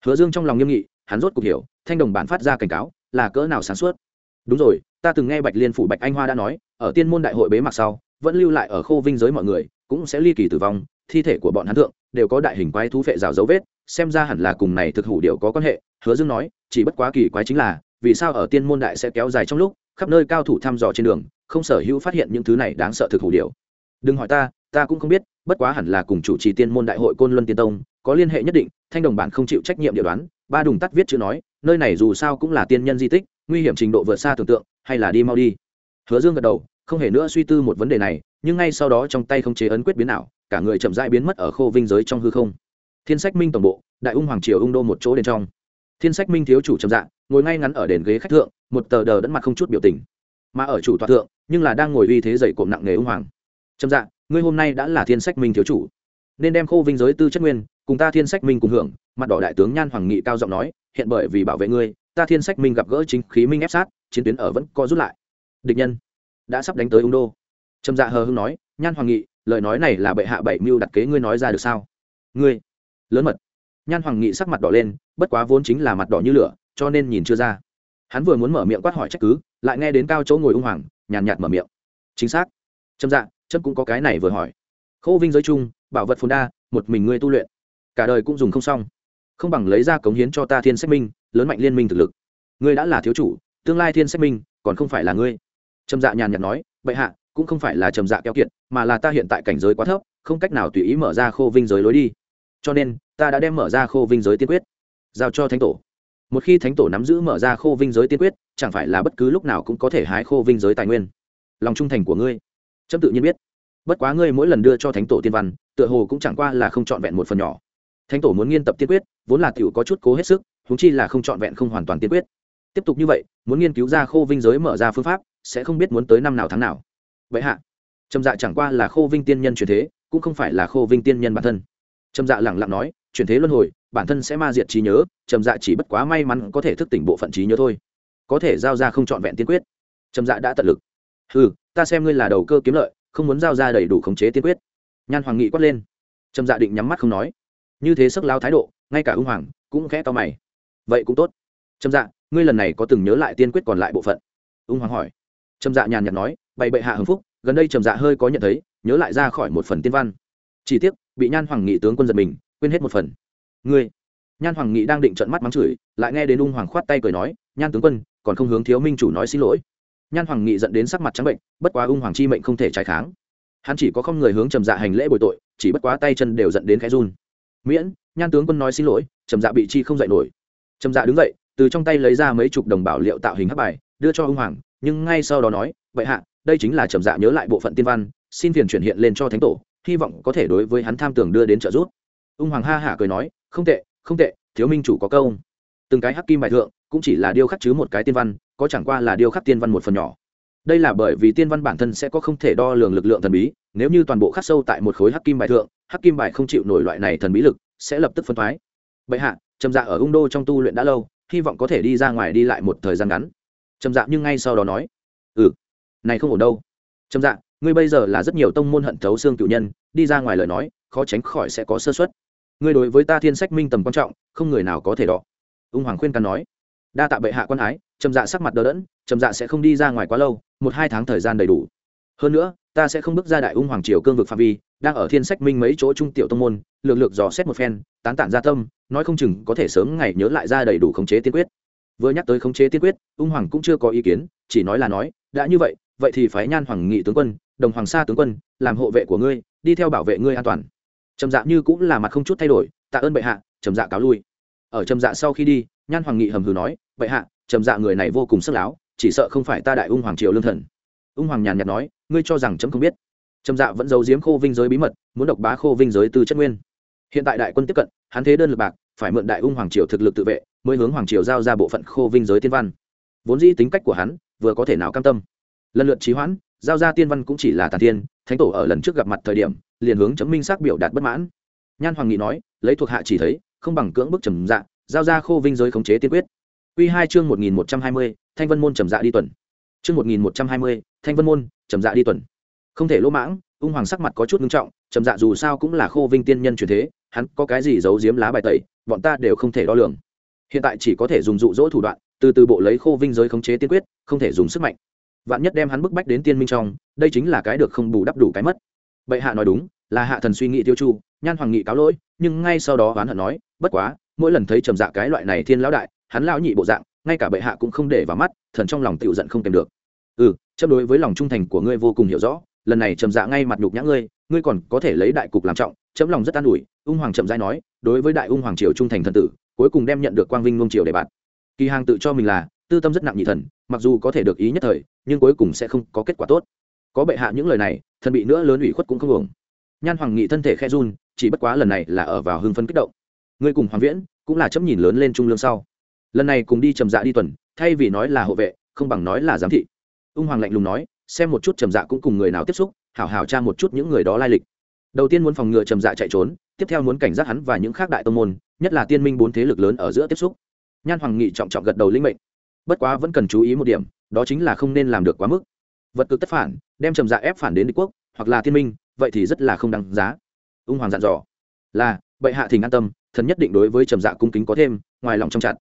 Hứa dương trong lòng nghiêm nghị hắn rốt cuộc hiểu thanh đồng bản phát ra cảnh cáo là cỡ nào sáng suốt. Đúng rồi ta từng nghe bạch liên phủ bạch anh hoa đã nói, ở tiên môn đại hội bế mạc sau, vẫn lưu lại ở khô vinh giới mọi người, cũng sẽ ly kỳ tử vong, thi thể của bọn hắn thượng, đều có đại hình quái thú phệ rào dấu vết, xem ra hẳn là cùng này thực hủ điều có quan hệ, hứa dương nói, chỉ bất quá kỳ quái chính là, vì sao ở tiên môn đại sẽ kéo dài trong lúc, khắp nơi cao thủ thăm dò trên đường, không sở hữu phát hiện những thứ này đáng sợ thực hủ điều đừng hỏi ta ta cũng không biết, bất quá hẳn là cùng chủ trì tiên môn đại hội côn luân tiên tông, có liên hệ nhất định, thanh đồng bản không chịu trách nhiệm địa đoán, ba đùng tắt viết chữ nói, nơi này dù sao cũng là tiên nhân di tích, nguy hiểm trình độ vượt xa tưởng tượng hay là đi mau đi. Hứa dương gật đầu, không hề nữa suy tư một vấn đề này, nhưng ngay sau đó trong tay không chế ấn quyết biến nào cả người chậm rãi biến mất ở khô vinh giới trong hư không. Thiên sách minh tổng bộ, đại ung hoàng triều ung đô một chỗ đền trong. Thiên sách minh thiếu chủ trầm dạng, ngồi ngay ngắn ở đền ghế khách thượng, một tờ đờ đẫn mặt không chút biểu tình. Mà ở chủ tọa thượng, nhưng là đang ngồi uy thế dày cộm nặng nghề ung hoàng. Trầm dạng, ngươi hôm nay đã là thiên sách minh thiếu chủ. Nên đem khô vinh giới tư chất nguyên, cùng ta thiên sách minh cùng hưởng, mặt đỏ đại tướng nhan hoàng nghị cao giọng nói, hiện bởi vì bảo vệ ngươi, ta thiên sách minh gặp gỡ chính khí minh ép sát chiến tuyến ở vẫn co rút lại. Địch nhân đã sắp đánh tới ung đô. Trầm dạ hờ hưng nói, nhan hoàng nghị, lời nói này là bệ hạ bảy mưu đặt kế ngươi nói ra được sao? Ngươi? Lớn mật. Nhan hoàng nghị sắc mặt đỏ lên, bất quá vốn chính là mặt đỏ như lửa, cho nên nhìn chưa ra. Hắn vừa muốn mở miệng quát hỏi trách cứ, lại nghe đến cao chỗ ngồi ung hoàng, nhàn nhạt mở miệng. Chính xác. Trầm dạ trâm cũng có cái này vừa hỏi. Khô vinh giới chung bảo vật phồn đa, một mình ngươi tu luyện. Cả đời cũng dùng không xong. Không bằng lấy ra cống hiến cho ta thiên sách minh, lớn mạnh liên minh thực lực. Ngươi đã là thiếu chủ tương lai thiên sách minh, còn không phải là ngươi. Trầm dạ nhàn nhạt nói, bệ hạ, cũng không phải là trầm dạ keo kiệt, mà là ta hiện tại cảnh giới quá thấp, không cách nào tùy ý mở ra khô vinh giới lối đi. Cho nên, ta đã đem mở ra khô vinh giới tiên quyết giao cho thánh tổ. Một khi thánh tổ nắm giữ mở ra khô vinh giới tiên quyết, chẳng phải là bất cứ lúc nào cũng có thể hái khô vinh giới tài nguyên. Lòng trung thành của ngươi. Trâm tự nhiên biết. Bất quá ngươi mỗi lần đưa cho thánh tổ tiên văn, tựa hồ cũng chẳng qua là không trọn vẹn một phần nhỏ. Thánh tổ muốn nghiên tập tiên quyết, vốn là t i ể u có chút cố hết sức húng chi là không trọn vẹn không hoàn toàn tiên quyết tiếp tục như vậy, muốn nghiên cứu ra khô vinh giới mở ra phương pháp, sẽ không biết muốn tới năm nào tháng nào. Vậy hạ, trầm dạ chẳng qua là khô vinh tiên nhân truyền thế, cũng không phải là khô vinh tiên nhân bản thân. Trầm dạ lẳng lặng nói truyền thế luân hồi, bản thân sẽ ma diệt trí nhớ, trầm dạ chỉ bất quá may mắn có thể thức tỉnh bộ phận trí nhớ thôi. Có thể giao ra không trọn vẹn tiên quyết. Trầm dạ đã tận lực. Ừ ta xem ngươi là đầu cơ kiếm lợi, không muốn giao ra đầy đủ khống chế tiên quyết. Nhan hoàng nghị quát lên. Trầm dạ định nhắm mắt không nói. Như thế sức lao thái độ, ngay cả ung hoàng cũng khẽ to mày. Vậy cũng tốt trầm dạ ngươi lần này có từng nhớ lại tiên quyết còn lại bộ phận? Ung hoàng hỏi. Trầm dạ nhàn nhạt nói, bày bệ hạ hưng phúc, gần đây trầm dạ hơi có nhận thấy, nhớ lại ra khỏi một phần tiên văn. Chỉ tiếc, bị nhan hoàng nghị tướng quân giật mình, quên hết một phần. Ngươi? Nhan hoàng nghị đang định trận mắt mắng chửi, lại nghe đến ung hoàng khoát tay cười nói, nhan tướng quân, còn không hướng thiếu minh chủ nói xin lỗi. Nhan hoàng nghị dẫn đến sắc mặt trắng bệnh, bất quá ung hoàng chi mệnh không thể trái kháng. Hắn chỉ có không người hướng trầm dạ hành lễ bồi tội, chỉ bất quá tay chân đều dẫn đến khẽ run. Miễn, nhan tướng quân nói xin lỗi trầm dạ bị chi không dạy nổi. Trầm dạ đứng dậy từ trong tay lấy ra mấy chục đồng bảo liệu tạo hình hắc bài, đưa cho ung hoàng, nhưng ngay sau đó nói, vậy hạ, đây chính là trầm dạ nhớ lại bộ phận tiên văn, xin phiền chuyển hiện lên cho thánh tổ, hy vọng có thể đối với hắn tham tưởng đưa đến trợ giúp. Ung hoàng ha hả cười nói, không tệ không tệ, thiếu minh chủ có câu. Từng cái hắc kim bài thượng, cũng chỉ là điêu khắc chứ một cái tiên văn, có chẳng qua là điêu khắc tiên văn một phần nhỏ. Đây là bởi vì tiên văn bản thân sẽ có không thể đo lường lực lượng thần bí, nếu như toàn bộ khắc sâu tại một khối hắc kim bài thượng, hắc kim bài không chịu nổi loại này thần bí lực, sẽ lập tức phân thoái. Bệ hạ, trầm dạ ở ung đô trong tu luyện đã lâu hy vọng có thể đi ra ngoài đi lại một thời gian ngắn. Trầm dạ nhưng ngay sau đó nói ừ này không ổn đâu. Trầm dạ ngươi bây giờ là rất nhiều tông môn hận thấu xương cựu nhân, đi ra ngoài lời nói, khó tránh khỏi sẽ có sơ xuất ngươi đối với ta thiên sách minh tầm quan trọng, không người nào có thể đọ. Ung hoàng khuyên can nói, đa tạ bệ hạ quan ái. Trầm dạ sắc mặt đờ đẫn, trầm dạ sẽ không đi ra ngoài quá lâu, một hai tháng thời gian đầy đủ. Hơn nữa ta sẽ không bước ra đại ung hoàng triều cương vực phạm vi, đang ở thiên sách minh mấy chỗ trung tiểu tông môn, lược lược dò xét một phen, tán tản gia tâm, nói không chừng có thể sớm ngày nhớ lại ra đầy đủ khống chế tiên quyết. Vừa nhắc tới khống chế tiên quyết, ung hoàng cũng chưa có ý kiến, chỉ nói là nói, đã như vậy vậy thì phái nhan hoàng nghị tướng quân, đồng hoàng sa tướng quân, làm hộ vệ của ngươi, đi theo bảo vệ ngươi an toàn. Trầm dạ như cũng là mặt không chút thay đổi, tạ ơn bệ hạ, trầm dạ cáo lui. Ở trầm dạ sau khi đi, nhan hoàng nghị hầm hừ nói, bệ hạ, trầm dạ người này vô cùng sức láo, chỉ sợ không phải ta đại ung hoàng triều lương thần ung hoàng nhàn nhạt nói ngươi cho rằng chấm không biết? Trầm dạ vẫn giấu giếm khô vinh giới bí mật muốn độc bá khô vinh giới từ chất nguyên. Hiện tại đại quân tiếp cận hắn thế đơn lực bạc phải mượn đại ung hoàng triều thực lực tự vệ mới hướng hoàng triều giao ra bộ phận khô vinh giới tiên văn. Vốn dĩ tính cách của hắn vừa có thể nào cam tâm. Lần lượt trí hoãn giao ra tiên văn cũng chỉ là tàn tiên, thánh tổ ở lần trước gặp mặt thời điểm liền hướng chấm minh xác biểu đạt bất mãn. Nhan hoàng nghị nói lấy thuộc hạ chỉ thấy không bằng cưỡng bức trầm dạ giao ra khô vinh giới khống chế tiên quyết. Quy hai chương một nghìn một trăm hai mươi thanh vân môn trầm dạ đi tuần chương một nghìn một trăm hai mươi, thanh vân môn, trầm dạ đi tuần. Không thể lỗ mãng, ung hoàng sắc mặt có chút nghiêm trọng, trầm dạ dù sao cũng là khô vinh tiên nhân truyền thế, hắn có cái gì giấu giếm lá bài tẩy, bọn ta đều không thể đo lường. Hiện tại chỉ có thể dùng dụ dỗ thủ đoạn, từ từ bộ lấy khô vinh giới khống chế tiên quyết, không thể dùng sức mạnh. Vạn nhất đem hắn bức bách đến tiên minh trong, đây chính là cái được không bù đắp đủ cái mất. Bệ hạ nói đúng, là hạ thần suy nghĩ tiêu chu, nhan hoàng nghị cáo lỗi, nhưng ngay sau đó oán hận nói, bất quá, mỗi lần thấy trầm dạ cái loại này thiên lão đại, hắn lão nhị bộ dạng ngay cả bệ hạ cũng không để vào mắt, thần trong lòng tựu giận không kèm được. Ừ chấp đối với lòng trung thành của ngươi vô cùng hiểu rõ, lần này trầm dạ ngay mặt nhục nhã ngươi ngươi còn có thể lấy đại cục làm trọng, chấm lòng rất an ủi, ung hoàng chậm dai nói, đối với đại ung hoàng triều trung thành thần tử, cuối cùng đem nhận được quang vinh ngông triều để bạn kỳ hàng tự cho mình là, tư tâm rất nặng nhị thần, mặc dù có thể được ý nhất thời, nhưng cuối cùng sẽ không có kết quả tốt. Có bệ hạ những lời này, thần bị nữa lớn ủy khuất cũng không hưởng nhan hoàng nghị thân thể khe run, chỉ bất quá lần này là ở vào hưng phấn kích động. Ngươi cùng hoàng viễn, cũng là chấm nhìn lớn lên trung lương sau lần này cùng đi trầm dạ đi tuần, thay vì nói là hộ vệ, không bằng nói là giám thị. Ung hoàng lạnh lùng nói, xem một chút trầm dạ cũng cùng người nào tiếp xúc, hảo hảo tra một chút những người đó lai lịch. Đầu tiên muốn phòng ngừa trầm dạ chạy trốn, tiếp theo muốn cảnh giác hắn và những khác đại tông môn, nhất là tiên minh bốn thế lực lớn ở giữa tiếp xúc. Nhan hoàng nghị trọng trọng gật đầu linh mệnh. Bất quá vẫn cần chú ý một điểm, đó chính là không nên làm được quá mức. Vật cực tất phản, đem trầm dạ ép phản đến đế quốc, hoặc là tiên minh, vậy thì rất là không đáng giá. Ung hoàng dặn dò. Là, bệ hạ thỉnh an tâm, thần nhất định đối với trầm dạ cung kính có thêm, ngoài lòng trong chặt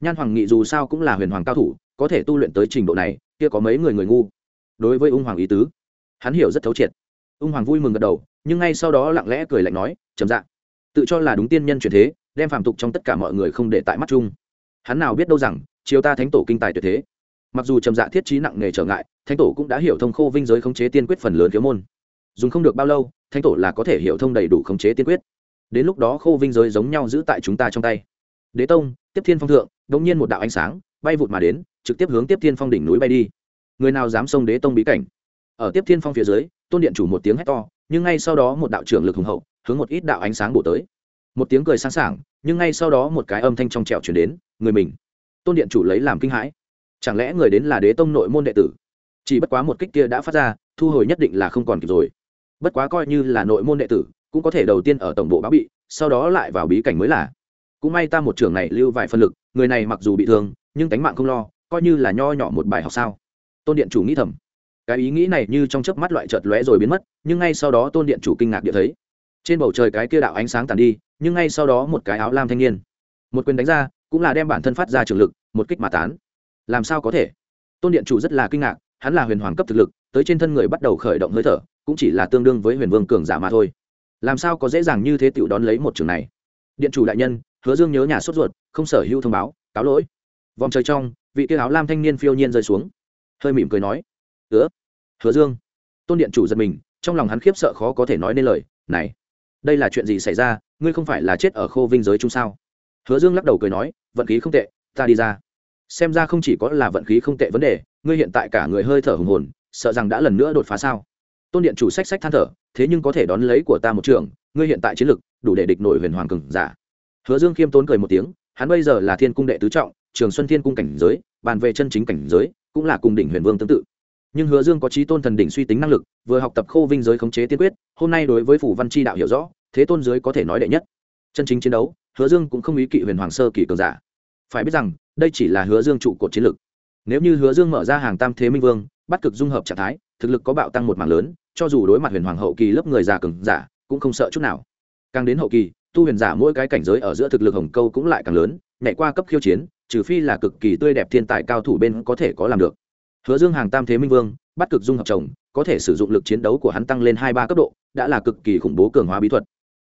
nhan hoàng nghị dù sao cũng là huyền hoàng cao thủ, có thể tu luyện tới trình độ này, kia có mấy người người ngu? Đối với ung hoàng ý tứ, hắn hiểu rất thấu triệt. Ung hoàng vui mừng gật đầu, nhưng ngay sau đó lặng lẽ cười lạnh nói, trầm dạ tự cho là đúng tiên nhân truyền thế, đem phàm tục trong tất cả mọi người không để tại mắt chung. Hắn nào biết đâu rằng chiều ta thánh tổ kinh tài tuyệt thế. Mặc dù trầm dạ thiết trí nặng nề trở ngại, thánh tổ cũng đã hiểu thông khô vinh giới khống chế tiên quyết phần lớn thiếu môn. Dùng không được bao lâu, thánh tổ là có thể hiểu thông đầy đủ khống chế tiên quyết. Đến lúc đó khô vinh giới giống nhau giữ tại chúng ta trong tay đế tông, tiếp thiên phong thượng đ ỗ n g nhiên một đạo ánh sáng bay vụt mà đến, trực tiếp hướng tiếp thiên phong đỉnh núi bay đi. Người nào dám xông đế tông bí cảnh? Ở tiếp thiên phong phía dưới, tôn điện chủ một tiếng hét to, nhưng ngay sau đó một đạo trưởng lực hùng hậu, hướng một ít đạo ánh sáng bổ tới. Một tiếng cười sáng sảng, nhưng ngay sau đó một cái âm thanh trong trẹo chuyển đến, người mình. Tôn điện chủ lấy làm kinh hãi. Chẳng lẽ người đến là đế tông nội môn đệ tử? Chỉ bất quá một kích kia đã phát ra, thu hồi nhất định là không còn kịp rồi. Bất quá coi như là nội môn đệ tử, cũng có thể đầu tiên ở tổng bộ báo bị, sau đó lại vào bí cảnh mới là cũng may ta một trưởng này lưu vài phân lực, người này mặc dù bị thương, nhưng tánh mạng không lo, coi như là nho nhỏ một bài học sao. Tôn điện chủ nghĩ thầm. Cái ý nghĩ này như trong chớp mắt loại chợt lóe rồi biến mất, nhưng ngay sau đó tôn điện chủ kinh ngạc địa thấy. Trên bầu trời cái kia đạo ánh sáng tàn đi, nhưng ngay sau đó một cái áo lam thanh niên. Một quyền đánh ra, cũng là đem bản thân phát ra trường lực, một kích mà tán. Làm sao có thể? Tôn điện chủ rất là kinh ngạc, hắn là huyền hoàng cấp thực lực, tới trên thân người bắt đầu khởi động hơi thở, cũng chỉ là tương đương với huyền vương cường giả mà thôi. Làm sao có dễ dàng như thế tiểu đón lấy một trường này? Điện chủ đại nhân hứa dương nhớ nhà sốt ruột, không sở hữu thông báo, cáo lỗi. Vòng trời trong, vị kia áo lam thanh niên phiêu nhiên rơi xuống. Hơi mỉm cười nói hứa hứa dương. Tôn điện chủ giật mình, trong lòng hắn khiếp sợ khó có thể nói nên lời, này, đây là chuyện gì xảy ra? Ngươi không phải là chết ở khô vinh giới chung sao? Hứa dương lắc đầu cười nói, vận khí không tệ, ta đi ra. Xem ra không chỉ có là vận khí không tệ vấn đề, ngươi hiện tại cả người hơi thở hùng hồn, sợ rằng đã lần nữa đột phá sao? Tôn điện chủ sách sách than thở, thế nhưng có thể đón lấy của ta một trường, ngươi hiện tại chiến lực, đủ để địch nổi huyền hoàng cường giả hứa dương khiêm tốn cười một tiếng, hắn bây giờ là thiên cung đệ tứ trọng, trường xuân thiên cung cảnh giới, bàn về chân chính cảnh giới, cũng là cùng đỉnh huyền vương tương tự. Nhưng hứa dương có trí tôn thần đỉnh suy tính năng lực, vừa học tập khô vinh giới khống chế tiên quyết, hôm nay đối với phủ văn chi đạo hiểu rõ, thế tôn giới có thể nói đệ nhất. Chân chính chiến đấu, hứa dương cũng không ý kỵ huyền hoàng sơ kỳ cường giả. Phải biết rằng, đây chỉ là hứa dương trụ cột chiến lực nếu như hứa dương mở ra hàng tam thế minh vương, bắt cực dung hợp trạng thái, thực lực có bạo tăng một mảng lớn, cho dù đối mặt huyền hoàng hậu kỳ lớp người già cường giả, cũng không sợ chút nào. Càng đến hậu kỳ tu huyền giả mỗi cái cảnh giới ở giữa thực lực hồng câu cũng lại càng lớn, nhảy qua cấp khiêu chiến, trừ phi là cực kỳ tươi đẹp thiên tài cao thủ bên có thể có làm được. Hứa dương hàng tam thế minh vương, bắt cực dung hợp chồng, có thể sử dụng lực chiến đấu của hắn tăng lên hai ba cấp độ, đã là cực kỳ khủng bố cường hóa bí thuật.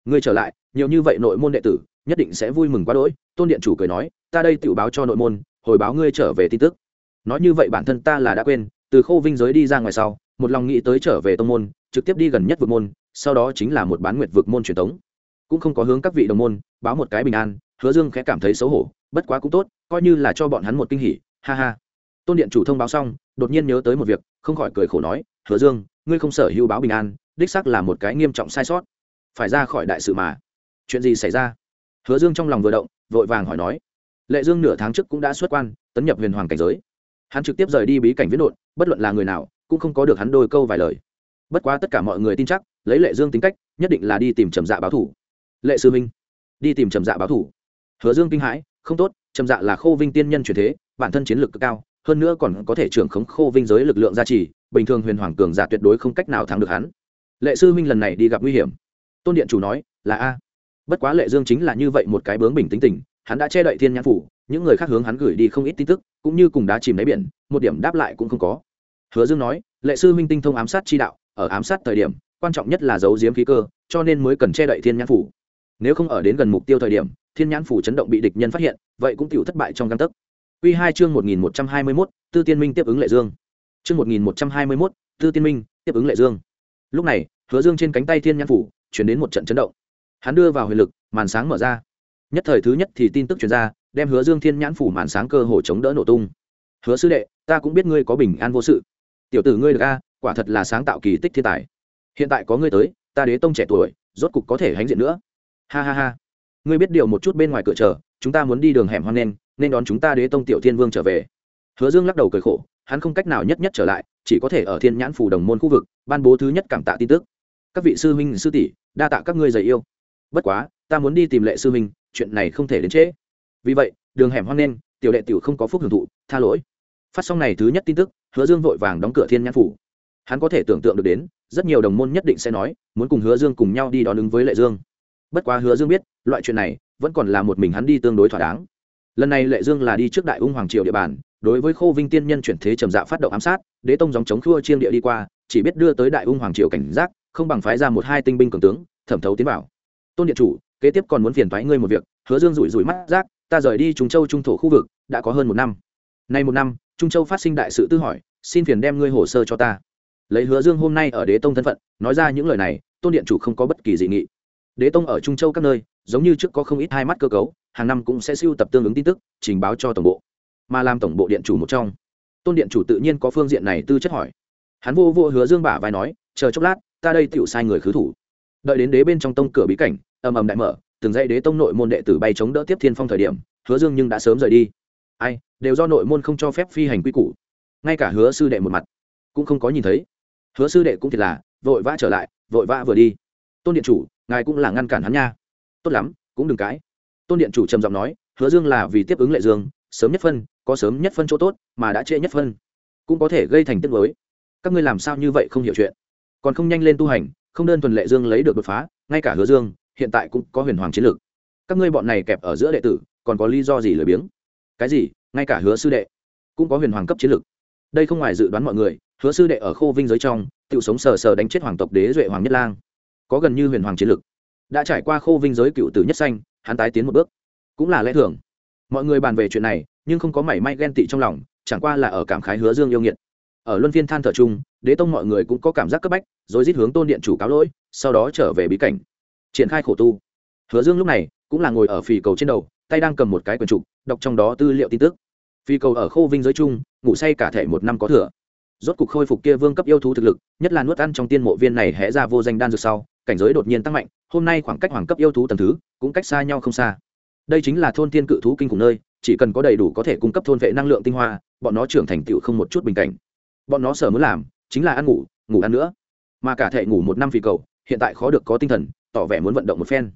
Ngươi trở lại, nhiều như vậy nội môn đệ tử, nhất định sẽ vui mừng quá đỗi, tôn điện chủ cười nói, ta đây tự báo cho nội môn, hồi báo ngươi trở về tin tức. Nói như vậy bản thân ta là đã quên, từ khâu vinh giới đi ra ngoài sau, một lòng nghĩ tới trở về tông môn, trực tiếp đi gần nhất vực môn, sau đó chính là một bán nguyệt vực môn truyền thống cũng không có hướng các vị đồng môn, báo một cái bình an, hứa dương khẽ cảm thấy xấu hổ, bất quá cũng tốt, coi như là cho bọn hắn một kinh hỉ, ha ha. Tôn điện chủ thông báo xong, đột nhiên nhớ tới một việc, không khỏi cười khổ nói, hứa dương, ngươi không sở hữu báo bình an, đích sắc là một cái nghiêm trọng sai sót. Phải ra khỏi đại sự mà. Chuyện gì xảy ra? Hứa dương trong lòng vừa động, vội vàng hỏi nói, lệ dương nửa tháng trước cũng đã xuất quan, tấn nhập huyền hoàng cảnh giới. Hắn trực tiếp rời đi bí cảnh viễn đột bất luận là người nào, cũng không có được hắn đôi câu vài lời. Bất quá tất cả mọi người tin chắc, lấy lệ dương tính cách, nhất định là đi tìm trầm dạ báo thủ lệ sư minh, đi tìm trầm dạ báo thủ. Hứa dương kinh hãi, không tốt, trầm dạ là khô vinh tiên nhân truyền thế, bản thân chiến lược cực cao, hơn nữa còn có thể trưởng khống khô vinh giới lực lượng gia trì, bình thường huyền hoàng cường giả tuyệt đối không cách nào thắng được hắn. Lệ sư minh lần này đi gặp nguy hiểm. Tôn điện chủ nói, là a. Bất quá lệ dương chính là như vậy một cái bướng bình tính tình, hắn đã che đậy thiên nhãn phủ, những người khác hướng hắn gửi đi không ít tin tức, cũng như cùng đá chìm đáy biển, một điểm đáp lại cũng không có. Hứa dương nói, lệ sư minh tinh thông ám sát chi đạo, ở ám sát thời điểm, quan trọng nhất là giấu giếm khí cơ, cho nên mới cần che đậy thiên nhãn phủ nếu không ở đến gần mục tiêu thời điểm, thiên nhãn phủ chấn động bị địch nhân phát hiện, vậy cũng tiểu thất bại trong găng tấc. Quy hai chương một nghìn một trăm hai mươi mốt, tư tiên minh tiếp ứng lệ dương. Chương một nghìn một trăm hai mươi mốt, tư tiên minh tiếp ứng lệ dương. Lúc này, hứa dương trên cánh tay thiên nhãn phủ chuyển đến một trận chấn động. Hắn đưa vào huyền lực, màn sáng mở ra. Nhất thời thứ nhất thì tin tức truyền ra, đem hứa dương thiên nhãn phủ màn sáng cơ hồ chống đỡ nổ tung. Hứa sư đệ, ta cũng biết ngươi có bình an vô sự. Tiểu tử ngươi được a, quả thật là sáng tạo kỳ tích thiên tài. Hiện tại có ngươi tới, ta đế tông trẻ tuổi, rốt cục có thể hãnh diện nữa ha ha ha. Ngươi biết điều một chút bên ngoài cửa chờ, chúng ta muốn đi đường hẻm hoang nên nên đón chúng ta đế tông tiểu thiên vương trở về. Hứa dương lắc đầu cười khổ, hắn không cách nào nhất nhất trở lại, chỉ có thể ở thiên nhãn phủ đồng môn khu vực, ban bố thứ nhất cảm tạ tin tức. Các vị sư huynh, sư tỷ, đa tạ các ngươi dày yêu. Bất quá, ta muốn đi tìm lệ sư huynh, chuyện này không thể đến trễ. Vì vậy, đường hẻm hoang nên, tiểu đệ tiểu không có phúc hưởng thụ, tha lỗi. Phát xong này thứ nhất tin tức, hứa dương vội vàng đóng cửa thiên nhãn phủ hắn có thể tưởng tượng được đến, rất nhiều đồng môn nhất định sẽ nói, muốn cùng hứa dương cùng nhau đi đón ứng với lệ dương bất quá hứa dương biết, loại chuyện này vẫn còn là một mình hắn đi tương đối thỏa đáng. Lần này lệ dương là đi trước đại ung hoàng triều địa bàn, đối với khô vinh tiên nhân chuyển thế trầm dạ phát động ám sát, đế tông dòng chống khua chiêng địa đi qua, chỉ biết đưa tới đại ung hoàng triều cảnh giác, không bằng phái ra một hai tinh binh cường tướng, thẩm thấu tiến vào. Tôn điện chủ, kế tiếp còn muốn phiền thoái ngươi một việc, hứa dương rủi rủi mắt rác, ta rời đi trung châu trung thổ khu vực, đã có hơn một năm. Nay một năm, trung châu phát sinh đại sự tư hỏi, xin phiền đem ngươi hồ sơ cho ta. Lấy hứa dương hôm nay ở đế tông thân phận, nói ra những lời này, tôn điện chủ không có bất kỳ dị nghị đế tông ở trung châu các nơi, giống như trước có không ít hai mắt cơ cấu, hàng năm cũng sẽ siêu tập tương ứng tin tức, trình báo cho tổng bộ. Mà làm tổng bộ điện chủ một trong. Tôn điện chủ tự nhiên có phương diện này tư chất hỏi. Hắn vô vô hứa dương bả vai nói, chờ chốc lát, ta đây tựu sai người khứ thủ. Đợi đến đế bên trong tông cửa bí cảnh, ầm ầm đại mở, từng dãy đế tông nội môn đệ tử bay chống đỡ tiếp thiên phong thời điểm, hứa dương nhưng đã sớm rời đi. Ai, đều do nội môn không cho phép phi hành quy củ. Ngay cả hứa sư đệ một mặt cũng không có nhìn thấy. Hứa sư đệ cũng thiệt là, vội vã trở lại, vội vã vừa đi. Tôn điện chủ ngài cũng là ngăn cản hắn nha. Tốt lắm, cũng đừng cãi. Tôn điện chủ trầm giọng nói, hứa dương là vì tiếp ứng lệ dương, sớm nhất phân, có sớm nhất phân chỗ tốt, mà đã trễ nhất phân, cũng có thể gây thành tiết mới các ngươi làm sao như vậy không hiểu chuyện? Còn không nhanh lên tu hành, không đơn thuần lệ dương lấy được đột phá, ngay cả hứa dương, hiện tại cũng có huyền hoàng chiến lược. Các ngươi bọn này kẹp ở giữa đệ tử, còn có lý do gì lười biếng? Cái gì? Ngay cả hứa sư đệ cũng có huyền hoàng cấp chiến lược. Đây không ngoài dự đoán mọi người, hứa sư đệ ở khô vinh giới trong tự sống sờ sờ đánh chết hoàng tộc đế duệ hoàng nhất lang có gần như huyền hoàng chiến lực đã trải qua khô vinh giới cựu tử nhất xanh hắn tái tiến một bước. Cũng là lẽ thường. Mọi người bàn về chuyện này, nhưng không có mảy may ghen tị trong lòng, chẳng qua là ở cảm khái hứa dương yêu nghiệt. Ở luân phiên than thở chung, đế tông mọi người cũng có cảm giác cấp bách, rồi rít hướng tôn điện chủ cáo lỗi, sau đó trở về bí cảnh. Triển khai khổ tu. Hứa dương lúc này cũng là ngồi ở phì cầu trên đầu, tay đang cầm một cái quyển trục, đọc trong đó tư liệu tin tức. Phi cầu ở khô vinh giới chung, ngủ say cả thể một năm có thừa rốt cục khôi phục kia vương cấp yêu thú thực lực, nhất là nuốt ăn trong tiên mộ viên này hẽ ra vô danh đan dược sau, cảnh giới đột nhiên tăng mạnh, hôm nay khoảng cách hoàng cấp yêu thú tầng thứ, cũng cách xa nhau không xa. Đây chính là thôn tiên cự thú kinh khủng nơi, chỉ cần có đầy đủ có thể cung cấp thôn vệ năng lượng tinh hoa, bọn nó trưởng thành tựu không một chút bình cảnh. Bọn nó sở muốn làm, chính là ăn ngủ ngủ ăn nữa. Mà cả thể ngủ một năm vì cầu, hiện tại khó được có tinh thần, tỏ vẻ muốn vận động một phen.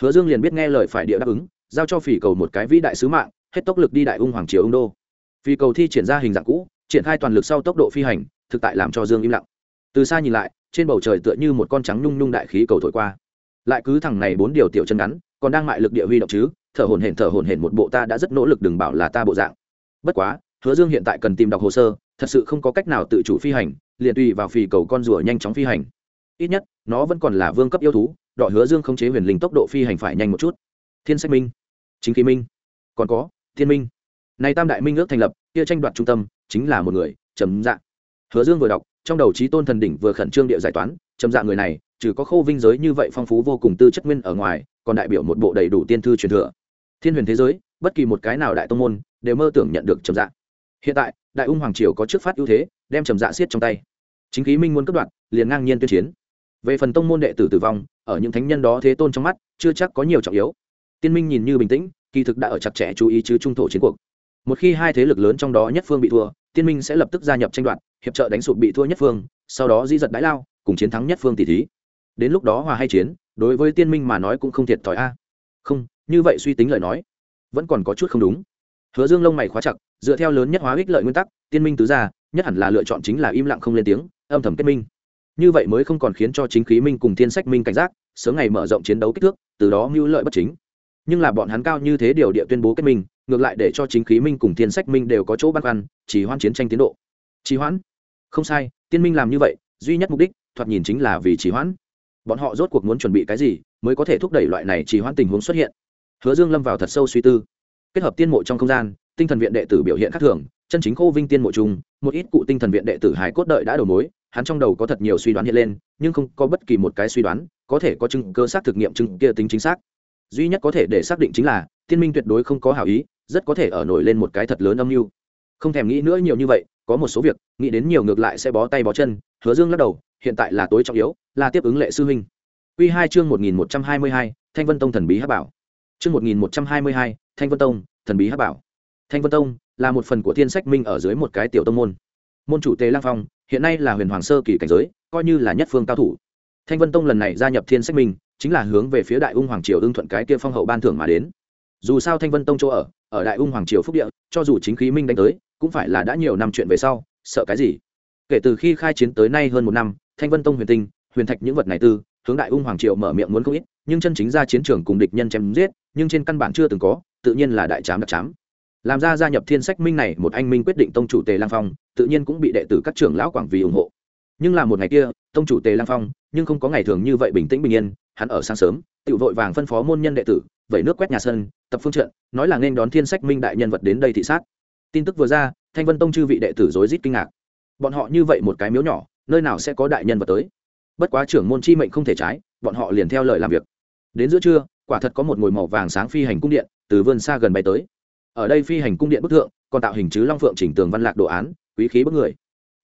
Hứa dương liền biết nghe lời phải địa đáp ứng, giao cho phỉ cầu một cái vĩ đại sứ mạng, hết tốc lực đi đại ung hoàng triều ung đô. Phi cầu thi triển ra hình dạng cũ triển khai toàn lực sau tốc độ phi hành, thực tại làm cho dương im lặng. Từ xa nhìn lại, trên bầu trời tựa như một con trắng nhung nhung đại khí cầu thổi qua. Lại cứ thằng này bốn điều tiểu chân ngắn, còn đang mại lực địa huy động chứ, thở hồn hển thở hồn hển một bộ ta đã rất nỗ lực đừng bảo là ta bộ dạng. Bất quá, hứa dương hiện tại cần tìm đọc hồ sơ, thật sự không có cách nào tự chủ phi hành, liền tùy vào phì cầu con rùa nhanh chóng phi hành. Ít nhất, nó vẫn còn là vương cấp yêu thú, đọ hứa dương không chế huyền linh tốc độ phi hành phải nhanh một chút. Thiên sách minh, chính khí minh, còn có thiên minh. Này tam đại minh ước thành lập kia tranh đoạt trung tâm, chính là một người, trầm dạ. Hứa dương vừa đọc, trong đầu trí tôn thần đỉnh vừa khẩn trương địa giải toán, trầm dạ người này, trừ có khâu vinh giới như vậy phong phú vô cùng tư chất nguyên ở ngoài, còn đại biểu một bộ đầy đủ tiên thư truyền thừa. Thiên huyền thế giới, bất kỳ một cái nào đại tông môn, đều mơ tưởng nhận được trầm dạ. Hiện tại, đại ung hoàng triều có trước phát ưu thế, đem trầm dạ siết trong tay. Chính khí minh muốn cất đoạn, liền ngang nhiên tuyên chiến. Về phần tông môn đệ tử tử vong, ở những thánh nhân đó thế tôn trong mắt, chưa chắc có nhiều trọng yếu. Tiên minh nhìn như bình tĩnh, kỳ thực đã ở chặt chẽ chú ý chứ trung thổ chiến cuộc một khi hai thế lực lớn trong đó nhất phương bị thua, tiên minh sẽ lập tức gia nhập tranh đoạt, hiệp trợ đánh sụp bị thua nhất phương, sau đó di giật đãi lao, cùng chiến thắng nhất phương tỷ thí. Đến lúc đó hòa hay chiến, đối với tiên minh mà nói cũng không thiệt thòi a. Không, như vậy suy tính lời nói, vẫn còn có chút không đúng. Hứa dương lông mày khóa chặt, dựa theo lớn nhất hóa ích lợi nguyên tắc, tiên minh tứ gia, nhất hẳn là lựa chọn chính là im lặng không lên tiếng, âm thầm kết minh. Như vậy mới không còn khiến cho chính khí minh cùng thiên sách minh cảnh giác, sớm ngày mở rộng chiến đấu kích thước, từ đó mưu lợi bất chính. Nhưng là bọn hắn cao như thế điều địa tuyên bố kết minh ngược lại để cho chính khí minh cùng thiên sách minh đều có chỗ băn khoăn, chỉ hoãn chiến tranh tiến độ. Trì hoãn? Không sai, tiên minh làm như vậy, duy nhất mục đích, thoạt nhìn chính là vì trì hoãn. Bọn họ rốt cuộc muốn chuẩn bị cái gì mới có thể thúc đẩy loại này trì hoãn tình huống xuất hiện? Hứa dương lâm vào thật sâu suy tư. Kết hợp tiên mộ trong không gian, tinh thần viện đệ tử biểu hiện khác thường, chân chính khô vinh tiên mộ chung một ít cụ tinh thần viện đệ tử hải cốt đợi đã đầu mối, hắn trong đầu có thật nhiều suy đoán hiện lên, nhưng không có bất kỳ một cái suy đoán có thể có chứng cơ xác thực nghiệm chứng kia tính chính xác. Duy nhất có thể để xác định chính là tiên minh tuyệt đối không có hảo ý, rất có thể ở nổi lên một cái thật lớn âm mưu. Không thèm nghĩ nữa nhiều như vậy, có một số việc, nghĩ đến nhiều ngược lại sẽ bó tay bó chân, hứa dương lắc đầu, hiện tại là tối trọng yếu, là tiếp ứng lệ sư huynh. Quy hai chương một nghìn một trăm hai mươi hai, thanh vân tông thần bí hắc bảo. Chương một nghìn một trăm hai mươi hai, thanh vân tông thần bí hắc bảo. Thanh vân tông là một phần của thiên sách minh ở dưới một cái tiểu tông môn. Môn chủ tề lang phong, hiện nay là huyền hoàng sơ kỳ cảnh giới, coi như là nhất phương cao thủ. Thanh vân tông lần này gia nhập thiên sách minh, chính là hướng về phía đại ung hoàng triều ưng thuận cái kia phong hậu ban thưởng mà đến dù sao thanh vân tông chỗ ở ở đại ung hoàng triều phúc địa, cho dù chính khí minh đánh tới, cũng phải là đã nhiều năm chuyện về sau, sợ cái gì? Kể từ khi khai chiến tới nay hơn một năm, thanh vân tông huyền tinh, huyền thạch những vật này tư, hướng đại ung hoàng triều mở miệng muốn không ít, nhưng chân chính ra chiến trường cùng địch nhân chém giết, nhưng trên căn bản chưa từng có, tự nhiên là đại trám đặc trám. Làm ra gia nhập thiên sách minh này, một anh minh quyết định tông chủ tề lang phong, tự nhiên cũng bị đệ tử các trưởng lão quảng vì ủng hộ. Nhưng là một ngày kia, tông chủ tề lang phong, nhưng không có ngày thường như vậy bình tĩnh bình yên, hắn ở sáng sớm tự vội vàng phân phó môn nhân đệ tử vẩy nước quét nhà sân, tập phương trận, nói là nên đón thiên sách minh đại nhân vật đến đây thị sát. Tin tức vừa ra, thanh vân tông chư vị đệ tử rối rít kinh ngạc. Bọn họ như vậy một cái miếu nhỏ, nơi nào sẽ có đại nhân vật tới? Bất quá trưởng môn chi mệnh không thể trái, bọn họ liền theo lời làm việc. Đến giữa trưa, quả thật có một ngồi màu vàng sáng phi hành cung điện, từ vườn xa gần bay tới. Ở đây phi hành cung điện bức thượng, còn tạo hình chứ long phượng chỉnh tường văn lạc đồ án, quý khí bức người.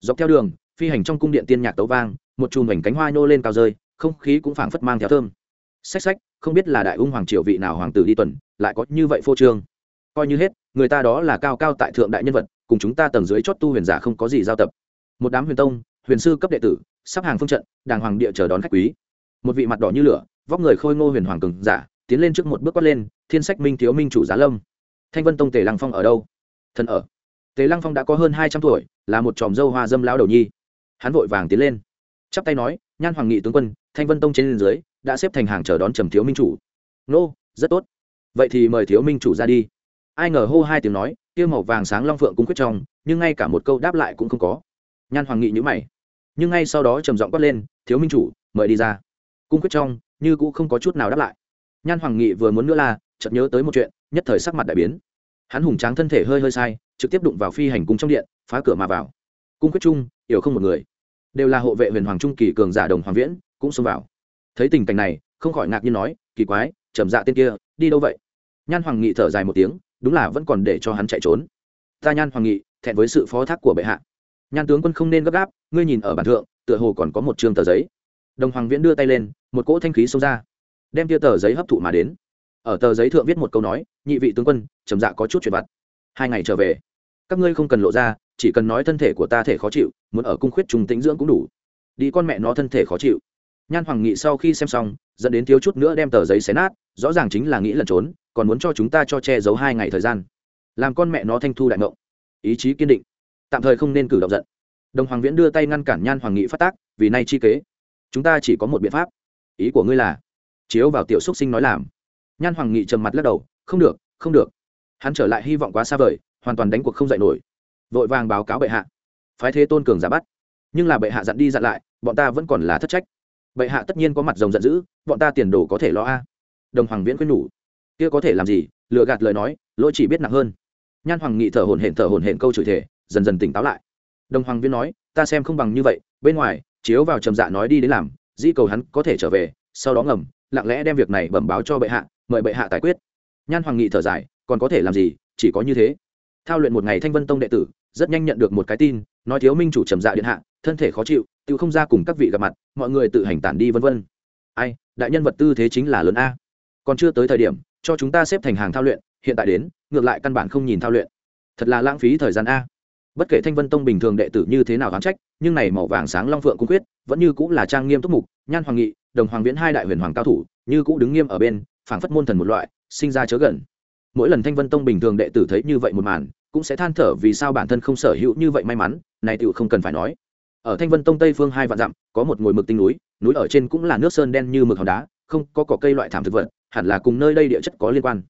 Dọc theo đường, phi hành trong cung điện tiên nhạc tấu vang, một chùm mảnh cánh hoa nhô lên cao rơi, không khí cũng phảng phất mang theo thơm xách xách, không biết là đại ung hoàng triều vị nào hoàng tử đi tuần, lại có như vậy phô trương. Coi như hết, người ta đó là cao cao tại thượng đại nhân vật, cùng chúng ta tầng dưới chót tu huyền giả không có gì giao tập. Một đám huyền tông, huyền sư cấp đệ tử, sắp hàng phương trận, đàng hoàng địa chờ đón khách quý. Một vị mặt đỏ như lửa, vóc người khôi ngô huyền hoàng cường giả, tiến lên trước một bước quát lên, thiên sách minh thiếu minh chủ giá lâm. Thanh vân tông tề lăng phong ở đâu? Thần ở. Tề lăng phong đã có hơn hai trăm tuổi, là một tròm dâu hoa dâm lão đầu nhi. Hắn vội vàng tiến lên, chắp tay nói nhan hoàng nghị tướng quân, thanh vân tông trên dưới, đã xếp thành hàng chờ đón trầm thiếu minh chủ. Nô, rất tốt. Vậy thì mời thiếu minh chủ ra đi. Ai ngờ hô hai tiếng nói, kia màu vàng sáng long phượng cung quyết trong, nhưng ngay cả một câu đáp lại cũng không có. Nhan hoàng nghị nhữ mày. Nhưng ngay sau đó trầm giọng quát lên, thiếu minh chủ, mời đi ra. Cung quyết trong, như cũng không có chút nào đáp lại. Nhan hoàng nghị vừa muốn nữa là, chợt nhớ tới một chuyện, nhất thời sắc mặt đại biến. Hắn hùng tráng thân thể hơi hơi sai, trực tiếp đụng vào phi hành cung trong điện, phá cửa mà vào. Cung quyết trung, yểu không một người đều là hộ vệ huyền hoàng trung kỳ cường giả đồng hoàng viễn, cũng xông vào. Thấy tình cảnh này, không khỏi ngạc nhiên nói, kỳ quái, trầm dạ tên kia, đi đâu vậy? Nhan hoàng nghị thở dài một tiếng, đúng là vẫn còn để cho hắn chạy trốn. Ta nhan hoàng nghị, thẹn với sự phó thác của bệ hạ. Nhan tướng quân không nên gấp gáp, ngươi nhìn ở bản thượng, tựa hồ còn có một chương tờ giấy. Đồng hoàng viễn đưa tay lên, một cỗ thanh khí xông ra, đem tia tờ giấy hấp thụ mà đến. Ở tờ giấy thượng viết một câu nói, nhị vị tướng quân, trầm dạ có chút chuyện vặt. Hai ngày trở về. Các ngươi không cần lộ ra chỉ cần nói thân thể của ta thể khó chịu muốn ở cung khuyết trùng tĩnh dưỡng cũng đủ. Đi con mẹ nó thân thể khó chịu. Nhan hoàng nghị sau khi xem xong dẫn đến thiếu chút nữa đem tờ giấy xé nát rõ ràng chính là nghĩ lẩn trốn còn muốn cho chúng ta cho che giấu hai ngày thời gian. Làm con mẹ nó thanh thu đại ngộ, ý chí kiên định. Tạm thời không nên cử động giận. Đồng hoàng viễn đưa tay ngăn cản nhan hoàng nghị phát tác vì nay chi kế. Chúng ta chỉ có một biện pháp. Ý của ngươi là chiếu vào tiểu xúc sinh nói làm. Nhan hoàng nghị trầm mặt lắc đầu không được không được. Hắn trở lại hy vọng quá xa vời hoàn toàn đánh cuộc không dạy nổi vội vàng báo cáo bệ hạ. Phái thế tôn cường giả bắt. Nhưng là bệ hạ dặn đi dặn lại, bọn ta vẫn còn là thất trách. Bệ hạ tất nhiên có mặt rồng giận dữ, bọn ta tiền đồ có thể lo a. Đồng hoàng viễn khuyên nhủ. Kia có thể làm gì? Lựa gạt lời nói, lỗi chỉ biết nặng hơn. Nhan hoàng nghị thở hồn hển thở hồn hển câu chửi thể dần dần tỉnh táo lại. Đồng hoàng viễn nói, ta xem không bằng như vậy, bên ngoài, chiếu vào trầm dạ nói đi đến làm, di cầu hắn có thể trở về, sau đó ngầm, lặng lẽ đem việc này bẩm báo cho bệ hạ, mời bệ hạ tài quyết. Nhan hoàng nghị thở dài, còn có thể làm gì? Chỉ có như thế. Thao luyện một ngày thanh vân tông đệ tử rất nhanh nhận được một cái tin, nói thiếu minh chủ trầm dạ điện hạ, thân thể khó chịu, tự không ra cùng các vị gặp mặt, mọi người tự hành tản đi vân vân. Ai, đại nhân vật tư thế chính là lớn a. Còn chưa tới thời điểm, cho chúng ta xếp thành hàng thao luyện, hiện tại đến, ngược lại căn bản không nhìn thao luyện. Thật là lãng phí thời gian a. Bất kể thanh vân tông bình thường đệ tử như thế nào đoán trách, nhưng này màu vàng sáng long phượng cung quyết, vẫn như cũng là trang nghiêm túc mục, nhan hoàng nghị, đồng hoàng viễn hai đại huyền hoàng cao thủ, như cũ đứng nghiêm ở bên, phảng phất môn thần một loại, sinh ra chớ gần. Mỗi lần thanh vân tông bình thường đệ tử thấy như vậy một màn cũng sẽ than thở vì sao bản thân không sở hữu như vậy may mắn, này tựu không cần phải nói. Ở thanh vân tông tây phương hai vạn dặm, có một ngồi mực tinh núi núi ở trên cũng là nước sơn đen như mực hòn đá, không có cỏ cây loại thảm thực vật, hẳn là cùng nơi đây địa chất có liên quan.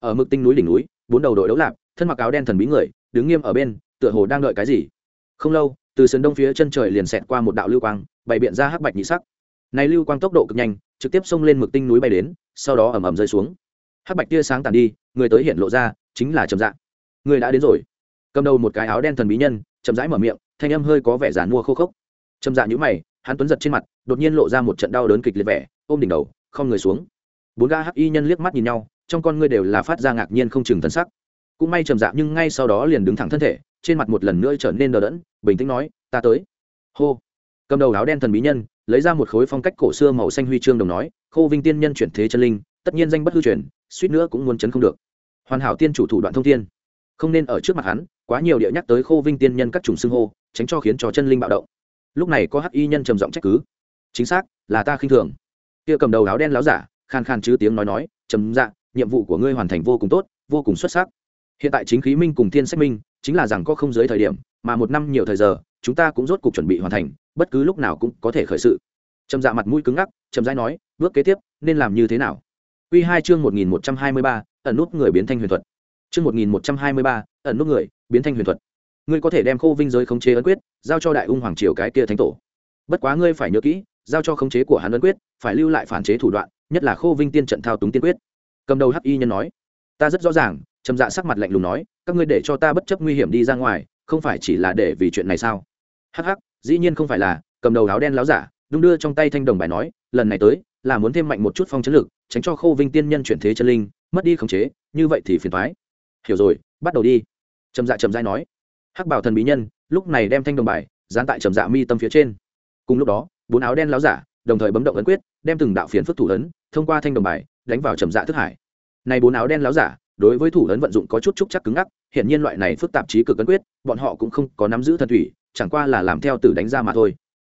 Ở mực tinh núi đỉnh núi, bốn đầu đội đấu lạp, thân mặc áo đen thần bí người, đứng nghiêm ở bên, tựa hồ đang đợi cái gì. Không lâu, từ sườn đông phía chân trời liền xẹt qua một đạo lưu quang, bày biện ra hắc bạch nhị sắc. Này lưu quang tốc độ cực nhanh, trực tiếp xông lên mực tinh núi bay đến, sau đó ầm ầm rơi xuống. Hắc bạch tia sáng tàn đi, người tới hiện lộ ra, chính là trầm dạ người đã đến rồi. Cầm đầu một cái áo đen thần bí nhân, chậm rãi mở miệng, thanh âm hơi có vẻ giàn mua khô khốc. Trầm dạ nhũ mày, hắn tuấn giật trên mặt, đột nhiên lộ ra một trận đau đớn kịch liệt vẻ, ôm đỉnh đầu, không người xuống. Bốn ga hắc y nhân liếc mắt nhìn nhau, trong con ngươi đều là phát ra ngạc nhiên không chừng thân sắc. Cũng may trầm dạ nhưng ngay sau đó liền đứng thẳng thân thể, trên mặt một lần nữa trở nên đờ đẫn, bình tĩnh nói, ta tới. Hô. Cầm đầu áo đen thần bí nhân, lấy ra một khối phong cách cổ xưa màu xanh huy chương đồng nói, khô vinh tiên nhân chuyển thế chân linh, tất nhiên danh bất hư truyền, suýt nữa cũng muốn chấn không được. Hoàn hảo tiên chủ thủ đoạn thông tiên không nên ở trước mặt hắn, quá nhiều địa nhắc tới khô vinh tiên nhân các chủng xưng hô, tránh cho khiến cho chân linh bạo động. Lúc này có hắc y nhân trầm giọng trách cứ. Chính xác, là ta khinh thường. Kia cầm đầu áo đen láo giả khan khan chứ tiếng nói nói, trầm dạ nhiệm vụ của ngươi hoàn thành vô cùng tốt, vô cùng xuất sắc. Hiện tại chính khí minh cùng thiên sách minh, chính là rằng có không dưới thời điểm, mà một năm nhiều thời giờ, chúng ta cũng rốt cuộc chuẩn bị hoàn thành, bất cứ lúc nào cũng có thể khởi sự. Trầm dạ mặt mũi cứng ngắc, trầm rãi nói, bước kế tiếp, nên làm như thế nào? Quy hai chương một nghìn một trăm hai mươi ba, ẩn nút người biến thanh huyền thuật chương một nghìn một trăm hai mươi ba, ẩn nút người, biến thành huyền thuật. Ngươi có thể đem khô vinh giới khống chế ấn quyết, giao cho đại ung hoàng triều cái kia thánh tổ. Bất quá ngươi phải nhớ kỹ, giao cho khống chế của hắn ấn quyết, phải lưu lại phản chế thủ đoạn, nhất là khô vinh tiên trận thao túng tiên quyết. Cầm đầu hắc y nhân nói, ta rất rõ ràng, trầm dạ sắc mặt lạnh lùng nói, các ngươi để cho ta bất chấp nguy hiểm đi ra ngoài, không phải chỉ là để vì chuyện này sao? Hắc hắc, dĩ nhiên không phải là, cầm đầu áo đen láo giả, đung đưa trong tay thanh đồng bài nói, lần này tới, là muốn thêm mạnh một chút phong chấn lực, tránh cho khô vinh tiên nhân chuyển thế chân linh, mất đi khống chế, như vậy thì phiền toái hiểu rồi, bắt đầu đi. Trầm dạ trầm dai nói. Hắc bảo thần bí nhân, lúc này đem thanh đồng bài, dán tại trầm dạ mi tâm phía trên. Cùng lúc đó, bốn áo đen láo giả, đồng thời bấm động ấn quyết, đem từng đạo phiến phức thủ ấn, thông qua thanh đồng bài, đánh vào trầm dạ thức hải. Này bốn áo đen láo giả, đối với thủ ấn vận dụng có chút trúc chắc cứng ngắc hiện nhiên loại này phức tạp trí cực ấn quyết, bọn họ cũng không có nắm giữ thần thủy, chẳng qua là làm theo từ đánh ra mà thôi.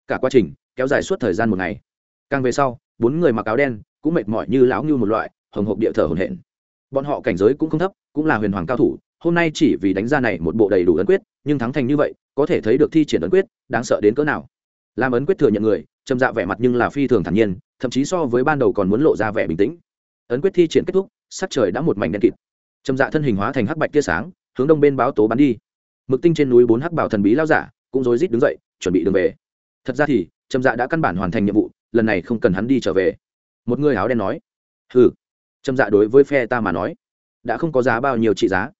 Cả quá trình, kéo dài suốt thời gian một ngày. Càng về sau, bốn người mặc áo đen, cũng mệt mỏi như lão ngưu một loại, hồng hộp địa thở hồn hển bọn họ cảnh giới cũng không thấp, cũng là huyền hoàng cao thủ, hôm nay chỉ vì đánh ra này một bộ đầy đủ ấn quyết, nhưng thắng thành như vậy, có thể thấy được thi triển ấn quyết, đáng sợ đến cỡ nào. Làm ấn quyết thừa nhận người trầm dạ vẻ mặt nhưng là phi thường thản nhiên, thậm chí so với ban đầu còn muốn lộ ra vẻ bình tĩnh. Ấn quyết thi triển kết thúc, sắc trời đã một mảnh đen kịt. Trầm dạ thân hình hóa thành hắc bạch tia sáng, hướng đông bên báo tố bắn đi. Mực tinh trên núi bốn hắc bảo thần bí lao giả, cũng rối rít đứng dậy, chuẩn bị đường về. Thật ra thì trầm dạ đã căn bản hoàn thành nhiệm vụ, lần này không cần hắn đi trở về. Một người áo đen nói, hừ trâm dạ đối với phe ta mà nói, đã không có giá bao nhiêu trị giá.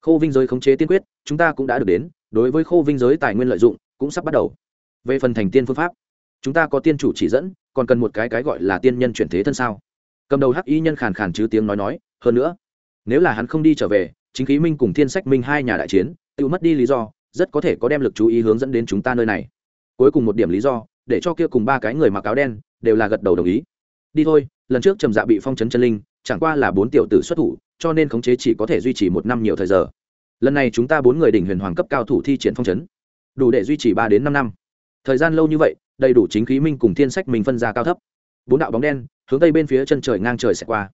Khô vinh giới khống chế tiên quyết, chúng ta cũng đã được đến, đối với khô vinh giới tài nguyên lợi dụng, cũng sắp bắt đầu. Về phần thành tiên phương pháp, chúng ta có tiên chủ chỉ dẫn, còn cần một cái cái gọi là tiên nhân chuyển thế thân sao? Cầm đầu hắc y nhân khàn khàn chứ tiếng nói nói, hơn nữa, nếu là hắn không đi trở về, chính khí minh cùng thiên sách minh hai nhà đại chiến tự mất đi lý do, rất có thể có đem lực chú ý hướng dẫn đến chúng ta nơi này. Cuối cùng một điểm lý do, để cho kia cùng ba cái người mặc áo đen, đều là gật đầu đồng ý. Đi thôi, lần trước trầm dạ bị phong chấn chân linh chẳng qua là bốn tiểu tử xuất thủ, cho nên khống chế chỉ có thể duy trì một năm nhiều thời giờ. Lần này chúng ta bốn người đỉnh huyền hoàng cấp cao thủ thi triển phong chấn, đủ để duy trì ba đến năm năm. Thời gian lâu như vậy, đầy đủ chính khí minh cùng thiên sách mình phân ra cao thấp. Bốn đạo bóng đen, hướng tây bên phía chân trời ngang trời sẽ qua.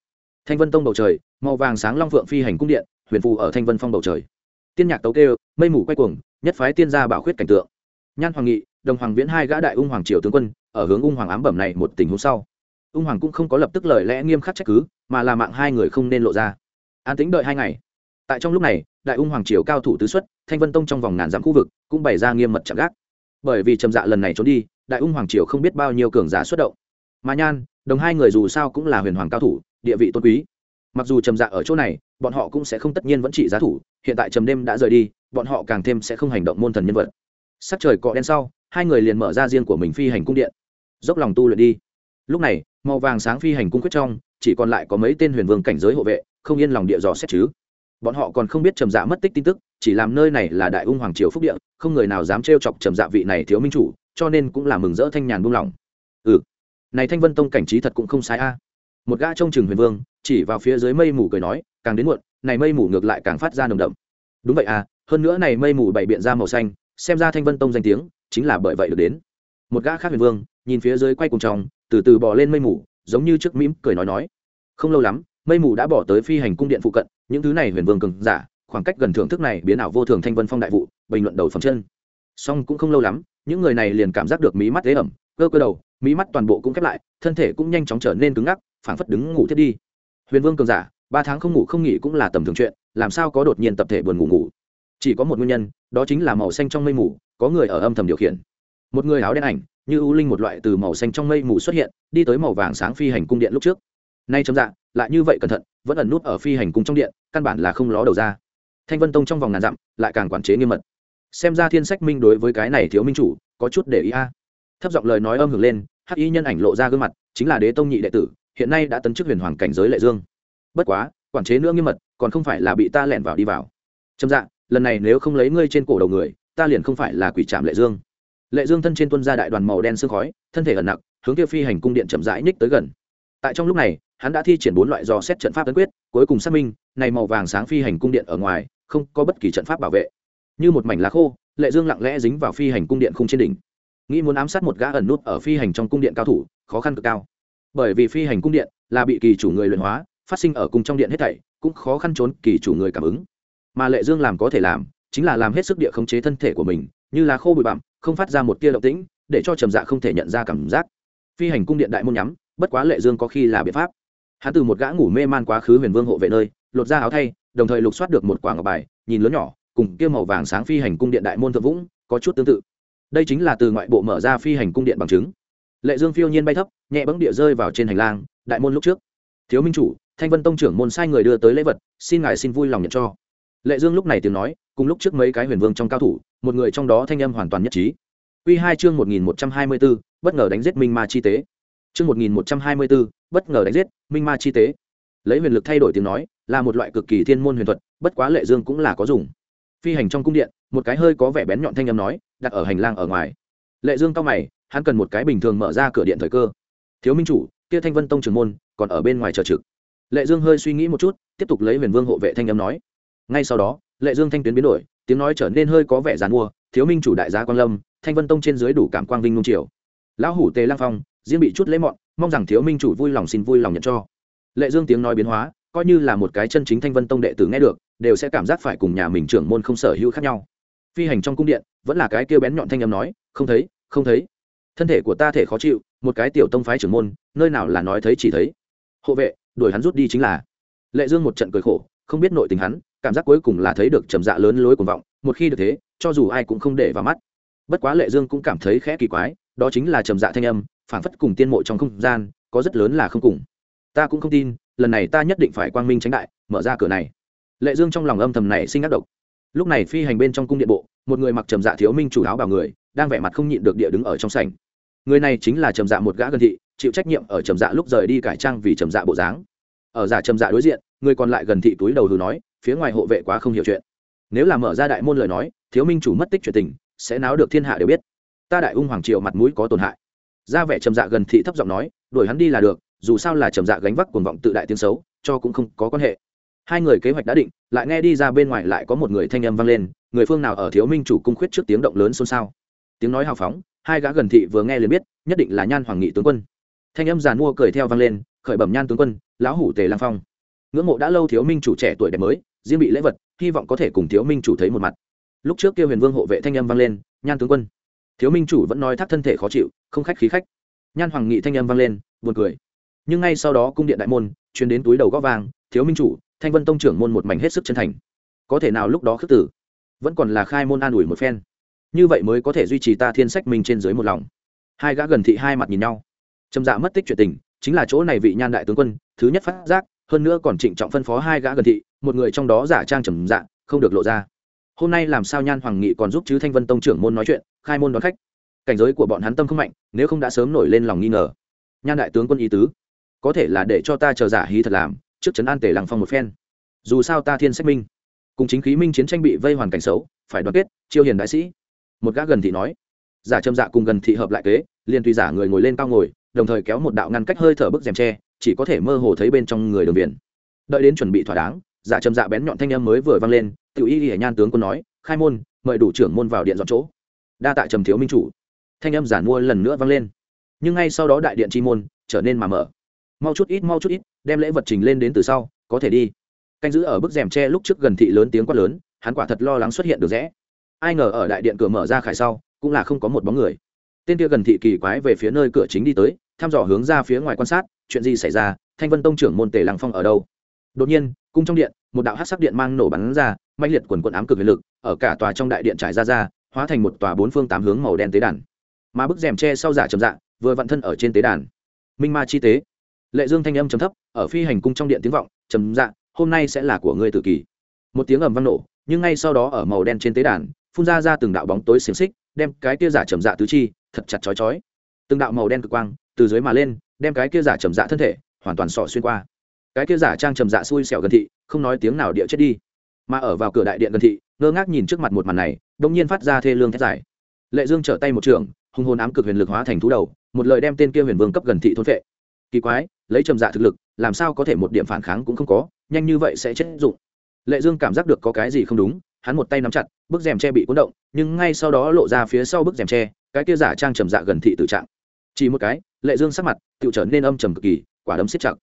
Thanh vân tông bầu trời, màu vàng sáng long phượng phi hành cung điện, huyền phù ở thanh vân phong bầu trời. Tiên nhạc tấu kêu, mây mù quay cuồng, nhất phái tiên gia bảo khuyết cảnh tượng. Nhan hoàng nghị, đồng hoàng viễn hai gã đại ung hoàng triều tướng quân, ở hướng ung hoàng ám bẩm này một tình huống sau ung hoàng cũng không có lập tức lời lẽ nghiêm khắc trách cứ, mà là mạng hai người không nên lộ ra. An tính đợi hai ngày. Tại trong lúc này, đại ung hoàng triều cao thủ tứ xuất, thanh vân tông trong vòng ngàn dặm khu vực cũng bày ra nghiêm mật chạm gác. Bởi vì trầm dạ lần này trốn đi, đại ung hoàng triều không biết bao nhiêu cường giả xuất động. Mà nhan, đồng hai người dù sao cũng là huyền hoàng cao thủ, địa vị tôn quý. Mặc dù trầm dạ ở chỗ này, bọn họ cũng sẽ không tất nhiên vẫn trị giá thủ, hiện tại trầm đêm đã rời đi, bọn họ càng thêm sẽ không hành động môn thần nhân vật. Sắc trời cọ đen sau, hai người liền mở ra riêng của mình phi hành cung điện. Dốc lòng tu luyện đi. Lúc này màu vàng sáng phi hành cung quyết trong, chỉ còn lại có mấy tên huyền vương cảnh giới hộ vệ, không yên lòng địa dò xét chứ. Bọn họ còn không biết trầm dạ mất tích tin tức, chỉ làm nơi này là đại ung hoàng triều phúc địa, không người nào dám trêu chọc trầm dạ vị này thiếu minh chủ, cho nên cũng là mừng rỡ thanh nhàn buông lỏng. Ừ này thanh vân tông cảnh trí thật cũng không sai a. Một gã trông chừng huyền vương, chỉ vào phía dưới mây mù cười nói, càng đến muộn, này mây mù ngược lại càng phát ra nồng đậm. Đúng vậy à hơn nữa này mây mù bày biện ra màu xanh, xem ra thanh vân tông danh tiếng, chính là bởi vậy được đến. Một gã khác huyền vương, nhìn phía dưới quay cùng trong từ từ bò lên mây mù, giống như trước mĩm cười nói nói. Không lâu lắm, mây mù đã bỏ tới phi hành cung điện phụ cận, những thứ này huyền vương cường giả, khoảng cách gần thưởng thức này biến ảo vô thường thanh vân phong đại vụ, bình luận đầu phẩm chân. Song cũng không lâu lắm, những người này liền cảm giác được mí mắt thế ẩm, cơ cơ đầu, mí mắt toàn bộ cũng khép lại, thân thể cũng nhanh chóng trở nên cứng ngắc, phảng phất đứng ngủ thiết đi. Huyền vương cường giả, ba tháng không ngủ không nghỉ cũng là tầm thường chuyện, làm sao có đột nhiên tập thể buồn ngủ ngủ? Chỉ có một nguyên nhân, đó chính là màu xanh trong mây mù, có người ở âm thầm điều khiển. Một người áo đen ảnh như ưu linh một loại từ màu xanh trong mây mù xuất hiện, đi tới màu vàng sáng phi hành cung điện lúc trước. Nay chấm dạ lại như vậy cẩn thận, vẫn ẩn nút ở phi hành cung trong điện, căn bản là không ló đầu ra. Thanh vân tông trong vòng ngàn dặm, lại càng quản chế nghiêm mật. Xem ra thiên sách minh đối với cái này thiếu minh chủ, có chút để ý a. Thấp giọng lời nói âm hưởng lên, hắc y nhân ảnh lộ ra gương mặt, chính là đế tông nhị đệ tử, hiện nay đã tấn chức huyền hoàng cảnh giới lệ dương. Bất quá, quản chế nữa nghiêm mật, còn không phải là bị ta lẻn vào đi vào. Trầm dạ lần này nếu không lấy ngươi trên cổ đầu người, ta liền không phải là quỷ trạm lệ dương lệ dương thân trên tuân ra đại đoàn màu đen sương khói, thân thể ẩn nặng hướng kia phi hành cung điện chậm rãi nhích tới gần. Tại trong lúc này, hắn đã thi triển bốn loại dò xét trận pháp tấn quyết, cuối cùng xác minh, này màu vàng sáng phi hành cung điện ở ngoài, không có bất kỳ trận pháp bảo vệ. Như một mảnh lá khô, lệ dương lặng lẽ dính vào phi hành cung điện khung trên đỉnh. Nghĩ muốn ám sát một gã ẩn nút ở phi hành trong cung điện cao thủ, khó khăn cực cao. Bởi vì phi hành cung điện là bị kỳ chủ người luyện hóa, phát sinh ở cùng trong điện hết thảy, cũng khó khăn trốn kỳ chủ người cảm ứng. Mà lệ dương làm có thể làm, chính là làm hết sức địa khống chế thân thể của mình như là khô bụi bặm, không phát ra một tia động tĩnh, để cho trầm dạ không thể nhận ra cảm giác. Phi hành cung điện đại môn nhắm, bất quá lệ dương có khi là biện pháp. Hắn từ một gã ngủ mê man quá khứ huyền vương hộ vệ nơi, lột ra áo thay, đồng thời lục soát được một quả ngọc bài, nhìn lớn nhỏ, cùng kia màu vàng sáng phi hành cung điện đại môn thượng vũng, có chút tương tự. Đây chính là từ ngoại bộ mở ra phi hành cung điện bằng chứng. Lệ dương phiêu nhiên bay thấp, nhẹ bẫng địa rơi vào trên hành lang, đại môn lúc trước. Thiếu minh chủ, thanh vân tông trưởng môn sai người đưa tới lễ vật, xin ngài xin vui lòng nhận cho. Lệ dương lúc này tiếng nói, cùng lúc trước mấy cái huyền vương trong cao thủ một người trong đó thanh âm hoàn toàn nhất trí. Q hai chương một nghìn một trăm hai mươi b ố bất ngờ đánh giết minh ma chi tế. Chương một nghìn một trăm hai mươi b ố bất ngờ đánh giết minh ma chi tế. Lấy huyền lực thay đổi tiếng nói, là một loại cực kỳ thiên môn huyền thuật, bất quá lệ dương cũng là có dùng. Phi hành trong cung điện, một cái hơi có vẻ bén nhọn thanh âm nói, đặt ở hành lang ở ngoài. Lệ dương cao mày, hắn cần một cái bình thường mở ra cửa điện thời cơ. Thiếu minh chủ, kia thanh vân tông trường môn, còn ở bên ngoài chờ trực. Lệ dương hơi suy nghĩ một chút, tiếp tục lấy huyền vương hộ vệ thanh âm nói. Ngay sau đó, lệ dương thanh tuyến biến đổi tiếng nói trở nên hơi có vẻ dàn mua, thiếu minh chủ đại gia quan lâm, thanh vân tông trên dưới đủ cảm quang vinh nung triều lão hủ tề lang phong, riêng bị chút lễ mọn, mong rằng thiếu minh chủ vui lòng xin vui lòng nhận cho. Lệ dương tiếng nói biến hóa, coi như là một cái chân chính thanh vân tông đệ tử nghe được, đều sẽ cảm giác phải cùng nhà mình trưởng môn không sở hữu khác nhau. Phi hành trong cung điện, vẫn là cái kêu bén nhọn thanh âm nói, không thấy không thấy. Thân thể của ta thể khó chịu, một cái tiểu tông phái trưởng môn, nơi nào là nói thấy chỉ thấy. Hộ vệ, đuổi hắn rút đi chính là. Lệ dương một trận cười khổ, không biết nội tình hắn cảm giác cuối cùng là thấy được trầm dạ lớn lối cuồng vọng, một khi được thế, cho dù ai cũng không để vào mắt. Bất quá lệ dương cũng cảm thấy khẽ kỳ quái, đó chính là trầm dạ thanh âm phản phất cùng tiên mộ trong không gian, có rất lớn là không cùng. Ta cũng không tin, lần này ta nhất định phải quang minh tránh đại, mở ra cửa này. Lệ dương trong lòng âm thầm này sinh ác độc. Lúc này phi hành bên trong cung điện bộ, một người mặc trầm dạ thiếu minh chủ áo bảo người, đang vẻ mặt không nhịn được địa đứng ở trong sảnh. Người này chính là trầm dạ một gã gần thị, chịu trách nhiệm ở trầm dạ lúc rời đi cải trang vì trầm dạ bộ dáng. Ở giả trầm dạ đối diện, người còn lại gần thị túi đầu hừ nói phía ngoài hộ vệ quá không hiểu chuyện. Nếu là mở ra đại môn lời nói, thiếu minh chủ mất tích chuyện tình, sẽ náo được thiên hạ đều biết. Ta đại ung hoàng triều mặt mũi có tổn hại. Ra vẻ trầm dạ gần thị thấp giọng nói, đuổi hắn đi là được, dù sao là trầm dạ gánh vác cuồng vọng tự đại tiếng xấu, cho cũng không có quan hệ. Hai người kế hoạch đã định, lại nghe đi ra bên ngoài lại có một người thanh âm vang lên, người phương nào ở thiếu minh chủ cung khuyết trước tiếng động lớn xôn xao. Tiếng nói hào phóng, hai gã gần thị vừa nghe liền biết, nhất định là nhan hoàng nghị tướng quân. Thanh âm giàn mua cười theo vang lên, khởi bẩm nhan tướng quân, lão hủ tề lang phong ngưỡng mộ đã lâu thiếu minh chủ trẻ tuổi đẹp mới, riêng bị lễ vật, hy vọng có thể cùng thiếu minh chủ thấy một mặt. Lúc trước kêu huyền vương hộ vệ thanh âm vang lên, nhan tướng quân. Thiếu minh chủ vẫn nói thác thân thể khó chịu, không khách khí khách. Nhan hoàng nghị thanh âm vang lên, buồn cười. Nhưng ngay sau đó cung điện đại môn chuyến đến túi đầu gó vàng, thiếu minh chủ, thanh vân tông trưởng môn một mảnh hết sức chân thành. Có thể nào lúc đó khước tử, vẫn còn là khai môn an ủi một phen. Như vậy mới có thể duy trì ta thiên sách mình trên dưới một lòng. Hai gã gần thị hai mặt nhìn nhau. Trầm dạ mất tích chuyện tình, chính là chỗ này vị nhan đại tướng quân, thứ nhất phát giác hơn nữa còn trịnh trọng phân phó hai gã gần thị, một người trong đó giả trang trầm dạ không được lộ ra. Hôm nay làm sao nhan hoàng nghị còn giúp chứ thanh vân tông trưởng môn nói chuyện, khai môn đón khách. Cảnh giới của bọn hắn tâm không mạnh, nếu không đã sớm nổi lên lòng nghi ngờ. Nhan đại tướng quân ý tứ, có thể là để cho ta chờ giả hí thật làm, trước trấn an tể làng phong một phen. Dù sao ta thiên sách minh, cùng chính khí minh chiến tranh bị vây hoàn cảnh xấu, phải đoàn kết, chiêu hiền đại sĩ. Một gã gần thị nói, giả trầm dạ cùng gần thị hợp lại kế, liền tùy giả người ngồi lên cao ngồi, đồng thời kéo một đạo ngăn cách hơi thở bức rèm tre chỉ có thể mơ hồ thấy bên trong người đường biển. Đợi đến chuẩn bị thỏa đáng dạ trầm dạ bén nhọn thanh âm mới vừa vang lên, tiểu y hiển nhan tướng quân nói, khai môn, mời đủ trưởng môn vào điện dọn chỗ. Đa tạ trầm thiếu minh chủ. Thanh âm giản mua lần nữa vang lên. Nhưng ngay sau đó đại điện chi môn trở nên mà mở. Mau chút ít, mau chút ít, đem lễ vật trình lên đến từ sau, có thể đi. Canh giữ ở bức rèm tre lúc trước gần thị lớn tiếng quát lớn, hắn quả thật lo lắng xuất hiện được rẽ. Ai ngờ ở đại điện cửa mở ra khải sau, cũng là không có một bóng người. Tên kia gần thị kỳ quái về phía nơi cửa chính đi tới thăm dò hướng ra phía ngoài quan sát, chuyện gì xảy ra, thanh vân tông trưởng môn tề lăng phong ở đâu? Đột nhiên, cung trong điện, một đạo hát sắc điện mang nổ bắn ra mạnh liệt quần quận ám cực huyền lực, ở cả tòa trong đại điện trải ra ra, hóa thành một tòa bốn phương tám hướng màu đen tế đàn. Mà bức rèm tre sau giả trầm dạ vừa vận thân ở trên tế đàn. Minh ma chi tế. Lệ dương thanh âm trầm thấp, ở phi hành cung trong điện tiếng vọng, trầm dạ hôm nay sẽ là của ngươi tự kỷ một tiếng ầm vang nổ, nhưng ngay sau đó ở màu đen trên tế đàn, phun ra ra từng đạo bóng tối xiềng xích, đem cái kia giả trầm dạ tứ chi, thật chặt chói chói. Từng đạo màu đen cực quang từ dưới mà lên, đem cái kia giả trầm dạ thân thể hoàn toàn sọ xuyên qua. Cái kia giả trang trầm dạ xui xẻo gần thị, không nói tiếng nào địa chết đi. Mà ở vào cửa đại điện gần thị, ngơ ngác nhìn trước mặt một màn này đông nhiên phát ra thê lương thét dài. Lệ dương trở tay một trường, hung hồn ám cực huyền lực hóa thành thú đầu, một lời đem tên kia huyền vương cấp gần thị thôn vệ kỳ quái, lấy trầm dạ thực lực, làm sao có thể một điểm phản kháng cũng không có, nhanh như vậy sẽ chết dụng. Lệ dương cảm giác được có cái gì không đúng, hắn một tay nắm chặt, bức rèm tre bị cuốn động, nhưng ngay sau đó lộ ra phía sau bức rèm tre cái kia giả trang trầm dạ gần thị tự trạng chỉ một cái, lệ dương sắc mặt tự trở nên âm trầm cực kỳ, quả đấm xếp chặt.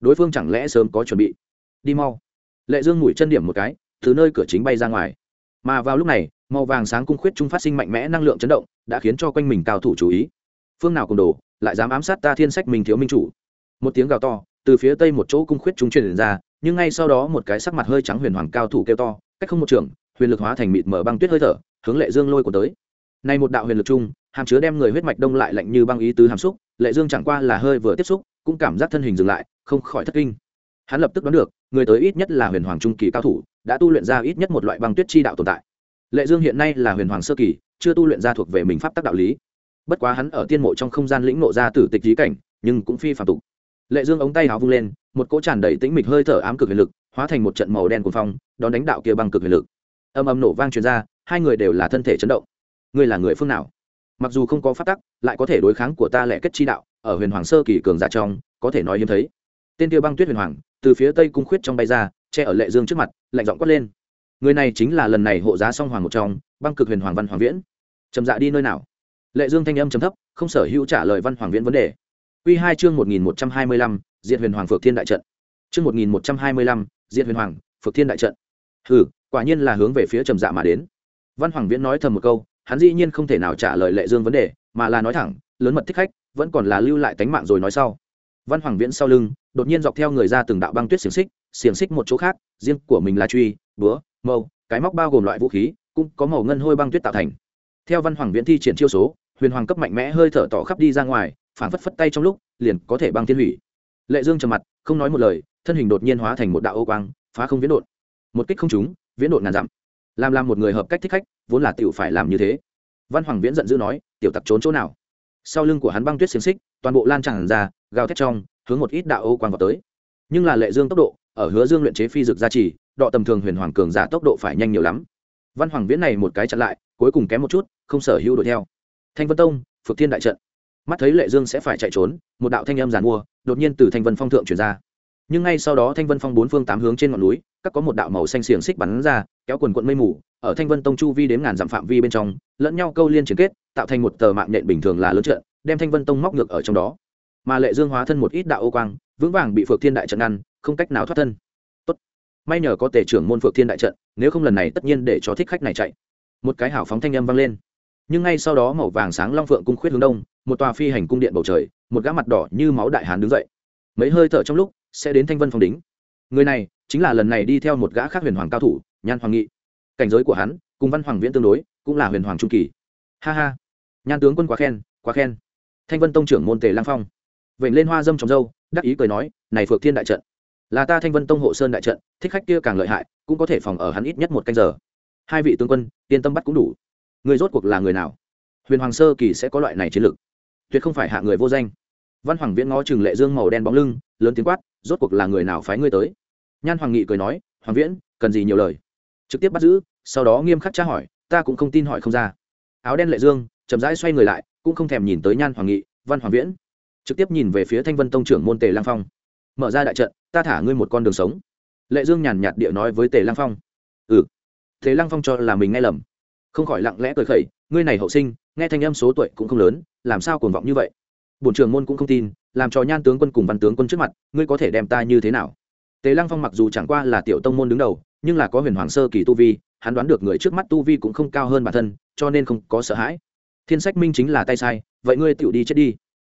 Đối phương chẳng lẽ sớm có chuẩn bị? Đi mau. Lệ dương mũi chân điểm một cái, từ nơi cửa chính bay ra ngoài. Mà vào lúc này, màu vàng sáng cung khuyết trung phát sinh mạnh mẽ năng lượng chấn động, đã khiến cho quanh mình cao thủ chú ý. Phương nào cùng đồ, lại dám ám sát ta thiên sách mình thiếu minh chủ? Một tiếng gào to, từ phía tây một chỗ cung khuyết trung truyền ra, nhưng ngay sau đó một cái sắc mặt hơi trắng huyền hoàng cao thủ kêu to, cách không một trường, huyền lực hóa thành mịt mở băng tuyết hơi thở, hướng lệ dương lôi của tới. Nay một đạo huyền lực chung hàm chứa đem người huyết mạch đông lại lạnh như băng ý tứ hàm xúc, lệ dương chẳng qua là hơi vừa tiếp xúc, cũng cảm giác thân hình dừng lại, không khỏi thất kinh. Hắn lập tức đoán được, người tới ít nhất là huyền hoàng trung kỳ cao thủ, đã tu luyện ra ít nhất một loại băng tuyết chi đạo tồn tại. Lệ dương hiện nay là huyền hoàng sơ kỳ, chưa tu luyện ra thuộc về mình pháp tắc đạo lý. Bất quá hắn ở tiên mộ trong không gian lĩnh nộ ra tử tịch trí cảnh, nhưng cũng phi phạm tục. Lệ dương ống tay hào vung lên, một cỗ tràn đầy tĩnh mịch hơi thở ám cực huyền lực, hóa thành một trận màu đen cuồng phong, đón đánh đạo kia băng cực huyền lực. Âm âm nổ vang truyền ra, hai người đều là thân thể chấn động. Ngươi là người phương nào? Mặc dù không có phát tắc, lại có thể đối kháng của ta lẽ kết chi đạo, ở huyền hoàng sơ kỳ cường giả trong, có thể nói hiếm thấy. Tên kia băng tuyết huyền hoàng, từ phía tây cung khuyết trong bay ra, che ở lệ dương trước mặt, lạnh giọng quát lên. Người này chính là lần này hộ giá song hoàng một trong, băng cực huyền hoàng văn hoàng viễn. Trầm dạ đi nơi nào? Lệ dương thanh âm trầm thấp, không sở hữu trả lời văn hoàng viễn vấn đề. Quy hai chương một nghìn một trăm hai mươi lăm diện huyền hoàng phược thiên đại trận. Chương một nghìn một trăm hai mươi lăm diện huyền hoàng phược thiên đại trận. Hừ, quả nhiên là hướng về phía trầm dạ mà đến. Văn hoàng viễn nói thầm một câu hắn dĩ nhiên không thể nào trả lời lệ dương vấn đề, mà là nói thẳng, lớn mật thích khách, vẫn còn là lưu lại tánh mạng rồi nói sau. Văn hoàng viễn sau lưng, đột nhiên dọc theo người ra từng đạo băng tuyết xiềng xích xiềng xích một chỗ khác, riêng của mình là truy, búa, mâu, cái móc bao gồm loại vũ khí, cũng có màu ngân hôi băng tuyết tạo thành. Theo văn hoàng viễn thi triển chiêu số, huyền hoàng cấp mạnh mẽ hơi thở tỏ khắp đi ra ngoài phản phất phất tay trong lúc, liền có thể băng thiên hủy. Lệ dương trầm mặt, không nói một lời, thân hình đột nhiên hóa thành một đạo ô quang, phá không viễn đột một kích không trúng, viễn đột ngàn dặm. Làm làm một người hợp cách thích khách vốn là tiểu phải làm như thế. Văn hoàng viễn giận dữ nói, tiểu tặc trốn chỗ nào? Sau lưng của hắn băng tuyết xiềng xích, toàn bộ lan tràn ra, gào thét trong, hướng một ít đạo ô quang vào tới. Nhưng là lệ dương tốc độ, ở hứa dương luyện chế phi dược gia trì, đọ tầm thường huyền hoàng cường giả tốc độ phải nhanh nhiều lắm. Văn hoàng viễn này một cái chặn lại, cuối cùng kém một chút, không sở hữu đuổi theo. Thanh vân tông phược thiên đại trận. Mắt thấy lệ dương sẽ phải chạy trốn, một đạo thanh âm giàn mua, đột nhiên từ thanh vân phong thượng chuyển ra nhưng ngay sau đó thanh vân phong bốn phương tám hướng trên ngọn núi, các có một đạo màu xanh xiềng xích bắn ra, kéo quần quận mây mù, ở thanh vân tông chu vi đến ngàn dặm phạm vi bên trong, lẫn nhau câu liên chiến kết, tạo thành một tờ mạng nhện bình thường là lớn trận đem thanh vân tông móc ngược ở trong đó. Mà lệ dương hóa thân một ít đạo ô quang, vững vàng bị phược thiên đại trận ngăn, không cách nào thoát thân. Tốt. May nhờ có tể trưởng môn phược thiên đại trận, nếu không lần này tất nhiên để cho thích khách này chạy. Một cái hảo phóng thanh âm vang lên. Nhưng ngay sau đó màu vàng sáng long phượng cung khuyết hướng đông, một tòa phi hành cung điện bầu trời, một gã mặt đỏ như máu đại hán đứng dậy. Mấy hơi thở trong lúc sẽ đến thanh vân phong đính. Người này chính là lần này đi theo một gã khác huyền hoàng cao thủ, nhan hoàng nghị. Cảnh giới của hắn cùng văn hoàng viễn tương đối, cũng là huyền hoàng trung kỳ. Ha ha. Nhan tướng quân quá khen quá khen. Thanh vân tông trưởng môn tề lang phong. Vậy lên hoa dâm trồng dâu, đắc ý cười nói, này phược thiên đại trận, là ta thanh vân tông hộ sơn đại trận, thích khách kia càng lợi hại, cũng có thể phòng ở hắn ít nhất một canh giờ. Hai vị tướng quân, yên tâm bắt cũng đủ. Người rốt cuộc là người nào? Huyền hoàng sơ kỳ sẽ có loại này chiến lược. Tuyệt không phải hạ người vô danh. Văn hoàng viễn ngó chừng lệ dương màu đen bóng lưng, lớn tiếng quát rốt cuộc là người nào phái ngươi tới? Nhan hoàng nghị cười nói, hoàng viễn, cần gì nhiều lời? Trực tiếp bắt giữ, sau đó nghiêm khắc tra hỏi, ta cũng không tin hỏi không ra. Áo đen lệ dương, chậm rãi xoay người lại, cũng không thèm nhìn tới nhan hoàng nghị, văn hoàng viễn. Trực tiếp nhìn về phía thanh vân tông trưởng môn tề lang phong. Mở ra đại trận, ta thả ngươi một con đường sống. Lệ dương nhàn nhạt địa nói với tề lang phong. Ừ. Tề lang phong cho là mình nghe lầm. Không khỏi lặng lẽ cười khẩy, ngươi này hậu sinh, nghe thanh âm số tuổi cũng không lớn, làm sao cuồng vọng như vậy? Bổn trưởng môn cũng không tin làm cho nhan tướng quân cùng văn tướng quân trước mặt, ngươi có thể đem ta như thế nào? Tề lăng phong mặc dù chẳng qua là tiểu tông môn đứng đầu, nhưng là có huyền hoàng sơ kỳ tu vi, hắn đoán được người trước mắt tu vi cũng không cao hơn bản thân, cho nên không có sợ hãi. Thiên sách minh chính là tay sai, vậy ngươi tựu đi chết đi.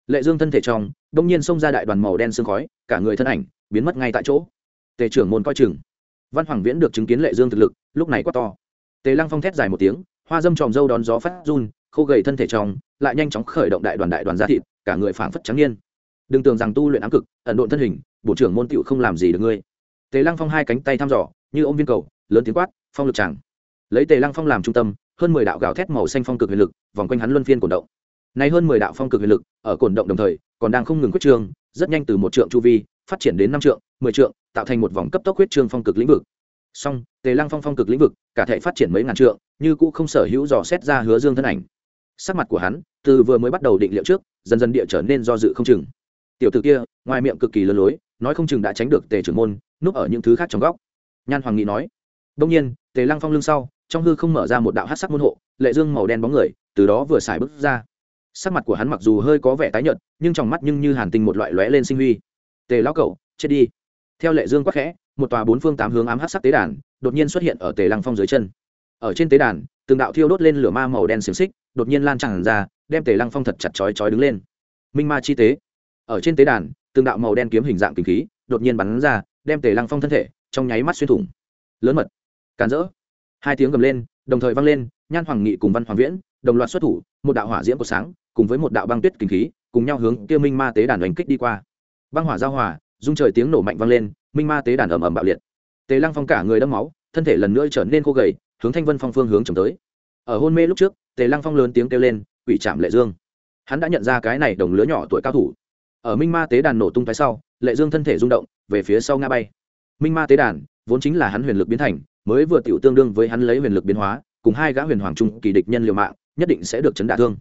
Lệ dương thân thể trong, đông nhiên xông ra đại đoàn màu đen sương khói, cả người thân ảnh biến mất ngay tại chỗ. Tề trưởng môn coi chừng. Văn hoàng viễn được chứng kiến lệ dương thực lực, lúc này quá to. Tề lăng phong thét dài một tiếng, hoa dâm tròm dâu đón gió phát run, khô gầy thân thể trong, lại nhanh chóng khởi động đại đoàn đại đoàn ra thịt, cả người phảng phất trắng nhiên đừng tưởng rằng tu luyện ám cực, ẩn độn thân hình bộ trưởng môn tựu không làm gì được ngươi. Tề lăng phong hai cánh tay thăm dò, như ôm viên cầu, lớn tiếng quát, phong lực tràng lấy tề lăng phong làm trung tâm, hơn mười đạo gạo thét màu xanh phong cực huyền lực vòng quanh hắn luân phiên cổn động. Nay hơn mười đạo phong cực huyền lực ở cổn động đồng thời, còn đang không ngừng quyết trương rất nhanh từ một trượng chu vi phát triển đến năm trượng, mười trượng, tạo thành một vòng cấp tốc huyết trương phong cực lĩnh vực. Song, tề lăng phong phong cực lĩnh vực, cả thể phát triển mấy ngàn trượng, như cũ không sở hữu dò xét ra hứa dương thân ảnh. Sắc mặt của hắn, từ vừa mới bắt đầu định liệu trước, dần dần địa trở nên do dự không chừng tiểu t ử kia, ngoài miệng cực kỳ lơ lối, nói không chừng đã tránh được tề trưởng môn, núp ở những thứ khác trong góc. Nhan hoàng nghị nói. Đông nhiên, tề lăng phong lưng sau, trong hư không mở ra một đạo hát sắc môn hộ, lệ dương màu đen bóng người, từ đó vừa xài bước ra. Sắc mặt của hắn mặc dù hơi có vẻ tái nhợt, nhưng trong mắt nhưng như hàn tinh một loại lóe lên sinh huy. Tề lão cậu chết đi. Theo lệ dương quắc khẽ, một tòa bốn phương tám hướng ám hát sắc tế đàn đột nhiên xuất hiện ở tề lăng phong dưới chân. Ở trên tế đàn, từng đạo thiêu đốt lên lửa ma màu đen xiềng xích, đột nhiên lan tràn ra, đem tề lăng phong thật chặt chói chói đứng lên. Minh ma chi tế ở trên tế đàn, từng đạo màu đen kiếm hình dạng kinh khí đột nhiên bắn ra, đem tề lăng phong thân thể trong nháy mắt xuyên thủng. Lớn mật, càn rỡ. Hai tiếng gầm lên, đồng thời vang lên, nhan hoàng nghị cùng văn hoàng viễn đồng loạt xuất thủ, một đạo hỏa diễm của sáng cùng với một đạo băng tuyết kinh khí cùng nhau hướng kia minh ma tế đàn đánh kích đi qua. Băng hỏa giao hỏa dung trời tiếng nổ mạnh vang lên, minh ma tế đàn ầm ầm bạo liệt. Tề lăng phong cả người đẫm máu, thân thể lần nữa trở nên khô gầy, hướng thanh vân phong phương hướng trồng tới. Ở hôn mê lúc trước, tề lăng phong lớn tiếng kêu lên, quỷ chạm lệ dương. Hắn đã nhận ra cái này đồng lứa nhỏ tuổi cao thủ ở minh ma tế đàn nổ tung tay sau, lệ dương thân thể rung động, về phía sau ngã bay. Minh ma tế đàn, vốn chính là hắn huyền lực biến thành, mới vừa tiểu tương đương với hắn lấy huyền lực biến hóa, cùng hai gã huyền hoàng trung kỳ địch nhân liều mạng, nhất định sẽ được chấn đả thương.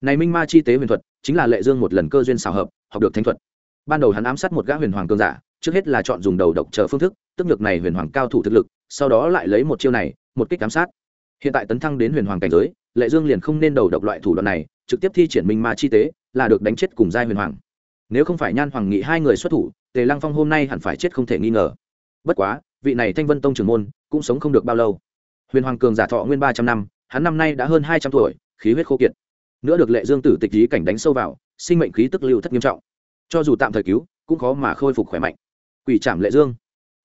Này minh ma chi tế huyền thuật, chính là lệ dương một lần cơ duyên xào hợp, học được thanh thuật. Ban đầu hắn ám sát một gã huyền hoàng cương giả, trước hết là chọn dùng đầu độc chờ phương thức, tức nhược này huyền hoàng cao thủ thực lực, sau đó lại lấy một chiêu này, một kích ám sát. Hiện tại tấn thăng đến huyền hoàng cảnh giới, lệ dương liền không nên đầu độc loại thủ đoạn này, trực tiếp thi triển minh ma chi tế, là được đánh chết cùng giai huyền hoàng nếu không phải nhan hoàng nghị hai người xuất thủ, tề lăng phong hôm nay hẳn phải chết không thể nghi ngờ. Bất quá, vị này thanh vân tông trưởng môn cũng sống không được bao lâu. Huyền hoàng cường giả thọ nguyên ba trăm năm, hắn năm nay đã hơn hai trăm tuổi, khí huyết khô kiệt. Nữa được lệ dương tử tịch lý cảnh đánh sâu vào, sinh mệnh khí tức lưu thất nghiêm trọng. Cho dù tạm thời cứu, cũng khó mà khôi phục khỏe mạnh. Quỷ trảm lệ dương.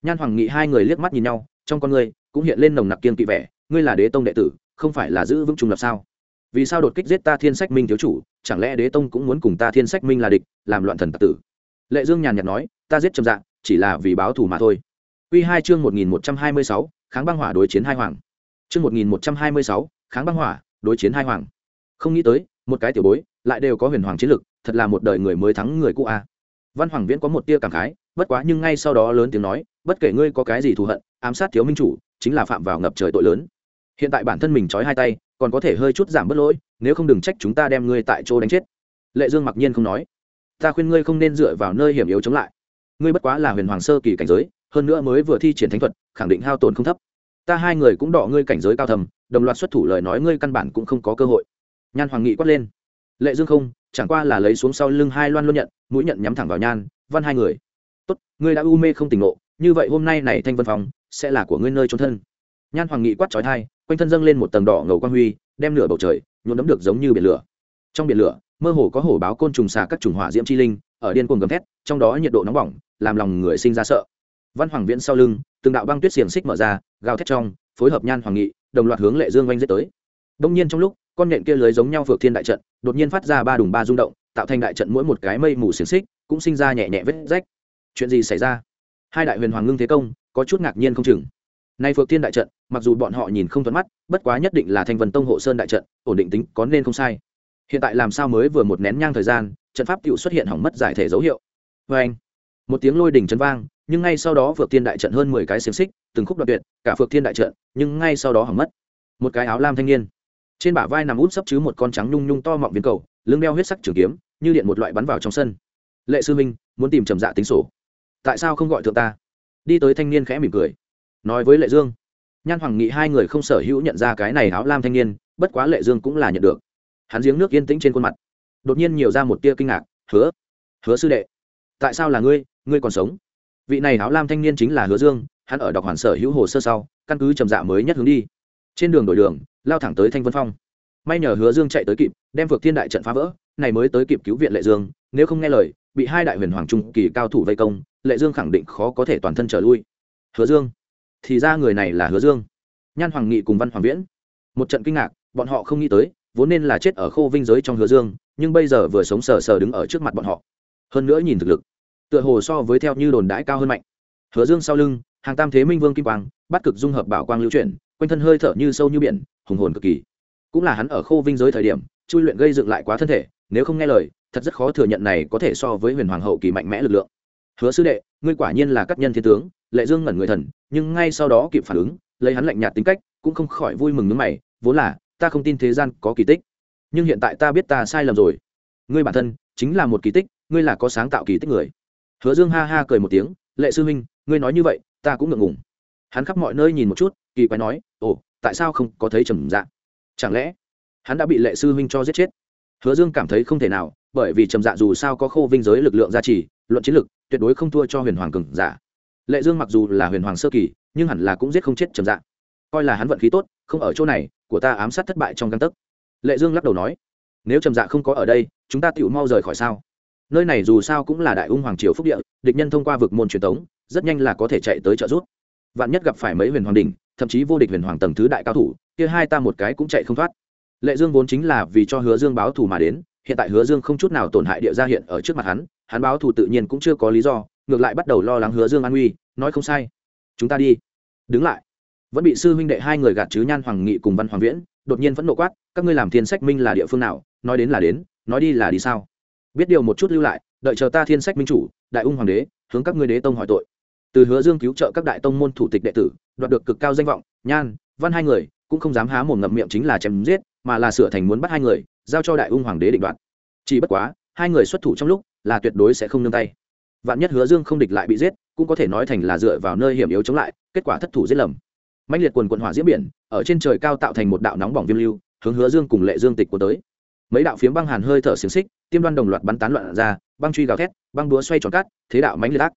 Nhan hoàng nghị hai người liếc mắt nhìn nhau, trong con người cũng hiện lên nồng nặc kiên kỵ vẻ. Ngươi là đế tông đệ tử, không phải là giữ vững trung lập sao? Vì sao đột kích giết ta thiên sách minh thiếu chủ, chẳng lẽ đế tông cũng muốn cùng ta thiên sách minh là địch, làm loạn thần tạc tử? Lệ dương nhàn nhạt nói, ta giết trầm dạng chỉ là vì báo thù mà thôi. Quy hai chương một nghìn một trăm hai mươi sáu, kháng băng hỏa đối chiến hai hoàng. Chương một nghìn một trăm hai mươi sáu, kháng băng hỏa đối chiến hai hoàng. Không nghĩ tới, một cái tiểu bối, lại đều có huyền hoàng chiến lực, thật là một đời người mới thắng người cũ a. Văn hoàng viễn có một tia cảm khái, bất quá nhưng ngay sau đó lớn tiếng nói, bất kể ngươi có cái gì thù hận, ám sát thiếu minh chủ, chính là phạm vào ngập trời tội lớn. Hiện tại bản thân mình trói hai tay còn có thể hơi chút giảm bớt lỗi, nếu không đừng trách chúng ta đem ngươi tại chỗ đánh chết. Lệ dương mặc nhiên không nói. Ta khuyên ngươi không nên dựa vào nơi hiểm yếu chống lại. Ngươi bất quá là huyền hoàng sơ kỳ cảnh giới, hơn nữa mới vừa thi triển thánh thuật, khẳng định hao tổn không thấp. Ta hai người cũng đọ ngươi cảnh giới cao thầm, đồng loạt xuất thủ lời nói ngươi căn bản cũng không có cơ hội. Nhan hoàng nghị quát lên. Lệ dương không, chẳng qua là lấy xuống sau lưng hai loan luôn nhận, mũi nhận nhắm thẳng vào nhan, văn hai người. Tốt, ngươi đã u mê không tỉnh ngộ, như vậy hôm nay này thanh vân phòng, sẽ là của ngươi nơi trốn thân. Nhan hoàng nghị quát trói thai quanh thân dâng lên một tầng đỏ ngầu quang huy, đem lửa bầu trời nhuộm đấm được giống như biển lửa. Trong biển lửa, mơ hồ có hổ báo côn trùng xà các trùng hỏa diễm chi linh, ở điên cuồng gầm thét, trong đó nhiệt độ nóng bỏng, làm lòng người sinh ra sợ. Văn hoàng viễn sau lưng, từng đạo băng tuyết xiềng xích mở ra, gào thét trong, phối hợp nhan hoàng nghị, đồng loạt hướng lệ dương oanh giết tới. Đông nhiên trong lúc, con nện kia lưới giống nhau vượt thiên đại trận, đột nhiên phát ra ba đùng ba rung động, tạo thành đại trận mỗi một cái mây mù xiềng xích, cũng sinh ra nhẹ nhẹ vết rách. Chuyện gì xảy ra? Hai đại huyền hoàng ngưng thế công, có chút ngạc nhiên không chừng nay phượng thiên đại trận, mặc dù bọn họ nhìn không thuận mắt, bất quá nhất định là thanh vân tông hộ sơn đại trận, ổn định tính có nên không sai. Hiện tại làm sao mới vừa một nén nhang thời gian, trận pháp tựu xuất hiện hỏng mất giải thể dấu hiệu. Vê anh, một tiếng lôi đỉnh chấn vang, nhưng ngay sau đó phược thiên đại trận hơn mười cái xiềng xích, từng khúc đoạn tuyệt, cả phược thiên đại trận, nhưng ngay sau đó hỏng mất. Một cái áo lam thanh niên, trên bả vai nằm út sấp chứ một con trắng nhung nhung to mọng viên cầu, lưng đeo huyết sắc trường kiếm, như điện một loại bắn vào trong sân. Lệ sư minh muốn tìm trầm dạ tính sổ. Tại sao không gọi thượng ta? Đi tới thanh niên khẽ mỉm cười nói với lệ dương. Nhan hoàng nghị hai người không sở hữu nhận ra cái này áo lam thanh niên, bất quá lệ dương cũng là nhận được. Hắn giếng nước yên tĩnh trên khuôn mặt. Đột nhiên nhiều ra một tia kinh ngạc, hứa hứa sư đệ, tại sao là ngươi ngươi còn sống? Vị này áo lam thanh niên chính là hứa dương, hắn ở đọc hoàn sở hữu hồ sơ sau, căn cứ trầm dạ mới nhất hướng đi. Trên đường đổi đường, lao thẳng tới thanh vân phong. May nhờ hứa dương chạy tới kịp, đem vượt thiên đại trận phá vỡ, này mới tới kịp cứu viện lệ dương, nếu không nghe lời, bị hai đại huyền hoàng trung kỳ cao thủ vây công, lệ dương khẳng định khó có thể toàn thân trở lui. Hứa dương thì ra người này là hứa dương. Nhan hoàng nghị cùng văn hoàng viễn. Một trận kinh ngạc, bọn họ không nghĩ tới, vốn nên là chết ở khô vinh giới trong hứa dương, nhưng bây giờ vừa sống sờ sờ đứng ở trước mặt bọn họ. Hơn nữa nhìn thực lực, tựa hồ so với theo như đồn đãi cao hơn mạnh. Hứa dương sau lưng, hàng tam thế minh vương kim quang, bắt cực dung hợp bảo quang lưu chuyển, quanh thân hơi thở như sâu như biển, hùng hồn cực kỳ. Cũng là hắn ở khô vinh giới thời điểm, chui luyện gây dựng lại quá thân thể, nếu không nghe lời, thật rất khó thừa nhận này có thể so với huyền hoàng hậu kỳ mạnh mẽ lực lượng hứa sư đệ, ngươi quả nhiên là các nhân thiên tướng, lệ dương ngẩn người thần, nhưng ngay sau đó kịp phản ứng, lấy hắn lạnh nhạt tính cách, cũng không khỏi vui mừng nước mày, vốn là, ta không tin thế gian có kỳ tích. Nhưng hiện tại ta biết ta sai lầm rồi. Ngươi bản thân, chính là một kỳ tích, ngươi là có sáng tạo kỳ tích người. Hứa dương ha ha cười một tiếng, lệ sư huynh, ngươi nói như vậy, ta cũng ngượng ngùng. Hắn khắp mọi nơi nhìn một chút, kỳ quái nói, ồ, tại sao không có thấy trầm dạ? Chẳng lẽ hắn đã bị lệ sư huynh cho giết chết? Hứa dương cảm thấy không thể nào bởi vì trầm dạ dù sao có khô vinh giới lực lượng gia trì, luận chiến lực, tuyệt đối không thua cho huyền hoàng cường giả. Lệ dương mặc dù là huyền hoàng sơ kỳ, nhưng hẳn là cũng giết không chết trầm dạ. Coi là hắn vận khí tốt, không ở chỗ này, của ta ám sát thất bại trong căn tấc. Lệ dương lắc đầu nói, nếu trầm dạ không có ở đây, chúng ta tựu mau rời khỏi sao? Nơi này dù sao cũng là đại ung hoàng triều phúc địa, địch nhân thông qua vực môn truyền thống rất nhanh là có thể chạy tới trợ giúp. Vạn nhất gặp phải mấy huyền hoàng đình thậm chí vô địch huyền hoàng tầng thứ đại cao thủ, kia hai ta một cái cũng chạy không thoát. Lệ dương vốn chính là vì cho hứa dương báo thù mà đến hiện tại hứa dương không chút nào tổn hại địa gia hiện ở trước mặt hắn hắn báo thù tự nhiên cũng chưa có lý do, ngược lại bắt đầu lo lắng hứa dương an nguy, nói không sai. Chúng ta đi. Đứng lại. Vẫn bị sư huynh đệ hai người gạt chứ nhan hoàng nghị cùng văn hoàng viễn, đột nhiên vẫn nộ quát, các ngươi làm thiên sách minh là địa phương nào, nói đến là đến, nói đi là đi sao? Biết điều một chút lưu lại, đợi chờ ta thiên sách minh chủ, đại ung hoàng đế, hướng các ngươi đế tông hỏi tội. Từ hứa dương cứu trợ các đại tông môn thủ tịch đệ tử, đoạt được cực cao danh vọng, nhan, văn hai người, cũng không dám há mồm ngậm miệng chính là chém giết, mà là sửa thành muốn bắt hai người giao cho đại ung hoàng đế định đoạt. Chỉ bất quá, hai người xuất thủ trong lúc, là tuyệt đối sẽ không nương tay. Vạn nhất hứa dương không địch lại bị giết, cũng có thể nói thành là dựa vào nơi hiểm yếu chống lại, kết quả thất thủ giết lầm. Mạnh liệt quần quận hỏa diễm biển, ở trên trời cao tạo thành một đạo nóng bỏng viêm lưu, hướng hứa dương cùng lệ dương tịch của tới. Mấy đạo phiếm băng hàn hơi thở xiềng xích, tiêm đoan đồng loạt bắn tán loạn ra, băng truy gào thét, băng búa xoay tròn cát thế đạo mãnh liệt ác.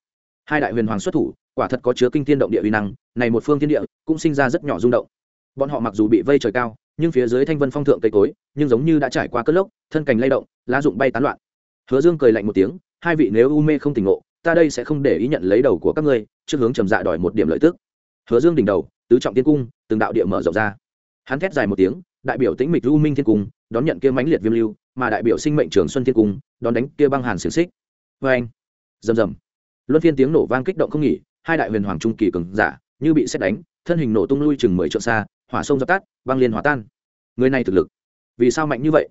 Hai đại huyền hoàng xuất thủ, quả thật có chứa kinh thiên động địa uy năng, này một phương thiên địa, cũng sinh ra rất nhỏ rung động. Bọn họ mặc dù bị vây trời cao nhưng phía dưới thanh vân phong thượng cây cối, nhưng giống như đã trải qua cất lốc, thân cành lay động, lá rụng bay tán loạn. Hứa dương cười lạnh một tiếng, hai vị nếu u mê không tỉnh ngộ, ta đây sẽ không để ý nhận lấy đầu của các ngươi, trước hướng trầm dạ đòi một điểm lợi tức. Hứa dương đỉnh đầu, tứ trọng tiên cung, từng đạo địa mở rộng ra. Hắn thét dài một tiếng, đại biểu tĩnh mịch u minh thiên cung, đón nhận kia mãnh liệt viêm lưu, mà đại biểu sinh mệnh trường xuân thiên cung, đón đánh kia băng hàn xiềng xích. Vê anh, rầm rầm. Luân phiên tiếng nổ vang kích động không nghỉ, hai đại huyền hoàng trung kỳ cường giả, như bị xét đánh, thân hình nổ tung lui chừng mười trượng xa hỏa sông dập tắt, băng liên hòa tan. Người này thực lực, vì sao mạnh như vậy?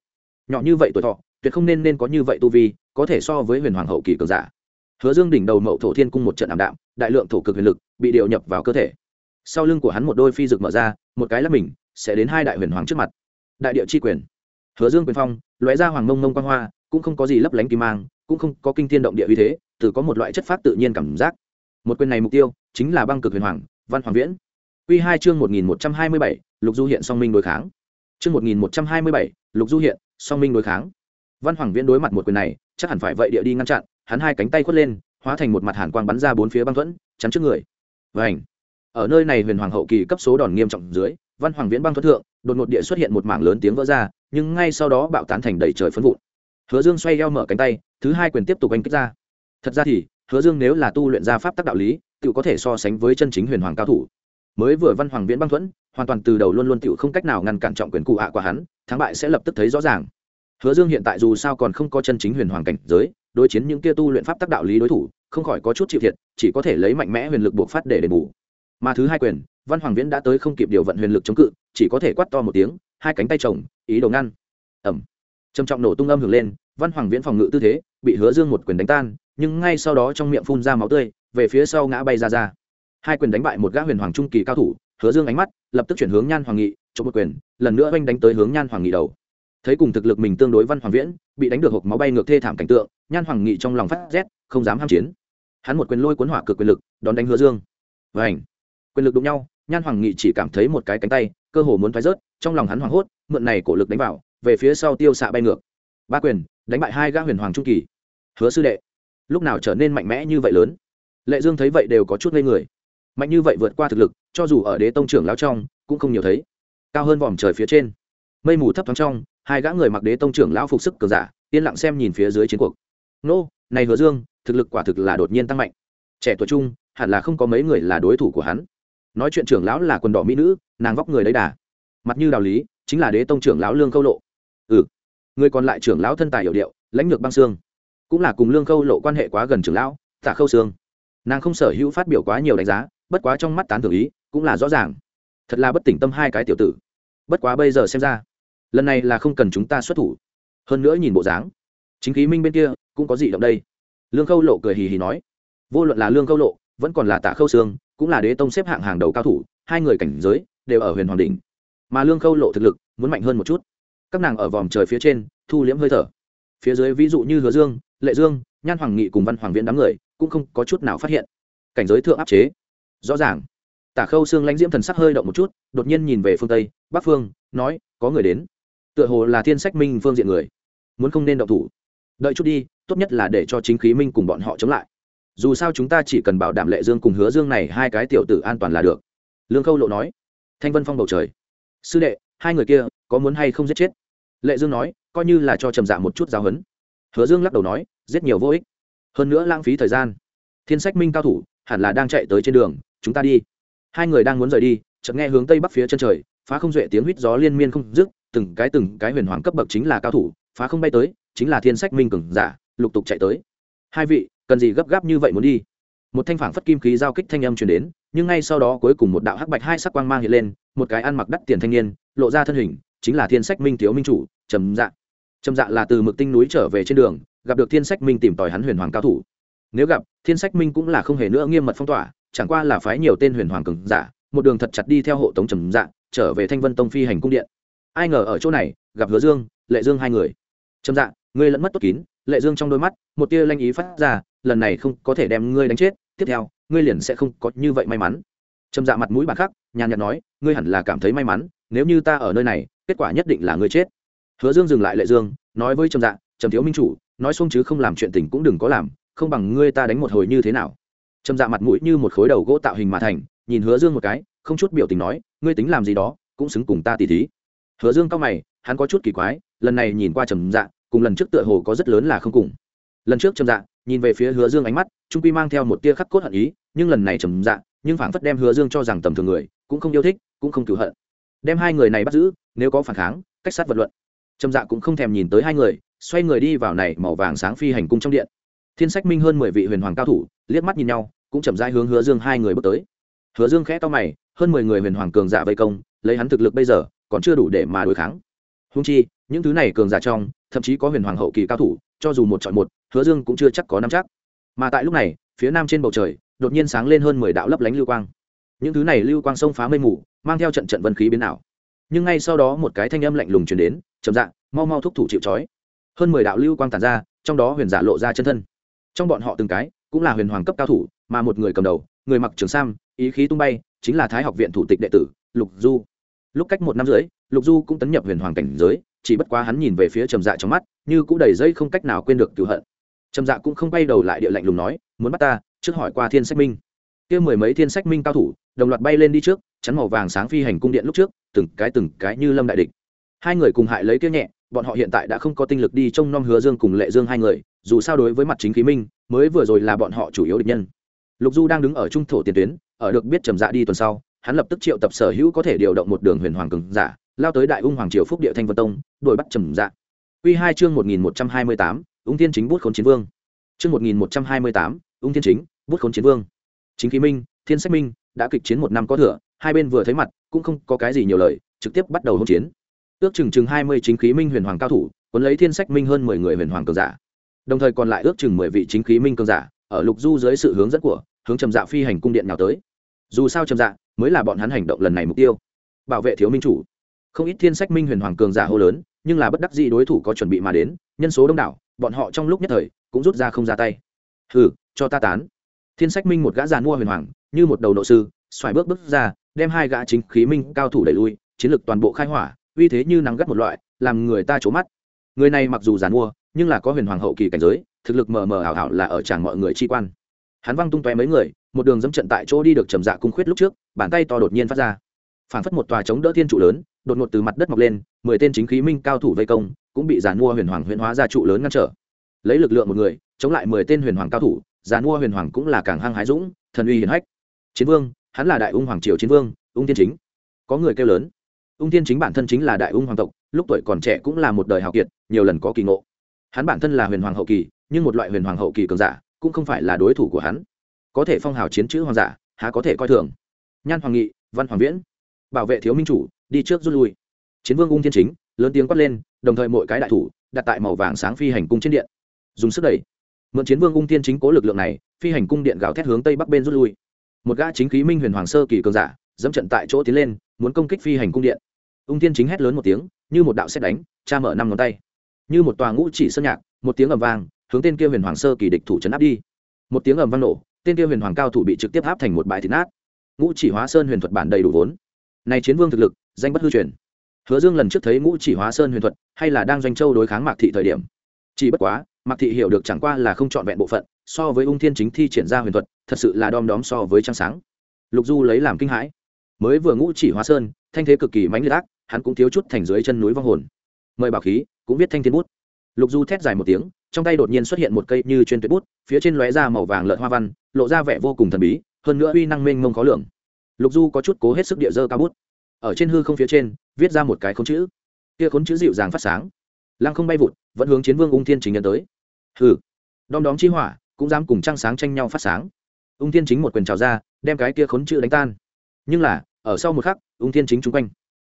Nhỏ như vậy tuổi thọ, tuyệt không nên nên có như vậy tu vi, có thể so với huyền hoàng hậu kỳ cường giả. Hứa dương đỉnh đầu mậu thổ thiên cung một trận ảm đạm, đại lượng thổ cực huyền lực bị điệu nhập vào cơ thể. Sau lưng của hắn một đôi phi rực mở ra, một cái lắp mình, sẽ đến hai đại huyền hoàng trước mặt. Đại địa chi quyền. Hứa dương quyền phong, lóe ra hoàng mông mông quan hoa, cũng không có gì lấp lánh kim mang, cũng không có kinh thiên động địa uy thế, từ có một loại chất phát tự nhiên cảm giác. Một quyền này mục tiêu chính là băng cực huyền hoàng, văn hoàng viễn. Quy hai chương một nghìn một trăm hai mươi bảy, lục du hiện song minh đối kháng. Chương một nghìn một trăm hai mươi bảy, lục du hiện song minh đối kháng. Văn hoàng viễn đối mặt một quyền này, chắc hẳn phải vậy địa đi ngăn chặn, hắn hai cánh tay khuất lên, hóa thành một mặt hàn quang bắn ra bốn phía băng thuẫn, chắn trước người. Vành. ở nơi này huyền hoàng hậu kỳ cấp số đòn nghiêm trọng dưới, văn hoàng viễn băng thuẫn thượng, đột ngột địa xuất hiện một mảng lớn tiếng vỡ ra, nhưng ngay sau đó bạo tán thành đầy trời phấn vụn. Hứa dương xoay eo mở cánh tay, thứ hai quyền tiếp tục đánh kích ra. Thật ra thì, hứa dương nếu là tu luyện ra pháp tắc đạo lý, tự có thể so sánh với chân chính huyền hoàng cao thủ mới vừa văn hoàng viễn băng thuẫn, hoàn toàn từ đầu luôn luôn tựu không cách nào ngăn cản trọng quyền cụ hạ của hắn, thắng bại sẽ lập tức thấy rõ ràng. Hứa dương hiện tại dù sao còn không có chân chính huyền hoàng cảnh giới, đối chiến những kia tu luyện pháp tác đạo lý đối thủ, không khỏi có chút chịu thiệt, chỉ có thể lấy mạnh mẽ huyền lực buộc phát để đền bù. Mà thứ hai quyền, văn hoàng viễn đã tới không kịp điều vận huyền lực chống cự, chỉ có thể quát to một tiếng, hai cánh tay chồng, ý đồ ngăn. Ẩm trầm trọng nổ tung âm hưởng lên, văn hoàng viễn phòng ngự tư thế, bị hứa dương một quyền đánh tan, nhưng ngay sau đó trong miệng phun ra máu tươi, về phía sau ngã bay ra ra hai quyền đánh bại một gã huyền hoàng trung kỳ cao thủ, hứa dương ánh mắt lập tức chuyển hướng nhan hoàng nghị, chụp một quyền, lần nữa oanh đánh tới hướng nhan hoàng nghị đầu. Thấy cùng thực lực mình tương đối văn hoàng viễn, bị đánh được hộp máu bay ngược thê thảm cảnh tượng, nhan hoàng nghị trong lòng phát rét, không dám ham chiến. Hắn một quyền lôi cuốn hỏa cực quyền lực, đón đánh hứa dương. Và ảnh quyền lực đụng nhau, nhan hoàng nghị chỉ cảm thấy một cái cánh tay, cơ hồ muốn thoái rớt, trong lòng hắn hoảng hốt, mượn này cổ lực đánh vào, về phía sau tiêu xạ bay ngược. Ba quyền, đánh bại hai gã huyền hoàng trung kỳ. Hứa sư đệ, lúc nào trở nên mạnh mẽ như vậy lớn? Lệ dương thấy vậy đều có chút ngây người mạnh như vậy vượt qua thực lực, cho dù ở đế tông trưởng lao trong, cũng không nhiều thấy. Cao hơn vòm trời phía trên. Mây mù thấp thoáng trong, hai gã người mặc đế tông trưởng lão phục sức cờ giả, yên lặng xem nhìn phía dưới chiến cuộc. Nô, này hứa dương, thực lực quả thực là đột nhiên tăng mạnh. Trẻ tuổi trung, hẳn là không có mấy người là đối thủ của hắn. Nói chuyện trưởng lão là quần đỏ mỹ nữ, nàng vóc người đấy đà. Mặt như đào lý, chính là đế tông trưởng lão lương khâu lộ. Ừ. Người còn lại trưởng lão thân tài hiệu điệu, lãnh lược băng xương. Cũng là cùng lương khâu lộ quan hệ quá gần trưởng lão tả khâu xương nàng không sở hữu phát biểu quá nhiều đánh giá bất quá trong mắt tán thưởng ý cũng là rõ ràng. Thật là bất tỉnh tâm hai cái tiểu tử. Bất quá bây giờ xem ra, lần này là không cần chúng ta xuất thủ. Hơn nữa nhìn bộ dáng, chính khí minh bên kia cũng có gì động đây. Lương khâu lộ cười hì hì nói, vô luận là lương khâu lộ, vẫn còn là tạ khâu sương, cũng là đế tông xếp hạng hàng đầu cao thủ, hai người cảnh giới đều ở huyền hoàng đình mà lương khâu lộ thực lực muốn mạnh hơn một chút. Các nàng ở vòm trời phía trên, thu liễm hơi thở. Phía dưới ví dụ như hứa dương, lệ dương, nhan hoàng nghị cùng văn hoàng viễn đám người cũng không có chút nào phát hiện. Cảnh giới thượng áp chế rõ ràng. Tả khâu xương lãnh diễm thần sắc hơi động một chút đột nhiên nhìn về phương tây bắc phương nói có người đến. Tựa hồ là thiên sách minh phương diện người. Muốn không nên động thủ. Đợi chút đi tốt nhất là để cho chính khí minh cùng bọn họ chống lại. Dù sao chúng ta chỉ cần bảo đảm lệ dương cùng hứa dương này hai cái tiểu tử an toàn là được. Lương khâu lộ nói. Thanh vân phong bầu trời. Sư đệ hai người kia có muốn hay không giết chết? Lệ dương nói coi như là cho trầm dạ một chút giáo huấn, hứa dương lắc đầu nói giết nhiều vô ích. Hơn nữa lãng phí thời gian. Thiên sách minh cao thủ hẳn là đang chạy tới trên đường chúng ta đi. Hai người đang muốn rời đi, chợt nghe hướng tây bắc phía chân trời, phá không duệ tiếng huýt gió liên miên không dứt, từng cái từng cái huyền hoàng cấp bậc chính là cao thủ, phá không bay tới, chính là thiên sách minh cường giả, lục tục chạy tới. Hai vị, cần gì gấp gáp như vậy muốn đi? Một thanh phản phất kim khí giao kích thanh âm truyền đến, nhưng ngay sau đó cuối cùng một đạo hắc bạch hai sắc quang mang hiện lên, một cái ăn mặc đắt tiền thanh niên, lộ ra thân hình, chính là thiên sách minh thiếu minh chủ, trầm dạ. Trầm dạ là từ mực tinh núi trở về trên đường, gặp được thiên sách minh tìm tòi hắn huyền hoàng cao thủ. Nếu gặp, thiên sách minh cũng là không hề nữa nghiêm mật phong tỏa chẳng qua là phái nhiều tên huyền hoàng cường giả, một đường thật chặt đi theo hộ tống trầm dạ trở về thanh vân tông phi hành cung điện. Ai ngờ ở chỗ này, gặp hứa dương, lệ dương hai người. Trầm dạ ngươi lẫn mất tốt kín. Lệ dương trong đôi mắt, một tia lanh ý phát ra, lần này không có thể đem ngươi đánh chết, tiếp theo, ngươi liền sẽ không có như vậy may mắn. Trầm dạ mặt mũi bạc khắc, nhàn nhạt nói, ngươi hẳn là cảm thấy may mắn, nếu như ta ở nơi này, kết quả nhất định là ngươi chết. Hứa dương dừng lại lệ dương, nói với trầm dạ trầm thiếu minh chủ, nói xung chứ không làm chuyện tình cũng đừng có làm, không bằng ngươi ta đánh một hồi như thế nào trầm dạ mặt mũi như một khối đầu gỗ tạo hình mà thành, nhìn hứa dương một cái, không chút biểu tình nói, ngươi tính làm gì đó, cũng xứng cùng ta tỉ thí. Hứa dương cao mày, hắn có chút kỳ quái, lần này nhìn qua trầm dạ cùng lần trước tựa hồ có rất lớn là không cùng. Lần trước trầm dạ nhìn về phía hứa dương ánh mắt, trung quy mang theo một tia khắc cốt hận ý, nhưng lần này trầm dạ nhưng phảng phất đem hứa dương cho rằng tầm thường người, cũng không yêu thích, cũng không cựu hận. Đem hai người này bắt giữ, nếu có phản kháng, cách sát vật luận. Trầm dạ cũng không thèm nhìn tới hai người, xoay người đi vào này màu vàng sáng phi hành cung trong điện thiên sách minh hơn mười vị huyền hoàng cao thủ, liếc mắt nhìn nhau, cũng chậm rãi hướng hứa dương hai người bước tới. Hứa dương khẽ to mày, hơn mười người huyền hoàng cường giả vây công, lấy hắn thực lực bây giờ, còn chưa đủ để mà đối kháng. Húng chi, những thứ này cường giả trong, thậm chí có huyền hoàng hậu kỳ cao thủ, cho dù một chọn một, hứa dương cũng chưa chắc có năm chắc. Mà tại lúc này, phía nam trên bầu trời, đột nhiên sáng lên hơn mười đạo lấp lánh lưu quang. Những thứ này lưu quang sông phá mây mù, mang theo trận trận vân khí biến ảo. Nhưng ngay sau đó một cái thanh âm lạnh lùng chuyển đến, chậm dạng mau mau thúc thủ chịu trói. Hơn mười đạo lưu quang tàn ra, trong đó huyền giả lộ ra chân thân trong bọn họ từng cái cũng là huyền hoàng cấp cao thủ, mà một người cầm đầu, người mặc trường sam, ý khí tung bay, chính là thái học viện thủ tịch đệ tử lục du. Lúc cách một năm rưỡi, lục du cũng tấn nhập huyền hoàng cảnh giới, chỉ bất quá hắn nhìn về phía trầm dạ trong mắt, như cũng đầy dây không cách nào quên được cựu hận. Trầm dạ cũng không bay đầu lại địa lạnh lùng nói, muốn bắt ta, trước hỏi qua thiên sách minh. Kia mười mấy thiên sách minh cao thủ, đồng loạt bay lên đi trước, chắn màu vàng sáng phi hành cung điện lúc trước, từng cái từng cái như lâm đại địch. Hai người cùng hại lấy kia nhẹ, bọn họ hiện tại đã không có tinh lực đi trông nom hứa dương cùng lệ dương hai người dù sao đối với mặt chính khí minh, mới vừa rồi là bọn họ chủ yếu địch nhân. Lục du đang đứng ở trung thổ tiền tuyến, ở được biết trầm dạ đi tuần sau, hắn lập tức triệu tập sở hữu có thể điều động một đường huyền hoàng cường giả, lao tới đại ung hoàng triều phúc địa thanh vân tông, đuổi bắt trầm dạ. Quy hai chương một nghìn một trăm hai mươi tám, ung thiên chính bút khốn chiến vương. Chương một nghìn một trăm hai mươi tám, ung thiên chính bút khốn chiến vương. Chính khí minh, thiên sách minh, đã kịch chiến một năm có thừa, hai bên vừa thấy mặt, cũng không có cái gì nhiều lời, trực tiếp bắt đầu hỗn chiến. Ước chừng chừng hai mươi chính khí minh huyền hoàng cao thủ, cuốn lấy thiên sách minh hơn mười người huyền hoàng cường giả đồng thời còn lại ước chừng mười vị chính khí minh cường giả ở lục du dưới sự hướng dẫn của, hướng trầm dạ phi hành cung điện nào tới. Dù sao trầm dạ mới là bọn hắn hành động lần này mục tiêu. Bảo vệ thiếu minh chủ. Không ít thiên sách minh huyền hoàng cường giả hô lớn, nhưng là bất đắc dĩ đối thủ có chuẩn bị mà đến, nhân số đông đảo, bọn họ trong lúc nhất thời cũng rút ra không ra tay. Hừ, cho ta tán. Thiên sách minh một gã già mua huyền hoàng, như một đầu nộ sư, xoài bước bước ra, đem hai gã chính khí minh cao thủ đẩy lui, chiến lược toàn bộ khai hỏa, uy thế như nắng gắt một loại, làm người ta trố mắt. Người này mặc dù giàn mua nhưng là có huyền hoàng hậu kỳ cảnh giới, thực lực mờ mờ ảo ảo là ở tràng mọi người chi quan. Hắn văng tung toe mấy người, một đường dẫm trận tại chỗ đi được trầm dạ cung khuyết lúc trước, bàn tay to đột nhiên phát ra. Phản phất một tòa chống đỡ thiên trụ lớn, đột ngột từ mặt đất mọc lên, mười tên chính khí minh cao thủ vây công, cũng bị giàn mua huyền hoàng huyền hóa ra trụ lớn ngăn trở. Lấy lực lượng một người, chống lại mười tên huyền hoàng cao thủ, giàn mua huyền hoàng cũng là càng hăng hái dũng, thần uy hiển hách. Chiến vương, hắn là đại ung hoàng triều chiến vương, ung tiên chính. Có người kêu lớn. Ung tiên chính bản thân chính là đại ung hoàng tộc, lúc tuổi còn trẻ cũng là một đời hào kiệt, nhiều lần có kỳ ngộ hắn bản thân là huyền hoàng hậu kỳ, nhưng một loại huyền hoàng hậu kỳ cường giả cũng không phải là đối thủ của hắn. Có thể phong hào chiến chữ hoàng giả, há có thể coi thường. Nhan hoàng nghị, văn hoàng viễn, bảo vệ thiếu minh chủ, đi trước rút lui. Chiến vương ung thiên chính, lớn tiếng quát lên, đồng thời mỗi cái đại thủ đặt tại màu vàng sáng phi hành cung trên điện. Dùng sức đẩy. Mượn chiến vương ung thiên chính cố lực lượng này, phi hành cung điện gào thét hướng tây bắc bên rút lui. Một gã chính khí minh huyền hoàng sơ kỳ cường giả, dẫm trận tại chỗ tiến lên, muốn công kích phi hành cung điện. Ung thiên chính hét lớn một tiếng, như một đạo xét đánh, cha mở năm ngón tay như một tòa ngũ chỉ sơn nhạc, một tiếng ầm vang, hướng tên kia huyền hoàng sơ kỳ địch thủ chấn áp đi. Một tiếng ầm vang nổ, tên kia huyền hoàng cao thủ bị trực tiếp áp thành một bãi thịt nát. Ngũ chỉ hóa sơn huyền thuật bản đầy đủ vốn. Này chiến vương thực lực, danh bất hư truyền. Hứa dương lần trước thấy ngũ chỉ hóa sơn huyền thuật, hay là đang doanh châu đối kháng mạc thị thời điểm. Chỉ bất quá, mạc thị hiểu được chẳng qua là không trọn vẹn bộ phận, so với ung thiên chính thi triển ra huyền thuật, thật sự là đom đóm so với trăng sáng. Lục du lấy làm kinh hãi. Mới vừa ngũ chỉ hóa sơn, thanh thế cực kỳ mãnh liệt ác, hắn cũng thiếu chút thành dưới chân núi vong hồn. Mời bảo khí cũng viết thanh thiên bút. Lục du thét dài một tiếng, trong tay đột nhiên xuất hiện một cây như chuyên tuyệt bút, phía trên lóe ra màu vàng lợn hoa văn, lộ ra vẻ vô cùng thần bí, hơn nữa uy năng mênh mông khó lường. Lục du có chút cố hết sức địa dơ cao bút. Ở trên hư không phía trên, viết ra một cái khốn chữ. Kia khốn chữ dịu dàng phát sáng. Lăng không bay vụt, vẫn hướng chiến vương ung thiên chính nhân tới. Hừ. Đom đóm chi hỏa, cũng dám cùng trăng sáng tranh nhau phát sáng. Ung thiên chính một quyền trào ra, đem cái kia khốn chữ đánh tan. Nhưng là, ở sau một khắc, ung thiên chính chung quanh.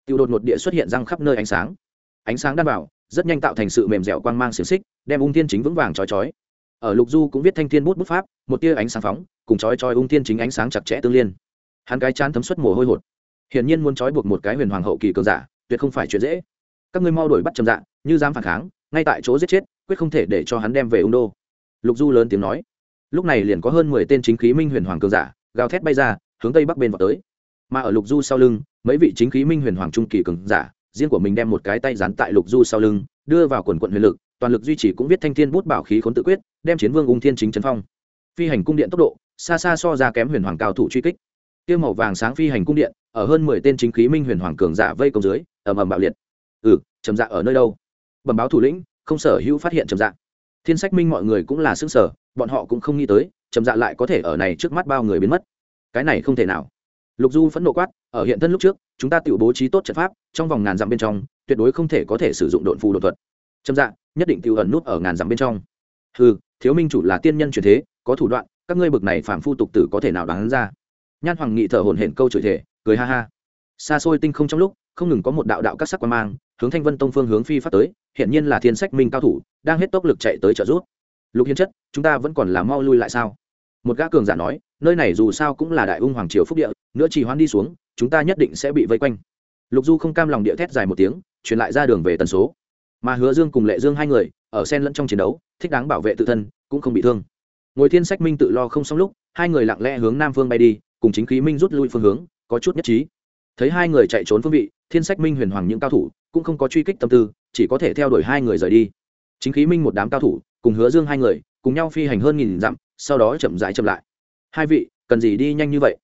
Tiêu đột một địa xuất hiện răng khắp nơi ánh sáng. Ánh sáng đan bảo rất nhanh tạo thành sự mềm dẻo quang mang xiềng xích, đem ung thiên chính vững vàng chói chói. Ở lục du cũng viết thanh thiên bút bút pháp, một tia ánh sáng phóng, cùng chói chói ung thiên chính ánh sáng chặt chẽ tương liên. Hắn cái chán thấm xuất mồ hôi hột. Hiển nhiên muốn trói buộc một cái huyền hoàng hậu kỳ cường giả, tuyệt không phải chuyện dễ. Các ngươi mau đuổi bắt trầm dạ như dám phản kháng, ngay tại chỗ giết chết, quyết không thể để cho hắn đem về ung đô. Lục du lớn tiếng nói. Lúc này liền có hơn mười tên chính khí minh huyền hoàng cường giả, gào thét bay ra, hướng tây bắc bên vào tới. Mà ở lục du sau lưng, mấy vị chính khí minh huyền hoàng trung kỳ cường giả riêng của mình đem một cái tay dán tại lục du sau lưng, đưa vào quần quận huyền lực, toàn lực duy trì cũng viết thanh thiên bút bảo khí khốn tự quyết, đem chiến vương ung thiên chính trấn phong. Phi hành cung điện tốc độ, xa xa so ra kém huyền hoàng cao thủ truy kích. Tiêu màu vàng sáng phi hành cung điện, ở hơn mười tên chính khí minh huyền hoàng cường giả vây công dưới, ầm ầm bạo liệt. Ừ trầm dạ ở nơi đâu? Bẩm báo thủ lĩnh, không sở hữu phát hiện trầm dạ. Thiên sách minh mọi người cũng là xứng sở bọn họ cũng không nghĩ tới, trầm dạ lại có thể ở này trước mắt bao người biến mất. Cái này không thể nào. Lục du phẫn nộ quát ở hiện thân lúc trước, chúng ta tự bố trí tốt trận pháp, trong vòng ngàn dặm bên trong, tuyệt đối không thể có thể sử dụng độn phù đột thuật. Trâm dạ nhất định tự ẩn nút ở ngàn dặm bên trong. Ừ thiếu minh chủ là tiên nhân truyền thế, có thủ đoạn, các ngươi bực này phàm phu tục tử có thể nào đoán ra? Nhan hoàng nghị thở hổn hển câu chửi thể cười ha ha. Xa xôi tinh không trong lúc, không ngừng có một đạo đạo các sắc quan mang, hướng thanh vân tông phương hướng phi phát tới hiện nhiên là thiên sách minh cao thủ, đang hết tốc lực chạy tới trợ giúp. Lục hiến chất, chúng ta vẫn còn là mau lui lại sao? Một gã cường giả nói, nơi này dù sao cũng là đại ung hoàng triều phúc địa, nữa chỉ hoan đi xuống, chúng ta nhất định sẽ bị vây quanh. Lục du không cam lòng địa thét dài một tiếng, truyền lại ra đường về tần số. Mà hứa dương cùng lệ dương hai người, ở sen lẫn trong chiến đấu, thích đáng bảo vệ tự thân, cũng không bị thương. Ngồi thiên sách minh tự lo không xong lúc, hai người lặng lẽ hướng nam phương bay đi, cùng chính khí minh rút lui phương hướng, có chút nhất trí. Thấy hai người chạy trốn phương vị, thiên sách minh huyền hoàng những cao thủ, cũng không có truy kích tâm tư, chỉ có thể theo đuổi hai người rời đi. Chính khí minh một đám cao thủ, cùng hứa dương hai người, cùng nhau phi hành hơn nghìn dặm sau đó chậm rãi chậm lại. Hai vị, cần gì đi nhanh như vậy?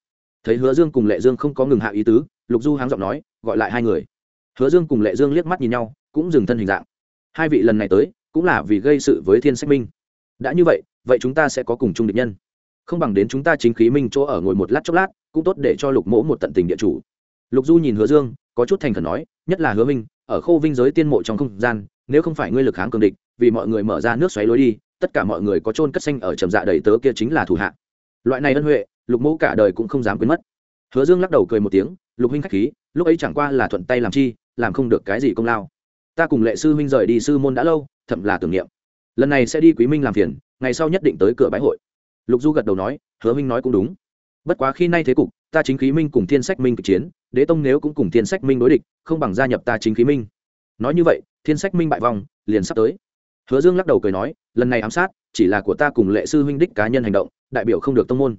Thấy hứa dương cùng lệ dương không có ngừng hạ ý tứ, lục du háng giọng nói, gọi lại hai người. Hứa dương cùng lệ dương liếc mắt nhìn nhau, cũng dừng thân hình dạng. Hai vị lần này tới, cũng là vì gây sự với thiên sách minh. Đã như vậy vậy chúng ta sẽ có cùng chung địch nhân. Không bằng đến chúng ta chính khí minh chỗ ở ngồi một lát chốc lát, cũng tốt để cho lục mỗ một tận tình địa chủ. Lục du nhìn hứa dương, có chút thành khẩn nói, nhất là hứa minh, ở khâu vinh giới tiên mộ trong không gian, nếu không phải ngươi lực kháng cường địch, vì mọi người mở ra nước xoáy lối đi tất cả mọi người có trôn cất xanh ở trầm dạ đầy tớ kia chính là thủ hạ. Loại này ân huệ, lục Mỗ cả đời cũng không dám quên mất. Hứa dương lắc đầu cười một tiếng, lục huynh khách khí, lúc ấy chẳng qua là thuận tay làm chi, làm không được cái gì công lao. Ta cùng lệ sư huynh rời đi sư môn đã lâu, thậm là tưởng niệm. Lần này sẽ đi quý minh làm phiền, ngày sau nhất định tới cửa bái hội. Lục du gật đầu nói, hứa minh nói cũng đúng. Bất quá khi nay thế cục, ta chính khí minh cùng thiên sách minh kịch chiến, đế tông nếu cũng cùng thiên sách minh đối địch, không bằng gia nhập ta chính khí minh. Nói như vậy, thiên sách minh bại vòng liền sắp tới hứa dương lắc đầu cười nói, lần này ám sát, chỉ là của ta cùng lệ sư huynh đích cá nhân hành động, đại biểu không được tông môn.